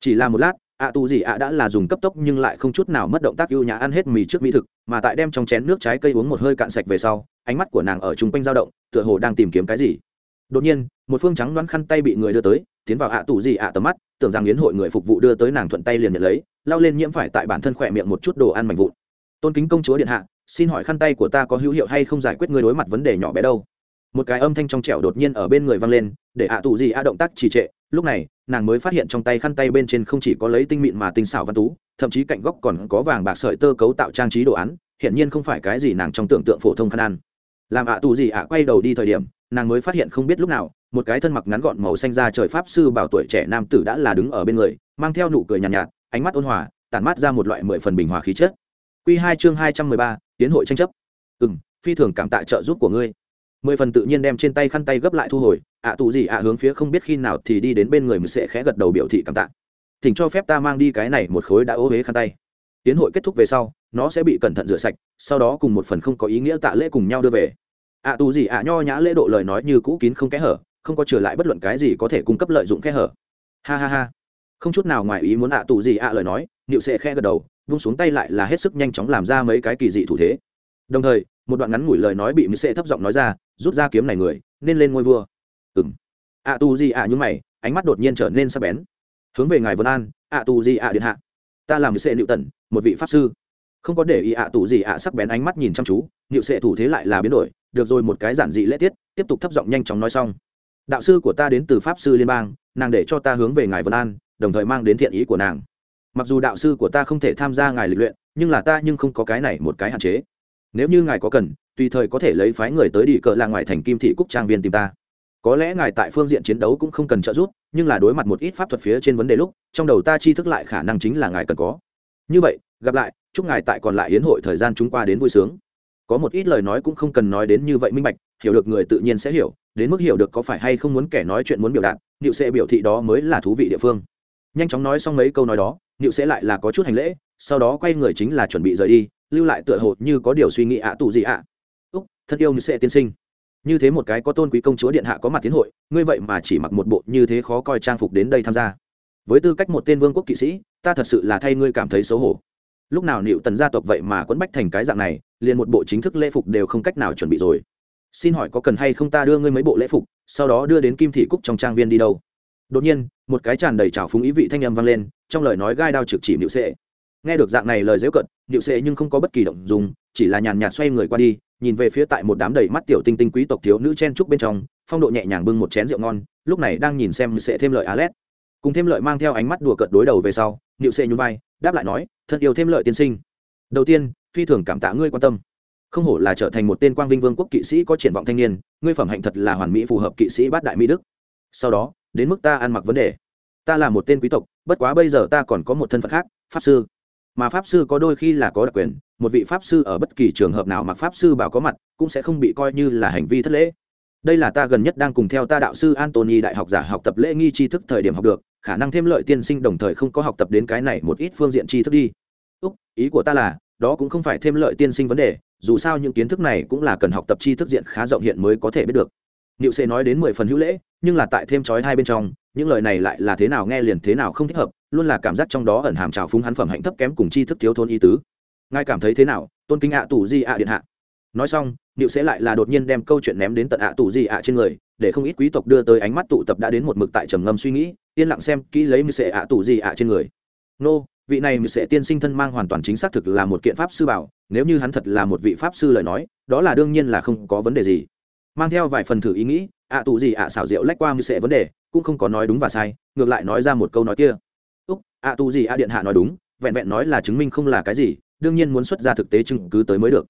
Chỉ là một lát ạ tù gì ạ đã là dùng cấp tốc nhưng lại không chút nào mất động tác ưu nhã ăn hết mì trước mỹ thực, mà tại đem trong chén nước trái cây uống một hơi cạn sạch về sau, ánh mắt của nàng ở chung quanh dao động, tựa hồ đang tìm kiếm cái gì. Đột nhiên, một phương trắng đoán khăn tay bị người đưa tới, tiến vào ạ tù gì ạ tầm mắt, tưởng rằng yến hội người phục vụ đưa tới nàng thuận tay liền nhận lấy, lao lên nhiễm phải tại bản thân khỏe miệng một chút đồ ăn mạnh vụn. Tôn kính công chúa điện hạ, xin hỏi khăn tay của ta có hữu hiệu hay không giải quyết người đối mặt vấn đề nhỏ bé đâu? Một cái âm thanh trong trẻo đột nhiên ở bên người vang lên, để ạ tù gì ạ động tác trì trệ, lúc này nàng mới phát hiện trong tay khăn tay bên trên không chỉ có lấy tinh mịn mà tinh xảo văn tú thậm chí cạnh góc còn có vàng bạc sợi tơ cấu tạo trang trí đồ án hiển nhiên không phải cái gì nàng trong tưởng tượng phổ thông khăn ăn. Làm ạ tù gì ạ quay đầu đi thời điểm nàng mới phát hiện không biết lúc nào một cái thân mặc ngắn gọn màu xanh ra trời pháp sư bảo tuổi trẻ nam tử đã là đứng ở bên người mang theo nụ cười nhàn nhạt, nhạt ánh mắt ôn hòa tản mát ra một loại mười phần bình hòa khí chất. Quy hai chương hai trăm mười ba tiến hội tranh chấp. Ừ phi thường cảm tạ trợ giúp của ngươi. Mười phần tự nhiên đem trên tay khăn tay gấp lại thu hồi ạ tù gì ạ hướng phía không biết khi nào thì đi đến bên người mình sẽ khẽ gật đầu biểu thị cảm tạ. Thỉnh cho phép ta mang đi cái này một khối đã ô huế khăn tay. Tiến hội kết thúc về sau, nó sẽ bị cẩn thận rửa sạch, sau đó cùng một phần không có ý nghĩa tạ lễ cùng nhau đưa về. Ạ tù gì ạ nho nhã lễ độ lời nói như cũ kín không kẽ hở, không có trở lại bất luận cái gì có thể cung cấp lợi dụng kẽ hở. Ha ha ha. Không chút nào ngoài ý muốn ạ tù gì ạ lời nói nịu sẽ khẽ gật đầu, vung xuống tay lại là hết sức nhanh chóng làm ra mấy cái kỳ dị thủ thế. Đồng thời, một đoạn ngắn ngủi lời nói bị mỹ sệ thấp giọng nói ra, rút ra kiếm này người, nên lên ngôi vua ừng ạ tu Di ạ như mày, ánh mắt đột nhiên trở nên sắc bén. Hướng về ngài vân an ạ tu Di ạ điện hạ. Ta làm sệ nịu tần, một vị pháp sư. Không có để ý ạ tu gì ạ sắc bén ánh mắt nhìn chăm chú nịu sệ thủ thế lại là biến đổi, được rồi một cái giản dị lễ tiết, tiếp tục thấp giọng nhanh chóng nói xong. Đạo sư của ta đến từ pháp sư liên bang, nàng để cho ta hướng về ngài vân an, đồng thời mang đến thiện ý của nàng. Mặc dù đạo sư của ta không thể tham gia ngài lịch luyện, nhưng là ta nhưng không có cái này một cái hạn chế. Nếu như ngài có cần, tùy thời có thể lấy phái người tới đi cỡ là ngoài thành kim thị cúc trang viên tìm ta có lẽ ngài tại phương diện chiến đấu cũng không cần trợ giúp, nhưng là đối mặt một ít pháp thuật phía trên vấn đề lúc, trong đầu ta chi thức lại khả năng chính là ngài cần có. Như vậy, gặp lại, chúc ngài tại còn lại hiến hội thời gian chúng qua đến vui sướng. Có một ít lời nói cũng không cần nói đến như vậy minh bạch, hiểu được người tự nhiên sẽ hiểu, đến mức hiểu được có phải hay không muốn kẻ nói chuyện muốn biểu đạt nịu sẽ biểu thị đó mới là thú vị địa phương. Nhanh chóng nói xong mấy câu nói đó nịu sẽ lại là có chút hành lễ, sau đó quay người chính là chuẩn bị rời đi, lưu lại tựa hồ như có điều suy nghĩ ạ tù gì ạ. Úc, thân yêu như sẽ tiên sinh như thế một cái có tôn quý công chúa điện hạ có mặt tiến hội, ngươi vậy mà chỉ mặc một bộ như thế khó coi trang phục đến đây tham gia. Với tư cách một tên vương quốc kỵ sĩ, ta thật sự là thay ngươi cảm thấy xấu hổ. Lúc nào nịu tần gia tộc vậy mà quấn bách thành cái dạng này, liền một bộ chính thức lễ phục đều không cách nào chuẩn bị rồi. Xin hỏi có cần hay không ta đưa ngươi mấy bộ lễ phục, sau đó đưa đến kim thị cúc trong trang viên đi đâu? Đột nhiên, một cái tràn đầy trào phúng ý vị thanh âm vang lên, trong lời nói gai đao trực chỉ nịu sệ. Nghe được dạng này lời dễu cận nịu sệ nhưng không có bất kỳ động dùng chỉ là nhàn nhạt xoay người qua đi nhìn về phía tại một đám đầy mắt tiểu tinh tinh quý tộc thiếu nữ chen trúc bên trong, phong độ nhẹ nhàng bưng một chén rượu ngon, lúc này đang nhìn xem sẽ thêm lợi alet. Lét cùng thêm lợi mang theo ánh mắt đùa cợt đối đầu về sau nịu sệ nhún vai, đáp lại nói, thân yêu thêm lợi tiên sinh. Đầu tiên, phi thường cảm tạ ngươi quan tâm. Không hổ là trở thành một tên quang vinh vương quốc kỵ sĩ có triển vọng thanh niên, ngươi phẩm hạnh thật là hoàn mỹ phù hợp kỵ sĩ bát đại mỹ đức. Sau đó, đến mức ta ăn mặc vấn đề. Ta là một tên quý tộc, bất quá bây giờ ta còn có một thân phận khác, pháp sư. Mà pháp sư có đôi khi là có đặc quyền một vị pháp sư ở bất kỳ trường hợp nào mặc pháp sư bảo có mặt cũng sẽ không bị coi như là hành vi thất lễ. Đây là ta gần nhất đang cùng theo ta đạo sư antony đại học giả học tập lễ nghi tri thức thời điểm học được khả năng thêm lợi tiên sinh đồng thời không có học tập đến cái này một ít phương diện tri thức đi. Úc ý của ta là đó cũng không phải thêm lợi tiên sinh vấn đề dù sao những kiến thức này cũng là cần học tập tri thức diện khá rộng hiện mới có thể biết được. Niệu sẽ nói đến mười phần hữu lễ, nhưng là tại thêm chói hai bên trong, những lời này lại là thế nào nghe liền thế nào không thích hợp, luôn là cảm giác trong đó ẩn hàm trào phúng hắn phẩm hạnh thấp kém cùng tri thức thiếu thốn ý tứ. Ngài cảm thấy thế nào, tôn kính ạ tù di ạ điện hạ. Nói xong, Niệu sẽ lại là đột nhiên đem câu chuyện ném đến tận ạ tù di ạ trên người, để không ít quý tộc đưa tới ánh mắt tụ tập đã đến một mực tại trầm ngâm suy nghĩ, yên lặng xem kỹ lấy Niệu Sệ ạ tù di ạ trên người. Nô, vị này Niệu Sệ tiên sinh thân mang hoàn toàn chính xác thực là một kiện pháp sư bảo, nếu như hắn thật là một vị pháp sư lời nói, đó là đương nhiên là không có vấn đề gì mang theo vài phần thử ý nghĩ ạ tù gì ạ xảo diệu lách qua mưu sệ vấn đề cũng không có nói đúng và sai ngược lại nói ra một câu nói kia úc ạ tù gì ạ điện hạ nói đúng vẹn vẹn nói là chứng minh không là cái gì đương nhiên muốn xuất ra thực tế chứng cứ tới mới được.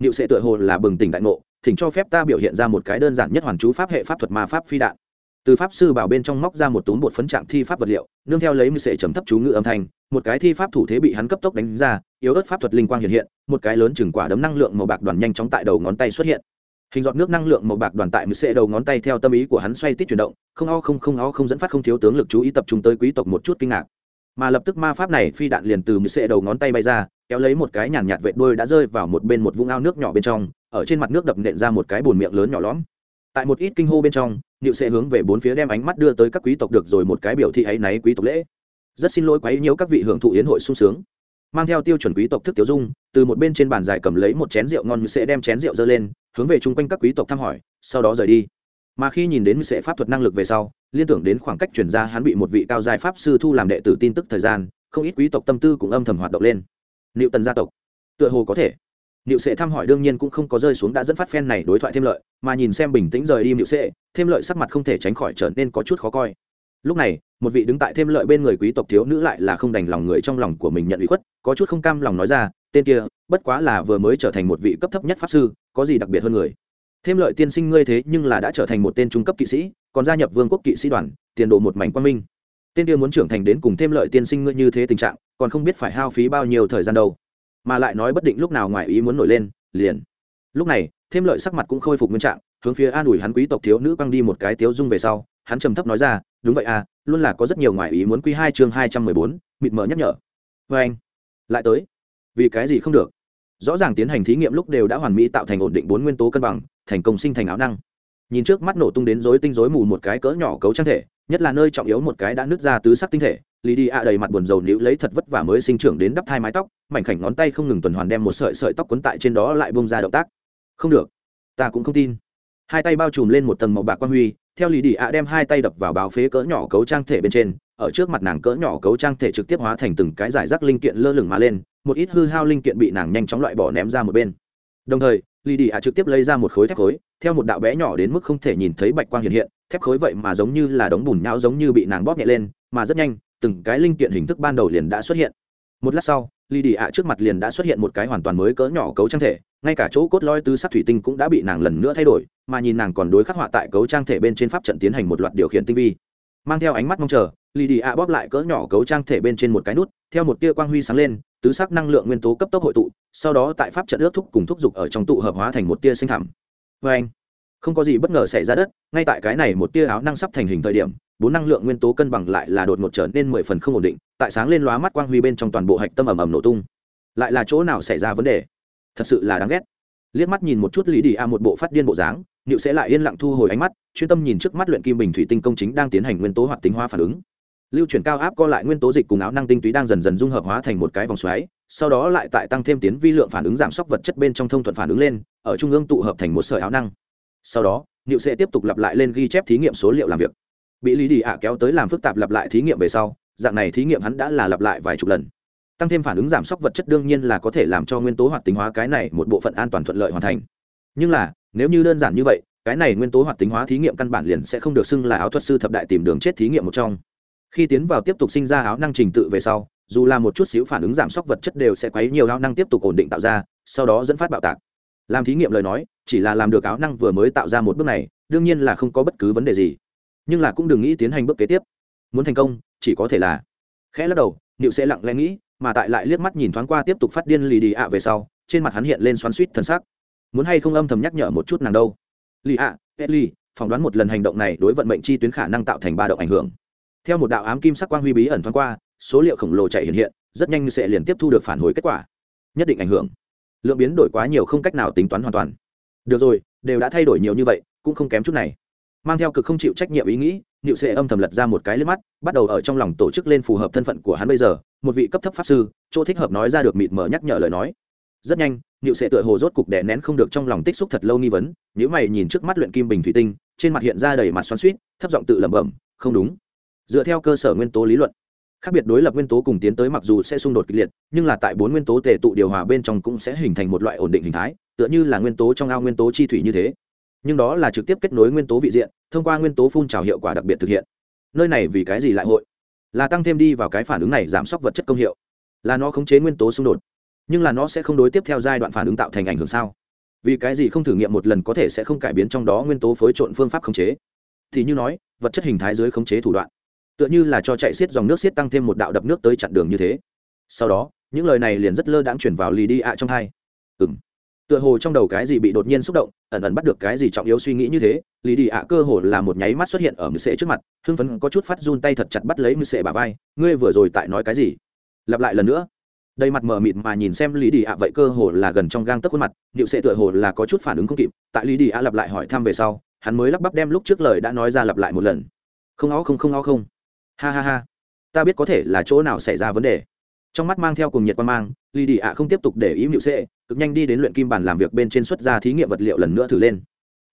Niệu sệ tựa hồ là bừng tỉnh đại ngộ, thỉnh cho phép ta biểu hiện ra một cái đơn giản nhất hoàn chú pháp hệ pháp thuật ma pháp phi đạn. Từ pháp sư bảo bên trong móc ra một túm bột phấn trạng thi pháp vật liệu, nương theo lấy mưu sệ trầm thấp chú ngữ âm thanh, một cái thi pháp thủ thế bị hắn cấp tốc đánh ra, yếu ớt pháp thuật linh quang hiện hiện, một cái lớn chừng quả đấm năng lượng màu bạc đoàn nhanh chóng tại đầu ngón tay xuất hiện. Hình giọt nước năng lượng màu bạc đoàn tại mười xệ đầu ngón tay theo tâm ý của hắn xoay tít chuyển động, không o không không o không dẫn phát không thiếu tướng lực chú ý tập trung tới quý tộc một chút kinh ngạc. Mà lập tức ma pháp này phi đạn liền từ mười xệ đầu ngón tay bay ra kéo lấy một cái nhàn nhạt vệ đôi đã rơi vào một bên một vũng ao nước nhỏ bên trong, ở trên mặt nước đập nện ra một cái bùn miệng lớn nhỏ lõm. Tại một ít kinh hô bên trong nịu sẽ hướng về bốn phía đem ánh mắt đưa tới các quý tộc được rồi một cái biểu thị ấy náy quý tộc lễ. Rất xin lỗi quấy nhiễu các vị hưởng thụ yến hội sung sướng. Mang theo tiêu chuẩn quý tộc thức tiểu dung, từ một bên trên bàn dài cầm lấy một chén rượu ngon sẽ đem chén rượu dơ lên, hướng về chung quanh các quý tộc thăm hỏi, sau đó rời đi. Mà khi nhìn đến sẽ pháp thuật năng lực về sau, liên tưởng đến khoảng cách chuyển ra hắn bị một vị cao giai pháp sư thu làm đệ tử tin tức thời gian, không ít quý tộc tâm tư cũng âm thầm hoạt động lên liệu tần gia tộc tựa hồ có thể Liệu Sệ thăm hỏi đương nhiên cũng không có rơi xuống đã dẫn phát phen này đối thoại thêm lợi, mà nhìn xem bình tĩnh rời đi Liệu Sệ, thêm lợi sắc mặt không thể tránh khỏi trở nên có chút khó coi. Lúc này, một vị đứng tại thêm lợi bên người quý tộc thiếu nữ lại là không đành lòng người trong lòng của mình nhận ủy khuất, có chút không cam lòng nói ra, tên kia, bất quá là vừa mới trở thành một vị cấp thấp nhất pháp sư, có gì đặc biệt hơn người. Thêm lợi tiên sinh ngươi thế nhưng là đã trở thành một tên trung cấp kỵ sĩ, còn gia nhập vương quốc kỵ sĩ đoàn, tiền đồ một mảnh quang minh. Tên kia muốn trưởng thành đến cùng thêm lợi tiên sinh ngươi như thế tình trạng, còn không biết phải hao phí bao nhiêu thời gian đâu. Mà lại nói bất định lúc nào ngoài ý muốn nổi lên liền. Lúc này thêm lợi sắc mặt cũng khôi phục nguyên trạng hướng phía an ủi hắn quý tộc thiếu nữ quăng đi một cái tiếu dung về sau hắn trầm thấp nói ra đúng vậy à luôn là có rất nhiều ngoài ý muốn quy hai chương hai trăm mười bốn mịt mờ nhắc nhở. Vê anh lại tới. Vì cái gì không được? Rõ ràng tiến hành thí nghiệm lúc đều đã hoàn mỹ tạo thành ổn định bốn nguyên tố cân bằng thành công sinh thành áo năng nhìn trước mắt nổ tung đến rối tinh rối mù một cái cỡ nhỏ cấu trang thể, nhất là nơi trọng yếu một cái đã nứt ra tứ sắc tinh thể lì đi ạ đầy mặt buồn rầu níu lấy thật vất vả mới sinh trưởng đến đắp hai mái tóc, mảnh khảnh ngón tay không ngừng tuần hoàn đem một sợi sợi tóc quấn tại trên đó lại bông ra động tác. Không được, ta cũng không tin. Hai tay bao trùm lên một tầng màu bạc quan huy, theo lì đi ạ đem hai tay đập vào báo phế cỡ nhỏ cấu trang thể bên trên, ở trước mặt nàng cỡ nhỏ cấu trang thể trực tiếp hóa thành từng cái giải rác linh kiện lơ lửng mà lên, một ít hư hao linh kiện bị nàng nhanh chóng loại bỏ ném ra một bên đồng thời lì đi ạ trực tiếp lấy ra một khối thép khối, theo một đạo bé nhỏ đến mức không thể nhìn thấy bạch quang hiện hiện, thép khối vậy mà giống như là đống bùn nhão giống như bị nàng bóp nhẹ lên, mà rất nhanh, từng cái linh kiện hình thức ban đầu liền đã xuất hiện. Một lát sau lì đi ạ trước mặt liền đã xuất hiện một cái hoàn toàn mới cỡ nhỏ cấu trang thể, ngay cả chỗ cốt lõi tứ sắc thủy tinh cũng đã bị nàng lần nữa thay đổi, mà nhìn nàng còn đối khắc họa tại cấu trang thể bên trên pháp trận tiến hành một loạt điều khiển tinh vi. Mang theo ánh mắt mong chờ lì đi ạ bóp lại cỡ nhỏ cấu trang thể bên trên một cái nút, theo một tia quang huy sáng lên, tứ sắc năng lượng nguyên tố cấp tốc hội tụ sau đó tại pháp trận ước thúc cùng thúc dục ở trong tụ hợp hóa thành một tia sinh thẳm. vê anh, không có gì bất ngờ xảy ra đất, ngay tại cái này một tia áo năng sắp thành hình thời điểm, bốn năng lượng nguyên tố cân bằng lại là đột ngột trở nên mười phần không ổn định, tại sáng lên lóa mắt quang huy bên trong toàn bộ hạch tâm ầm ầm nổ tung. Lại là chỗ nào xảy ra vấn đề? Thật sự là đáng ghét. Liếc mắt nhìn một chút lý đi a một bộ phát điên bộ dáng, Niệu sẽ lại yên lặng thu hồi ánh mắt, chuyên tâm nhìn trước mắt luyện kim bình thủy tinh công chính đang tiến hành nguyên tố hoạt tính hóa phản ứng lưu chuyển cao áp co lại nguyên tố dịch cùng áo năng tinh túy đang dần dần dung hợp hóa thành một cái vòng xoáy, sau đó lại tại tăng thêm tiến vi lượng phản ứng giảm sốc vật chất bên trong thông thuận phản ứng lên, ở trung ương tụ hợp thành một sợi áo năng. Sau đó, niệu sẽ tiếp tục lặp lại lên ghi chép thí nghiệm số liệu làm việc. Bị lý đi ạ kéo tới làm phức tạp lặp lại thí nghiệm về sau, dạng này thí nghiệm hắn đã là lặp lại vài chục lần. Tăng thêm phản ứng giảm sốc vật chất đương nhiên là có thể làm cho nguyên tố hoạt tính hóa cái này một bộ phận an toàn thuận lợi hoàn thành. Nhưng là, nếu như đơn giản như vậy, cái này nguyên tố hoạt tính hóa thí nghiệm căn bản liền sẽ không được xưng là áo thuật sư thập đại tìm đường chết thí nghiệm một trong khi tiến vào tiếp tục sinh ra áo năng trình tự về sau, dù là một chút xíu phản ứng giảm sốc vật chất đều sẽ quấy nhiều áo năng tiếp tục ổn định tạo ra, sau đó dẫn phát bạo tạc. Làm thí nghiệm lời nói, chỉ là làm được áo năng vừa mới tạo ra một bước này, đương nhiên là không có bất cứ vấn đề gì. Nhưng là cũng đừng nghĩ tiến hành bước kế tiếp. Muốn thành công, chỉ có thể là khẽ lắc đầu nịu sẽ lặng lẽ nghĩ, mà tại lại liếc mắt nhìn thoáng qua tiếp tục phát điên lì đi ạ về sau, trên mặt hắn hiện lên xoắn suýt thân xác muốn hay không âm thầm nhắc nhở một chút nàng đâu? Lì ạ lì phỏng đoán một lần hành động này đối vận mệnh chi tuyến khả năng tạo thành ba động ảnh hưởng theo một đạo ám kim sắc quang huy bí ẩn thoáng qua, số liệu khổng lồ chạy hiện hiện, rất nhanh như sẽ liền tiếp thu được phản hồi kết quả. Nhất định ảnh hưởng. Lượng biến đổi quá nhiều không cách nào tính toán hoàn toàn. Được rồi, đều đã thay đổi nhiều như vậy, cũng không kém chút này. Mang theo cực không chịu trách nhiệm ý nghĩ nịu Sệ âm thầm lật ra một cái liếc mắt, bắt đầu ở trong lòng tổ chức lên phù hợp thân phận của hắn bây giờ, một vị cấp thấp pháp sư, chỗ thích hợp nói ra được mịt mờ nhắc nhở lời nói. Rất nhanh nịu Sệ tựa hồ rốt cục đè nén không được trong lòng tích xúc thật lâu nghi vấn nếu mày nhìn trước mắt luyện kim bình thủy tinh, trên mặt hiện ra đầy mặt xoắn suýt thấp giọng tự lẩm bẩm, không đúng dựa theo cơ sở nguyên tố lý luận. Khác biệt đối lập nguyên tố cùng tiến tới mặc dù sẽ xung đột kịch liệt, nhưng là tại bốn nguyên tố tề tụ điều hòa bên trong cũng sẽ hình thành một loại ổn định hình thái, tựa như là nguyên tố trong ao nguyên tố chi thủy như thế. Nhưng đó là trực tiếp kết nối nguyên tố vị diện, thông qua nguyên tố phun trào hiệu quả đặc biệt thực hiện. Nơi này vì cái gì lại hội? Là tăng thêm đi vào cái phản ứng này giảm sốc vật chất công hiệu. Là nó khống chế nguyên tố xung đột. Nhưng là nó sẽ không đối tiếp theo giai đoạn phản ứng tạo thành ảnh hưởng sao? Vì cái gì không thử nghiệm một lần có thể sẽ không cải biến trong đó nguyên tố phối trộn phương pháp khống chế? Thì như nói, vật chất hình thái dưới khống chế thủ đoạn tựa như là cho chạy xiết dòng nước xiết tăng thêm một đạo đập nước tới chặn đường như thế. Sau đó, những lời này liền rất lơ đãng chuyển vào lì đi ạ trong hai. Ừng tựa hồ trong đầu cái gì bị đột nhiên xúc động, ẩn ẩn bắt được cái gì trọng yếu suy nghĩ như thế lì đi ạ cơ hồ là một nháy mắt xuất hiện ở mười sệ trước mặt, hưng phấn có chút phát run tay thật chặt bắt lấy mười sệ bà vai. Ngươi vừa rồi tại nói cái gì? Lặp lại lần nữa. Đầy mặt mờ mịt mà nhìn xem lý đi ạ vậy cơ hồ là gần trong gang tấc khuôn mặt điệu sệ tựa hồ là có chút phản ứng không kịp, tại lý đi ạ lặp lại hỏi thăm về sau, hắn mới lắp bắp đem lúc trước lời đã nói ra lặp lại một lần. Không ó không không ó không ha ha ha. Ta biết có thể là chỗ nào xảy ra vấn đề. Trong mắt mang theo cùng nhiệt quan mang lì đi ạ không tiếp tục để ý mịu sệ cực nhanh đi đến luyện kim bản làm việc bên trên xuất ra thí nghiệm vật liệu lần nữa thử lên.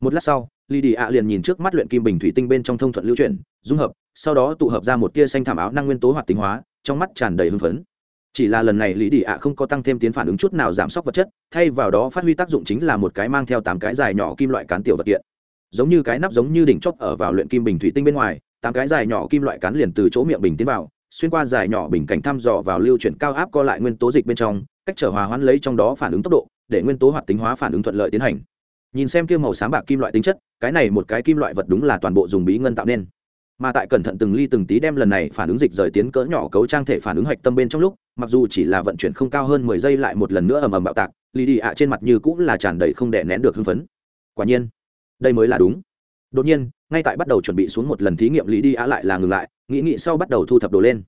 Một lát sau lì đi ạ liền nhìn trước mắt luyện kim bình thủy tinh bên trong thông thuận lưu chuyển, dung hợp, sau đó tụ hợp ra một tia xanh thảm áo năng nguyên tố hoạt tính hóa, trong mắt tràn đầy hưng phấn. Chỉ là lần này lý đi ạ không có tăng thêm tiến phản ứng chút nào giảm sốc vật chất, thay vào đó phát huy tác dụng chính là một cái mang theo tám cái dài nhỏ kim loại cán tiểu vật kiện. Giống như cái nắp giống như đỉnh chóp ở vào luyện kim bình thủy tinh bên ngoài tám cái dài nhỏ kim loại cán liền từ chỗ miệng bình tiến vào, xuyên qua dài nhỏ bình cảnh thăm dò vào lưu chuyển cao áp co lại nguyên tố dịch bên trong, cách trở hòa hoãn lấy trong đó phản ứng tốc độ, để nguyên tố hoạt tính hóa phản ứng thuận lợi tiến hành. Nhìn xem kia màu sáng bạc kim loại tính chất, cái này một cái kim loại vật đúng là toàn bộ dùng bí ngân tạo nên. Mà tại cẩn thận từng ly từng tí đem lần này phản ứng dịch rời tiến cỡ nhỏ cấu trang thể phản ứng hạch tâm bên trong lúc, mặc dù chỉ là vận chuyển không cao hơn mười giây lại một lần nữa ầm ầm bạo tạc lì đi ạ trên mặt như cũng là tràn đầy không đè nén được hưng phấn. Quả nhiên, đây mới là đúng đột nhiên, ngay tại bắt đầu chuẩn bị xuống một lần thí nghiệm lý đi á lại là ngừng lại, nghĩ nghĩ sau bắt đầu thu thập đồ lên.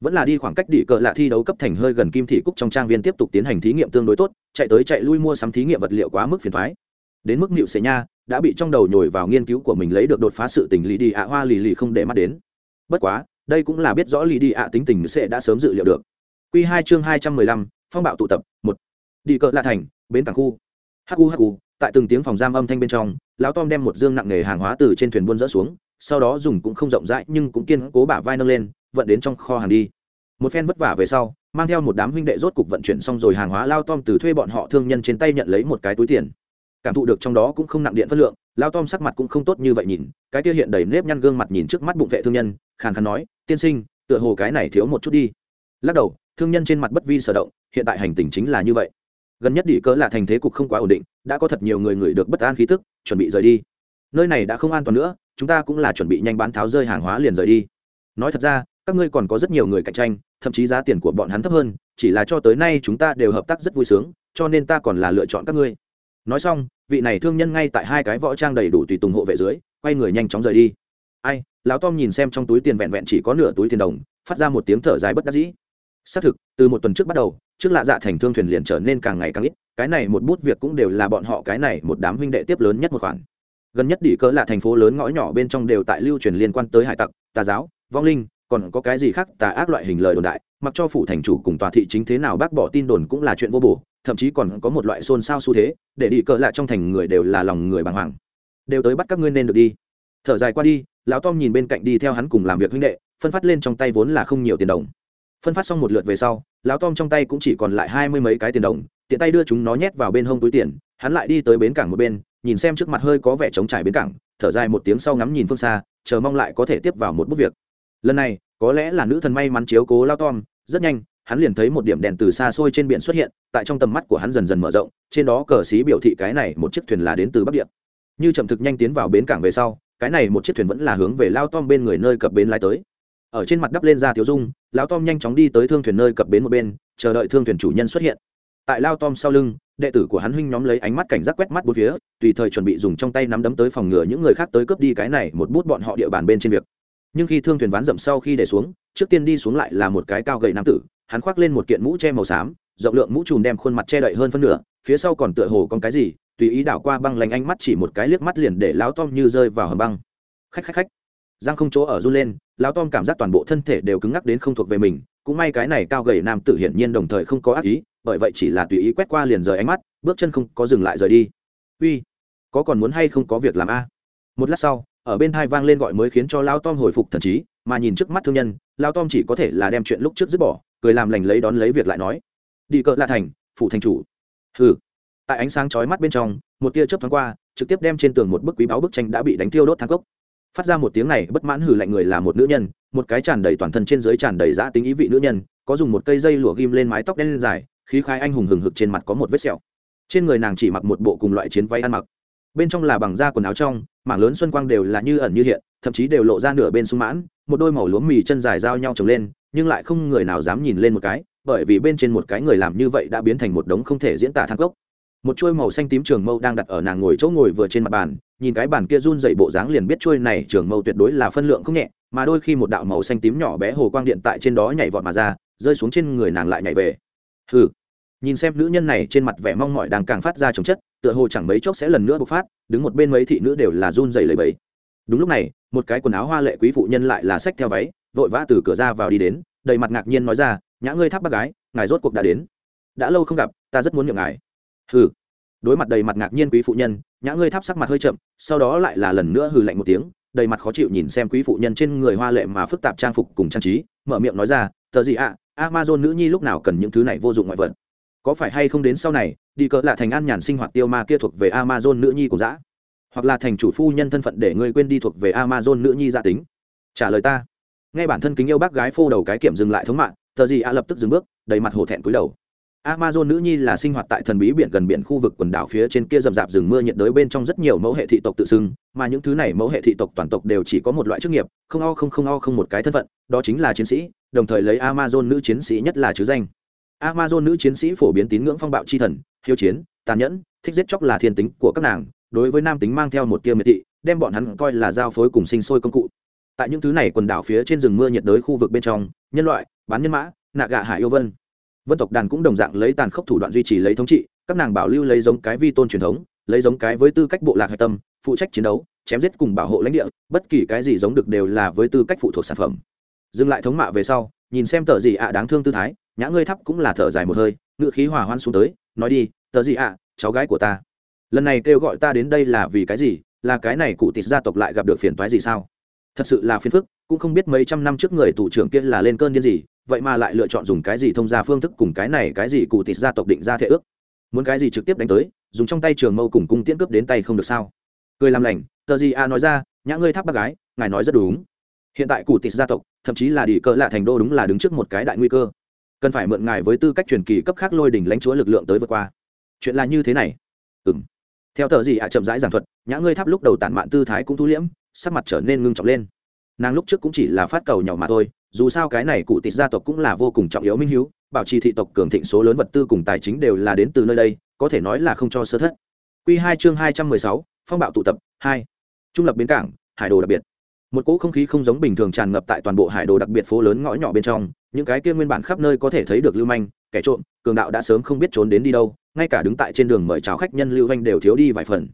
Vẫn là đi khoảng cách đỉ cờ lạ thi đấu cấp thành hơi gần kim thị cúc trong trang viên tiếp tục tiến hành thí nghiệm tương đối tốt, chạy tới chạy lui mua sắm thí nghiệm vật liệu quá mức phiền thoái đến mức nịu xế nha đã bị trong đầu nhồi vào nghiên cứu của mình lấy được đột phá sự tình lì đi ạ hoa lì lì không để mắt đến. Bất quá, đây cũng là biết rõ lì đi ạ tính tình sẽ đã sớm dự liệu được. Q hai chương hai trăm mười lăm, phong bạo tụ tập, một. Đi cờ lạ thành, bến cảng khu. Haku haku tại từng tiếng phòng giam âm thanh bên trong, lão tom đem một dương nặng nghề hàng hóa từ trên thuyền buôn dỡ xuống, sau đó dùng cũng không rộng rãi nhưng cũng kiên cố bả vai nâng lên, vận đến trong kho hàng đi. Một phen vất vả về sau, mang theo một đám huynh đệ rốt cục vận chuyển xong rồi hàng hóa lao tom từ thuê bọn họ thương nhân trên tay nhận lấy một cái túi tiền. Cảm thụ được trong đó cũng không nặng điện phân lượng lao tom sắc mặt cũng không tốt như vậy nhìn, cái kia hiện đầy nếp nhăn gương mặt nhìn trước mắt bụng vệ thương nhân, khàn khàn nói, tiên sinh, tựa hồ cái này thiếu một chút đi. Lắc đầu, thương nhân trên mặt bất vi sở động, hiện tại hành tình chính là như vậy gần nhất đi cỡ là thành thế cục không quá ổn định, đã có thật nhiều người người được bất an khí tức, chuẩn bị rời đi. Nơi này đã không an toàn nữa, chúng ta cũng là chuẩn bị nhanh bán tháo rơi hàng hóa liền rời đi. Nói thật ra, các ngươi còn có rất nhiều người cạnh tranh, thậm chí giá tiền của bọn hắn thấp hơn, chỉ là cho tới nay chúng ta đều hợp tác rất vui sướng, cho nên ta còn là lựa chọn các ngươi. Nói xong, vị này thương nhân ngay tại hai cái võ trang đầy đủ tùy tùng hộ vệ dưới, quay người nhanh chóng rời đi. Ai, lão tom nhìn xem trong túi tiền vẹn vẹn chỉ có nửa túi tiền đồng, phát ra một tiếng thở dài bất đắc dĩ xác thực, từ một tuần trước bắt đầu, trước lạ dạ thành thương thuyền liền trở nên càng ngày càng ít, cái này một bút việc cũng đều là bọn họ cái này một đám huynh đệ tiếp lớn nhất một khoản. Gần nhất đỉ cỡ là thành phố lớn ngõ nhỏ bên trong đều tại lưu truyền liên quan tới hải tặc, tà giáo, vong linh, còn có cái gì khác, tà ác loại hình lời đồn đại, mặc cho phủ thành chủ cùng tòa thị chính thế nào bác bỏ tin đồn cũng là chuyện vô bổ, thậm chí còn có một loại xôn xao xu thế, để đi cỡ lại trong thành người đều là lòng người bàng hoàng. Đều tới bắt các ngươi nên được đi. Thở dài qua đi, lão tom nhìn bên cạnh đi theo hắn cùng làm việc huynh đệ, phân phát lên trong tay vốn là không nhiều tiền đồng phân phát xong một lượt về sau, lão tom trong tay cũng chỉ còn lại hai mươi mấy cái tiền đồng, tiện tay đưa chúng nó nhét vào bên hông túi tiền, hắn lại đi tới bến cảng một bên, nhìn xem trước mặt hơi có vẻ trống trải bến cảng, thở dài một tiếng sau ngắm nhìn phương xa, chờ mong lại có thể tiếp vào một bút việc. Lần này, có lẽ là nữ thần may mắn chiếu cố lao tom, rất nhanh, hắn liền thấy một điểm đèn từ xa xôi trên biển xuất hiện, tại trong tầm mắt của hắn dần dần mở rộng, trên đó cờ xí biểu thị cái này một chiếc thuyền là đến từ bắc địa. Như chậm thực nhanh tiến vào bến cảng về sau, cái này một chiếc thuyền vẫn là hướng về lao tom bên người nơi cập bến lái tới. Ở trên mặt đắp lên ra thiếu dung Lão tom nhanh chóng đi tới thương thuyền nơi cập bến một bên, chờ đợi thương thuyền chủ nhân xuất hiện. Tại lao tom sau lưng, đệ tử của hắn huynh nhóm lấy ánh mắt cảnh giác quét mắt bốn phía, tùy thời chuẩn bị dùng trong tay nắm đấm tới phòng ngừa những người khác tới cướp đi cái này một bút bọn họ địa bàn bên trên việc. Nhưng khi thương thuyền ván rậm sau khi để xuống, trước tiên đi xuống lại là một cái cao gậy nam tử, hắn khoác lên một kiện mũ che màu xám, rộng lượng mũ trùm đem khuôn mặt che đậy hơn phân nửa, phía sau còn tựa hồ con cái gì, tùy ý đảo qua băng lành ánh mắt chỉ một cái liếc mắt liền để lão tom như rơi vào hầm băng. Khách khách khách giang không chỗ ở run lên, lão tom cảm giác toàn bộ thân thể đều cứng ngắc đến không thuộc về mình, cũng may cái này cao gầy nam tử hiển nhiên đồng thời không có ác ý, bởi vậy chỉ là tùy ý quét qua liền rời ánh mắt, bước chân không có dừng lại rời đi. Uy, có còn muốn hay không có việc làm a? Một lát sau, ở bên thai vang lên gọi mới khiến cho lao tom hồi phục thần trí, mà nhìn trước mắt thương nhân lao tom chỉ có thể là đem chuyện lúc trước dứt bỏ, cười làm lành lấy đón lấy việc lại nói. Đi cỡ lạ thành, phủ thành chủ. Hừ. Tại ánh sáng chói mắt bên trong, một tia chớp thoáng qua, trực tiếp đem trên tường một bức quý báo bức tranh đã bị đánh tiêu đốt thang cốc phát ra một tiếng này, bất mãn hừ lạnh người là một nữ nhân, một cái tràn đầy toàn thân trên dưới tràn đầy giã tính ý vị nữ nhân, có dùng một cây dây lụa ghim lên mái tóc đen dài, khí khai anh hùng hừng hực trên mặt có một vết sẹo. Trên người nàng chỉ mặc một bộ cùng loại chiến váy ăn mặc. Bên trong là bằng da quần áo trong, mảng lớn xuân quang đều là như ẩn như hiện, thậm chí đều lộ ra nửa bên sung mãn, một đôi màu lúa mì chân dài giao nhau trồng lên, nhưng lại không người nào dám nhìn lên một cái, bởi vì bên trên một cái người làm như vậy đã biến thành một đống không thể diễn tả thang cốc một chuôi màu xanh tím trường mâu đang đặt ở nàng ngồi chỗ ngồi vừa trên mặt bàn, nhìn cái bàn kia run dậy bộ dáng liền biết chuôi này trường mâu tuyệt đối là phân lượng không nhẹ, mà đôi khi một đạo màu xanh tím nhỏ bé hồ quang điện tại trên đó nhảy vọt mà ra, rơi xuống trên người nàng lại nhảy về. Hừ. Nhìn xem nữ nhân này trên mặt vẻ mong mỏi đang càng phát ra chống chất, tựa hồ chẳng mấy chốc sẽ lần nữa bộc phát, đứng một bên mấy thị nữ đều là run dày lầy bẫy đúng lúc này, một cái quần áo hoa lệ quý phụ nhân lại là sách theo váy, vội vã từ cửa ra vào đi đến, đầy mặt ngạc nhiên nói ra, nhã ngươi tháp bác gái, ngài rốt cuộc đã đến. Đã lâu không gặp, ta rất muốn nhượng ngài hừ. Đối mặt đầy mặt ngạc nhiên quý phụ nhân nhã ngươi tháp sắc mặt hơi chậm sau đó lại là lần nữa hừ lạnh một tiếng đầy mặt khó chịu nhìn xem quý phụ nhân trên người hoa lệ mà phức tạp trang phục cùng trang trí mở miệng nói ra tờ gì ạ? À, amazon nữ nhi lúc nào cần những thứ này vô dụng ngoại vật? Có phải hay không đến sau này đi cỡ là thành an nhàn sinh hoạt tiêu ma kia thuộc về amazon nữ nhi của dã? Hoặc là thành chủ phu nhân thân phận để ngươi quên đi thuộc về amazon nữ nhi gia tính? Trả lời ta. Ngay bản thân kính yêu bác gái phô đầu cái kiểm dừng lại thống mạng tờ gì ạ lập tức dừng bước đầy mặt hổ thẹn cúi đầu amazon nữ nhi là sinh hoạt tại thần bí biển gần biển khu vực quần đảo phía trên kia rậm rạp rừng mưa nhiệt đới bên trong rất nhiều mẫu hệ thị tộc tự xưng, mà những thứ này mẫu hệ thị tộc toàn tộc đều chỉ có một loại chức nghiệp, không o không không o không một cái thân phận, đó chính là chiến sĩ, đồng thời lấy amazon nữ chiến sĩ nhất là chứ danh. Amazon nữ chiến sĩ phổ biến tín ngưỡng phong bạo chi thần, hiếu chiến, tàn nhẫn, thích giết chóc là thiên tính của các nàng, đối với nam tính mang theo một tia miệt thị, đem bọn hắn coi là giao phối cùng sinh sôi công cụ. Tại những thứ này quần đảo phía trên rừng mưa nhiệt đới khu vực bên trong, nhân loại, bán nhân mã, nạ gạ hải yêu vân vân tộc đàn cũng đồng dạng lấy tàn khốc thủ đoạn duy trì lấy thống trị, các nàng bảo lưu lấy giống cái vi tôn truyền thống, lấy giống cái với tư cách bộ lạc hạch tâm, phụ trách chiến đấu, chém giết cùng bảo hộ lãnh địa, bất kỳ cái gì giống được đều là với tư cách phụ thuộc sản phẩm. Dừng lại thống mạ về sau, nhìn xem tờ gì ạ đáng thương tư thái, nhã ngươi thắp cũng là thở dài một hơi ngự khí hòa hoan xuống tới, nói đi, tờ gì ạ, cháu gái của ta. Lần này kêu gọi ta đến đây là vì cái gì? Là cái này cụ tịt gia tộc lại gặp được phiền toái gì sao? Thật sự là phiền phức, cũng không biết mấy trăm năm trước người tù trưởng kia là lên cơn điên gì vậy mà lại lựa chọn dùng cái gì thông gia phương thức cùng cái này cái gì cụ tịt gia tộc định ra thể ước? Muốn cái gì trực tiếp đánh tới, dùng trong tay trường mâu cùng cung tiễn cướp đến tay không được sao? Cười làm lành, tờ gì a nói ra, nhã ngươi tháp bác gái, ngài nói rất đúng. Hiện tại cụ tịt gia tộc, thậm chí là đi cỡ lạ thành đô đúng là đứng trước một cái đại nguy cơ. Cần phải mượn ngài với tư cách truyền kỳ cấp khác lôi đỉnh lãnh chúa lực lượng tới vượt qua. Chuyện là như thế này. Ừ m theo tờ gì ạ chậm rãi giảng thuật, nhã ngươi tháp lúc đầu tản mạn tư thái cũng thu liễm, sắc mặt trở nên ngưng trọng lên. Nàng lúc trước cũng chỉ là phát cầu nhỏ mà thôi dù sao cái này cụ tịch gia tộc cũng là vô cùng trọng yếu minh hiếu, bảo trì thị tộc cường thịnh số lớn vật tư cùng tài chính đều là đến từ nơi đây, có thể nói là không cho sơ thất. Q hai chương hai trăm mười sáu, phong bạo tụ tập, hai. Trung lập bến cảng, hải đồ đặc biệt. Một cỗ không khí không giống bình thường tràn ngập tại toàn bộ hải đồ đặc biệt phố lớn ngõ nhỏ bên trong, những cái kia nguyên bản khắp nơi có thể thấy được lưu manh, kẻ trộm, cường đạo đã sớm không biết trốn đến đi đâu, ngay cả đứng tại trên đường mời chào khách nhân lưu manh đều thiếu đi vài phần.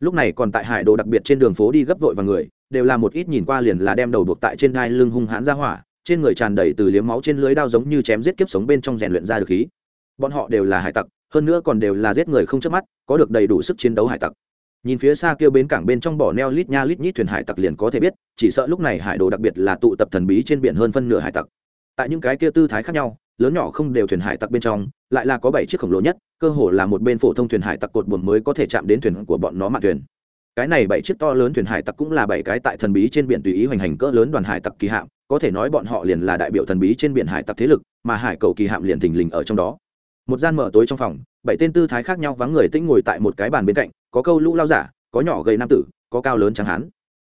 Lúc này còn tại hải đồ đặc biệt trên đường phố đi gấp vội và người, đều là một ít nhìn qua liền là đem đầu buộc tại trên đai lưng hung hãn ra hỏa trên người tràn đầy từ liếm máu trên lưới đao giống như chém giết kiếp sống bên trong rèn luyện ra được khí. Bọn họ đều là hải tặc, hơn nữa còn đều là giết người không chớp mắt, có được đầy đủ sức chiến đấu hải tặc. Nhìn phía xa kia bến cảng bên trong bỏ neo lít nha lít nhít thuyền hải tặc liền có thể biết, chỉ sợ lúc này hải đồ đặc biệt là tụ tập thần bí trên biển hơn phân nửa hải tặc. Tại những cái kia tư thái khác nhau, lớn nhỏ không đều thuyền hải tặc bên trong, lại là có bảy chiếc khổng lồ nhất, cơ hồ là một bên phổ thông thuyền hải tặc cột buồm mới có thể chạm đến thuyền của bọn nó mạn thuyền. Cái này bảy chiếc to lớn thuyền hải tặc cũng là bảy cái tại thần bí trên biển tùy ý hoành hành cỡ lớn đoàn hải tặc kỳ hạm có thể nói bọn họ liền là đại biểu thần bí trên biển hải tặc thế lực, mà hải cầu kỳ hạm liền thình lình ở trong đó. Một gian mở tối trong phòng, bảy tên tư thái khác nhau vắng người tĩnh ngồi tại một cái bàn bên cạnh, có câu lũ lao giả, có nhỏ gầy nam tử, có cao lớn trắng hán.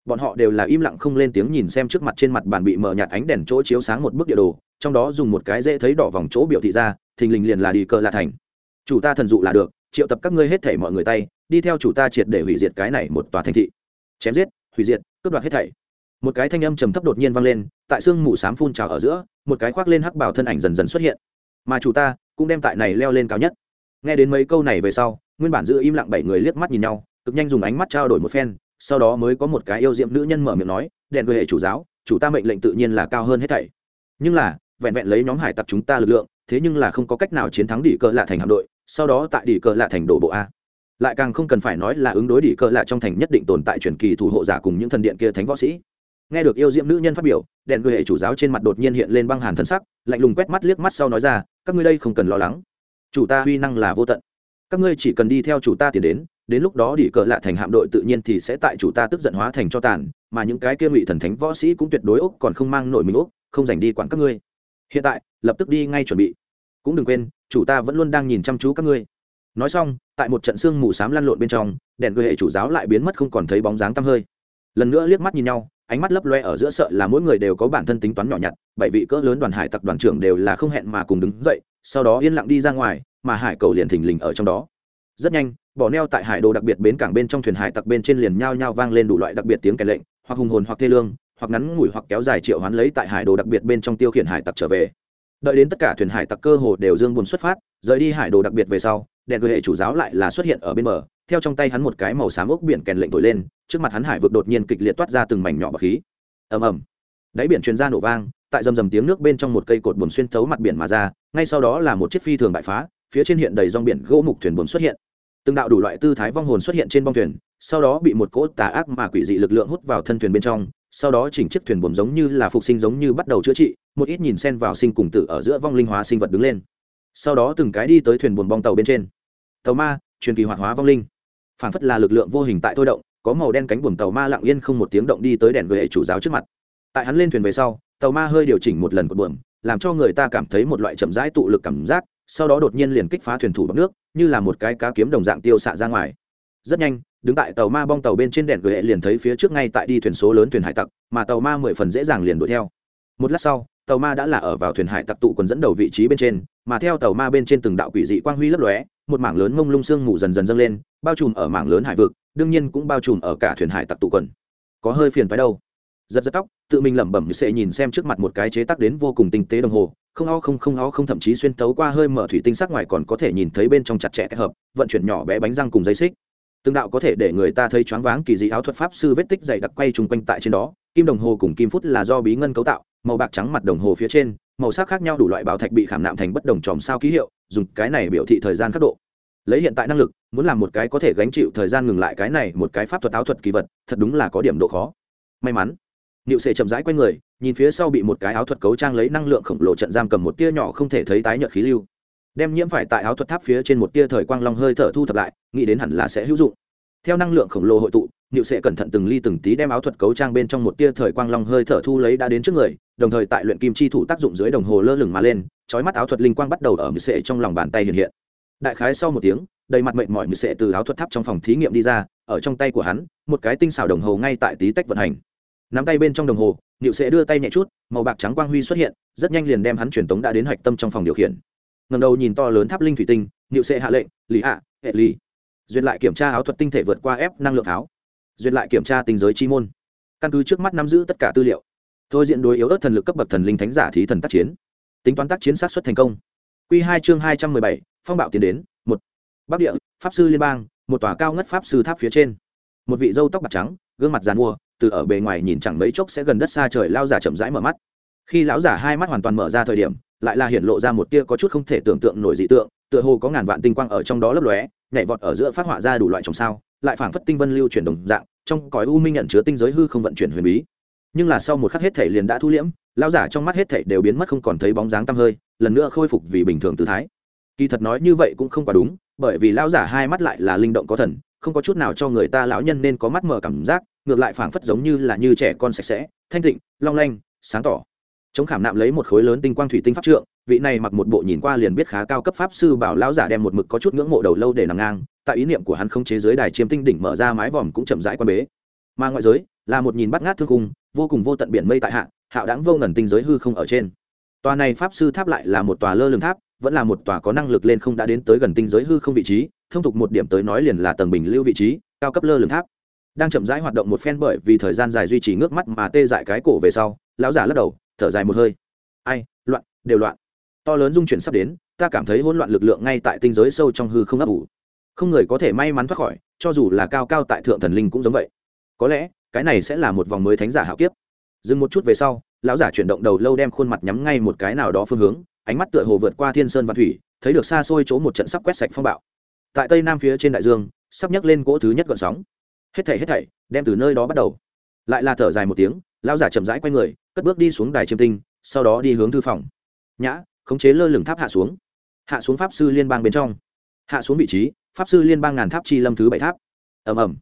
Bọn họ đều là im lặng không lên tiếng nhìn xem trước mặt trên mặt bàn bị mở nhạt ánh đèn chỗ chiếu sáng một bức địa đồ, trong đó dùng một cái dễ thấy đỏ vòng chỗ biểu thị ra, thình lình liền là đi cờ là thành. Chủ ta thần dụ là được, triệu tập các ngươi hết thảy mọi người tay, đi theo chủ ta triệt để hủy diệt cái này một tòa thành thị. Chém giết, hủy diệt, cướp đoạt hết thảy một cái thanh âm trầm thấp đột nhiên vang lên, tại xương mù sám phun trào ở giữa, một cái khoác lên hắc bảo thân ảnh dần dần xuất hiện. Mà chủ ta cũng đem tại này leo lên cao nhất. Nghe đến mấy câu này về sau, nguyên bản giữ im lặng bảy người liếc mắt nhìn nhau, cực nhanh dùng ánh mắt trao đổi một phen, sau đó mới có một cái yêu diệm nữ nhân mở miệng nói, đèn quê hệ chủ giáo, chủ ta mệnh lệnh tự nhiên là cao hơn hết thảy. Nhưng là, vẹn vẹn lấy nhóm hải tặc chúng ta lực lượng, thế nhưng là không có cách nào chiến thắng đỉ cờ lạ thành hạm đội, sau đó tại đỉ cờ lạ thành đổ bộ a. Lại càng không cần phải nói là ứng đối đỉ cờ lạ trong thành nhất định tồn tại truyền kỳ thủ hộ giả cùng những thần điện kia thánh võ sĩ nghe được yêu diệm nữ nhân phát biểu, đèn quê hệ chủ giáo trên mặt đột nhiên hiện lên băng hàn thân sắc, lạnh lùng quét mắt liếc mắt sau nói ra, các ngươi đây không cần lo lắng. Chủ ta huy năng là vô tận. Các ngươi chỉ cần đi theo chủ ta tiến đến đến lúc đó đỉ cờ lạ thành hạm đội tự nhiên thì sẽ tại chủ ta tức giận hóa thành cho tàn, mà những cái kia ngụy thần thánh võ sĩ cũng tuyệt đối úc còn không mang nổi mình úc, không dành đi quản các ngươi. Hiện tại, lập tức đi ngay chuẩn bị. Cũng đừng quên, chủ ta vẫn luôn đang nhìn chăm chú các ngươi. Nói xong, tại một trận sương mù s á m lăn lộn bên trong, đèn cơ hệ chủ giáo lại biến mất không còn thấy bóng dáng tăm hơi. Lần nữa liếc mắt nhìn nhau ánh mắt lấp loe ở giữa sợ là mỗi người đều có bản thân tính toán nhỏ nhặt, bảy vị cỡ lớn đoàn hải tặc đoàn trưởng đều là không hẹn mà cùng đứng dậy, sau đó yên lặng đi ra ngoài, mà hải cầu liền thình lình ở trong đó. Rất nhanh bỏ neo tại hải đồ đặc biệt bến cảng bên trong thuyền hải tặc bên trên liền nhao nhao vang lên đủ loại đặc biệt tiếng kèn lệnh, hoặc hùng hồn hoặc thê lương, hoặc ngắn ngủi hoặc kéo dài triệu hoán lấy tại hải đồ đặc biệt bên trong tiêu khiển hải tặc trở về. Đợi đến tất cả thuyền hải tặc cơ hồ đều dương buồn xuất phát, rời đi hải đồ đặc biệt về sau, đèn cơ hệ chủ giáo lại là xuất hiện ở bên bờ theo trong tay hắn một cái màu xám ốc biển kèn lệnh thổi lên, trước mặt hắn hải vực đột nhiên kịch liệt toát ra từng mảnh nhỏ bọc khí. Ầm ầm. Đáy biển truyền ra nổ vang, tại rầm rầm tiếng nước bên trong một cây cột buồm xuyên thấu mặt biển mà ra, ngay sau đó là một chiếc phi thường bại phá, phía trên hiện đầy rong biển gỗ mục thuyền buồm xuất hiện. Từng đạo đủ loại tư thái vong hồn xuất hiện trên bong thuyền, sau đó bị một cỗ tà ác mà quỷ dị lực lượng hút vào thân thuyền bên trong, sau đó chỉnh chiếc thuyền buồm giống như là phục sinh giống như bắt đầu chữa trị, một ít nhìn sen vào sinh cùng tử ở giữa vong linh hóa sinh vật đứng lên. Sau đó từng cái đi tới thuyền buồm bong tàu bên trên. Tàu ma, truyền kỳ hoạt hóa vong linh phản phất là lực lượng vô hình tại thôi động, có màu đen cánh buồm tàu ma lặng yên không một tiếng động đi tới đèn gợi chủ giáo trước mặt. Tại hắn lên thuyền về sau, tàu ma hơi điều chỉnh một lần cột buồm, làm cho người ta cảm thấy một loại chậm rãi tụ lực cảm giác, sau đó đột nhiên liền kích phá thuyền thủ bằng nước, như là một cái cá kiếm đồng dạng tiêu xạ ra ngoài. Rất nhanh, đứng tại tàu ma bong tàu bên trên đèn gửi hệ liền thấy phía trước ngay tại đi thuyền số lớn thuyền hải tặc, mà tàu ma mười phần dễ dàng liền đuổi theo. Một lát sau, tàu ma đã là ở vào thuyền hải tặc tụ quần dẫn đầu vị trí bên trên, mà theo tàu ma bên trên từng đạo quỷ dị quang huy lấp lóe một mảng lớn mông lung sương mù dần dần dâng lên, bao trùm ở mảng lớn hải vực, đương nhiên cũng bao trùm ở cả thuyền hải tặc tụ quần. Có hơi phiền phái đâu. Giật giật tóc, tự mình lẩm bẩm sẽ nhìn xem trước mặt một cái chế tác đến vô cùng tinh tế đồng hồ, không o không không o không thậm chí xuyên tấu qua hơi mở thủy tinh sắc ngoài còn có thể nhìn thấy bên trong chặt chẽ kết hợp, vận chuyển nhỏ bé bánh răng cùng dây xích. Tương đạo có thể để người ta thấy choáng váng kỳ dị áo thuật pháp sư vết tích dày đặc quay chung quanh tại trên đó, kim đồng hồ cùng kim phút là do bí ngân cấu tạo, màu bạc trắng mặt đồng hồ phía trên, màu sắc khác nhau đủ loại bảo thạch bị khảm nạm thành bất đồng tròm sao ký hiệu dùng cái này biểu thị thời gian khắc độ lấy hiện tại năng lực muốn làm một cái có thể gánh chịu thời gian ngừng lại cái này một cái pháp thuật áo thuật kỳ vật thật đúng là có điểm độ khó may mắn Niệu Sệ chậm rãi quay người, nhìn phía sau bị một cái áo thuật cấu trang lấy năng lượng khổng lồ trận giam cầm một tia nhỏ không thể thấy tái nhợt khí lưu. Đem nhiễm phải tại áo thuật tháp phía trên một tia thời quang long hơi thở thu thập lại, nghĩ đến hẳn là sẽ hữu dụng. Theo năng lượng khổng lồ hội tụ, Niệu Sệ cẩn thận từng ly từng tí đem áo thuật cấu trang bên trong một tia thời quang long hơi thở thu lấy đã đến trước người, đồng thời tại luyện kim chi thủ tác dụng dưới đồng hồ lơ lửng mà lên, chói mắt áo thuật linh quang bắt đầu ở Niệu Sệ trong lòng bàn tay hiện hiện. Đại khái sau một tiếng, đầy mặt mệnh mọi Niệu Sệ từ áo thuật tháp trong phòng thí nghiệm đi ra, ở trong tay của hắn, một cái tinh xảo đồng hồ ngay tại tí tách vận hành. Nắm tay bên trong đồng hồ nhịu sệ đưa tay nhẹ chút màu bạc trắng quang huy xuất hiện rất nhanh liền đem hắn truyền tống đã đến hạch tâm trong phòng điều khiển. Ngầm đầu nhìn to lớn tháp linh thủy tinh nhịu sệ hạ lệnh lý hạ hệ lý duyệt lại kiểm tra áo thuật tinh thể vượt qua ép năng lượng tháo. Duyệt lại kiểm tra tinh giới chi môn. Căn cứ trước mắt nắm giữ tất cả tư liệu thôi diện đối yếu ớt thần lực cấp bậc thần linh thánh giả thí thần tác chiến tính toán tác chiến sát xuất thành công. Q hai chương hai trăm mười bảy, phong bạo tiến đến, một. Bắc địa, pháp sư liên bang, một tòa cao ngất pháp sư tháp phía trên. Một vị dâu tóc bạc trắng, gương mặt dàn mua, từ ở bề ngoài nhìn chẳng mấy chốc sẽ gần đất xa trời lao giả chậm rãi mở mắt. Khi lão giả hai mắt hoàn toàn mở ra thời điểm, lại là hiện lộ ra một tia có chút không thể tưởng tượng nổi dị tượng, tựa hồ có ngàn vạn tinh quang ở trong đó lấp lóe, nhảy vọt ở giữa phát họa ra đủ loại trồng sao, lại phảng phất tinh vân lưu chuyển đồng dạng, trong cõi u minh nhận chứa tinh giới hư không vận chuyển huyền bí nhưng là sau một khắc hết thể liền đã thu liễm, lão giả trong mắt hết thể đều biến mất không còn thấy bóng dáng tăm hơi, lần nữa khôi phục vì bình thường tư thái. Kỳ thật nói như vậy cũng không quá đúng, bởi vì lão giả hai mắt lại là linh động có thần, không có chút nào cho người ta lão nhân nên có mắt mở cảm giác, ngược lại phảng phất giống như là như trẻ con sạch sẽ, thanh tịnh, long lanh, sáng tỏ. Chống khảm nạm lấy một khối lớn tinh quang thủy tinh pháp trượng, vị này mặc một bộ nhìn qua liền biết khá cao cấp pháp sư bảo lão giả đem một mực có chút ngưỡng mộ đầu lâu để nằm ngang, tại ý niệm của hắn không chế giới đài chiêm tinh đỉnh mở ra mái vòm cũng chậm rãi quan bế. Mà ngoại giới, là một nhìn bắt ngát thương cung vô cùng vô tận biển mây tại hạ, hạo đáng vô ngần tinh giới hư không ở trên. Tòa này pháp sư tháp lại là một tòa lơ lường tháp, vẫn là một tòa có năng lực lên không đã đến tới gần tinh giới hư không vị trí, thông tục một điểm tới nói liền là tầng bình lưu vị trí, cao cấp lơ lường tháp. Đang chậm rãi hoạt động một phen bởi vì thời gian dài duy trì ngước mắt mà tê dại cái cổ về sau, lão giả lắc đầu, thở dài một hơi. Ai, loạn, đều loạn. To lớn dung chuyển sắp đến, ta cảm thấy hỗn loạn lực lượng ngay tại tinh giới sâu trong hư không ấp ủ. Không người có thể may mắn thoát khỏi, cho dù là cao cao tại thượng thần linh cũng giống vậy. Có lẽ cái này sẽ là một vòng mới thánh giả hạo kiếp. Dừng một chút về sau, lão giả chuyển động đầu lâu đem khuôn mặt nhắm ngay một cái nào đó phương hướng, ánh mắt tựa hồ vượt qua thiên sơn và thủy, thấy được xa xôi chỗ một trận sắp quét sạch phong bạo. Tại tây nam phía trên đại dương, sắp nhấc lên cỗ thứ nhất gọn sóng. Hết thảy hết thảy, đem từ nơi đó bắt đầu. Lại là thở dài một tiếng, lão giả chậm rãi quay người, cất bước đi xuống đài chiêm tinh, sau đó đi hướng thư phòng. Nhã, khống chế lơ lửng tháp hạ xuống. Hạ xuống pháp sư liên bang bên trong. Hạ xuống vị trí, pháp sư liên bang ngàn tháp chi lâm thứ bảy tháp. Ầm ầm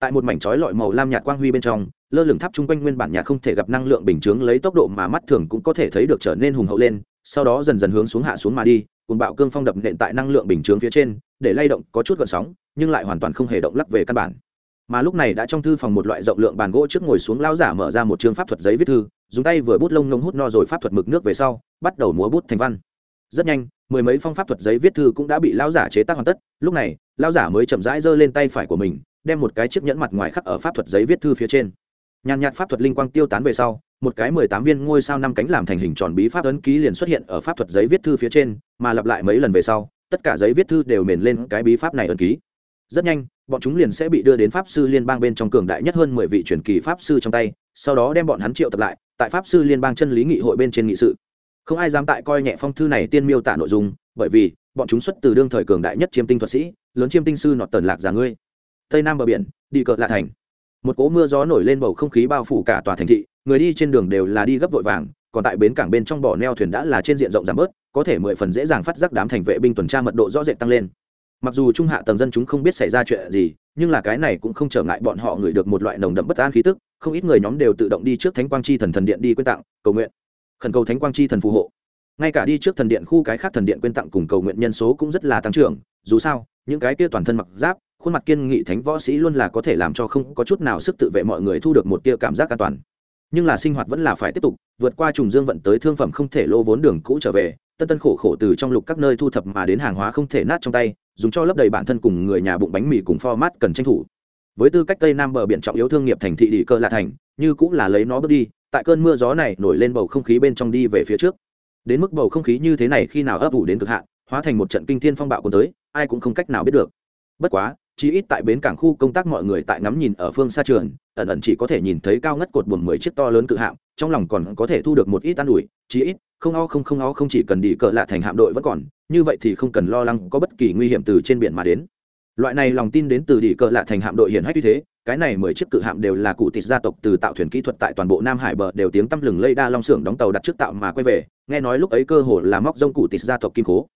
tại một mảnh chói lọi màu lam nhạt quang huy bên trong, lơ lửng tháp chung quanh nguyên bản nhà không thể gặp năng lượng bình chướng lấy tốc độ mà mắt thường cũng có thể thấy được trở nên hùng hậu lên, sau đó dần dần hướng xuống hạ xuống mà đi cùng bạo cương phong đập nện tại năng lượng bình chướng phía trên, để lay động có chút gợn sóng, nhưng lại hoàn toàn không hề động lắc về căn bản. Mà lúc này đã trong thư phòng một loại rộng lượng bàn gỗ trước ngồi xuống lao giả mở ra một chương pháp thuật giấy viết thư, dùng tay vừa bút lông ngông hút no rồi pháp thuật mực nước về sau, bắt đầu múa bút thành văn. Rất nhanh, mười mấy phong pháp thuật giấy viết thư cũng đã bị lao giả chế tác hoàn tất, lúc này lao giả mới chậm rãi giơ lên tay phải của mình đem một cái chiếc nhẫn mặt ngoài khắc ở pháp thuật giấy viết thư phía trên. Nhàn nhạt pháp thuật linh quang tiêu tán về sau, một cái mười tám viên ngôi sao năm cánh làm thành hình tròn bí pháp ấn ký liền xuất hiện ở pháp thuật giấy viết thư phía trên, mà lặp lại mấy lần về sau, tất cả giấy viết thư đều mền lên cái bí pháp này ấn ký. Rất nhanh, bọn chúng liền sẽ bị đưa đến pháp sư liên bang bên trong cường đại nhất hơn mười vị truyền kỳ pháp sư trong tay, sau đó đem bọn hắn triệu tập lại, tại pháp sư liên bang chân lý nghị hội bên trên nghị sự. Không ai dám tại coi nhẹ phong thư này tiên miêu tả nội dung, bởi vì, bọn chúng xuất từ đương thời cường đại nhất chiêm tinh thuật sĩ, lớn chiêm tinh sư nọt tần lạc giả ngươi tây nam bờ biển, đi cợt lạ thành. Một cỗ mưa gió nổi lên bầu không khí bao phủ cả tòa thành thị, người đi trên đường đều là đi gấp vội vàng, còn tại bến cảng bên trong bỏ neo thuyền đã là trên diện rộng giảm bớt, có thể mười phần dễ dàng phát giác đám thành vệ binh tuần tra mật độ rõ rệt tăng lên. Mặc dù trung hạ tầng dân chúng không biết xảy ra chuyện gì, nhưng là cái này cũng không trở ngại bọn họ ngửi được một loại nồng đậm bất an khí tức, không ít người nhóm đều tự động đi trước thánh quang chi thần thần điện đi quyên tặng, cầu nguyện. Khẩn cầu thánh quang chi thần phù hộ. Ngay cả đi trước thần điện khu cái khác thần điện quyên tặng cùng cầu nguyện nhân số cũng rất là tăng trưởng, dù sao, những cái kia toàn thân mặc giáp khuôn mặt kiên nghị thánh võ sĩ luôn là có thể làm cho không có chút nào sức tự vệ mọi người thu được một tia cảm giác an toàn. Nhưng là sinh hoạt vẫn là phải tiếp tục, vượt qua trùng dương vận tới thương phẩm không thể lô vốn đường cũ trở về, tân tân khổ khổ từ trong lục các nơi thu thập mà đến hàng hóa không thể nát trong tay, dùng cho lấp đầy bản thân cùng người nhà bụng bánh mì cùng format cần tranh thủ. Với tư cách tây nam bờ biển trọng yếu thương nghiệp thành thị địa cơ lạ thành, như cũng là lấy nó bước đi, tại cơn mưa gió này nổi lên bầu không khí bên trong đi về phía trước. Đến mức bầu không khí như thế này khi nào ấp ủ đến cực hạn, hóa thành một trận kinh thiên phong bạo cuốn tới, ai cũng không cách nào biết được. Bất quá chí ít tại bến cảng khu công tác mọi người tại ngắm nhìn ở phương xa trường, ẩn ẩn chỉ có thể nhìn thấy cao ngất cột buồm mười chiếc to lớn cự hạm, trong lòng còn có thể thu được một ít an ủi, chí ít, không o không không o không chỉ cần đi cỡ lạ thành hạm đội vẫn còn, như vậy thì không cần lo lắng có bất kỳ nguy hiểm từ trên biển mà đến. Loại này lòng tin đến từ đi cỡ lạ thành hạm đội hiển hách như thế, cái này mười chiếc cự hạm đều là cụ tịt gia tộc từ tạo thuyền kỹ thuật tại toàn bộ nam hải bờ đều tiếng tăm lừng lây đa long xưởng đóng tàu đặt trước tạo mà quay về, nghe nói lúc ấy cơ hồ là móc rông cụ tịt gia tộc kim cố.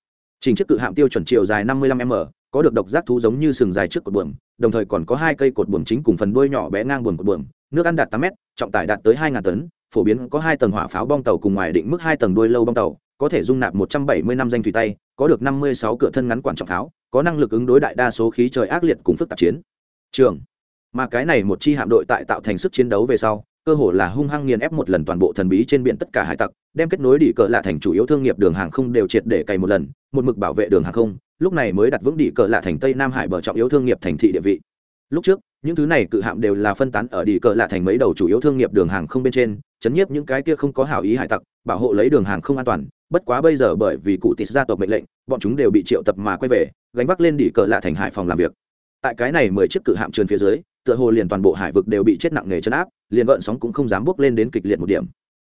Trình chiếc cự hạm tiêu chuẩn chiều dài 55 m có được độc giác thú giống như sừng dài trước cột buồm, đồng thời còn có hai cây cột buồm chính cùng phần đuôi nhỏ bé ngang buồm cột buồm, nước ăn đạt 8 m trọng tải đạt tới 2.000 tấn, phổ biến có hai tầng hỏa pháo bong tàu cùng ngoài định mức hai tầng đuôi lâu bong tàu, có thể dung nạp 170 năm danh thủy tay, có được 56 cửa thân ngắn quản trọng pháo, có năng lực ứng đối đại đa số khí trời ác liệt cùng phức tạp chiến. Trường. Mà cái này một chi hạm đội tại tạo thành sức chiến đấu về sau, cơ hồ là hung hăng nghiền ép một lần toàn bộ thần bí trên biển tất cả hải tặc, đem kết nối đỉ cờ lạ thành chủ yếu thương nghiệp đường hàng không đều triệt để cày một lần, một mực bảo vệ đường hàng không lúc này mới đặt vững đi cờ lạ thành tây nam hải bờ trọng yếu thương nghiệp thành thị địa vị. Lúc trước, những thứ này cự hạm đều là phân tán ở đi cờ lạ thành mấy đầu chủ yếu thương nghiệp đường hàng không bên trên, chấn nhiếp những cái kia không có hảo ý hải tặc, bảo hộ lấy đường hàng không an toàn. Bất quá bây giờ bởi vì cụ tịt gia tộc mệnh lệnh, bọn chúng đều bị triệu tập mà quay về, gánh vác lên đỉ cờ lạ thành hải phòng làm việc. Tại cái này mười chiếc cự hạm trườn phía dưới, tựa hồ liền toàn bộ hải vực đều bị chết nặng nề chấn áp, liền gợn sóng cũng không dám bước lên đến kịch liệt một điểm.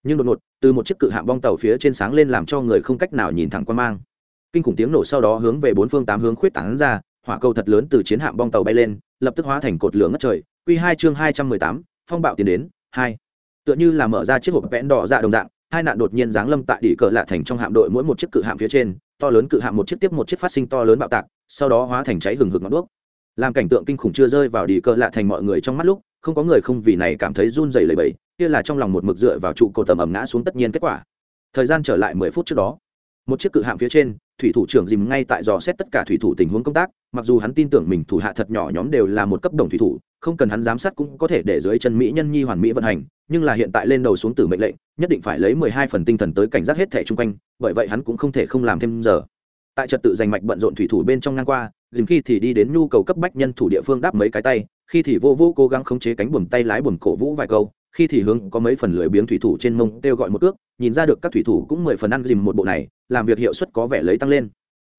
Nhưng đột ngột, từ một chiếc cự hạm bong tàu phía trên sáng lên làm cho người không cách nào nhìn thẳng quan mang kinh khủng tiếng nổ sau đó hướng về bốn phương tám hướng khuyết tán ra, hỏa cầu thật lớn từ chiến hạm bong tàu bay lên, lập tức hóa thành cột lửa ngất trời. Q hai chương hai trăm mười tám, phong bạo tiến đến, hai. Tựa như là mở ra chiếc hộp vẽn đỏ dạ đồng dạng, hai nạn đột nhiên giáng lâm tại đỉ cờ lạ thành trong hạm đội mỗi một chiếc cự hạm phía trên, to lớn cự hạm một chiếc tiếp một chiếc phát sinh to lớn bạo tạc, sau đó hóa thành cháy hừng hực ngọn đuốc. Làm cảnh tượng kinh khủng chưa rơi vào đỉ cờ lạ thành mọi người trong mắt lúc, không có người không vì này cảm thấy run rẩy lẩy bẩy, kia là trong lòng một mực dựa vào trụ cột tầm ẩm ngã xuống tất nhiên kết quả. Thời gian trở lại mười phút trước đó, một chiếc cự hạm phía trên thủy thủ trưởng dìm ngay tại dò xét tất cả thủy thủ tình huống công tác, mặc dù hắn tin tưởng mình thủ hạ thật nhỏ nhóm đều là một cấp đồng thủy thủ, không cần hắn giám sát cũng có thể để dưới chân mỹ nhân nhi hoàn mỹ vận hành, nhưng là hiện tại lên đầu xuống tử mệnh lệnh, nhất định phải lấy mười hai phần tinh thần tới cảnh giác hết thẻ chung quanh, bởi vậy hắn cũng không thể không làm thêm giờ. Tại trật tự giành mạch bận rộn thủy thủ bên trong ngang qua, dìm khi thì đi đến nhu cầu cấp bách nhân thủ địa phương đáp mấy cái tay, khi thì vô vô cố gắng khống chế cánh buồm tay lái buồm cổ vũ vài câu, khi thì hướng có mấy phần lười biếng thủy thủ trên mông kêu gọi một ước nhìn ra được các thủy thủ cũng mười phần ăn dìm một bộ này, làm việc hiệu suất có vẻ lấy tăng lên.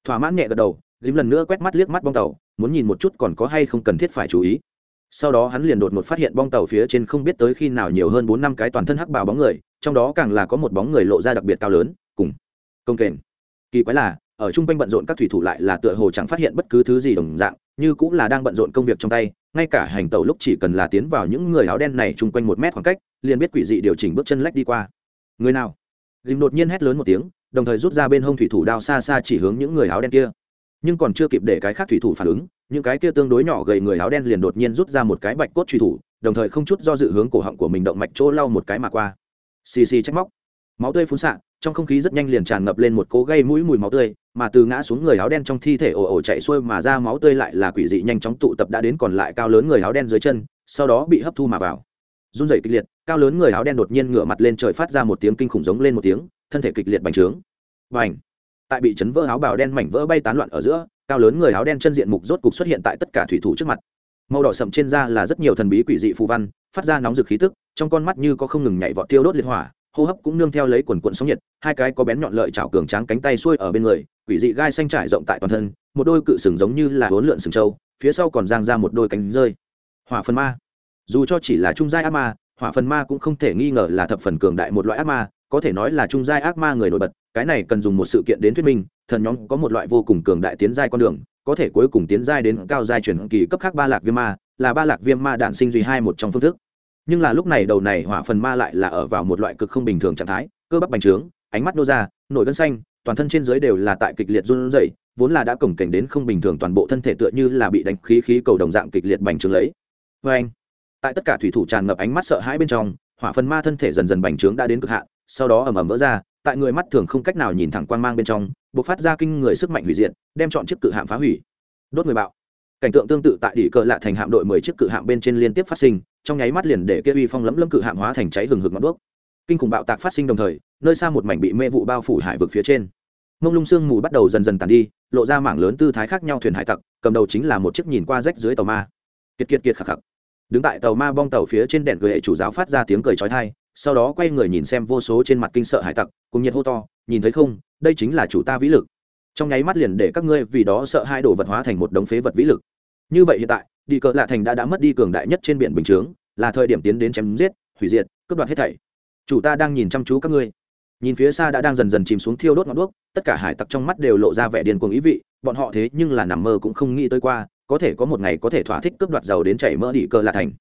Thỏa mãn nhẹ gật đầu, dìm lần nữa quét mắt liếc mắt bong tàu, muốn nhìn một chút còn có hay không cần thiết phải chú ý. Sau đó hắn liền đột một phát hiện bong tàu phía trên không biết tới khi nào nhiều hơn bốn năm cái toàn thân hắc bào bóng người, trong đó càng là có một bóng người lộ ra đặc biệt cao lớn, cùng công kềnh kỳ quái là, ở chung quanh bận rộn các thủy thủ lại là tựa hồ chẳng phát hiện bất cứ thứ gì đồng dạng, như cũng là đang bận rộn công việc trong tay, ngay cả hành tàu lúc chỉ cần là tiến vào những người áo đen này chung quanh một mét khoảng cách, liền biết quỷ dị điều chỉnh bước chân lách đi qua người nào? Dìm đột nhiên hét lớn một tiếng, đồng thời rút ra bên hông thủy thủ đao xa xa chỉ hướng những người áo đen kia. Nhưng còn chưa kịp để cái khác thủy thủ phản ứng, những cái kia tương đối nhỏ gầy người áo đen liền đột nhiên rút ra một cái bạch cốt truy thủ, đồng thời không chút do dự hướng cổ họng của mình động mạch chỗ lau một cái mà qua. Xì xì trách móc. Máu tươi phun xạ, trong không khí rất nhanh liền tràn ngập lên một cố gây mũi mùi máu tươi, mà từ ngã xuống người áo đen trong thi thể ồ ồ chạy xuôi mà ra máu tươi lại là quỷ dị nhanh chóng tụ tập đã đến còn lại cao lớn người áo đen dưới chân, sau đó bị hấp thu mà vào run rẩy kịch liệt cao lớn người áo đen đột nhiên ngửa mặt lên trời phát ra một tiếng kinh khủng giống lên một tiếng thân thể kịch liệt bành trướng. Bành, tại bị chấn vỡ áo bào đen mảnh vỡ bay tán loạn ở giữa cao lớn người áo đen chân diện mục rốt cục xuất hiện tại tất cả thủy thủ trước mặt. Màu đỏ sậm trên da là rất nhiều thần bí quỷ dị phù văn phát ra nóng rực khí tức trong con mắt như có không ngừng nhảy vọt tiêu đốt liệt hỏa hô hấp cũng nương theo lấy quần cuộn sóng nhiệt hai cái có bén nhọn lợi chảo cường tráng cánh tay xuôi ở bên người quỷ dị gai xanh trải rộng tại toàn thân một đôi cự sừng giống như là hốn lượn sừng trâu phía sau còn giang ra một đôi cánh rơi. Hỏa phần ma dù cho chỉ là trung giai ác ma, hỏa phần ma cũng không thể nghi ngờ là thập phần cường đại một loại ác ma, có thể nói là trung giai ác ma người nổi bật, cái này cần dùng một sự kiện đến thuyết minh, thần nhóm có một loại vô cùng cường đại tiến giai con đường, có thể cuối cùng tiến giai đến cao giai chuyển kỳ cấp khác ba lạc viêm ma, là ba lạc viêm ma đản sinh duy hai một trong phương thức. Nhưng là lúc này đầu này hỏa phần ma lại là ở vào một loại cực không bình thường trạng thái, cơ bắp bành trướng, ánh mắt nô ra nổi gân xanh, toàn thân trên dưới đều là tại kịch liệt run rẩy, vốn là đã cổng cảnh đến không bình thường toàn bộ thân thể tựa như là bị đánh khí khí cầu đồng dạng kịch liệt bành trướng lấy. Vê anh tại tất cả thủy thủ tràn ngập ánh mắt sợ hãi bên trong, hỏa phần ma thân thể dần dần bành trướng đã đến cực hạn, sau đó ầm ầm vỡ ra, tại người mắt thường không cách nào nhìn thẳng quan mang bên trong b ộ c phát ra kinh người sức mạnh hủy diệt, đem chọn chiếc cự hạm phá hủy. Đốt người bạo. Cảnh tượng tương tự tại đỉ cờ lạ thành hạm đội mười chiếc cự hạm bên trên liên tiếp phát sinh, trong nháy mắt liền để kia uy phong lấm lâm cự hạm hóa thành cháy hừng hực ngọn đuốc. Kinh khủng bạo tạc phát sinh đồng thời, nơi xa một mảnh bị mê vụ bao phủ hải vực phía trên. Mông lung sương mù bắt đầu dần dần tàn đi, lộ ra mảng lớn tư thái khác nhau thuyền hải tặc, cầm đầu chính là một chiếc nhìn qua rách dưới tàu ma. Kiệt kiệt kiệt khạc khạc đứng tại tàu ma bong tàu phía trên đèn gợi hệ chủ giáo phát ra tiếng cười trói thai sau đó quay người nhìn xem vô số trên mặt kinh sợ hải tặc, cùng nhiệt hô to, nhìn thấy không, đây chính là chủ ta vĩ lực. Trong nháy mắt liền để các ngươi vì đó sợ hai đồ vật hóa thành một đống phế vật vĩ lực. Như vậy hiện tại, đi cờ lạ thành đã đã mất đi cường đại nhất trên biển bình chướng, là thời điểm tiến đến chém giết, hủy diệt, cướp đoạt hết thảy. Chủ ta đang nhìn chăm chú các ngươi. Nhìn phía xa đã đang dần dần chìm xuống thiêu đốt ngọn đuốc, tất cả hải tặc trong mắt đều lộ ra vẻ điên cuồng ý vị, bọn họ thế nhưng là nằm mơ cũng không nghĩ tới qua có thể có một ngày có thể thỏa thích cướp đoạt giàu đến chảy mỡ đi cờ là thành.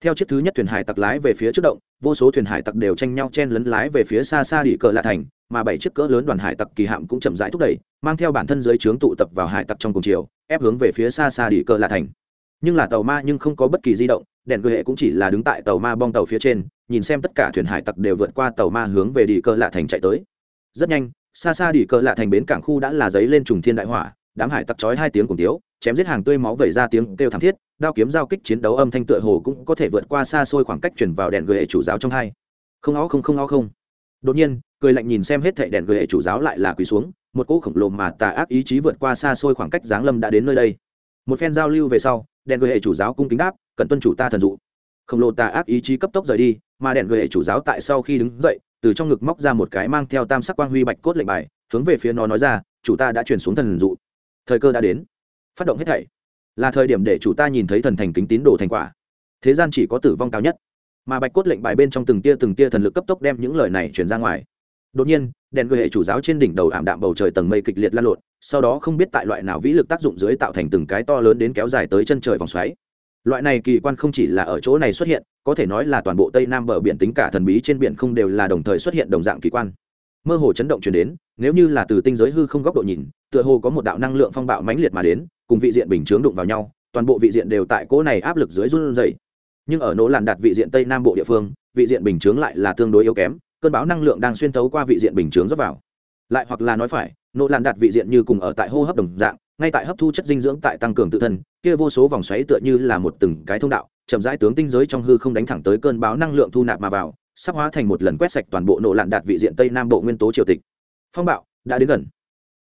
Theo chiếc thứ nhất thuyền hải tặc lái về phía trước động, vô số thuyền hải tặc đều tranh nhau chen lấn lái về phía xa xa đi cờ lạ thành, mà bảy chiếc cỡ lớn đoàn hải tặc kỳ hạm cũng chậm rãi thúc đẩy, mang theo bản thân dưới trướng tụ tập vào hải tặc trong cùng chiều, ép hướng về phía xa xa đi cờ lạ thành. Nhưng là tàu ma nhưng không có bất kỳ di động, đèn cơ hệ cũng chỉ là đứng tại tàu ma bong tàu phía trên, nhìn xem tất cả thuyền hải tặc đều vượt qua tàu ma hướng về đi cờ lạ thành chạy tới. Rất nhanh, xa xa đi cờ lạ thành bến cảng khu đã là giấy lên trùng thiên đại hỏa, đám hải tặc chói hai tiếng cùng tiếu chém giết hàng tươi máu vẩy ra tiếng kêu thảm thiết, đao kiếm giao kích chiến đấu âm thanh tựa hồ cũng có thể vượt qua xa xôi khoảng cách chuyển vào đèn gợi chủ giáo trong hai. Không ó không không ó không. Đột nhiên, cười lạnh nhìn xem hết thảy đèn gợi chủ giáo lại là quỳ xuống, một cỗ khổng lồ mà tà ác ý chí vượt qua xa xôi khoảng cách giáng lâm đã đến nơi đây. Một phen giao lưu về sau, đèn gợi chủ giáo cung kính đáp cần tuân chủ ta thần dụ. Khổng lồ tà ác ý chí cấp tốc rời đi, mà đèn gợi chủ giáo tại sau khi đứng dậy, từ trong ngực móc ra một cái mang theo tam sắc quang huy bạch cốt lệnh bài, hướng về phía nó nói ra, chủ ta đã chuyển xuống thần dụ. Thời cơ đã đến phát động hết thảy. Là thời điểm để chủ ta nhìn thấy thần thành kính tín đồ thành quả. Thế gian chỉ có tử vong cao nhất. Mà bạch cốt lệnh bài bên trong từng tia từng tia thần lực cấp tốc đem những lời này truyền ra ngoài. Đột nhiên, đèn gợi hệ chủ giáo trên đỉnh đầu ảm đạm bầu trời tầng mây kịch liệt lan lộn, sau đó không biết tại loại nào vĩ lực tác dụng dưới tạo thành từng cái to lớn đến kéo dài tới chân trời vòng xoáy. Loại này kỳ quan không chỉ là ở chỗ này xuất hiện, có thể nói là toàn bộ tây nam bờ biển tính cả thần bí trên biển không đều là đồng thời xuất hiện đồng dạng kỳ quan. Mơ hồ chấn động chuyển đến, nếu như là từ tinh giới hư không góc độ nhìn, tựa hồ có một đạo năng lượng phong bạo mãnh liệt mà đến cùng vị diện bình chướng đụng vào nhau, toàn bộ vị diện đều tại cỗ này áp lực dưới run dày nhưng ở nỗ làn đặt vị diện tây nam bộ địa phương, vị diện bình chướng lại là tương đối yếu kém, cơn bão năng lượng đang xuyên thấu qua vị diện bình chướng dốc vào. Lại hoặc là nói phải, nỗ làn đặt vị diện như cùng ở tại hô hấp đồng dạng, ngay tại hấp thu chất dinh dưỡng tại tăng cường tự thân, kia vô số vòng xoáy tựa như là một từng cái thông đạo, chậm rãi tướng tinh giới trong hư không đánh thẳng tới cơn bão năng lượng thu nạp mà vào, sắp hóa thành một lần quét sạch toàn bộ nổ lạn đạt vị diện tây nam bộ nguyên tố triều tịch. Phong bạo đã đến gần.